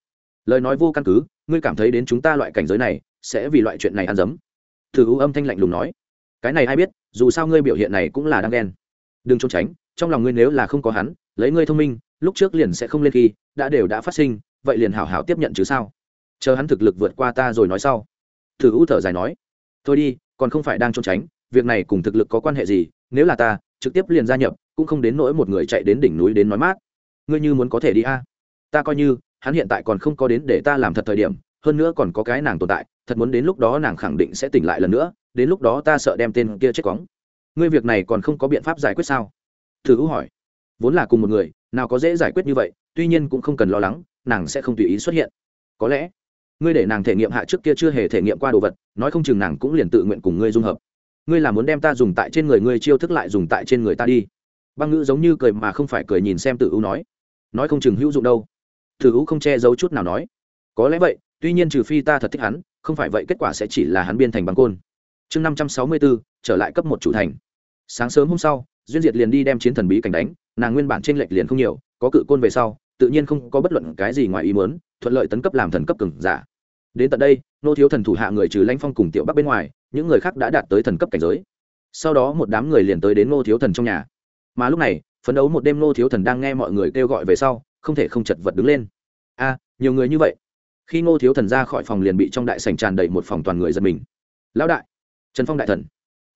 Lời nói vô căn cứ, ngươi cảm thấy đến chúng ta loại cảnh giới này, sẽ vì loại chuyện này ăn dấm. Thử u âm thanh lạnh lùng nói. Cái này ai biết, dù sao ngươi biểu hiện này cũng là đang ghen. Đừng trốn tránh, trong lòng ngươi nếu là không có hắn, lấy ngươi thông minh, lúc trước liền sẽ không lên khi, đã đều đã phát sinh, vậy liền hảo hảo tiếp nhận chứ sao? Chờ hắn thực lực vượt qua ta rồi nói sau. Thử u thở dài nói. Thôi đi còn không phải đang trốn tránh, việc này cùng thực lực có quan hệ gì, nếu là ta, trực tiếp liền gia nhập, cũng không đến nỗi một người chạy đến đỉnh núi đến nói mát. Ngươi như muốn có thể đi a? Ta coi như, hắn hiện tại còn không có đến để ta làm thật thời điểm, hơn nữa còn có cái nàng tồn tại, thật muốn đến lúc đó nàng khẳng định sẽ tỉnh lại lần nữa, đến lúc đó ta sợ đem tên kia chết cóng ngươi việc này còn không có biện pháp giải quyết sao? Thử hữu hỏi. Vốn là cùng một người, nào có dễ giải quyết như vậy, tuy nhiên cũng không cần lo lắng, nàng sẽ không tùy ý xuất hiện. Có lẽ ngươi để nàng thể nghiệm hạ trước kia chưa hề thể nghiệm qua đồ vật, nói không chừng nàng cũng liền tự nguyện cùng ngươi dung hợp. Ngươi là muốn đem ta dùng tại trên người ngươi chiêu thức lại dùng tại trên người ta đi. Băng ngữ giống như cười mà không phải cười nhìn xem tử u nói. Nói không chừng hữu dụng đâu. Tử u không che giấu chút nào nói. Có lẽ vậy, tuy nhiên trừ phi ta thật thích hắn, không phải vậy kết quả sẽ chỉ là hắn biên thành băng côn. Chương năm trăm sáu mươi bốn trở lại cấp một chủ thành. Sáng sớm hôm sau, duyên diệt liền đi đem chiến thần bí cảnh đánh, nàng nguyên bản t r ê n lệch liền không nhiều, có cự côn về sau, tự nhiên không có bất luận cái gì ngoài ý muốn, thuận lợi tấn cấp làm thần cấp cứng giả đến tận đây, nô thiếu thần thủ hạ người trừ lãnh phong cùng tiểu bắc bên ngoài, những người khác đã đạt tới thần cấp cảnh giới. Sau đó một đám người liền tới đến nô thiếu thần trong nhà. Mà lúc này, phấn đấu một đêm nô thiếu thần đang nghe mọi người kêu gọi về sau, không thể không chật vật đứng lên. A, nhiều người như vậy. Khi ngô thiếu thần ra khỏi phòng liền bị trong đại sành tràn đầy một phòng toàn người giật mình. Lão đại, trần phong đại thần.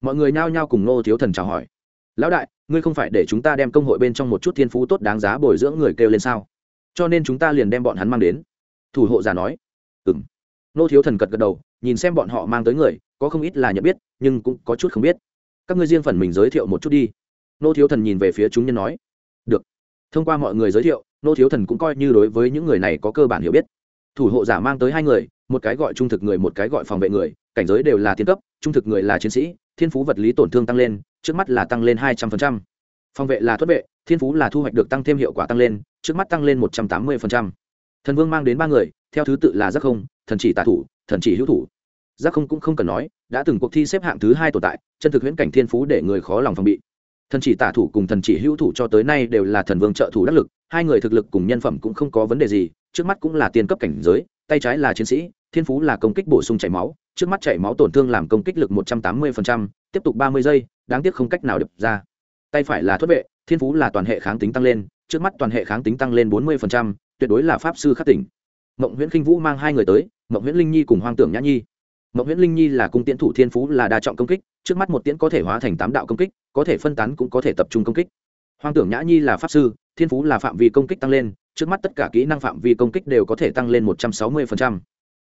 Mọi người nhao nhao cùng ngô thiếu thần chào hỏi. Lão đại, ngươi không phải để chúng ta đem công hội bên trong một chút thiên phú tốt đáng giá bồi dưỡng người kêu lên sao? Cho nên chúng ta liền đem bọn hắn mang đến. Thủ hộ già nói. Ừng Nô thiếu thần cật gật đầu, nhìn xem bọn họ mang tới người, có không ít là nhận biết, nhưng cũng có chút không biết. Các ngươi riêng phần mình giới thiệu một chút đi. Nô thiếu thần nhìn về phía chúng nhân nói. Được. Thông qua mọi người giới thiệu, nô thiếu thần cũng coi như đối với những người này có cơ bản hiểu biết. Thủ hộ giả mang tới hai người, một cái gọi trung thực người, một cái gọi phòng vệ người, cảnh giới đều là thiên cấp, trung thực người là chiến sĩ, thiên phú vật lý tổn thương tăng lên, trước mắt là tăng lên hai trăm linh phòng vệ là thuất vệ, thiên phú là thu hoạch được tăng thêm hiệu quả tăng lên, trước mắt tăng lên một trăm tám mươi thần vương mang đến ba người, theo thứ tự là giác không, thần chỉ tạ thủ, thần chỉ hữu thủ. Giác không cũng không cần nói, đã từng cuộc thi xếp hạng thứ hai tồn tại, chân thực huyễn cảnh thiên phú để người khó lòng phòng bị. Thần chỉ tả thủ cùng thần chỉ hữu thủ cho tới nay đều là thần vương trợ thủ đắc lực, hai người thực lực cùng nhân phẩm cũng không có vấn đề gì, trước mắt cũng là tiên cấp cảnh giới, tay trái là chiến sĩ, thiên phú là công kích bổ sung chảy máu, trước mắt chảy máu tổn thương làm công kích lực một trăm tám mươi tiếp tục ba mươi giây, đáng tiếc không cách nào đập ra. Tay phải là thuất vệ, thiên phú là toàn hệ kháng tính tăng lên, trước mắt toàn hệ kháng tính tăng lên bốn mươi tuyệt đối là pháp sư khắc tỉnh. Mộng nguyễn khinh vũ mang hai người tới, mộng nguyễn linh nhi cùng hoang tưởng nhã nhi. Mộng nguyễn linh nhi là cung tiễn thủ thiên phú là đa trọng công kích, trước mắt một tiễn có thể hóa thành tám đạo công kích, có thể phân tán cũng có thể tập trung công kích. Hoang tưởng nhã nhi là pháp sư, thiên phú là phạm vi công kích tăng lên, trước mắt tất cả kỹ năng phạm vi công kích đều có thể tăng lên một trăm sáu mươi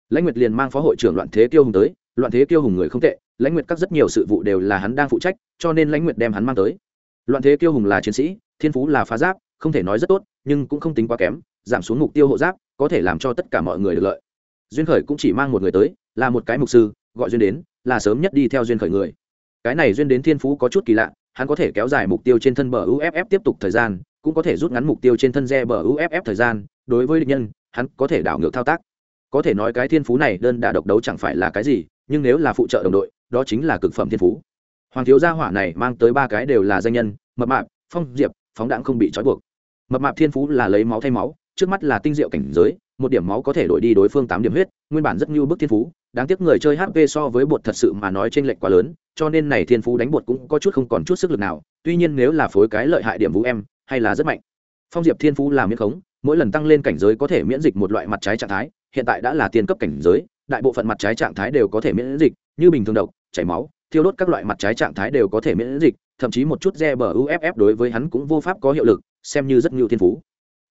lãnh nguyệt liền mang phó hội trưởng loạn thế tiêu hùng tới, loạn thế tiêu hùng người không tệ, lãnh nguyệt các rất nhiều sự vụ đều là hắn đang phụ trách, cho nên lãnh nguyệt đem hắn mang tới. Loạn thế tiêu hùng là chiến sĩ, thiên phú là phá giáp, không thể nói rất tốt, nhưng cũng không tính quá kém giảm xuống mục tiêu hộ giáp, có thể làm cho tất cả mọi người được lợi. Duyên khởi cũng chỉ mang một người tới, là một cái mục sư, gọi duyên đến, là sớm nhất đi theo duyên khởi người. Cái này duyên đến thiên phú có chút kỳ lạ, hắn có thể kéo dài mục tiêu trên thân bờ uff tiếp tục thời gian, cũng có thể rút ngắn mục tiêu trên thân re bờ uff thời gian, đối với địch nhân, hắn có thể đảo ngược thao tác. Có thể nói cái thiên phú này đơn đà độc đấu chẳng phải là cái gì, nhưng nếu là phụ trợ đồng đội, đó chính là cực phẩm thiên phú. Hoàng thiếu gia hỏa này mang tới ba cái đều là danh nhân, mập mạp, phong diệp, phóng đãng không bị trói buộc. Mập mạp thiên phú là lấy máu thay máu trước mắt là tinh diệu cảnh giới, một điểm máu có thể đổi đi đối phương tám điểm huyết, nguyên bản rất như bức thiên phú, đáng tiếc người chơi hp so với bột thật sự mà nói t r ê n lệch quá lớn, cho nên này thiên phú đánh bột cũng có chút không còn chút sức lực nào, tuy nhiên nếu là phối cái lợi hại điểm vũ em, hay là rất mạnh. Phong diệp thiên phú là miễn khống, mỗi lần tăng lên cảnh giới có thể miễn dịch một loại mặt trái trạng thái, hiện tại đã là tiên cấp cảnh giới, đại bộ phận mặt trái trạng thái đều có thể miễn dịch, như bình thường độc, chảy máu, thiêu đốt các loại mặt trái trạng thái đều có thể miễn dịch, thậm chí một chút re bờ uff đối với hắn cũng vô pháp có hiệu lực, xem như rất nhiều thiên phú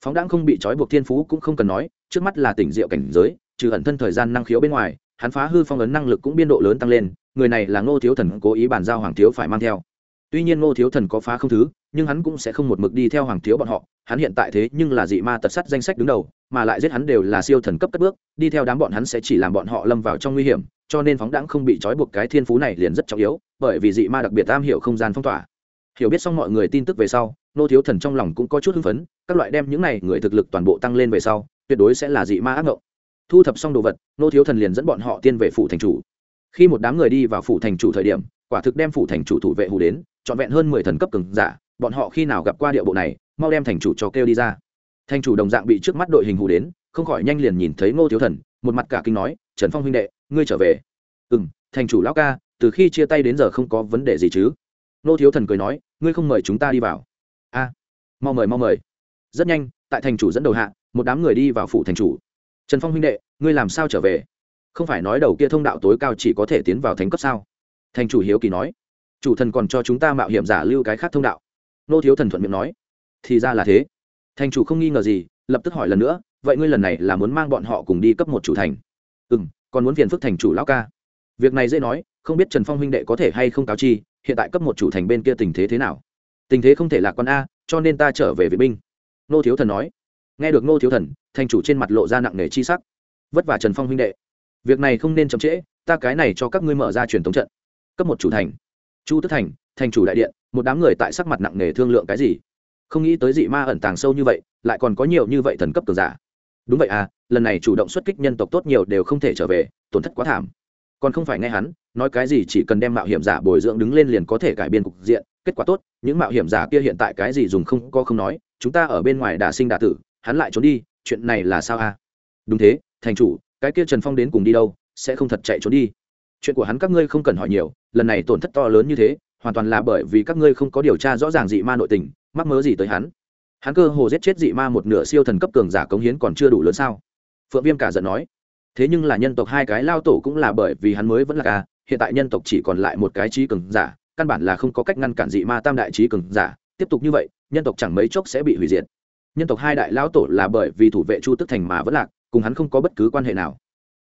phóng đãng không bị trói buộc thiên phú cũng không cần nói, trước mắt là tỉnh diệu cảnh giới, trừ ẩn thân thời gian năng khiếu bên ngoài, hắn phá hư phong ấn năng lực cũng biên độ lớn tăng lên, người này là ngô thiếu thần cố ý bàn giao hoàng thiếu phải mang theo. Tuy nhiên ngô thiếu thần có phá không thứ, nhưng hắn cũng sẽ không một mực đi theo hoàng thiếu bọn họ, hắn hiện tại thế nhưng là dị ma tật sắt danh sách đứng đầu, mà lại giết hắn đều là siêu thần cấp cất bước, đi theo đám bọn hắn sẽ chỉ làm bọn họ lâm vào trong nguy hiểm, cho nên phóng đãng không bị trói buộc cái thiên phú này liền rất trọng yếu, bởi vì dị ma đặc biệt am hiểu không gian phong tỏa. Hiểu biết xong mọi người tin tức về sau nô thiếu thần trong lòng cũng có chút hưng phấn, các loại đem những này người thực lực toàn bộ tăng lên về sau, tuyệt đối sẽ là dị ma ác ngộng. Thu thập xong đồ vật, nô thiếu thần liền dẫn bọn họ tiên về phủ thành chủ. Khi một đám người đi vào phủ thành chủ thời điểm, quả thực đem phủ thành chủ thủ vệ hù đến, trọn vẹn hơn mười thần cấp cường giả, bọn họ khi nào gặp qua địa bộ này, mau đem thành chủ cho kêu đi ra. Thành chủ đồng dạng bị trước mắt đội hình hù đến, không khỏi nhanh liền nhìn thấy ngô thiếu thần, một mặt cả kinh nói, trần phong huynh đệ, ngươi trở về. Ừ m thành chủ lão ca, từ khi chia tay đến giờ không có vấn đề gì chứ? Ngô thiếu thần cười nói, ngươi không mời chúng ta đi vào mau mời mau mời. Rất nhanh, tại thành chủ dẫn đầu hạ, một đám người đi vào phủ thành chủ. Trần phong huynh đệ, ngươi làm sao trở về? Không phải nói đầu kia thông đạo tối cao chỉ có thể tiến vào thánh cấp sao? Thành chủ hiếu kỳ nói. Chủ thần còn cho chúng ta mạo hiểm giả lưu cái khác thông đạo. Nô thiếu thần thuận miệng nói. Thì ra là thế. Thành chủ không nghi ngờ gì, lập tức hỏi lần nữa, vậy ngươi lần này là muốn mang bọn họ cùng đi cấp một chủ thành? Ừ m còn muốn phiền phức thành chủ lão ca. Việc này dễ nói, không biết trần phong huynh đệ có thể hay không cáo chi, hiện tại cấp một chủ thành bên kia tình thế thế nào? Tình thế không thể là con a cho nên ta trở về vệ binh. Nô thiếu thần nói. Nghe được nô thiếu thần, thành chủ trên mặt lộ ra nặng nề chi sắc. Vất vả trần phong huynh đệ. Việc này không nên chậm trễ, ta cái này cho các ngươi mở ra truyền thống trận. Cấp một chủ thành. Chu tức thành thành chủ đại điện, một đám người tại sắc mặt nặng nề thương lượng cái gì? Không nghĩ tới dị ma ẩn tàng sâu như vậy, lại còn có nhiều như vậy thần cấp cường giả. Đúng vậy à lần này chủ động xuất kích nhân tộc tốt nhiều đều không thể trở về, tổn thất quá thảm. Còn không phải nghe hắn, nói cái gì chỉ cần đem mạo hiểm giả bồi dưỡng đứng lên liền có thể cải biên cục diện kết quả tốt, những mạo hiểm giả kia hiện tại cái gì dùng không có không nói, chúng ta ở bên ngoài đả sinh đả tử, hắn lại trốn đi, chuyện này là sao à đúng thế, thành chủ, cái kia trần phong đến cùng đi đâu, sẽ không thật chạy trốn đi. Chuyện của hắn các ngươi không cần hỏi nhiều, lần này tổn thất to lớn như thế, hoàn toàn là bởi vì các ngươi không có điều tra rõ ràng dị ma nội tình, mắc mớ gì tới hắn. Hắn cơ hồ giết chết dị ma một nửa siêu thần cấp cường giả cống hiến còn chưa đủ lớn sao? Phượng viêm cả giận nói. Thế nhưng là nhân tộc hai cái lao tổ cũng là bởi vì hắn mới vẫn là ca, hiện tại nhân tộc chỉ còn lại một cái trí cường giả căn bản là không có cách ngăn cản dị ma tam đại trí cường giả. Tiếp tục như vậy, nhân tộc chẳng mấy chốc sẽ bị hủy diệt. Nhân tộc hai đại lão tổ là bởi vì thủ vệ chu tức thành mà vẫn lạc, cùng hắn không có bất cứ quan hệ nào.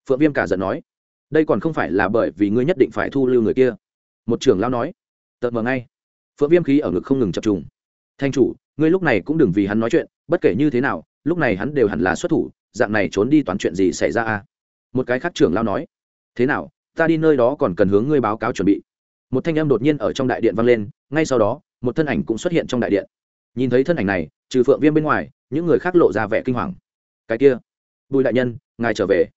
Phượng viêm cả giận nói, đây còn không phải là bởi vì ngươi nhất định phải thu lưu người kia. Một trưởng lão nói tợt mờ ngay. Phượng viêm khí ở ngực không ngừng chập trùng. Thanh chủ, ngươi lúc này cũng đừng vì hắn nói chuyện, bất kể như thế nào, lúc này hắn đều hẳn là xuất thủ, dạng này trốn đi toán chuyện gì xảy ra à? Một cái khác trưởng lão nói, thế nào, ta đi nơi đó còn cần hướng ngươi báo cáo chuẩn bị một thanh âm đột nhiên ở trong đại điện vang lên, ngay sau đó, một thân ảnh cũng xuất hiện trong đại điện. Nhìn thấy thân ảnh này, trừ phượng viêm bên ngoài, những người khác lộ ra vẻ kinh hoàng. Cái kia, bùi đại nhân, ngài trở về.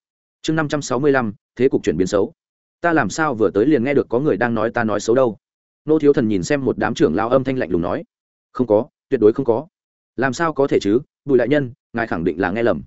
Chương năm trăm sáu mươi lăm, thế cục chuyển biến xấu. Ta làm sao vừa tới liền nghe được có người đang nói ta nói xấu đâu. Nô thiếu thần nhìn xem một đám trưởng lao âm thanh lạnh lùng nói. Không có, tuyệt đối không có. Làm sao có thể chứ, bùi đại nhân, ngài khẳng định là nghe lầm.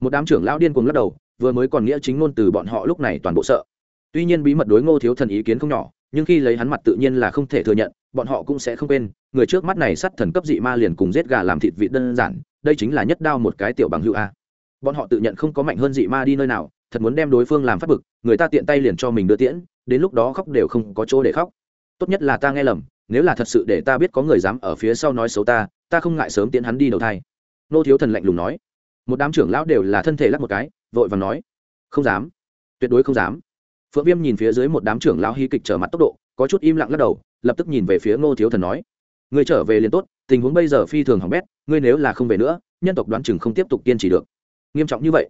Một đám trưởng lao điên cuồng lắc đầu, vừa mới còn nghĩa chính ngôn từ bọn họ lúc này toàn bộ sợ. Tuy nhiên bí mật đối ngô thiếu thần ý kiến không nhỏ nhưng khi lấy hắn mặt tự nhiên là không thể thừa nhận, bọn họ cũng sẽ không quên, người trước mắt này sắt thần cấp dị ma liền cùng giết gà làm thịt vị đơn giản, đây chính là nhất đao một cái tiểu bằng hữu a. Bọn họ tự nhận không có mạnh hơn dị ma đi nơi nào, thật muốn đem đối phương làm phát bực, người ta tiện tay liền cho mình đưa tiễn, đến lúc đó khóc đều không có chỗ để khóc. Tốt nhất là ta nghe lầm, nếu là thật sự để ta biết có người dám ở phía sau nói xấu ta ta không ngại sớm tiến hắn đi đầu thai. Nô thiếu thần lạnh lùng nói. Một đám trưởng lão đều là thân thể lắc một cái, vội và nói. Không dám. Tuyệt đối không dám phượng viêm nhìn phía dưới một đám trưởng lão hy kịch trở mặt tốc độ, có chút im lặng lắc đầu, lập tức nhìn về phía ngô thiếu thần nói, ngươi trở về liền tốt, tình huống bây giờ phi thường hỏng bét, ngươi nếu là không về nữa, nhân tộc đoán chừng không tiếp tục kiên trì được. Nghiêm trọng như vậy?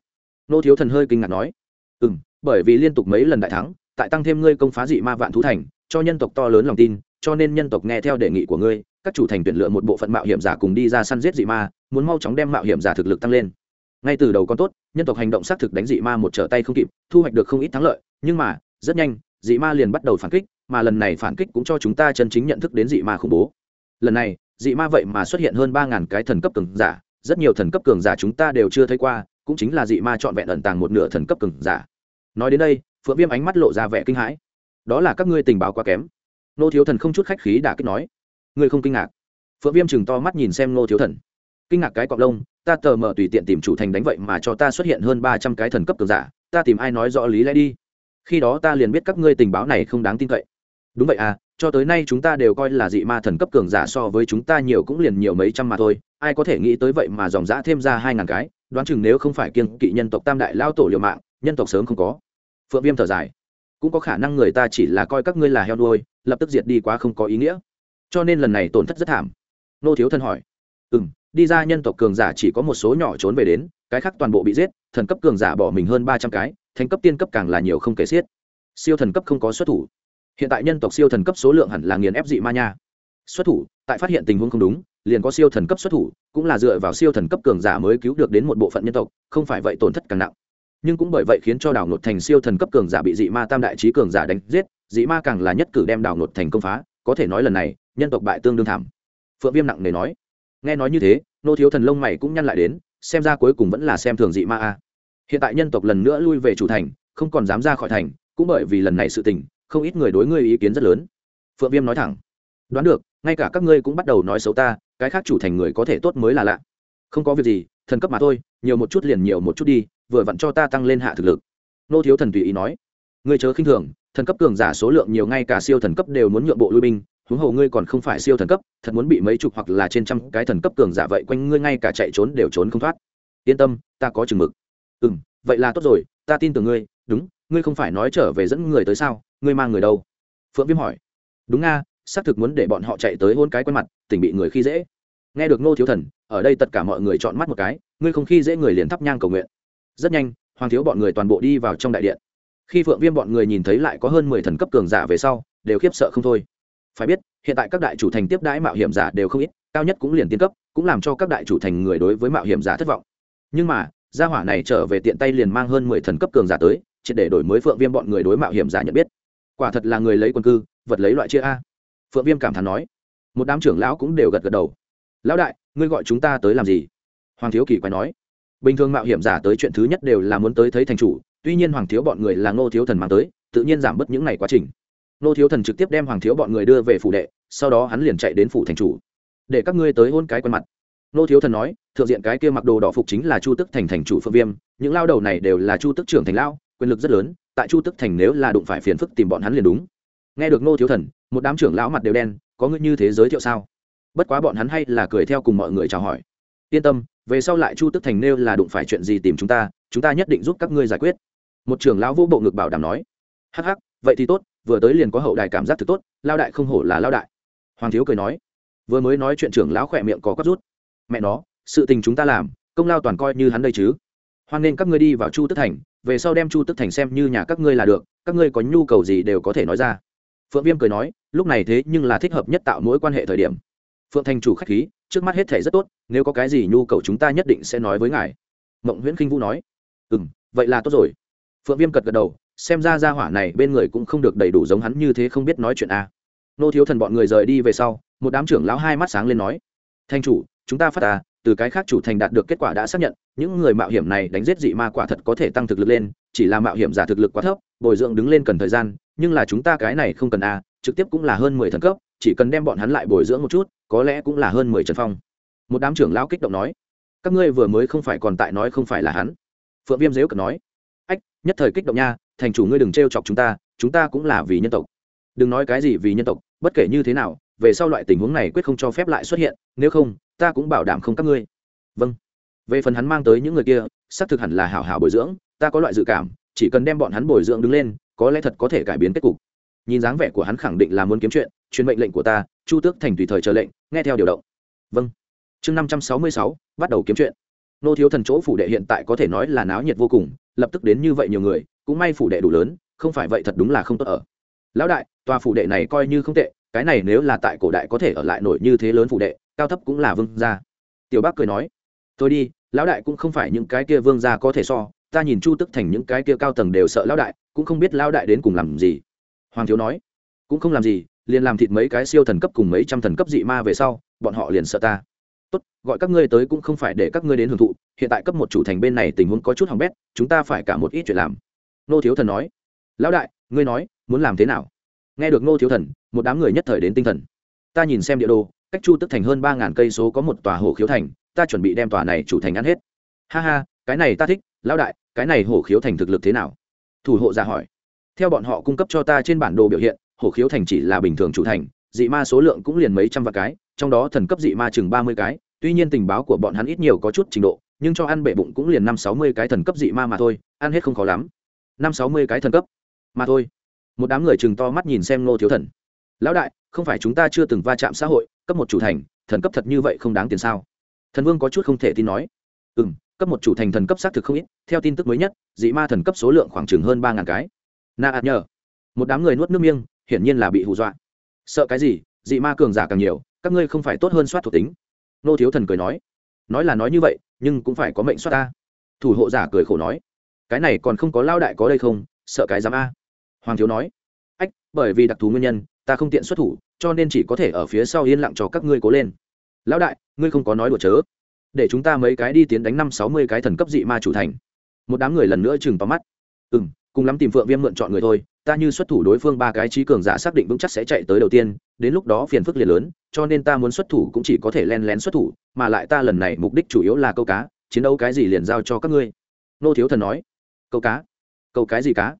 Ngô thiếu thần hơi kinh ngạc nói ừ m bởi vì liên tục mấy lần đại thắng, tại tăng thêm ngươi công phá dị ma vạn thú thành, cho nhân tộc to lớn lòng tin, cho nên nhân tộc nghe theo đề nghị của ngươi, các chủ thành tuyển lựa một bộ phận mạo hiểm giả cùng đi ra săn giết dị ma, muốn mau chóng đem mạo hiểm giả thực lực tăng lên ngay từ đầu con tốt, nhân tộc hành động xác thực đánh dị ma một trở tay không kịp, thu hoạch được không ít thắng lợi, nhưng mà, rất nhanh, dị ma liền bắt đầu phản kích, mà lần này phản kích cũng cho chúng ta chân chính nhận thức đến dị ma khủng bố. Lần này, dị ma vậy mà xuất hiện hơn ba ngàn cái thần cấp cường giả, rất nhiều thần cấp cường giả chúng ta đều chưa thấy qua, cũng chính là dị ma trọn vẹn ẩn tàng một nửa thần cấp cường giả. Nói đến đây, phượng viêm ánh mắt lộ ra vẻ kinh hãi. Đó là các ngươi tình báo quá kém. Nô thiếu thần không chút khách khí đã kích nói. Ngươi không kinh ngạc. Phượng viêm chừng to mắt nhìn xem nô thiếu thần. Kinh ngạc cái cọc lông ta tờ mờ tùy tiện tìm chủ thành đánh vậy mà cho ta xuất hiện hơn ba trăm cái thần cấp cường giả, ta tìm ai nói rõ lý lẽ đi. Khi đó ta liền biết các ngươi tình báo này không đáng tin cậy. Đúng vậy à cho tới nay chúng ta đều coi là dị ma thần cấp cường giả so với chúng ta nhiều cũng liền nhiều mấy trăm mà thôi. Ai có thể nghĩ tới vậy mà dòng giã thêm ra hai ngàn cái, đoán chừng nếu không phải kiêng kỵ nhân tộc tam đại lao tổ liều mạng, nhân tộc sớm không có. Phượng viêm thở dài. Cũng có khả năng người ta chỉ là coi các ngươi là heo đuôi lập tức diệt đi quá không có ý nghĩa. Cho nên lần này tổn thất rất thảm. Nô thiếu thân hỏi. Ừ m đi ra nhân tộc cường giả chỉ có một số nhỏ trốn về đến, cái khác toàn bộ bị giết, thần cấp cường giả bỏ mình hơn ba trăm cái thành cấp tiên cấp càng là nhiều không kể xiết. Siêu thần cấp không có xuất thủ. Hiện tại nhân tộc siêu thần cấp số lượng hẳn là nghiền ép dị ma nha. Xuất thủ, tại phát hiện tình huống không đúng, liền có siêu thần cấp xuất thủ, cũng là dựa vào siêu thần cấp cường giả mới cứu được đến một bộ phận nhân tộc, không phải vậy tổn thất càng nặng. Nhưng cũng bởi vậy khiến cho đảo nột thành siêu thần cấp cường giả bị dị ma tam đại trí cường giả đánh giết, dị ma càng là nhất cử đem đảo nột thành công phá, có thể nói lần này, nhân tộc bại tương đương thảm. Phượng viêm nặng nề nói nghe nói như thế, nô thiếu thần lông mày cũng nhăn lại đến, xem ra cuối cùng vẫn là xem thường dị ma a. Hiện tại nhân tộc lần nữa lui về chủ thành, không còn dám ra khỏi thành, cũng bởi vì lần này sự tình, không ít người đối ngươi ý kiến rất lớn. Phượng viêm nói thẳng. Đoán được, ngay cả các ngươi cũng bắt đầu nói xấu ta, cái khác chủ thành người có thể tốt mới là lạ. Không có việc gì, thần cấp mà thôi, nhiều một chút liền nhiều một chút đi, vừa vặn cho ta tăng lên hạ thực lực. Nô thiếu thần tùy ý nói. Ngươi chớ khinh thường, thần cấp cường giả số lượng nhiều ngay cả siêu thần cấp đều muốn nhượng bộ lui binh huống hồ ngươi còn không phải siêu thần cấp, thật muốn bị mấy chục hoặc là trên trăm cái thần cấp cường giả vậy quanh ngươi ngay cả chạy trốn đều trốn không thoát. Yên tâm, ta có chừng mực. Ừ m vậy là tốt rồi, ta tin tưởng ngươi. Đúng, ngươi không phải nói trở về dẫn người tới sao, ngươi mang người đâu? Phượng viêm hỏi. Đúng nga xác thực muốn để bọn họ chạy tới hôn cái quen mặt, tỉnh bị người khi dễ. Nghe được ngô thiếu thần, ở đây tất cả mọi người chọn mắt một cái, ngươi không khi dễ người liền thắp nhang cầu nguyện. Rất nhanh, hoàng thiếu bọn người toàn bộ đi vào trong đại điện. Khi phượng viêm bọn người nhìn thấy lại có hơn mười thần cấp cường giả về sau, đều khiếp sợ không thôi phải biết, hiện tại các đại chủ thành tiếp đãi mạo hiểm giả đều không ít, cao nhất cũng liền tiên cấp, cũng làm cho các đại chủ thành người đối với mạo hiểm giả thất vọng. Nhưng mà, gia hỏa này trở về tiện tay liền mang hơn mười thần cấp cường giả tới, chỉ để đổi mới phượng viêm bọn người đối mạo hiểm giả nhận biết. Quả thật là người lấy quân cư, vật lấy loại chia a. Phượng viêm cảm thán nói. Một đám trưởng lão cũng đều gật gật đầu. Lão đại, ngươi gọi chúng ta tới làm gì? Hoàng thiếu kỳ quay nói. Bình thường mạo hiểm giả tới chuyện thứ nhất đều là muốn tới thấy thành chủ, tuy nhiên hoàng thiếu bọn người là ngô thiếu thần mang tới, tự nhiên giảm bớt những ngày quá trình. Nô thiếu thần trực tiếp đem hoàng thiếu bọn người đưa về phủ đệ, sau đó hắn liền chạy đến phủ thành chủ, để các ngươi tới hôn cái quen mặt. Nô thiếu thần nói, thượng diện cái kia mặc đồ đỏ phục chính là chu tức thành thành chủ phượng viêm, những lao đầu này đều là chu tức trưởng thành lao, quyền lực rất lớn, tại chu tức thành nếu là đụng phải phiền phức tìm bọn hắn liền đúng. Nghe được nô thiếu thần, một đám trưởng lão mặt đều đen, có ngươi như thế giới thiệu sao? Bất quá bọn hắn hay là cười theo cùng mọi người chào hỏi. Yên tâm, về sau lại chu tức thành nêu là đụng phải chuyện gì tìm chúng ta chúng ta nhất định giúp các ngươi giải quyết. Một trưởng lão vô bộ ngực bảo đảm nói. Hắc hắc, vậy thì tốt vừa tới liền có hậu đại cảm giác thực tốt, lao đại không hổ là lao đại. Hoàng thiếu cười nói. Vừa mới nói chuyện trưởng lão khỏe miệng có cắp rút. Mẹ nó, sự tình chúng ta làm, công lao toàn coi như hắn đây chứ. Hoan nên các ngươi đi vào chu tức thành, về sau đem chu tức thành xem như nhà các ngươi là được, các ngươi có nhu cầu gì đều có thể nói ra. Phượng viêm cười nói, lúc này thế nhưng là thích hợp nhất tạo mối quan hệ thời điểm. Phượng thành chủ k h á c h khí, trước mắt hết thể rất tốt, nếu có cái gì nhu cầu chúng ta nhất định sẽ nói với ngài. Mộng nguyễn h vũ nói ừ m vậy là tốt rồi. Phượng viêm cật gật đầu xem ra ra hỏa này bên người cũng không được đầy đủ giống hắn như thế không biết nói chuyện a à. nô thiếu thần bọn người rời đi về sau, một đám trưởng lão hai mắt sáng lên nói, thanh chủ, chúng ta phát à từ cái khác chủ thành đạt được kết quả đã xác nhận, những người mạo hiểm này đánh giết dị ma quả thật có thể tăng thực lực lên, chỉ là mạo hiểm giả thực lực quá thấp, bồi dưỡng đứng lên cần thời gian, nhưng là chúng ta cái này không cần a, trực tiếp cũng là hơn mười thần cấp, chỉ cần đem bọn hắn lại bồi dưỡng một chút, có lẽ cũng là hơn mười trần phong một đám trưởng lão kích động nói, các ngươi vừa mới không phải còn tại nói không phải là hắn phượng viêm dếu cần nói, ách, nhất thời kích động nha thành chủ ngươi đừng t chọc chúng ta chúng ta cũng là vì nhân tộc. Đừng nói cái gì vì nhân tộc, bất kể như thế nào, về sau loại tình huống này quyết không cho phép lại xuất hiện, nếu không, ta cũng bảo đảm không các ngươi. Vâng. Về phần hắn mang tới những người kia, xác thực hẳn là hảo hảo bồi dưỡng, ta có loại dự cảm, chỉ cần đem bọn hắn bồi dưỡng đứng lên, có lẽ thật có thể cải biến kết cục. Nhìn dáng vẻ của hắn khẳng định là muốn kiếm chuyện, truyền mệnh lệnh của ta, chu tước thành tùy thời chờ lệnh, nghe theo điều động. Vâng. Chương năm trăm sáu mươi sáu, bắt đầu kiếm chuyện. Nô thiếu thần chỗ phủ đệ hiện tại có thể nói là náo nhiệt vô cùng, lập tức đến như vậy nhiều người cũng may phủ đệ đủ lớn, không phải vậy thật đúng là không tốt ở. Lão đại, tòa phủ đệ này coi như không tệ, cái này nếu là tại cổ đại có thể ở lại nổi như thế lớn phủ đệ, cao thấp cũng là vương gia. Tiểu bác cười nói tôi đi, lão đại cũng không phải những cái kia vương gia có thể so, ta nhìn chu tức thành những cái kia cao tầng đều sợ lão đại, cũng không biết lão đại đến cùng làm gì. Hoàng thiếu nói, cũng không làm gì, liền làm thịt mấy cái siêu thần cấp cùng mấy trăm thần cấp dị ma về sau, bọn họ liền sợ ta. Tốt, gọi các ngươi tới cũng không phải để các ngươi đến hưởng thụ, hiện tại cấp một chủ thành bên này tình huống có chút hỏng bét, chúng ta phải cả một ít chuyện làm nô thiếu thần nói, lão đại, ngươi nói, muốn làm thế nào? Nghe được nô thiếu thần, một đám người nhất thời đến tinh thần. Ta nhìn xem địa đồ, cách chu tức thành hơn ba ngàn cây số có một tòa hồ khiếu thành, ta chuẩn bị đem tòa này chủ thành ăn hết. Ha ha, cái này ta thích, lão đại, cái này hồ khiếu thành thực lực thế nào? Thủ hộ ra hỏi. Theo bọn họ cung cấp cho ta trên bản đồ biểu hiện, hồ khiếu thành chỉ là bình thường chủ thành, dị ma số lượng cũng liền mấy trăm vạn cái, trong đó thần cấp dị ma chừng ba mươi cái, tuy nhiên tình báo của bọn hắn ít nhiều có chút trình độ, nhưng cho ăn bệ bụng cũng liền năm sáu mươi cái thần cấp dị ma mà thôi, ăn hết không khó lắm năm sáu mươi cái thần cấp. Mà thôi. Một đám người chừng to mắt nhìn xem ngô thiếu thần. Lão đại, không phải chúng ta chưa từng va chạm xã hội, cấp một chủ thành, thần cấp thật như vậy không đáng tiền sao? Thần vương có chút không thể tin nói. Ừ m cấp một chủ thành thần cấp xác thực không ít, theo tin tức mới nhất, dị ma thần cấp số lượng khoảng chừng hơn ba ngàn cái. Na ạt nhờ. Một đám người nuốt nước miêng hiển nhiên là bị hù dọa. Sợ cái gì, dị ma cường giả càng nhiều, các ngươi không phải tốt hơn soát thuộc tính. Nô thiếu thần cười nói. Nói là nói như vậy, nhưng cũng phải có mệnh soát ta. Thủ hộ giả cười khổ nói cái này còn không có lao đại có đây không, sợ cái dám a. Hoàng thiếu nói, ách, bởi vì đặc thù nguyên nhân, ta không tiện xuất thủ, cho nên chỉ có thể ở phía sau yên lặng cho các ngươi cố lên. Lão đại, ngươi không có nói đùa chớ. Để chúng ta mấy cái đi tiến đánh năm sáu mươi cái thần cấp dị ma chủ thành. Một đám người lần nữa chừng tóm mắt. Ừ m cùng lắm tìm phượng viêm mượn chọn người thôi, ta như xuất thủ đối phương ba cái trí cường giả xác định vững chắc sẽ chạy tới đầu tiên, đến lúc đó phiền phức liền lớn, cho nên ta muốn xuất thủ cũng chỉ có thể len lén xuất thủ, mà lại ta lần này mục đích chủ yếu là câu cá, chiến đấu cái gì liền giao cho các ngươi. Nô thiếu thần nói câu cá. Câu cái gì cá?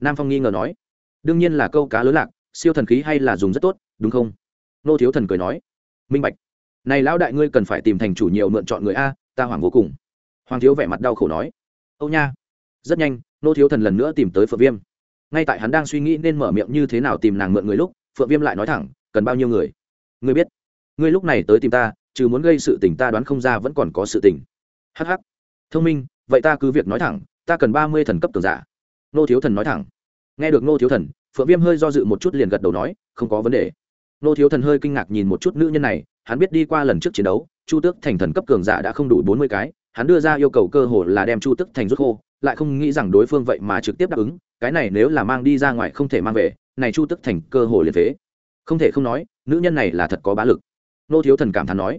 Nam phong nghi ngờ nói. Đương nhiên là câu cá lớn lạc, siêu thần khí hay là dùng rất tốt, đúng không? Nô thiếu thần cười nói. Minh bạch. Này lão đại ngươi cần phải tìm thành chủ nhiều mượn chọn người a, ta hoảng vô cùng. Hoàng thiếu vẻ mặt đau khổ nói. Âu nha. Rất nhanh, nô thiếu thần lần nữa tìm tới phượng viêm. Ngay tại hắn đang suy nghĩ nên mở miệng như thế nào tìm nàng mượn người lúc, phượng viêm lại nói thẳng, cần bao nhiêu người? Ngươi biết. Ngươi lúc này tới tìm ta, trừ muốn gây sự tình ta đoán không ra vẫn còn có sự tình. Hh thông minh, vậy ta cứ việc nói thẳng ta cần ba mươi thần cấp cường giả. Nô thiếu thần nói thẳng. Nghe được nô thiếu thần, phượng viêm hơi do dự một chút liền gật đầu nói, không có vấn đề. Nô thiếu thần hơi kinh ngạc nhìn một chút nữ nhân này, hắn biết đi qua lần trước chiến đấu, chu tước thành thần cấp cường giả đã không đủ bốn mươi cái, hắn đưa ra yêu cầu cơ hồ là đem chu tước thành rút khô, lại không nghĩ rằng đối phương vậy mà trực tiếp đáp ứng, cái này nếu là mang đi ra ngoài không thể mang về, này chu tước thành cơ hồ liền thế không thể không nói, nữ nhân này là thật có bá lực. Nô thiếu thần cảm thán nói,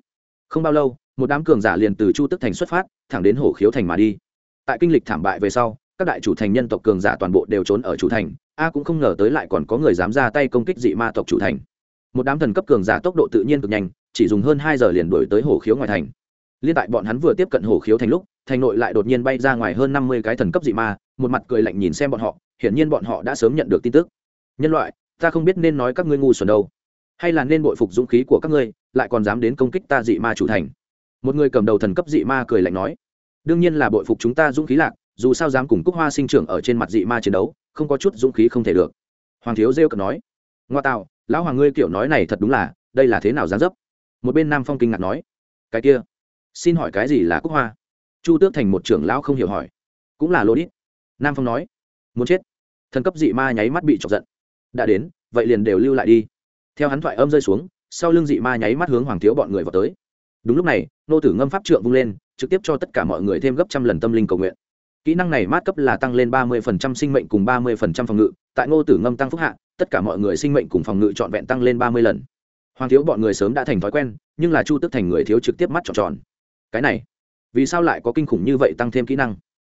không bao lâu, một đám cường giả liền từ chu tước thành xuất phát, thẳng đến hổ khiếu thành mà đi tại kinh lịch thảm bại về sau, các đại chủ thành nhân tộc cường giả toàn bộ đều trốn ở chủ thành, a cũng không ngờ tới lại còn có người dám ra tay công kích dị ma tộc chủ thành. Một đám thần cấp cường giả tốc độ tự nhiên cực nhanh, chỉ dùng hơn hai giờ liền đuổi tới hồ khiếu ngoài thành. Liên tại bọn hắn vừa tiếp cận hồ khiếu thành lúc, thành nội lại đột nhiên bay ra ngoài hơn năm mươi cái thần cấp dị ma, một mặt cười lạnh nhìn xem bọn họ, hiển nhiên bọn họ đã sớm nhận được tin tức. Nhân loại, ta không biết nên nói các ngươi ngu xuẩn đâu. Hay là nên bội phục dũng khí của các ngươi, lại còn dám đến công kích ta dị ma chủ thành? Một người cầm đầu thần cấp dị ma cười lạnh nói đương nhiên là bội phục chúng ta dũng khí lạc, dù sao dám cùng cúc hoa sinh trưởng ở trên mặt dị ma chiến đấu, không có chút dũng khí không thể được. Hoàng thiếu rêu cợt nói, ngoa tạo, lão hoàng ngươi kiểu nói này thật đúng là, đây là thế nào dám dấp? Một bên nam phong kinh ngạc nói, cái kia, xin hỏi cái gì là cúc hoa? Chu tước thành một trưởng lão không hiểu hỏi, cũng là lô đít. Nam phong nói, muốn chết. Thần cấp dị ma nháy mắt bị chọc giận. Đã đến, vậy liền đều lưu lại đi. Theo hắn thoại âm rơi xuống, sau lưng dị ma nháy mắt hướng hoàng thiếu bọn người vào tới. Đúng lúc này, nô tử ngâm pháp trượng vung lên trực tiếp cho tất cả mọi người thêm gấp trăm lần tâm linh cầu nguyện. Kỹ năng này mát cấp là tăng lên ba mươi sinh mệnh cùng ba mươi phòng ngự. Tại ngô tử ngâm tăng phúc hạ, tất cả mọi người sinh mệnh cùng phòng ngự trọn vẹn tăng lên ba mươi lần. Hoàng thiếu bọn người sớm đã thành thói quen, nhưng là chu tức thành người thiếu trực tiếp mắt tròn tròn. Cái này, vì sao lại có kinh khủng như vậy tăng thêm kỹ năng?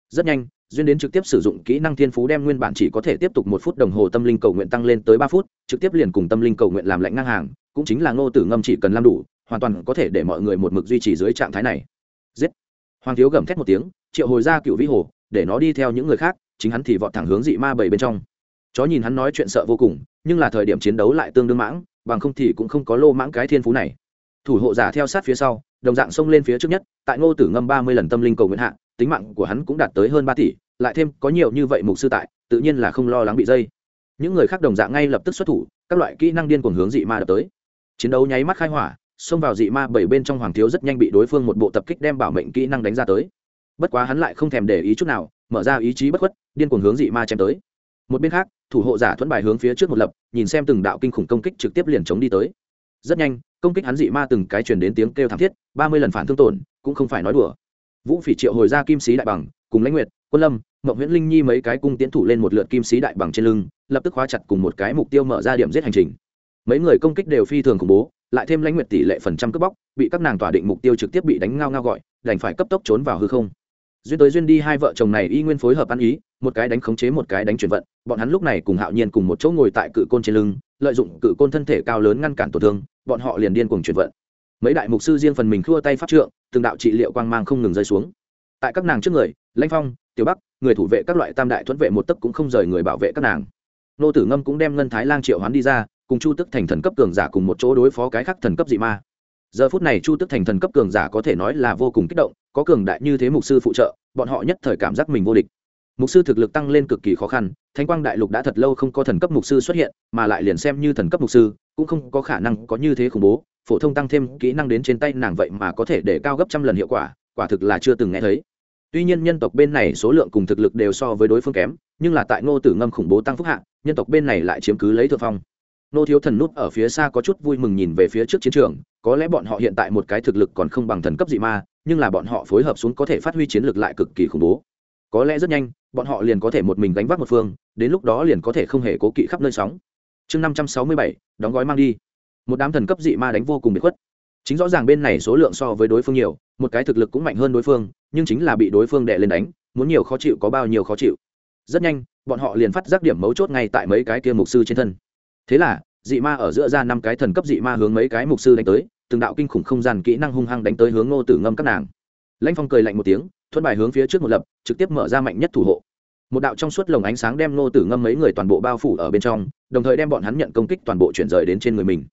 Rất nhanh, duyên đến trực tiếp sử dụng kỹ năng thiên phú đem nguyên bản chỉ có thể tiếp tục một phút đồng hồ tâm linh cầu nguyện tăng lên tới ba phút, trực tiếp liền cùng tâm linh cầu nguyện làm lạnh ngang hàng, cũng chính là ngô tử ngâm chỉ cần làm đủ, hoàn toàn có thể để mọi người một mực duy trì dưới trạng thái này giết. Hoàng thiếu gầm thét một tiếng, triệu hồi ra cựu vĩ hồ, để nó đi theo những người khác, chính hắn thì vọt thẳng hướng dị ma bảy bên trong. Chó nhìn hắn nói chuyện sợ vô cùng, nhưng là thời điểm chiến đấu lại tương đương mãng, bằng không thì cũng không có lô mãng cái thiên phú này. Thủ hộ giả theo sát phía sau, đồng dạng xông lên phía trước nhất, tại ngô tử ngâm ba mươi lần tâm linh cầu nguyện hạ, tính mạng của hắn cũng đạt tới hơn ba tỷ, lại thêm có nhiều như vậy mục sư tại, tự nhiên là không lo lắng bị dây. Những người khác đồng dạng ngay lập tức xuất thủ, các loại kỹ năng điên cuồng hướng dị ma đập tới. Chiến đấu nháy mắt khai hỏa xông vào dị ma bảy bên trong hoàng thiếu rất nhanh bị đối phương một bộ tập kích đem bảo mệnh kỹ năng đánh ra tới. Bất quá hắn lại không thèm để ý chút nào, mở ra ý chí bất khuất, điên cuồng hướng dị ma chém tới. Một bên khác, thủ hộ giả thuẫn bài hướng phía trước một lập, nhìn xem từng đạo kinh khủng công kích trực tiếp liền chống đi tới. Rất nhanh, công kích hắn dị ma từng cái truyền đến tiếng kêu thảm thiết, ba mươi lần phản thương tổn, cũng không phải nói đùa. Vũ phỉ triệu hồi ra kim sĩ đại bằng, cùng lãnh nguyệt, quân lâm mậu nguyễn linh nhi mấy cái cung tiến thủ lên một lượt kim sĩ đại bằng trên lưng, lập tức khóa chặt cùng một cái mục tiêu mở ra điểm giết hành trình. Mấy người công kích đều phi thường khủng bố lại thêm lãnh nguyệt tỷ lệ phần trăm cướp bóc, bị các nàng tỏa định mục tiêu trực tiếp bị đánh ngao ngao gọi, đành phải cấp tốc trốn vào hư không. Duyên tới duyên đi hai vợ chồng này y nguyên phối hợp ăn ý, một cái đánh khống chế một cái đánh chuyển vận, bọn hắn lúc này cùng hạo nhiên cùng một chỗ ngồi tại cự côn trên lưng, lợi dụng cự côn thân thể cao lớn ngăn cản tổn thương, bọn họ liền điên cùng chuyển vận. Mấy đại mục sư riêng phần mình khua tay pháp trượng, từng đạo trị liệu quang mang không ngừng rơi xuống. Tại các nàng trước người, lãnh phong, tiểu bắc, người thủ vệ các loại tam đại thuẫn vệ một tấc cũng không rời người bảo vệ các nàng. Nô tử ngâm cũng đem ngân thái lang triệu hoán đi ra cùng chu tức thành thần cấp cường giả cùng một chỗ đối phó cái khắc thần cấp dị ma. Giờ phút này chu tức thành thần cấp cường giả có thể nói là vô cùng kích động, có cường đại như thế mục sư phụ trợ, bọn họ nhất thời cảm giác mình vô địch. Mục sư thực lực tăng lên cực kỳ khó khăn thanh quang đại lục đã thật lâu không có thần cấp mục sư xuất hiện, mà lại liền xem như thần cấp mục sư, cũng không có khả năng có như thế khủng bố, phổ thông tăng thêm kỹ năng đến trên tay nàng vậy mà có thể để cao gấp trăm lần hiệu quả quả thực là chưa từng nghe thấy. Tuy nhiên nhân tộc bên này số lượng cùng thực lực đều so với đối phương kém, nhưng là tại ngô tử ngâm khủng bố tăng phúc hạ, nhân tộc bên này lại chiếm cứ lấy thượng phong nô thiếu thần nút ở phía xa có chút vui mừng nhìn về phía trước chiến trường, có lẽ bọn họ hiện tại một cái thực lực còn không bằng thần cấp dị ma, nhưng là bọn họ phối hợp xuống có thể phát huy chiến lược lại cực kỳ khủng bố. Có lẽ rất nhanh, bọn họ liền có thể một mình đánh vác một phương, đến lúc đó liền có thể không hề cố kỵ khắp nơi sóng. Chương năm trăm sáu mươi bảy, đóng gói mang đi. Một đám thần cấp dị ma đánh vô cùng bị khuất. Chính rõ ràng bên này số lượng so với đối phương nhiều, một cái thực lực cũng mạnh hơn đối phương, nhưng chính là bị đối phương đè lên đánh, muốn nhiều khó chịu có bao nhiêu khó chịu. Rất nhanh, bọn họ liền phát giác điểm mấu chốt ngay tại mấy cái kia mục sư trên thân thế là, dị ma ở giữa ra năm cái thần cấp dị ma hướng mấy cái mục sư đánh tới, từng đạo kinh khủng không gian kỹ năng hung hăng đánh tới hướng ngô tử ngâm các nàng. Lãnh phong cười lạnh một tiếng, thuận bài hướng phía trước một lập, trực tiếp mở ra mạnh nhất thủ hộ. Một đạo trong suốt lồng ánh sáng đem ngô tử ngâm mấy người toàn bộ bao phủ ở bên trong, đồng thời đem bọn hắn nhận công kích toàn bộ chuyển rời đến trên người mình.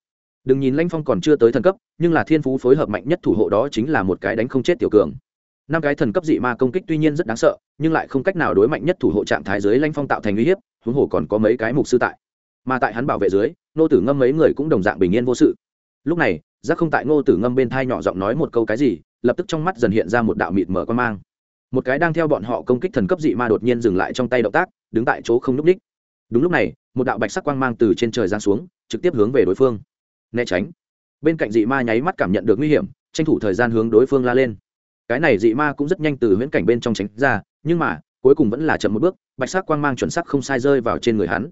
Đừng nhìn lãnh phong còn chưa tới thần cấp, nhưng là thiên phú phối hợp mạnh nhất thủ hộ đó chính là một cái đánh không chết tiểu cường. Năm cái thần cấp dị ma công kích tuy nhiên rất đáng sợ, nhưng lại không cách nào đối mạnh nhất thủ hộ trạng thái dưới lãnh phong tạo thành uy hiếp, huống hồ còn có mấy cái mục sư tại mà tại hắn bảo vệ dưới nô tử ngâm mấy người cũng đồng dạng bình yên vô sự. Lúc này, giác không tại nô tử ngâm bên thai nhỏ giọng nói một câu cái gì, lập tức trong mắt dần hiện ra một đạo mịt mở quan mang. Một cái đang theo bọn họ công kích thần cấp dị ma đột nhiên dừng lại trong tay động tác, đứng tại chỗ không n ú c ních đúng lúc này, một đạo bạch sắc quang mang từ trên trời giáng xuống, trực tiếp hướng về đối phương. Né tránh. Bên cạnh dị ma nháy mắt cảm nhận được nguy hiểm, tranh thủ thời gian hướng đối phương la lên. Cái này dị ma cũng rất nhanh từ huyễn cảnh bên trong tránh ra, nhưng mà, cuối cùng vẫn là chậm một bước, bạch sắc quang mang chuẩn sắc không sai rơi vào trên người hắn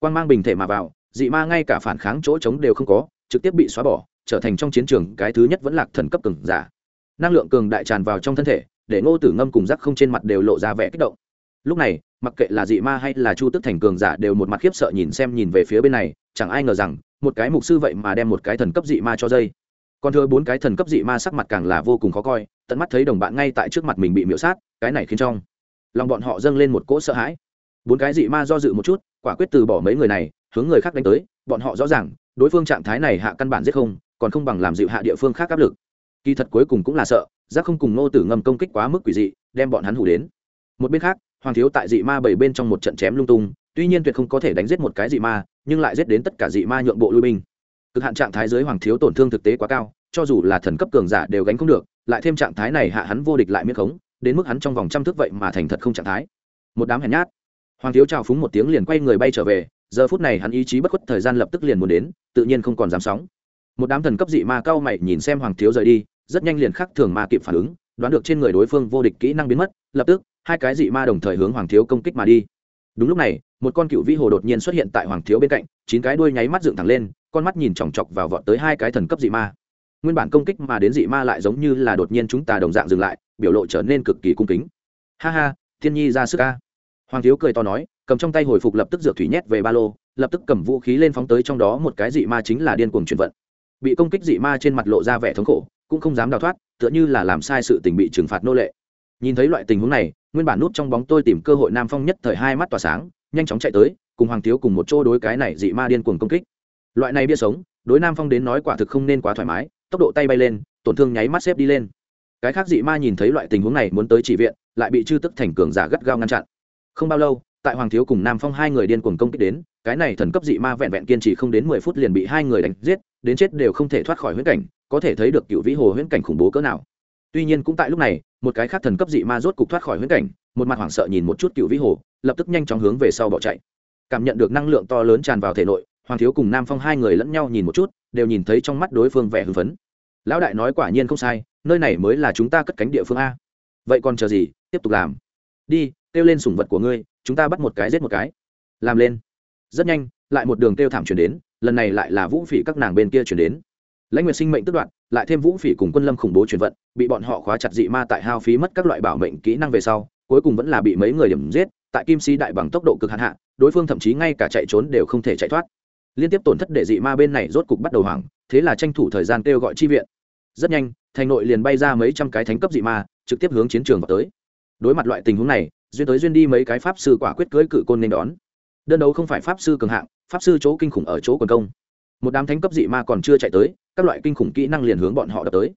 quang mang bình thể mà vào, dị ma ngay cả phản kháng chỗ trống đều không có, trực tiếp bị xóa bỏ, trở thành trong chiến trường cái thứ nhất vẫn lạc thần cấp cường giả. Năng lượng cường đại tràn vào trong thân thể, để ngô tử ngâm cùng rắc không trên mặt đều lộ ra vẻ kích động. Lúc này, mặc kệ là dị ma hay là chu tức thành cường giả đều một mặt khiếp sợ nhìn xem nhìn về phía bên này, chẳng ai ngờ rằng, một cái mục sư vậy mà đem một cái thần cấp dị ma cho dây. Còn thừa bốn cái thần cấp dị ma sắc mặt càng là vô cùng khó coi, tận mắt thấy đồng bạn ngay tại trước mặt mình bị miễu sát, cái này khiến trong lòng bọn họ dâng lên một cỗ sợ hãi bốn cái dị ma do dự một chút, quả quyết từ bỏ mấy người này, hướng người khác đánh tới, bọn họ rõ ràng, đối phương trạng thái này hạ căn bản giết không, còn không bằng làm dịu hạ địa phương khác áp lực. Kỳ thật cuối cùng cũng là sợ, giác không cùng nô tử ngầm công kích quá mức quỷ dị, đem bọn hắn hủ đến. Một bên khác, hoàng thiếu tại dị ma bảy bên trong một trận chém lung tung, tuy nhiên tuyệt không có thể đánh giết một cái dị ma, nhưng lại giết đến tất cả dị ma nhượng bộ lui binh. Cực hạn trạng thái giới hoàng thiếu tổn thương thực tế quá cao, cho dù là thần cấp cường giả đều gánh không được, lại thêm trạng thái này hạ hắn vô địch lại miết khống, đến mức hắn trong vòng trăm thước vậy mà thành thật không trạng thái. Một đám hèn nhát hoàng thiếu trào phúng một tiếng liền quay người bay trở về, giờ phút này hắn ý chí bất khuất thời gian lập tức liền muốn đến, tự nhiên không còn dám sóng. Một đám thần cấp dị ma cao mày nhìn xem hoàng thiếu rời đi, rất nhanh liền khắc thường ma kịp phản ứng, đoán được trên người đối phương vô địch kỹ năng biến mất, lập tức, hai cái dị ma đồng thời hướng hoàng thiếu công kích mà đi. Đúng lúc này, một con cựu vĩ hồ đột nhiên xuất hiện tại hoàng thiếu bên cạnh, chín cái đuôi nháy mắt dựng thẳng lên, con mắt nhìn chòng chọc vào vọt tới hai cái thần cấp dị ma. Nguyên bản công kích mà đến dị ma lại giống như là đột nhiên chúng ta đồng dạng dừng lại, biểu lộ trở nên cực kỳ cung kính. Ha ha, thiên nhi ra sức ca hoàng thiếu cười to nói, cầm trong tay hồi phục lập tức dược thủy nhét về ba lô, lập tức cầm vũ khí lên phóng tới trong đó một cái dị ma chính là điên cuồng chuyển vận. Bị công kích dị ma trên mặt lộ ra vẻ thống khổ, cũng không dám đào thoát, tựa như là làm sai sự tình bị trừng phạt nô lệ. Nhìn thấy loại tình huống này, nguyên bản nút trong bóng tôi tìm cơ hội nam phong nhất thời hai mắt tỏa sáng, nhanh chóng chạy tới, cùng hoàng thiếu cùng một chỗ đối cái này dị ma điên cuồng công kích. Loại này bia sống, đối nam phong đến nói quả thực không nên quá thoải mái, tốc độ tay bay lên, tổn thương nháy mắt xếp đi lên. Cái khác dị ma nhìn thấy loại tình huống này muốn tới chỉ viện, lại bị chư tức thành cường giả gắt gao ngăn chặn không bao lâu, tại hoàng thiếu cùng nam phong hai người điên cuồng công kích đến, cái này thần cấp dị ma vẹn vẹn kiên trì không đến mười phút liền bị hai người đánh giết, đến chết đều không thể thoát khỏi huyễn cảnh, có thể thấy được cựu vĩ hồ huyễn cảnh khủng bố cỡ nào. Tuy nhiên cũng tại lúc này, một cái khác thần cấp dị ma rốt cục thoát khỏi huyễn cảnh, một mặt hoảng sợ nhìn một chút cựu vĩ hồ, lập tức nhanh chóng hướng về sau bỏ chạy. Cảm nhận được năng lượng to lớn tràn vào thể nội, hoàng thiếu cùng nam phong hai người lẫn nhau nhìn một chút, đều nhìn thấy trong mắt đối phương vẻ hưng phấn. Lão đại nói quả nhiên không sai, nơi này mới là chúng ta cất cánh địa phương a. Vậy còn chờ gì, tiếp tục làm. Đi kêu lên sủng vật của ngươi, chúng ta bắt một cái giết một cái. Làm lên. Rất nhanh, lại một đường kêu thảm chuyển đến, lần này lại là vũ phỉ các nàng bên kia chuyển đến. Lãnh nguyệt sinh mệnh tức đoạn, lại thêm vũ phỉ cùng quân lâm khủng bố chuyển vận, bị bọn họ khóa chặt dị ma tại hao phí mất các loại bảo mệnh kỹ năng về sau, cuối cùng vẫn là bị mấy người điểm giết, tại kim si đại bằng tốc độ cực hạn hạ, đối phương thậm chí ngay cả chạy trốn đều không thể chạy thoát. Liên tiếp tổn thất để dị ma bên này rốt cục bắt đầu hoảng, thế là tranh thủ thời gian kêu gọi chi viện. Rất nhanh, thành nội liền bay ra mấy trăm cái thánh cấp dị ma, trực tiếp hướng chiến trường vào tới. Đối mặt loại tình huống này duyên tới duyên đi mấy cái pháp sư quả quyết cưới cự côn nên đón. Đơn đấu không phải pháp sư cường hạng, pháp sư chỗ kinh khủng ở chỗ quần công. Một đám thánh cấp dị ma còn chưa chạy tới, các loại kinh khủng kỹ năng liền hướng bọn họ đập tới.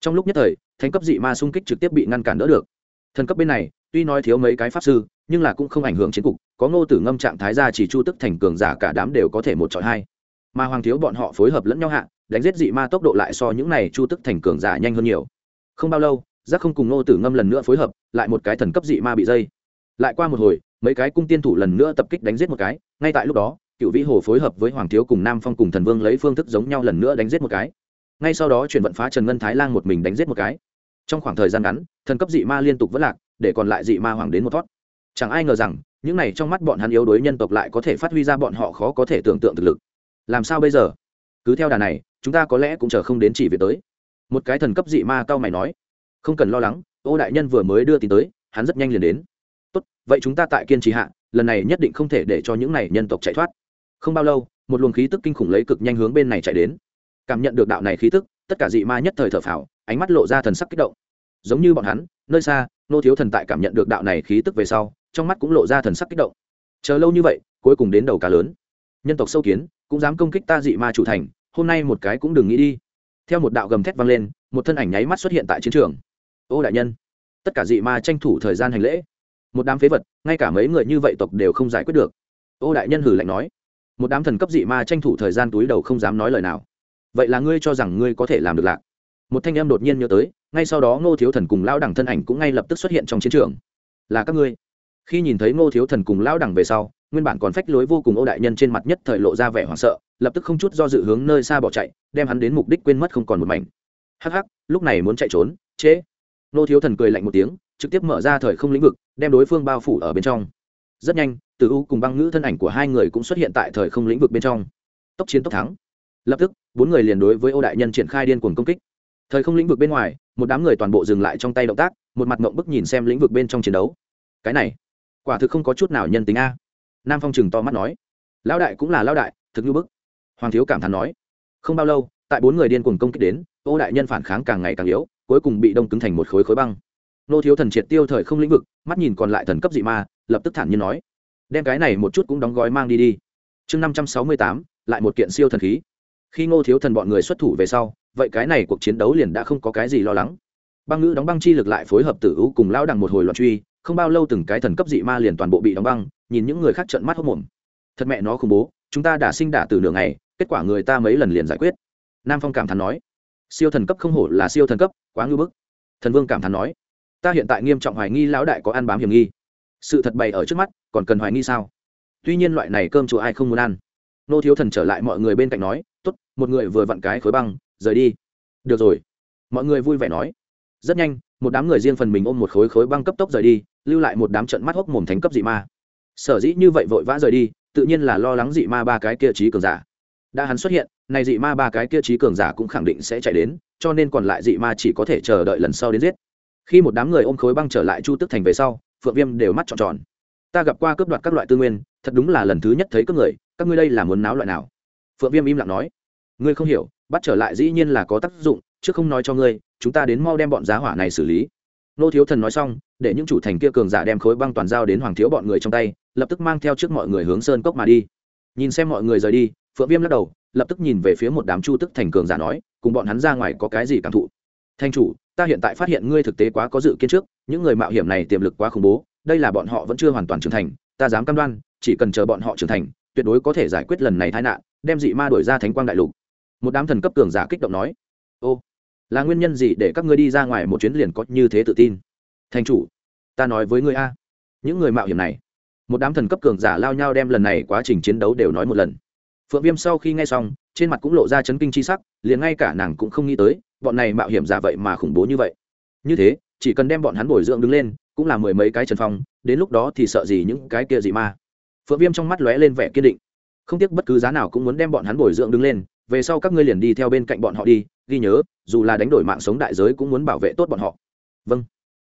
Trong lúc nhất thời, thánh cấp dị ma xung kích trực tiếp bị ngăn cản đỡ được. Thần cấp bên này, tuy nói thiếu mấy cái pháp sư, nhưng là cũng không ảnh hưởng chiến cục, có ngô tử ngâm trạng thái ra chỉ chu tức thành cường giả cả đám đều có thể một chọi hai. Mà hoàng thiếu bọn họ phối hợp lẫn nhau hạ, đánh giết dị ma tốc độ lại so những này chu tức thành cường giả nhanh hơn nhiều. Không bao lâu, giác không cùng ngô tử ngâm lần nữa phối hợp, lại một cái thần cấp dị ma bị dây lại qua một hồi, mấy cái cung tiên thủ lần nữa tập kích đánh giết một cái, ngay tại lúc đó cựu vĩ hồ phối hợp với hoàng thiếu cùng nam phong cùng thần vương lấy phương thức giống nhau lần nữa đánh giết một cái. Ngay sau đó chuyển vận phá trần ngân thái lan một mình đánh giết một cái. Trong khoảng thời gian ngắn, thần cấp dị ma liên tục vất lạc, để còn lại dị ma hoàng đến một thoát. Chẳng ai ngờ rằng, những này trong mắt bọn hắn yếu đuối nhân tộc lại có thể phát huy ra bọn họ khó có thể tưởng tượng thực lực. Làm sao bây giờ? Cứ theo đà này, chúng ta có lẽ cũng chờ không đến chỉ việc tới. Một cái thần cấp dị ma cao mày nói. Không cần lo lắng, ô đại nhân vừa mới đưa tin tới, hắn rất nhanh liền đến vậy chúng ta tại kiên trì hạ, lần này nhất định không thể để cho những này nhân tộc chạy thoát. Không bao lâu, một luồng khí tức kinh khủng lấy cực nhanh hướng bên này chạy đến. Cảm nhận được đạo này khí tức, tất cả dị ma nhất thời thở phào, ánh mắt lộ ra thần sắc kích động. Giống như bọn hắn, nơi xa, nô thiếu thần tại cảm nhận được đạo này khí tức về sau, trong mắt cũng lộ ra thần sắc kích động. Chờ lâu như vậy, cuối cùng đến đầu cá lớn. Nhân tộc sâu kiến, cũng dám công kích ta dị ma chủ thành, hôm nay một cái cũng đừng nghĩ đi. Theo một đạo gầm thét vang lên, một thân ảnh nháy mắt xuất hiện tại chiến trường. Ô đại nhân, tất cả dị ma tranh thủ thời gian hành lễ một đám phế vật, ngay cả mấy người như vậy tộc đều không giải quyết được. Ô đại nhân hử lạnh nói, một đám thần cấp dị ma tranh thủ thời gian túi đầu không dám nói lời nào. Vậy là ngươi cho rằng ngươi có thể làm được lạc? Một thanh em đột nhiên nhớ tới, ngay sau đó ngô thiếu thần cùng lão đẳng thân ảnh cũng ngay lập tức xuất hiện trong chiến trường. Là các ngươi. Khi nhìn thấy ngô thiếu thần cùng lão đẳng về sau, nguyên bản còn phách lối vô cùng ô đại nhân trên mặt nhất thời lộ ra vẻ hoảng sợ, lập tức không chút do dự hướng nơi xa bỏ chạy, đem hắn đến mục đích quên mất không còn một mảnh. Hắc hắc, lúc này muốn chạy trốn chế ngô thiếu thần cười lạnh một tiếng trực tiếp mở ra thời không lĩnh vực, đem đối phương bao phủ ở bên trong. Rất nhanh từ u cùng băng ngữ thân ảnh của hai người cũng xuất hiện tại thời không lĩnh vực bên trong. Tốc chiến tốc thắng. Lập tức, bốn người liền đối với ô đại nhân triển khai điên cuồng công kích. Thời không lĩnh vực bên ngoài, một đám người toàn bộ dừng lại trong tay động tác, một mặt mộng bức nhìn xem lĩnh vực bên trong chiến đấu. Cái này, quả thực không có chút nào nhân tính a. Nam phong chừng to mắt nói. Lão đại cũng là lão đại, thực như bức. Hoàng thiếu cảm thán nói. Không bao lâu, tại bốn người điên cuồng công kích đến, ô đại nhân phản kháng càng ngày càng yếu, cuối cùng bị đông cứng thành một khối khối băng nô thiếu thần triệt tiêu thời không lĩnh vực, mắt nhìn còn lại thần cấp dị ma, lập tức thản nhiên nói, đem cái này một chút cũng đóng gói mang đi đi. Chương năm trăm sáu mươi tám, lại một kiện siêu thần khí. Khi ngô thiếu thần bọn người xuất thủ về sau, vậy cái này cuộc chiến đấu liền đã không có cái gì lo lắng. Băng ngữ đóng băng chi lực lại phối hợp tử u cùng lão đằng một hồi loạn truy, không bao lâu từng cái thần cấp dị ma liền toàn bộ bị đóng băng, nhìn những người khác trợn mắt hốc mồm. Thật mẹ nó khủng bố, chúng ta đã sinh đả từ nửa ngày, kết quả người ta mấy lần liền giải quyết. Nam phong cảm thán nói, siêu thần cấp không hổ là siêu thần cấp, quá ngư bức. Thần vương cảm thán nói ta hiện tại nghiêm trọng hoài nghi lão đại có ăn bám hiểm nghi. Sự thật bày ở trước mắt, còn cần hoài nghi sao? Tuy nhiên loại này cơm chùa ai không muốn ăn? Nô thiếu thần trở lại mọi người bên cạnh nói t ố t một người vừa vặn cái khối băng, rời đi. Được rồi. Mọi người vui vẻ nói. Rất nhanh, một đám người riêng phần mình ôm một khối khối băng cấp tốc rời đi, lưu lại một đám trận mắt hốc mồm thánh cấp dị ma. Sở dĩ như vậy vội vã rời đi, tự nhiên là lo lắng dị ma ba cái kia trí cường giả. Đã hắn xuất hiện, này dị ma ba cái kia trí cường giả cũng khẳng định sẽ chạy đến, cho nên còn lại dị ma chỉ có thể chờ đợi lần sau đến giết khi một đám người ôm khối băng trở lại chu tức thành về sau phượng viêm đều mắt tròn tròn ta gặp qua cướp đoạt các loại tư nguyên thật đúng là lần thứ nhất thấy cướp người các ngươi đây là muốn náo loại nào phượng viêm im lặng nói ngươi không hiểu bắt trở lại dĩ nhiên là có tác dụng chứ không nói cho ngươi chúng ta đến mau đem bọn giá hỏa này xử lý nô thiếu thần nói xong để những chủ thành kia cường giả đem khối băng toàn giao đến hoàng thiếu bọn người trong tay lập tức mang theo trước mọi người hướng sơn cốc mà đi nhìn xem mọi người rời đi phượng viêm lắc đầu lập tức nhìn về phía một đám chu tức thành cường giả nói cùng bọn hắn ra ngoài có cái gì cảm thụ thanh chủ ta hiện tại phát hiện ngươi thực tế quá có dự kiến trước, những người mạo hiểm này tiềm lực quá khủng bố, đây là bọn họ vẫn chưa hoàn toàn trưởng thành, ta dám cam đoan, chỉ cần chờ bọn họ trưởng thành, tuyệt đối có thể giải quyết lần này tai nạn, đem dị ma đổi ra thánh quang đại lục. Một đám thần cấp cường giả kích động nói. Ô, là nguyên nhân gì để các ngươi đi ra ngoài một chuyến liền có như thế tự tin? Thành chủ, ta nói với ngươi a, những người mạo hiểm này. Một đám thần cấp cường giả lao nhau đem lần này quá trình chiến đấu đều nói một lần. Phượng viêm sau khi nghe xong, trên mặt cũng lộ ra chấn kinh c h i sắc, liền ngay cả nàng cũng không nghĩ tới bọn này mạo hiểm giả vậy mà khủng bố như vậy. Như thế, chỉ cần đem bọn hắn bồi dưỡng đứng lên, cũng là mười mấy cái trần phong, đến lúc đó thì sợ gì những cái kia gì ma. Phượng viêm trong mắt lóe lên vẻ kiên định. Không tiếc bất cứ giá nào cũng muốn đem bọn hắn bồi dưỡng đứng lên, về sau các ngươi liền đi theo bên cạnh bọn họ đi, ghi nhớ, dù là đánh đổi mạng sống đại giới cũng muốn bảo vệ tốt bọn họ. Vâng.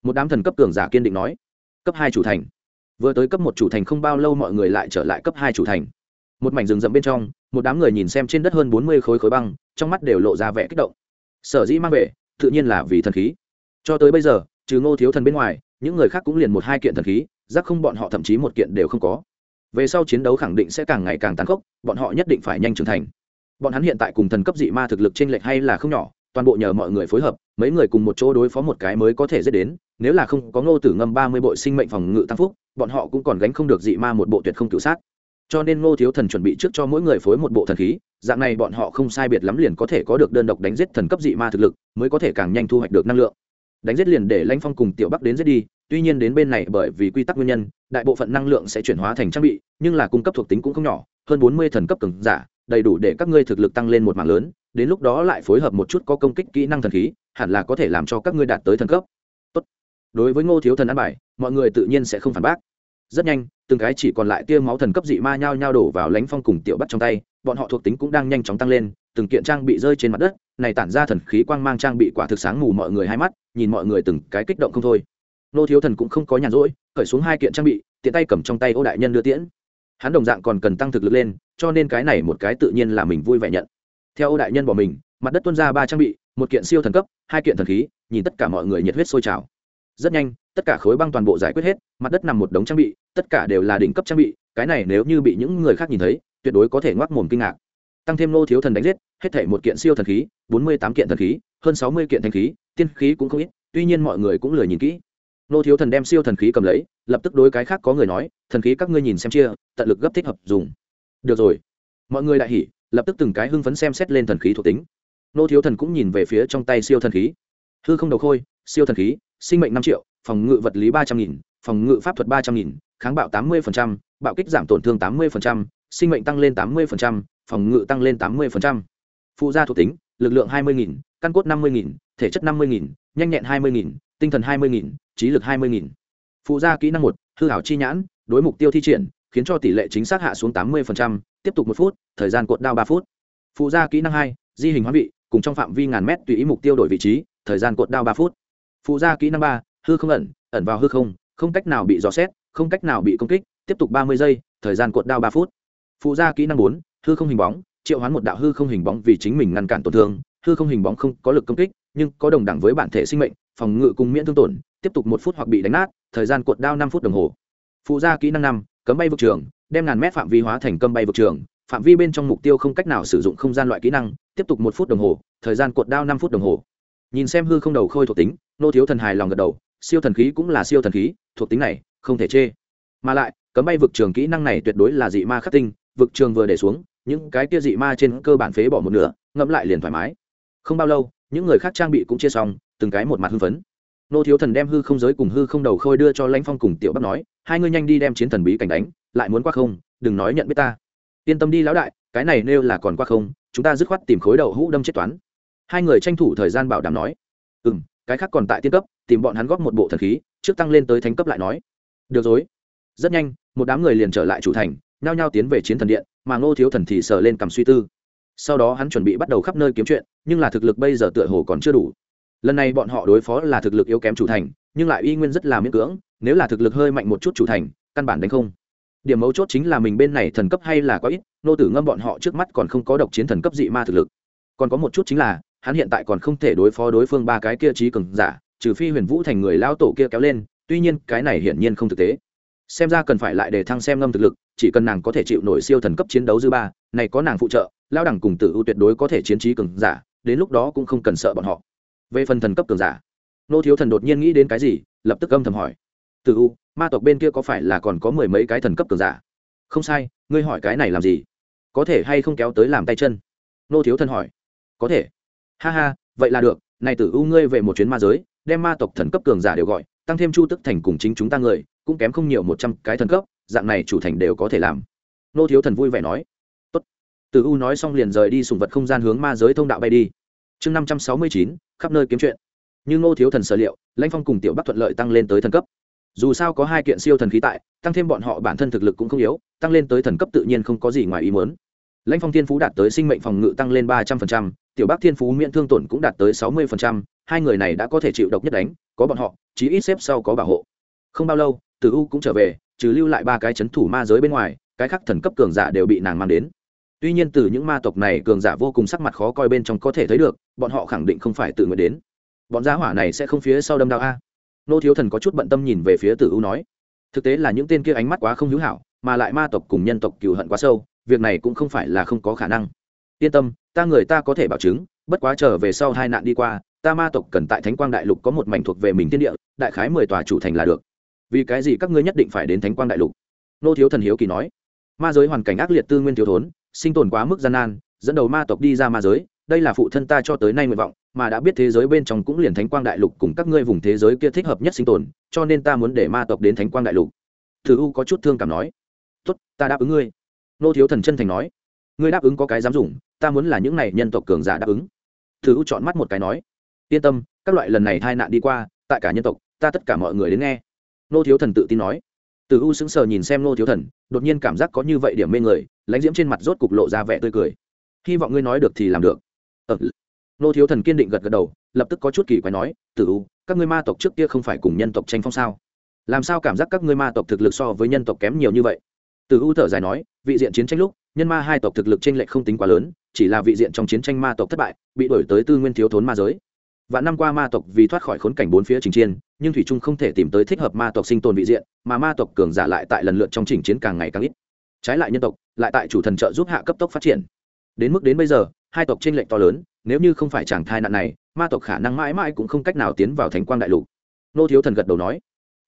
Một đám thần cấp cường giả kiên định nói. Cấp hai chủ thành. Vừa tới cấp một chủ thành không bao lâu mọi người lại trở lại cấp hai chủ thành. Một mảnh rừng rậm bên trong, một đám người nhìn xem trên đất hơn bốn mươi khối khối băng, trong mắt đều lộ ra vẻ kích động sở dĩ mang về, tự nhiên là vì thần khí. Cho tới bây giờ, trừ ngô thiếu thần bên ngoài, những người khác cũng liền một hai kiện thần khí giác không bọn họ thậm chí một kiện đều không có. Về sau chiến đấu khẳng định sẽ càng ngày càng tàn khốc, bọn họ nhất định phải nhanh trưởng thành. Bọn hắn hiện tại cùng thần cấp dị ma thực lực t r ê n lệch hay là không nhỏ, toàn bộ nhờ mọi người phối hợp, mấy người cùng một chỗ đối phó một cái mới có thể dễ đến, nếu là không có ngô tử ngâm ba mươi bội sinh mệnh phòng ngự tăng phúc, bọn họ cũng còn gánh không được dị ma một bộ tuyệt không tự sát cho nên ngô thiếu thần chuẩn bị trước cho mỗi người phối một bộ thần khí, dạng này bọn họ không sai biệt lắm liền có thể có được đơn độc đánh giết thần cấp dị ma thực lực, mới có thể càng nhanh thu hoạch được năng lượng. Đánh giết liền để lãnh phong cùng tiểu bắc đến giết đi, tuy nhiên đến bên này bởi vì quy tắc nguyên nhân, đại bộ phận năng lượng sẽ chuyển hóa thành trang bị, nhưng là cung cấp thuộc tính cũng không nhỏ, hơn bốn mươi thần cấp cường giả, đầy đủ để các ngươi thực lực tăng lên một mảng lớn, đến lúc đó lại phối hợp một chút có công kích kỹ năng thần khí, hẳn là có thể làm cho các ngươi đạt tới thần cấp. Tốt. đối với ngô thiếu thần ăn bài, mọi người tự nhiên sẽ không phản bác rất nhanh, từng cái chỉ còn lại tia máu thần cấp dị ma nhao nhao đổ vào lánh phong cùng tiểu bắt trong tay, bọn họ thuộc tính cũng đang nhanh chóng tăng lên, từng kiện trang bị rơi trên mặt đất, này tản ra thần khí quang mang trang bị quả thực sáng mù mọi người hai mắt, nhìn mọi người từng cái kích động không thôi. Nô thiếu thần cũng không có nhàn rỗi, khởi xuống hai kiện trang bị, tiện tay cầm trong tay ô đại nhân đưa tiễn. Hắn đồng dạng còn cần tăng thực lực lên, cho nên cái này một cái tự nhiên là mình vui vẻ nhận. Theo ô đại nhân bỏ mình, mặt đất tuân ra ba trang bị, một kiện siêu thần cấp, hai kiện thần khí, nhìn tất cả mọi người nhiệt huyết sôi trào rất nhanh, tất cả khối băng toàn bộ giải quyết hết, mặt đất nằm một đống trang bị, tất cả đều là đỉnh cấp trang bị, cái này nếu như bị những người khác nhìn thấy, tuyệt đối có thể ngoác mồm kinh ngạc. Tăng thêm nô thiếu thần đánh giết, hết thể một kiện siêu thần khí, bốn mươi tám kiện thần khí, hơn sáu mươi kiện thanh khí, tiên khí cũng không ít, tuy nhiên mọi người cũng lười nhìn kỹ. Nô thiếu thần đem siêu thần khí cầm lấy, lập tức đối cái khác có người nói, thần khí các ngươi nhìn xem chia, tận lực gấp thích hợp dùng. Được rồi. Mọi người đại hỉ, lập tức từng cái hưng phấn xem xét lên thần khí thuộc tính. Nô thiếu thần cũng nhìn về phía trong tay siêu thần khí. Hư không đầu khôi, siêu thần khí sinh mệnh năm triệu, phòng ngự vật lý ba trăm nghìn, phòng ngự pháp thuật ba trăm nghìn, kháng bạo tám mươi bạo kích giảm tổn thương tám mươi sinh mệnh tăng lên tám mươi phòng ngự tăng lên tám mươi phụ gia thuộc tính, lực lượng hai mươi nghìn, căn cốt năm mươi nghìn, thể chất năm mươi nghìn, nhanh nhẹn hai mươi nghìn, tinh thần hai mươi nghìn, trí lực hai mươi nghìn. Phụ gia kỹ năng một, hư hảo chi nhãn, đối mục tiêu thi triển, khiến cho tỷ lệ chính xác hạ xuống tám mươi tiếp tục một phút, thời gian cột đao ba phút. Phụ gia kỹ năng hai, di hình hóa vị, cùng trong phạm vi ngàn mét tùy ý mục tiêu đổi vị trí, thời gian cột đao ba phút phụ gia kỹ năng ba, hư không ẩn ẩn vào hư không không cách nào bị dò xét, không cách nào bị công kích, tiếp tục ba mươi giây, thời gian cuộn đao ba phút. Phụ gia kỹ năng bốn, hư không hình bóng, triệu hoán một đạo hư không hình bóng vì chính mình ngăn cản tổn thương, hư không hình bóng không có lực công kích, nhưng có đồng đẳng với bản thể sinh mệnh, phòng ngự cùng miễn thương tổn, tiếp tục một phút hoặc bị đánh nát, thời gian cuộn đao năm phút đồng hồ. Phụ gia kỹ năng năm, cấm bay vực trường, đem ngàn mét phạm vi hóa thành cấm bay vực trường, phạm vi bên trong mục tiêu không cách nào sử dụng không gian loại kỹ năng, tiếp tục một phút đồng hồ, thời gian cuộn đao năm phút đồng hồ. Nhìn xem hư không đầu khôi thuộc tính nô thiếu thần hài lòng gật đầu, siêu thần khí cũng là siêu thần khí, thuộc tính này, không thể chê. Mà lại, cấm bay vực trường kỹ năng này tuyệt đối là dị ma khắc tinh, vực trường vừa để xuống, những cái kia dị ma trên cơ bản phế bỏ một nửa, ngẫm lại liền thoải mái. Không bao lâu, những người khác trang bị cũng chia xong, từng cái một mặt hưng phấn. Nô thiếu thần đem hư không giới cùng hư không đầu khôi đưa cho lãnh phong cùng tiểu bắc nói, hai ngươi nhanh đi đem chiến thần bí cảnh đánh, lại muốn qua không, đừng nói nhận biết ta. Yên tâm đi lão đại, cái này nêu là còn qua không, chúng ta dứt khoát tìm khối đầu hũ đâm chết toán. Hai người tranh thủ thời gian bảo đảm nói ừ m cái khác còn tại tiên cấp, tìm bọn hắn góp một bộ thần khí, trước tăng lên tới thánh cấp lại nói. Được rồi. Rất nhanh, một đám người liền trở lại chủ thành, nhao nhao tiến về chiến thần điện, mà ngô thiếu thần thì sờ lên cầm suy tư. Sau đó hắn chuẩn bị bắt đầu khắp nơi kiếm chuyện, nhưng là thực lực bây giờ tựa hồ còn chưa đủ. Lần này bọn họ đối phó là thực lực yếu kém chủ thành, nhưng lại y nguyên rất là miễn cưỡng, nếu là thực lực hơi mạnh một chút chủ thành, căn bản đánh không. Điểm mấu chốt chính là mình bên này thần cấp hay là có ít, nô tử ngâm bọn họ trước mắt còn không có độc chiến thần cấp dị ma thực lực. Còn có một chút chính là hắn hiện tại còn không thể đối phó đối phương ba cái kia trí cường giả, trừ phi huyền vũ thành người lao tổ kia kéo lên, tuy nhiên cái này hiển nhiên không thực tế. Xem ra cần phải lại để thăng xem ngâm thực lực, chỉ cần nàng có thể chịu nổi siêu thần cấp chiến đấu dư ba, này có nàng phụ trợ, lao đẳng cùng tử ưu tuyệt đối có thể chiến trí cường giả, đến lúc đó cũng không cần sợ bọn họ. Về phần thần cấp cường giả, nô thiếu thần đột nhiên nghĩ đến cái gì, lập tức âm thầm hỏi. Tử ưu, ma tộc bên kia có phải là còn có mười mấy cái thần cấp cường giả? Không sai, ngươi hỏi cái này làm gì? Có thể hay không kéo tới làm tay chân? Nô thiếu thần hỏi. Có thể ha ha, vậy là được, này tử u ngươi về một chuyến ma giới, đem ma tộc thần cấp cường giả đều gọi, tăng thêm chu tức thành cùng chính chúng ta người, cũng kém không nhiều một trăm cái thần cấp, dạng này chủ thành đều có thể làm. Nô thiếu thần vui vẻ nói. Tốt. tử u nói xong liền rời đi sùng vật không gian hướng ma giới thông đạo bay đi. Chương năm trăm sáu mươi chín, khắp nơi kiếm chuyện. Nhưng nô thiếu thần sở liệu, lãnh phong cùng tiểu bắc thuận lợi tăng lên tới thần cấp. Dù sao có hai kiện siêu thần khí tại, tăng thêm bọn họ bản thân thực lực cũng không yếu, tăng lên tới thần cấp tự nhiên không có gì ngoài ý muốn lãnh phong thiên phú đạt tới sinh mệnh phòng ngự tăng lên ba trăm linh tiểu Bác thiên phú miễn thương tổn cũng đạt tới sáu mươi hai người này đã có thể chịu độc nhất đánh, có bọn họ, chí ít xếp sau có bảo hộ. Không bao lâu, tử u cũng trở về, trừ lưu lại ba cái c h ấ n thủ ma giới bên ngoài, cái khác thần cấp cường giả đều bị nàng mang đến. Tuy nhiên từ những ma tộc này cường giả vô cùng sắc mặt khó coi bên trong có thể thấy được, bọn họ khẳng định không phải tự nguyện đến. Bọn giá hỏa này sẽ không phía sau đâm đao a. Nô thiếu thần có chút bận tâm nhìn về phía tử u nói. Thực tế là những tên kia ánh mắt quá không hữu hảo, mà lại ma tộc cùng nhân tộc cừu hận quá sâu việc này cũng không phải là không có khả năng. Yên tâm, ta người ta có thể bảo chứng, bất quá trở về sau hai nạn đi qua, ta ma tộc cần tại thánh quang đại lục có một mảnh thuộc về mình thiên địa, đại khái mười tòa chủ thành là được. Vì cái gì các ngươi nhất định phải đến thánh quang đại lục? Nô thiếu thần hiếu kỳ nói. Ma giới hoàn cảnh ác liệt tư nguyên thiếu thốn, sinh tồn quá mức gian nan, dẫn đầu ma tộc đi ra ma giới, đây là phụ thân ta cho tới nay nguyện vọng, mà đã biết thế giới bên trong cũng liền thánh quang đại lục cùng các ngươi vùng thế giới kia thích hợp nhất sinh tồn, cho nên ta muốn để ma tộc đến thánh quang đại lục. Thử u có chút thương cảm nói. Tốt, ta đáp ứng ngươi nô thiếu thần chân thành nói ngươi đáp ứng có cái dám dùng ta muốn là những này nhân tộc cường giả đáp ứng. Thứ u chọn mắt một cái nói yên tâm các loại lần này tai nạn đi qua tại cả nhân tộc ta tất cả mọi người đến nghe. Nô thiếu thần tự tin nói. Từ u sững sờ nhìn xem nô thiếu thần đột nhiên cảm giác có như vậy điểm mê người lãnh diễm trên mặt rốt cục lộ ra vẻ tươi cười. Hy vọng ngươi nói được thì làm được. Ờ, nô thiếu thần kiên định gật gật đầu lập tức có chút kỳ quái nói từ u các ngươi ma tộc trước kia không phải cùng nhân tộc tranh phong sao? Làm sao cảm giác các ngươi ma tộc thực lực so với nhân tộc kém nhiều như vậy? Từ u thở dài nói vị diện chiến tranh lúc, nhân ma hai tộc thực lực tranh lệch không tính quá lớn, chỉ là vị diện trong chiến tranh ma tộc thất bại, bị đổi tới tư nguyên thiếu thốn ma giới. Và năm qua ma tộc vì thoát khỏi khốn cảnh bốn phía trình chiến nhưng thủy trung không thể tìm tới thích hợp ma tộc sinh tồn vị diện, mà ma tộc cường giả lại tại lần lượt trong trình chiến càng ngày càng ít. Trái lại nhân tộc, lại tại chủ thần trợ giúp hạ cấp tốc phát triển. Đến mức đến bây giờ, hai tộc tranh lệch to lớn, nếu như không phải chàng thai nạn này, ma tộc khả năng mãi mãi cũng không cách nào tiến vào thánh quang đại lục. Nô thiếu thần gật đầu nói,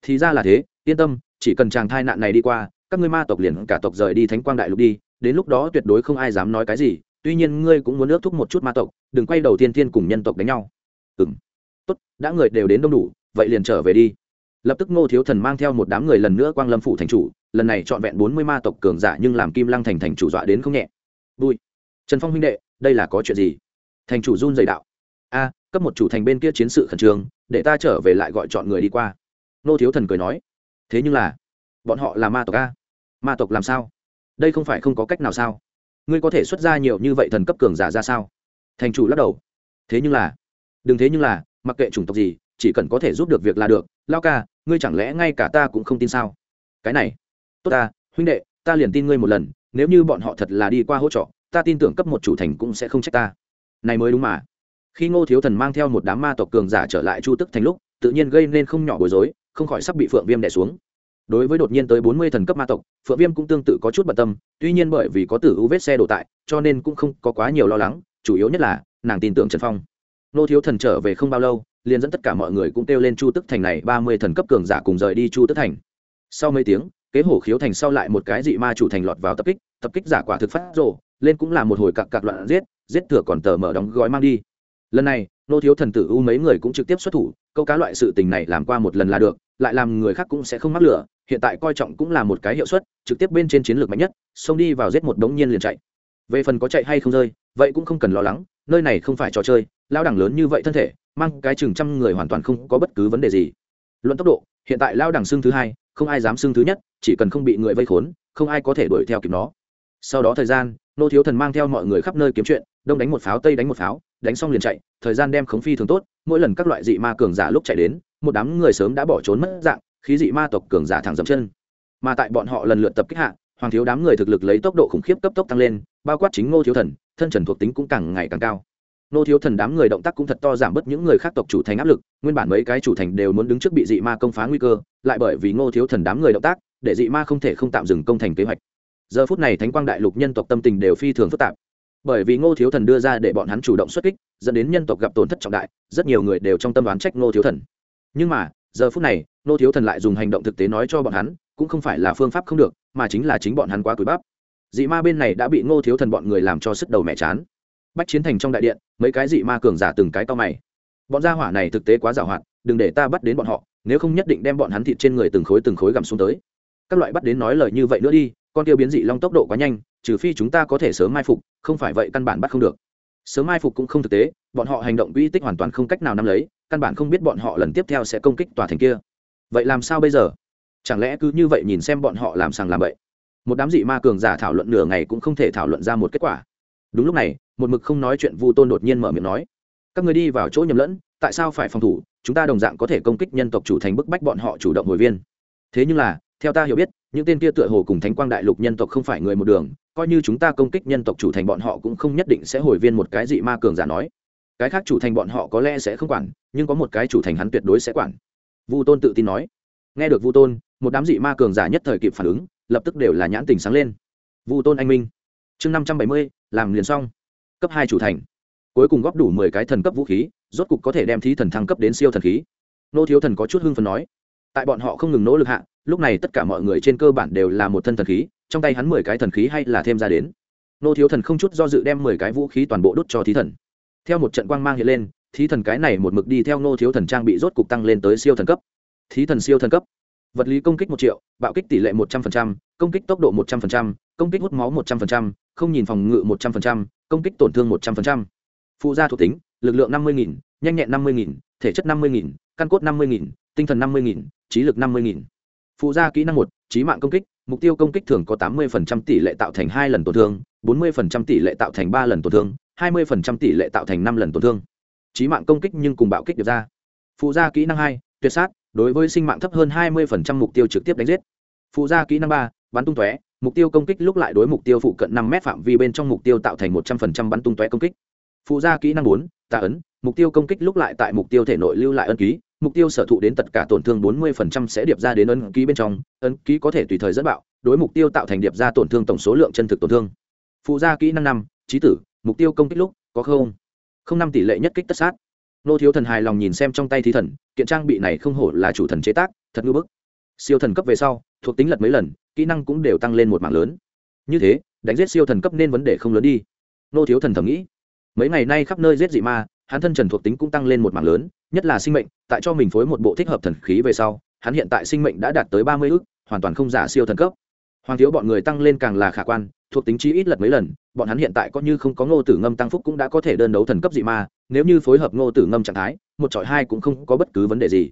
thì ra là thế, yên tâm, chỉ cần chàng thai nạn này đi qua các ngươi ma tộc liền cả tộc rời đi thánh quang đại lục đi, đến lúc đó tuyệt đối không ai dám nói cái gì, tuy nhiên ngươi cũng muốn ước thúc một chút ma tộc, đừng quay đầu tiên tiên cùng nhân tộc đánh nhau. Ừ m tốt, đã người đều đến đông đủ, vậy liền trở về đi. Lập tức ngô thiếu thần mang theo một đám người lần nữa quang lâm phủ thành chủ, lần này trọn vẹn bốn mươi ma tộc cường giả nhưng làm kim lăng thành thành chủ dọa đến không nhẹ. Vui. Trần phong huynh đệ, đây là có chuyện gì? Thành chủ run dày đạo. A, cấp một chủ thành bên kia chiến sự khẩn trương, để ta trở về lại gọi chọn người đi qua. Nô thiếu thần cười nói. Thế nhưng là, bọn họ là ma tộc a ma tộc làm sao? Đây không phải không có cách nào sao? Ngươi có thể xuất ra nhiều như vậy thần cấp cường giả ra sao? Thành chủ lắc đầu. Thế nhưng là, đừng thế nhưng là, mặc kệ chủng tộc gì, chỉ cần có thể giúp được việc là được. Lao ca, ngươi chẳng lẽ ngay cả ta cũng không tin sao? Cái này, tốt ta, huynh đệ, ta liền tin ngươi một lần, nếu như bọn họ thật là đi qua hỗ trợ, ta tin tưởng cấp một chủ thành cũng sẽ không trách ta. Này mới đúng mà. Khi ngô thiếu thần mang theo một đám ma tộc cường giả trở lại chu tức thành lúc, tự nhiên gây nên không nhỏ bối rối, không khỏi sắp bị phượng viêm đẻ xuống đối với đột nhiên tới bốn mươi thần cấp ma tộc, phượng viêm cũng tương tự có chút bận tâm, tuy nhiên bởi vì có tử u vết xe đổ tại, cho nên cũng không có quá nhiều lo lắng, chủ yếu nhất là, nàng tin tưởng trần phong. Nô thiếu thần trở về không bao lâu, liền dẫn tất cả mọi người cũng kêu lên chu tức thành này, ba mươi thần cấp cường giả cùng rời đi chu tức thành. Sau mấy tiếng, kế hổ khiếu thành sau lại một cái dị ma chủ thành lọt vào tập kích tập kích giả quả thực phát rồ, lên cũng là một hồi cặc cặc loạn giết giết thừa còn tờ mở đóng gói mang đi. Lần này, nô thiếu thần tử u mấy người cũng trực tiếp xuất thủ, câu cá loại sự tình này làm qua một lần là được, lại làm người khác cũng sẽ không mắc lửa hiện tại coi trọng cũng là một cái hiệu suất, trực tiếp bên trên chiến lược mạnh nhất, xông đi vào giết một đống nhiên liền chạy. Về phần có chạy hay không rơi, vậy cũng không cần lo lắng, nơi này không phải trò chơi, lao đẳng lớn như vậy thân thể, mang cái chừng trăm người hoàn toàn không có bất cứ vấn đề gì. Luận tốc độ, hiện tại lao đẳng xưng thứ hai, không ai dám xưng thứ nhất, chỉ cần không bị người vây khốn, không ai có thể đuổi theo kịp nó. Sau đó thời gian, nô thiếu thần mang theo mọi người khắp nơi kiếm chuyện, đông đánh một pháo, tây đánh một pháo, đánh xong liền chạy, thời gian đem khống phi thường tốt, mỗi lần các loại dị ma cường giả lúc chạy đến, một đám người sớm đã bỏ trốn mất dạng khí dị ma tộc cường giả thẳng dậm chân. Mà tại bọn họ lần lượt tập kích hạ, hoàng thiếu đám người thực lực lấy tốc độ khủng khiếp cấp tốc tăng lên, bao quát chính ngô thiếu thần, thân trần thuộc tính cũng càng ngày càng cao. Ngô thiếu thần đám người động tác cũng thật to giảm bớt những người khác tộc chủ thành áp lực, nguyên bản mấy cái chủ thành đều muốn đứng trước bị dị ma công phá nguy cơ, lại bởi vì ngô thiếu thần đám người động tác, để dị ma không thể không tạm dừng công thành kế hoạch. Giờ phút này thánh quang đại lục nhân tộc tâm tình đều phi thường phức tạp. Bởi vì ngô thiếu thần đưa ra để bọn hắn chủ động xuất kích, dẫn đến nhân tộc gặp tổn thất trọng đại, rất nhiều người đều trong tâm đoán trách ngô thiếu thần. Nhưng mà giờ phút này ngô thiếu thần lại dùng hành động thực tế nói cho bọn hắn, cũng không phải là phương pháp không được, mà chính là chính bọn hắn quá cúi bắp. Dị ma bên này đã bị ngô thiếu thần bọn người làm cho sức đầu mẹ chán. Bách chiến thành trong đại điện, mấy cái dị ma cường giả từng cái to mày. Bọn gia hỏa này thực tế quá giàu hoạt đừng để ta bắt đến bọn họ, nếu không nhất định đem bọn hắn thịt trên người từng khối từng khối gặm xuống tới. Các loại bắt đến nói lời như vậy nữa đi, con tiêu biến dị long tốc độ quá nhanh, trừ phi chúng ta có thể sớm mai phục, không phải vậy căn bản bắt không được. Sớm mai phục cũng không thực tế bọn họ hành động uy tích hoàn toàn không cách nào nắm lấy, căn bản không biết bọn họ lần tiếp theo sẽ công kích tòa thành kia. Vậy làm sao bây giờ? Chẳng lẽ cứ như vậy nhìn xem bọn họ làm sàng làm bậy? Một đám dị ma cường giả thảo luận nửa ngày cũng không thể thảo luận ra một kết quả. Đúng lúc này, một mực không nói chuyện vu tôn đột nhiên mở miệng nói, các người đi vào chỗ nhầm lẫn, tại sao phải phòng thủ? Chúng ta đồng dạng có thể công kích nhân tộc chủ thành bức bách bọn họ chủ động hồi viên. Thế nhưng là, theo ta hiểu biết, những tên kia tựa hồ cùng thánh quang đại lục nhân tộc không phải người một đường, coi như chúng ta công kích nhân tộc chủ thành bọn họ cũng không nhất định sẽ hồi viên một cái dị ma cường giả nói cái khác chủ thành bọn họ có lẽ sẽ không quản, nhưng có một cái chủ thành hắn tuyệt đối sẽ quản. Vu tôn tự tin nói. Nghe được vu tôn, một đám dị ma cường giả nhất thời kịp phản ứng, lập tức đều là nhãn tình sáng lên. Vu tôn anh minh. Chương năm trăm bảy mươi, làm liền xong. Cấp hai chủ thành. Cuối cùng góp đủ mười cái thần cấp vũ khí, rốt cục có thể đem thí thần thăng cấp đến siêu thần khí. Nô thiếu thần có chút hưng phần nói. Tại bọn họ không ngừng nỗ lực hạ, lúc này tất cả mọi người trên cơ bản đều là một thân thần khí, trong tay hắn mười cái thần khí hay là thêm ra đến. Nô thiếu thần không chút do dự đem mười cái vũ khí toàn bộ đốt cho thí thần theo một trận quang mang hiện lên, thí thần cái này một mực đi theo nô thiếu thần trang bị rốt cục tăng lên tới siêu thần cấp. Thí thần siêu thần cấp. Vật lý công kích một triệu, bạo kích tỷ lệ một trăm linh công kích tốc độ một trăm linh công kích hút máu một trăm linh không nhìn phòng ngự một trăm linh công kích tổn thương một trăm linh phụ gia thuộc tính, lực lượng năm mươi nghìn, nhanh nhẹn năm mươi nghìn, thể chất năm mươi nghìn, căn cốt năm mươi nghìn, tinh thần năm mươi nghìn, trí lực năm mươi nghìn. Phụ gia kỹ năng một, trí mạng công kích, mục tiêu công kích thường có tám mươi tỷ lệ tạo thành hai lần tổn thương, bốn mươi tỷ lệ tạo thành ba lần tổn thương hai mươi tỷ lệ tạo thành năm lần tổn thương. Trí mạng công kích nhưng cùng bạo kích được ra. Phụ gia kỹ năng hai, tuyệt sát, đối với sinh mạng thấp hơn hai mươi mục tiêu trực tiếp đánh giết. Phụ gia kỹ năng ba, bắn tung tóe, mục tiêu công kích lúc lại đối mục tiêu phụ cận năm m phạm vi bên trong mục tiêu tạo thành một trăm linh bắn tung tóe công kích. Phụ gia kỹ năng bốn, tạ ấn, mục tiêu công kích lúc lại tại mục tiêu thể nội lưu lại ân ký, mục tiêu sở thụ đến tất cả tổn thương 40% sẽ điệp ra đến ấn ký bên trong, ấn ký có thể tùy thời dẫn bạo, đối mục tiêu tạo thành điệp ra tổn thương tổng số lượng chân thực tổn thương. Phụ gia kỹ năng năm, trí tử mục tiêu công kích lúc, có không? Không năm tỷ lệ nhất kích tất sát. Nô thiếu thần hài lòng nhìn xem trong tay thi thần, kiện trang bị này không hổ là chủ thần chế tác, thật ngư bức. Siêu thần cấp về sau, thuộc tính lật mấy lần, kỹ năng cũng đều tăng lên một mảng lớn. Như thế, đánh giết siêu thần cấp nên vấn đề không lớn đi. Nô thiếu thần thầm nghĩ. Mấy ngày nay khắp nơi giết dị ma, hắn thân trần thuộc tính cũng tăng lên một mảng lớn, nhất là sinh mệnh, tại cho mình phối một bộ thích hợp thần khí về sau, hắn hiện tại sinh mệnh đã đạt tới ba mươi ước hoàn toàn không giả siêu thần cấp. Hoàng thiếu bọn người tăng lên càng là khả quan thuộc tính chí ít lật mấy lần, bọn hắn hiện tại có như không có ngô tử ngâm tăng phúc cũng đã có thể đơn đấu thần cấp dị ma, nếu như phối hợp ngô tử ngâm trạng thái, một trọi hai cũng không có bất cứ vấn đề gì.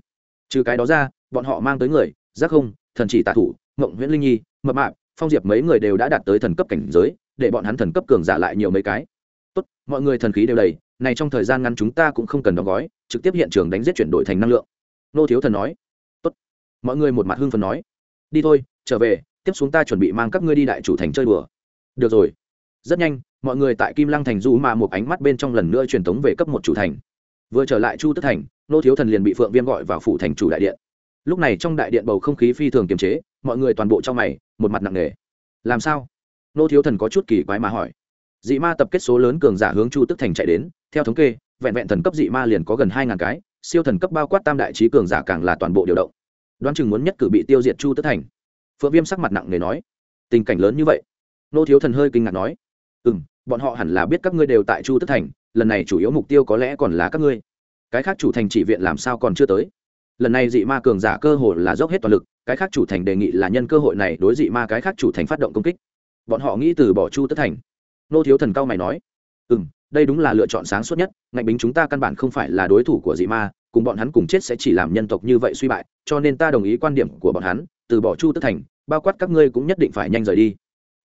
Trừ cái đó ra, bọn họ mang tới người, giác không, thần chỉ tạ thủ, ngộng nguyễn linh nhi, mập mạp, phong diệp mấy người đều đã đạt tới thần cấp cảnh giới, để bọn hắn thần cấp cường giả lại nhiều mấy cái. Tốt, mọi người thần khí đều đầy, này trong thời gian ngắn chúng ta cũng không cần đóng gói, trực tiếp hiện trường đánh giết chuyển đổi thành năng lượng. Nô thiếu thần nói. Tốt. Mọi người một mặt hưng phần nói. Đi thôi, trở về, tiếp xuống ta chuẩn bị mang các ngươi đi đại chủ thành chơi đùa được rồi. Rất nhanh, mọi người tại kim lăng thành du mà một ánh mắt bên trong lần nữa truyền tống về cấp một chủ thành. Vừa trở lại chu tức thành, nô thiếu thần liền bị phượng viêm gọi vào phủ thành chủ đại điện. Lúc này trong đại điện bầu không khí phi thường kiềm chế, mọi người toàn bộ trong mày, một mặt nặng nề. Làm sao? Nô thiếu thần có chút kỳ quái mà hỏi. Dị ma tập kết số lớn cường giả hướng chu tức thành chạy đến, theo thống kê, vẹn vẹn thần cấp dị ma liền có gần hai ngàn cái, siêu thần cấp bao quát tam đại trí cường giả càng là toàn bộ điều động. Đoán chừng muốn nhất cử bị tiêu diệt chu tức thành. Phượng viêm sắc mặt nặng nề nói. Tình cảnh lớn như vậy nô thiếu thần hơi kinh ngạc nói ừ m bọn họ hẳn là biết các ngươi đều tại chu tức thành, lần này chủ yếu mục tiêu có lẽ còn là các ngươi. Cái khác chủ thành chỉ viện làm sao còn chưa tới? Lần này dị ma cường giả cơ hội là dốc hết toàn lực, cái khác chủ thành đề nghị là nhân cơ hội này đối dị ma cái khác chủ thành phát động công kích. Bọn họ nghĩ từ bỏ chu tất thành. Nô thiếu thần cao mày nói ừ m đây đúng là lựa chọn sáng suốt nhất, ngạnh bính chúng ta căn bản không phải là đối thủ của dị ma, cùng bọn hắn cùng chết sẽ chỉ làm nhân tộc như vậy suy bại, cho nên ta đồng ý quan điểm của bọn hắn, từ bỏ chu tất thành, bao quát các ngươi cũng nhất định phải nhanh rời đi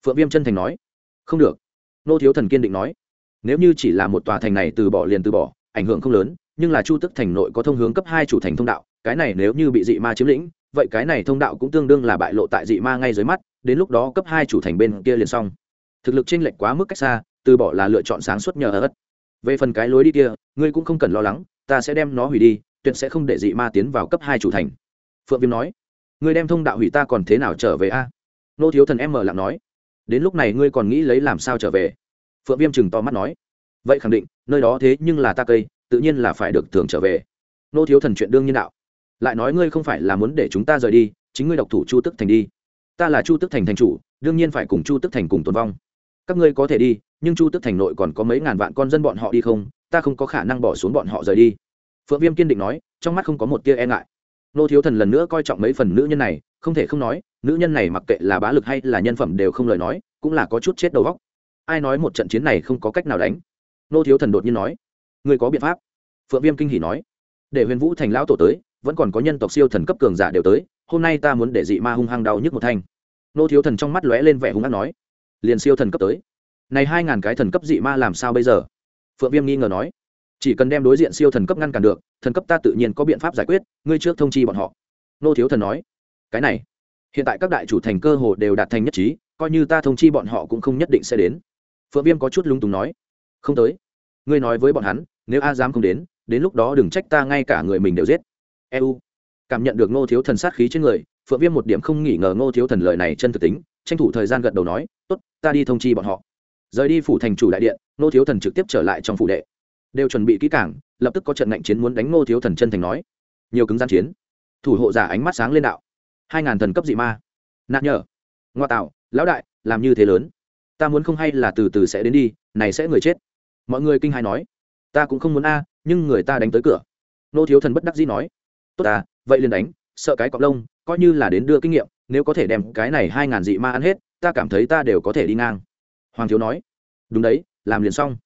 phượng viêm chân thành nói, không được. Nô thiếu thần kiên định nói, nếu như chỉ là một tòa thành này từ bỏ liền từ bỏ, ảnh hưởng không lớn, nhưng là chu tức thành nội có thông hướng cấp hai chủ thành thông đạo, cái này nếu như bị dị ma chiếm lĩnh, vậy cái này thông đạo cũng tương đương là bại lộ tại dị ma ngay dưới mắt, đến lúc đó cấp hai chủ thành bên kia liền xong. Thực lực chênh lệch quá mức cách xa, từ bỏ là lựa chọn sáng suốt nhờ ớt. Về phần cái lối đi kia, ngươi cũng không cần lo lắng, ta sẽ đem nó hủy đi, tuyệt sẽ không để dị ma tiến vào cấp hai chủ thành. Phượng viêm nói, ngươi đem thông đạo hủy ta còn thế nào trở về a? Nô thiếu thần em mở lặng nói đến lúc này ngươi còn nghĩ lấy làm sao trở về? Phượng viêm chừng to mắt nói. Vậy khẳng định, nơi đó thế nhưng là ta cây, tự nhiên là phải được thường trở về. Nô thiếu thần chuyện đương nhiên đạo. Lại nói ngươi không phải là muốn để chúng ta rời đi, chính ngươi độc thủ chu tức thành đi. Ta là chu tức thành thành chủ, đương nhiên phải cùng chu tức thành cùng tồn vong. Các ngươi có thể đi, nhưng chu tức thành nội còn có mấy ngàn vạn con dân bọn họ đi không? Ta không có khả năng bỏ xuống bọn họ rời đi. Phượng viêm kiên định nói, trong mắt không có một tia e ngại nô thiếu thần lần nữa coi trọng mấy phần nữ nhân này, không thể không nói, nữ nhân này mặc kệ là bá lực hay là nhân phẩm đều không lời nói, cũng là có chút chết đầu vóc ai nói một trận chiến này không có cách nào đánh? Nô thiếu thần đột nhiên nói. Người có biện pháp. Phượng viêm kinh hỉ nói. Để huyền vũ thành lão tổ tới, vẫn còn có nhân tộc siêu thần cấp cường giả đều tới, hôm nay ta muốn để dị ma hung hăng đau nhức một thanh. Nô thiếu thần trong mắt lóe lên vẻ hung hăng nói. Liền siêu thần cấp tới. Này hai ngàn cái thần cấp dị ma làm sao bây giờ? Phượng viêm nghi ngờ nói chỉ cần đem đối diện siêu thần cấp ngăn cản được, thần cấp ta tự nhiên có biện pháp giải quyết, ngươi trước thông chi bọn họ. Nô thiếu thần nói. Cái này, hiện tại các đại chủ thành cơ hồ đều đạt thành nhất trí, coi như ta thông chi bọn họ cũng không nhất định sẽ đến. Phượng viêm có chút lúng túng nói. Không tới. Ngươi nói với bọn hắn, nếu a dám không đến đến lúc đó đừng trách ta ngay cả người mình đều giết. Eu cảm nhận được ngô thiếu thần sát khí trên người, phượng viêm một điểm không nghỉ ngờ ngô thiếu thần lời này chân thực tính, tranh thủ thời gian gật đầu nói, tốt, ta đi thông chi bọn họ. Rời đi phủ thành chủ đại điện, ngô thiếu thần trực tiếp trở lại trong phủ đệ đều chuẩn bị kỹ cảng lập tức có trận ngạnh chiến muốn đánh ngô thiếu thần chân thành nói. Nhiều cứng gian chiến. Thủ hộ giả ánh mắt sáng lên đạo. Hai ngàn thần cấp dị ma. Nạn nhở. Ngoa tạo, lão đại, làm như thế lớn. Ta muốn không hay là từ từ sẽ đến đi, này sẽ người chết. Mọi người kinh hài nói. Ta cũng không muốn a, nhưng người ta đánh tới cửa. Nô thiếu thần bất đắc dĩ nói. Tốt ta, vậy liền đánh, sợ cái cọc lông, coi như là đến đưa kinh nghiệm, nếu có thể đem cái này hai ngàn dị ma ăn hết, ta cảm thấy ta đều có thể đi ngang. Hoàng thiếu nói. Đúng đấy, làm liền xong.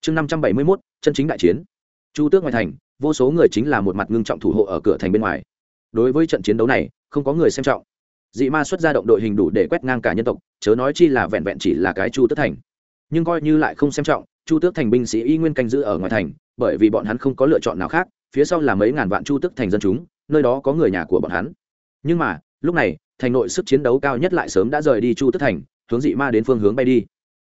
Chương năm trăm bảy mươi mốt chân chính đại chiến. Chu tước ngoài thành, vô số người chính là một mặt ngưng trọng thủ hộ ở cửa thành bên ngoài. Đối với trận chiến đấu này, không có người xem trọng. Dị ma xuất ra động đội hình đủ để quét ngang cả nhân tộc, chớ nói chi là vẹn vẹn chỉ là cái chu tước thành. Nhưng coi như lại không xem trọng, chu tước thành binh sĩ y nguyên canh giữ ở ngoài thành, bởi vì bọn hắn không có lựa chọn nào khác, phía sau là mấy ngàn vạn chu tước thành dân chúng, nơi đó có người nhà của bọn hắn. Nhưng mà, lúc này, thành nội sức chiến đấu cao nhất lại sớm đã rời đi chu tước thành, hướng dị ma đến phương hướng bay đi.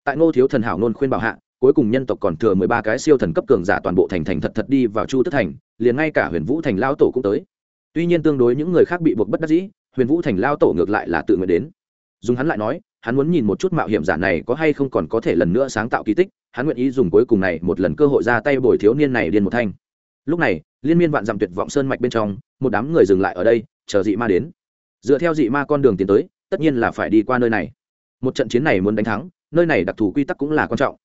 Tại ngô thiếu thần hảo nôn khuyên bảo hạ cuối cùng nhân tộc còn thừa mười ba cái siêu thần cấp cường giả toàn bộ thành thành thật thật đi vào chu tước thành, liền ngay cả huyền vũ thành lao tổ cũng tới. Tuy nhiên tương đối những người khác bị buộc bất đắc dĩ, huyền vũ thành lao tổ ngược lại là tự nguyện đến. Dùng hắn lại nói, hắn muốn nhìn một chút mạo hiểm giả này có hay không còn có thể lần nữa sáng tạo kỳ tích, hắn nguyện ý dùng cuối cùng này một lần cơ hội ra tay bồi thiếu niên này điên một thanh. Lúc này, liên miên vạn dặm tuyệt vọng sơn mạch bên trong, một đám người dừng lại ở đây, chờ dị ma đến. Dựa theo dị ma con đường tiến tới, tất nhiên là phải đi qua nơi này. Một trận chiến này muốn đánh thắng, nơi này đặc thù quy tắc cũng là quan trọng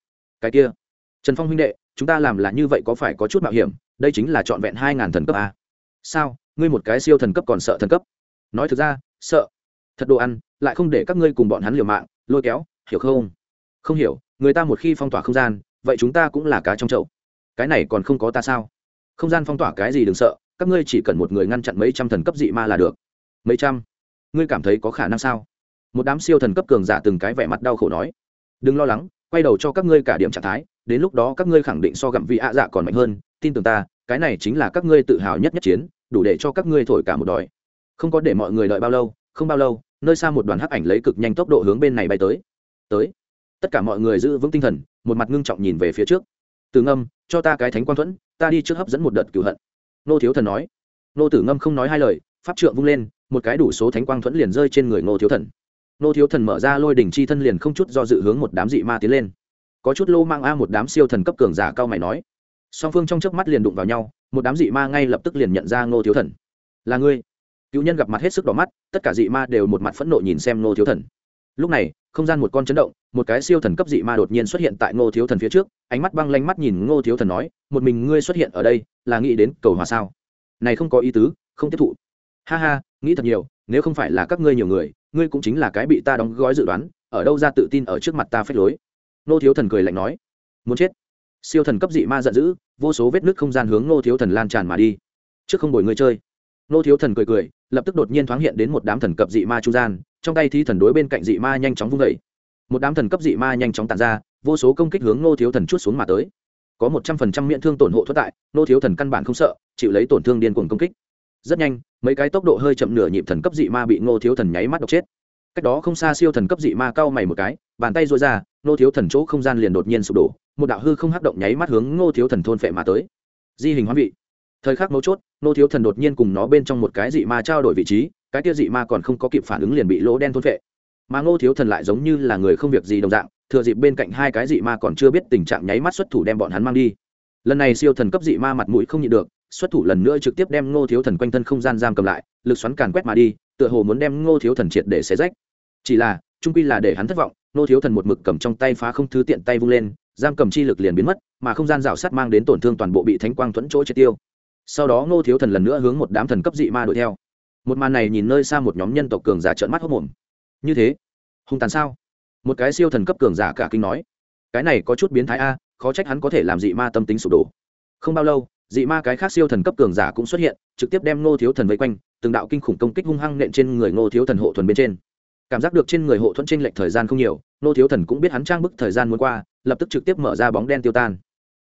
cái kia. Trần phong huynh đệ, chúng ta làm là như vậy có phải có chút mạo hiểm? Đây chính là trọn vẹn hai ngàn thần cấp à? sao? Ngươi một cái siêu thần cấp còn sợ thần cấp? Nói thực ra, sợ. Thật đồ ăn, lại không để các ngươi cùng bọn hắn liều mạng, lôi kéo, hiểu không? Không hiểu, người ta một khi phong tỏa không gian, vậy chúng ta cũng là cá trong chậu. Cái này còn không có ta sao? Không gian phong tỏa cái gì đừng sợ, các ngươi chỉ cần một người ngăn chặn mấy trăm thần cấp dị ma là được. Mấy trăm? Ngươi cảm thấy có khả năng sao? Một đám siêu thần cấp cường giả từng cái vẻ mặt đau khổ nói. Đừng lo lắng quay đầu cho các ngươi cả điểm trạng thái, đến lúc đó các ngươi khẳng định so gặm vị ạ dạ còn mạnh hơn, tin tưởng ta, cái này chính là các ngươi tự hào nhất nhất chiến, đủ để cho các ngươi thổi cả một đòi. Không có để mọi người đợi bao lâu, không bao lâu, nơi xa một đoàn hắc ảnh lấy cực nhanh tốc độ hướng bên này bay tới. Tới. Tất cả mọi người giữ vững tinh thần, một mặt ngưng trọng nhìn về phía trước. Từ ngâm, cho ta cái thánh quang thuẫn, ta đi trước hấp dẫn một đợt cửu hận. Nô thiếu thần nói. Nô tử ngâm không nói hai lời, pháp trượng vung lên, một cái đủ số thánh quang thuẫn liền rơi trên người Ngô thiếu thần nô thiếu thần mở ra lôi đỉnh chi thân liền không chút do dự hướng một đám dị ma tiến lên. Có chút lô mang a một đám siêu thần cấp cường giả cao mày nói. Song phương trong chớp mắt liền đụng vào nhau, một đám dị ma ngay lập tức liền nhận ra ngô thiếu thần. Là ngươi. Cựu nhân gặp mặt hết sức đỏ mắt, tất cả dị ma đều một mặt phẫn nộ nhìn xem ngô thiếu thần. Lúc này, không gian một con chấn động, một cái siêu thần cấp dị ma đột nhiên xuất hiện tại ngô thiếu thần phía trước, ánh mắt băng lanh mắt nhìn ngô thiếu thần nói, một mình ngươi xuất hiện ở đây, là nghĩ đến cầu hòa sao? Này không có ý tứ, không tiếp thụ. Ha ha, nghĩ thật nhiều, nếu không phải là các ngươi nhiều người ngươi cũng chính là cái bị ta đóng gói dự đoán, ở đâu ra tự tin ở trước mặt ta phép lối? Nô thiếu thần cười lạnh nói. Muốn chết? Siêu thần cấp dị ma giận dữ, vô số vết nứt không gian hướng nô thiếu thần lan tràn mà đi. Trước không đổi ngươi chơi. Nô thiếu thần cười cười, lập tức đột nhiên thoáng hiện đến một đám thần cấp dị ma trung gian, trong tay thi thần đối bên cạnh dị ma nhanh chóng vung vẩy một đám thần cấp dị ma nhanh chóng tàn ra, vô số công kích hướng nô thiếu thần chút xuống mà tới. Có một trăm phần trăm miễn thương tổn hộ thoát tại nô thiếu thần căn bản không sợ, chịu lấy tổn thương điên cuồng công kích rất nhanh, mấy cái tốc độ hơi chậm nửa nhịp thần cấp dị ma bị ngô thiếu thần nháy mắt độc chết. Cách đó không xa siêu thần cấp dị ma cao mày một cái, bàn tay dội ra, ngô thiếu thần chỗ không gian liền đột nhiên sụp đổ, một đạo hư không hắc động nháy mắt hướng ngô thiếu thần thôn phệ mà tới. Di hình hóa vị. Thời khắc mấu chốt, ngô thiếu thần đột nhiên cùng nó bên trong một cái dị ma trao đổi vị trí, cái kia dị ma còn không có kịp phản ứng liền bị lỗ đen thôn phệ. Mà ngô thiếu thần lại giống như là người không việc gì đồng dạng, thừa dịp bên cạnh hai cái dị ma còn chưa biết tình trạng nháy mắt xuất thủ đem bọn hắn mang đi. Lần này siêu thần cấp dị ma mặt mũi không nhịn được xuất thủ lần nữa trực tiếp đem ngô thiếu thần quanh thân không gian giam cầm lại, lực xoắn càn quét mà đi, tựa hồ muốn đem ngô thiếu thần triệt để xé rách. Chỉ là, trung quy là để hắn thất vọng, ngô thiếu thần một mực cầm trong tay phá không thứ tiện tay vung lên, giam cầm chi lực liền biến mất, mà không gian rào sắt mang đến tổn thương toàn bộ bị thánh quang thuẫn chỗ triệt tiêu. Sau đó ngô thiếu thần lần nữa hướng một đám thần cấp dị ma đuổi theo. Một màn này nhìn nơi xa một nhóm nhân tộc cường giả trợn mắt hốc mồm như thế, hung tàn sao? Một cái siêu thần cấp cường giả cả kinh nói. Cái này có chút biến thái a, khó trách hắn có thể làm dị ma tâm tính sụp đổ. Không bao lâu dị ma cái khác siêu thần cấp cường giả cũng xuất hiện, trực tiếp đem ngô thiếu thần vây quanh, từng đạo kinh khủng công kích hung hăng nện trên người ngô thiếu thần hộ thuần bên trên. Cảm giác được trên người hộ thuẫn t r ê n lệch thời gian không nhiều, ngô thiếu thần cũng biết hắn trang bức thời gian muốn qua, lập tức trực tiếp mở ra bóng đen tiêu tan.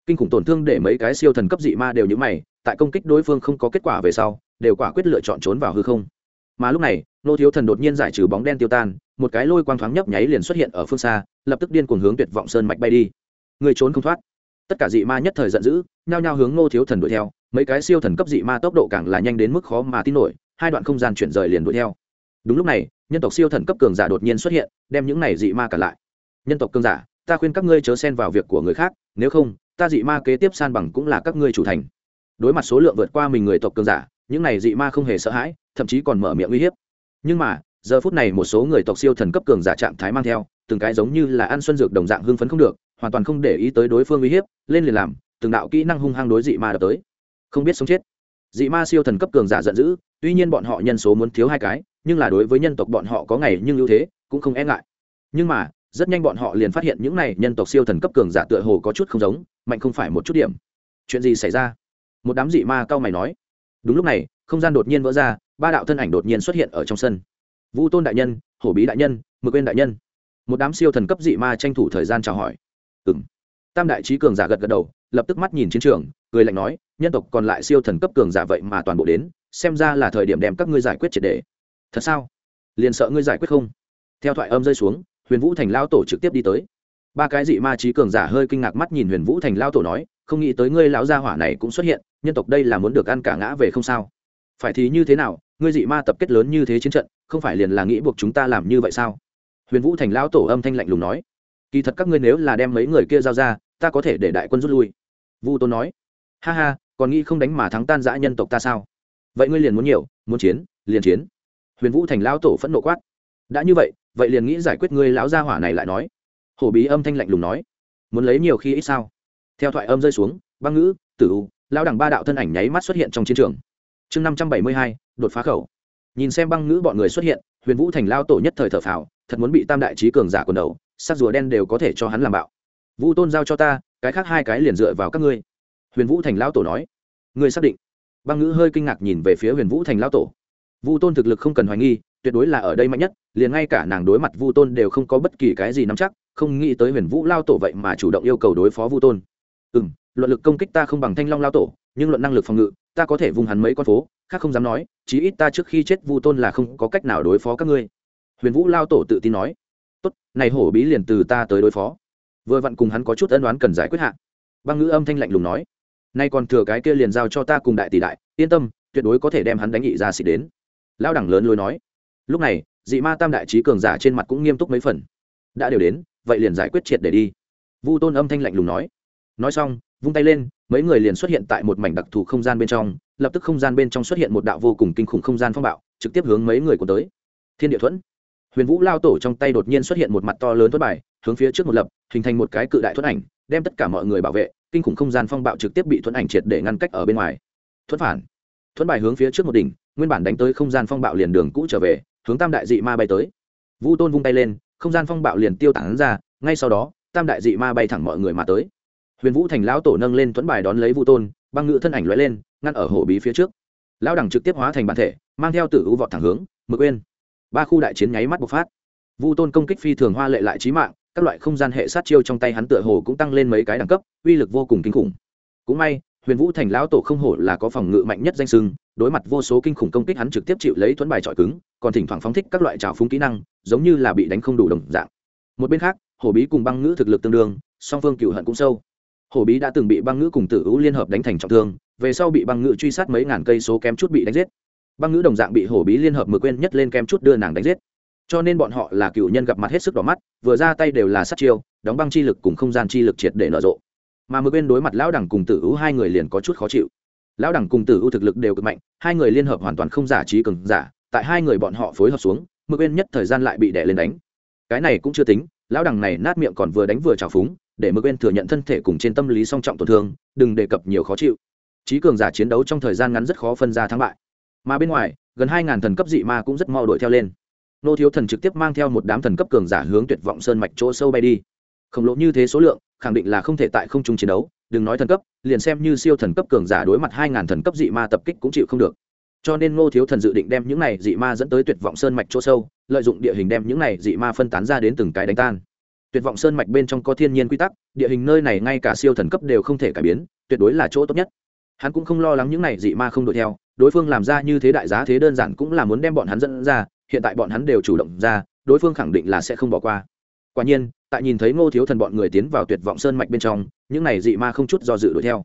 Kinh khủng tổn thương để mấy cái siêu thần cấp dị ma đều nhữ mày, tại công kích đối phương không có kết quả về sau, đều quả quyết lựa chọn trốn vào hư không. Mà lúc này, Ngô thiếu thần đột nhiên giải trừ bóng đen tiêu tan, một cái lôi quang thoáng nhấp nháy liền xuất hiện ở phương xa, lập tức điên cuồng hướng tuyệt vọng sơn mạch bay đi. Người trốn không thoát tất cả dị ma nhất thời giận dữ, nhao nhao hướng Ngô thiếu thần đuổi theo, mấy cái siêu thần cấp dị ma tốc độ càng là nhanh đến mức khó mà tin nổi, hai đoạn không gian chuyển rời liền đuổi theo. Đúng lúc này, nhân tộc siêu thần cấp cường giả đột nhiên xuất hiện, đem những này dị ma cả lại. Nhân tộc cường giả, ta khuyên các ngươi chớ xen vào việc của người khác, nếu không, ta dị ma kế tiếp san bằng cũng là các ngươi chủ thành. Đối mặt số lượng vượt qua mình người tộc cường giả, những này dị ma không hề sợ hãi, thậm chí còn mở miệng uy hiếp. Nhưng mà, giờ phút này một số người tộc siêu thần cấp cường giả trạng thái mang theo, từng cái giống như là ăn xuân dược đồng dạng hưng phấn không được hoàn toàn không để ý tới đối phương uy hiếp, lên liền làm, từng đạo kỹ năng hung hăng đối dị ma đập tới. Không biết sống chết. Dị ma siêu thần cấp cường giả giận dữ, tuy nhiên bọn họ nhân số muốn thiếu hai cái, nhưng là đối với nhân tộc bọn họ có ngày nhưng ưu thế, cũng không e ngại. Nhưng mà, rất nhanh bọn họ liền phát hiện những này nhân tộc siêu thần cấp cường giả tựa hồ có chút không giống, mạnh không phải một chút điểm. Chuyện gì xảy ra? Một đám dị ma cao mày nói. Đúng lúc này, không gian đột nhiên vỡ ra, ba đạo thân ảnh đột nhiên xuất hiện ở trong sân. Vu tôn đại nhân, hổ bí đại nhân, mực quên đại nhân. Một đám siêu thần cấp dị ma tranh thủ thời gian chào hỏi ừng tam đại trí cường giả gật gật đầu, lập tức mắt nhìn chiến trường, cười lạnh nói, nhân tộc còn lại siêu thần cấp cường giả vậy mà toàn bộ đến, xem ra là thời điểm đem các ngươi giải quyết triệt đề thật sao? Liền sợ ngươi giải quyết không? Theo thoại âm rơi xuống, huyền vũ thành lao tổ trực tiếp đi tới. Ba cái dị ma trí cường giả hơi kinh ngạc mắt nhìn huyền vũ thành lao tổ nói, không nghĩ tới ngươi lão gia hỏa này cũng xuất hiện, nhân tộc đây là muốn được ăn cả ngã về không sao. Phải thì như thế nào, ngươi dị ma tập kết lớn như thế chiến trận, không phải liền là nghĩ buộc chúng ta làm như vậy sao? Huyền vũ thành lão tổ âm thanh lạnh lùng nói kỳ thật các ngươi nếu là đem mấy người kia giao ra, ta có thể để đại quân rút lui. Vu tôn nói. Ha ha, còn nghĩ không đánh mà thắng tan giã nhân tộc ta sao? Vậy ngươi liền muốn nhiều, muốn chiến, liền chiến. Huyền vũ thành lão tổ phẫn nộ quát. Đã như vậy vậy liền nghĩ giải quyết ngươi lão gia hỏa này lại nói. Hổ bí âm thanh lạnh lùng nói. Muốn lấy nhiều khi ít sao? Theo thoại âm rơi xuống, băng ngữ, tử u, lão đẳng ba đạo thân ảnh nháy mắt xuất hiện trong chiến trường. Chương năm trăm bảy mươi hai, đột phá khẩu. Nhìn xem băng ngữ bọn người xuất hiện, huyền vũ thành lao tổ nhất thời thở phào thật muốn bị tam đại trí cường giả quần đầu, sắc rùa đen đều có thể cho hắn làm bạo. Vũ tôn giao cho ta, cái khác hai cái liền dựa vào các ngươi. Huyền vũ thành lao tổ nói. Ngươi xác định? Băng ngữ hơi kinh ngạc nhìn về phía huyền vũ thành lao tổ. Vu tôn thực lực không cần hoài nghi, tuyệt đối là ở đây mạnh nhất, liền ngay cả nàng đối mặt vu tôn đều không có bất kỳ cái gì nắm chắc, không nghĩ tới huyền vũ lao tổ vậy mà chủ động yêu cầu đối phó vu tôn. Ừ m luận lực công kích ta không bằng thanh long lao tổ, nhưng luận năng lực phòng ngự, ta có thể vung hắn mấy con phố, khác không dám nói, chí ít ta trước khi chết vu tôn là không có cách nào đối phó các ngươi huyền vũ lao tổ tự tin nói, tốt, này hổ bí liền từ ta tới đối phó. Vừa vặn cùng hắn có chút ân đoán cần giải quyết hạ. Băng ngữ âm thanh lạnh lùng nói, nay còn thừa cái kia liền giao cho ta cùng đại tỷ đại, yên tâm, tuyệt đối có thể đem hắn đánh nghị ra xịt đến. Lao đẳng lớn lối nói, lúc này, dị ma tam đại trí cường giả trên mặt cũng nghiêm túc mấy phần. Đã đều đến, vậy liền giải quyết triệt để đi. Vu tôn âm thanh lạnh lùng nói. Nói xong, vung tay lên, mấy người liền xuất hiện tại một mảnh đặc thù không gian bên trong, lập tức không gian bên trong xuất hiện một đạo vô cùng kinh khủng không gian phong bạo, trực tiếp hướng mấy người của tới. Thiên địa thuẫn huyền vũ lao tổ trong tay đột nhiên xuất hiện một mặt to lớn thuất bài, hướng phía trước một lập, hình thành một cái cự đại thuẫn ảnh, đem tất cả mọi người bảo vệ, kinh khủng không gian phong bạo trực tiếp bị thuẫn ảnh triệt để ngăn cách ở bên ngoài. Thuẫn phản. Thuẫn bài hướng phía trước một đỉnh, nguyên bản đánh tới không gian phong bạo liền đường cũ trở về, hướng tam đại dị ma bay tới. Vu tôn vung tay lên, không gian phong bạo liền tiêu tản ra, ngay sau đó, tam đại dị ma bay thẳng mọi người mà tới. Huyền vũ thành lão tổ nâng lên thuẫn bài đón lấy Vu tôn, băng ngự thân ảnh lóe lên, ngăn ở hổ bí phía trước. Lão đẳng trực tiếp hóa thành bản thể, mang theo tử u vọt thẳng hướng, mực quên ba khu đại chiến nháy mắt bộc phát. Vu tôn công kích phi thường hoa lệ lại trí mạng, các loại không gian hệ sát chiêu trong tay hắn tựa hồ cũng tăng lên mấy cái đẳng cấp, uy lực vô cùng kinh khủng. Cũng may, huyền vũ thành lão tổ không hổ là có phòng ngự mạnh nhất danh sưng đối mặt vô số kinh khủng công kích hắn trực tiếp chịu lấy thuẫn bài trọi cứng, còn thỉnh thoảng phóng thích các loại trào phúng kỹ năng, giống như là bị đánh không đủ đồng dạng. Một bên khác, hổ bí cùng băng ngữ thực lực tương đương, song phương cựu hận cũng sâu. Hổ bí đã từng bị băng ngữ cùng tử ưu liên hợp đánh thành trọng thương, về sau bị băng ngữ truy sát mấy ngàn cây số kém chút bị đánh giết băng ngữ đồng dạng bị hổ bí liên hợp mực quên nhất lên kem chút đưa nàng đánh giết. Cho nên bọn họ là cựu nhân gặp mặt hết sức đỏ mắt, vừa ra tay đều là sát chiêu, đóng băng chi lực cùng không gian chi lực triệt để nở rộ. Mà mực quên đối mặt lão đẳng cùng tử ưu hai người liền có chút khó chịu. Lão đẳng cùng tử ưu thực lực đều cực mạnh, hai người liên hợp hoàn toàn không giả trí cường giả, tại hai người bọn họ phối hợp xuống, mực quên nhất thời gian lại bị đè lên đánh. Cái này cũng chưa tính, lão đẳng này nát miệng còn vừa đánh vừa trào phúng, để mực quên thừa nhận thân thể cùng trên tâm lý song trọng tổn thương, đừng đề cập nhiều khó chịu. Trí cường giả chiến đấu trong thời gian ngắn rất khó phân ra thắng bại mà bên ngoài, gần hai ngàn thần cấp dị ma cũng rất mau đuổi theo lên. Nô thiếu thần trực tiếp mang theo một đám thần cấp cường giả hướng tuyệt vọng sơn mạch chỗ sâu bay đi. Khổng lồ như thế số lượng, khẳng định là không thể tại không trung chiến đấu, đừng nói thần cấp, liền xem như siêu thần cấp cường giả đối mặt hai ngàn thần cấp dị ma tập kích cũng chịu không được. Cho nên ngô thiếu thần dự định đem những này dị ma dẫn tới tuyệt vọng sơn mạch chỗ sâu, lợi dụng địa hình đem những này dị ma phân tán ra đến từng cái đánh tan. Tuyệt vọng sơn mạch bên trong có thiên nhiên quy tắc, địa hình nơi này ngay cả siêu thần cấp đều không thể cải biến, tuyệt đối là chỗ tốt nhất. Hắn cũng không lo lắng những này dị ma không đuổi theo đối phương làm ra như thế đại giá thế đơn giản cũng là muốn đem bọn hắn dẫn ra, hiện tại bọn hắn đều chủ động ra, đối phương khẳng định là sẽ không bỏ qua. Quả nhiên, tại nhìn thấy ngô thiếu thần bọn người tiến vào tuyệt vọng sơn mạch bên trong, những này dị ma không chút do dự đuổi theo.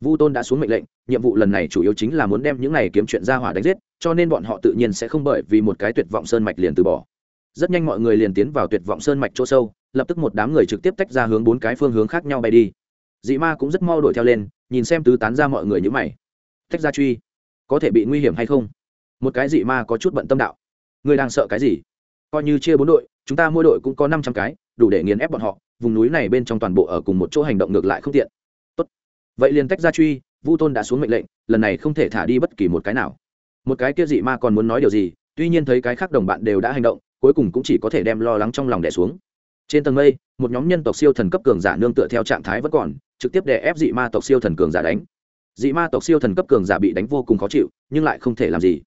Vu tôn đã xuống mệnh lệnh, nhiệm vụ lần này chủ yếu chính là muốn đem những này kiếm chuyện ra hỏa đánh giết, cho nên bọn họ tự nhiên sẽ không bởi vì một cái tuyệt vọng sơn mạch liền từ bỏ. Rất nhanh mọi người liền tiến vào tuyệt vọng sơn mạch chỗ sâu, lập tức một đám người trực tiếp tách ra hướng bốn cái phương hướng khác nhau bay đi. Dị ma cũng rất mau đuổi theo lên, nhìn xem tứ tán ra mọi người như mày. Tách ra truy có thể bị nguy hiểm hay không? Một cái dị ma có chút bận tâm đạo. Người đang sợ cái gì? Coi như chia bốn đội, chúng ta mỗi đội cũng có năm trăm cái, đủ để nghiền ép bọn họ, vùng núi này bên trong toàn bộ ở cùng một chỗ hành động ngược lại không tiện. Tốt. vậy liền tách ra truy, vu tôn đã xuống mệnh lệnh, lần này không thể thả đi bất kỳ một cái nào. Một cái kia dị ma còn muốn nói điều gì, tuy nhiên thấy cái khác đồng bạn đều đã hành động, cuối cùng cũng chỉ có thể đem lo lắng trong lòng đẻ xuống. Trên tầng mây, một nhóm nhân tộc siêu thần cấp cường giả nương tựa theo trạng thái vẫn còn, trực tiếp đè ép dị ma tộc siêu thần cường giả đánh dị ma tộc siêu thần cấp cường giả bị đánh vô cùng khó chịu, nhưng lại không thể làm gì.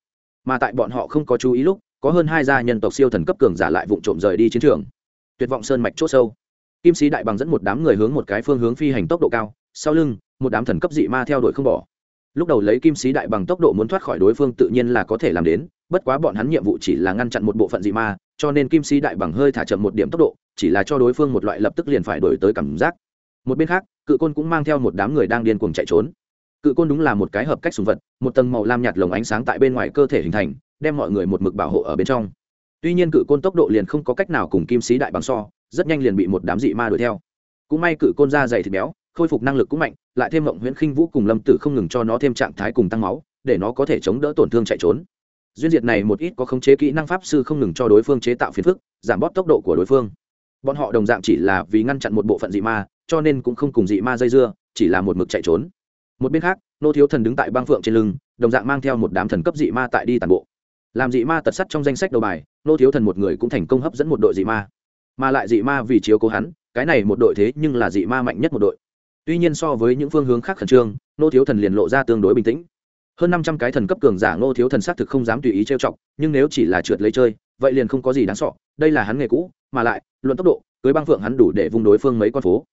Mà tại bọn họ không có chú ý lúc, có hơn hai gia nhân tộc siêu thần cấp cường giả lại vụng trộm rời đi chiến trường. Tuyệt vọng sơn mạch c h sâu. Kim sĩ đại bằng dẫn một đám người hướng một cái phương hướng phi hành tốc độ cao, sau lưng, một đám thần cấp dị ma theo đuổi không bỏ. Lúc đầu lấy kim sĩ đại bằng tốc độ muốn thoát khỏi đối phương tự nhiên là có thể làm đến, bất quá bọn hắn nhiệm vụ chỉ là ngăn chặn một bộ phận dị ma, cho nên kim sĩ đại bằng hơi thả chậm một điểm tốc độ, chỉ là cho đối phương một loại lập tức liền phải đổi tới cảm giác. Một bên khác, cự côn cũng mang theo một đám người đang điên cuồng chạy trốn cự côn đúng là một cái hợp cách sùng vật, một tầng màu lam nhạt lồng ánh sáng tại bên ngoài cơ thể hình thành, đem mọi người một mực bảo hộ ở bên trong. Tuy nhiên cự côn tốc độ liền không có cách nào cùng kim sĩ đại bằng so, rất nhanh liền bị một đám dị ma đuổi theo. Cũng may cự côn da dày thịt béo, khôi phục năng lực cũng mạnh, lại thêm mộng huyễn khinh vũ cùng lâm tử không ngừng cho nó thêm trạng thái cùng tăng máu, để nó có thể chống đỡ tổn thương chạy trốn. Duyên diệt này một ít có khống chế kỹ năng pháp sư không ngừng cho đối phương chế tạo phiền phức, giảm bóp tốc độ của đối phương. Bọn họ đồng dạng chỉ là vì ngăn chặn một bộ phận dị ma, cho nên cũng không cùng dị ma dây dưa, chỉ là một mực chạy trốn một bên khác, nô thiếu thần đứng tại băng phượng trên lưng, đồng dạng mang theo một đám thần cấp dị ma tại đi tàn bộ. Làm dị ma tật sắt trong danh sách đầu bài, nô thiếu thần một người cũng thành công hấp dẫn một đội dị ma. Mà lại dị ma vì chiếu cố hắn, cái này một đội thế nhưng là dị ma mạnh nhất một đội. Tuy nhiên so với những phương hướng khác khẩn trương, nô thiếu thần liền lộ ra tương đối bình tĩnh. Hơn năm trăm cái thần cấp cường giả nô thiếu thần xác thực không dám tùy ý trêu chọc, nhưng nếu chỉ là trượt lấy chơi, vậy liền không có gì đáng sọ đây là hắn nghề cũ, mà lại, luận tốc độ, cưới băng phượng hắn đủ để vung đối phương mấy con phố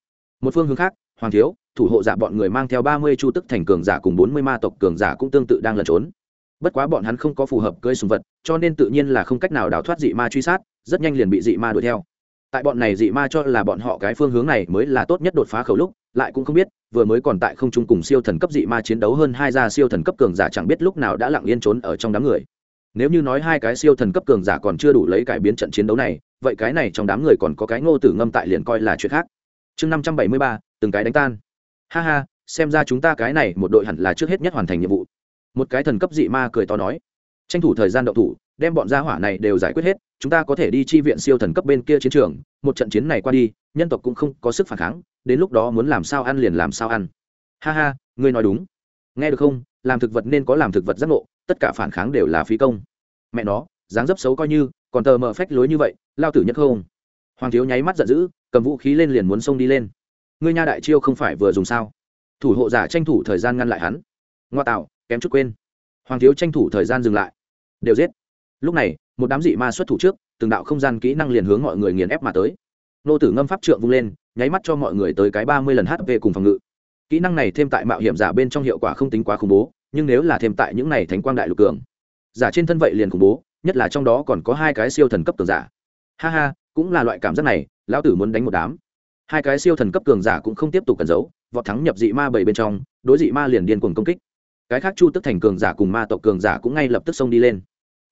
một phương hướng khác, hoàng thiếu, thủ hộ giả bọn người mang theo ba mươi chu tức thành cường giả cùng bốn mươi ma tộc cường giả cũng tương tự đang lẩn trốn. Bất quá bọn hắn không có phù hợp cơi sùng vật, cho nên tự nhiên là không cách nào đào thoát dị ma truy sát, rất nhanh liền bị dị ma đuổi theo. Tại bọn này dị ma cho là bọn họ cái phương hướng này mới là tốt nhất đột phá khẩu lúc, lại cũng không biết, vừa mới còn tại không trung cùng siêu thần cấp dị ma chiến đấu hơn hai gia siêu thần cấp cường giả chẳng biết lúc nào đã lặng yên trốn ở trong đám người. Nếu như nói hai cái siêu thần cấp cường giả còn chưa đủ lấy cải biến trận chiến đấu này, vậy cái này trong đám người còn có cái ngô tử ngâm tại liền coi là chuyện khác chương năm trăm bảy mươi ba, từng cái đánh tan. Ha ha, xem ra chúng ta cái này một đội hẳn là trước hết nhất hoàn thành nhiệm vụ. Một cái thần cấp dị ma cười to nói. Tranh thủ thời gian đậu thủ, đem bọn gia hỏa này đều giải quyết hết, chúng ta có thể đi chi viện siêu thần cấp bên kia chiến trường, một trận chiến này qua đi, nhân tộc cũng không có sức phản kháng, đến lúc đó muốn làm sao ăn liền làm sao ăn. Ha ha, ngươi nói đúng. Nghe được không, làm thực vật nên có làm thực vật giác ngộ, tất cả phản kháng đều là phí công. Mẹ nó, dáng dấp xấu coi như, còn tờ mờ phách lối như vậy, lao tử nhất không. Hoàng thiếu nháy mắt giận dữ cầm vũ khí lên liền muốn xông đi lên. Ngươi nha đại chiêu không phải vừa dùng sao? Thủ hộ giả tranh thủ thời gian ngăn lại hắn. Ngoa tạo, kém chút quên. Hoàng thiếu tranh thủ thời gian dừng lại. Đều giết. Lúc này, một đám dị ma xuất thủ trước, từng đạo không gian kỹ năng liền hướng mọi người nghiền ép mà tới. Nô tử ngâm pháp trượng vung lên, nháy mắt cho mọi người tới cái ba mươi lần hp cùng phòng ngự. Kỹ năng này thêm tại mạo hiểm giả bên trong hiệu quả không tính quá khủng bố, nhưng nếu là thêm tại những này thánh quang đại lục cường, giả trên thân vậy liền khủng bố, nhất là trong đó còn có hai cái siêu thần cấp cường giả. Ha ha cũng là loại cảm giác này, lão tử muốn đánh một đám. Hai cái siêu thần cấp cường giả cũng không tiếp tục cẩn giấu, vọt thắng nhập dị ma bảy bên trong, đối dị ma liền điên cuồng công kích. Cái khác chu tức thành cường giả cùng ma tộc cường giả cũng ngay lập tức xông đi lên.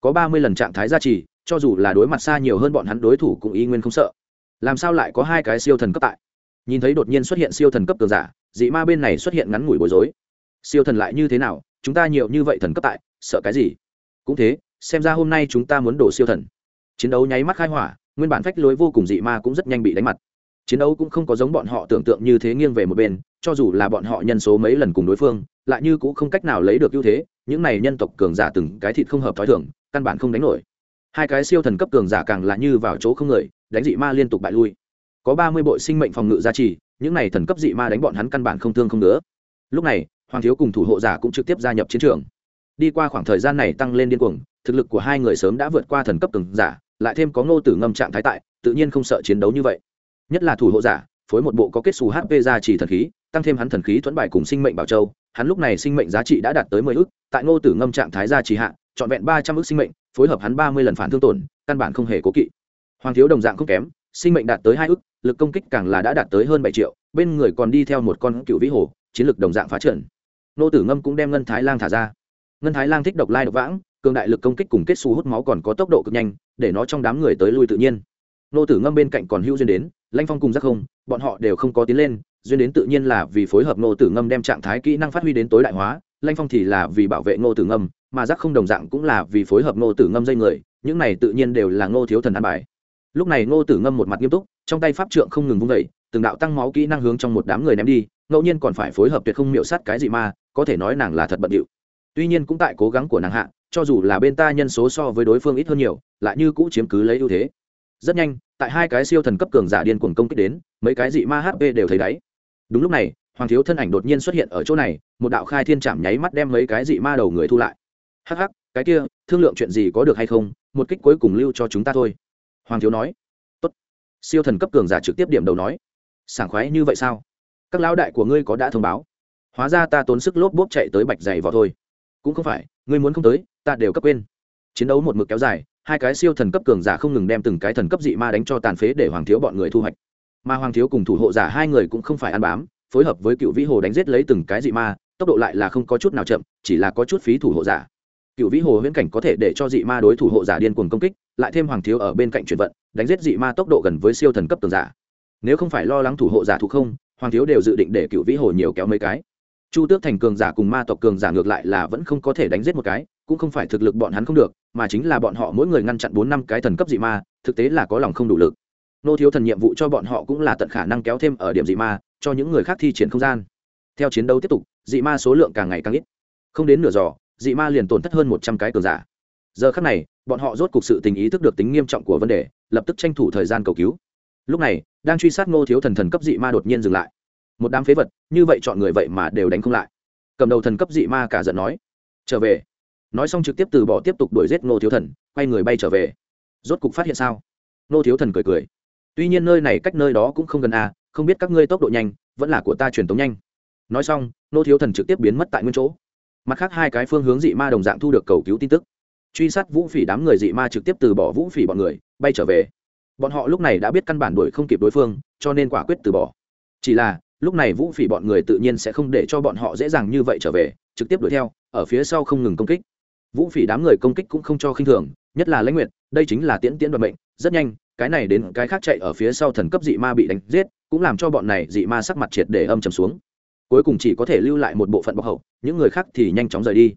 Có ba mươi lần trạng thái gia trì, cho dù là đối mặt xa nhiều hơn bọn hắn đối thủ cũng y nguyên không sợ. Làm sao lại có hai cái siêu thần cấp tại? Nhìn thấy đột nhiên xuất hiện siêu thần cấp cường giả, dị ma bên này xuất hiện ngắn ngủi bối rối. Siêu thần lại như thế nào? Chúng ta nhiều như vậy thần cấp tại, sợ cái gì? Cũng thế, xem ra hôm nay chúng ta muốn đổ siêu thần. Chiến đấu nháy mắt khai hỏa nguyên bản phách lối vô cùng dị ma cũng rất nhanh bị đánh mặt. Chiến đấu cũng không có giống bọn họ tưởng tượng như thế nghiêng về một bên, cho dù là bọn họ nhân số mấy lần cùng đối phương, lại như cũng không cách nào lấy được ưu thế, những này nhân tộc cường giả từng cái thịt không hợp t h ó i thưởng căn bản không đánh nổi. Hai cái siêu thần cấp cường giả càng là như vào chỗ không người, đánh dị ma liên tục bại lui. Có ba mươi bội sinh mệnh phòng ngự gia trì, những này thần cấp dị ma đánh bọn hắn căn bản không thương không nữa lúc này, hoàng thiếu cùng thủ hộ giả cũng trực tiếp gia nhập chiến trường. Đi qua khoảng thời gian này tăng lên điên cuồng, thực lực của hai người sớm đã vượt qua thần cấp cường giả lại thêm có ngô tử ngâm trạng thái tại, tự nhiên không sợ chiến đấu như vậy. Nhất là thủ hộ giả, phối một bộ có kết xù hp ra chỉ thần khí, tăng thêm hắn thần khí thuẫn bài cùng sinh mệnh bảo châu. Hắn lúc này sinh mệnh giá trị đã đạt tới mười ước, tại ngô tử ngâm trạng thái gia trì hạ, trọn vẹn ba trăm ước sinh mệnh, phối hợp hắn ba mươi lần phản thương tổn, căn bản không hề cố kỵ. Hoàng thiếu đồng dạng không kém, sinh mệnh đạt tới hai ước, lực công kích càng là đã đạt tới hơn bảy triệu, bên người còn đi theo một con cựu vĩ hồ, chiến lực đồng dạng phá trần ngô tử ngâm cũng đem ngân thái lang thả ra. Ngân thái lang thích độc lai độc vãng, cường đại lực công kích cùng kết xu hút máu còn có tốc độ cực nhanh để nó trong đám người tới lui tự nhiên. Nô tử ngâm bên cạnh còn hữu duyên đến lanh phong cùng giác không, bọn họ đều không có tiến lên, duyên đến tự nhiên là vì phối hợp nô tử ngâm đem trạng thái kỹ năng phát huy đến tối đại hóa lanh phong thì là vì bảo vệ nô tử ngâm, mà giác không đồng dạng cũng là vì phối hợp nô tử ngâm dây người, những này tự nhiên đều là ngô thiếu thần an bài. Lúc này ngô tử ngâm một mặt nghiêm túc, trong tay pháp trượng không ngừng vung vẩy từng đạo tăng máu kỹ năng hướng trong một đám người ném đi, ngẫu nhiên còn phải phối hợp tuyệt không miệu sát cái gì mà, có thể nói nàng là thật bận điệu. Tuy nhiên cũng tại cố gắng của nàng hạ cho dù là bên ta nhân số so với đối phương ít hơn nhiều, lại như cũ chiếm cứ lấy ưu thế. Rất nhanh, tại hai cái siêu thần cấp cường giả điên cuồng công kích đến, mấy cái dị ma hp đều thấy đáy. Đúng lúc này, hoàng thiếu thân ảnh đột nhiên xuất hiện ở chỗ này, một đạo khai thiên chạm nháy mắt đem mấy cái dị ma đầu người thu lại. Hắc hắc, cái kia, thương lượng chuyện gì có được hay không? Một kích cuối cùng lưu cho chúng ta thôi. Hoàng thiếu nói. Tốt. Siêu thần cấp cường giả trực tiếp điểm đầu nói. Sảng khoái như vậy sao? Các lão đại của ngươi có đã thông báo? Hóa ra ta tốn sức lốp bốp chạy tới bạch dày vào thôi. Cũng không phải ngươi muốn không tới, ta đều cấp quên. Chiến đấu một mực kéo dài, hai cái siêu thần cấp cường giả không ngừng đem từng cái thần cấp dị ma đánh cho tàn phế để hoàng thiếu bọn người thu hoạch. Mà hoàng thiếu cùng thủ hộ giả hai người cũng không phải ăn bám, phối hợp với cựu vĩ hồ đánh giết lấy từng cái dị ma, tốc độ lại là không có chút nào chậm, chỉ là có chút phí thủ hộ giả. Cựu vĩ hồ huyễn cảnh có thể để cho dị ma đối thủ hộ giả điên cuồng công kích, lại thêm hoàng thiếu ở bên cạnh chuyển vận, đánh giết dị ma tốc độ gần với siêu thần cấp cường giả. Nếu không phải lo lắng thủ hộ giả thụ không, hoàng thiếu đều dự định để cựu vĩ hồ nhiều kéo mấy cái chu tước thành cường giả cùng ma tộc cường giả ngược lại là vẫn không có thể đánh giết một cái, cũng không phải thực lực bọn hắn không được, mà chính là bọn họ mỗi người ngăn chặn bốn năm cái thần cấp dị ma, thực tế là có lòng không đủ lực. Nô thiếu thần nhiệm vụ cho bọn họ cũng là tận khả năng kéo thêm ở điểm dị ma, cho những người khác thi triển không gian. Theo chiến đấu tiếp tục, dị ma số lượng càng ngày càng ít. Không đến nửa giò, dị ma liền tổn thất hơn một trăm cái cường giả. Giờ khắc này, bọn họ rốt cuộc sự tình ý thức được tính nghiêm trọng của vấn đề, lập tức tranh thủ thời gian cầu cứu. Lúc này, đang truy sát ngô thiếu thần thần cấp dị ma đột nhiên dừng lại một đám phế vật, như vậy chọn người vậy mà đều đánh không lại. Cầm đầu thần cấp dị ma cả giận nói, trở về. Nói xong trực tiếp từ bỏ tiếp tục đuổi giết nô thiếu thần, quay người bay trở về. Rốt cục phát hiện sao? Nô thiếu thần cười cười, tuy nhiên nơi này cách nơi đó cũng không gần à không biết các ngươi tốc độ nhanh, vẫn là của ta truyền tống nhanh. Nói xong nô thiếu thần trực tiếp biến mất tại nguyên chỗ. Mặt khác hai cái phương hướng dị ma đồng dạng thu được cầu cứu tin tức. Truy sát vũ phỉ đám người dị ma trực tiếp từ bỏ vũ phỉ bọn người, bay trở về. Bọn họ lúc này đã biết căn bản đuổi không kịp đối phương, cho nên quả quyết từ bỏ. Chỉ là lúc này vũ phỉ bọn người tự nhiên sẽ không để cho bọn họ dễ dàng như vậy trở về, trực tiếp đuổi theo, ở phía sau không ngừng công kích. Vũ phỉ đám người công kích cũng không cho khinh thường, nhất là lãnh nguyện đây chính là tiễn tiễn đoạn mệnh, rất nhanh, cái này đến cái khác chạy ở phía sau thần cấp dị ma bị đánh giết, cũng làm cho bọn này dị ma sắc mặt triệt để âm trầm xuống. Cuối cùng chỉ có thể lưu lại một bộ phận bọc hậu, những người khác thì nhanh chóng rời đi.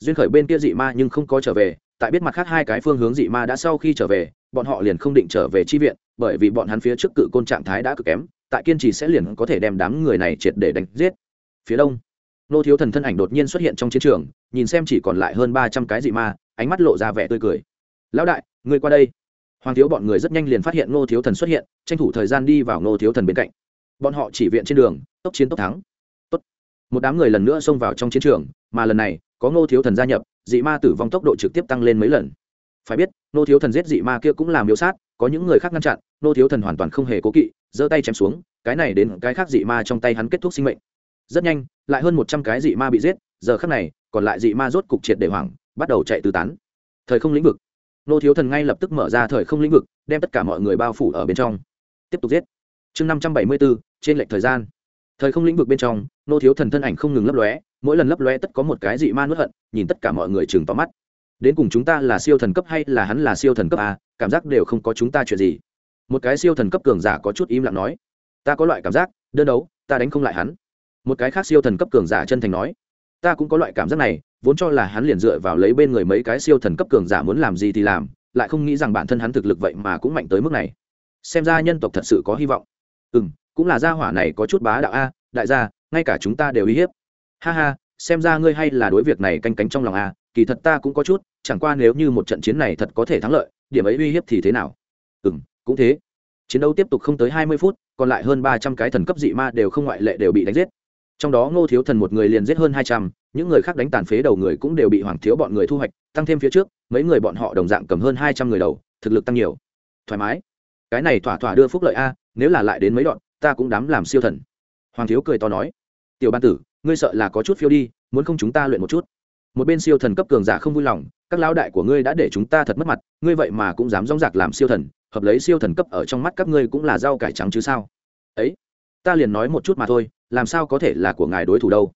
Duyên khởi bên kia dị ma nhưng không có trở về, tại biết mặt khác hai cái phương hướng dị ma đã sau khi trở về, bọn họ liền không định trở về chi viện, bởi vì bọn hắn phía trước cự côn trạng thái đã cực kém tại kiên trì sẽ liền có thể đem đám người này triệt để đánh giết. Phía đông, nô thiếu thần thân ảnh đột nhiên xuất hiện trong chiến trường, nhìn xem chỉ còn lại hơn ba trăm cái dị ma, ánh mắt lộ ra vẻ tươi cười. Lão đại người qua đây. Hoàng thiếu bọn người rất nhanh liền phát hiện nô thiếu thần xuất hiện, tranh thủ thời gian đi vào nô thiếu thần bên cạnh. Bọn họ chỉ viện trên đường, tốc chiến tốc thắng. Tốt. một đám người lần nữa xông vào trong chiến trường, mà lần này, có nô thiếu thần gia nhập, dị ma tử vong tốc độ trực tiếp tăng lên mấy lần. Phải biết, nô thiếu thần giết dị ma kia cũng làm miếu sát, có những người khác ngăn chặn, nô thiếu thần hoàn toàn không hề cố kỵ giơ tay chém xuống, cái này đến cái khác dị ma trong tay hắn kết thúc sinh mệnh. Rất nhanh, lại hơn một trăm cái dị ma bị giết, giờ khác này, còn lại dị ma rốt cục triệt để hoảng, bắt đầu chạy tứ tán. Thời không lĩnh vực. Nô thiếu thần ngay lập tức mở ra thời không lĩnh vực, đem tất cả mọi người bao phủ ở bên trong. Tiếp tục giết. Chương năm trăm bảy mươi bốn, trên lệnh thời gian. Thời không lĩnh vực bên trong, nô thiếu thần thân ảnh không ngừng lấp lóe, mỗi lần lấp lóe tất có một cái dị ma nuốt hận, nhìn tất cả mọi người chừng tóm mắt. Đến cùng chúng ta là siêu thần cấp hay là hắn là siêu thần cấp a, cảm giác đều không có chúng ta chuyện gì một cái siêu thần cấp cường giả có chút im lặng nói, ta có loại cảm giác, đơn đấu, ta đánh không lại hắn. Một cái khác siêu thần cấp cường giả chân thành nói, ta cũng có loại cảm giác này, vốn cho là hắn liền dựa vào lấy bên người mấy cái siêu thần cấp cường giả muốn làm gì thì làm, lại không nghĩ rằng bản thân hắn thực lực vậy mà cũng mạnh tới mức này. Xem ra nhân tộc thật sự có hy vọng. Ừ m cũng là gia hỏa này có chút bá đạo a, đại gia, ngay cả chúng ta đều uy hiếp. Ha ha, xem ra ngươi hay là đối việc này canh cánh trong lòng a, kỳ thật ta cũng có chút, chẳng qua nếu như một trận chiến này thật có thể thắng lợi, điểm ấy uy hiếp thì thế nào? Ừ m cũng thế. Chiến đấu tiếp tục không tới hai mươi phút, còn lại hơn ba trăm cái thần cấp dị ma đều không ngoại lệ đều bị đánh giết. Trong đó ngô thiếu thần một người liền giết hơn hai trăm, những người khác đánh tàn phế đầu người cũng đều bị hoàng thiếu bọn người thu hoạch, tăng thêm phía trước, mấy người bọn họ đồng dạng cầm hơn hai trăm người đầu, thực lực tăng nhiều. Thoải mái. Cái này thỏa thỏa đưa phúc lợi a, nếu là lại đến mấy đoạn, ta cũng dám làm siêu thần. Hoàng thiếu cười to nói. Tiểu ban tử, ngươi sợ là có chút phiêu đi, muốn không chúng ta luyện một chút. Một bên siêu thần cấp cường giả không vui lòng, các lão đại của ngươi đã để chúng ta thật mất mặt, ngươi vậy mà cũng dám dóng rạc làm siêu thần hợp lấy siêu thần cấp ở trong mắt các ngươi cũng là rau cải trắng chứ sao? Ấy, ta liền nói một chút mà thôi, làm sao có thể là của ngài đối thủ đâu?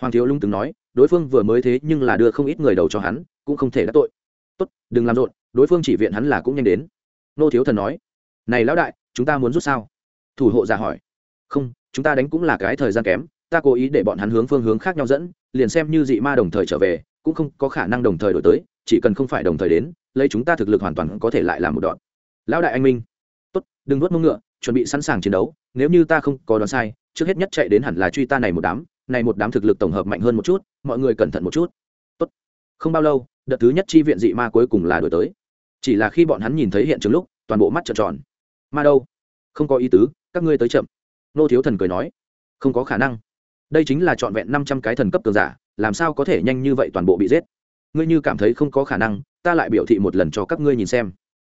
Hoàng thiếu lung từng nói, đối phương vừa mới thế nhưng là đưa không ít người đầu cho hắn, cũng không thể đắc tội. Tốt, đừng làm rộn, đối phương chỉ viện hắn là cũng nhanh đến. Nô thiếu thần nói, này lão đại, chúng ta muốn rút sao? Thủ hộ ra hỏi. Không, chúng ta đánh cũng là cái thời gian kém, ta cố ý để bọn hắn hướng phương hướng khác nhau dẫn, liền xem như dị ma đồng thời trở về, cũng không có khả năng đồng thời đổi tới, chỉ cần không phải đồng thời đến, lấy chúng ta thực lực hoàn toàn có thể lại làm một đoạn lão đại anh minh. Tốt, đừng nuốt mông ngựa, chuẩn bị sẵn sàng chiến đấu, nếu như ta không có đoán sai, trước hết nhất chạy đến hẳn là truy ta này một đám, này một đám thực lực tổng hợp mạnh hơn một chút, mọi người cẩn thận một chút. Tốt. Không bao lâu, đợt thứ nhất chi viện dị ma cuối cùng là đổi tới. Chỉ là khi bọn hắn nhìn thấy hiện trường lúc, toàn bộ mắt trợn tròn. Ma đâu? Không có ý tứ, các ngươi tới chậm. Nô thiếu thần cười nói. Không có khả năng. Đây chính là trọn vẹn năm trăm cái thần cấp cường giả, làm sao có thể nhanh như vậy toàn bộ bị giết? Ngươi như cảm thấy không có khả năng, ta lại biểu thị một lần cho các ngươi nhìn xem.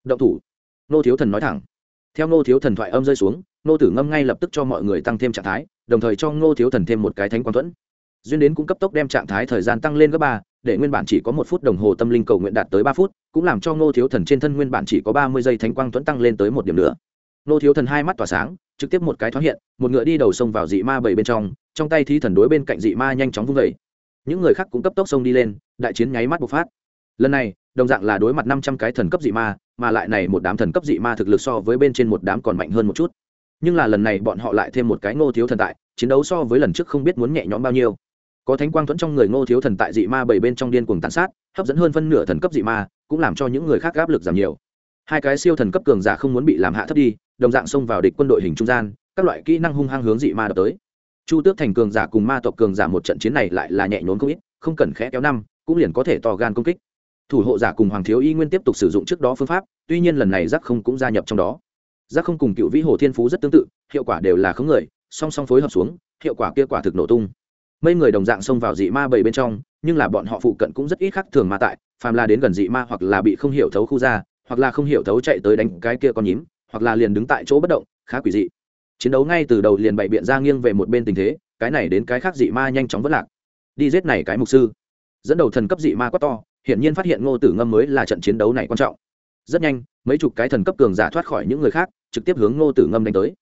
Động thủ nô thiếu thần nói thẳng. Theo nô thiếu thần thoại âm rơi xuống, nô tử ngâm ngay lập tức cho mọi người tăng thêm trạng thái, đồng thời cho nô thiếu thần thêm một cái thánh quang thuẫn. Duyên đến cũng cấp tốc đem trạng thái thời gian tăng lên gấp ba, để nguyên bản chỉ có một phút đồng hồ tâm linh cầu nguyện đạt tới ba phút, cũng làm cho nô thiếu thần trên thân nguyên bản chỉ có ba mươi giây thánh quang thuẫn tăng lên tới một điểm nữa. Nô thiếu thần hai mắt tỏa sáng, trực tiếp một cái thoáng hiện, một ngựa đi đầu sông vào dị ma bảy bên trong trong tay thi thần đối bên cạnh dị ma nhanh chóng vung vẩy những người khác cũng cấp tốc xông đi lên, đại chiến nháy mắt bộc phát. Lần này đồng dạng là đối mặt năm trăm cái thần cấp dị ma, mà lại này một đám thần cấp dị ma thực lực so với bên trên một đám còn mạnh hơn một chút. Nhưng là lần này bọn họ lại thêm một cái ngô thiếu thần tại, chiến đấu so với lần trước không biết muốn nhẹ nhõm bao nhiêu. Có thánh quang thuẫn trong người ngô thiếu thần tại dị ma bảy bên trong điên cuồng tàn sát, hấp dẫn hơn phân nửa thần cấp dị ma, cũng làm cho những người khác áp lực giảm nhiều. Hai cái siêu thần cấp cường giả không muốn bị làm hạ thấp đi, đồng dạng xông vào địch quân đội hình trung gian, các loại kỹ năng hung hăng hướng dị ma đập tới. Chu tước thành cường giả cùng ma tộc cường giả một trận chiến này lại là nhẹ nhốn không ít, không cần khẽ kéo năm, cũng liền có thể to gan công kích thủ hộ giả cùng hoàng thiếu y nguyên tiếp tục sử dụng trước đó phương pháp, tuy nhiên lần này giác không cũng gia nhập trong đó. Giác không cùng cựu vĩ hồ thiên phú rất tương tự, hiệu quả đều là khống người, song song phối hợp xuống, hiệu quả kia quả thực nổ tung. Mấy người đồng dạng xông vào dị ma bảy bên trong, nhưng là bọn họ phụ cận cũng rất ít khác thường ma tại, phàm là đến gần dị ma hoặc là bị không hiểu thấu khu ra, hoặc là không hiểu thấu chạy tới đánh cái kia con nhím, hoặc là liền đứng tại chỗ bất động, khá quỷ dị. Chiến đấu ngay từ đầu liền bày biện ra nghiêng về một bên tình thế, cái này đến cái khác dị ma nhanh chóng vất lạc. Đi giết này cái mục sư. Dẫn đầu thần cấp dị ma quá to hiển nhiên phát hiện ngô tử ngâm mới là trận chiến đấu này quan trọng. Rất nhanh, mấy chục cái thần cấp cường giả thoát khỏi những người khác, trực tiếp hướng ngô tử ngâm đánh tới.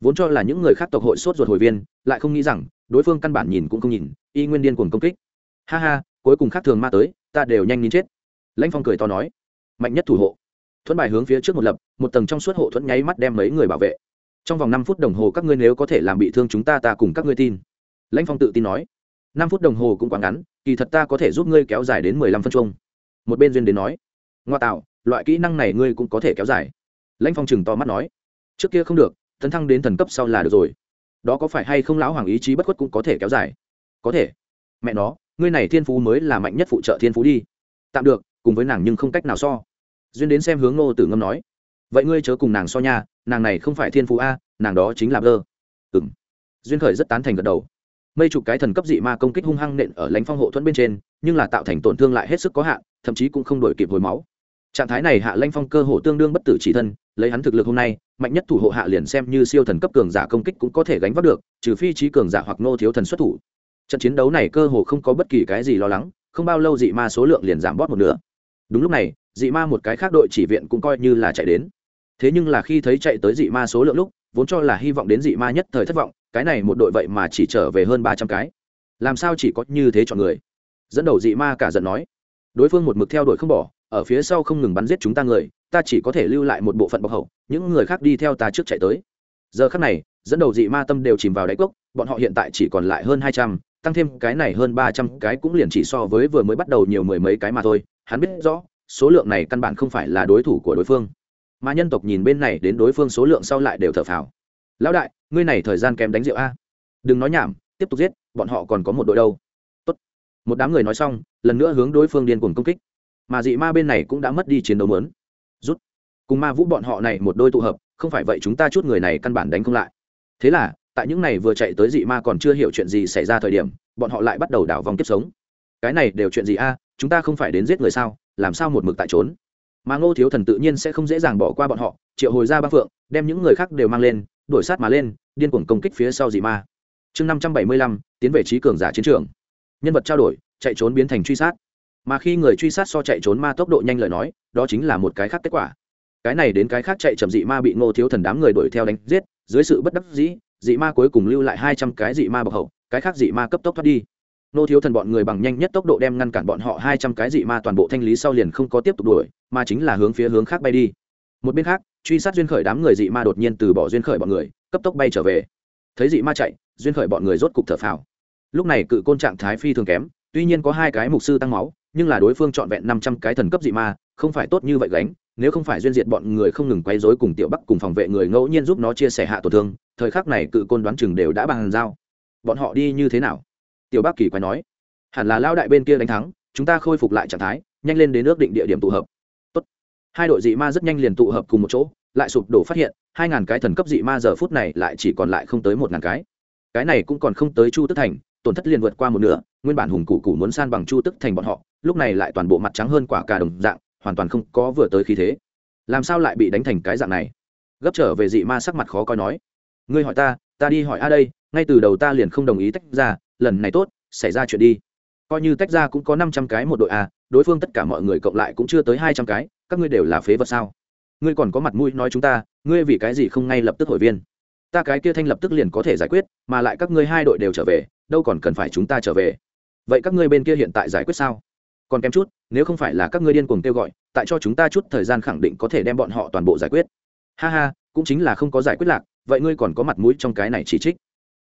Vốn cho là những người khác tộc hội sốt ruột hồi viên, lại không nghĩ rằng, đối phương căn bản nhìn cũng không nhìn, y nguyên điên cuồng công kích. Ha ha, cuối cùng khác thường ma tới, ta đều nhanh nín chết. Lãnh phong cười to nói, mạnh nhất thủ hộ. Thuẫn bài hướng phía trước một lập, một tầng trong suốt hộ thuẫn nháy mắt đem mấy người bảo vệ. Trong vòng năm phút đồng hồ các ngươi nếu có thể làm bị thương chúng ta ta cùng các ngươi tin. Lãnh phong tự tin nói năm phút đồng hồ cũng quá ngắn, kỳ thật ta có thể giúp ngươi kéo dài đến mười lăm phân chung. Một bên duyên đến nói, ngoa tạo, loại kỹ năng này ngươi cũng có thể kéo dài. Lãnh phong chừng to mắt nói, trước kia không được, tấn thăng đến thần cấp sau là được rồi. Đó có phải hay không lão hoàng ý chí bất khuất cũng có thể kéo dài? Có thể. Mẹ nó, ngươi này thiên phú mới là mạnh nhất phụ trợ thiên phú đi. Tạm được, cùng với nàng nhưng không cách nào so. Duyên đến xem hướng ngô tử ngâm nói, vậy ngươi chớ cùng nàng so nha, nàng này không phải thiên phú a, nàng đó chính là bơ. Ừng duyên khởi rất tán thành gật đầu mây chục cái thần cấp dị ma công kích hung hăng nện ở lãnh phong hộ thuẫn bên trên, nhưng là tạo thành tổn thương lại hết sức có hạn, thậm chí cũng không đổi kịp hồi máu. Trạng thái này hạ lãnh phong cơ hồ tương đương bất tử chỉ thân, lấy hắn thực lực hôm nay, mạnh nhất thủ hộ hạ liền xem như siêu thần cấp cường giả công kích cũng có thể gánh vác được, trừ phi trí cường giả hoặc nô thiếu thần xuất thủ. Trận chiến đấu này cơ hồ không có bất kỳ cái gì lo lắng, không bao lâu dị ma số lượng liền giảm bót một nửa. Đúng lúc này, dị ma một cái khác đội chỉ viện cũng coi như là chạy đến. Thế nhưng là khi thấy chạy tới dị ma số lượng lúc vốn cho là hy vọng đến dị ma nhất thời thất vọng, cái này một đội vậy mà chỉ trở về hơn ba trăm cái. Làm sao chỉ có như thế chọn người? Dẫn đầu dị ma cả giận nói. Đối phương một mực theo đuổi không bỏ, ở phía sau không ngừng bắn giết chúng ta người, ta chỉ có thể lưu lại một bộ phận bọc hậu, những người khác đi theo ta trước chạy tới. Giờ khác này, dẫn đầu dị ma tâm đều chìm vào đáy cốc, bọn họ hiện tại chỉ còn lại hơn hai trăm, tăng thêm cái này hơn ba trăm cái cũng liền chỉ so với vừa mới bắt đầu nhiều mười mấy cái mà thôi. Hắn biết rõ, số lượng này căn bản không phải là đối thủ của đối phương mà nhân tộc nhìn bên này đến đối phương số lượng sau lại đều thở phào. Lão đại, ngươi này thời gian kém đánh rượu a. Đừng nói nhảm, tiếp tục giết, bọn họ còn có một đội đâu. Tốt. một đám người nói xong, lần nữa hướng đối phương điên cuồng công kích. Mà dị ma bên này cũng đã mất đi chiến đấu lớn rút. Cùng ma vũ bọn họ này một đôi tụ hợp, không phải vậy chúng ta chút người này căn bản đánh không lại. Thế là, tại những này vừa chạy tới dị ma còn chưa hiểu chuyện gì xảy ra thời điểm, bọn họ lại bắt đầu đảo vòng kiếp sống. Cái này đều chuyện gì a? Chúng ta không phải đến giết người sao? Làm sao một mực tại trốn? Mà ngô thiếu thần tự nhiên sẽ không dễ dàng bỏ qua bọn họ, triệu hồi ra ba phượng, đem những người khác đều mang lên, đuổi sát mà lên, điên cuồng công kích phía sau dị ma. Chương năm trăm bảy mươi lăm, tiến về trí cường giả chiến trường. Nhân vật trao đổi, chạy trốn biến thành truy sát. Mà khi người truy sát so chạy trốn ma tốc độ nhanh lời nói, đó chính là một cái khác kết quả. Cái này đến cái khác chạy chậm dị ma bị ngô thiếu thần đám người đuổi theo đánh giết, dưới sự bất đắc dĩ, dị ma cuối cùng lưu lại hai trăm cái dị ma bọc hậu, cái khác dị ma cấp tốc thoát đi. Nô thiếu thần bọn người bằng nhanh nhất tốc độ đem ngăn cản bọn họ hai trăm cái dị ma toàn bộ thanh lý sau liền không có tiếp tục đuổi mà chính là hướng phía hướng khác bay đi. Một bên khác, truy sát duyên khởi đám người dị ma đột nhiên từ bỏ duyên khởi bọn người, cấp tốc bay trở về. Thấy dị ma chạy, duyên khởi bọn người rốt cục thở phào. Lúc này cự côn trạng thái phi thường kém, tuy nhiên có hai cái mục sư tăng máu, nhưng là đối phương trọn vẹn năm trăm cái thần cấp dị ma, không phải tốt như vậy gánh, nếu không phải duyên diệt bọn người không ngừng quay rối cùng tiểu bắc cùng phòng vệ người ngẫu nhiên giúp nó chia sẻ hạ tổn thương, thời khắc này cự côn đoán chừng đều đã bàn giao. Bọn họ đi như thế nào? Tiểu bắc kỳ quái nói. Hẳn là lao đại bên kia đánh thắng, chúng ta khôi phục lại trạng thái, nhanh lên đến ước định địa điểm tụ hợp hai đội dị ma rất nhanh liền tụ hợp cùng một chỗ, lại sụp đổ phát hiện, hai ngàn cái thần cấp dị ma giờ phút này lại chỉ còn lại không tới một ngàn cái. Cái này cũng còn không tới chu tức thành, tổn thất liền vượt qua một nửa, nguyên bản hùng cụ cụ muốn san bằng chu tức thành bọn họ, lúc này lại toàn bộ mặt trắng hơn quả cà đồng dạng, hoàn toàn không có vừa tới khí thế. Làm sao lại bị đánh thành cái dạng này? Gấp trở về dị ma sắc mặt khó coi nói. Ngươi hỏi ta ta đi hỏi a đây, ngay từ đầu ta liền không đồng ý tách ra, lần này tốt, xảy ra chuyện đi. Coi như tách ra cũng có năm trăm cái một đội a đối phương tất cả mọi người cộng lại cũng chưa tới hai trăm cái, các ngươi đều là phế vật sao? Ngươi còn có mặt mũi nói chúng ta, ngươi vì cái gì không ngay lập tức hội viên? Ta cái kia thanh lập tức liền có thể giải quyết, mà lại các ngươi hai đội đều trở về, đâu còn cần phải chúng ta trở về? Vậy các ngươi bên kia hiện tại giải quyết sao? Còn kém chút, nếu không phải là các ngươi điên cuồng kêu gọi, tại cho chúng ta chút thời gian khẳng định có thể đem bọn họ toàn bộ giải quyết. Ha ha, cũng chính là không có giải quyết lạc, vậy ngươi còn có mặt mũi trong cái này chỉ trích.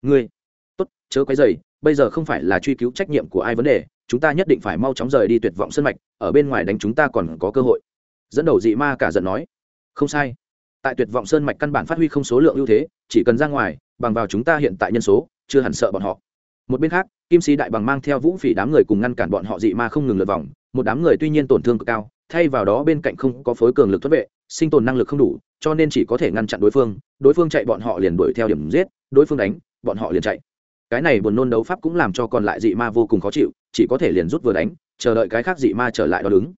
Ngươi, tốt, chớ quấy dày bây giờ không phải là truy cứu trách nhiệm của ai vấn đề chúng ta nhất định phải mau chóng rời đi tuyệt vọng sân mạch, ở bên ngoài đánh chúng ta còn có cơ hội. Dẫn đầu dị ma cả giận nói. Không sai. Tại tuyệt vọng sơn mạch căn bản phát huy không số lượng ưu thế, chỉ cần ra ngoài, bằng vào chúng ta hiện tại nhân số, chưa hẳn sợ bọn họ. Một bên khác, kim sĩ đại bằng mang theo vũ phỉ đám người cùng ngăn cản bọn họ dị ma không ngừng lượt vòng. Một đám người tuy nhiên tổn thương cực cao, thay vào đó bên cạnh không có phối cường lực thoát vệ, sinh tồn năng lực không đủ, cho nên chỉ có thể ngăn chặn đối phương. Đối phương chạy bọn họ liền đuổi theo điểm giết, đối phương đánh, bọn họ liền chạy cái này buồn nôn đấu pháp cũng làm cho còn lại dị ma vô cùng khó chịu, chỉ có thể liền rút vừa đánh, chờ đợi cái khác dị ma trở lại đo đứng.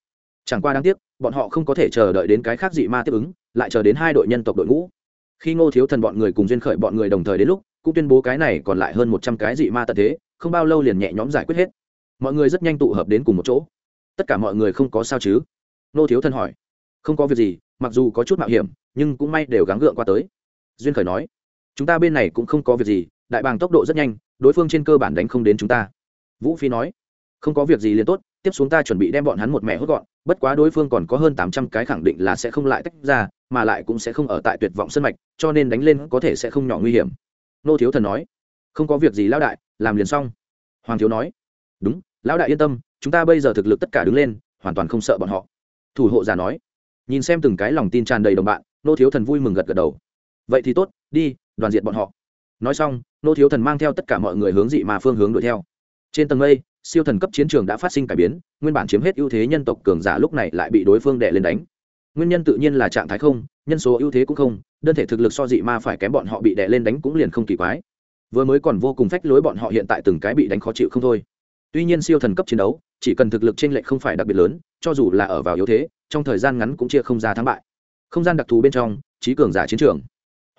Chẳng qua đáng tiếc, bọn họ không có thể chờ đợi đến cái khác dị ma tiếp ứng, lại chờ đến hai đội nhân tộc đội ngũ. Khi ngô thiếu thần bọn người cùng duyên khởi bọn người đồng thời đến lúc, cũng tuyên bố cái này còn lại hơn một trăm cái dị ma tận thế, không bao lâu liền nhẹ nhõm giải quyết hết. Mọi người rất nhanh tụ hợp đến cùng một chỗ. Tất cả mọi người không có sao chứ? Ngô thiếu thần hỏi. Không có việc gì, mặc dù có chút mạo hiểm, nhưng cũng may đều gắng gượng qua tới. Duyên khởi nói. Chúng ta bên này cũng không có việc gì đại bàng tốc độ rất nhanh, đối phương trên cơ bản đánh không đến chúng ta. Vũ phi nói, không có việc gì liền tốt, tiếp xuống ta chuẩn bị đem bọn hắn một mẹ hốt gọn, bất quá đối phương còn có hơn tám trăm cái khẳng định là sẽ không lại tách ra, mà lại cũng sẽ không ở tại tuyệt vọng sân mạch, cho nên đánh lên có thể sẽ không nhỏ nguy hiểm. Nô thiếu thần nói, không có việc gì lão đại, làm liền xong. Hoàng thiếu nói, đúng, lão đại yên tâm, chúng ta bây giờ thực lực tất cả đứng lên, hoàn toàn không sợ bọn họ. Thủ hộ giả nói, nhìn xem từng cái lòng tin tràn đầy đồng bạn, nô thiếu thần vui mừng gật gật đầu. Vậy thì tốt, đi, đoàn diện bọn họ. Nói xong nô thiếu thần mang theo tất cả mọi người hướng dị mà phương hướng đuổi theo. Trên tầng mây, siêu thần cấp chiến trường đã phát sinh cải biến, nguyên bản chiếm hết ưu thế nhân tộc cường giả lúc này lại bị đối phương đè lên đánh. Nguyên nhân tự nhiên là trạng thái không, nhân số ưu thế cũng không, đơn thể thực lực so dị ma phải kém bọn họ bị đè lên đánh cũng liền không kỳ quái. Vừa mới còn vô cùng phách lối bọn họ hiện tại từng cái bị đánh khó chịu không thôi. Tuy nhiên siêu thần cấp chiến đấu, chỉ cần thực lực t r ê n lệch không phải đặc biệt lớn, cho dù là ở vào yếu thế, trong thời gian ngắn cũng chia không ra thắng bại. Không gian đặc thù bên trong, trí cường giả chiến trường.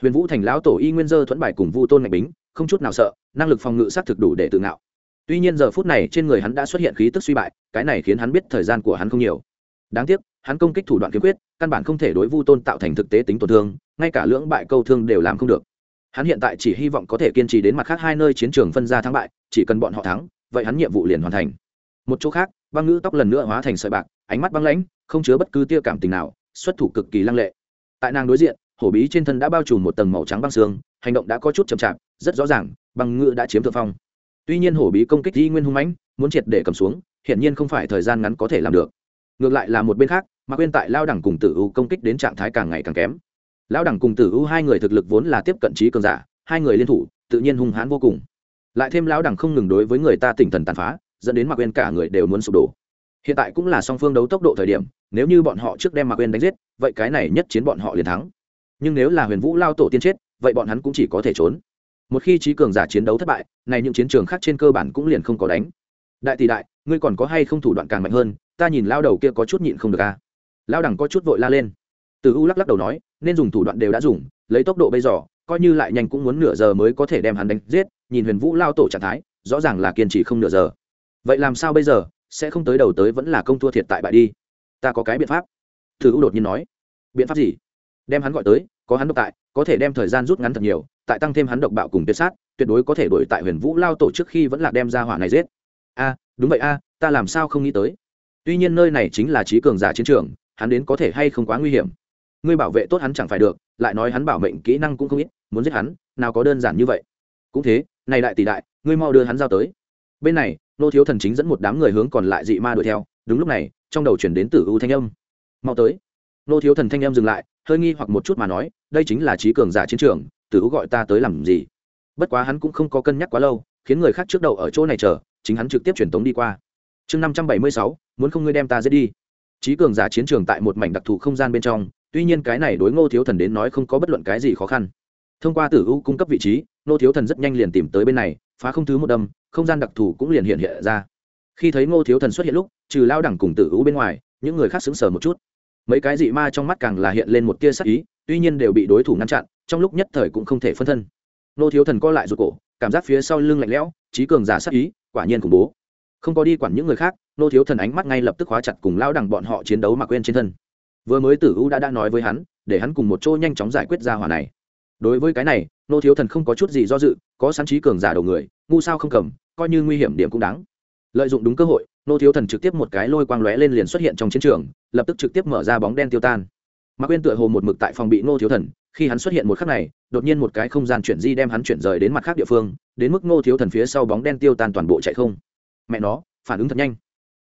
Huyền vũ thành lão tổ y nguyên dơ thuẫn bài cùng vu tôn ngạch bính không chút nào sợ, năng lực phòng ngự s á t thực đủ để tự ngạo. Tuy nhiên giờ phút này trên người hắn đã xuất hiện khí tức suy bại, cái này khiến hắn biết thời gian của hắn không nhiều. Đáng tiếc, hắn công kích thủ đoạn kiếm quyết, căn bản không thể đối vu tôn tạo thành thực tế tính tổn thương, ngay cả lưỡng bại câu thương đều làm không được. Hắn hiện tại chỉ hy vọng có thể kiên trì đến mặt khác hai nơi chiến trường phân ra thắng bại, chỉ cần bọn họ thắng, vậy hắn nhiệm vụ liền hoàn thành. Một chỗ khác, băng ngữ tóc lần nữa hóa thành sợi bạc, ánh mắt băng lãnh, không chứa bất cứ tia cảm tình nào, xuất thủ cực kỳ lăng lệ. Tại nàng đối diện hổ bí trên thân đã bao trùm một tầng màu trắng băng xương, hành động đã có chút chậm chạp, rất rõ ràng, băng ngựa đã chiếm thượng phong. Tuy nhiên hổ bí công kích y nguyên hung mãnh, muốn triệt để cầm xuống, hiển nhiên không phải thời gian ngắn có thể làm được. Ngược lại là một bên khác, mà quên tại lao đẳng cùng tử u công kích đến trạng thái càng ngày càng kém. Lao đẳng cùng tử u hai người thực lực vốn là tiếp cận trí cường giả, hai người liên thủ, tự nhiên hung hãn vô cùng. Lại thêm lao đẳng không ngừng đối với người ta tỉnh thần tàn phá, dẫn đến mặc quên cả người đều muốn sụp đổ. Hiện tại cũng là song phương đấu tốc độ thời điểm, nếu như bọn họ trước đem mặc quên đánh giết, vậy cái này nhất chiến bọn họ liền thắng nhưng nếu là huyền vũ lao tổ tiên chết, vậy bọn hắn cũng chỉ có thể trốn. Một khi trí cường giả chiến đấu thất bại, này những chiến trường khác trên cơ bản cũng liền không có đánh. Đại tỷ đại, ngươi còn có hay không thủ đoạn càng mạnh hơn? Ta nhìn lao đầu kia có chút nhịn không được a à? lao đẳng có chút vội la lên. Từ u lắc lắc đầu nói, nên dùng thủ đoạn đều đã dùng, lấy tốc độ bây giờ, coi như lại nhanh cũng muốn nửa giờ mới có thể đem hắn đánh giết, nhìn huyền vũ lao tổ trạng thái, rõ ràng là kiên trì không nửa giờ. Vậy làm sao bây giờ? Sẽ không tới đầu tới vẫn là công thua thiệt tại bại đi. Ta có cái biện pháp. Từ u đột nhiên nói. Biện pháp gì? Đem hắn gọi tới có hắn độc tại, có thể đem thời gian rút ngắn thật nhiều, tại tăng thêm hắn độc bạo cùng tuyệt sát, tuyệt đối có thể đuổi tại huyền vũ lao tổ trước khi vẫn là đem ra hỏa này giết. A, đúng vậy a, ta làm sao không nghĩ tới? Tuy nhiên nơi này chính là trí cường giả chiến trường, hắn đến có thể hay không quá nguy hiểm? Ngươi bảo vệ tốt hắn chẳng phải được, lại nói hắn bảo mệnh kỹ năng cũng không ít, muốn giết hắn, nào có đơn giản như vậy. Cũng thế, này đại tỷ đại, ngươi mau đưa hắn giao tới. Bên này, nô thiếu thần chính dẫn một đám người hướng còn lại dị ma đuổi theo, đúng lúc này, trong đầu chuyển đến tử u thanh âm. Mau tới. Nô thiếu thần thanh âm dừng lại, hơi nghi hoặc một chút mà nói đây chính là trí cường giả chiến trường tử u gọi ta tới làm gì? Bất quá hắn cũng không có cân nhắc quá lâu, khiến người khác trước đầu ở chỗ này chờ, chính hắn trực tiếp truyền tống đi qua. Chương năm trăm bảy mươi sáu, muốn không ngươi đem ta giết đi. Trí cường giả chiến trường tại một mảnh đặc thù không gian bên trong, tuy nhiên cái này đối ngô thiếu thần đến nói không có bất luận cái gì khó khăn. Thông qua tử u cung cấp vị trí, ngô thiếu thần rất nhanh liền tìm tới bên này, phá không thứ một đâm, không gian đặc thù cũng liền hiện hiện ra. Khi thấy ngô thiếu thần xuất hiện lúc, trừ lao đẳng cùng tử u bên ngoài, những người khác sững sờ một chút. Mấy cái dị ma trong mắt càng là hiện lên một tia sắc ý tuy nhiên đều bị đối thủ ngăn chặn, trong lúc nhất thời cũng không thể phân thân. Nô thiếu thần co lại ruột cổ, cảm giác phía sau lưng lạnh lẽo, trí cường giả sắc ý, quả nhiên khủng bố. Không có đi quản những người khác, nô thiếu thần ánh mắt ngay lập tức khóa chặt cùng lao đằng bọn họ chiến đấu mà quên trên thân. Vừa mới tử u đã đã nói với hắn, để hắn cùng một chỗ nhanh chóng giải quyết ra hỏa này. Đối với cái này, nô thiếu thần không có chút gì do dự, có sẵn trí cường giả đầu người, ngu sao không cầm, coi như nguy hiểm điểm cũng đáng. Lợi dụng đúng cơ hội, nô thiếu thần trực tiếp một cái lôi quang lóe lên liền xuất hiện trong chiến trường, lập tức trực tiếp mở ra bóng đen tiêu tan mạc quên tựa hồ một mực tại phòng bị Ngô thiếu thần, khi hắn xuất hiện một khắc này, đột nhiên một cái không gian chuyển di đem hắn chuyển rời đến mặt khác địa phương, đến mức Ngô thiếu thần phía sau bóng đen tiêu tan toàn bộ chạy không. Mẹ nó, phản ứng thật nhanh.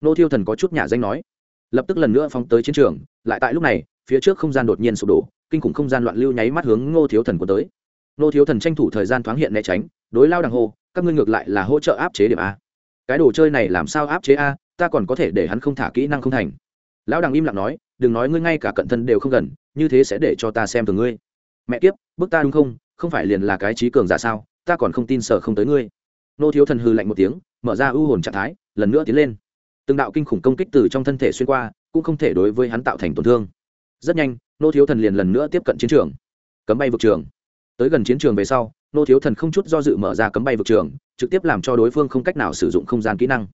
Ngô thiếu thần có chút nhà danh nói. Lập tức lần nữa phóng tới chiến trường, lại tại lúc này, phía trước không gian đột nhiên sụp đổ, kinh khủng không gian loạn lưu nháy mắt hướng ngô thiếu thần của tới. Ngô thiếu thần tranh thủ thời gian thoáng hiện né tránh, đối lao đằng hô các ngươi ngược lại là hỗ trợ áp chế điểm a. Cái đồ chơi này làm sao áp chế a, ta còn có thể để hắn không thả kỹ năng không thành lão đằng im lặng nói, đừng nói ngươi ngay cả cận thân đều không gần, như thế sẽ để cho ta xem thường ngươi. Mẹ kiếp, bức ta đúng không? Không phải liền là cái trí cường giả sao? Ta còn không tin sợ không tới ngươi. Nô thiếu thần hư lạnh một tiếng, mở ra ưu hồn trạng thái, lần nữa tiến lên. Từng đạo kinh khủng công kích từ trong thân thể xuyên qua, cũng không thể đối với hắn tạo thành tổn thương. Rất nhanh, nô thiếu thần liền lần nữa tiếp cận chiến trường. Cấm bay vực trường. Tới gần chiến trường về sau, nô thiếu thần không chút do dự mở ra cấm bay vực trường, trực tiếp làm cho đối phương không cách nào sử dụng không gian kỹ năng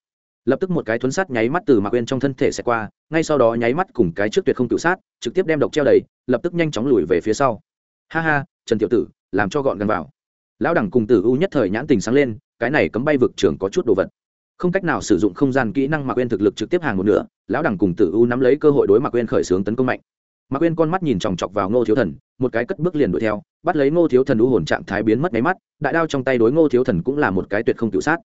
lập tức một cái thuấn sát nháy mắt từ mạc quên trong thân thể sẽ qua, ngay sau đó nháy mắt cùng cái trước tuyệt không tự sát, trực tiếp đem độc treo đầy, lập tức nhanh chóng lùi về phía sau. Ha ha, trần tiểu tử, làm cho gọn gần vào. Lão đẳng cùng tử u nhất thời nhãn tình sáng lên, cái này cấm bay vực trường có chút đồ vật. Không cách nào sử dụng không gian kỹ năng mạc quên thực lực trực tiếp hàng một nửa, lão đẳng cùng tử u nắm lấy cơ hội đối mạc quên khởi xướng tấn công mạnh. Mạc quên con mắt nhìn chòng chọc vào ngô thiếu thần, một cái cất bước liền đuổi theo, bắt lấy ngô thiếu thần u hồn trạng thái biến mất máy mắt, đại đao trong tay đối ngô thiếu thần cũng là một cái tuyệt không tự sát.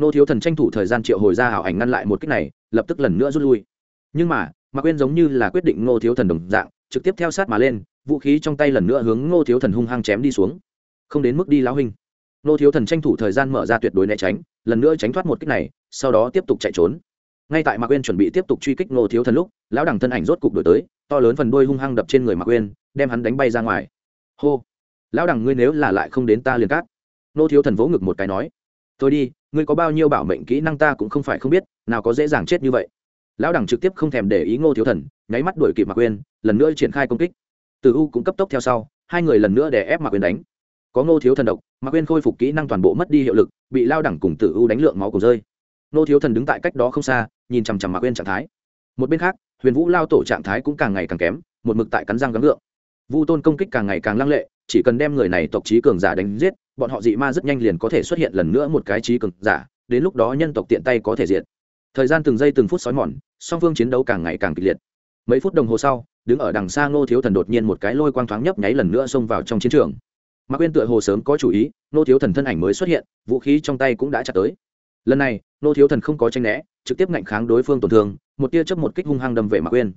Nô thiếu thần tranh thủ thời gian triệu hồi ra hảo ảnh ngăn lại một cách này, lập tức lần nữa rút lui. Nhưng mà, mạc quên giống như là quyết định ngô thiếu thần đồng dạng, trực tiếp theo sát mà lên, vũ khí trong tay lần nữa hướng ngô thiếu thần hung hăng chém đi xuống. Không đến mức đi lão hình ngô thiếu thần tranh thủ thời gian mở ra tuyệt đối né tránh, lần nữa tránh thoát một cách này, sau đó tiếp tục chạy trốn. Ngay tại mạc quên chuẩn bị tiếp tục truy kích ngô thiếu thần lúc, lão đẳng thân ảnh rốt cục đổi tới, to lớn phần đuôi hung hăng đập trên người mạc quên đem hắn đánh bay ra ngoài. Hô! Lão đẳng ngươi nếu là lại không đến ta liền cát ngô thiếu thần vỗ ngực một cái nói, thôi đi ngươi có bao nhiêu bảo mệnh kỹ năng ta cũng không phải không biết, nào có dễ dàng chết như vậy. Lão đẳng trực tiếp không thèm để ý ngô thiếu thần, nháy mắt đuổi kịp mạc quên lần nữa triển khai công kích. Từ u cũng cấp tốc theo sau, hai người lần nữa để ép mạc quên đánh. Có ngô thiếu thần độc, mạc quên khôi phục kỹ năng toàn bộ mất đi hiệu lực, bị lao đẳng cùng tử u đánh lượng máu cùng rơi. Ngô thiếu thần đứng tại cách đó không xa, nhìn chằm chằm mạc quên trạng thái. Một bên khác, huyền vũ lao tổ trạng thái cũng càng ngày càng kém, một mực tại cắn răng gắng gượng. Vu tôn công kích càng ngày càng lăng lệ, chỉ cần đem người này tộc trí cường giả đánh giết bọn họ dị ma rất nhanh liền có thể xuất hiện lần nữa một cái trí cường giả, đến lúc đó nhân tộc tiện tay có thể diệt. Thời gian từng giây từng phút xói mòn, song phương chiến đấu càng ngày càng kịch liệt. Mấy phút đồng hồ sau, đứng ở đằng xa ngô thiếu thần đột nhiên một cái lôi quang thoáng nhấp nháy lần nữa xông vào trong chiến trường. Mạc quyên tựa hồ sớm có chủ ý, ngô thiếu thần thân ảnh mới xuất hiện, vũ khí trong tay cũng đã chặt tới. Lần này, ngô thiếu thần không có tranh né, trực tiếp ngạnh kháng đối phương tổn thương, một tia chớp một kích hung hăng đâm về mạc quyên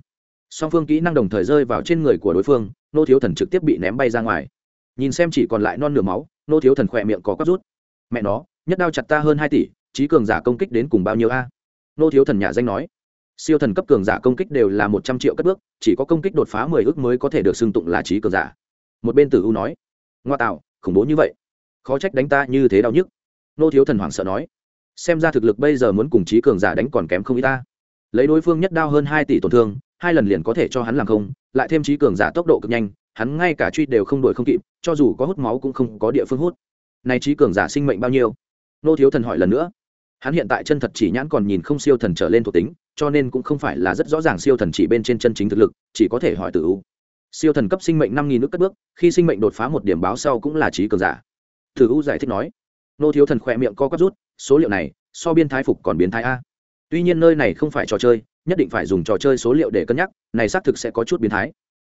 song phương kỹ năng đồng thời rơi vào trên người của đối phương, ngô thiếu thần trực tiếp bị ném bay ra ngoài. Nhìn xem chỉ còn lại non nửa máu Nô thiếu thần khỏe miệng có cắp rút. Mẹ nó, nhất đao chặt ta hơn hai tỷ trí cường giả công kích đến cùng bao nhiêu a? Nô thiếu thần nhà danh nói. Siêu thần cấp cường giả công kích đều là một trăm triệu cất bước, chỉ có công kích đột phá mười ước mới có thể được xưng tụng là trí cường giả. Một bên tử u nói. Ngoa tạo, khủng bố như vậy. Khó trách đánh ta như thế đau nhức. Nô thiếu thần hoảng sợ nói. Xem ra thực lực bây giờ muốn cùng trí cường giả đánh còn kém không ít ta lấy đối phương nhất đao hơn hai tỷ tổn thương, hai lần liền có thể cho hắn làm không, lại thêm trí cường giả tốc độ cực nhanh hắn ngay cả truy đều không đổi không kịp, cho dù có hút máu cũng không có địa phương hút. Này trí cường giả sinh mệnh bao nhiêu? Nô thiếu thần hỏi lần nữa. Hắn hiện tại chân thật chỉ nhãn còn nhìn không siêu thần trở lên thuộc tính, cho nên cũng không phải là rất rõ ràng siêu thần chỉ bên trên chân chính thực lực, chỉ có thể hỏi từ u. Siêu thần cấp sinh mệnh năm nghìn nước cất bước, khi sinh mệnh đột phá một điểm báo sau cũng là trí cường giả. Thử u giải thích nói. Nô thiếu thần khỏe miệng co quắp rút, số liệu này, so biên thái phục còn biến thái a. Tuy nhiên nơi này không phải trò chơi, nhất định phải dùng trò chơi số liệu để cân nhắc, này xác thực sẽ có chút biến thái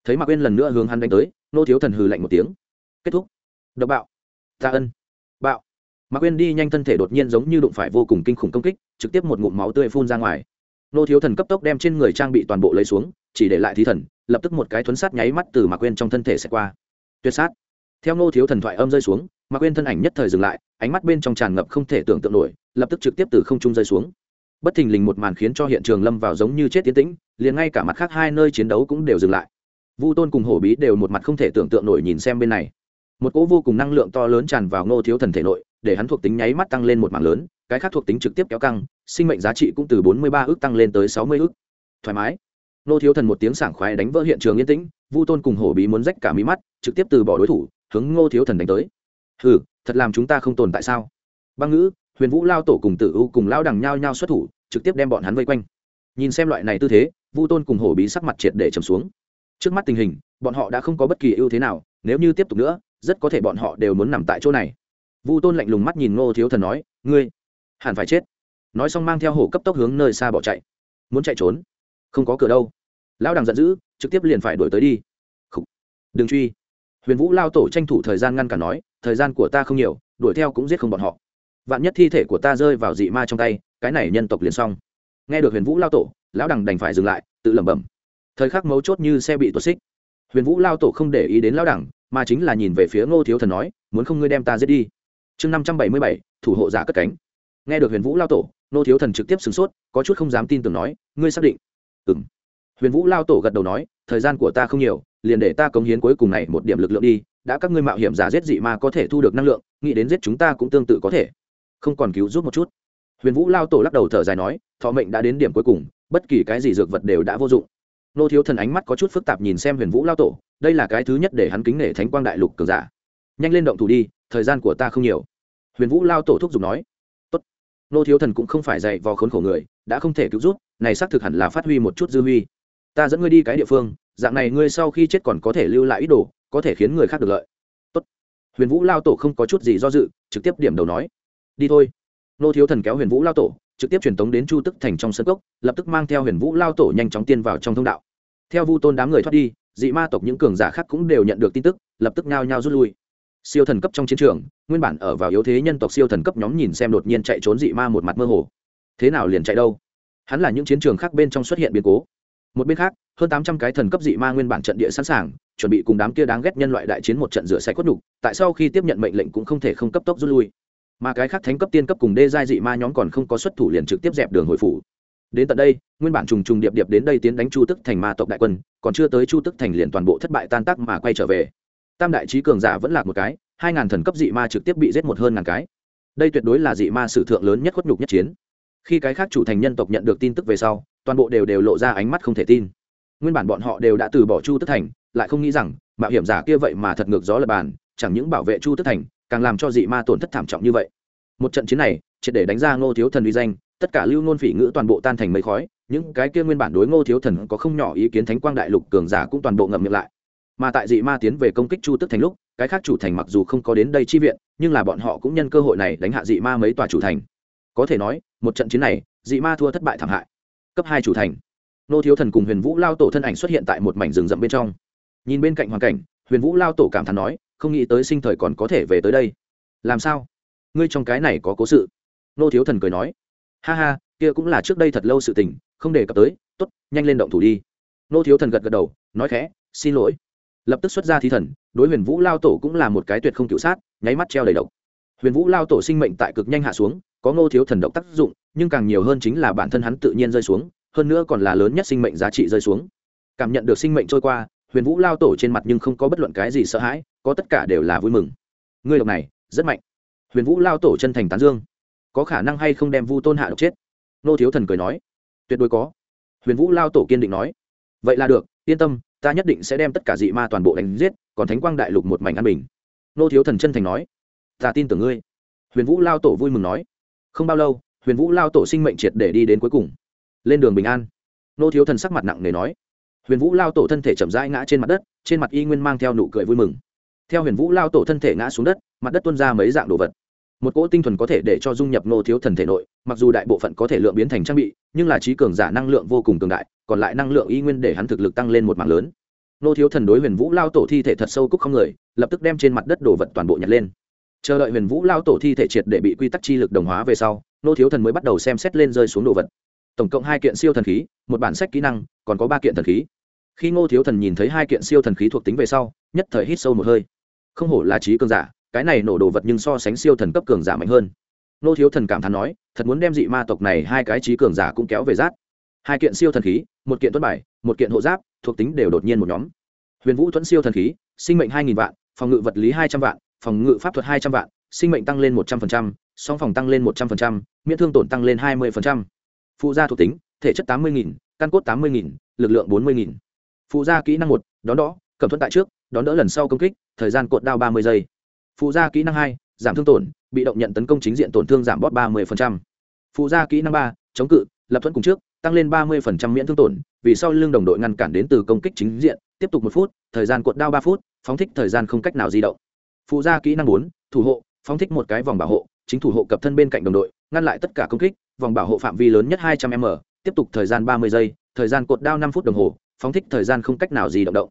thấy mạc quên lần nữa hướng hắn đánh tới, nô thiếu thần hừ lạnh một tiếng. Kết thúc. Độc bạo. Tạ ân. Bạo. Mạc quên đi nhanh thân thể đột nhiên giống như đụng phải vô cùng kinh khủng công kích, trực tiếp một ngụm máu tươi phun ra ngoài. Nô thiếu thần cấp tốc đem trên người trang bị toàn bộ lấy xuống, chỉ để lại thí thần, lập tức một cái thuấn sát nháy mắt từ mạc quên trong thân thể sẽ qua. Tuyệt sát. Theo nô thiếu thần thoại âm rơi xuống, mạc quên thân ảnh nhất thời dừng lại, ánh mắt bên trong tràn ngập không thể tưởng tượng nổi, lập tức trực tiếp từ không trung rơi xuống. Bất thình lình một màn khiến cho hiện trường lâm vào giống như chết tiến tĩnh, liền ngay cả mặt khác hai nơi chiến đấu cũng đều dừng lại vu tôn cùng hổ bí đều một mặt không thể tưởng tượng nổi nhìn xem bên này. Một cỗ vô cùng năng lượng to lớn tràn vào ngô thiếu thần thể nội, để hắn thuộc tính nháy mắt tăng lên một mảng lớn, cái khác thuộc tính trực tiếp kéo căng, sinh mệnh giá trị cũng từ bốn mươi ba ước tăng lên tới sáu mươi ước. Thoải mái. Ngô thiếu thần một tiếng sảng khoái đánh vỡ hiện trường yên tĩnh, vu tôn cùng hổ bí muốn rách cả mí mắt, trực tiếp từ bỏ đối thủ, hướng ngô thiếu thần đánh tới. Hừ, thật làm chúng ta không tồn tại sao? Băng ngữ, huyền vũ lao tổ cùng tử u cùng lao đằng nhao nhao xuất thủ, trực tiếp đem bọn hắn vây quanh. Nhìn xem loại này tư thế, vu tôn cùng hổ bí sắc mặt triệt để trầm xuống trước mắt tình hình, bọn họ đã không có bất kỳ ưu thế nào, nếu như tiếp tục nữa, rất có thể bọn họ đều muốn nằm tại chỗ này. Vu tôn lạnh lùng mắt nhìn ngô thiếu thần nói, ngươi, hẳn phải chết. Nói xong mang theo hổ cấp tốc hướng nơi xa bỏ chạy. Muốn chạy trốn? Không có cửa đâu. Lão đằng giận dữ, trực tiếp liền phải đuổi tới đi. Khủ. đừng truy. Huyền vũ lao tổ tranh thủ thời gian ngăn cản nói, thời gian của ta không nhiều, đuổi theo cũng giết không bọn họ. Vạn nhất thi thể của ta rơi vào dị ma trong tay, cái này nhân tộc liền xong. Nghe được huyền vũ lao tổ, lão đằng đành phải dừng lại, tự lẩm bẩm thời khắc mấu chốt như xe bị tuột xích. Huyền vũ lao tổ không để ý đến lão đẳng, mà chính là nhìn về phía ngô thiếu thần nói muốn không ngươi đem ta giết đi? Chương năm trăm bảy mươi bảy thủ hộ giả cất cánh. Nghe được huyền vũ lao tổ ngô thiếu thần trực tiếp sửng sốt có chút không dám tin tưởng nói ngươi xác định? Ừ m huyền vũ lao tổ gật đầu nói thời gian của ta không nhiều liền để ta cống hiến cuối cùng này một điểm lực lượng đi đã các ngươi mạo hiểm giả giết dị mà có thể thu được năng lượng nghĩ đến giết chúng ta cũng tương tự có thể. Không còn cứu giúp một chút. Huyền vũ lao tổ lắc đầu thở dài nói thọ mệnh đã đến điểm cuối cùng bất kỳ cái gì dược vật đều đã vô dụng nô thiếu thần ánh mắt có chút phức tạp nhìn xem huyền vũ lao tổ, đây là cái thứ nhất để hắn kính nể thánh quang đại lục cường giả. Nhanh lên động thủ đi, thời gian của ta không nhiều. Huyền vũ lao tổ thúc giục nói. Tốt. nô thiếu thần cũng không phải dạy vò khốn khổ người, đã không thể cứu giúp, này xác thực hẳn là phát huy một chút dư huy. Ta dẫn ngươi đi cái địa phương, dạng này ngươi sau khi chết còn có thể lưu lại ít đồ, có thể khiến người khác được lợi. Tốt. huyền vũ lao tổ không có chút gì do dự, trực tiếp điểm đầu nói. Đi thôi. Nô thiếu thần kéo huyền vũ lao tổ, trực tiếp truyền tống đến chu tức thành trong sân cốc, lập tức mang theo huyền vũ lao tổ nhanh chóng tiên vào trong thông đạo theo vu tôn đám người thoát đi dị ma tộc những cường giả khác cũng đều nhận được tin tức lập tức nao nhao rút lui. Siêu thần cấp trong chiến trường nguyên bản ở vào yếu thế nhân tộc siêu thần cấp nhóm nhìn xem đột nhiên chạy trốn dị ma một mặt mơ hồ. Thế nào liền chạy đâu? Hắn là những chiến trường khác bên trong xuất hiện biến cố. Một bên khác hơn tám trăm cái thần cấp dị ma nguyên bản trận địa sẵn sàng chuẩn bị cùng đám kia đáng ghét nhân loại đại chiến một trận rửa sạch quất nhục, tại sau khi tiếp nhận mệnh lệnh cũng không thể không cấp tốc rút lui. Mà cái khác thánh cấp tiên cấp cùng đê giai dị ma nhóm còn không có xuất thủ liền trực tiếp dẹp đường hồi phủ đến tận đây, nguyên bản trùng trùng điệp điệp đến đây tiến đánh chu tức thành ma tộc đại quân, còn chưa tới chu tức thành liền toàn bộ thất bại tan tác mà quay trở về. Tam đại trí cường giả vẫn lạc một cái, hai ngàn thần cấp dị ma trực tiếp bị giết một hơn ngàn cái. Đây tuyệt đối là dị ma sử thượng lớn nhất khuất nhục nhất chiến. Khi cái khác chủ thành nhân tộc nhận được tin tức về sau, toàn bộ đều đều lộ ra ánh mắt không thể tin. Nguyên bản bọn họ đều đã từ bỏ chu tức thành, lại không nghĩ rằng, mạo hiểm giả kia vậy mà thật ngược gió lập bàn, chẳng những bảo vệ chu tức thành, càng làm cho dị ma tổn thất thảm trọng như vậy. Một trận chiến này, triệt để đánh ra ngô thiếu thần uy danh tất cả lưu ngôn phỉ ngữ toàn bộ tan thành mấy khói, những cái kia nguyên bản đối ngô thiếu thần có không nhỏ ý kiến thánh quang đại lục cường giả cũng toàn bộ ngậm miệng lại. Mà tại dị ma tiến về công kích chu tức thành lúc, cái khác chủ thành mặc dù không có đến đây chi viện, nhưng là bọn họ cũng nhân cơ hội này đánh hạ dị ma mấy tòa chủ thành. Có thể nói, một trận chiến này, dị ma thua thất bại thảm hại. Cấp hai chủ thành. Nô thiếu thần cùng huyền vũ lao tổ thân ảnh xuất hiện tại một mảnh rừng rậm bên trong. Nhìn bên cạnh hoàn cảnh, huyền vũ lao tổ cảm thán nói, không nghĩ tới sinh thời còn có thể về tới đây. Làm sao? Ngươi trong cái này có cố sự. Nô thiếu thần cười nói ha ha, kia cũng là trước đây thật lâu sự tình, không đề cập tới t ố t nhanh lên động thủ đi. Nô thiếu thần gật gật đầu, nói khẽ, xin lỗi. Lập tức xuất ra thi thần, đối huyền vũ lao tổ cũng là một cái tuyệt không cựu sát, nháy mắt treo đầy độc. Huyền vũ lao tổ sinh mệnh tại cực nhanh hạ xuống, có ngô thiếu thần độc tác dụng, nhưng càng nhiều hơn chính là bản thân hắn tự nhiên rơi xuống, hơn nữa còn là lớn nhất sinh mệnh giá trị rơi xuống. Cảm nhận được sinh mệnh trôi qua, huyền vũ lao tổ trên mặt nhưng không có bất luận cái gì sợ hãi, có tất cả đều là vui mừng. Ngươi độc này, rất mạnh. Huyền vũ lao tổ chân thành tán dương có khả năng hay không đem vu tôn hạ độc chết? Nô thiếu thần cười nói. Tuyệt đối có. Huyền vũ lao tổ kiên định nói. Vậy là được, yên tâm, ta nhất định sẽ đem tất cả dị ma toàn bộ đánh giết, còn thánh quang đại lục một mảnh an bình. Nô thiếu thần chân thành nói. Ta tin tưởng ngươi. Huyền vũ lao tổ vui mừng nói. Không bao lâu, huyền vũ lao tổ sinh mệnh triệt để đi đến cuối cùng. Lên đường bình an. Nô thiếu thần sắc mặt nặng nề nói. Huyền vũ lao tổ thân thể chậm rãi ngã trên mặt đất, trên mặt y nguyên mang theo nụ cười vui mừng. Theo huyền vũ lao tổ thân thể ngã xuống đất, mặt đất tuôn ra mấy dạng đồ vật một cỗ tinh thuần có thể để cho dung nhập nô thiếu thần thể nội, mặc dù đại bộ phận có thể lượng biến thành trang bị, nhưng là trí cường giả năng lượng vô cùng cường đại, còn lại năng lượng y nguyên để hắn thực lực tăng lên một mạng lớn. Nô thiếu thần đối huyền vũ lao tổ thi thể thật sâu cúc không người, lập tức đem trên mặt đất đồ vật toàn bộ nhặt lên. Chờ đợi huyền vũ lao tổ thi thể triệt để bị quy tắc chi lực đồng hóa về sau nô thiếu thần mới bắt đầu xem xét lên rơi xuống đồ vật. Tổng cộng hai kiện siêu thần khí, một bản sách kỹ năng, còn có ba kiện thần khí. Khi ngô thiếu thần nhìn thấy hai kiện siêu thần khí thuộc tính về sau, nhất thời hít sâu một hơi. Không hổ là trí cường giả cái này nổ đồ vật nhưng so sánh siêu thần cấp cường giả mạnh hơn. Nô thiếu thần cảm thán nói thật muốn đem dị ma tộc này hai cái trí cường giả cũng kéo về rát hai kiện siêu thần khí một kiện tuất bài một kiện hộ giáp thuộc tính đều đột nhiên một nhóm. Huyền vũ thuẫn siêu thần khí sinh mệnh hai nghìn vạn phòng ngự vật lý hai trăm vạn phòng ngự pháp thuật hai trăm vạn sinh mệnh tăng lên một trăm linh song phòng tăng lên một trăm linh miễn thương tổn tăng lên hai mươi phụ gia thuộc tính thể chất tám mươi nghìn căn cốt tám mươi nghìn lực lượng bốn mươi nghìn. Phụ gia kỹ năng một đón đỏ, cầm thuẫn tại trước đón đỡ lần sau công kích thời gian cột đao ba mươi giây phụ gia kỹ năng hai, giảm thương tổn, bị động nhận tấn công chính diện tổn thương giảm bót ba mươi phụ gia kỹ năng ba, chống cự, lập thuận cùng trước, tăng lên ba mươi miễn thương tổn, vì sau lưng đồng đội ngăn cản đến từ công kích chính diện, tiếp tục một phút, thời gian cột đao ba phút, phóng thích thời gian không cách nào di động. Phụ gia kỹ năng bốn, thủ hộ, phóng thích một cái vòng bảo hộ, chính thủ hộ cập thân bên cạnh đồng đội, ngăn lại tất cả công kích, vòng bảo hộ phạm vi lớn nhất hai trăm m, tiếp tục thời gian ba mươi giây, thời gian cột đao năm phút đồng hồ, phóng thích thời gian không cách nào gì động động.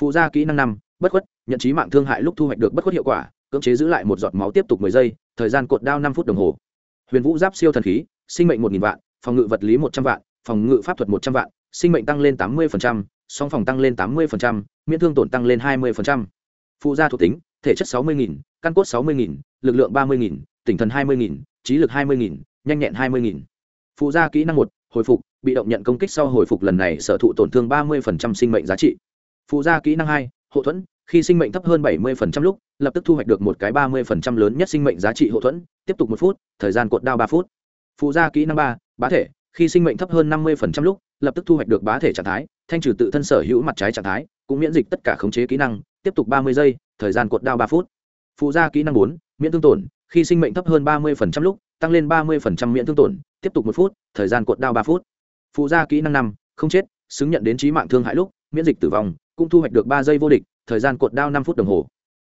Phụ gia kỹ năng năm, bất khuất, nhận trí mạng thương hại lúc thu hoạch được bất khuất hiệu quả cưỡng chế giữ lại một giọt máu tiếp tục mười giây, thời gian cột đao năm phút đồng hồ. Huyền vũ giáp siêu thần khí, sinh mệnh một nghìn vạn, phòng ngự vật lý một trăm vạn, phòng ngự pháp thuật một trăm vạn, sinh mệnh tăng lên tám mươi song phòng tăng lên tám mươi miễn thương tổn tăng lên hai mươi phụ gia thuộc tính, thể chất sáu mươi nghìn, căn cốt sáu mươi nghìn, lực lượng ba mươi nghìn tỉnh thần hai mươi nghìn, trí lực hai mươi nghìn, nhanh nhẹn hai mươi nghìn. Phụ gia kỹ năng một, hồi phục, bị động nhận công kích sau hồi phục lần này, sở thụ tổn thương ba mươi sinh mệnh giá trị. Phụ gia kỹ năng hai, hậu thuẫn khi sinh mệnh thấp hơn bảy mươi lúc, lập tức thu hoạch được một cái ba mươi lớn nhất sinh mệnh giá trị hậu thuẫn, tiếp tục một phút, thời gian cột đao ba phút. Phụ gia kỹ năng ba, bá thể, khi sinh mệnh thấp hơn năm mươi lúc, lập tức thu hoạch được bá thể trạng thái, thanh trừ tự thân sở hữu mặt trái trạng thái, cũng miễn dịch tất cả khống chế kỹ năng, tiếp tục ba mươi giây, thời gian cột đao ba phút. Phụ gia kỹ năng bốn, miễn thương tổn, khi sinh mệnh thấp hơn ba mươi lúc, tăng lên ba mươi miễn thương tổn, tiếp tục một phút, thời gian cột đao ba phút. Phụ gia kỹ năng năm, không chết, xứng nhận đến trí mạng thương hại lúc, miễn dịch tử vong, cũng thu hoạch được ba giây vô địch thời gian cột đao năm phút đồng hồ.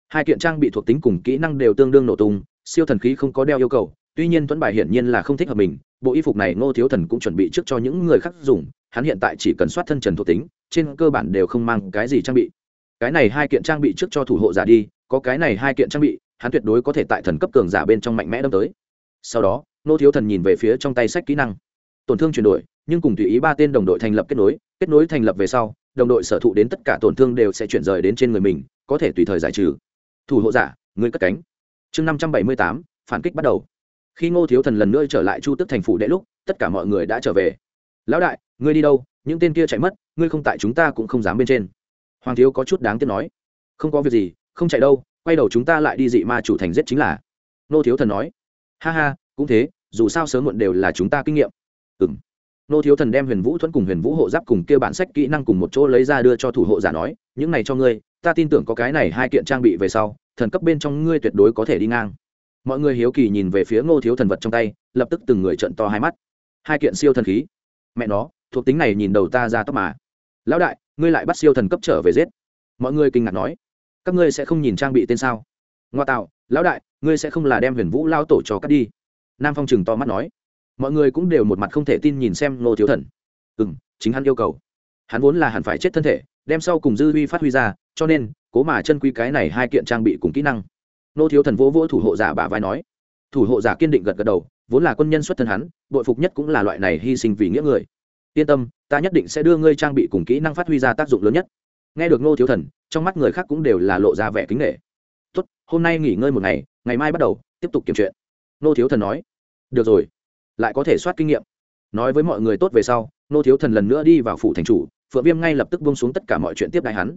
Hai kiện trang bị thuộc tính cùng kỹ năng đều tương đương nổ tung, siêu thần khí không có đeo yêu cầu, tuy nhiên tuấn bài hiển nhiên là không thích hợp mình, bộ y phục này ngô thiếu thần cũng chuẩn bị trước cho những người khác dùng, hắn hiện tại chỉ cần soát thân trần thuộc tính, trên cơ bản đều không mang cái gì trang bị. Cái này hai kiện trang bị trước cho thủ hộ giả đi, có cái này hai kiện trang bị, hắn tuyệt đối có thể tại thần cấp cường giả bên trong mạnh mẽ đâm tới. Sau đó, ngô thiếu thần nhìn về phía trong tay sách kỹ năng. Tổn thương chuyển đổi, nhưng cùng tùy ý ba tên đồng đội thành lập kết nối kết nối thành lập về sau đồng đội sở thụ đến tất cả tổn thương đều sẽ chuyển rời đến trên người mình, có thể tùy thời giải trừ. Thủ hộ giả người cất cánh. Chương năm trăm bảy mươi tám, phản kích bắt đầu. Khi ngô thiếu thần lần nữa trở lại chu tức thành phủ đệ lúc, tất cả mọi người đã trở về. Lão đại, ngươi đi đâu? Những tên kia chạy mất, ngươi không tại chúng ta cũng không dám bên trên. Hoàng thiếu có chút đáng tiếc nói. Không có việc gì, không chạy đâu, quay đầu chúng ta lại đi dị ma chủ thành giết chính là. Ngô thiếu thần nói. Ha ha, cũng thế, dù sao sớm muộn đều là chúng ta kinh nghiệm. Ừ m nô thiếu thần đem huyền vũ thuẫn cùng huyền vũ hộ giáp cùng kia bản sách kỹ năng cùng một chỗ lấy ra đưa cho thủ hộ giả nói, những này cho ngươi, ta tin tưởng có cái này hai kiện trang bị về sau, thần cấp bên trong ngươi tuyệt đối có thể đi ngang. Mọi người hiếu kỳ nhìn về phía ngô thiếu thần vật trong tay, lập tức từng người trận to hai mắt. Hai kiện siêu thần khí? Mẹ nó, thuộc tính này nhìn đầu ta ra tóc mà. Lão đại, ngươi lại bắt siêu thần cấp trở về giết. Mọi người kinh ngạc nói. Các ngươi sẽ không nhìn trang bị tên sao? Ngoa tạo, lão đại, ngươi sẽ không là đem huyền vũ lao tổ cho cắt đi. Nam phong chừng to mắt nói mọi người cũng đều một mặt không thể tin nhìn xem ngô thiếu thần. Ừ m chính hắn yêu cầu. Hắn vốn là hẳn phải chết thân thể, đem sau cùng dư huy phát huy ra, cho nên, cố mà chân quy cái này hai kiện trang bị cùng kỹ năng. Nô thiếu thần vỗ vỗ thủ hộ giả bả vai nói. Thủ hộ giả kiên định gật gật đầu, vốn là quân nhân xuất thân hắn, bội phục nhất cũng là loại này hy sinh vì nghĩa người. Yên tâm, ta nhất định sẽ đưa ngươi trang bị cùng kỹ năng phát huy ra tác dụng lớn nhất. Nghe được nô thiếu thần, trong mắt người khác cũng đều là lộ ra vẻ kính nghệ tốt, hôm nay nghỉ ngơi một ngày ngày mai bắt đầu, tiếp tục kiểm chuyện. Nô thiếu thần nói. Được rồi lại có thể soát kinh nghiệm. Nói với mọi người tốt về sau, nô thiếu thần lần nữa đi vào phủ thành chủ, phượng viêm ngay lập tức bông xuống tất cả mọi chuyện tiếp đại hắn.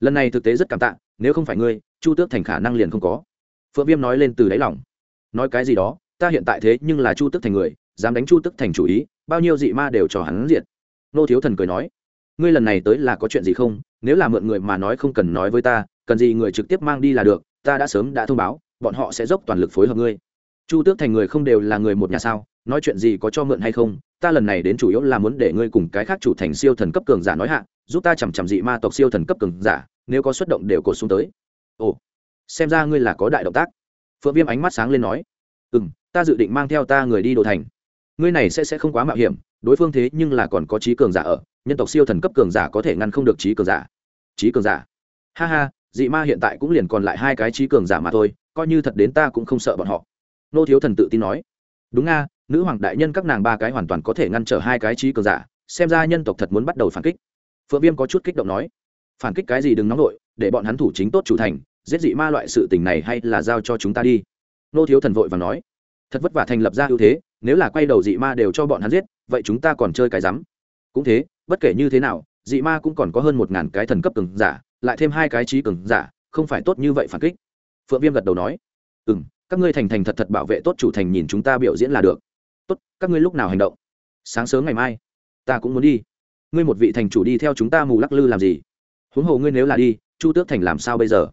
Lần này thực tế rất cảm tạ, nếu không phải ngươi, chu tước thành khả năng liền không có. Phượng viêm nói lên từ đáy lòng. Nói cái gì đó, ta hiện tại thế nhưng là chu tước thành người, dám đánh chu tước thành chủ ý, bao nhiêu dị ma đều cho hắn diệt. Nô thiếu thần cười nói, ngươi lần này tới là có chuyện gì không? Nếu là mượn người mà nói không cần nói với ta, cần gì người trực tiếp mang đi là được, ta đã sớm đã thông báo, bọn họ sẽ dốc toàn lực phối hợp ngươi. Chu tước thành người không đều là người một nhà sao? Nói chuyện gì có cho mượn hay không, ta lần này đến chủ yếu là muốn để ngươi cùng cái khác chủ thành siêu thần cấp cường giả nói hạ, giúp ta chằm chằm dị ma tộc siêu thần cấp cường giả, nếu có xuất động đều cột xuống tới. Ồ, xem ra ngươi là có đại động tác. Phượng viêm ánh mắt sáng lên nói. Ừ m ta dự định mang theo ta người đi đồ thành. Ngươi này sẽ sẽ không quá mạo hiểm, đối phương thế nhưng là còn có trí cường giả ở, nhân tộc siêu thần cấp cường giả có thể ngăn không được trí cường giả. Trí cường giả. Ha ha, dị ma hiện tại cũng liền còn lại hai cái trí cường giả mà thôi, coi như thật đến ta cũng không sợ bọn họ. Nô thiếu thần tự tin nói. Đúng nga nữ hoàng đại nhân các nàng ba cái hoàn toàn có thể ngăn trở hai cái trí cường giả, xem ra nhân tộc thật muốn bắt đầu phản kích. Phượng viêm có chút kích động nói, phản kích cái gì đừng nóng nổi để bọn hắn thủ chính tốt chủ thành, giết dị ma loại sự tình này hay là giao cho chúng ta đi. Nô thiếu thần vội và nói, thật vất vả thành lập ra ưu thế, nếu là quay đầu dị ma đều cho bọn hắn giết, vậy chúng ta còn chơi cái rắm. Cũng thế, bất kể như thế nào, dị ma cũng còn có hơn một ngàn cái thần cấp cường giả, lại thêm hai cái trí cường giả, không phải tốt như vậy phản kích. Phượng viêm gật đầu nói ừ m các ngươi thành thành thật thật bảo vệ tốt chủ thành nhìn chúng ta biểu diễn là được tốt, các ngươi lúc nào hành động? Sáng sớm ngày mai, ta cũng muốn đi. Ngươi một vị thành chủ đi theo chúng ta mù lắc lư làm gì? Huống hồ ngươi nếu là đi, chu tước thành làm sao bây giờ?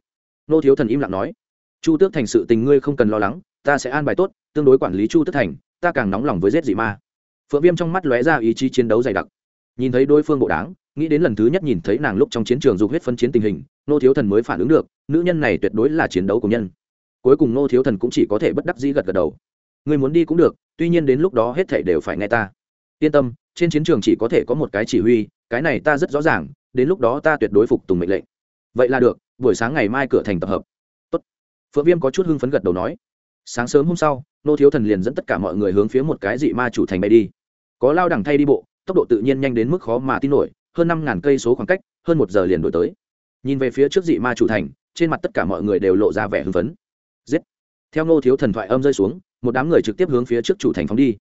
Nô thiếu thần im lặng nói. Chu tước thành sự tình ngươi không cần lo lắng, ta sẽ an bài tốt, tương đối quản lý chu tước thành, ta càng nóng lòng với giết dị ma. Phượng viêm trong mắt lóe ra ý chí chiến đấu dày đặc. Nhìn thấy đối phương bộ đáng, nghĩ đến lần thứ nhất nhìn thấy nàng lúc trong chiến trường dục huyết phân chiến tình hình, nô thiếu thần mới phản ứng được, nữ nhân này tuyệt đối là chiến đấu của nhân. Cuối cùng nô thiếu thần cũng chỉ có thể bất đắc dĩ gật gật đầu ngươi muốn đi cũng được, tuy nhiên đến lúc đó hết thảy đều phải nghe ta. Yên tâm, trên chiến trường chỉ có thể có một cái chỉ huy, cái này ta rất rõ ràng, đến lúc đó ta tuyệt đối phục tùng mệnh lệnh. Vậy là được, buổi sáng ngày mai cửa thành tập hợp. Tốt. phượng viêm có chút hưng phấn gật đầu nói. Sáng sớm hôm sau, nô thiếu thần liền dẫn tất cả mọi người hướng phía một cái dị ma chủ thành bay đi. Có lao đẳng thay đi bộ, tốc độ tự nhiên nhanh đến mức khó mà tin nổi, hơn năm ngàn cây số khoảng cách, hơn một giờ liền đổi tới. Nhìn về phía trước dị ma chủ thành, trên mặt tất cả mọi người đều lộ ra vẻ hưng phấn. Giết. Theo nô thiếu thần thoại âm rơi xuống một đám người trực tiếp hướng phía trước chủ thành phóng đi.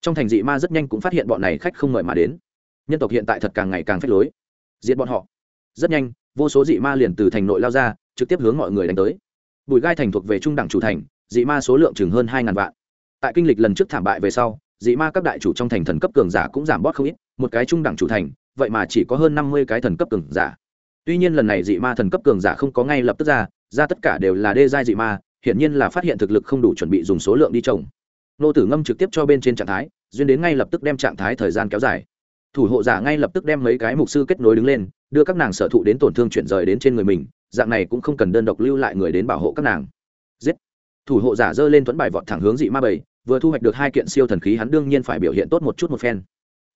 Trong thành dị ma rất nhanh cũng phát hiện bọn này khách không mời mà đến. Nhân tộc hiện tại thật càng ngày càng phép lối. Diệt bọn họ. Rất nhanh, vô số dị ma liền từ thành nội lao ra, trực tiếp hướng mọi người đánh tới. Bùi gai thành thuộc về trung đẳng chủ thành, dị ma số lượng chừng hơn hai ngàn vạn. Tại kinh lịch lần trước thảm bại về sau, dị ma các đại chủ trong thành thần cấp cường giả cũng giảm bót không ít, một cái trung đẳng chủ thành, vậy mà chỉ có hơn năm mươi cái thần cấp cường giả. Tuy nhiên lần này dị ma thần cấp cường giả không có ngay lập tức ra ra tất cả đều là đê giai dị ma hiển nhiên là phát hiện thực lực không đủ chuẩn bị dùng số lượng đi trồng. Nô tử ngâm trực tiếp cho bên trên trạng thái, duyên đến ngay lập tức đem trạng thái thời gian kéo dài. Thủ hộ giả ngay lập tức đem mấy cái mục sư kết nối đứng lên, đưa các nàng sở thụ đến tổn thương chuyển rời đến trên người mình, dạng này cũng không cần đơn độc lưu lại người đến bảo hộ các nàng. Giết! Thủ hộ giả giơ lên tuấn bài vọt thẳng hướng dị ma bảy vừa thu hoạch được hai kiện siêu thần khí hắn đương nhiên phải biểu hiện tốt một chút một phen.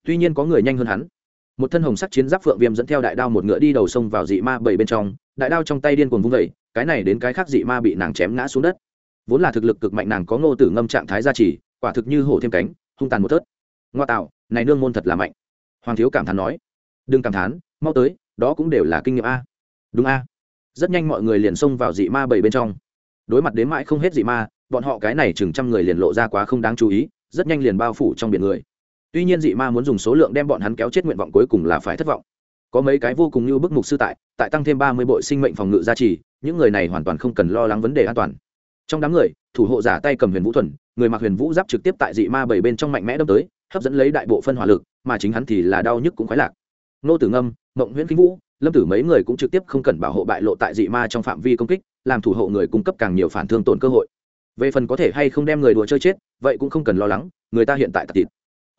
Tuy nhiên có người nhanh hơn hắn một thân hồng sắc chiến giáp phượng viêm dẫn theo đại đao một ngựa đi đầu sông vào dị ma bảy bên trong, đại đao trong tay điên cuồng vung vẩy cái này đến cái khác dị ma bị nàng chém ngã xuống đất. Vốn là thực lực cực mạnh nàng có ngô tử ngâm trạng thái gia trì, quả thực như hổ thêm cánh, hung tàn một thớt. Ngoa tạo, này nương môn thật là mạnh. Hoàng thiếu cảm thán nói. Đừng cảm thán, mau tới, đó cũng đều là kinh nghiệm a. Đúng a. Rất nhanh mọi người liền xông vào dị ma bảy bên trong. Đối mặt đến mãi không hết dị ma, bọn họ cái này chừng trăm người liền lộ ra quá không đáng chú ý, rất nhanh liền bao phủ trong biển người tuy nhiên dị ma muốn dùng số lượng đem bọn hắn kéo chết nguyện vọng cuối cùng là phải thất vọng. Có mấy cái vô cùng như bức mục sư tại tại tăng thêm ba mươi bội sinh mệnh phòng ngự gia trì, những người này hoàn toàn không cần lo lắng vấn đề an toàn. Trong đám người, thủ hộ giả tay cầm huyền vũ thuần, người mặc huyền vũ giáp trực tiếp tại dị ma bảy bên trong mạnh mẽ đâm tới, hấp dẫn lấy đại bộ phân hỏa lực, mà chính hắn thì là đau nhức cũng khoái lạc. Nô tử ngâm, mộng nguyễn kinh vũ, lâm tử mấy người cũng trực tiếp không cần bảo hộ bại lộ tại dị ma trong phạm vi công kích, làm thủ hộ người cung cấp càng nhiều phản thương tổn cơ hội. Về phần có thể hay không đem người đùa chơi chết, vậy cũng không cần lo lắng, người ta hiện tại tạc thịt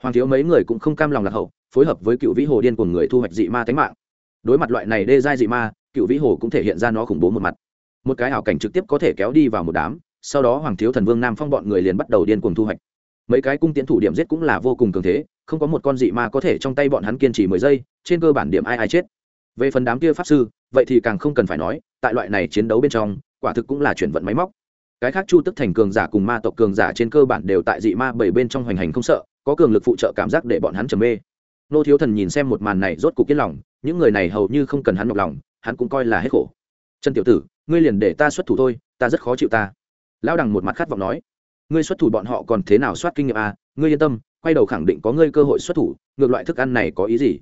hoàng thiếu mấy người cũng không cam lòng lạc hậu, phối hợp với cựu vĩ hồ điên của người thu hoạch dị ma tánh mạng. Đối mặt loại này đê giai dị ma, cựu vĩ hồ cũng thể hiện ra nó khủng bố một mặt. Một cái ảo cảnh trực tiếp có thể kéo đi vào một đám, sau đó hoàng thiếu thần vương nam phong bọn người liền bắt đầu điên cuồng thu hoạch. Mấy cái cung tiến thủ điểm giết cũng là vô cùng cường thế, không có một con dị ma có thể trong tay bọn hắn kiên trì mười giây, trên cơ bản điểm ai ai chết. Về phần đám kia pháp sư, vậy thì càng không cần phải nói, tại loại này chiến đấu bên trong, quả thực cũng là chuyển vận máy móc. Cái khác chu tức thành cường giả cùng ma tộc cường giả trên cơ bản đều tại dị ma bảy bên trong hoành hành không sợ có cường lực phụ trợ cảm giác để bọn hắn trầm mê. Nô thiếu thần nhìn xem một màn này rốt cục yên lòng, những người này hầu như không cần hắn nhọc lòng, hắn cũng coi là hết khổ. Trần tiểu tử, ngươi liền để ta xuất thủ thôi, ta rất khó chịu ta. Lão đằng một mặt khát vọng nói. Ngươi xuất thủ bọn họ còn thế nào soát kinh nghiệm à? Ngươi yên tâm, quay đầu khẳng định có ngươi cơ hội xuất thủ, ngược loại thức ăn này có ý gì?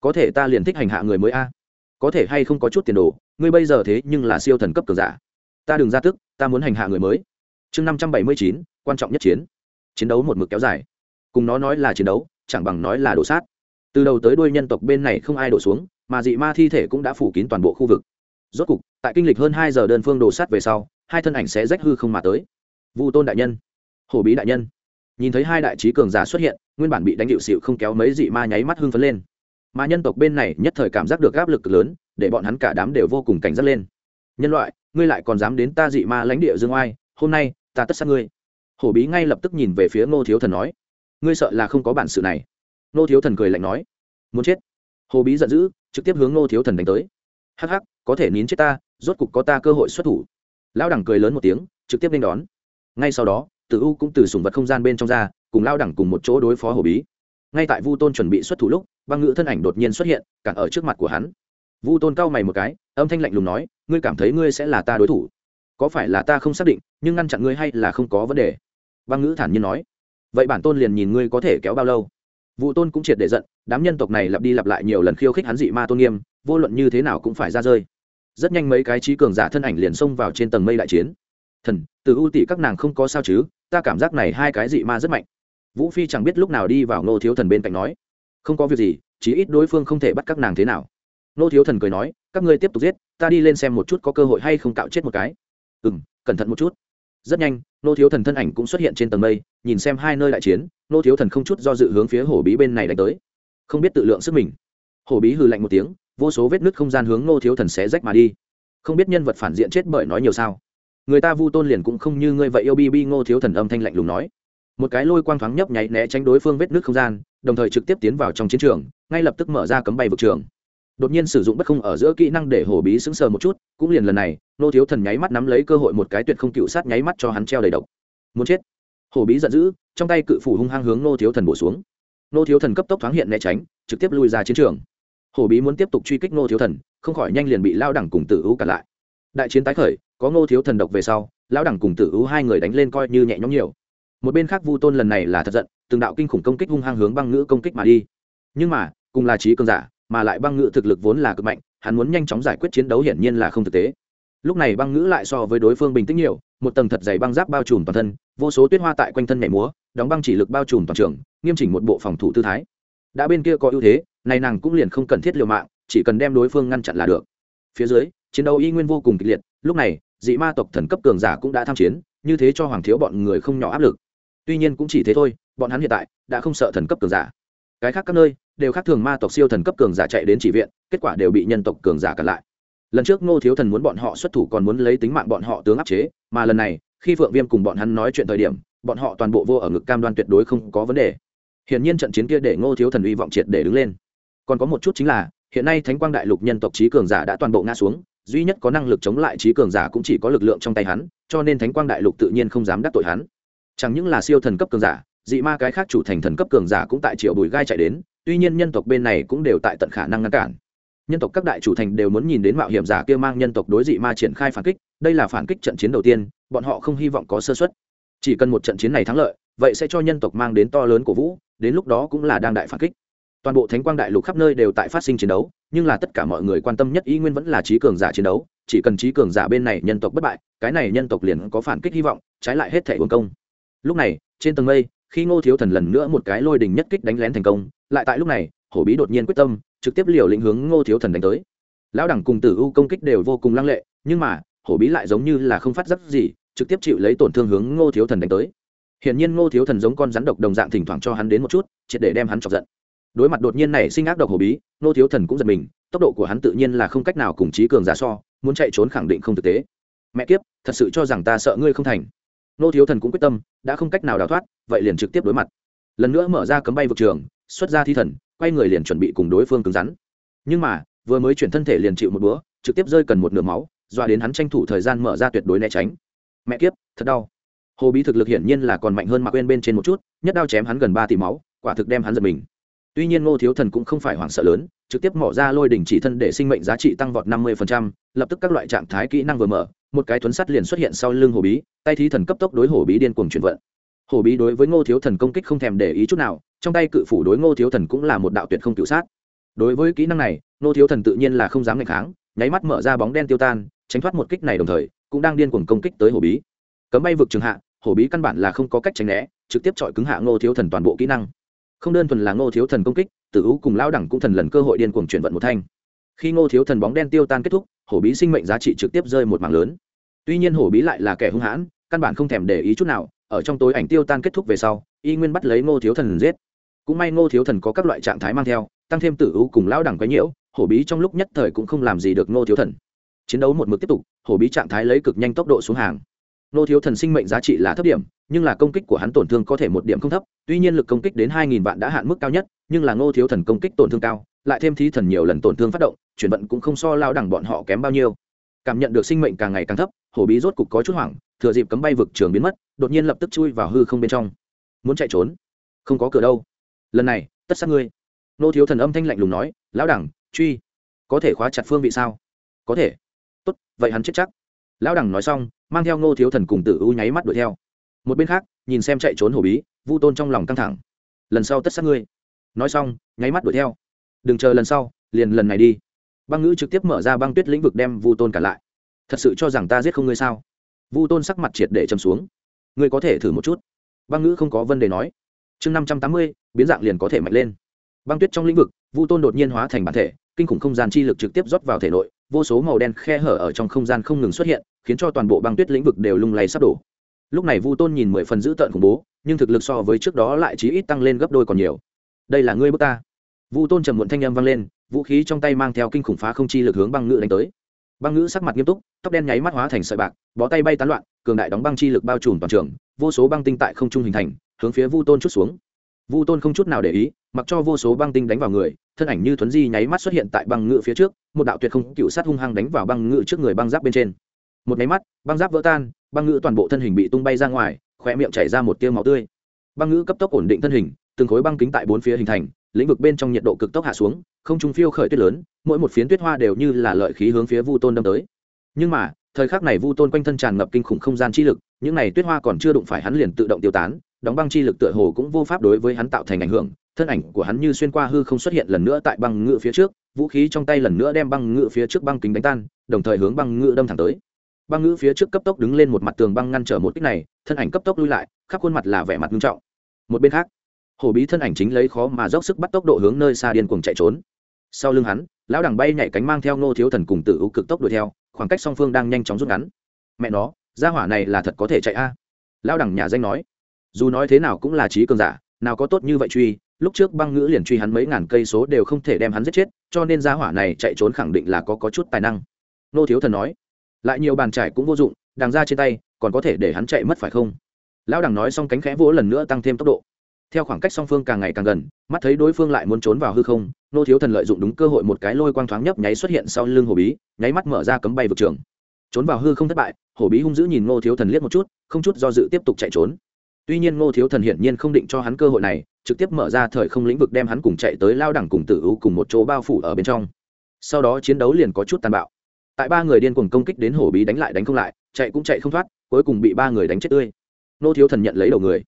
Có thể ta liền thích hành hạ người mới a. Có thể hay không có chút tiền đồ, ngươi bây giờ thế nhưng là siêu thần cấp cường giả. Ta đừng ra tức, ta muốn hành hạ người mới. Chương năm trăm bảy mươi chín, quan trọng nhất chiến. Chiến đấu một mực kéo dài cùng nó nói là chiến đấu, chẳng bằng nói là đổ sát. Từ đầu tới đuôi nhân tộc bên này không ai đổ xuống, mà dị ma thi thể cũng đã phủ kín toàn bộ khu vực. Rốt cục, tại kinh lịch hơn hai giờ đơn phương đổ sát về sau, hai thân ảnh sẽ rách hư không mà tới. Vu tôn đại nhân, hổ bí đại nhân. Nhìn thấy hai đại trí cường giả xuất hiện, nguyên bản bị đánh hiệu xịu không kéo mấy dị ma nháy mắt hưng phấn lên. Mà nhân tộc bên này nhất thời cảm giác được áp lực lớn, để bọn hắn cả đám đều vô cùng cảnh giác lên. Nhân loại, ngươi lại còn dám đến ta dị ma lãnh địa dương oai, hôm nay, ta tất sát ngươi. Hổ bí ngay lập tức nhìn về phía ngô thiếu thần nói ngươi sợ là không có bản sự này. Nô thiếu thần cười lạnh nói, muốn chết. Hồ bí giận dữ, trực tiếp hướng nô thiếu thần đánh tới. Hắc hắc, có thể nín chết ta, rốt cục có ta cơ hội xuất thủ. Lão đẳng cười lớn một tiếng, trực tiếp nên đón. Ngay sau đó, tử u cũng từ sùng vật không gian bên trong ra, cùng lao đẳng cùng một chỗ đối phó hồ bí. Ngay tại vu tôn chuẩn bị xuất thủ lúc, băng ngữ thân ảnh đột nhiên xuất hiện, cản ở trước mặt của hắn. Vu tôn cau mày một cái, âm thanh lạnh lùng nói, ngươi cảm thấy ngươi sẽ là ta đối thủ? Có phải là ta không xác định, nhưng ngăn chặn ngươi hay là không có vấn đề? Băng ngữ thản nhiên nói vậy bản tôn liền nhìn ngươi có thể kéo bao lâu? Vụ tôn cũng triệt để giận, đám nhân tộc này lặp đi lặp lại nhiều lần khiêu khích hắn dị ma tôn nghiêm, vô luận như thế nào cũng phải ra rơi. Rất nhanh mấy cái trí cường giả thân ảnh liền xông vào trên tầng mây đại chiến. Thần, từ ưu tỷ các nàng không có sao chứ, ta cảm giác này hai cái dị ma rất mạnh. Vũ phi chẳng biết lúc nào đi vào nô thiếu thần bên cạnh nói, không có việc gì, chí ít đối phương không thể bắt các nàng thế nào. Nô thiếu thần cười nói, các ngươi tiếp tục giết, ta đi lên xem một chút có cơ hội hay không cạo chết một cái. Ừ m cẩn thận một chút rất nhanh, nô thiếu thần thân ảnh cũng xuất hiện trên tầng mây, nhìn xem hai nơi đại chiến, nô thiếu thần không chút do dự hướng phía hổ bí bên này đánh tới. Không biết tự lượng sức mình. Hổ bí hư lạnh một tiếng, vô số vết nứt không gian hướng nô thiếu thần xé rách mà đi. Không biết nhân vật phản diện chết bởi nói nhiều sao. Người ta vu tôn liền cũng không như ngươi vậy yêu bi bi ngô thiếu thần âm thanh lạnh lùng nói. Một cái lôi quang thoáng nhấp nháy né tránh đối phương vết nước không gian, đồng thời trực tiếp tiến vào trong chiến trường, ngay lập tức mở ra cấm bay vực trường đột nhiên sử dụng bất không ở giữa kỹ năng để hổ bí sững sờ một chút, cũng liền lần này, nô thiếu thần nháy mắt nắm lấy cơ hội một cái tuyệt không cựu sát nháy mắt cho hắn treo đầy độc. Muốn chết. Hổ bí giận dữ, trong tay cự phủ hung hăng hướng nô thiếu thần bổ xuống. Nô thiếu thần cấp tốc thoáng hiện né tránh, trực tiếp lui ra chiến trường. Hổ bí muốn tiếp tục truy kích nô thiếu thần, không khỏi nhanh liền bị lao đẳng cùng tử ưu cả lại. Đại chiến tái khởi, có nô thiếu thần độc về sau lao đẳng cùng tử ưu hai người đánh lên coi như nhẹ nhõm nhiều. Một bên khác vu tôn lần này là thật giận, từng đạo kinh khủng công kích hung hăng hướng băng ngữ công kích mà đi. Nhưng mà, cùng là trí cường giả mà lại băng ngữ thực lực vốn là cực mạnh, hắn muốn nhanh chóng giải quyết chiến đấu hiển nhiên là không thực tế. Lúc này băng ngữ lại so với đối phương bình tĩnh nhiều, một tầng thật dày băng giáp bao trùm toàn thân, vô số tuyết hoa tại quanh thân nhảy múa, đóng băng chỉ lực bao trùm toàn trường, nghiêm chỉnh một bộ phòng thủ tư thái. Đã bên kia có ưu thế, này nàng cũng liền không cần thiết liều mạng, chỉ cần đem đối phương ngăn chặn là được. Phía dưới, chiến đấu y nguyên vô cùng kịch liệt, lúc này, dị ma tộc thần cấp cường giả cũng đã tham chiến, như thế cho hoàng thiếu bọn người không nhỏ áp lực. Tuy nhiên cũng chỉ thế thôi, bọn hắn hiện tại đã không sợ thần cấp cường giả. Cái khác các nơi đều khác thường ma tộc siêu thần cấp cường giả chạy đến chỉ viện, kết quả đều bị nhân tộc cường giả cản lại. Lần trước ngô thiếu thần muốn bọn họ xuất thủ còn muốn lấy tính mạng bọn họ tướng áp chế, mà lần này, khi phượng viêm cùng bọn hắn nói chuyện thời điểm, bọn họ toàn bộ vô ở ngực cam đoan tuyệt đối không có vấn đề. Hiển nhiên trận chiến kia để ngô thiếu thần uy vọng triệt để đứng lên. Còn có một chút chính là, hiện nay thánh quang đại lục nhân tộc trí cường giả đã toàn bộ ngã xuống, duy nhất có năng lực chống lại trí cường giả cũng chỉ có lực lượng trong tay hắn, cho nên thánh quang đại lục tự nhiên không dám đắc tội hắn. Chẳng những là siêu thần cấp cường giả, dị ma cái khác chủ thành thần cấp cường giả cũng tại triệu bùi gai chạy đến tuy nhiên nhân tộc bên này cũng đều tại tận khả năng ngăn cản. Nhân tộc các đại chủ thành đều muốn nhìn đến mạo hiểm giả kia mang nhân tộc đối dị ma triển khai phản kích, đây là phản kích trận chiến đầu tiên, bọn họ không hy vọng có sơ xuất chỉ cần một trận chiến này thắng lợi, vậy sẽ cho nhân tộc mang đến to lớn cổ vũ, đến lúc đó cũng là đang đại phản kích. Toàn bộ thánh quang đại lục khắp nơi đều tại phát sinh chiến đấu, nhưng là tất cả mọi người quan tâm nhất ý nguyên vẫn là trí cường giả chiến đấu, chỉ cần trí cường giả bên này nhân tộc bất bại, cái này nhân tộc liền có phản kích hy vọng, trái lại hết thể uống công. Lúc này, trên tầng mây, khi ngô thiếu thần lần nữa một cái lôi đình nhất kích đánh lén thành công lại tại lúc này, hổ bí đột nhiên quyết tâm, trực tiếp liều lĩnh hướng ngô thiếu thần đánh tới. Lão đẳng cùng tử u công kích đều vô cùng lăng lệ, nhưng mà, hổ bí lại giống như là không phát giác gì, trực tiếp chịu lấy tổn thương hướng ngô thiếu thần đánh tới. Hiển nhiên ngô thiếu thần giống con rắn độc đồng dạng thỉnh thoảng cho hắn đến một chút, triệt để đem hắn chọc giận. Đối mặt đột nhiên này sinh ác độc hổ bí, ngô thiếu thần cũng giật mình, tốc độ của hắn tự nhiên là không cách nào cùng trí cường giả so, muốn chạy trốn khẳng định không thực tế. Mẹ kiếp, thật sự cho rằng ta sợ ngươi không thành. Ngô thiếu thần cũng quyết tâm, đã không cách nào đào thoát, vậy liền trực tiếp đối mặt. Lần nữa mở ra cấm bay vực trường xuất ra thi thần, quay người liền chuẩn bị cùng đối phương cứng rắn. Nhưng mà, vừa mới chuyển thân thể liền chịu một búa trực tiếp rơi cần một nửa máu, dọa đến hắn tranh thủ thời gian mở ra tuyệt đối né tránh. Mẹ kiếp, thật đau. Hồ bí thực lực hiển nhiên là còn mạnh hơn mạc quên bên trên một chút, nhất đao chém hắn gần ba tỷ máu, quả thực đem hắn giật mình. Tuy nhiên ngô thiếu thần cũng không phải hoảng sợ lớn, trực tiếp mỏ ra lôi đỉnh chỉ thân để sinh mệnh giá trị tăng vọt năm mươi lập tức các loại trạng thái kỹ năng vừa mở, một cái thuấn sắt liền xuất hiện sau lưng hồ bí, tay thí thần cấp tốc đối hồ bí điên cuồng chuyển vận. Hồ bí đối với ngô thiếu thần công kích không thèm để ý chút nào trong tay cự phủ đối ngô thiếu thần cũng là một đạo tuyệt không cựu sát. Đối với kỹ năng này, ngô thiếu thần tự nhiên là không dám ngày kháng, nháy mắt mở ra bóng đen tiêu tan, tránh thoát một kích này đồng thời, cũng đang điên cuồng công kích tới Hổ bí. Cấm bay vực trường hạ, Hổ bí căn bản là không có cách tránh né, trực tiếp chọi cứng hạ ngô thiếu thần toàn bộ kỹ năng. Không đơn thuần là ngô thiếu thần công kích, tử u cùng lao đẳng cũng thần lần cơ hội điên cuồng chuyển vận một thanh. Khi ngô thiếu thần bóng đen tiêu tan kết thúc, hổ bí sinh mệnh giá trị trực tiếp rơi một mảng lớn. Tuy nhiên hổ bí lại là kẻ hung hãn, căn bản không thèm để ý chút nào, ở trong tối ảnh tiêu tan kết thúc về sau, y nguyên bắt lấy ngô thiếu thần giết cũng may ngô thiếu thần có các loại trạng thái mang theo, tăng thêm tử u cùng lão đẳng quấy nhiễu, hổ bí trong lúc nhất thời cũng không làm gì được ngô thiếu thần. Chiến đấu một mực tiếp tục, hổ bí trạng thái lấy cực nhanh tốc độ xuống hàng. Ngô thiếu thần sinh mệnh giá trị là thấp điểm, nhưng là công kích của hắn tổn thương có thể một điểm không thấp, tuy nhiên lực công kích đến hai nghìn vạn đã hạn mức cao nhất, nhưng là ngô thiếu thần công kích tổn thương cao, lại thêm thí thần nhiều lần tổn thương phát động, chuyển vận cũng không so lao đẳng bọn họ kém bao nhiêu. Cảm nhận được sinh mệnh càng ngày càng thấp, hổ bí rốt cục có chút hoảng, thừa dịp cấm bay vực trường biến mất, đột nhiên lập tức chui vào hư không bên trong. Muốn chạy trốn? Không có cửa đâu lần này, tất sát ngươi. Nô thiếu thần âm thanh lạnh lùng nói, lão đẳng, truy. Có thể khóa chặt phương vị sao? Có thể. Tốt, vậy hắn chết chắc. Lão đẳng nói xong, mang theo nô thiếu thần cùng tử u nháy mắt đuổi theo. Một bên khác, nhìn xem chạy trốn hổ bí, vu tôn trong lòng căng thẳng. Lần sau tất sát ngươi. Nói xong, nháy mắt đuổi theo. Đừng chờ lần sau, liền lần này đi. Băng ngữ trực tiếp mở ra băng tuyết lĩnh vực đem vu tôn cả lại. Thật sự cho rằng ta giết không ngươi sao? Vu tôn sắc mặt triệt để châm xuống. Ngươi có thể thử một chút. Băng ngữ không có vấn đề nói chương năm trăm tám mươi, biến dạng liền có thể mạnh lên. Băng tuyết trong lĩnh vực, vu tôn đột nhiên hóa thành bản thể, kinh khủng không gian chi lực trực tiếp rót vào thể nội, vô số màu đen khe hở ở trong không gian không ngừng xuất hiện, khiến cho toàn bộ băng tuyết lĩnh vực đều lung lay sắp đổ. Lúc này vu tôn nhìn mười phần dữ tợn khủng bố, nhưng thực lực so với trước đó lại chỉ ít tăng lên gấp đôi còn nhiều. Đây là ngươi bước ta. Vu tôn trầm muộn thanh â m vang lên, vũ khí trong tay mang theo kinh khủng phá không chi lực hướng băng ngữ đánh tới. Băng ngữ sắc mặt nghiêm túc, tóc đen nháy mắt hóa thành sợi bạc, bó tay bay tán loạn, cường đại đóng băng chi lực bao trùm toàn trường, vô số băng tinh tại không trung hình thành hướng phía vu tôn chút xuống. Vu tôn không chút nào để ý, mặc cho vô số băng tinh đánh vào người, thân ảnh như thuấn di nháy mắt xuất hiện tại băng ngự phía trước, một đạo tuyệt không cựu sát hung hăng đánh vào băng ngự trước người băng giáp bên trên. Một nháy mắt, băng giáp vỡ tan, băng ngự toàn bộ thân hình bị tung bay ra ngoài khỏe miệng chảy ra một tiêu máu tươi. Băng ngự cấp tốc ổn định thân hình, từng khối băng kính tại bốn phía hình thành, lĩnh vực bên trong nhiệt độ cực tốc hạ xuống, không trung phiêu khởi tuyết lớn, mỗi một phiến tuyết hoa đều như là lợi khí hướng phía vu tôn đâm tới. Nhưng mà, thời khắc này vu tôn quanh thân tràn ngập kinh khủng không gian chi lực, những này tuyết hoa còn chưa đụng phải hắn liền tự động tiêu tán đóng băng chi lực tựa hồ cũng vô pháp đối với hắn tạo thành ảnh hưởng, thân ảnh của hắn như xuyên qua hư không xuất hiện lần nữa tại băng ngự phía trước, vũ khí trong tay lần nữa đem băng ngự phía trước băng kính đánh tan, đồng thời hướng băng ngự đâm thẳng tới. Băng ngự phía trước cấp tốc đứng lên một mặt tường băng ngăn trở một kích này, thân ảnh cấp tốc lui lại, khắp khuôn mặt là vẻ mặt nghiêm trọng. Một bên khác, hổ bí thân ảnh chính lấy khó mà dốc sức bắt tốc độ hướng nơi xa điên cuồng chạy trốn. Sau lưng hắn, lão đằng bay nhảy cánh mang theo nô thiếu thần cùng tử ưu cực tốc đuổi theo, khoảng cách song phương đang nhanh chóng rút ngắn. Mẹ nó, gia hỏa này là thật có thể chạy a. Lão đằng nhà danh nói dù nói thế nào cũng là trí cường giả nào có tốt như vậy truy lúc trước băng ngữ liền truy hắn mấy ngàn cây số đều không thể đem hắn giết chết cho nên gia hỏa này chạy trốn khẳng định là có, có chút tài năng. Nô thiếu thần nói lại nhiều bàn trải cũng vô dụng đằng ra trên tay còn có thể để hắn chạy mất phải không? Lão đằng nói xong cánh khẽ vỗ lần nữa tăng thêm tốc độ. Theo khoảng cách song phương càng ngày càng gần mắt thấy đối phương lại muốn trốn vào hư không nô thiếu thần lợi dụng đúng cơ hội một cái lôi quang thoáng nhấp nháy xuất hiện sau lưng hồ bí nháy mắt mở ra cấm bay vực trường. Trốn vào hư không thất bại hổ bí hung dữ nhìn nô thiếu thần liếc một chút không chút do dự tiếp tục chạy trốn tuy nhiên ngô thiếu thần hiển nhiên không định cho hắn cơ hội này, trực tiếp mở ra thời không lĩnh vực đem hắn cùng chạy tới lao đẳng cùng tử u cùng một chỗ bao phủ ở bên trong. Sau đó chiến đấu liền có chút tàn bạo. Tại ba người điên cuồng công kích đến hổ bí đánh lại đánh không lại, chạy cũng chạy không thoát, cuối cùng bị ba người đánh chết tươi. Ngô thiếu thần nhận lấy đầu người.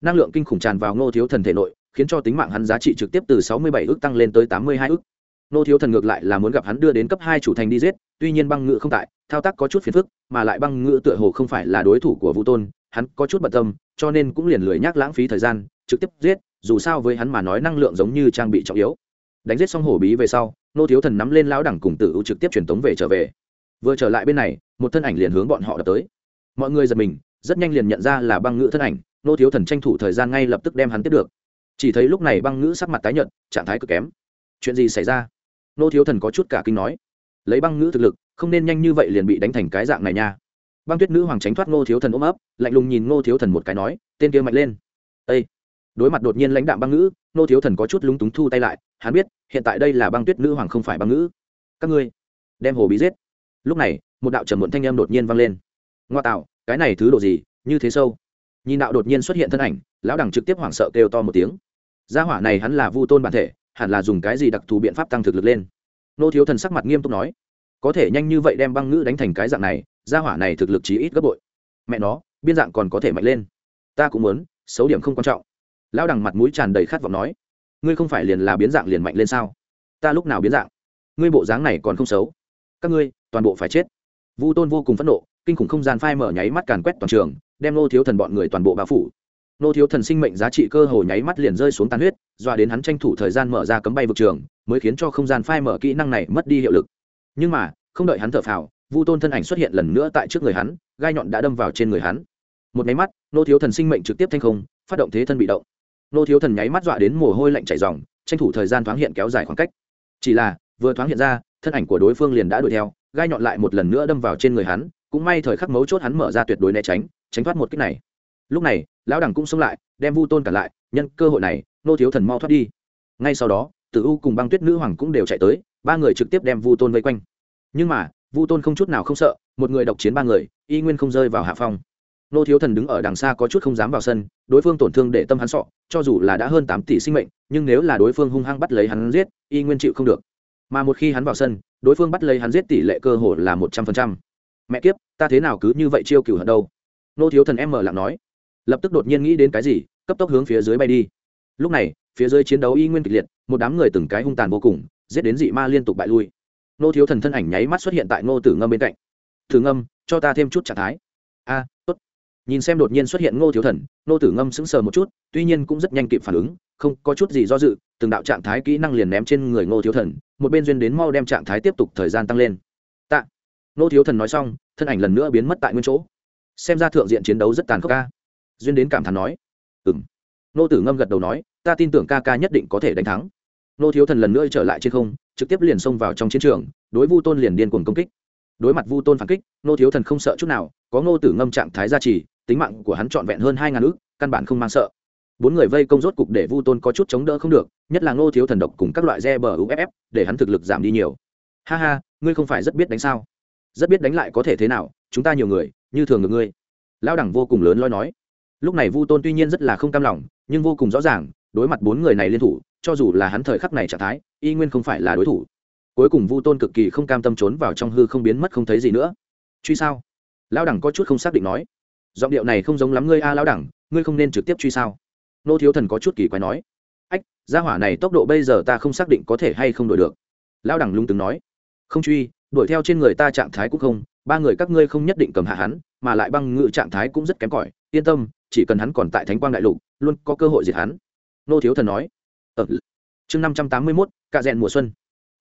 Năng lượng kinh khủng tràn vào ngô thiếu thần thể nội, khiến cho tính mạng hắn giá trị trực tiếp từ sáu mươi bảy ước tăng lên tới tám mươi hai ước. Ngô thiếu thần ngược lại là muốn gặp hắn đưa đến cấp hai chủ thành đi giết, tuy nhiên băng ngự không tại, thao tác có chút phiền phức, mà lại băng ngự tựa hồ không phải là đối thủ của vũ tôn hắn có chút bận tâm, cho nên cũng liền lười nhác lãng phí thời gian, trực tiếp giết, dù sao với hắn mà nói năng lượng giống như trang bị trọng yếu. Đánh giết xong hổ bí về sau, nô thiếu thần nắm lên lão đẳng cùng tử u trực tiếp truyền tống về trở về. Vừa trở lại bên này, một thân ảnh liền hướng bọn họ đập tới. Mọi người giật mình, rất nhanh liền nhận ra là băng ngữ thân ảnh, nô thiếu thần tranh thủ thời gian ngay lập tức đem hắn tiếp được. Chỉ thấy lúc này băng ngữ sắc mặt tái nhợt, trạng thái cực kém. Chuyện gì xảy ra? Nô thiếu thần có chút cả kinh nói. Lấy băng ngữ thực lực, không nên nhanh như vậy liền bị đánh thành cái dạng này nha băng tuyết nữ hoàng tránh thoát ngô thiếu thần ôm ấp, lạnh lùng nhìn ngô thiếu thần một cái nói, tên kia mạnh lên. Ây đối mặt đột nhiên lãnh đạm băng ngữ, ngô thiếu thần có chút lúng túng thu tay lại, hắn biết, hiện tại đây là băng tuyết nữ hoàng không phải băng ngữ. Các ngươi, đem hồ bí giết. Lúc này, một đạo trầm muộn thanh âm đột nhiên vang lên. Ngoa tạo, cái này thứ đồ gì, như thế sâu? Nhìn đạo đột nhiên xuất hiện thân ảnh, lão đẳng trực tiếp hoảng sợ kêu to một tiếng. Gia hỏa này hắn là vu tôn bản thể, hẳn là dùng cái gì đặc thù biện pháp tăng thực lực lên? Nô thiếu thần sắc mặt nghiêm túc nói, có thể nhanh như vậy đem băng ngữ đánh thành cái dạng này gia hỏa này thực lực chí ít gấp bội. Mẹ nó, biên dạng còn có thể mạnh lên. Ta cũng muốn, xấu điểm không quan trọng. Lão đằng mặt mũi tràn đầy khát vọng nói, ngươi không phải liền là biến dạng liền mạnh lên sao? Ta lúc nào biến dạng? Ngươi bộ dáng này còn không xấu. Các ngươi, toàn bộ phải chết. Vu tôn vô cùng phẫn nộ, kinh khủng không gian phai mở nháy mắt càn quét toàn trường, đem nô thiếu thần bọn người toàn bộ bao phủ. Nô thiếu thần sinh mệnh giá trị cơ hồ nháy mắt liền rơi xuống tan huyết doa đến hắn tranh thủ thời gian mở ra cấm bay vực trường, mới khiến cho không gian phai mở kỹ năng này mất đi hiệu lực. Nhưng mà, không đợi hắn thở phào vu tôn thân ảnh xuất hiện lần nữa tại trước người hắn, gai nhọn đã đâm vào trên người hắn. Một nháy mắt, nô thiếu thần sinh mệnh trực tiếp thanh không, phát động thế thân bị động. Nô thiếu thần nháy mắt dọa đến mồ hôi lạnh chảy dòng tranh thủ thời gian thoáng hiện kéo dài khoảng cách. Chỉ là, vừa thoáng hiện ra, thân ảnh của đối phương liền đã đuổi theo, gai nhọn lại một lần nữa đâm vào trên người hắn, cũng may thời khắc mấu chốt hắn mở ra tuyệt đối né tránh tránh thoát một cách này. Lúc này, lão đẳng cũng xông lại, đem vu tôn cả lại, nhân cơ hội này, nô thiếu thần mau thoát đi. Ngay sau đó, tử u cùng băng tuyết nữ hoàng cũng đều chạy tới, ba người trực tiếp đem vu tôn vây quanh. Nhưng mà vu tôn không chút nào không sợ, một người độc chiến ba người, y nguyên không rơi vào hạ phong. Nô thiếu thần đứng ở đằng xa có chút không dám vào sân, đối phương tổn thương để tâm hắn sọ, cho dù là đã hơn tám tỷ sinh mệnh, nhưng nếu là đối phương hung hăng bắt lấy hắn giết, y nguyên chịu không được. Mà một khi hắn vào sân, đối phương bắt lấy hắn giết tỷ lệ cơ hồ là một trăm phần trăm. Mẹ kiếp, ta thế nào cứ như vậy chiêu cửu hận đâu? Nô thiếu thần em mở lặng nói. Lập tức đột nhiên nghĩ đến cái gì, cấp tốc hướng phía dưới bay đi. Lúc này, phía dưới chiến đấu y nguyên kịch liệt, một đám người từng cái hung tàn vô cùng, giết đến dị ma liên tục bại lui nô thiếu thần thân ảnh nháy mắt xuất hiện tại ngô tử ngâm bên cạnh. Thử ngâm, cho ta thêm chút trạng thái. A, tốt. Nhìn xem đột nhiên xuất hiện ngô thiếu thần, ngô tử ngâm sững sờ một chút, tuy nhiên cũng rất nhanh kịp phản ứng, không có chút gì do dự, từng đạo trạng thái kỹ năng liền ném trên người ngô thiếu thần, một bên duyên đến mau đem trạng thái tiếp tục thời gian tăng lên. Tạ. Ngô thiếu thần nói xong, thân ảnh lần nữa biến mất tại nguyên chỗ. Xem ra thượng diện chiến đấu rất tàn khốc ca duyên đến cảm thán nói. Ừ m nô tử ngâm gật đầu nói, ta tin tưởng ca ca nhất định có thể đánh thắng. Nô thiếu thần lần nữa trở lại trên không trực tiếp liền xông vào trong chiến trường, đối vu tôn liền điên cuồng công kích. Đối mặt vu tôn phản kích, nô thiếu thần không sợ chút nào, có ngô tử ngâm trạng thái gia trì, tính mạng của hắn trọn vẹn hơn hai ngàn ước căn bản không mang sợ. Bốn người vây công rốt cục để vu tôn có chút chống đỡ không được, nhất là ngô thiếu thần độc cùng các loại re bờ uff để hắn thực lực giảm đi nhiều. Ha ha, ngươi không phải rất biết đánh sao? Rất biết đánh lại có thể thế nào, chúng ta nhiều người, như thường được ngươi. Lão đẳng vô cùng lớn loi nói. Lúc này vu tôn tuy nhiên rất là không cam lòng, nhưng vô cùng rõ ràng, đối mặt bốn người này liên thủ cho dù là hắn thời khắc này trạng thái, y nguyên không phải là đối thủ. Cuối cùng vu tôn cực kỳ không cam tâm trốn vào trong hư không biến mất không thấy gì nữa. Truy sao? Lão đẳng có chút không xác định nói. Giọng điệu này không giống lắm ngươi a, lão đẳng, ngươi không nên trực tiếp truy sao? Nô thiếu thần có chút kỳ quái nói. Ách, gia hỏa này tốc độ bây giờ ta không xác định có thể hay không đổi được. Lão đẳng lung từng nói. Không truy, đuổi theo trên người ta trạng thái cũng không, ba người các ngươi không nhất định cầm hạ hắn, mà lại băng ngự trạng thái cũng rất kém cỏi, yên tâm, chỉ cần hắn còn tại thánh quang đại lục, luôn có cơ hội diệt hắn. Nô thiếu thần nói ở chương năm trăm tám mươi mốt, cạ rèn mùa xuân.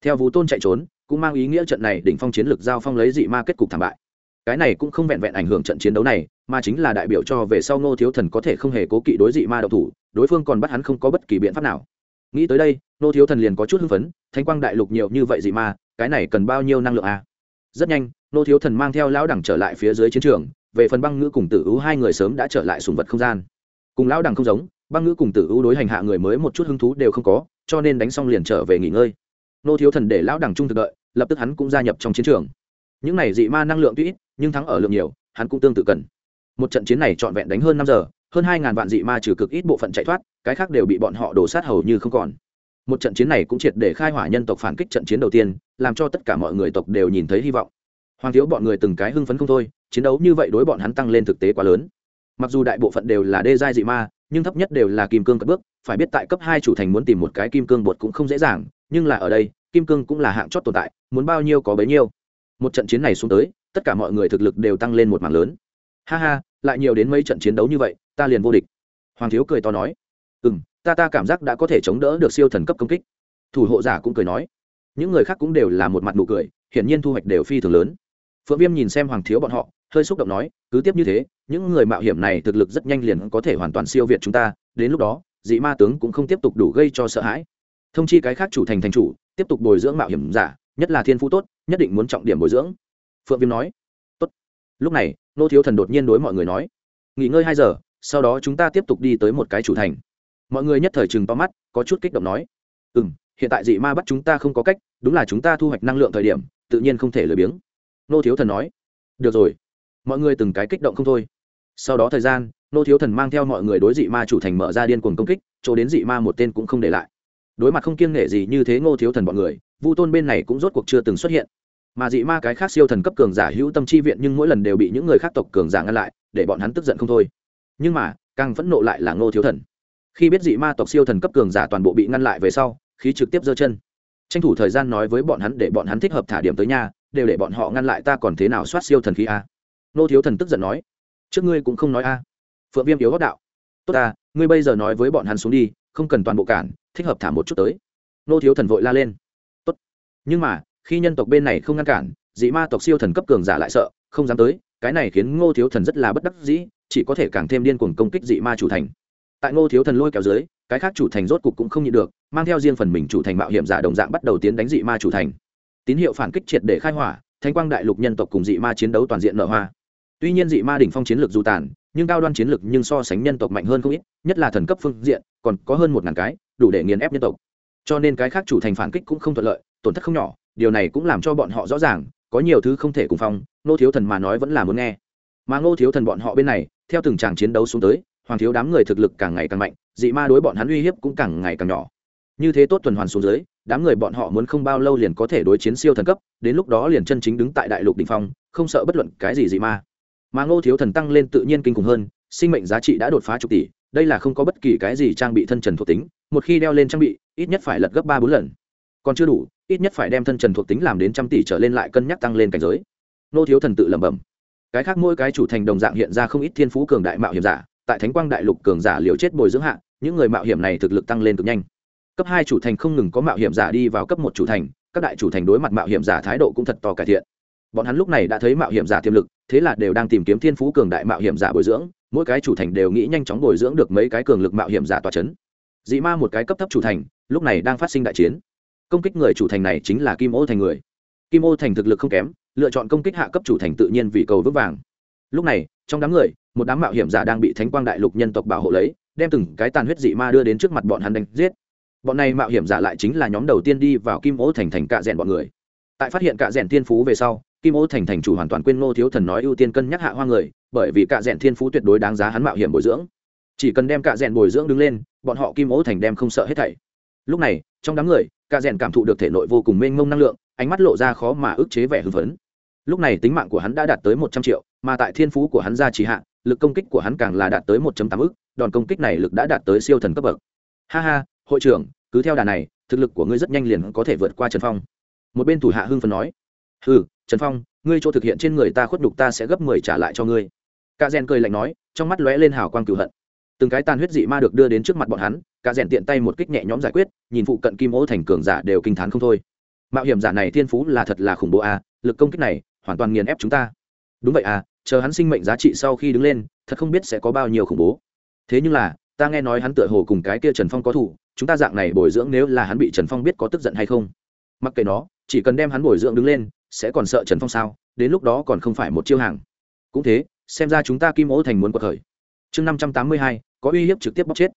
Theo vũ tôn chạy trốn, cũng mang ý nghĩa trận này đỉnh phong chiến lược giao phong lấy dị ma kết cục thảm bại. Cái này cũng không vẹn vẹn ảnh hưởng trận chiến đấu này, mà chính là đại biểu cho về sau Ngô thiếu thần có thể không hề cố kỵ đối dị ma đậu thủ, đối phương còn bắt hắn không có bất kỳ biện pháp nào. Nghĩ tới đây, Ngô thiếu thần liền có chút hưng phấn thanh quang đại lục nhiều như vậy dị ma, cái này cần bao nhiêu năng lượng à? rất nhanh, Ngô thiếu thần mang theo lão đẳng trở lại phía dưới chiến trường, về phần băng ngữ cùng tử ưu hai người sớm đã trở lại sùng vật không gian. Cùng lão đẳng không giống băng ngữ cùng tử ưu đối hành hạ người mới một chút hứng thú đều không có, cho nên đánh xong liền trở về nghỉ ngơi. Nô thiếu thần để lão đẳng trung thực đợi, lập tức hắn cũng gia nhập trong chiến trường. Những này dị ma năng lượng tuy ít, nhưng thắng ở lượng nhiều, hắn cũng tương tự cần. Một trận chiến này trọn vẹn đánh hơn năm giờ, hơn hai ngàn vạn dị ma trừ cực ít bộ phận chạy thoát, cái khác đều bị bọn họ đổ sát hầu như không còn. Một trận chiến này cũng triệt để khai hỏa nhân tộc phản kích trận chiến đầu tiên, làm cho tất cả mọi người tộc đều nhìn thấy hy vọng. Hoàng thiếu bọn người từng cái hưng phấn không thôi, chiến đấu như vậy đối bọn hắn tăng lên thực tế quá lớn. Mặc dù đại bộ phận đều là đê giai dị ma nhưng thấp nhất đều là kim cương cất bước, phải biết tại cấp hai chủ thành muốn tìm một cái kim cương bột cũng không dễ dàng, nhưng là ở đây, kim cương cũng là hạng chót tồn tại, muốn bao nhiêu có bấy nhiêu. Một trận chiến này xuống tới, tất cả mọi người thực lực đều tăng lên một mảng lớn. Ha ha, lại nhiều đến mấy trận chiến đấu như vậy, ta liền vô địch. Hoàng thiếu cười to nói. Ừ m ta ta cảm giác đã có thể chống đỡ được siêu thần cấp công kích. Thủ hộ giả cũng cười nói. Những người khác cũng đều là một mặt nụ cười, hiển nhiên thu hoạch đều phi thường lớn. Phượng viêm nhìn xem hoàng thiếu bọn họ hơi xúc động nói, cứ tiếp như thế, những người mạo hiểm này thực lực rất nhanh liền có thể hoàn toàn siêu việt chúng ta, đến lúc đó, dị ma tướng cũng không tiếp tục đủ gây cho sợ hãi. Thông chi cái khác chủ thành thành chủ, tiếp tục bồi dưỡng mạo hiểm giả, nhất là thiên phú tốt, nhất định muốn trọng điểm bồi dưỡng. Phượng viêm nói, tốt. Lúc này, nô thiếu thần đột nhiên đối mọi người nói, nghỉ ngơi hai giờ, sau đó chúng ta tiếp tục đi tới một cái chủ thành. Mọi người nhất thời chừng to mắt, có chút kích động nói ừ m hiện tại dị ma bắt chúng ta không có cách, đúng là chúng ta thu hoạch năng lượng thời điểm, tự nhiên không thể lười biếng. Nô thiếu thần nói, được rồi mọi người từng cái kích động không thôi. Sau đó thời gian, nô thiếu thần mang theo mọi người đối dị ma chủ thành mở ra điên cuồng công kích, chỗ đến dị ma một tên cũng không để lại. Đối mặt không kiêng nghệ gì như thế ngô thiếu thần bọn người, vu tôn bên này cũng rốt cuộc chưa từng xuất hiện. Mà dị ma cái khác siêu thần cấp cường giả hữu tâm chi viện nhưng mỗi lần đều bị những người khác tộc cường giả ngăn lại, để bọn hắn tức giận không thôi. Nhưng mà, càng phẫn nộ lại là ngô thiếu thần. Khi biết dị ma tộc siêu thần cấp cường giả toàn bộ bị ngăn lại về sau, khí trực tiếp giơ chân. Tranh thủ thời gian nói với bọn hắn để bọn hắn thích hợp thả điểm tới nhà, đều để bọn họ ngăn lại ta còn thế nào soát siêu thần khí a? Nô thiếu thần tức giận nói, trước ngươi cũng không nói a. Phượng viêm yếu gót đạo, tốt ta, ngươi bây giờ nói với bọn hắn xuống đi, không cần toàn bộ cản, thích hợp thả một chút tới. Nô thiếu thần vội la lên, tốt. Nhưng mà, khi nhân tộc bên này không ngăn cản, dị ma tộc siêu thần cấp cường giả lại sợ, không dám tới, cái này khiến ngô thiếu thần rất là bất đắc dĩ, chỉ có thể càng thêm điên cuồng công kích dị ma chủ thành. Tại ngô thiếu thần lôi kéo dưới, cái khác chủ thành rốt cục cũng không nhịn được, mang theo riêng phần mình chủ thành mạo hiểm giả đồng dạng bắt đầu tiến đánh dị ma chủ thành. Tín hiệu phản kích triệt để khai hỏa thanh quang đại lục nhân tộc cùng dị ma chiến đấu toàn diện nở hoa tuy nhiên dị ma đỉnh phong chiến lược dù tàn, nhưng cao đoan chiến lược nhưng so sánh nhân tộc mạnh hơn không ít, nhất là thần cấp phương diện, còn có hơn một ngàn cái, đủ để nghiền ép nhân tộc. Cho nên cái khác chủ thành phản kích cũng không thuận lợi, tổn thất không nhỏ, điều này cũng làm cho bọn họ rõ ràng, có nhiều thứ không thể cùng phong nô thiếu thần mà nói vẫn là muốn nghe. Mà ngô thiếu thần bọn họ bên này, theo từng tràng chiến đấu xuống tới, hoàng thiếu đám người thực lực càng ngày càng mạnh, dị ma đối bọn hắn uy hiếp cũng càng ngày càng nhỏ. Như thế tốt tuần hoàn xuống dưới, đám người bọn họ muốn không bao lâu liền có thể đối chiến siêu thần cấp, đến lúc đó liền chân chính đứng tại đại lục đỉnh phong, không sợ bất luận cái gì dị ma mà ngô thiếu thần tăng lên tự nhiên kinh khủng hơn, sinh mệnh giá trị đã đột phá chục tỷ, đây là không có bất kỳ cái gì trang bị thân trần thuộc tính, một khi đeo lên trang bị, ít nhất phải lật gấp ba bốn lần. Còn chưa đủ, ít nhất phải đem thân trần thuộc tính làm đến trăm tỷ trở lên lại cân nhắc tăng lên cảnh giới. Ngô thiếu thần tự lẩm bẩm. Cái khác mỗi cái chủ thành đồng dạng hiện ra không ít thiên phú cường đại mạo hiểm giả, tại thánh quang đại lục cường giả liều chết bồi dưỡng hạ, những người mạo hiểm này thực lực tăng lên cực nhanh. Cấp hai chủ thành không ngừng có mạo hiểm giả đi vào cấp một chủ thành, các đại chủ thành đối mặt mạo hiểm giả thái độ cũng thật to cải thiện bọn hắn lúc này đã thấy mạo hiểm giả tiềm lực, thế là đều đang tìm kiếm thiên phú cường đại mạo hiểm giả bồi dưỡng, mỗi cái chủ thành đều nghĩ nhanh chóng bồi dưỡng được mấy cái cường lực mạo hiểm giả tòa c h ấ n dị ma một cái cấp thấp chủ thành, lúc này đang phát sinh đại chiến. Công kích người chủ thành này chính là kim ô thành người. Kim ô thành thực lực không kém, lựa chọn công kích hạ cấp chủ thành tự nhiên vì cầu vững vàng. Lúc này, trong đám người, một đám mạo hiểm giả đang bị thánh quang đại lục nhân tộc bảo hộ lấy, đem từng cái tàn huyết dị ma đưa đến trước mặt bọn hắn đánh giết. Bọn này mạo hiểm giả lại chính là nhóm đầu tiên đi vào kim ô thành thành cạ rèn bọn người. Tại phát hiện cạ rèn thiên phú về sau kim ô thành thành chủ hoàn toàn quên ngô thiếu thần nói ưu tiên cân nhắc hạ hoa người, bởi vì cạ rẽn thiên phú tuyệt đối đáng giá hắn mạo hiểm bồi dưỡng. Chỉ cần đem cạ rẽn bồi dưỡng đứng lên, bọn họ kim ô thành đem không sợ hết thảy. Lúc này, trong đám người, cạ rẽn cảm thụ được thể nội vô cùng mênh mông năng lượng, ánh mắt lộ ra khó mà ức chế vẻ hưng phấn. Lúc này tính mạng của hắn đã đạt tới một trăm triệu, mà tại thiên phú của hắn ra chỉ hạ, lực công kích của hắn càng là đạt tới một tám ức, đòn công kích này lực đã đạt tới siêu thần cấp bậc. Ha ha, hội trưởng, cứ theo đà này, thực lực của ngươi rất nhanh liền có thể vượt qua trần phong. Một bên thủ hạ hưng phấn nói ừ trần phong, ngươi chỗ thực hiện trên người ta khuất đục ta sẽ gấp mười trả lại cho ngươi. Cả rèn cười lạnh nói, trong mắt lóe lên hào quang cửu hận. Từng cái tàn huyết dị ma được đưa đến trước mặt bọn hắn, cả rèn tiện tay một kích nhẹ nhõm giải quyết, nhìn phụ cận kim ô thành cường giả đều kinh t h á n không thôi. Mạo hiểm giả này thiên phú là thật là khủng bố à? lực công kích này hoàn toàn nghiền ép chúng ta. Đúng vậy à chờ hắn sinh mệnh giá trị sau khi đứng lên, thật không biết sẽ có bao nhiêu khủng bố. Thế nhưng là, ta nghe nói hắn tựa hồ cùng cái kia trần phong có thủ chúng ta dạng này bồi dưỡng nếu là hắn bị trần phong biết có tức giận hay không? Mặc kệ nó, chỉ cần đem hắn bồi dưỡng đứng lên sẽ còn sợ trần phong sao? Đến lúc đó còn không phải một chiêu hàng. Cũng thế, xem ra chúng ta kim ố thành muốn cuộc khởi. Chương năm trăm tám mươi hai, có uy hiếp trực tiếp bóc chết.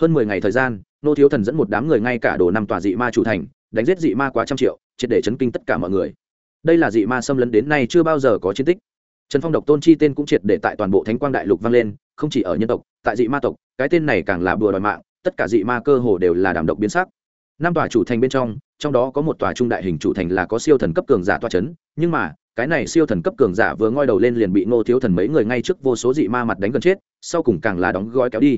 Hơn mười ngày thời gian, nô thiếu thần dẫn một đám người ngay cả đồ năm tòa dị ma chủ thành, đánh giết dị ma quá trăm triệu, triệt để chấn kinh tất cả mọi người. Đây là dị ma xâm lấn đến nay chưa bao giờ có chiến tích. Trần phong độc tôn chi tên cũng triệt để tại toàn bộ thánh quang đại lục vang lên, không chỉ ở nhân tộc, tại dị ma tộc, cái tên này càng là bừa đòi mạng, tất cả dị ma cơ hồ đều là đàm độc biến sắc năm tòa chủ thành bên trong trong đó có một tòa trung đại hình chủ thành là có siêu thần cấp cường giả toa c h ấ n nhưng mà, cái này siêu thần cấp cường giả vừa ngoi đầu lên liền bị ngô thiếu thần mấy người ngay trước vô số dị ma mặt đánh gần chết, sau cùng càng là đóng gói kéo đi.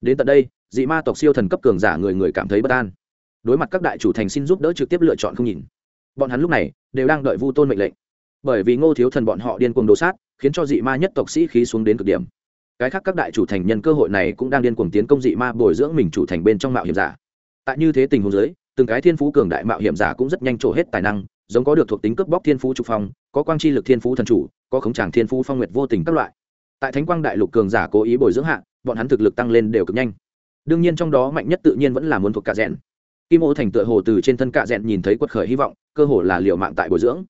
Đến tận đây, dị ma tộc siêu thần cấp cường giả người người cảm thấy bất an. Đối mặt các đại chủ thành xin giúp đỡ trực tiếp lựa chọn không nhìn. Bọn hắn lúc này đều đang đợi vu tôn mệnh lệnh. Bởi vì ngô thiếu thần bọn họ điên cuồng đồ sát, khiến cho dị ma nhất tộc sĩ khí xuống đến cực điểm. Cái khác các đại chủ thành nhân cơ hội này cũng đang điên cuồng tiến công dị ma bồi dưỡng mình chủ thành bên trong mạo hiểm giả tại như thế tình huống giới từng cái thiên phú cường đại mạo hiểm giả cũng rất nhanh trổ hết tài năng, giống có được thuộc tính cướp bóc thiên phú trục phong, có quang chi lực thiên phú thần chủ, có khống tràng thiên phú phong nguyệt vô tình các loại. Tại thánh quang đại lục cường giả cố ý bồi dưỡng hạ, bọn hắn thực lực tăng lên đều cực nhanh. Đương nhiên trong đó mạnh nhất tự nhiên vẫn là muốn thuộc cạ rẽn kim ô thành tựa hồ từ trên thân cạ rẽn nhìn thấy quật khởi hy vọng, cơ hồ là liệu mạng tại bồi dưỡng.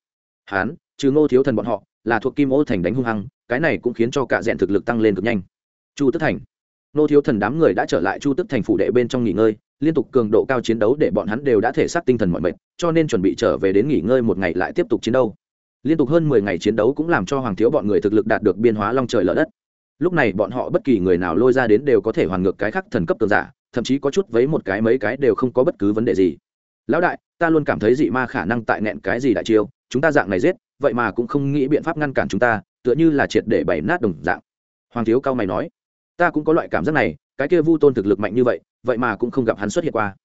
Hán, trừ ngô thiếu thần bọn họ, là thuộc kim ô thành đánh hung hăng, cái này cũng khiến cho cạ rẽn thực lực tăng lên cực nhanh. Chu tức thành. Ngô thiếu thần đám người đã trở lại chu tức thành phủ đệ bên trong nghỉ ngơi liên tục cường độ cao chiến đấu để bọn hắn đều đã thể xác tinh thần mọi mệt, cho nên chuẩn bị trở về đến nghỉ ngơi một ngày lại tiếp tục chiến đấu. Liên tục hơn mười ngày chiến đấu cũng làm cho hoàng thiếu bọn người thực lực đạt được biên hóa long trời lở đất. Lúc này bọn họ bất kỳ người nào lôi ra đến đều có thể hoàn ngược cái khắc thần cấp cường giả, thậm chí có chút với một cái mấy cái đều không có bất cứ vấn đề gì. Lão đại, ta luôn cảm thấy dị ma khả năng tại nẹn cái gì đại chiêu, chúng ta dạng này giết, vậy mà cũng không nghĩ biện pháp ngăn cản chúng ta, tựa như là triệt để bày nát đồng dạng. Hoàng thiếu cao mày nói, ta cũng có loại cảm giác này cái kia vu tôn thực lực mạnh như vậy vậy mà cũng không gặp hắn xuất hiện qua.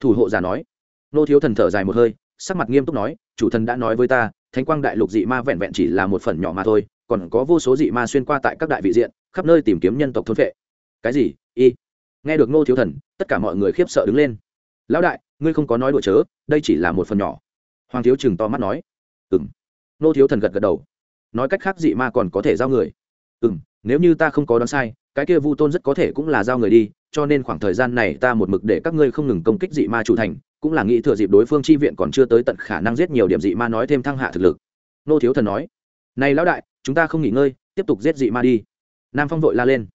Thủ hộ giả nói. Nô thiếu thần thở dài một hơi, sắc mặt nghiêm túc nói, chủ thần đã nói với ta, thánh quang đại lục dị ma vẹn vẹn chỉ là một phần nhỏ mà thôi, còn có vô số dị ma xuyên qua tại các đại vị diện, khắp nơi tìm kiếm nhân tộc thôn vệ cái gì? Y. Nghe được nô thiếu thần, tất cả mọi người khiếp sợ đứng lên. Lão đại, ngươi không có nói đùa chớ, đây chỉ là một phần nhỏ. Hoàng thiếu chừng to mắt nói. Ừ m nô thiếu thần gật gật đầu. Nói cách khác dị ma còn có thể giao người. Ừ m nếu như ta không có đoán sai cái kia vu tôn rất có thể cũng là giao người đi, cho nên khoảng thời gian này ta một mực để các ngươi không ngừng công kích dị ma chủ thành, cũng là nghĩ thừa dịp đối phương chi viện còn chưa tới tận khả năng giết nhiều điểm dị ma nói thêm thăng hạ thực lực. Nô thiếu thần nói. Này lão đại, chúng ta không nghỉ ngơi, tiếp tục giết dị ma đi. Nam phong vội la lên.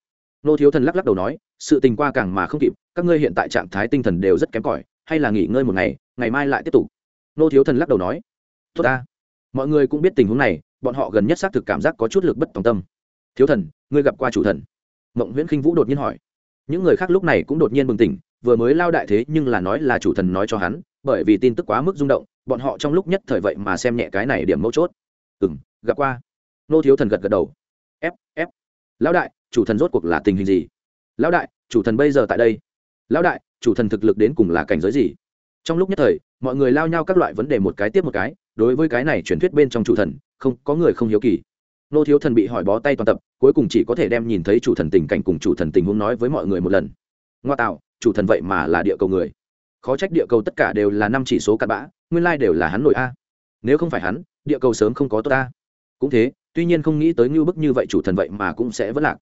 Nô thiếu thần lắc lắc đầu nói, sự tình qua càng mà không kịp, các ngươi hiện tại trạng thái tinh thần đều rất kém cỏi, hay là nghỉ ngơi một ngày ngày mai lại tiếp tục. Nô thiếu thần lắc đầu nói. Tốt ta. Mọi người cũng biết tình huống này, bọn họ gần nhất xác thực cảm giác có chút lực bất tòng tâm. Thiếu thần, ngươi gặp qua chủ thần? Mộng nguyễn khinh vũ đột nhiên hỏi. Những người khác lúc này cũng đột nhiên bừng tỉnh, vừa mới lao đại thế nhưng là nói là chủ thần nói cho hắn, bởi vì tin tức quá mức rung động, bọn họ trong lúc nhất thời vậy mà xem nhẹ cái này điểm mấu chốt. Ừ m gặp qua. Nô thiếu thần gật gật đầu. F f lão đại, chủ thần rốt cuộc là tình hình gì? Lão đại, chủ thần bây giờ tại đây. Lão đại, chủ thần thực lực đến cùng là cảnh giới gì? Trong lúc nhất thời, mọi người lao nhau các loại vấn đề một cái tiếp một cái, đối với cái này truyền thuyết bên trong chủ thần, không, có người không hiếu kỳ nô thiếu thần bị hỏi bó tay toàn tập, cuối cùng chỉ có thể đem nhìn thấy chủ thần tình cảnh cùng chủ thần tình huống nói với mọi người một lần. Ngoa tạo, chủ thần vậy mà là địa cầu người. Khó trách địa cầu tất cả đều là năm chỉ số cặn bã, nguyên lai đều là hắn nội a. Nếu không phải hắn, địa cầu sớm không có tốt ta cũng thế, tuy nhiên không nghĩ tới ngưu bức như vậy chủ thần vậy mà cũng sẽ vất lạc.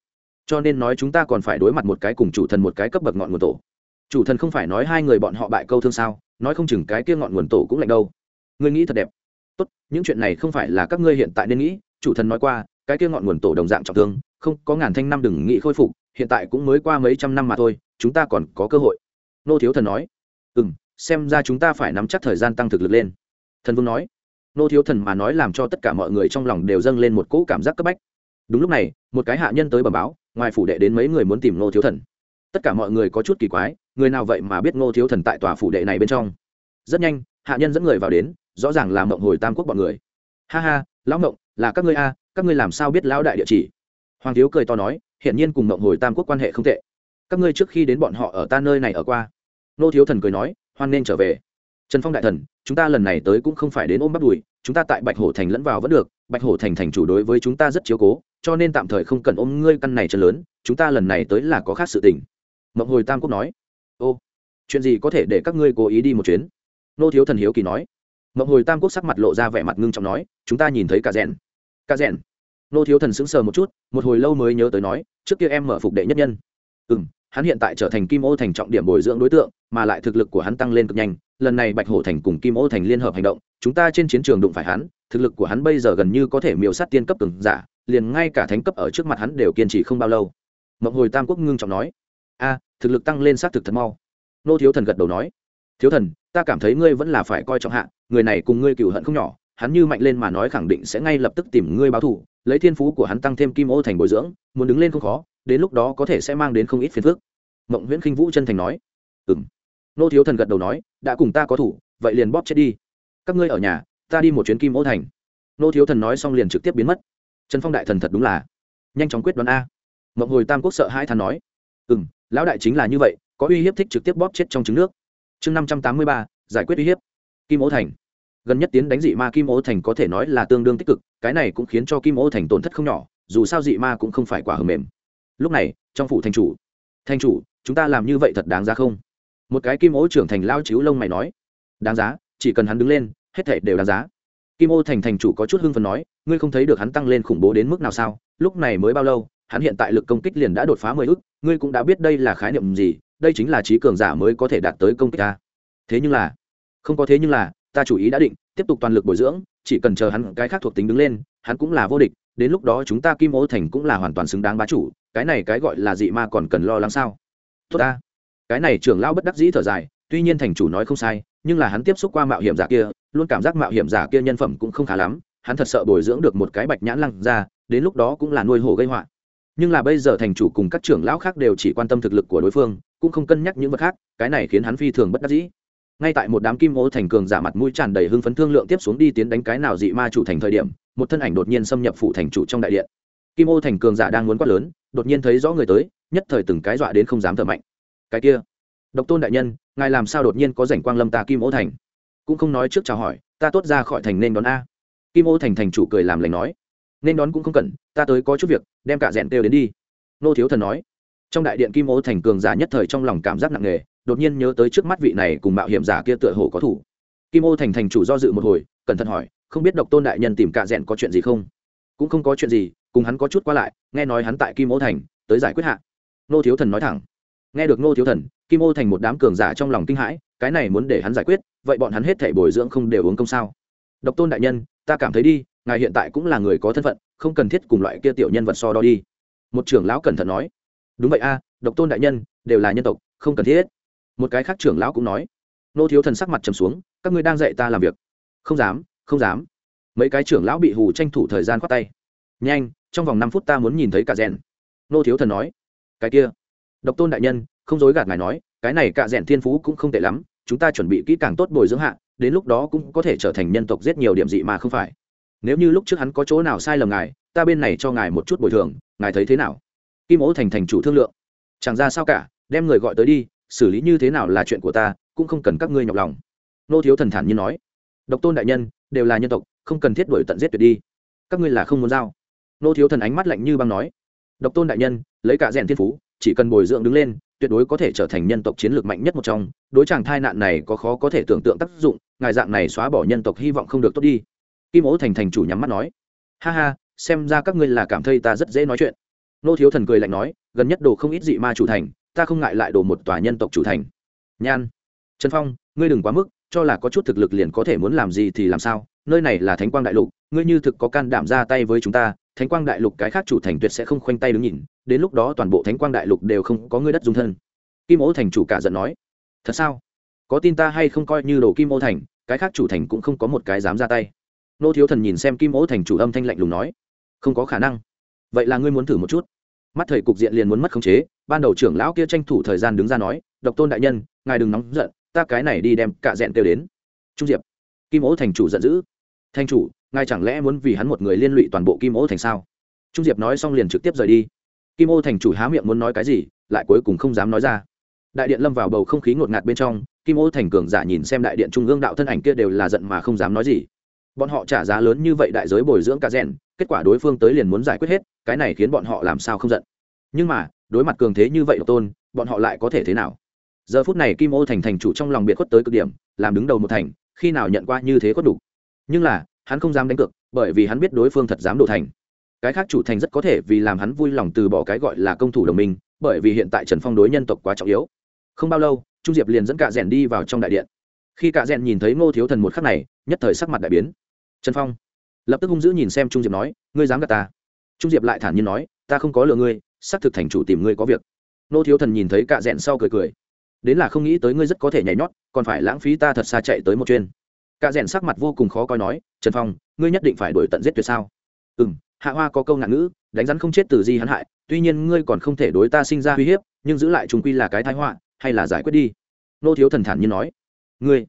Cho nên nói chúng ta còn phải đối mặt một cái cùng chủ thần một cái cấp bậc ngọn nguồn tổ. Chủ thần không phải nói hai người bọn họ bại câu thương sao, nói không chừng cái kia ngọn nguồn tổ cũng lạnh đâu. Ngươi nghĩ thật đẹp. Tốt, những chuyện này không phải là các ngươi hiện tại nên nghĩ chủ thần nói qua, cái kia ngọn nguồn tổ đồng dạng trọng thương, không, có ngàn thanh năm đừng nghĩ khôi phục, hiện tại cũng mới qua mấy trăm năm mà thôi, chúng ta còn có cơ hội. Nô thiếu thần nói. Ừ m xem ra chúng ta phải nắm chắc thời gian tăng thực lực lên. Thần vương nói. Nô thiếu thần mà nói làm cho tất cả mọi người trong lòng đều dâng lên một cỗ cảm giác cấp bách. Đúng lúc này, một cái hạ nhân tới bẩm báo, ngoài phủ đệ đến mấy người muốn tìm nô thiếu thần. Tất cả mọi người có chút kỳ quái, người nào vậy mà biết nô thiếu thần tại tòa phủ đệ này bên trong? Rất nhanh, hạ nhân dẫn người vào đến, rõ ràng là mộng hồi tam quốc bọn người. Ha ha, lão mộng là các ngươi a, các ngươi làm sao biết lão đại địa chỉ? Hoàng thiếu cười to nói, hiển nhiên cùng mộng hồi tam quốc quan hệ không tệ. Các ngươi trước khi đến bọn họ ở ta nơi này ở qua. Nô thiếu thần cười nói, hoan nên trở về. Trần phong đại thần, chúng ta lần này tới cũng không phải đến ôm bắt đùi, chúng ta tại bạch hổ thành lẫn vào vẫn được. Bạch hổ thành thành chủ đối với chúng ta rất chiếu cố, cho nên tạm thời không cần ôm ngươi căn này chân lớn, chúng ta lần này tới là có khác sự tình. Mộng hồi tam quốc nói, ô, chuyện gì có thể để các ngươi cố ý đi một chuyến? Nô thiếu thần hiếu kỳ nói. Mộng hồi tam quốc sắc mặt lộ ra vẻ mặt ngưng trọng nói, chúng ta nhìn thấy cả rèn cả rèn. Nô thiếu thần sững sờ một chút, một hồi lâu mới nhớ tới nói, trước kia em mở phục đệ nhất nhân. Ừ m hắn hiện tại trở thành kim ô thành trọng điểm bồi dưỡng đối tượng, mà lại thực lực của hắn tăng lên cực nhanh, lần này bạch hổ thành cùng kim ô thành liên hợp hành động, chúng ta trên chiến trường đụng phải hắn, thực lực của hắn bây giờ gần như có thể miêu sát tiên cấp từng giả, liền ngay cả thánh cấp ở trước mặt hắn đều kiên trì không bao lâu. Mộng hồi tam quốc ngưng trọng nói, a, thực lực tăng lên xác thực thật mau. Nô thiếu thần gật đầu nói, thiếu thần, ta cảm thấy ngươi vẫn là phải coi trọng hạ, người này cùng ngươi cựu hận không nhỏ hắn như mạnh lên mà nói khẳng định sẽ ngay lập tức tìm ngươi báo thù, lấy thiên phú của hắn tăng thêm kim ô thành bồi dưỡng, muốn đứng lên không khó, đến lúc đó có thể sẽ mang đến không ít phiền phức. Mộng nguyễn khinh vũ chân thành nói. Ừ m nô thiếu thần gật đầu nói, đã cùng ta có thủ, vậy liền bóp chết đi. Các ngươi ở nhà, ta đi một chuyến kim ô thành. Nô thiếu thần nói xong liền trực tiếp biến mất. Trần phong đại thần thật đúng là nhanh chóng quyết đoán a. Mộng hồi tam quốc sợ hai thằng nói. Ừ m lão đại chính là như vậy, có uy hiếp thích trực tiếp bóp chết trong trứng nước. Chương năm trăm tám mươi ba, giải quyết uy hiếp. Kim ô thành gần nhất tiến đánh dị ma kim ô thành có thể nói là tương đương tích cực, cái này cũng khiến cho kim ô thành tổn thất không nhỏ, dù sao dị ma cũng không phải quả hầm mềm. Lúc này, trong phủ thành chủ thành chủ, chúng ta làm như vậy thật đáng giá không? Một cái kim ô trưởng thành lao chiếu lông mày nói, đáng giá, chỉ cần hắn đứng lên, hết thể đều đáng giá. Kim ô thành thành chủ có chút hưng phần nói, ngươi không thấy được hắn tăng lên khủng bố đến mức nào sao? Lúc này mới bao lâu, hắn hiện tại lực công kích liền đã đột phá mười ước, ngươi cũng đã biết đây là khái niệm gì, đây chính là trí cường giả mới có thể đạt tới công kích ta. Thế nhưng là, không có thế nhưng là ta chủ ý đã định, tiếp tục toàn lực bồi dưỡng, chỉ cần chờ hắn cái khác thuộc tính đứng lên, hắn cũng là vô địch, đến lúc đó chúng ta kim ô thành cũng là hoàn toàn xứng đáng bá chủ, cái này cái gọi là dị ma còn cần lo lắng sao? Tốt ta. Cái này trưởng lão bất đắc dĩ thở dài, tuy nhiên thành chủ nói không sai, nhưng là hắn tiếp xúc qua mạo hiểm giả kia, luôn cảm giác mạo hiểm giả kia nhân phẩm cũng không khá lắm, hắn thật sợ bồi dưỡng được một cái bạch nhãn lăng ra, đến lúc đó cũng là nuôi hổ gây họa. Nhưng là bây giờ thành chủ cùng các trưởng lão khác đều chỉ quan tâm thực lực của đối phương, cũng không cân nhắc những vật khác, cái này khiến hắn phi thường bất đắc dĩ ngay tại một đám kim ô thành cường giả mặt mũi tràn đầy hưng phấn thương lượng tiếp xuống đi tiến đánh cái nào dị ma chủ thành thời điểm, một thân ảnh đột nhiên xâm nhập phủ thành chủ trong đại điện. Kim ô thành cường giả đang muốn quát lớn, đột nhiên thấy rõ người tới, nhất thời từng cái dọa đến không dám thở mạnh. Cái kia, độc tôn đại nhân, ngài làm sao đột nhiên có rảnh quang lâm ta kim ô thành? Cũng không nói trước chào hỏi, ta tốt ra khỏi thành nên đón a. Kim ô thành thành chủ cười làm lành nói, nên đón cũng không cần, ta tới có chút việc, đem cả rẽn kêu đến đi. Nô thiếu thần nói, trong đại điện kim ô thành cường giả nhất thời trong lòng cảm giác nặng nề đột nhiên nhớ tới trước mắt vị này cùng mạo hiểm giả kia tựa hồ có thủ. Kim ô thành thành chủ do dự một hồi, cẩn thận hỏi, không biết độc tôn đại nhân tìm cả rẽn có chuyện gì không? Cũng không có chuyện gì, cùng hắn có chút qua lại, nghe nói hắn tại kim ô thành, tới giải quyết hạ. Nô thiếu thần nói thẳng. Nghe được nô thiếu thần, kim ô thành một đám cường giả trong lòng kinh hãi, cái này muốn để hắn giải quyết, vậy bọn hắn hết thể bồi dưỡng không đều uống công sao? Độc tôn đại nhân, ta cảm thấy đi, ngài hiện tại cũng là người có thân phận, không cần thiết cùng loại kia tiểu nhân vật so đo đi. Một trưởng lão cẩn thận nói. Đúng vậy a, độc tôn đại nhân, đều là nhân tộc, không cần thiết một cái khác trưởng lão cũng nói. Nô thiếu thần sắc mặt trầm xuống, các ngươi đang dạy ta làm việc. Không dám không dám. Mấy cái trưởng lão bị hù tranh thủ thời gian khoát tay. Nhanh, trong vòng năm phút ta muốn nhìn thấy cả rèn. Nô thiếu thần nói. Cái kia. Độc tôn đại nhân, không dối gạt ngài nói, cái này cả rèn thiên phú cũng không tệ lắm, chúng ta chuẩn bị kỹ càng tốt bồi dưỡng hạ, đến lúc đó cũng có thể trở thành nhân tộc rất nhiều điểm dị mà không phải. Nếu như lúc trước hắn có chỗ nào sai lầm ngài, ta bên này cho ngài một chút bồi thường, ngài thấy thế nào? Kim ố thành thành chủ thương lượng. Chẳng ra sao cả, đem người gọi tới đi xử lý như thế nào là chuyện của ta, cũng không cần các ngươi nhọc lòng. Nô thiếu thần thản như nói. Độc tôn đại nhân, đều là nhân tộc, không cần thiết đuổi tận giết tuyệt đi. Các ngươi là không muốn giao. Nô thiếu thần ánh mắt lạnh như băng nói. Độc tôn đại nhân, lấy cả rèn thiên phú, chỉ cần bồi dưỡng đứng lên, tuyệt đối có thể trở thành nhân tộc chiến lược mạnh nhất một trong. Đối chàng thai nạn này có khó có thể tưởng tượng tác dụng, ngài dạng này xóa bỏ nhân tộc hy vọng không được tốt đi. Kim ố thành thành chủ nhắm mắt nói. Ha ha, xem ra các ngươi là cảm thấy ta rất dễ nói chuyện. Nô thiếu thần cười lạnh nói. Gần nhất đồ không ít dị ma chủ thành ta không ngại lại đổ một tòa nhân tộc chủ thành. Nhan, trần phong, ngươi đừng quá mức, cho là có chút thực lực liền có thể muốn làm gì thì làm sao, nơi này là thánh quang đại lục, ngươi như thực có can đảm ra tay với chúng ta, thánh quang đại lục cái khác chủ thành tuyệt sẽ không khoanh tay đứng nhìn, đến lúc đó toàn bộ thánh quang đại lục đều không có ngươi đất dung thân. Kim ô thành chủ cả giận nói, thật sao? Có tin ta hay không coi như đồ kim ô thành, cái khác chủ thành cũng không có một cái dám ra tay. Nô thiếu thần nhìn xem kim ô thành chủ âm thanh lạnh lùng nói, không có khả năng. Vậy là ngươi muốn thử một chút mắt thầy cục diện liền muốn mất khống chế, ban đầu trưởng lão kia tranh thủ thời gian đứng ra nói, độc tôn đại nhân, ngài đừng nóng giận, ta cái này đi đem cả dẹn kêu đến. Trung diệp, kim ố thành chủ giận dữ. Thành chủ, ngài chẳng lẽ muốn vì hắn một người liên lụy toàn bộ kim ố thành sao? Trung diệp nói xong liền trực tiếp rời đi. Kim ô thành chủ há miệng muốn nói cái gì, lại cuối cùng không dám nói ra. Đại điện lâm vào bầu không khí ngột ngạt bên trong, kim ô thành cường giả nhìn xem đại điện trung ương đạo thân ảnh kia đều là giận mà không dám nói gì. Bọn họ trả giá lớn như vậy đại giới bồi dưỡng cả rèn kết quả đối phương tới liền muốn giải quyết hết, cái này khiến bọn họ làm sao không giận. Nhưng mà, đối mặt cường thế như vậy độc tôn, bọn họ lại có thể thế nào? Giờ phút này kim ô thành thành chủ trong lòng biệt khuất tới cực điểm, làm đứng đầu một thành, khi nào nhận qua như thế có đủ. Nhưng là, hắn không dám đánh cược, bởi vì hắn biết đối phương thật dám đổ thành. Cái khác chủ thành rất có thể vì làm hắn vui lòng từ bỏ cái gọi là công thủ đồng minh, bởi vì hiện tại trần phong đối nhân tộc quá trọng yếu. Không bao lâu, trung diệp liền dẫn cả rèn đi vào trong đại điện. Khi cả rèn nhìn thấy ngô thiếu thần một khắc này, nhất thời sắc mặt đại biến. Trần phong lập tức hung dữ nhìn xem trung diệp nói, ngươi dám gạt ta? Trung diệp lại thản nhiên nói, ta không có lừa ngươi, xác thực thành chủ tìm ngươi có việc. Nô thiếu thần nhìn thấy cạ rẽn sau cười cười, đến là không nghĩ tới ngươi rất có thể nhảy nhót, còn phải lãng phí ta thật xa chạy tới một chuyên. Cạ rẽn sắc mặt vô cùng khó coi nói, trần phong, ngươi nhất định phải đổi tận giết tuyệt sao? Ừ m hạ hoa có câu ngạn ngữ, đánh rắn không chết từ di hắn hại, tuy nhiên ngươi còn không thể đối ta sinh ra uy hiếp, nhưng giữ lại chúng quy là cái thái họa, hay là giải quyết đi? Nô thiếu thần thản nhiên nói, ngươi?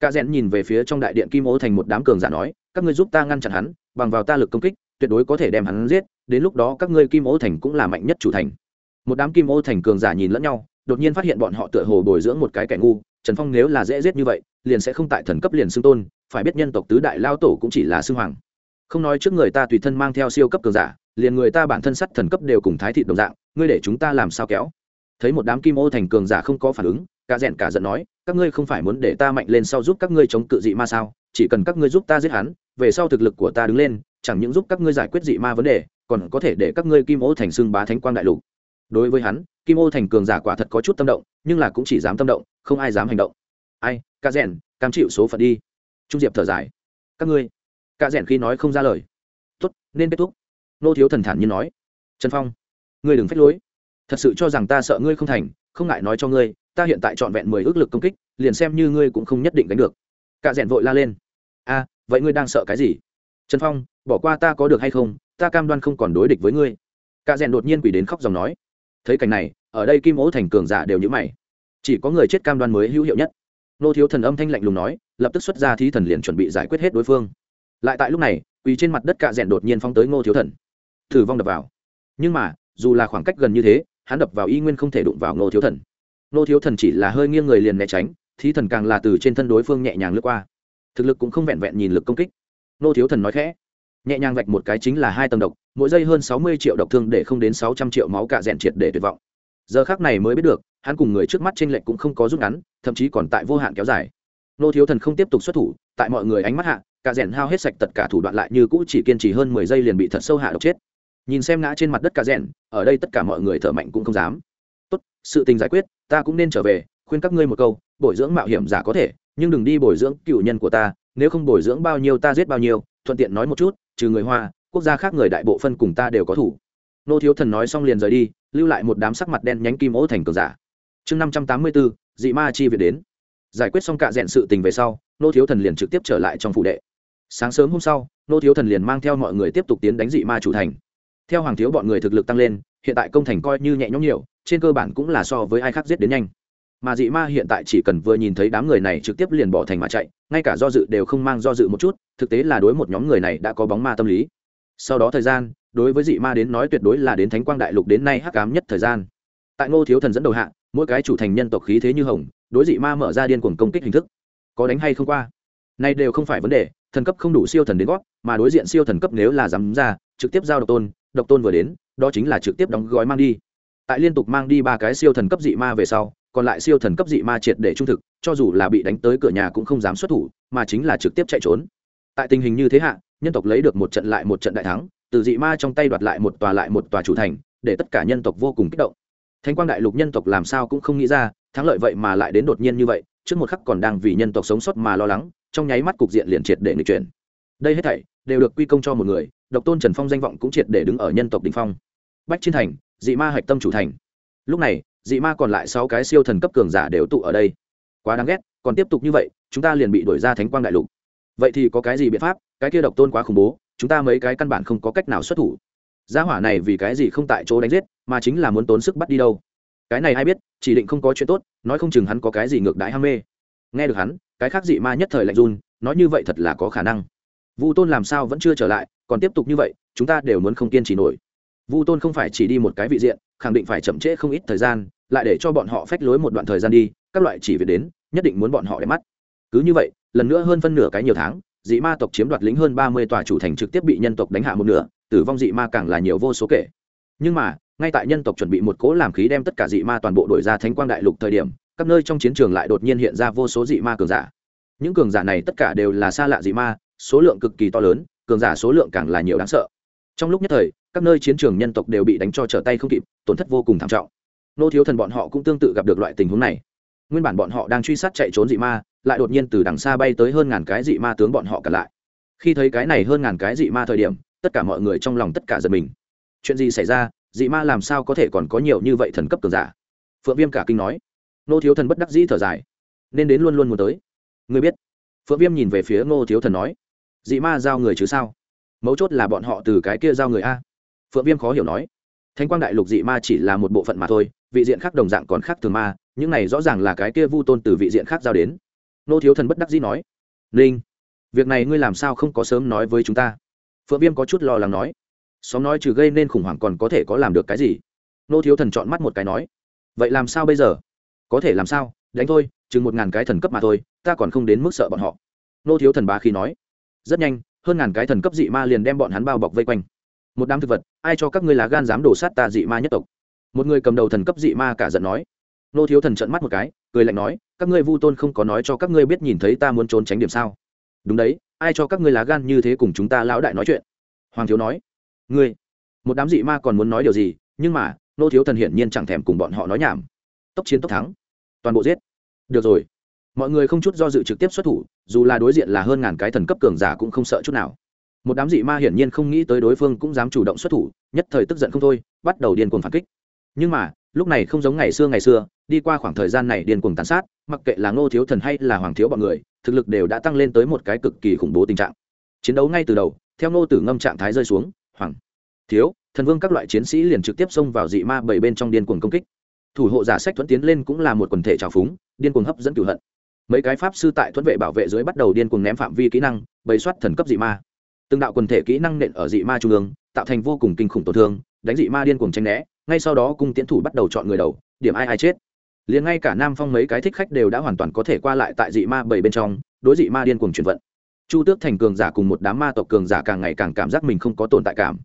Cạ rẽn nhìn về phía trong đại điện kim ô thành một đám cường giả nói các ngươi giúp ta ngăn chặn hắn, bằng vào ta lực công kích, tuyệt đối có thể đem hắn giết, đến lúc đó các ngươi kim ô thành cũng là mạnh nhất chủ thành. Một đám kim ô thành cường giả nhìn lẫn nhau, đột nhiên phát hiện bọn họ tựa hồ bồi dưỡng một cái kẻ ngu, trần phong nếu là dễ giết như vậy, liền sẽ không tại thần cấp liền xưng tôn, phải biết nhân tộc tứ đại lao tổ cũng chỉ là xưng hoàng. Không nói trước người ta tùy thân mang theo siêu cấp cường giả, liền người ta bản thân sắt thần cấp đều cùng thái thị đồng dạng, ngươi để chúng ta làm sao kéo? Thấy một đám kim ô thành cường giả không có phản ứng, cả rẽn cả giận nói, các ngươi không phải muốn để ta mạnh lên sau giúp các ngươi chống cự dị ma sao? Chỉ cần các ngươi giúp ta giết hắn, về sau thực lực của ta đứng lên, chẳng những giúp các ngươi giải quyết dị ma vấn đề, còn có thể để các ngươi kim ô thành xưng bá thánh quang đại lục. Đối với hắn, kim ô thành cường giả quả thật có chút tâm động, nhưng là cũng chỉ dám tâm động, không ai dám hành động. Ai ca rèn, cam chịu số phận đi. Trung diệp thở dài. Các ngươi? Ca rèn khi nói không ra lời. Tốt, nên kết thúc. Nô thiếu thần thản như nói. Trần phong, ngươi đừng phép lối thật sự cho rằng ta sợ ngươi không thành, không ngại nói cho ngươi, ta hiện tại trọn vẹn mười ước lực công kích, liền xem như ngươi cũng không nhất định đánh được. Cả rèn vội la lên. A, vậy ngươi đang sợ cái gì? Trần phong, bỏ qua ta có được hay không, ta cam đoan không còn đối địch với ngươi. Cả rèn đột nhiên quỷ đến khóc dòng nói. Thấy cảnh này, ở đây kim ố thành cường giả đều nhữ mày. Chỉ có người chết cam đoan mới hữu hiệu nhất. Nô thiếu thần âm thanh lạnh lùng nói, lập tức xuất ra thí thần liền chuẩn bị giải quyết hết đối phương. Lại tại lúc này, quỳ trên mặt đất cạ rẽn đột nhiên phong tới ngô thiếu thần. Thử vong đập vào. Nhưng mà, dù là khoảng cách gần như thế hắn đập vào y nguyên không thể đụng vào ngô thiếu thần. Ngô thiếu thần chỉ là hơi nghiêng người liền né tránh, thí thần càng là từ trên thân đối phương nhẹ nhàng lướt qua. Thực lực cũng không vẹn vẹn nhìn lực công kích. Ngô thiếu thần nói khẽ, nhẹ nhàng vạch một cái chính là hai tầng độc, mỗi giây hơn sáu mươi triệu độc thương để không đến sáu trăm triệu máu cạ rẽn triệt để tuyệt vọng. Giờ khác này mới biết được, hắn cùng người trước mắt trên lệnh cũng không có rút ngắn, thậm chí còn tại vô hạn kéo dài. Nô thiếu thần không tiếp tục xuất thủ, tại mọi người ánh mắt hạ cả rèn hao hết sạch tất cả thủ đoạn lại như cũ chỉ kiên trì hơn mười giây liền bị thật sâu hạ độc chết nhìn xem ngã trên mặt đất cả rèn, ở đây tất cả mọi người thở mạnh cũng không dám. Tốt, sự tình giải quyết, ta cũng nên trở về, khuyên các ngươi một câu, bồi dưỡng mạo hiểm giả có thể, nhưng đừng đi bồi dưỡng cựu nhân của ta, nếu không bồi dưỡng bao nhiêu ta giết bao nhiêu, thuận tiện nói một chút, trừ người hoa, quốc gia khác người đại bộ phân cùng ta đều có thủ. Nô thiếu thần nói xong liền rời đi, lưu lại một đám sắc mặt đen nhánh kim ố thành cường giả. Chương năm trăm tám mươi bốn dị ma chi việt đến. Giải quyết xong cạ rẽn sự tình về sau, nô thiếu thần liền trực tiếp trở lại trong phủ đệ. Sáng sớm hôm sau, nô thiếu thần liền mang theo mọi người tiếp tục tiến đánh dị ma chủ thành theo hoàng thiếu bọn người thực lực tăng lên, hiện tại công thành coi như nhẹ nhõm nhiều, trên cơ bản cũng là so với ai khác giết đến nhanh. Mà dị ma hiện tại chỉ cần vừa nhìn thấy đám người này trực tiếp liền bỏ thành mà chạy, ngay cả do dự đều không mang do dự một chút, thực tế là đối một nhóm người này đã có bóng ma tâm lý. Sau đó thời gian, đối với dị ma đến nói tuyệt đối là đến thánh quang đại lục đến nay hắc cám nhất thời gian. Tại ngô thiếu thần dẫn đầu hạ, mỗi cái chủ thành nhân tộc khí thế như hồng, đối dị ma mở ra điên cuồng công kích hình thức. Có đánh hay không qua? Nay đều không phải vấn đề, thần cấp không đủ siêu thần đến gót, mà đối diện siêu thần cấp nếu là dám ra, trực tiếp giao độc tôn độc tôn vừa đến, đó chính là trực tiếp đóng gói mang đi. Tại liên tục mang đi ba cái siêu thần cấp dị ma về sau, còn lại siêu thần cấp dị ma triệt để trung thực, cho dù là bị đánh tới cửa nhà cũng không dám xuất thủ, mà chính là trực tiếp chạy trốn. Tại tình hình như thế hạ, nhân tộc lấy được một trận lại một trận đại thắng, từ dị ma trong tay đoạt lại một tòa lại một tòa chủ thành, để tất cả nhân tộc vô cùng kích động. Thánh quang đại lục nhân tộc làm sao cũng không nghĩ ra, thắng lợi vậy mà lại đến đột nhiên như vậy, trước một khắc còn đang vì nhân tộc sống sót mà lo lắng, trong nháy mắt cục diện liền triệt để người chuyển. Đây hết thảy đều được quy công cho một người độc tôn trần phong danh vọng cũng triệt để đứng ở nhân tộc đình phong. Bách chiến thành, dị ma hạch tâm chủ thành. Lúc này, dị ma còn lại sáu cái siêu thần cấp cường giả đều tụ ở đây. Quá đáng ghét, còn tiếp tục như vậy, chúng ta liền bị đuổi ra thánh quang đại lục. Vậy thì có cái gì biện pháp? Cái kia độc tôn quá khủng bố, chúng ta mấy cái căn bản không có cách nào xuất thủ. Gia hỏa này vì cái gì không tại chỗ đánh giết, mà chính là muốn tốn sức bắt đi đâu? Cái này ai biết, chỉ định không có chuyện tốt, nói không chừng hắn có cái gì ngược đãi ham mê. Nghe được hắn, cái khác dị ma nhất thời lạnh run, nói như vậy thật là có khả năng. Vu tôn làm sao vẫn chưa trở lại còn tiếp tục như vậy, chúng ta đều muốn không kiên trì nổi. Vu tôn không phải chỉ đi một cái vị diện, khẳng định phải chậm trễ không ít thời gian, lại để cho bọn họ phách lối một đoạn thời gian đi, các loại chỉ việc đến, nhất định muốn bọn họ để mắt. Cứ như vậy, lần nữa hơn phân nửa cái nhiều tháng, dị ma tộc chiếm đoạt lĩnh hơn ba mươi tòa chủ thành trực tiếp bị nhân tộc đánh hạ một nửa, tử vong dị ma càng là nhiều vô số kể. Nhưng mà, ngay tại nhân tộc chuẩn bị một cố làm khí đem tất cả dị ma toàn bộ đổi ra thánh quang đại lục thời điểm, các nơi trong chiến trường lại đột nhiên hiện ra vô số dị ma cường giả. Những cường giả này tất cả đều là xa lạ dị ma, số lượng cực kỳ to lớn cường giả số lượng càng là nhiều đáng sợ. Trong lúc nhất thời, các nơi chiến trường nhân tộc đều bị đánh cho trở tay không kịp, tổn thất vô cùng thảm trọng. Nô thiếu thần bọn họ cũng tương tự gặp được loại tình huống này. Nguyên bản bọn họ đang truy sát chạy trốn dị ma, lại đột nhiên từ đằng xa bay tới hơn ngàn cái dị ma tướng bọn họ cả lại. Khi thấy cái này hơn ngàn cái dị ma thời điểm, tất cả mọi người trong lòng tất cả giật mình. Chuyện gì xảy ra? Dị ma làm sao có thể còn có nhiều như vậy thần cấp cường giả? Phượng viêm cả kinh nói. Nô thiếu thần bất đắc dĩ thở dài. Nên đến luôn luôn muốn tới. Người biết. Phượng viêm nhìn về phía ngô thiếu thần nói dị ma giao người chứ sao? Mấu chốt là bọn họ từ cái kia giao người a. Phượng viêm khó hiểu nói. Thánh quang đại lục dị ma chỉ là một bộ phận mà thôi vị diện khác đồng dạng còn khác thường ma những này rõ ràng là cái kia vu tôn từ vị diện khác giao đến. Nô thiếu thần bất đắc dĩ nói. Ninh, việc này ngươi làm sao không có sớm nói với chúng ta? Phượng viêm có chút lo lắng nói. Xóm nói trừ gây nên khủng hoảng còn có thể có làm được cái gì? Nô thiếu thần chọn mắt một cái nói. Vậy làm sao bây giờ? Có thể làm sao? Đánh thôi chừng một ngàn cái thần cấp mà thôi ta còn không đến mức sợ bọn họ. Nô thiếu thần bá khi nói rất nhanh, hơn ngàn cái thần cấp dị ma liền đem bọn hắn bao bọc vây quanh. Một đám thực vật, ai cho các ngươi lá gan dám đổ sát ta dị ma nhất tộc? Một người cầm đầu thần cấp dị ma cả giận nói. Nô thiếu thần trận mắt một cái, cười lạnh nói, các ngươi vu tôn không có nói cho các ngươi biết nhìn thấy ta muốn trốn tránh điểm sao? Đúng đấy, ai cho các ngươi lá gan như thế cùng chúng ta lão đại nói chuyện? Hoàng thiếu nói. Ngươi, một đám dị ma còn muốn nói điều gì, nhưng mà, nô thiếu thần hiển nhiên chẳng thèm cùng bọn họ nói nhảm. Tốc chiến tốc thắng. Toàn bộ giết. Được rồi mọi người không chút do dự trực tiếp xuất thủ, dù là đối diện là hơn ngàn cái thần cấp cường giả cũng không sợ chút nào. Một đám dị ma hiển nhiên không nghĩ tới đối phương cũng dám chủ động xuất thủ, nhất thời tức giận không thôi, bắt đầu điên cuồng phản kích. Nhưng mà, lúc này không giống ngày xưa ngày xưa, đi qua khoảng thời gian này điên cuồng tàn sát, mặc kệ là ngô thiếu thần hay là hoàng thiếu bọn người, thực lực đều đã tăng lên tới một cái cực kỳ khủng bố tình trạng. Chiến đấu ngay từ đầu, theo ngô tử ngâm trạng thái rơi xuống, hoàng thiếu, thần vương các loại chiến sĩ liền trực tiếp xông vào dị ma bảy bên trong điên cuồng công kích. Thủ hộ giả sách thuẫn tiến lên cũng là một quần thể trào phúng, điên cuồng hấp dẫn cửu hận mấy cái pháp sư tại thuẫn vệ bảo vệ dưới bắt đầu điên cuồng ném phạm vi kỹ năng bày soát thần cấp dị ma. Từng đạo quần thể kỹ năng nện ở dị ma trung ương, tạo thành vô cùng kinh khủng tổn thương, đánh dị ma điên cuồng tranh né, ngay sau đó cung tiến thủ bắt đầu chọn người đầu, điểm ai ai chết. Liền ngay cả nam phong mấy cái thích khách đều đã hoàn toàn có thể qua lại tại dị ma bảy bên trong, đối dị ma điên cuồng chuyển vận. Chu tước thành cường giả cùng một đám ma tộc cường giả càng ngày càng cảm giác mình không có tồn tại cảm.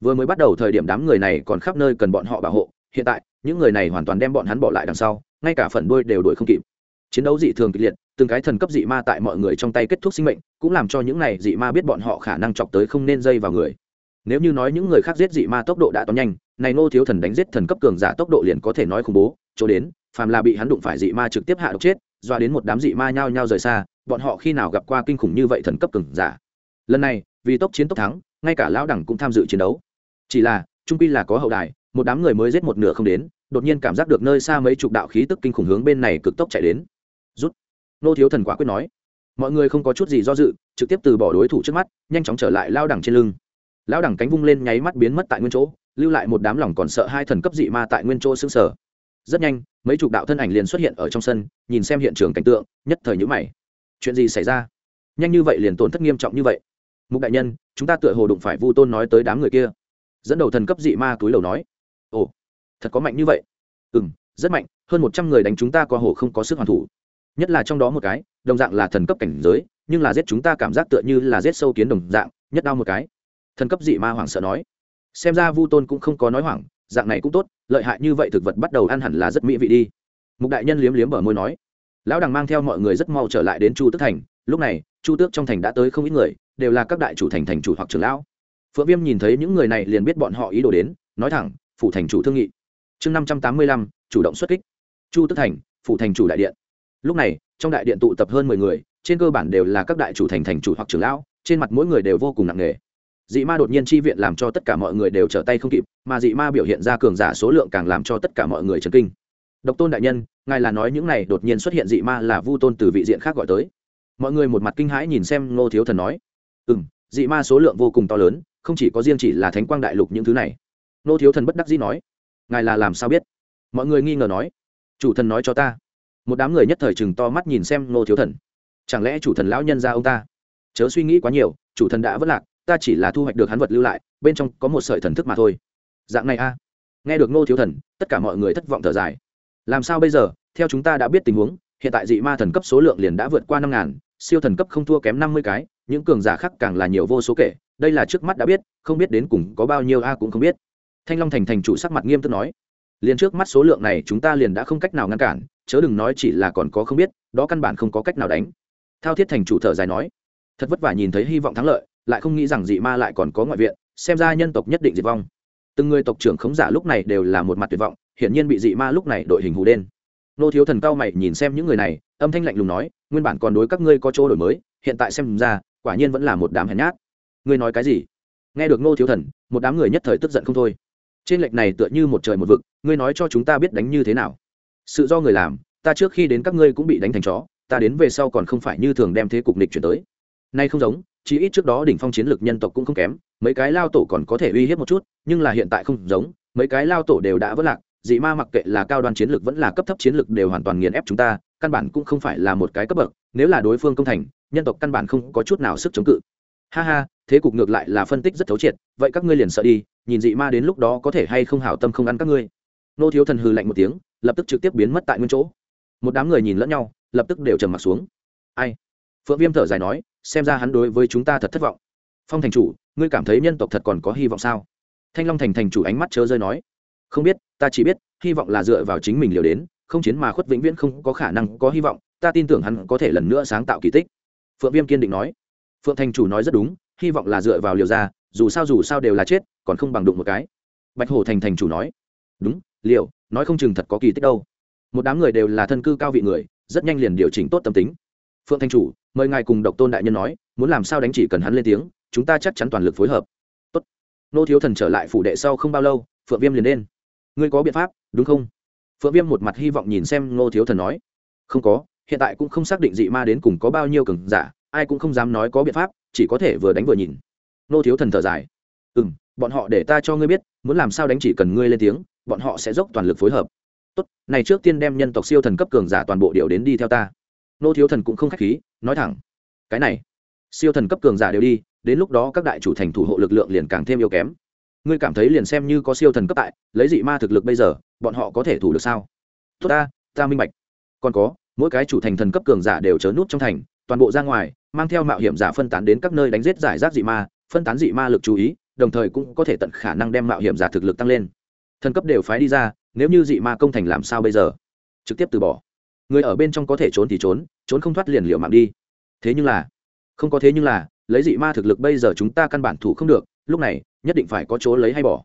Vừa mới bắt đầu thời điểm đám người này còn khắp nơi cần bọn họ bảo hộ, hiện tại, những người này hoàn toàn đem bọn hắn bỏ lại đằng sau, ngay cả phần đuôi đều đuổi không kịp chiến đấu dị thường kịch liệt, từng cái thần cấp dị ma tại mọi người trong tay kết thúc sinh mệnh, cũng làm cho những này dị ma biết bọn họ khả năng chọc tới không nên dây vào người. Nếu như nói những người khác giết dị ma tốc độ đã to nhanh, này nô thiếu thần đánh giết thần cấp cường giả tốc độ liền có thể nói khủng bố, chỗ đến, phàm là bị hắn đụng phải dị ma trực tiếp hạ độc chết, doa đến một đám dị ma nhao nhao rời xa, bọn họ khi nào gặp qua kinh khủng như vậy thần cấp cường giả? Lần này, vì tốc chiến tốc thắng, ngay cả lão đẳng cũng tham dự chiến đấu. Chỉ là trung pi là có hậu đài, một đám người mới giết một nửa không đến, đột nhiên cảm giác được nơi xa mấy chục đạo khí tức kinh khủng hướng bên này cực tốc chạy đến nô thiếu thần quả quyết nói, mọi người không có chút gì do dự, trực tiếp từ bỏ đối thủ trước mắt, nhanh chóng trở lại lao đẳng trên lưng. Lao đẳng cánh vung lên nháy mắt biến mất tại nguyên chỗ, lưu lại một đám lòng còn sợ hai thần cấp dị ma tại nguyên chỗ xương sở rất nhanh, mấy chục đạo thân ảnh liền xuất hiện ở trong sân, nhìn xem hiện trường cảnh tượng, nhất thời nhữ mày. Chuyện gì xảy ra? Nhanh như vậy liền tổn thất nghiêm trọng như vậy. Mục đại nhân, chúng ta tựa hồ đụng phải vu tôn nói tới đám người kia. Dẫn đầu thần cấp dị ma túi đầu nói, ồ, thật có mạnh như vậy. Ừ m rất mạnh, hơn một trăm người đánh chúng ta có hồ không có sức hoàn thủ nhất là trong đó một cái, đồng dạng là thần cấp cảnh giới, nhưng là giết chúng ta cảm giác tựa như là giết sâu kiến đồng dạng, nhất đau một cái. Thần cấp dị ma hoảng sợ nói. Xem ra vu tôn cũng không có nói hoảng, dạng này cũng tốt, lợi hại như vậy thực vật bắt đầu ăn hẳn là rất mỹ vị đi. Mục đại nhân liếm liếm bờ môi nói. Lão đằng mang theo mọi người rất mau trở lại đến chu tước thành, lúc này, chu tước trong thành đã tới không ít người, đều là các đại chủ thành thành chủ hoặc trưởng lão. Phượng viêm nhìn thấy những người này liền biết bọn họ ý đồ đến, nói thẳng, phủ thành chủ thương nghị. Chương năm trăm tám mươi lăm, chủ động xuất kích. Chu tước thành, phủ thành chủ đại điện lúc này, trong đại điện tụ tập hơn mười người, trên cơ bản đều là các đại chủ thành thành chủ hoặc trưởng lão, trên mặt mỗi người đều vô cùng nặng nề. Dị ma đột nhiên chi viện làm cho tất cả mọi người đều trở tay không kịp, mà dị ma biểu hiện ra cường giả số lượng càng làm cho tất cả mọi người chấn kinh. Độc tôn đại nhân, ngài là nói những này đột nhiên xuất hiện dị ma là vu tôn từ vị diện khác gọi tới. Mọi người một mặt kinh hãi nhìn xem ngô thiếu thần nói. Ừ m dị ma số lượng vô cùng to lớn, không chỉ có riêng chỉ là thánh quang đại lục những thứ này. Ngô thiếu thần bất đắc dĩ nói. Ngài là làm sao biết? Mọi người nghi ngờ nói. Chủ thần nói cho ta một đám người nhất thời chừng to mắt nhìn xem ngô thiếu thần. Chẳng lẽ chủ thần lão nhân ra ông ta? Chớ suy nghĩ quá nhiều, chủ thần đã vất lạc, ta chỉ là thu hoạch được hắn vật lưu lại, bên trong có một sợi thần thức mà thôi. Dạng này a. Nghe được ngô thiếu thần, tất cả mọi người thất vọng thở dài. Làm sao bây giờ? Theo chúng ta đã biết tình huống, hiện tại dị ma thần cấp số lượng liền đã vượt qua năm ngàn, siêu thần cấp không thua kém năm mươi cái, những cường giả khác càng là nhiều vô số kể, đây là trước mắt đã biết, không biết đến cùng có bao nhiêu a cũng không biết. Thanh long thành thành chủ sắc mặt nghiêm túc nói, liền trước mắt số lượng này chúng ta liền đã không cách nào ngăn cản chớ đừng nói chỉ là còn có không biết, đó căn bản không có cách nào đánh. Thao thiết thành chủ thở dài nói, thật vất vả nhìn thấy hy vọng thắng lợi, lại không nghĩ rằng dị ma lại còn có ngoại viện, xem ra nhân tộc nhất định diệt vong. Từng người tộc trưởng khống giả lúc này đều là một mặt tuyệt vọng, hiển nhiên bị dị ma lúc này đội hình hù đen. Nô thiếu thần cao mày nhìn xem những người này, âm thanh lạnh lùng nói, nguyên bản còn đối các ngươi có chỗ đổi mới, hiện tại xem ra, quả nhiên vẫn là một đám hèn nhát. Ngươi nói cái gì? Nghe được nô thiếu thần, một đám người nhất thời tức giận không thôi. Trên lệch này tựa như một trời một vực, ngươi nói cho chúng ta biết đánh như thế nào? Sự do người làm, ta trước khi đến các ngươi cũng bị đánh thành chó, ta đến về sau còn không phải như thường đem thế cục nịch chuyển tới. Nay không giống chỉ ít trước đó đỉnh phong chiến lược nhân tộc cũng không kém, mấy cái lao tổ còn có thể uy hiếp một chút, nhưng là hiện tại không giống, mấy cái lao tổ đều đã vất lạc, dị ma mặc kệ là cao đoan chiến lược vẫn là cấp thấp chiến lược đều hoàn toàn nghiền ép chúng ta, căn bản cũng không phải là một cái cấp bậc, nếu là đối phương công thành, nhân tộc căn bản không có chút nào sức chống cự. Ha ha, thế cục ngược lại là phân tích rất thấu triệt, vậy các ngươi liền sợ đi, nhìn dị ma đến lúc đó có thể hay không hảo tâm không ăn các ngươi nô thiếu thần hừ lạnh một tiếng, lập tức trực tiếp biến mất tại nguyên chỗ. Một đám người nhìn lẫn nhau, lập tức đều trầm m ặ t xuống. Ai? Phượng viêm thở dài nói, xem ra hắn đối với chúng ta thật thất vọng. Phong thành chủ, ngươi cảm thấy nhân tộc thật còn có hy vọng sao? Thanh long thành thành chủ ánh mắt chớ rơi nói, không biết, ta chỉ biết, hy vọng là dựa vào chính mình liều đến, không chiến mà khuất vĩnh viễn không có khả năng có hy vọng, ta tin tưởng hắn có thể lần nữa sáng tạo kỳ tích. Phượng viêm kiên định nói. Phượng thành chủ nói rất đúng, hy vọng là dựa vào liều ra, dù sao dù sao đều là chết, còn không bằng đụng một cái. Bạch hổ thành thành chủ nói. Đúng liệu nói không chừng thật có kỳ tích đâu. Một đám người đều là thân cư cao vị người, rất nhanh liền điều chỉnh tốt tâm tính. Phượng thanh chủ, mời ngài cùng độc tôn đại nhân nói, muốn làm sao đánh chỉ cần hắn lên tiếng, chúng ta chắc chắn toàn lực phối hợp. Tốt. nô thiếu thần trở lại phủ đệ sau không bao lâu, phượng viêm liền lên. Ngươi có biện pháp, đúng không? Phượng viêm một mặt hy vọng nhìn xem nô thiếu thần nói. Không có, hiện tại cũng không xác định dị ma đến cùng có bao nhiêu cường giả, ai cũng không dám nói có biện pháp, chỉ có thể vừa đánh vừa nhìn. Nô thiếu thần thở dài. Ừ m bọn họ để ta cho ngươi biết, muốn làm sao đánh chỉ cần ngươi lên tiếng bọn họ sẽ dốc toàn lực phối hợp. Tốt, này trước tiên đem nhân tộc siêu thần cấp cường giả toàn bộ điều đến đi theo ta. Nô thiếu thần cũng không k h á c h khí, nói thẳng. Cái này, siêu thần cấp cường giả đều đi, đến lúc đó các đại chủ thành thủ hộ lực lượng liền càng thêm yếu kém. Ngươi cảm thấy liền xem như có siêu thần cấp tại, lấy dị ma thực lực bây giờ, bọn họ có thể thủ được sao? Tốt ta ta minh bạch. Còn có, mỗi cái chủ thành thần cấp cường giả đều chớ nút trong thành, toàn bộ ra ngoài, mang theo mạo hiểm giả phân tán đến các nơi đánh giết giải rác dị ma, phân tán dị ma lực chú ý, đồng thời cũng có thể tận khả năng đem mạo hiểm giả thực lực tăng lên thần cấp đều phái đi ra, nếu như dị ma công thành làm sao bây giờ? Trực tiếp từ bỏ. Người ở bên trong có thể trốn thì trốn trốn không thoát liền liệu mạng đi. Thế nhưng là, không có thế nhưng là, lấy dị ma thực lực bây giờ chúng ta căn bản thủ không được, lúc này, nhất định phải có chỗ lấy hay bỏ.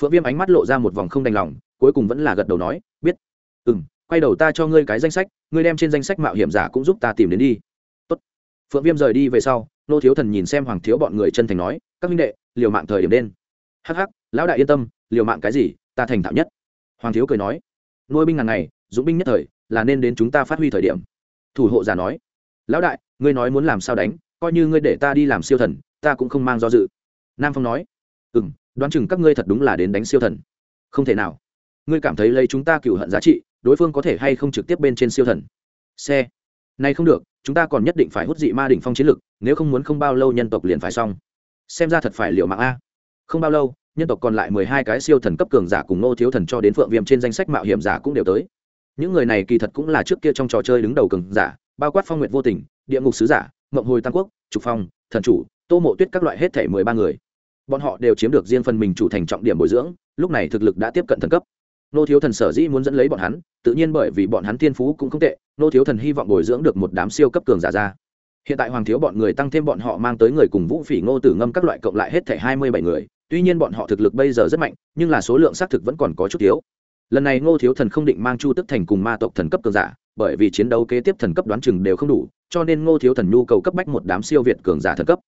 Phượng viêm ánh mắt lộ ra một vòng không đành lòng, cuối cùng vẫn là gật đầu nói, biết. Ừ m quay đầu ta cho ngươi cái danh sách, ngươi đem trên danh sách mạo hiểm giả cũng giúp ta tìm đến đi. Tốt. phượng viêm rời đi về sau, nô thiếu thần nhìn xem hoàng thiếu bọn người chân thành nói, các minh đệ, liều mạng thời điểm đen. Hh lão đại yên tâm, liều mạng cái gì? Ta thành thạo nhất. Hoàng thiếu cười nói, nuôi binh ngàn ngày dũng binh nhất thời, là nên đến chúng ta phát huy thời điểm. Thủ hộ giả nói, lão đại, ngươi nói muốn làm sao đánh, coi như ngươi để ta đi làm siêu thần, ta cũng không mang do dự. Nam phong nói ừ m đoán chừng các ngươi thật đúng là đến đánh siêu thần. Không thể nào. Ngươi cảm thấy lấy chúng ta cựu hận giá trị, đối phương có thể hay không trực tiếp bên trên siêu thần? Xe. Này không được, chúng ta còn nhất định phải hút dị ma đỉnh phong chiến lực, nếu không muốn không bao lâu nhân tộc liền phải xong. Xem ra thật phải liệu mạng a. Không bao lâu nhân tộc còn lại mười hai cái siêu thần cấp cường giả cùng nô thiếu thần cho đến phượng viêm trên danh sách mạo hiểm giả cũng đều tới. Những người này kỳ thật cũng là trước kia trong trò chơi đứng đầu cường giả, bao quát phong nguyện vô tình, địa ngục sứ giả mộng hồi tam quốc, trục phong, thần chủ, tô mộ tuyết các loại hết thể mười ba người. Bọn họ đều chiếm được riêng phần mình chủ thành trọng điểm bồi dưỡng, lúc này thực lực đã tiếp cận thần cấp. Nô thiếu thần sở dĩ muốn dẫn lấy bọn hắn, tự nhiên bởi vì bọn hắn tiên phú cũng không tệ nô thiếu thần hy vọng bồi dưỡng được một đám siêu cấp cường giả ra. Hiện tại hoàng thiếu bọn người tăng thêm bọn họ mang tới người cùng vũ phỉ, ngô tử ngâm các loại cộng lại hết thảy hai mươi bảy người tuy nhiên bọn họ thực lực bây giờ rất mạnh, nhưng là số lượng xác thực vẫn còn có chút thiếu. Lần này ngô thiếu thần không định mang chu tức thành cùng ma tộc thần cấp cường giả, bởi vì chiến đấu kế tiếp thần cấp đoán chừng đều không đủ, cho nên ngô thiếu thần nhu cầu cấp bách một đám siêu việt cường giả thần cấp.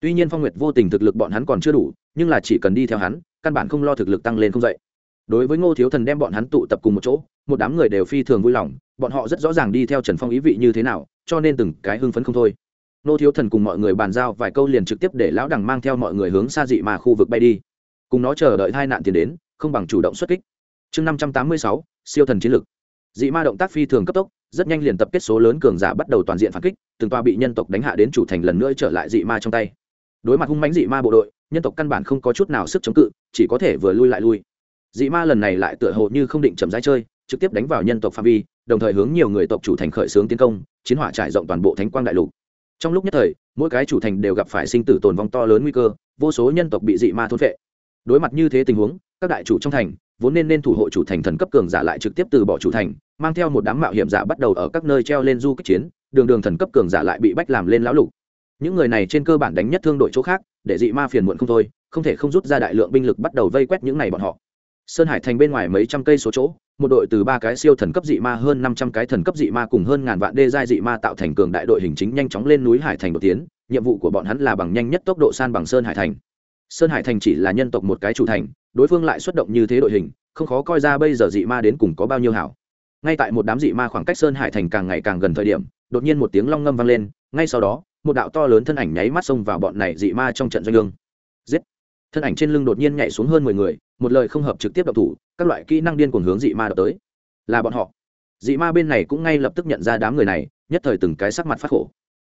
Tuy nhiên phong nguyệt vô tình thực lực bọn hắn còn chưa đủ, nhưng là chỉ cần đi theo hắn, căn bản không lo thực lực tăng lên không dậy. Đối với ngô thiếu thần đem bọn hắn tụ tập cùng một chỗ, một đám người đều phi thường vui lòng, bọn họ rất rõ ràng đi theo trần phong ý vị như thế nào, cho nên từng cái hưng phấn không thôi. Nô thiếu thần cùng mọi người bàn giao vài câu liền trực tiếp để lão đằng mang theo mọi người hướng xa dị mà khu vực bay đi. Cùng nó chờ đợi hai nạn tiền đến, không bằng chủ động xuất kích. Chương năm trăm tám mươi sáu, siêu thần chiến lực dị ma động tác phi thường cấp tốc, rất nhanh liền tập kết số lớn cường giả bắt đầu toàn diện phản kích, từng toa bị nhân tộc đánh hạ đến chủ thành lần nữa trở lại dị ma trong tay. Đối mặt hung mãnh dị ma bộ đội, nhân tộc căn bản không có chút nào sức chống cự, chỉ có thể vừa lui lại lui. Dị ma lần này lại tựa hồ như không định chậm rãi chơi, trực tiếp đánh vào nhân tộc phạm vi, đồng thời hướng nhiều người tộc chủ thành khởi xướng tiến công, chiến hỏa trải rộng toàn bộ thánh quang đại lục trong lúc nhất thời, mỗi cái chủ thành đều gặp phải sinh tử tồn vong to lớn nguy cơ, vô số nhân tộc bị dị ma thôn vệ đối mặt như thế tình huống, các đại chủ trong thành vốn nên nên thủ hộ chủ thành thần cấp cường giả lại trực tiếp từ bỏ chủ thành, mang theo một đám mạo hiểm giả bắt đầu ở các nơi treo lên du kích chiến, đường đường thần cấp cường giả lại bị bách làm lên lão lục. Những người này trên cơ bản đánh nhất thương đội chỗ khác, để dị ma phiền muộn không thôi, không thể không rút ra đại lượng binh lực bắt đầu vây quét những này bọn họ. Sơn hải thành bên ngoài mấy trăm cây số chỗ một đội từ ba cái siêu thần cấp dị ma hơn năm trăm cái thần cấp dị ma cùng hơn ngàn vạn đê giai dị ma tạo thành cường đại đội hình chính nhanh chóng lên núi hải thành đột tiến. Nhiệm vụ của bọn hắn là bằng nhanh nhất tốc độ san bằng sơn hải thành. Sơn hải thành chỉ là nhân tộc một cái chủ thành, đối phương lại xuất động như thế đội hình, không khó coi ra bây giờ dị ma đến cùng có bao nhiêu hảo. Ngay tại một đám dị ma khoảng cách sơn hải thành càng ngày càng gần thời điểm, đột nhiên một tiếng long ngâm vang lên, ngay sau đó, một đạo to lớn thân ảnh nháy mắt xông vào bọn này dị ma trong trận doanh lương. Giết! Thân ảnh trên lưng đột nhiên nhảy xuống hơn mười người, một lời không hợp trực tiếp đậu thủ các loại kỹ năng điên cuồng hướng dị ma đập tới. Là bọn họ. Dị ma bên này cũng ngay lập tức nhận ra đám người này, nhất thời từng cái sắc mặt phát khổ.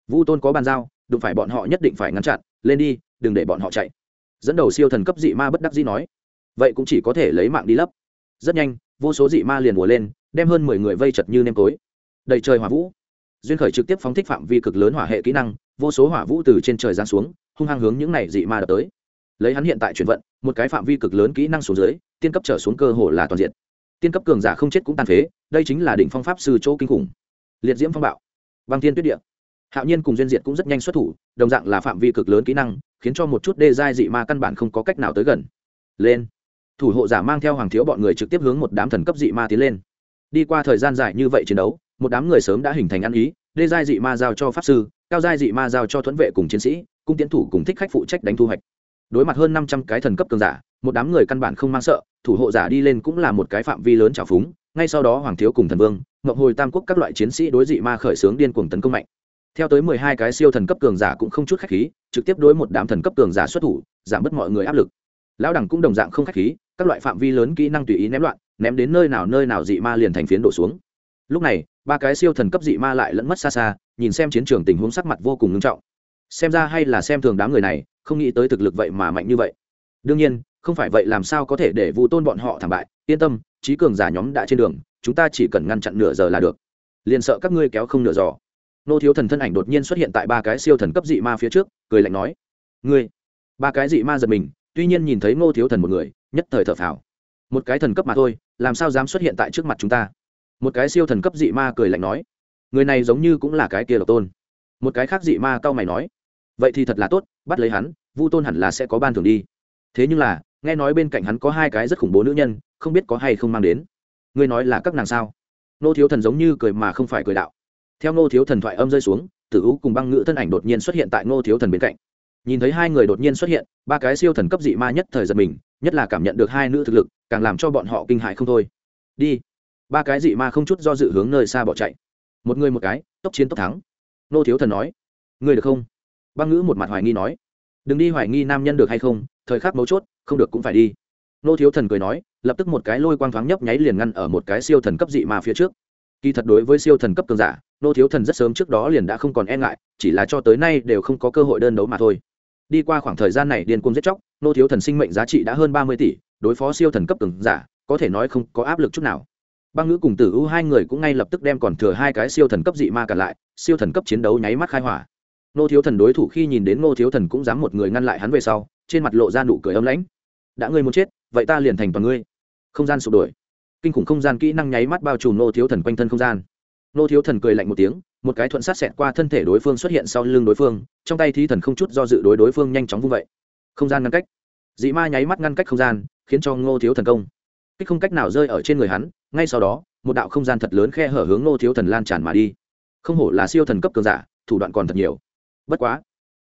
Vu tôn có bàn giao, đụng phải bọn họ nhất định phải ngăn chặn, lên đi, đừng để bọn họ chạy. Dẫn đầu siêu thần cấp dị ma bất đắc dĩ nói, vậy cũng chỉ có thể lấy mạng đi lấp. Rất nhanh, vô số dị ma liền mùa lên, đem hơn mười người vây chật như nêm tối đầy trời hỏa vũ. Duyên khởi trực tiếp phóng thích phạm vi cực lớn hỏa hệ kỹ năng, vô số hỏa vũ từ trên trời giáng xuống, hung hăng hướng những này dị ma đập tới lấy hắn hiện tại chuyển vận, một cái phạm vi cực lớn kỹ năng xuống dưới, tiên cấp trở xuống cơ hồ là toàn diện. Tiên cấp cường giả không chết cũng tàn phế, đây chính là đỉnh phong pháp sư chỗ kinh khủng. Liệt diễm phong bạo, băng thiên tuyết địa. Hạo nhiên cùng duyên diệt cũng rất nhanh xuất thủ, đồng dạng là phạm vi cực lớn kỹ năng, khiến cho một chút đê giai dị ma căn bản không có cách nào tới gần. Lên. Thủ hộ giả mang theo hoàng thiếu bọn người trực tiếp hướng một đám thần cấp dị ma tiến lên. Đi qua thời gian dài như vậy chiến đấu, một đám người sớm đã hình thành ăn ý, đê giai dị ma giao cho pháp sư, cao giai dị ma giao cho thuẫn vệ cùng chiến sĩ, cung tiến thủ cùng thích khách phụ trách đánh thu hoạch đối mặt hơn năm trăm cái thần cấp cường giả, một đám người căn bản không mang sợ, thủ hộ giả đi lên cũng là một cái phạm vi lớn trào phúng, ngay sau đó hoàng thiếu cùng thần vương ngậm hồi tam quốc các loại chiến sĩ đối dị ma khởi xướng điên cuồng tấn công mạnh. Theo tới mười hai cái siêu thần cấp cường giả cũng không chút khách khí, trực tiếp đối một đám thần cấp cường giả xuất thủ, giảm bớt mọi người áp lực. Lão đẳng cũng đồng dạng không khách khí, các loại phạm vi lớn kỹ năng tùy ý ném loạn, ném đến nơi nào nơi nào dị ma liền thành phiến đổ xuống. Lúc này, ba cái siêu thần cấp dị ma lại lẫn mất xa xa, nhìn xem chiến trường tình huống sắc mặt vô cùng nghiêm trọng xem ra hay là xem thường đám người này, không nghĩ tới thực lực vậy mà mạnh như vậy. Đương nhiên, không phải vậy làm sao có thể để Vu tôn bọn họ thảm bại. Yên tâm, trí cường giả nhóm đã trên đường, chúng ta chỉ cần ngăn chặn nửa giờ là được. Liền sợ các ngươi kéo không nửa giò. Nô thiếu thần thân ảnh đột nhiên xuất hiện tại ba cái siêu thần cấp dị ma phía trước, cười lạnh nói, ngươi. Ba cái dị ma giật mình, tuy nhiên nhìn thấy ngô thiếu thần một người, nhất thời thở phào. Một cái thần cấp mà thôi, làm sao dám xuất hiện tại trước mặt chúng ta? Một cái siêu thần cấp dị ma cười lạnh nói, người này giống như cũng là cái kia độc tôn. Một cái khác dị ma cau mày nói vậy thì thật là tốt, bắt lấy hắn, vu tôn hẳn là sẽ có ban thường đi. Thế nhưng là, nghe nói bên cạnh hắn có hai cái rất khủng bố nữ nhân, không biết có hay không mang đến. Ngươi nói là các nàng sao? Nô thiếu thần giống như cười mà không phải cười đạo. Theo nô thiếu thần thoại âm rơi xuống, tử u cùng băng ngữ thân ảnh đột nhiên xuất hiện tại nô thiếu thần bên cạnh. Nhìn thấy hai người đột nhiên xuất hiện, ba cái siêu thần cấp dị ma nhất thời giật mình, nhất là cảm nhận được hai nữ thực lực, càng làm cho bọn họ kinh hại không thôi. Đi. Ba cái dị ma không chút do dự hướng nơi xa bỏ chạy. Một người một cái, tốc chiến tốc thắng. Nô thiếu thần nói người được không? Băng ngữ một mặt hoài nghi nói, đừng đi hoài nghi nam nhân được hay không, thời khắc mấu chốt, không được cũng phải đi. Nô thiếu thần cười nói, lập tức một cái lôi quang thoáng nhấp nháy liền ngăn ở một cái siêu thần cấp dị ma phía trước. Kỳ thật đối với siêu thần cấp cường giả, nô thiếu thần rất sớm trước đó liền đã không còn e ngại, chỉ là cho tới nay đều không có cơ hội đơn đấu mà thôi. Đi qua khoảng thời gian này điên cuồng giết chóc, nô thiếu thần sinh mệnh giá trị đã hơn ba mươi tỷ, đối phó siêu thần cấp cường giả, có thể nói không có áp lực chút nào. Băng ngữ cùng tử u hai người cũng ngay lập tức đem còn thừa hai cái siêu thần cấp dị ma cả lại, siêu thần cấp chiến đấu nháy mắt khai hỏa nô thiếu thần đối thủ khi nhìn đến nô thiếu thần cũng dám một người ngăn lại hắn về sau, trên mặt lộ ra nụ cười ấm lãnh. Đã ngươi muốn chết, vậy ta liền thành toàn ngươi. Không gian sụp đổi kinh khủng không gian kỹ năng nháy mắt bao trùm nô thiếu thần quanh thân không gian. Nô thiếu thần cười lạnh một tiếng, một cái thuận sát xẹt qua thân thể đối phương xuất hiện sau lưng đối phương, trong tay thi thần không chút do dự đối đối phương nhanh chóng vung vậy. Không gian ngăn cách. Dị ma nháy mắt ngăn cách không gian, khiến cho ngô thiếu thần công. Kích không cách nào rơi ở trên người hắn, ngay sau đó, một đạo không gian thật lớn khe hở hướng ngô thiếu thần lan tràn mà đi. Không hổ là siêu thần cấp cường giả, thủ đoạn còn thật nhiều bất quá,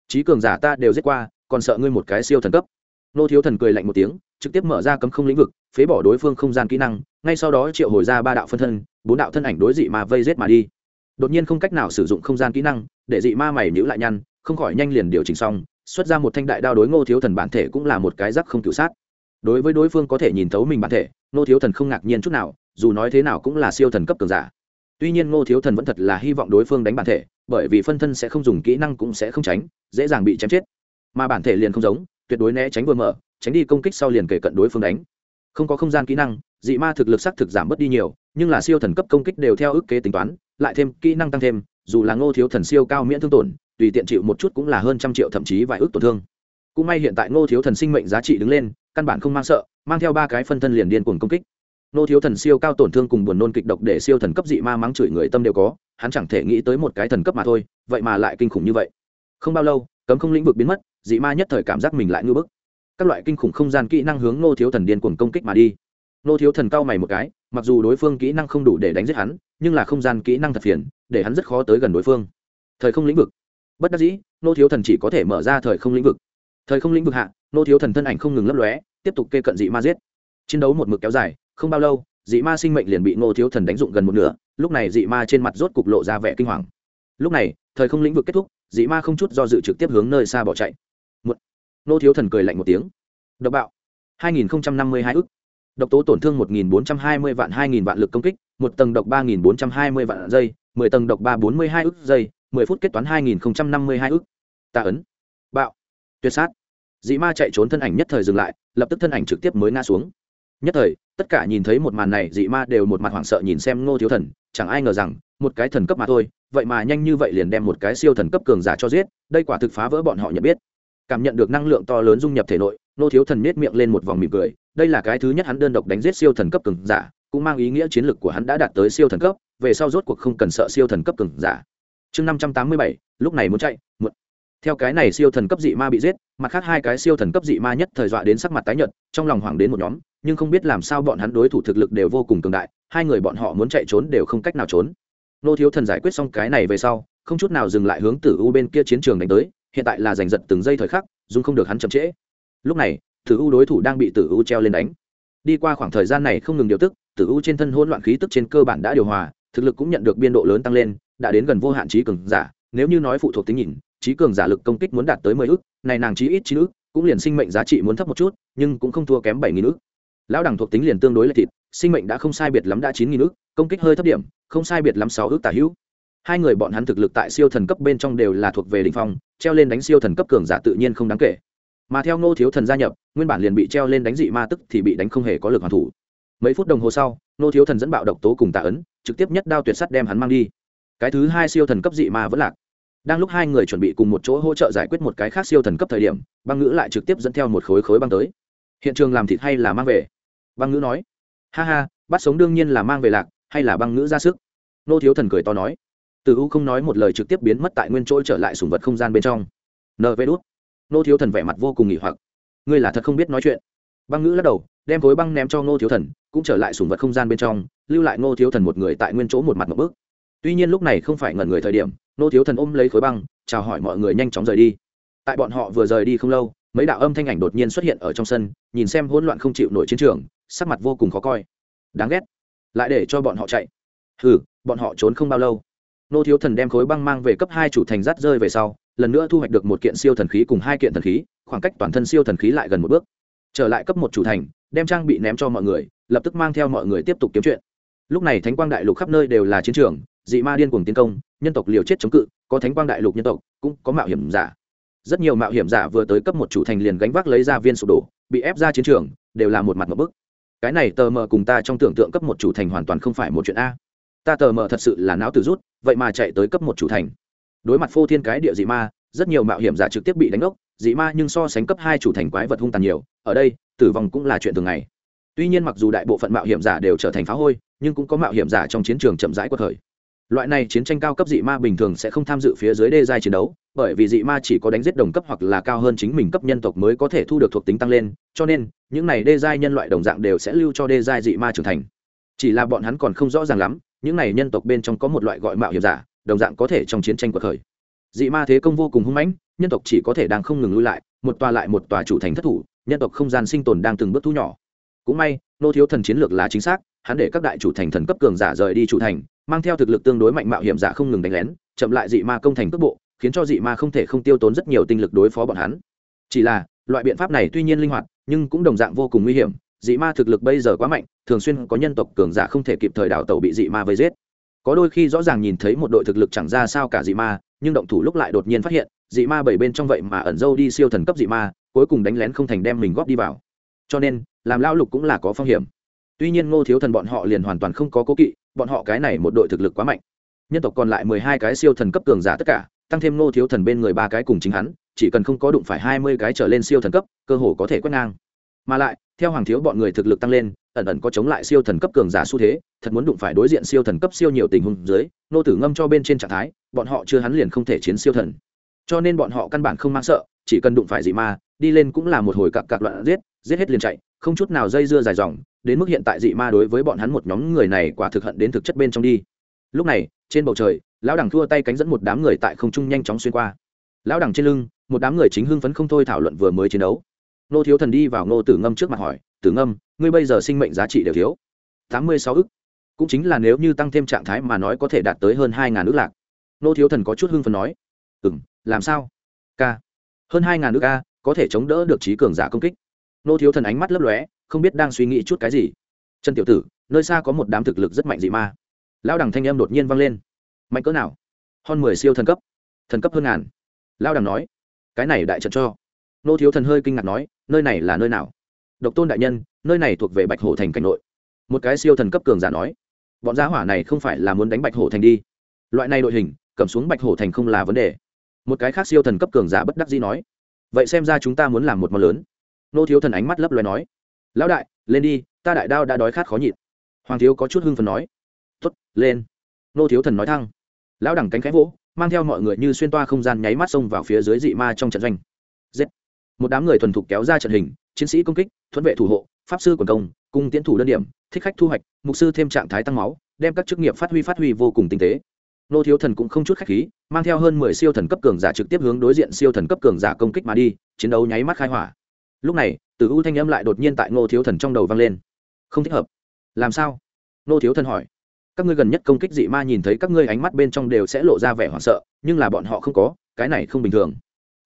trí cường giả ta đều giết qua, còn sợ ngươi một cái siêu thần cấp. Nô thiếu thần cười lạnh một tiếng, trực tiếp mở ra cấm không lĩnh vực, phế bỏ đối phương không gian kỹ năng, ngay sau đó triệu hồi ra ba đạo phân thân, bốn đạo thân ảnh đối dị ma vây rết mà đi. Đột nhiên không cách nào sử dụng không gian kỹ năng, để dị ma mày nhữ lại nhăn, không khỏi nhanh liền điều chỉnh xong, xuất ra một thanh đại đao đối ngô thiếu thần bản thể cũng là một cái rắc không cựu sát. Đối với đối phương có thể nhìn thấu mình bản thể, ngô thiếu thần không ngạc nhiên chút nào, dù nói thế nào cũng là siêu thần cấp cường giả tuy nhiên ngô thiếu thần vẫn thật là hy vọng đối phương đánh bản thể, bởi vì phân thân sẽ không dùng kỹ năng cũng sẽ không tránh, dễ dàng bị chém chết. Mà bản thể liền không giống, tuyệt đối né tránh vừa mở, tránh đi công kích sau liền kể cận đối phương đánh. Không có không gian kỹ năng, dị ma thực lực xác thực giảm bớt đi nhiều, nhưng là siêu thần cấp công kích đều theo ước kế tính toán, lại thêm kỹ năng tăng thêm, dù là ngô thiếu thần siêu cao miễn thương tổn, tùy tiện chịu một chút cũng là hơn trăm triệu thậm chí vài ước tổn thương. Cũng may hiện tại ngô thiếu thần sinh mệnh giá trị đứng lên, căn bản không mang sợ, mang theo ba cái phân thân liền điên cuồng công kích. Nô thiếu thần siêu cao tổn thương cùng buồn nôn kịch độc để siêu thần cấp dị ma mắng chửi người tâm đều có, hắn chẳng thể nghĩ tới một cái thần cấp mà thôi, vậy mà lại kinh khủng như vậy. Không bao lâu, cấm không lĩnh vực biến mất, dị ma nhất thời cảm giác mình lại ngưỡng bức. Các loại kinh khủng không gian kỹ năng hướng nô thiếu thần điên cuồng công kích mà đi. Nô thiếu thần cao mày một cái, mặc dù đối phương kỹ năng không đủ để đánh giết hắn, nhưng là không gian kỹ năng thật phiền, để hắn rất khó tới gần đối phương. Thời không lĩnh vực. Bất đắc dĩ, nô thiếu thần chỉ có thể mở ra thời không lĩnh vực. Thời không lĩnh vực hạ, nô thiếu thần thân ảnh không ngừng lấp lóe, tiếp tục kê cận dị ma giết. Chiến đấu một mực kéo dài không bao lâu, dị ma sinh mệnh liền bị ngô thiếu thần đánh dụng gần một nửa, lúc này dị ma trên mặt rốt cục lộ ra vẻ kinh hoàng. Lúc này, thời không lĩnh vực kết thúc, dị ma không chút do dự trực tiếp hướng nơi xa bỏ chạy. Một ngô thiếu thần cười lạnh một tiếng. Độc bạo. 2052 ức. Độc tố tổn thương 1420 vạn 2000 vạn lực công kích, một tầng độc 3420 vạn giây 10 tầng độc 342 ức giây 10 phút kết toán 2052 ức. Tạ ấn. Bạo. Tuyệt sát. Dị ma chạy trốn thân ảnh nhất thời dừng lại, lập tức thân ảnh trực tiếp mới ngã xuống nhất thời, tất cả nhìn thấy một màn này, dị ma đều một mặt hoảng sợ nhìn xem ngô thiếu thần, chẳng ai ngờ rằng, một cái thần cấp mà thôi, vậy mà nhanh như vậy liền đem một cái siêu thần cấp cường giả cho giết, đây quả thực phá vỡ bọn họ nhận biết. Cảm nhận được năng lượng to lớn dung nhập thể nội, ngô thiếu thần nết miệng lên một vòng mỉm cười, đây là cái thứ nhất hắn đơn độc đánh giết siêu thần cấp cường giả, cũng mang ý nghĩa chiến lược của hắn đã đạt tới siêu thần cấp, về sau rốt cuộc không cần sợ siêu thần cấp cường giả. Chương năm trăm tám mươi bảy, lúc này muốn chạy một theo cái này siêu thần cấp dị ma bị giết, mặt khác hai cái siêu thần cấp dị ma nhất thời dọa đến sắc mặt tái nhợt, trong lòng hoảng đến một nhóm, nhưng không biết làm sao bọn hắn đối thủ thực lực đều vô cùng cường đại, hai người bọn họ muốn chạy trốn đều không cách nào trốn. Nô thiếu thần giải quyết xong cái này về sau, không chút nào dừng lại hướng tử u bên kia chiến trường đánh tới, hiện tại là giành giật từng giây thời khắc dung không được hắn chậm trễ. Lúc này, tử u đối thủ đang bị tử u treo lên đánh. Đi qua khoảng thời gian này không ngừng điều tức, tử u trên thân hỗn loạn khí tức trên cơ bản đã điều hòa, thực lực cũng nhận được biên độ lớn tăng lên, đã đến gần vô hạn trí cường giả, nếu như nói phụ thuộc tính nhìn trí cường giả lực công kích muốn đạt tới mười ước này nàng trí ít chín ước cũng liền sinh mệnh giá trị muốn thấp một chút, nhưng cũng không thua kém bảy nghìn ước lão đẳng thuộc tính liền tương đối là thịt, sinh mệnh đã không sai biệt lắm đã chín nghìn ước công kích hơi thấp điểm, không sai biệt lắm sáu ước tả hữu. Hai người bọn hắn thực lực tại siêu thần cấp bên trong đều là thuộc về đ ỉ n h phong, treo lên đánh siêu thần cấp cường giả tự nhiên không đáng kể. Mà theo ngô thiếu thần gia nhập, nguyên bản liền bị treo lên đánh dị ma tức thì bị đánh không hề có lực hoàn thủ. Mấy phút đồng hồ sau, ngô thiếu thần dẫn bạo độc tố cùng tạ ấn, trực tiếp nhất đao tuyệt sắt đem hắn mang đi. Cái thứ hai siêu thần cấp dị ma vẫn lạc đang lúc hai người chuẩn bị cùng một chỗ hỗ trợ giải quyết một cái khác siêu thần cấp thời điểm, băng ngữ lại trực tiếp dẫn theo một khối khối băng tới. Hiện trường làm thịt hay là mang về? Băng ngữ nói. Ha ha, bắt sống đương nhiên là mang về lạc, hay là băng ngữ ra sức? Nô thiếu thần cười to nói. Từ u không nói một lời trực tiếp biến mất tại nguyên chỗ trở lại sùng vật không gian bên trong. Nờ vê đốt nô thiếu thần vẻ mặt vô cùng nghỉ hoặc. Ngươi là thật không biết nói chuyện. Băng ngữ lắc đầu, đem khối băng ném cho nô thiếu thần, cũng trở lại sùng vật không gian bên trong, lưu lại nô thiếu thần một người tại nguyên chỗ một mặt một bước. Tuy nhiên lúc này không phải ngẩn người thời điểm nô thiếu thần ôm lấy khối băng, chào hỏi mọi người nhanh chóng rời đi. Tại bọn họ vừa rời đi không lâu, mấy đạo âm thanh ảnh đột nhiên xuất hiện ở trong sân, nhìn xem hỗn loạn không chịu nổi chiến trường, sắc mặt vô cùng khó coi. Đáng ghét. Lại để cho bọn họ chạy. Hừ, bọn họ trốn không bao lâu. Nô thiếu thần đem khối băng mang về cấp hai chủ thành rát rơi về sau, lần nữa thu hoạch được một kiện siêu thần khí cùng hai kiện thần khí, khoảng cách toàn thân siêu thần khí lại gần một bước. Trở lại cấp một chủ thành, đem trang bị ném cho mọi người, lập tức mang theo mọi người tiếp tục kiếm chuyện. Lúc này thánh quang đại lục khắp nơi đều là chiến trường, dị ma điên cuồng tiến công nhân tộc liều chết chống cự, có thánh quang đại lục nhân tộc, cũng có mạo hiểm giả. Rất nhiều mạo hiểm giả vừa tới cấp một chủ thành liền gánh vác lấy ra viên sụp đổ, bị ép ra chiến trường, đều là một mặt một bức. Cái này tờ mờ cùng ta trong tưởng tượng cấp một chủ thành hoàn toàn không phải một chuyện a. Ta tờ mờ thật sự là não từ rút, vậy mà chạy tới cấp một chủ thành. Đối mặt phô thiên cái địa dị ma, rất nhiều mạo hiểm giả trực tiếp bị đánh ốc dị ma nhưng so sánh cấp hai chủ thành quái vật hung tàn nhiều, ở đây, tử vong cũng là chuyện thường ngày. Tuy nhiên mặc dù đại bộ phận mạo hiểm giả đều trở thành phá hôi, nhưng cũng có mạo hiểm giả trong chiến trường chậm rãi của thời loại này chiến tranh cao cấp dị ma bình thường sẽ không tham dự phía dưới đê giai chiến đấu, bởi vì dị ma chỉ có đánh giết đồng cấp hoặc là cao hơn chính mình cấp nhân tộc mới có thể thu được thuộc tính tăng lên, cho nên, những này đê giai nhân loại đồng dạng đều sẽ lưu cho đê giai dị ma trưởng thành. Chỉ là bọn hắn còn không rõ ràng lắm, những này nhân tộc bên trong có một loại gọi mạo hiểm giả, đồng dạng có thể trong chiến tranh cuộc khởi. Dị ma thế công vô cùng hung mãnh, nhân tộc chỉ có thể đang không ngừng lui lại, một tòa lại một tòa chủ thành thất thủ, nhân tộc không gian sinh tồn đang từng bước thu nhỏ. Cũng may, nô thiếu thần chiến lược là chính xác, hắn để các đại chủ thành thần cấp cường giả rời đi chủ thành mang theo thực lực tương đối mạnh mạo hiểm giả không ngừng đánh lén, chậm lại dị ma công thành cước bộ, khiến cho dị ma không thể không tiêu tốn rất nhiều tinh lực đối phó bọn hắn. Chỉ là, loại biện pháp này tuy nhiên linh hoạt, nhưng cũng đồng dạng vô cùng nguy hiểm. Dị ma thực lực bây giờ quá mạnh, thường xuyên có nhân tộc cường giả không thể kịp thời đào tẩu bị dị ma vây giết. Có đôi khi rõ ràng nhìn thấy một đội thực lực chẳng ra sao cả dị ma, nhưng động thủ lúc lại đột nhiên phát hiện, dị ma bảy bên trong vậy mà ẩn dâu đi siêu thần cấp dị ma, cuối cùng đánh lén không thành đem mình góp đi vào. Cho nên, làm lao lục cũng là có phong hiểm. Tuy nhiên ngô thiếu thần bọn họ liền hoàn toàn không có cố kỵ bọn họ cái này một đội thực lực quá mạnh. Nhân tộc còn lại mười hai cái siêu thần cấp cường giả tất cả, tăng thêm nô thiếu thần bên người ba cái cùng chính hắn, chỉ cần không có đụng phải hai mươi cái trở lên siêu thần cấp, cơ hồ có thể quét ngang. Mà lại, theo hoàng thiếu bọn người thực lực tăng lên, ẩn ẩn có chống lại siêu thần cấp cường giả xu thế, thật muốn đụng phải đối diện siêu thần cấp siêu nhiều tình huống dưới nô tử ngâm cho bên trên trạng thái, bọn họ chưa hắn liền không thể chiến siêu thần. Cho nên bọn họ căn bản không mang sợ chỉ cần đụng phải dị ma, đi lên cũng là một hồi cặp cặp loạn giết giết hết liền chạy, không chút nào dây dưa dài dòng, đến mức hiện tại dị ma đối với bọn hắn một nhóm người này quả thực hận đến thực chất bên trong đi. Lúc này, trên bầu trời, lão đẳng thua tay cánh dẫn một đám người tại không trung nhanh chóng xuyên qua. Lão đẳng trên lưng, một đám người chính hưng phấn không thôi thảo luận vừa mới chiến đấu. Nô thiếu thần đi vào nô tử ngâm trước mặt hỏi, tử ngâm, ngươi bây giờ sinh mệnh giá trị đều thiếu tám mươi sáu ức. Cũng chính là nếu như tăng thêm trạng thái mà nói có thể đạt tới hơn hai ngàn ước lạc. Nô thiếu thần có chút hưng phấn nói ừ m làm sao? K hơn hai ngàn nước a, có thể chống đỡ được trí cường giả công kích. Nô thiếu thần ánh mắt lấp lóe, không biết đang suy nghĩ chút cái gì. Trần tiểu tử, nơi xa có một đám thực lực rất mạnh dị ma. Lao đẳng thanh em đột nhiên vang lên. Mạnh cỡ nào? Hơn mười siêu thần cấp. Thần cấp hơn ngàn. Lao đẳng nói, cái này đại trận cho. Nô thiếu thần hơi kinh ngạc nói, nơi này là nơi nào? Độc tôn đại nhân, nơi này thuộc về bạch hổ thành cảnh nội. Một cái siêu thần cấp cường giả nói, bọn giá hỏa này không phải là muốn đánh bạch hổ thành đi. Loại này đội hình, cầm xuống bạch hổ thành không là vấn đề một cái khác siêu thần cấp cường giả bất đắc dĩ nói, vậy xem ra chúng ta muốn làm một món lớn. Nô thiếu thần ánh mắt lấp loài nói, lão đại, lên đi, ta đại đao đã đói khát khó nhịn. Hoàng thiếu có chút hưng phần nói t ố t lên. Nô thiếu thần nói thăng, lão đẳng cánh khẽ vỗ, mang theo mọi người như xuyên toa không gian nháy mắt xông vào phía dưới dị ma trong trận doanh. Giết. Một đám người thuần thục kéo ra trận hình, chiến sĩ công kích, thuẫn vệ thủ hộ, pháp sư quần công, cung tiến thủ đơn điểm, thích khách thu hoạch, mục sư thêm trạng thái tăng máu, đem các chức nghiệp phát huy phát huy vô cùng tinh tế nô thiếu thần cũng không chút khách khí, mang theo hơn mười siêu thần cấp cường giả trực tiếp hướng đối diện siêu thần cấp cường giả công kích mà đi, chiến đấu nháy mắt khai hỏa. Lúc này, từ u thanh âm lại đột nhiên tại ngô thiếu thần trong đầu vang lên. Không thích hợp. Làm sao? Ngô thiếu thần hỏi. Các ngươi gần nhất công kích dị ma nhìn thấy các ngươi ánh mắt bên trong đều sẽ lộ ra vẻ hoảng sợ, nhưng là bọn họ không có, cái này không bình thường.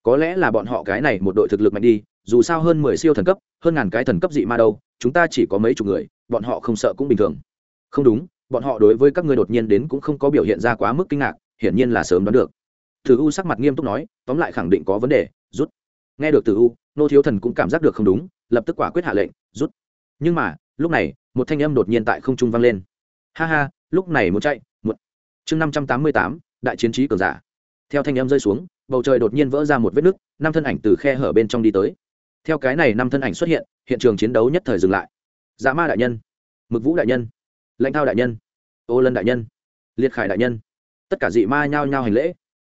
Có lẽ là bọn họ cái này một đội thực lực mạnh đi, dù sao hơn mười siêu thần cấp, hơn ngàn cái thần cấp dị ma đâu, chúng ta chỉ có mấy chục người, bọn họ không sợ cũng bình thường. Không đúng bọn họ đối với các ngươi đột nhiên đến cũng không có biểu hiện ra quá mức kinh ngạc, hiển nhiên là sớm đoán được. Từ u sắc mặt nghiêm túc nói, tóm lại khẳng định có vấn đề, rút. Nghe được từ u, nô thiếu thần cũng cảm giác được không đúng, lập tức quả quyết hạ lệnh, rút. Nhưng mà, lúc này, một thanh âm đột nhiên tại không trung vang lên. Ha ha, lúc này muốn chạy một chương năm trăm tám mươi tám, đại chiến trí cường giả. Theo thanh âm rơi xuống, bầu trời đột nhiên vỡ ra một vết nứt, năm thân ảnh từ khe hở bên trong đi tới. Theo cái này năm thân ảnh xuất hiện hiện trường chiến đấu nhất thời dừng lại. Dạ ma đại nhân. Mực vũ đại nhân lãnh thao đại nhân, ô lân đại nhân, liệt khải đại nhân, tất cả dị ma nhao nhao hành lễ.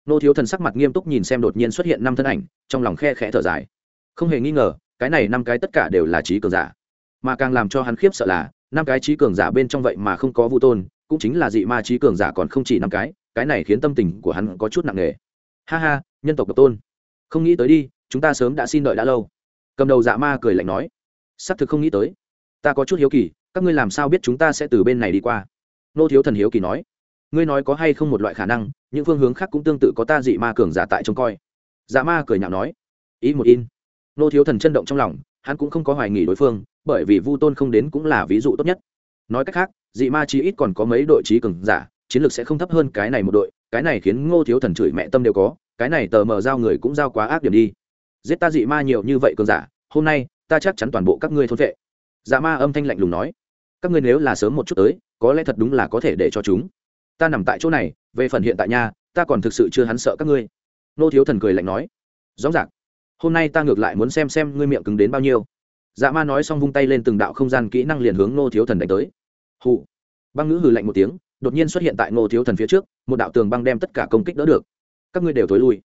Nô thiếu thần sắc mặt nghiêm túc nhìn xem đột nhiên xuất hiện năm thân ảnh, trong lòng khe khẽ thở dài. Không hề nghi ngờ, cái này năm cái tất cả đều là trí cường giả. Mà càng làm cho hắn khiếp sợ là, năm cái trí cường giả bên trong vậy mà không có vu tôn, cũng chính là dị ma trí cường giả còn không chỉ năm cái cái này khiến tâm tình của hắn có chút nặng nề. Ha ha, nhân tộc độc tôn. Không nghĩ tới đi, chúng ta sớm đã xin đợi đã lâu. Cầm đầu dạ ma cười lạnh nói xác thực không nghĩ tới. Ta có chút hiếu kỳ các ngươi làm sao biết chúng ta sẽ từ bên này đi qua? Nô thiếu thần hiếu kỳ nói. Ngươi nói có hay không một loại khả năng, những phương hướng khác cũng tương tự có ta dị ma cường giả tại trông coi. Dạ ma cười nhạo nói. Ý một in. Nô thiếu thần chân động trong lòng, hắn cũng không có hoài nghỉ đối phương, bởi vì vu tôn không đến cũng là ví dụ tốt nhất. Nói cách khác, dị ma chi ít còn có mấy đội trí cường giả, chiến lược sẽ không thấp hơn cái này một đội, cái này khiến ngô thiếu thần chửi mẹ tâm đều có, cái này tờ mờ giao người cũng giao quá ác điểm đi. Giết ta dị ma nhiều như vậy cường giả, hôm nay, ta chắc chắn toàn bộ các ngươi thôn vệ. Dạ ma âm thanh lạnh lùng nói các ngươi nếu là sớm một chút tới, có lẽ thật đúng là có thể để cho chúng. Ta nằm tại chỗ này, về phần hiện tại nha, ta còn thực sự chưa hắn sợ các ngươi. Nô thiếu thần cười lạnh nói. Rõ ràng. Hôm nay ta ngược lại muốn xem xem ngươi miệng cứng đến bao nhiêu. Dạ ma nói xong vung tay lên từng đạo không gian kỹ năng liền hướng nô thiếu thần đánh tới. Hụ băng ngữ hừ lạnh một tiếng, đột nhiên xuất hiện tại nô thiếu thần phía trước, một đạo tường băng đem tất cả công kích đỡ được. Các ngươi đều thối lui.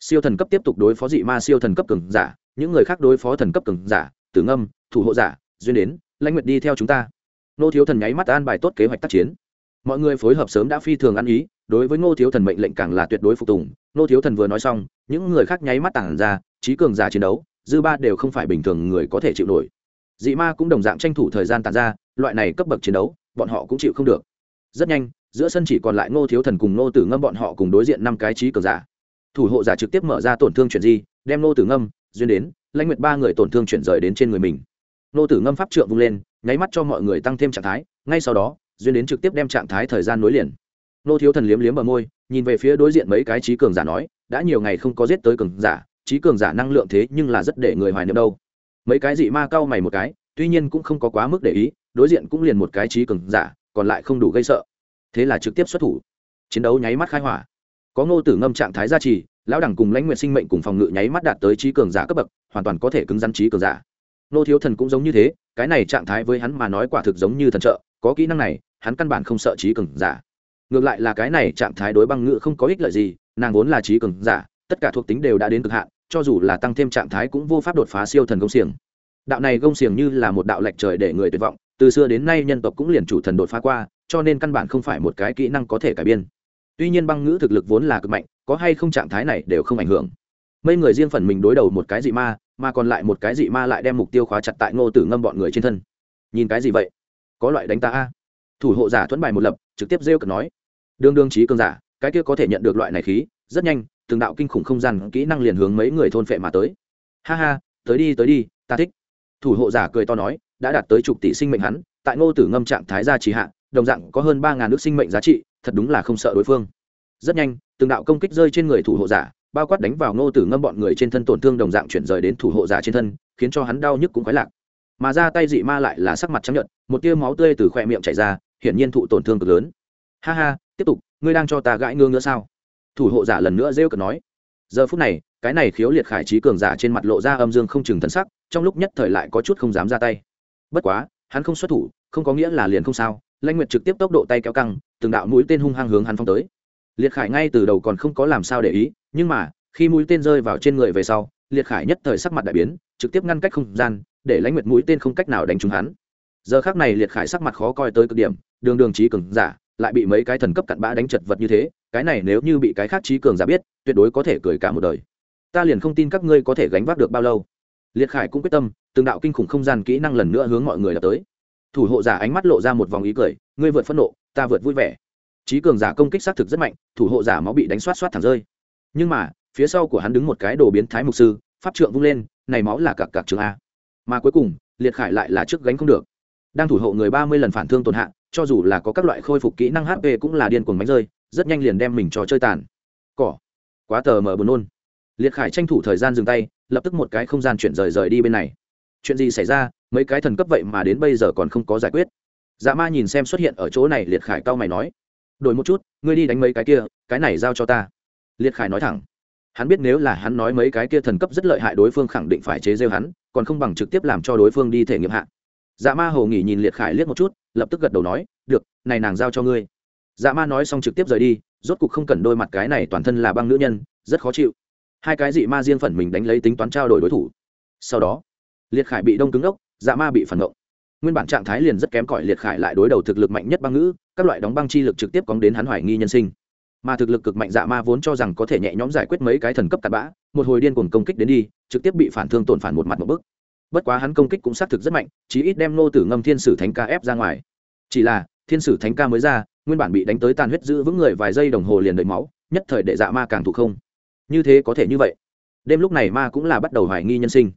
Siêu thần cấp tiếp tục đối phó dị ma siêu thần cấp cường giả, những người khác đối phó thần cấp cường giả, tử ngâm, thủ hộ giả, duyên đến, lãnh nguyệt đi theo chúng ta nô thiếu thần nháy mắt an bài tốt kế hoạch tác chiến. Mọi người phối hợp sớm đã phi thường ăn ý, đối với ngô thiếu thần mệnh lệnh càng là tuyệt đối phục tùng. Ngô thiếu thần vừa nói xong, những người khác nháy mắt tản ra, trí cường giả chiến đấu, dư ba đều không phải bình thường người có thể chịu nổi. Dị ma cũng đồng dạng tranh thủ thời gian tàn ra, loại này cấp bậc chiến đấu, bọn họ cũng chịu không được. Rất nhanh, giữa sân chỉ còn lại ngô thiếu thần cùng ngô tử ngâm bọn họ cùng đối diện năm cái trí cường giả. Thủ hộ giả trực tiếp mở ra tổn thương chuyển di, đem ngô tử ngâm, duyên đến, lãnh nguyệt ba người tổn thương chuyển rời đến trên người mình. Ngô tử ngâm pháp trượng vung lên nháy mắt cho mọi người tăng thêm trạng thái, ngay sau đó, duyên đến trực tiếp đem trạng thái thời gian nối liền. Nô thiếu thần liếm liếm bờ môi, nhìn về phía đối diện mấy cái trí cường giả nói, đã nhiều ngày không có giết tới cường giả, trí cường giả năng lượng thế nhưng là rất để người hoài niệm đâu. Mấy cái dị ma cau mày một cái, tuy nhiên cũng không có quá mức để ý, đối diện cũng liền một cái trí cường giả, còn lại không đủ gây sợ. Thế là trực tiếp xuất thủ. Chiến đấu nháy mắt khai hỏa. Có ngô tử ngâm trạng thái gia trì, lão đẳng cùng lãnh nguyện sinh mệnh cùng phòng ngự nháy mắt đạt tới trí cường giả cấp bậc, hoàn toàn có thể cứng rắn trí cường giả. Nô thiếu thần cũng giống như thế cái này trạng thái với hắn mà nói quả thực giống như thần trợ, có kỹ năng này, hắn căn bản không sợ trí cường giả. Ngược lại là cái này trạng thái đối băng ngự không có ích lợi gì, nàng vốn là trí cường giả, tất cả thuộc tính đều đã đến cực hạn, cho dù là tăng thêm trạng thái cũng vô pháp đột phá siêu thần công xiềng. Đạo này gông xiềng như là một đạo lệch trời để người tuyệt vọng, từ xưa đến nay nhân tộc cũng liền chủ thần đột phá qua, cho nên căn bản không phải một cái kỹ năng có thể cải biên. Tuy nhiên băng ngữ thực lực vốn là cực mạnh, có hay không trạng thái này đều không ảnh hưởng mấy người riêng phần mình đối đầu một cái dị ma, mà còn lại một cái dị ma lại đem mục tiêu khóa chặt tại ngô tử ngâm bọn người trên thân. Nhìn cái gì vậy? Có loại đánh ta a. Thủ hộ giả thuẫn bài một lập, trực tiếp rêu cực nói. Đương đương trí cường giả, cái kia có thể nhận được loại này khí, rất nhanh, từng đạo kinh khủng không gian kỹ năng liền hướng mấy người thôn phệ mà tới. Ha ha, tới đi tới đi, ta thích. Thủ hộ giả cười to nói, đã đạt tới chục tỷ sinh mệnh hắn, tại ngô tử ngâm trạng thái gia trì hạ, đồng dạng có hơn ba ngàn nước sinh mệnh giá trị, thật đúng là không sợ đối phương. Rất nhanh, từng đạo công kích rơi trên người thủ hộ giả bao quát đánh vào ngô tử ngâm bọn người trên thân tổn thương đồng dạng chuyển rời đến thủ hộ giả trên thân, khiến cho hắn đau nhức cũng khoái lạc. Mà ra tay dị ma lại là sắc mặt chấp nhận một tia máu tươi từ khoe miệng chảy ra, hiển nhiên thụ tổn thương cực lớn. Ha ha, tiếp tục, ngươi đang cho ta gãi ngương nữa sao? Thủ hộ giả lần nữa rêu cực nói. Giờ phút này, cái này khiếu liệt khải trí cường giả trên mặt lộ ra âm dương không chừng thân sắc, trong lúc nhất thời lại có chút không dám ra tay. Bất quá, hắn không xuất thủ, không có nghĩa là liền không sao, lãnh nguyệt trực tiếp tốc độ tay kéo căng, từng đạo mũi tên hung hăng hướng hắn phong tới liệt khải ngay từ đầu còn không có làm sao để ý, nhưng mà, khi mũi tên rơi vào trên người về sau, liệt khải nhất thời sắc mặt đại biến, trực tiếp ngăn cách không gian, để lãnh nguyệt mũi tên không cách nào đánh trúng hắn. Giờ khác này liệt khải sắc mặt khó coi tới cực điểm, đường đường trí cường giả, lại bị mấy cái thần cấp cặn bã đánh chật vật như thế, cái này nếu như bị cái khác trí cường giả biết, tuyệt đối có thể cười cả một đời. Ta liền không tin các ngươi có thể gánh vác được bao lâu. Liệt khải cũng quyết tâm, từng đạo kinh khủng không gian kỹ năng lần nữa hướng mọi người đập tới. Thủ hộ giả ánh mắt lộ ra một vòng ý cười, ngươi vượt phẫn nộ, ta vượt vui vẻ trí cường giả công kích xác thực rất mạnh, thủ hộ giả máu bị đánh xoát xoát thẳng rơi. Nhưng mà, phía sau của hắn đứng một cái đồ biến thái mục sư, pháp trượng vung lên, này máu là cặc cặc trường a. Mà cuối cùng, liệt khải lại là trước gánh không được. Đang thủ hộ người ba mươi lần phản thương tổn hạ, cho dù là có các loại khôi phục kỹ năng hp cũng là điên cuồng bánh rơi, rất nhanh liền đem mình trò chơi tàn. Cỏ. Quá tờ mờ buồn nôn. Liệt khải tranh thủ thời gian dừng tay, lập tức một cái không gian chuyển rời rời đi bên này. Chuyện gì xảy ra, mấy cái thần cấp vậy mà đến bây giờ còn không có giải quyết. Dạ ma nhìn xem xuất hiện ở chỗ này, liệt khải cao mày nói đổi một chút, ngươi đi đánh mấy cái kia, cái này giao cho ta. Liệt khải nói thẳng. Hắn biết nếu là hắn nói mấy cái kia thần cấp rất lợi hại đối phương khẳng định phải chế rêu hắn, còn không bằng trực tiếp làm cho đối phương đi thể nghiệm hạ. Dạ ma hồ nghỉ nhìn liệt khải liếc một chút, lập tức gật đầu nói, được, này nàng giao cho ngươi. Dạ ma nói xong trực tiếp rời đi, rốt cục không cần đôi mặt cái này toàn thân là băng nữ nhân, rất khó chịu. Hai cái dị ma riêng phần mình đánh lấy tính toán trao đổi đối thủ. Sau đó, liệt khải bị đông cứng ốc dạ ma bị phản ngộng. Nguyên bản trạng thái liền rất kém cỏi, liệt khải lại đối đầu thực lực mạnh nhất băng ngữ các loại đóng băng chi lực trực tiếp cóng đến hắn hoài nghi nhân sinh. Mà thực lực cực mạnh dạ ma vốn cho rằng có thể nhẹ nhõm giải quyết mấy cái thần cấp cặn bã, một hồi điên cuồng công kích đến đi, trực tiếp bị phản thương tổn phản một mặt một bức. Bất quá hắn công kích cũng xác thực rất mạnh, chí ít đem nô tử ngâm thiên sử thánh ca ép ra ngoài. Chỉ là, thiên sử thánh ca mới ra, nguyên bản bị đánh tới tàn huyết giữ vững người vài giây đồng hồ liền đợi máu, nhất thời để dạ ma càng thụ không. Như thế có thể như vậy. Đêm lúc này ma cũng là bắt đầu hoài nghi nhân sinh.